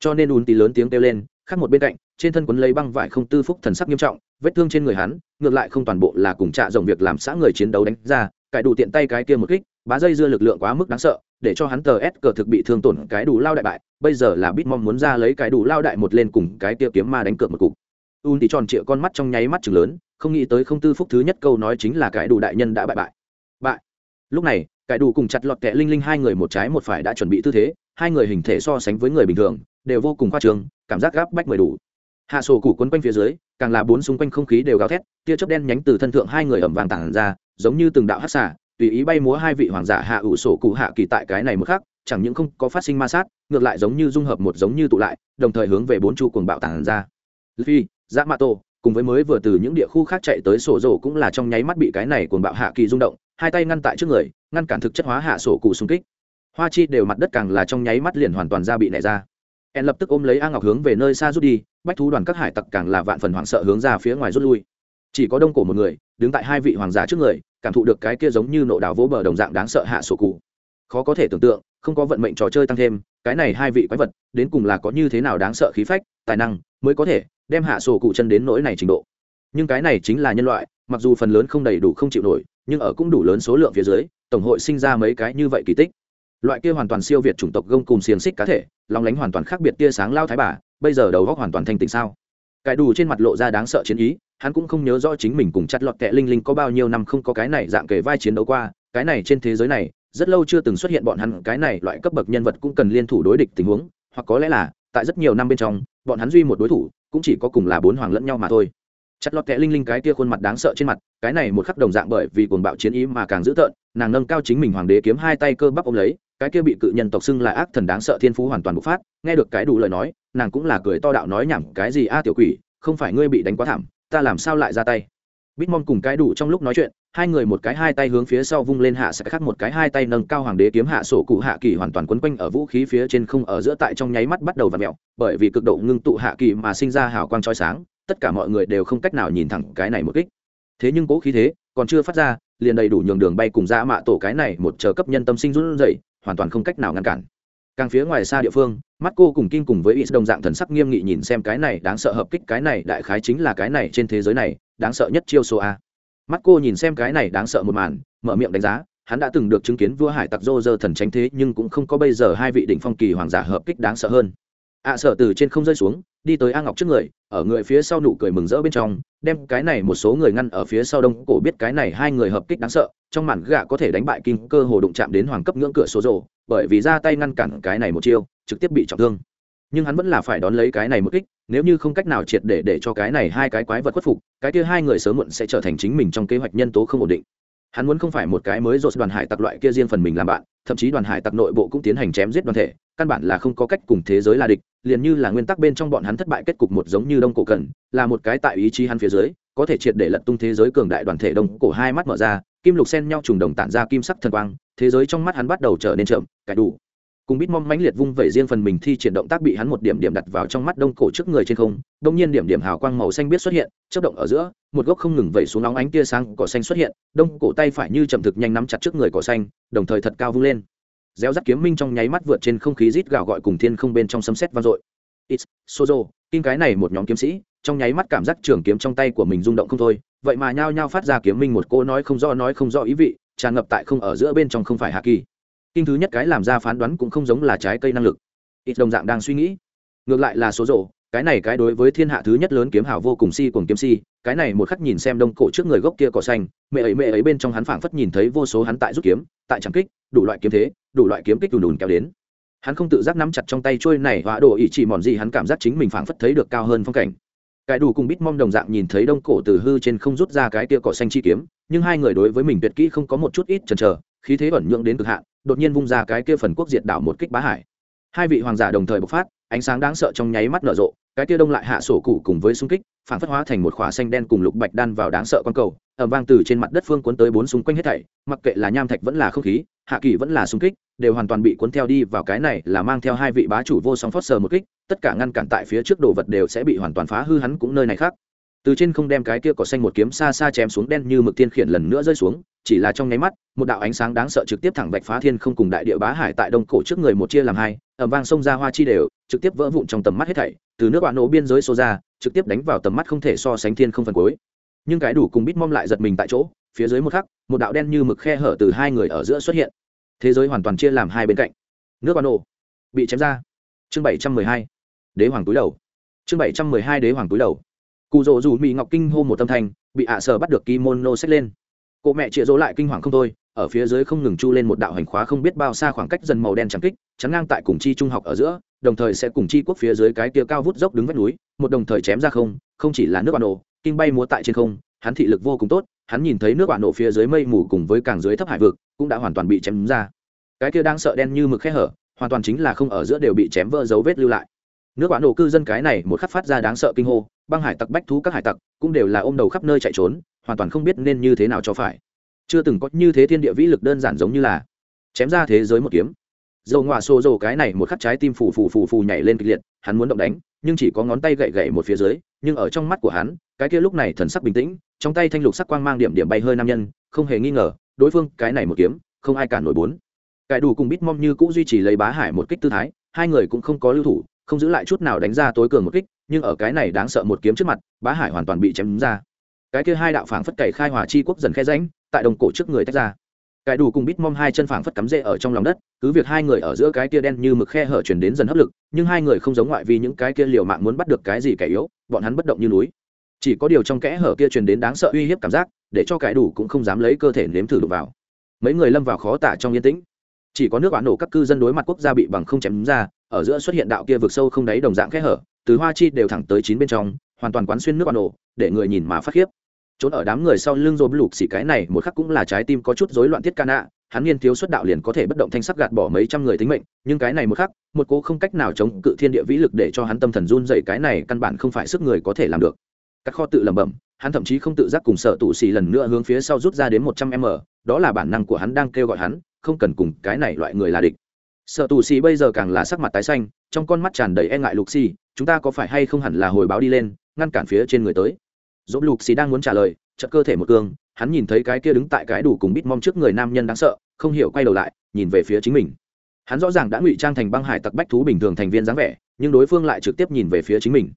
Cho nên ùn tí lớn tiếng kêu lên, khác một bên cạnh, trên thân quấn lấy băng vải không tư phúc thần sắc nghiêm trọng, vết thương trên người hắn, ngược lại không toàn bộ là cùng trạ dòng việc làm xã người chiến đấu đánh ra, cải đủ tiện tay cái kia một kích, bá dây dưa lực lượng quá mức đáng sợ để cho hắn tờ s cờ thực bị thương tổn cái đủ lao đại bại, bây giờ là bít mong muốn ra lấy cái đủ lao đại một lên cùng cái tia kiếm ma đánh cược một cục. Un thì tròn trịa con mắt trong nháy mắt chừng lớn, không nghĩ tới không tư phúc thứ nhất câu nói chính là cái đủ đại nhân đã bại bại. Bại. Lúc này, cái đủ cùng chặt lọt kẹ linh linh hai người một trái một phải đã chuẩn bị tư thế, hai người hình thể so sánh với người bình thường, đều vô cùng khoa trường cảm giác gáp bách mười đủ. Hạ sổ củ quấn quanh phía dưới, càng là bốn xung quanh không khí đều gào thét, tia chớp đen nhánh từ thân thượng hai người ẩm vàng tản ra, giống như từng đạo hát xả tùy ý bay múa hai vị hoàng giả hạ ủ sổ cụ hạ kỳ tại cái này một khác chẳng những không có phát sinh ma sát, ngược lại giống như dung hợp một giống như tụ lại, đồng thời hướng về bốn chu cuồng bạo tàng ra. Phi dạ mạ tổ cùng với mới vừa từ những địa khu khác chạy tới sổ rổ cũng là trong nháy mắt bị cái này cuồng bạo hạ kỳ rung động, hai tay ngăn tại trước người, ngăn cản thực chất hóa hạ sổ cụ xung kích. Hoa chi đều mặt đất càng là trong nháy mắt liền hoàn toàn ra bị nảy ra. En lập tức ôm lấy a ngọc hướng về nơi xa rút đi, bách thú đoàn các hải tặc càng là vạn phần hoảng sợ hướng ra phía ngoài rút lui chỉ có đông cổ một người, đứng tại hai vị hoàng giả trước người, cảm thụ được cái kia giống như nộ đào vỗ bờ đồng dạng đáng sợ hạ sổ cụ. Khó có thể tưởng tượng, không có vận mệnh trò chơi tăng thêm, cái này hai vị quái vật, đến cùng là có như thế nào đáng sợ khí phách, tài năng mới có thể đem hạ sổ cụ chân đến nỗi này trình độ. Nhưng cái này chính là nhân loại, mặc dù phần lớn không đầy đủ không chịu nổi, nhưng ở cũng đủ lớn số lượng phía dưới, tổng hội sinh ra mấy cái như vậy kỳ tích. Loại kia hoàn toàn siêu việt chủng tộc gông cùng xiềng xích cá thể lòng lánh hoàn toàn khác biệt tia sáng lao thái bà, bây giờ đầu góc hoàn toàn thanh tịnh sao? Cải đủ trên mặt lộ ra đáng sợ chiến ý hắn cũng không nhớ rõ chính mình cùng chặt lọt kẹ linh linh có bao nhiêu năm không có cái này dạng kề vai chiến đấu qua, cái này trên thế giới này, rất lâu chưa từng xuất hiện bọn hắn, cái này loại cấp bậc nhân vật cũng cần liên thủ đối địch tình huống, hoặc có lẽ là, tại rất nhiều năm bên trong, bọn hắn duy một đối thủ, cũng chỉ có cùng là bốn hoàng lẫn nhau mà thôi. Chặt lọt kẹ linh linh cái kia khuôn mặt đáng sợ trên mặt, cái này một khắc đồng dạng bởi vì cuồng bạo chiến ý mà càng dữ tợn, nàng nâng cao chính mình hoàng đế kiếm hai tay cơ bắp ôm lấy, cái kia bị cự nhân tộc xưng là ác thần đáng sợ thiên phú hoàn toàn bộc phát, nghe được cái đủ lời nói, nàng cũng là cười to đạo nói nhảm cái gì a tiểu quỷ, không phải ngươi bị đánh quá thảm ta làm sao lại ra tay? Bitmon cùng cái đủ trong lúc nói chuyện, hai người một cái hai tay hướng phía sau vung lên hạ sẽ khác một cái hai tay nâng cao hoàng đế kiếm hạ sổ cụ hạ kỳ hoàn toàn quấn quanh ở vũ khí phía trên không ở giữa tại trong nháy mắt bắt đầu và mẹo, bởi vì cực độ ngưng tụ hạ kỳ mà sinh ra hào quang trói sáng, tất cả mọi người đều không cách nào nhìn thẳng cái này một kích. Thế nhưng cố khí thế còn chưa phát ra, liền đầy đủ nhường đường bay cùng ra mạ tổ cái này một chờ cấp nhân tâm sinh run rẩy, hoàn toàn không cách nào ngăn cản càng phía ngoài xa địa phương, mắt cô cùng kim cùng với ít đồng dạng thần sắc nghiêm nghị nhìn xem cái này đáng sợ hợp kích, cái này đại khái chính là cái này trên thế giới này, đáng sợ nhất chiêu số a. Mắt cô nhìn xem cái này đáng sợ một màn, mở miệng đánh giá, hắn đã từng được chứng kiến vua hải tặc dô dơ thần tránh thế, nhưng cũng không có bây giờ hai vị đỉnh phong kỳ hoàng giả hợp kích đáng sợ hơn ạ sở từ trên không rơi xuống, đi tới a ngọc trước người, ở người phía sau nụ cười mừng rỡ bên trong, đem cái này một số người ngăn ở phía sau đông cổ biết cái này hai người hợp kích đáng sợ, trong màn gạ có thể đánh bại kim cơ hồ đụng chạm đến hoàng cấp ngưỡng cửa số rồ, bởi vì ra tay ngăn cản cái này một chiêu, trực tiếp bị trọng thương. Nhưng hắn vẫn là phải đón lấy cái này một kích, nếu như không cách nào triệt để để cho cái này hai cái quái vật khuất phục, cái kia hai người sớm muộn sẽ trở thành chính mình trong kế hoạch nhân tố không ổn định hắn muốn không phải một cái mới rột đoàn hải tặc loại kia riêng phần mình làm bạn, thậm chí đoàn hải tặc nội bộ cũng tiến hành chém giết đoàn thể, căn bản là không có cách cùng thế giới là địch, liền như là nguyên tắc bên trong bọn hắn thất bại kết cục một giống như đông cổ cần, là một cái tại ý chí hắn phía dưới, có thể triệt để lật tung thế giới cường đại đoàn thể đông cổ hai mắt mở ra, kim lục sen nhau trùng đồng tản ra kim sắc thần quang, thế giới trong mắt hắn bắt đầu trở nên chậm, cải đủ cùng bít mong mãnh liệt vung vẩy riêng phần mình thi triển động tác bị hắn một điểm điểm đặt vào trong mắt đông cổ trước người trên không đông nhiên điểm điểm hào quang màu xanh biết xuất hiện chất động ở giữa, một gốc không ngừng vẩy xuống nóng ánh tia sáng cỏ xanh xuất hiện, đông cổ tay phải như chậm thực nhanh nắm chặt trước người cỏ xanh, đồng thời thật cao vung lên. Réo rắt kiếm minh trong nháy mắt vượt trên không khí rít gào gọi cùng thiên không bên trong sấm sét vang dội. It's sozo kim cái này một nhóm kiếm sĩ, trong nháy mắt cảm giác trường kiếm trong tay của mình rung động không thôi, vậy mà nhao nhao phát ra kiếm minh một cô nói không rõ nói không rõ ý vị, tràn ngập tại không ở giữa bên trong không phải hạ kỳ kinh thứ nhất cái làm ra phán đoán cũng không giống là trái cây năng lực. Ít đồng dạng đang suy nghĩ. Ngược lại là số rộ cái này cái đối với thiên hạ thứ nhất lớn kiếm hảo vô cùng si cùng kiếm si, cái này một khắc nhìn xem đông cổ trước người gốc kia cỏ xanh, mẹ ấy mẹ ấy bên trong hắn phảng phất nhìn thấy vô số hắn tại rút kiếm, tại trắng kích, đủ loại kiếm thế, đủ loại kiếm kích đùn đùn kéo đến. Hắn không tự giác nắm chặt trong tay trôi này hóa đồ ý chỉ mòn gì hắn cảm giác chính mình phảng phất thấy được cao hơn phong cảnh. Cái đủ cùng bít mong đồng dạng nhìn thấy đông cổ từ hư trên không rút ra cái kia cỏ xanh chi kiếm nhưng hai người đối với mình tuyệt kỹ không có một chút ít chần chờ, khí thế ẩn nhượng đến cực hạn, đột nhiên vung ra cái kia phần quốc diệt đảo một kích bá hải. Hai vị hoàng giả đồng thời bộc phát, ánh sáng đáng sợ trong nháy mắt nở rộ, cái kia đông lại hạ sổ cụ cùng với xung kích, phản phất hóa thành một khỏa xanh đen cùng lục bạch đan vào đáng sợ con cầu ẩm vang từ trên mặt đất phương cuốn tới bốn xung quanh hết thảy, mặc kệ là nham thạch vẫn là không khí, hạ kỳ vẫn là xung kích, đều hoàn toàn bị cuốn theo đi vào cái này là mang theo hai vị bá chủ vô song phót sờ một kích, tất cả ngăn cản tại phía trước đồ vật đều sẽ bị hoàn toàn phá hư hắn cũng nơi này khác từ trên không đem cái kia cỏ xanh một kiếm xa xa chém xuống đen như mực tiên khiển lần nữa rơi xuống, chỉ là trong nháy mắt, một đạo ánh sáng đáng sợ trực tiếp thẳng vạch phá thiên không cùng đại địa bá hải tại đông cổ trước người một chia làm hai ẩm vang sông ra hoa chi đều, trực tiếp vỡ vụn trong tầm mắt hết thảy, từ nước bạn nổ biên giới xô ra, trực tiếp đánh vào tầm mắt không thể so sánh thiên không phần cuối. Nhưng cái đủ cùng bít mom lại giật mình tại chỗ, phía dưới một khắc, một đạo đen như mực khe hở từ hai người ở giữa xuất hiện. Thế giới hoàn toàn chia làm hai bên cạnh. Nước bạn nổ bị chém ra. Chương bảy trăm mười hai, đế hoàng túi đầu. Chương bảy trăm mười hai, đế hoàng túi đầu cụ rỗ dù mỹ ngọc kinh hô một tâm thành bị ạ sở bắt được kimono xách lên. Cô mẹ chịa dỗ lại kinh hoàng không thôi, ở phía dưới không ngừng chu lên một đạo hành khóa không biết bao xa khoảng cách dần màu đen trắng kích, chắn ngang tại cùng chi trung học ở giữa, đồng thời sẽ cùng chi quốc phía dưới cái kia cao vút dốc đứng vách núi, một đồng thời chém ra không không chỉ là nước bạn nổ, kinh bay múa tại trên không, hắn thị lực vô cùng tốt, hắn nhìn thấy nước bạn nổ phía dưới mây mù cùng với càng dưới thấp hải vực, cũng đã hoàn toàn bị chém ra. Cái kia đang sợ đen như mực khe hở, hoàn toàn chính là không ở giữa đều bị chém vỡ dấu vết lưu lại. Nước bạn nổ cư dân cái này một khắc phát ra đáng sợ kinh hô băng hải tặc bách thú các hải tặc cũng đều là ôm đầu khắp nơi chạy trốn, hoàn toàn không biết nên như thế nào cho phải. Chưa từng có như thế thiên địa vĩ lực đơn giản giống như là chém ra thế giới một kiếm. Dầu ngoạ xô dầu cái này một khắc trái tim phù phù phù phù nhảy lên kịch liệt, hắn muốn động đánh, nhưng chỉ có ngón tay gậy gậy một phía dưới, nhưng ở trong mắt của hắn, cái kia lúc này thần sắc bình tĩnh, trong tay thanh lục sắc quang mang điểm điểm bay hơi nam nhân, không hề nghi ngờ, đối phương cái này một kiếm, không ai cản nổi bốn. Cải đủ cùng bít mong như cũng duy trì lấy bá hải một kích tư thái, hai người cũng không có lưu thủ không giữ lại chút nào đánh ra tối cường một kích, nhưng ở cái này đáng sợ một kiếm trước mặt, bá hải hoàn toàn bị chém ra. Cái kia hai đạo phảng phất cày khai hòa chi quốc dần khe ránh tại đồng cổ trước người tách ra. Cái đủ cùng bít mom hai chân phảng phất cắm rễ ở trong lòng đất, cứ việc hai người ở giữa cái kia đen như mực khe hở chuyển đến dần hấp lực, nhưng hai người không giống ngoại vì những cái kia liều mạng muốn bắt được cái gì kẻ yếu, bọn hắn bất động như núi. Chỉ có điều trong kẽ hở kia truyền đến đáng sợ uy hiếp cảm giác, để cho cái đủ cũng không dám lấy cơ thể nếm thử đụng vào. Mấy người lâm vào khó tả trong yên tĩnh. Chỉ có nước bán nổ các cư dân đối mặt quốc gia bị bằng không chém ra ở giữa xuất hiện đạo kia vực sâu không đáy đồng dạng kẽ hở, từ hoa chi đều thẳng tới chín bên trong, hoàn toàn quán xuyên nước bán nổ, để người nhìn mà phát khiếp. Trốn ở đám người sau lưng rôm lục xỉ cái này, một khắc cũng là trái tim có chút rối loạn tiết ca nạ, hắn nghiên thiếu xuất đạo liền có thể bất động thanh sắc gạt bỏ mấy trăm người tính mệnh, nhưng cái này một khắc, một cố không cách nào chống cự thiên địa vĩ lực để cho hắn tâm thần run dậy cái này căn bản không phải sức người có thể làm được. Các kho tự lẩm bẩm, hắn thậm chí không tự giác cùng sợ tụ xì lần nữa hướng phía sau rút ra đến một trăm m, đó là bản năng của hắn đang kêu gọi hắn, không cần cùng cái này loại người là địch sợ tù xì bây giờ càng là sắc mặt tái xanh, trong con mắt tràn đầy e ngại lục xì, chúng ta có phải hay không hẳn là hồi báo đi lên, ngăn cản phía trên người tới? Dỗ lục xì đang muốn trả lời, chợt cơ thể một cương hắn nhìn thấy cái kia đứng tại cái đủ cùng bít mong trước người nam nhân đáng sợ, không hiểu quay đầu lại, nhìn về phía chính mình. Hắn rõ ràng đã ngụy trang thành băng hải tặc bách thú bình thường thành viên dáng vẻ, nhưng đối phương lại trực tiếp nhìn về phía chính mình.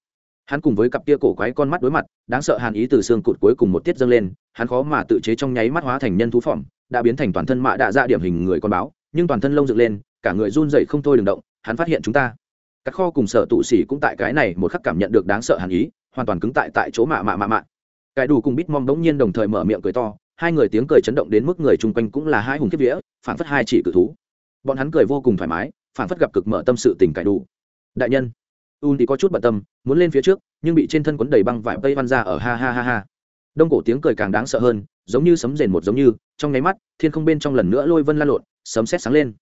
Hắn cùng với cặp kia cổ quái con mắt đối mặt, đáng sợ hàn ý từ xương cụt cuối cùng một tiết dâng lên, hắn khó mà tự chế trong nháy mắt hóa thành nhân thú phỏng, đã biến thành toàn thân mạ đạ dạ điểm hình người con báo, nhưng toàn thân lông dựng lên cả người run dậy không thôi đừng động, hắn phát hiện chúng ta. Các kho cùng sở tụ xỉ cũng tại cái này một khắc cảm nhận được đáng sợ hàn ý, hoàn toàn cứng tại tại chỗ mạ mạ mạ mạ. Cái đủ cùng bít mong đống nhiên đồng thời mở miệng cười to, hai người tiếng cười chấn động đến mức người chung quanh cũng là hai hùng kiếp vía phản phất hai chỉ cự thú. Bọn hắn cười vô cùng thoải mái phản phất gặp cực mở tâm sự tình cải đủ đại nhân un thì có chút bận tâm, muốn lên phía trước, nhưng bị trên thân quấn đầy băng vải tây văn ra ở ha ha ha ha. Đông cổ tiếng cười càng đáng sợ hơn, giống như sấm rền một giống như, trong nháy mắt, thiên không bên trong lần nữa lôi vân lan lộn, sấm sét sáng lên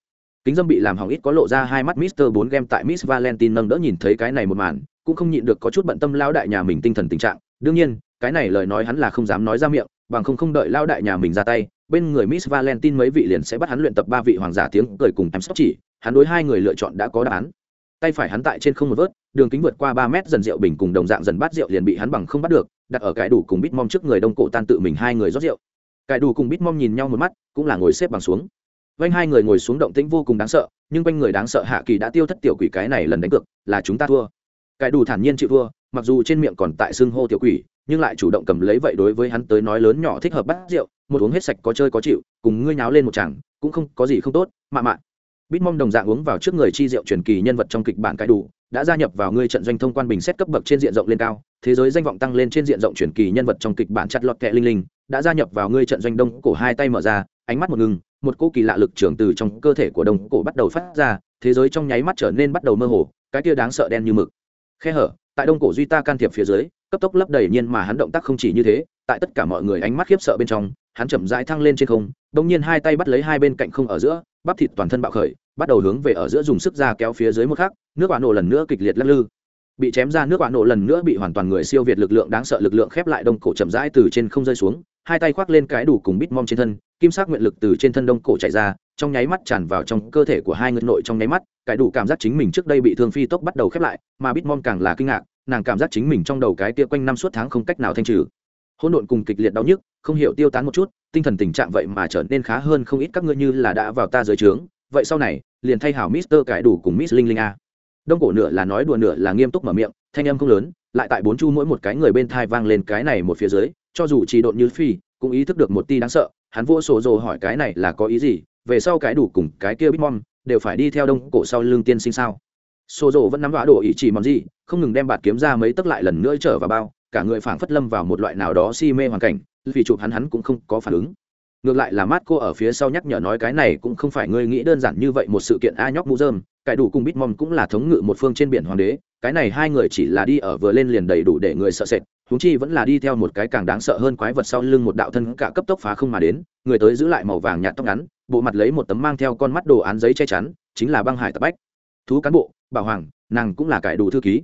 kính dâm bị làm hỏng ít có lộ ra hai mắt mister bốn game tại miss valentine nâng đỡ nhìn thấy cái này một màn, cũng không nhịn được có chút bận tâm lao đại nhà mình tinh thần tình trạng. Đương nhiên, cái này lời nói hắn là không dám nói ra miệng, bằng không không đợi lao đại nhà mình ra tay, bên người miss valentine mấy vị liền sẽ bắt hắn luyện tập ba vị hoàng giả tiếng cười cùng em sóc chỉ, hắn đối hai người lựa chọn đã có đáp án. Tay phải hắn tại trên không một vớt, đường kính vượt qua ba mét dần rượu bình cùng đồng dạng dần bát rượu liền bị hắn bằng không bắt được, đặt ở cái đủ cùng bít mom trước người đông cổ tan tự mình hai người rót rượu. Cái đủ cùng bít mom nhìn nhau một mắt, cũng là ngồi xếp bằng xuống quanh hai người ngồi xuống động tĩnh vô cùng đáng sợ, nhưng quanh người đáng sợ hạ kỳ đã tiêu thất tiểu quỷ cái này lần đánh cược, là chúng ta thua. Cái đủ thản nhiên chịu thua, mặc dù trên miệng còn tại xưng hô tiểu quỷ, nhưng lại chủ động cầm lấy vậy đối với hắn tới nói lớn nhỏ thích hợp bắt rượu, một uống hết sạch có chơi có chịu, cùng ngươi nháo lên một chàng, cũng không có gì không tốt, mạ mạ. Bít mong đồng dạng uống vào trước người chi rượu truyền kỳ nhân vật trong kịch bản cái đủ, đã gia nhập vào ngươi trận doanh thông quan bình xét cấp bậc trên diện rộng lên cao, thế giới danh vọng tăng lên trên diện rộng truyền kỳ nhân vật trong kịch bản chặt lọt kẹ linh linh, đã gia nhập vào ngươi trận doanh đông cổ hai tay mở ra ánh mắt một ngừng, một cô kỳ lạ lực trưởng từ trong cơ thể của đông cổ bắt đầu phát ra, thế giới trong nháy mắt trở nên bắt đầu mơ hồ, cái kia đáng sợ đen như mực. Khe hở, tại đông cổ duy ta can thiệp phía dưới, cấp tốc lấp đầy nhiên mà hắn động tác không chỉ như thế, tại tất cả mọi người ánh mắt khiếp sợ bên trong, hắn chậm rãi thăng lên trên không đông nhiên hai tay bắt lấy hai bên cạnh không ở giữa, bắp thịt toàn thân bạo khởi, bắt đầu hướng về ở giữa dùng sức ra kéo phía dưới một khắc, nước quả nổ lần nữa kịch liệt lắc lư. Bị chém ra nước quả nổ lần nữa bị hoàn toàn người siêu việt lực lượng đáng sợ lực lượng khép lại đông cổ chậm rãi từ trên không rơi xuống hai tay khoác lên cái đủ cùng bít mom trên thân, kim sắc nguyện lực từ trên thân đông cổ chạy ra, trong nháy mắt tràn vào trong cơ thể của hai người nội trong nháy mắt, cái đủ cảm giác chính mình trước đây bị thương phi tốc bắt đầu khép lại, mà bít mom càng là kinh ngạc, nàng cảm giác chính mình trong đầu cái tia quanh năm suốt tháng không cách nào thanh trừ. Hỗn độn cùng kịch liệt đau nhức, không hiểu tiêu tán một chút, tinh thần tình trạng vậy mà trở nên khá hơn không ít các ngươi như là đã vào ta dưới trướng. Vậy sau này, liền thay hảo mister cải đủ cùng miss linh linh a. Đông cổ nửa là nói đùa nửa là nghiêm túc mở miệng, thanh âm không lớn, lại tại bốn chu mỗi một cái người bên thai vang lên cái này một phía dưới cho dù chỉ độn như phi cũng ý thức được một ti đáng sợ. Hắn vua sổ rồ hỏi cái này là có ý gì? Về sau cái đủ cùng cái kia bitmom đều phải đi theo đông cổ sau lưng tiên sinh sao? Sổ rồ vẫn nắm vã đồ ý chỉ mong gì, không ngừng đem bạt kiếm ra mấy tấc lại lần nữa trở vào bao, cả người phảng phất lâm vào một loại nào đó si mê hoàn cảnh, vì chụp hắn hắn cũng không có phản ứng. Ngược lại là mát cô ở phía sau nhắc nhở nói cái này cũng không phải ngươi nghĩ đơn giản như vậy một sự kiện a nhóc mũ dơm cải đủ cùng bitmom cũng là thống ngự một phương trên biển hoàng đế, cái này hai người chỉ là đi ở vừa lên liền đầy đủ để người sợ sệt huống chi vẫn là đi theo một cái càng đáng sợ hơn quái vật sau lưng một đạo thân cả cấp tốc phá không mà đến, người tới giữ lại màu vàng nhạt tóc ngắn, bộ mặt lấy một tấm mang theo con mắt đồ án giấy che chắn, chính là băng hải tập bách. Thú cán bộ, bảo hoàng, nàng cũng là cải đủ thư ký.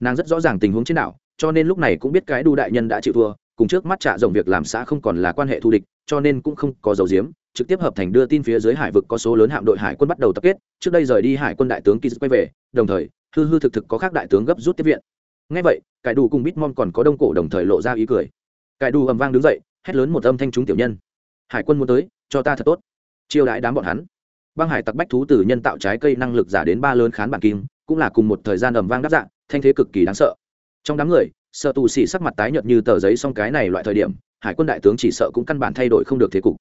Nàng rất rõ ràng tình huống trên đảo, cho nên lúc này cũng biết cái đu đại nhân đã chịu thua, cùng trước mắt trả rộng việc làm xã không còn là quan hệ thù địch, cho nên cũng không có dấu diếm, trực tiếp hợp thành đưa tin phía dưới hải vực có số lớn hạm đội hải quân bắt đầu tập kết, trước đây rời đi hải quân đại tướng kỳ quay về, đồng thời, hư hư thực thực có khác đại tướng gấp rút tiếp viện ngay vậy, cải đủ cùng bitmom còn có đông cổ đồng thời lộ ra ý cười. Cải đủ ầm vang đứng dậy, hét lớn một âm thanh chúng tiểu nhân. Hải quân muốn tới, cho ta thật tốt. Chiêu đãi đám bọn hắn. Băng hải tặc bách thú từ nhân tạo trái cây năng lực giả đến ba lớn khán bản kim, cũng là cùng một thời gian ầm vang đáp dạng, thanh thế cực kỳ đáng sợ. Trong đám người sợ tù xỉ sắc mặt tái nhợt như tờ giấy xong cái này loại thời điểm, hải quân đại tướng chỉ sợ cũng căn bản thay đổi không được thế cục.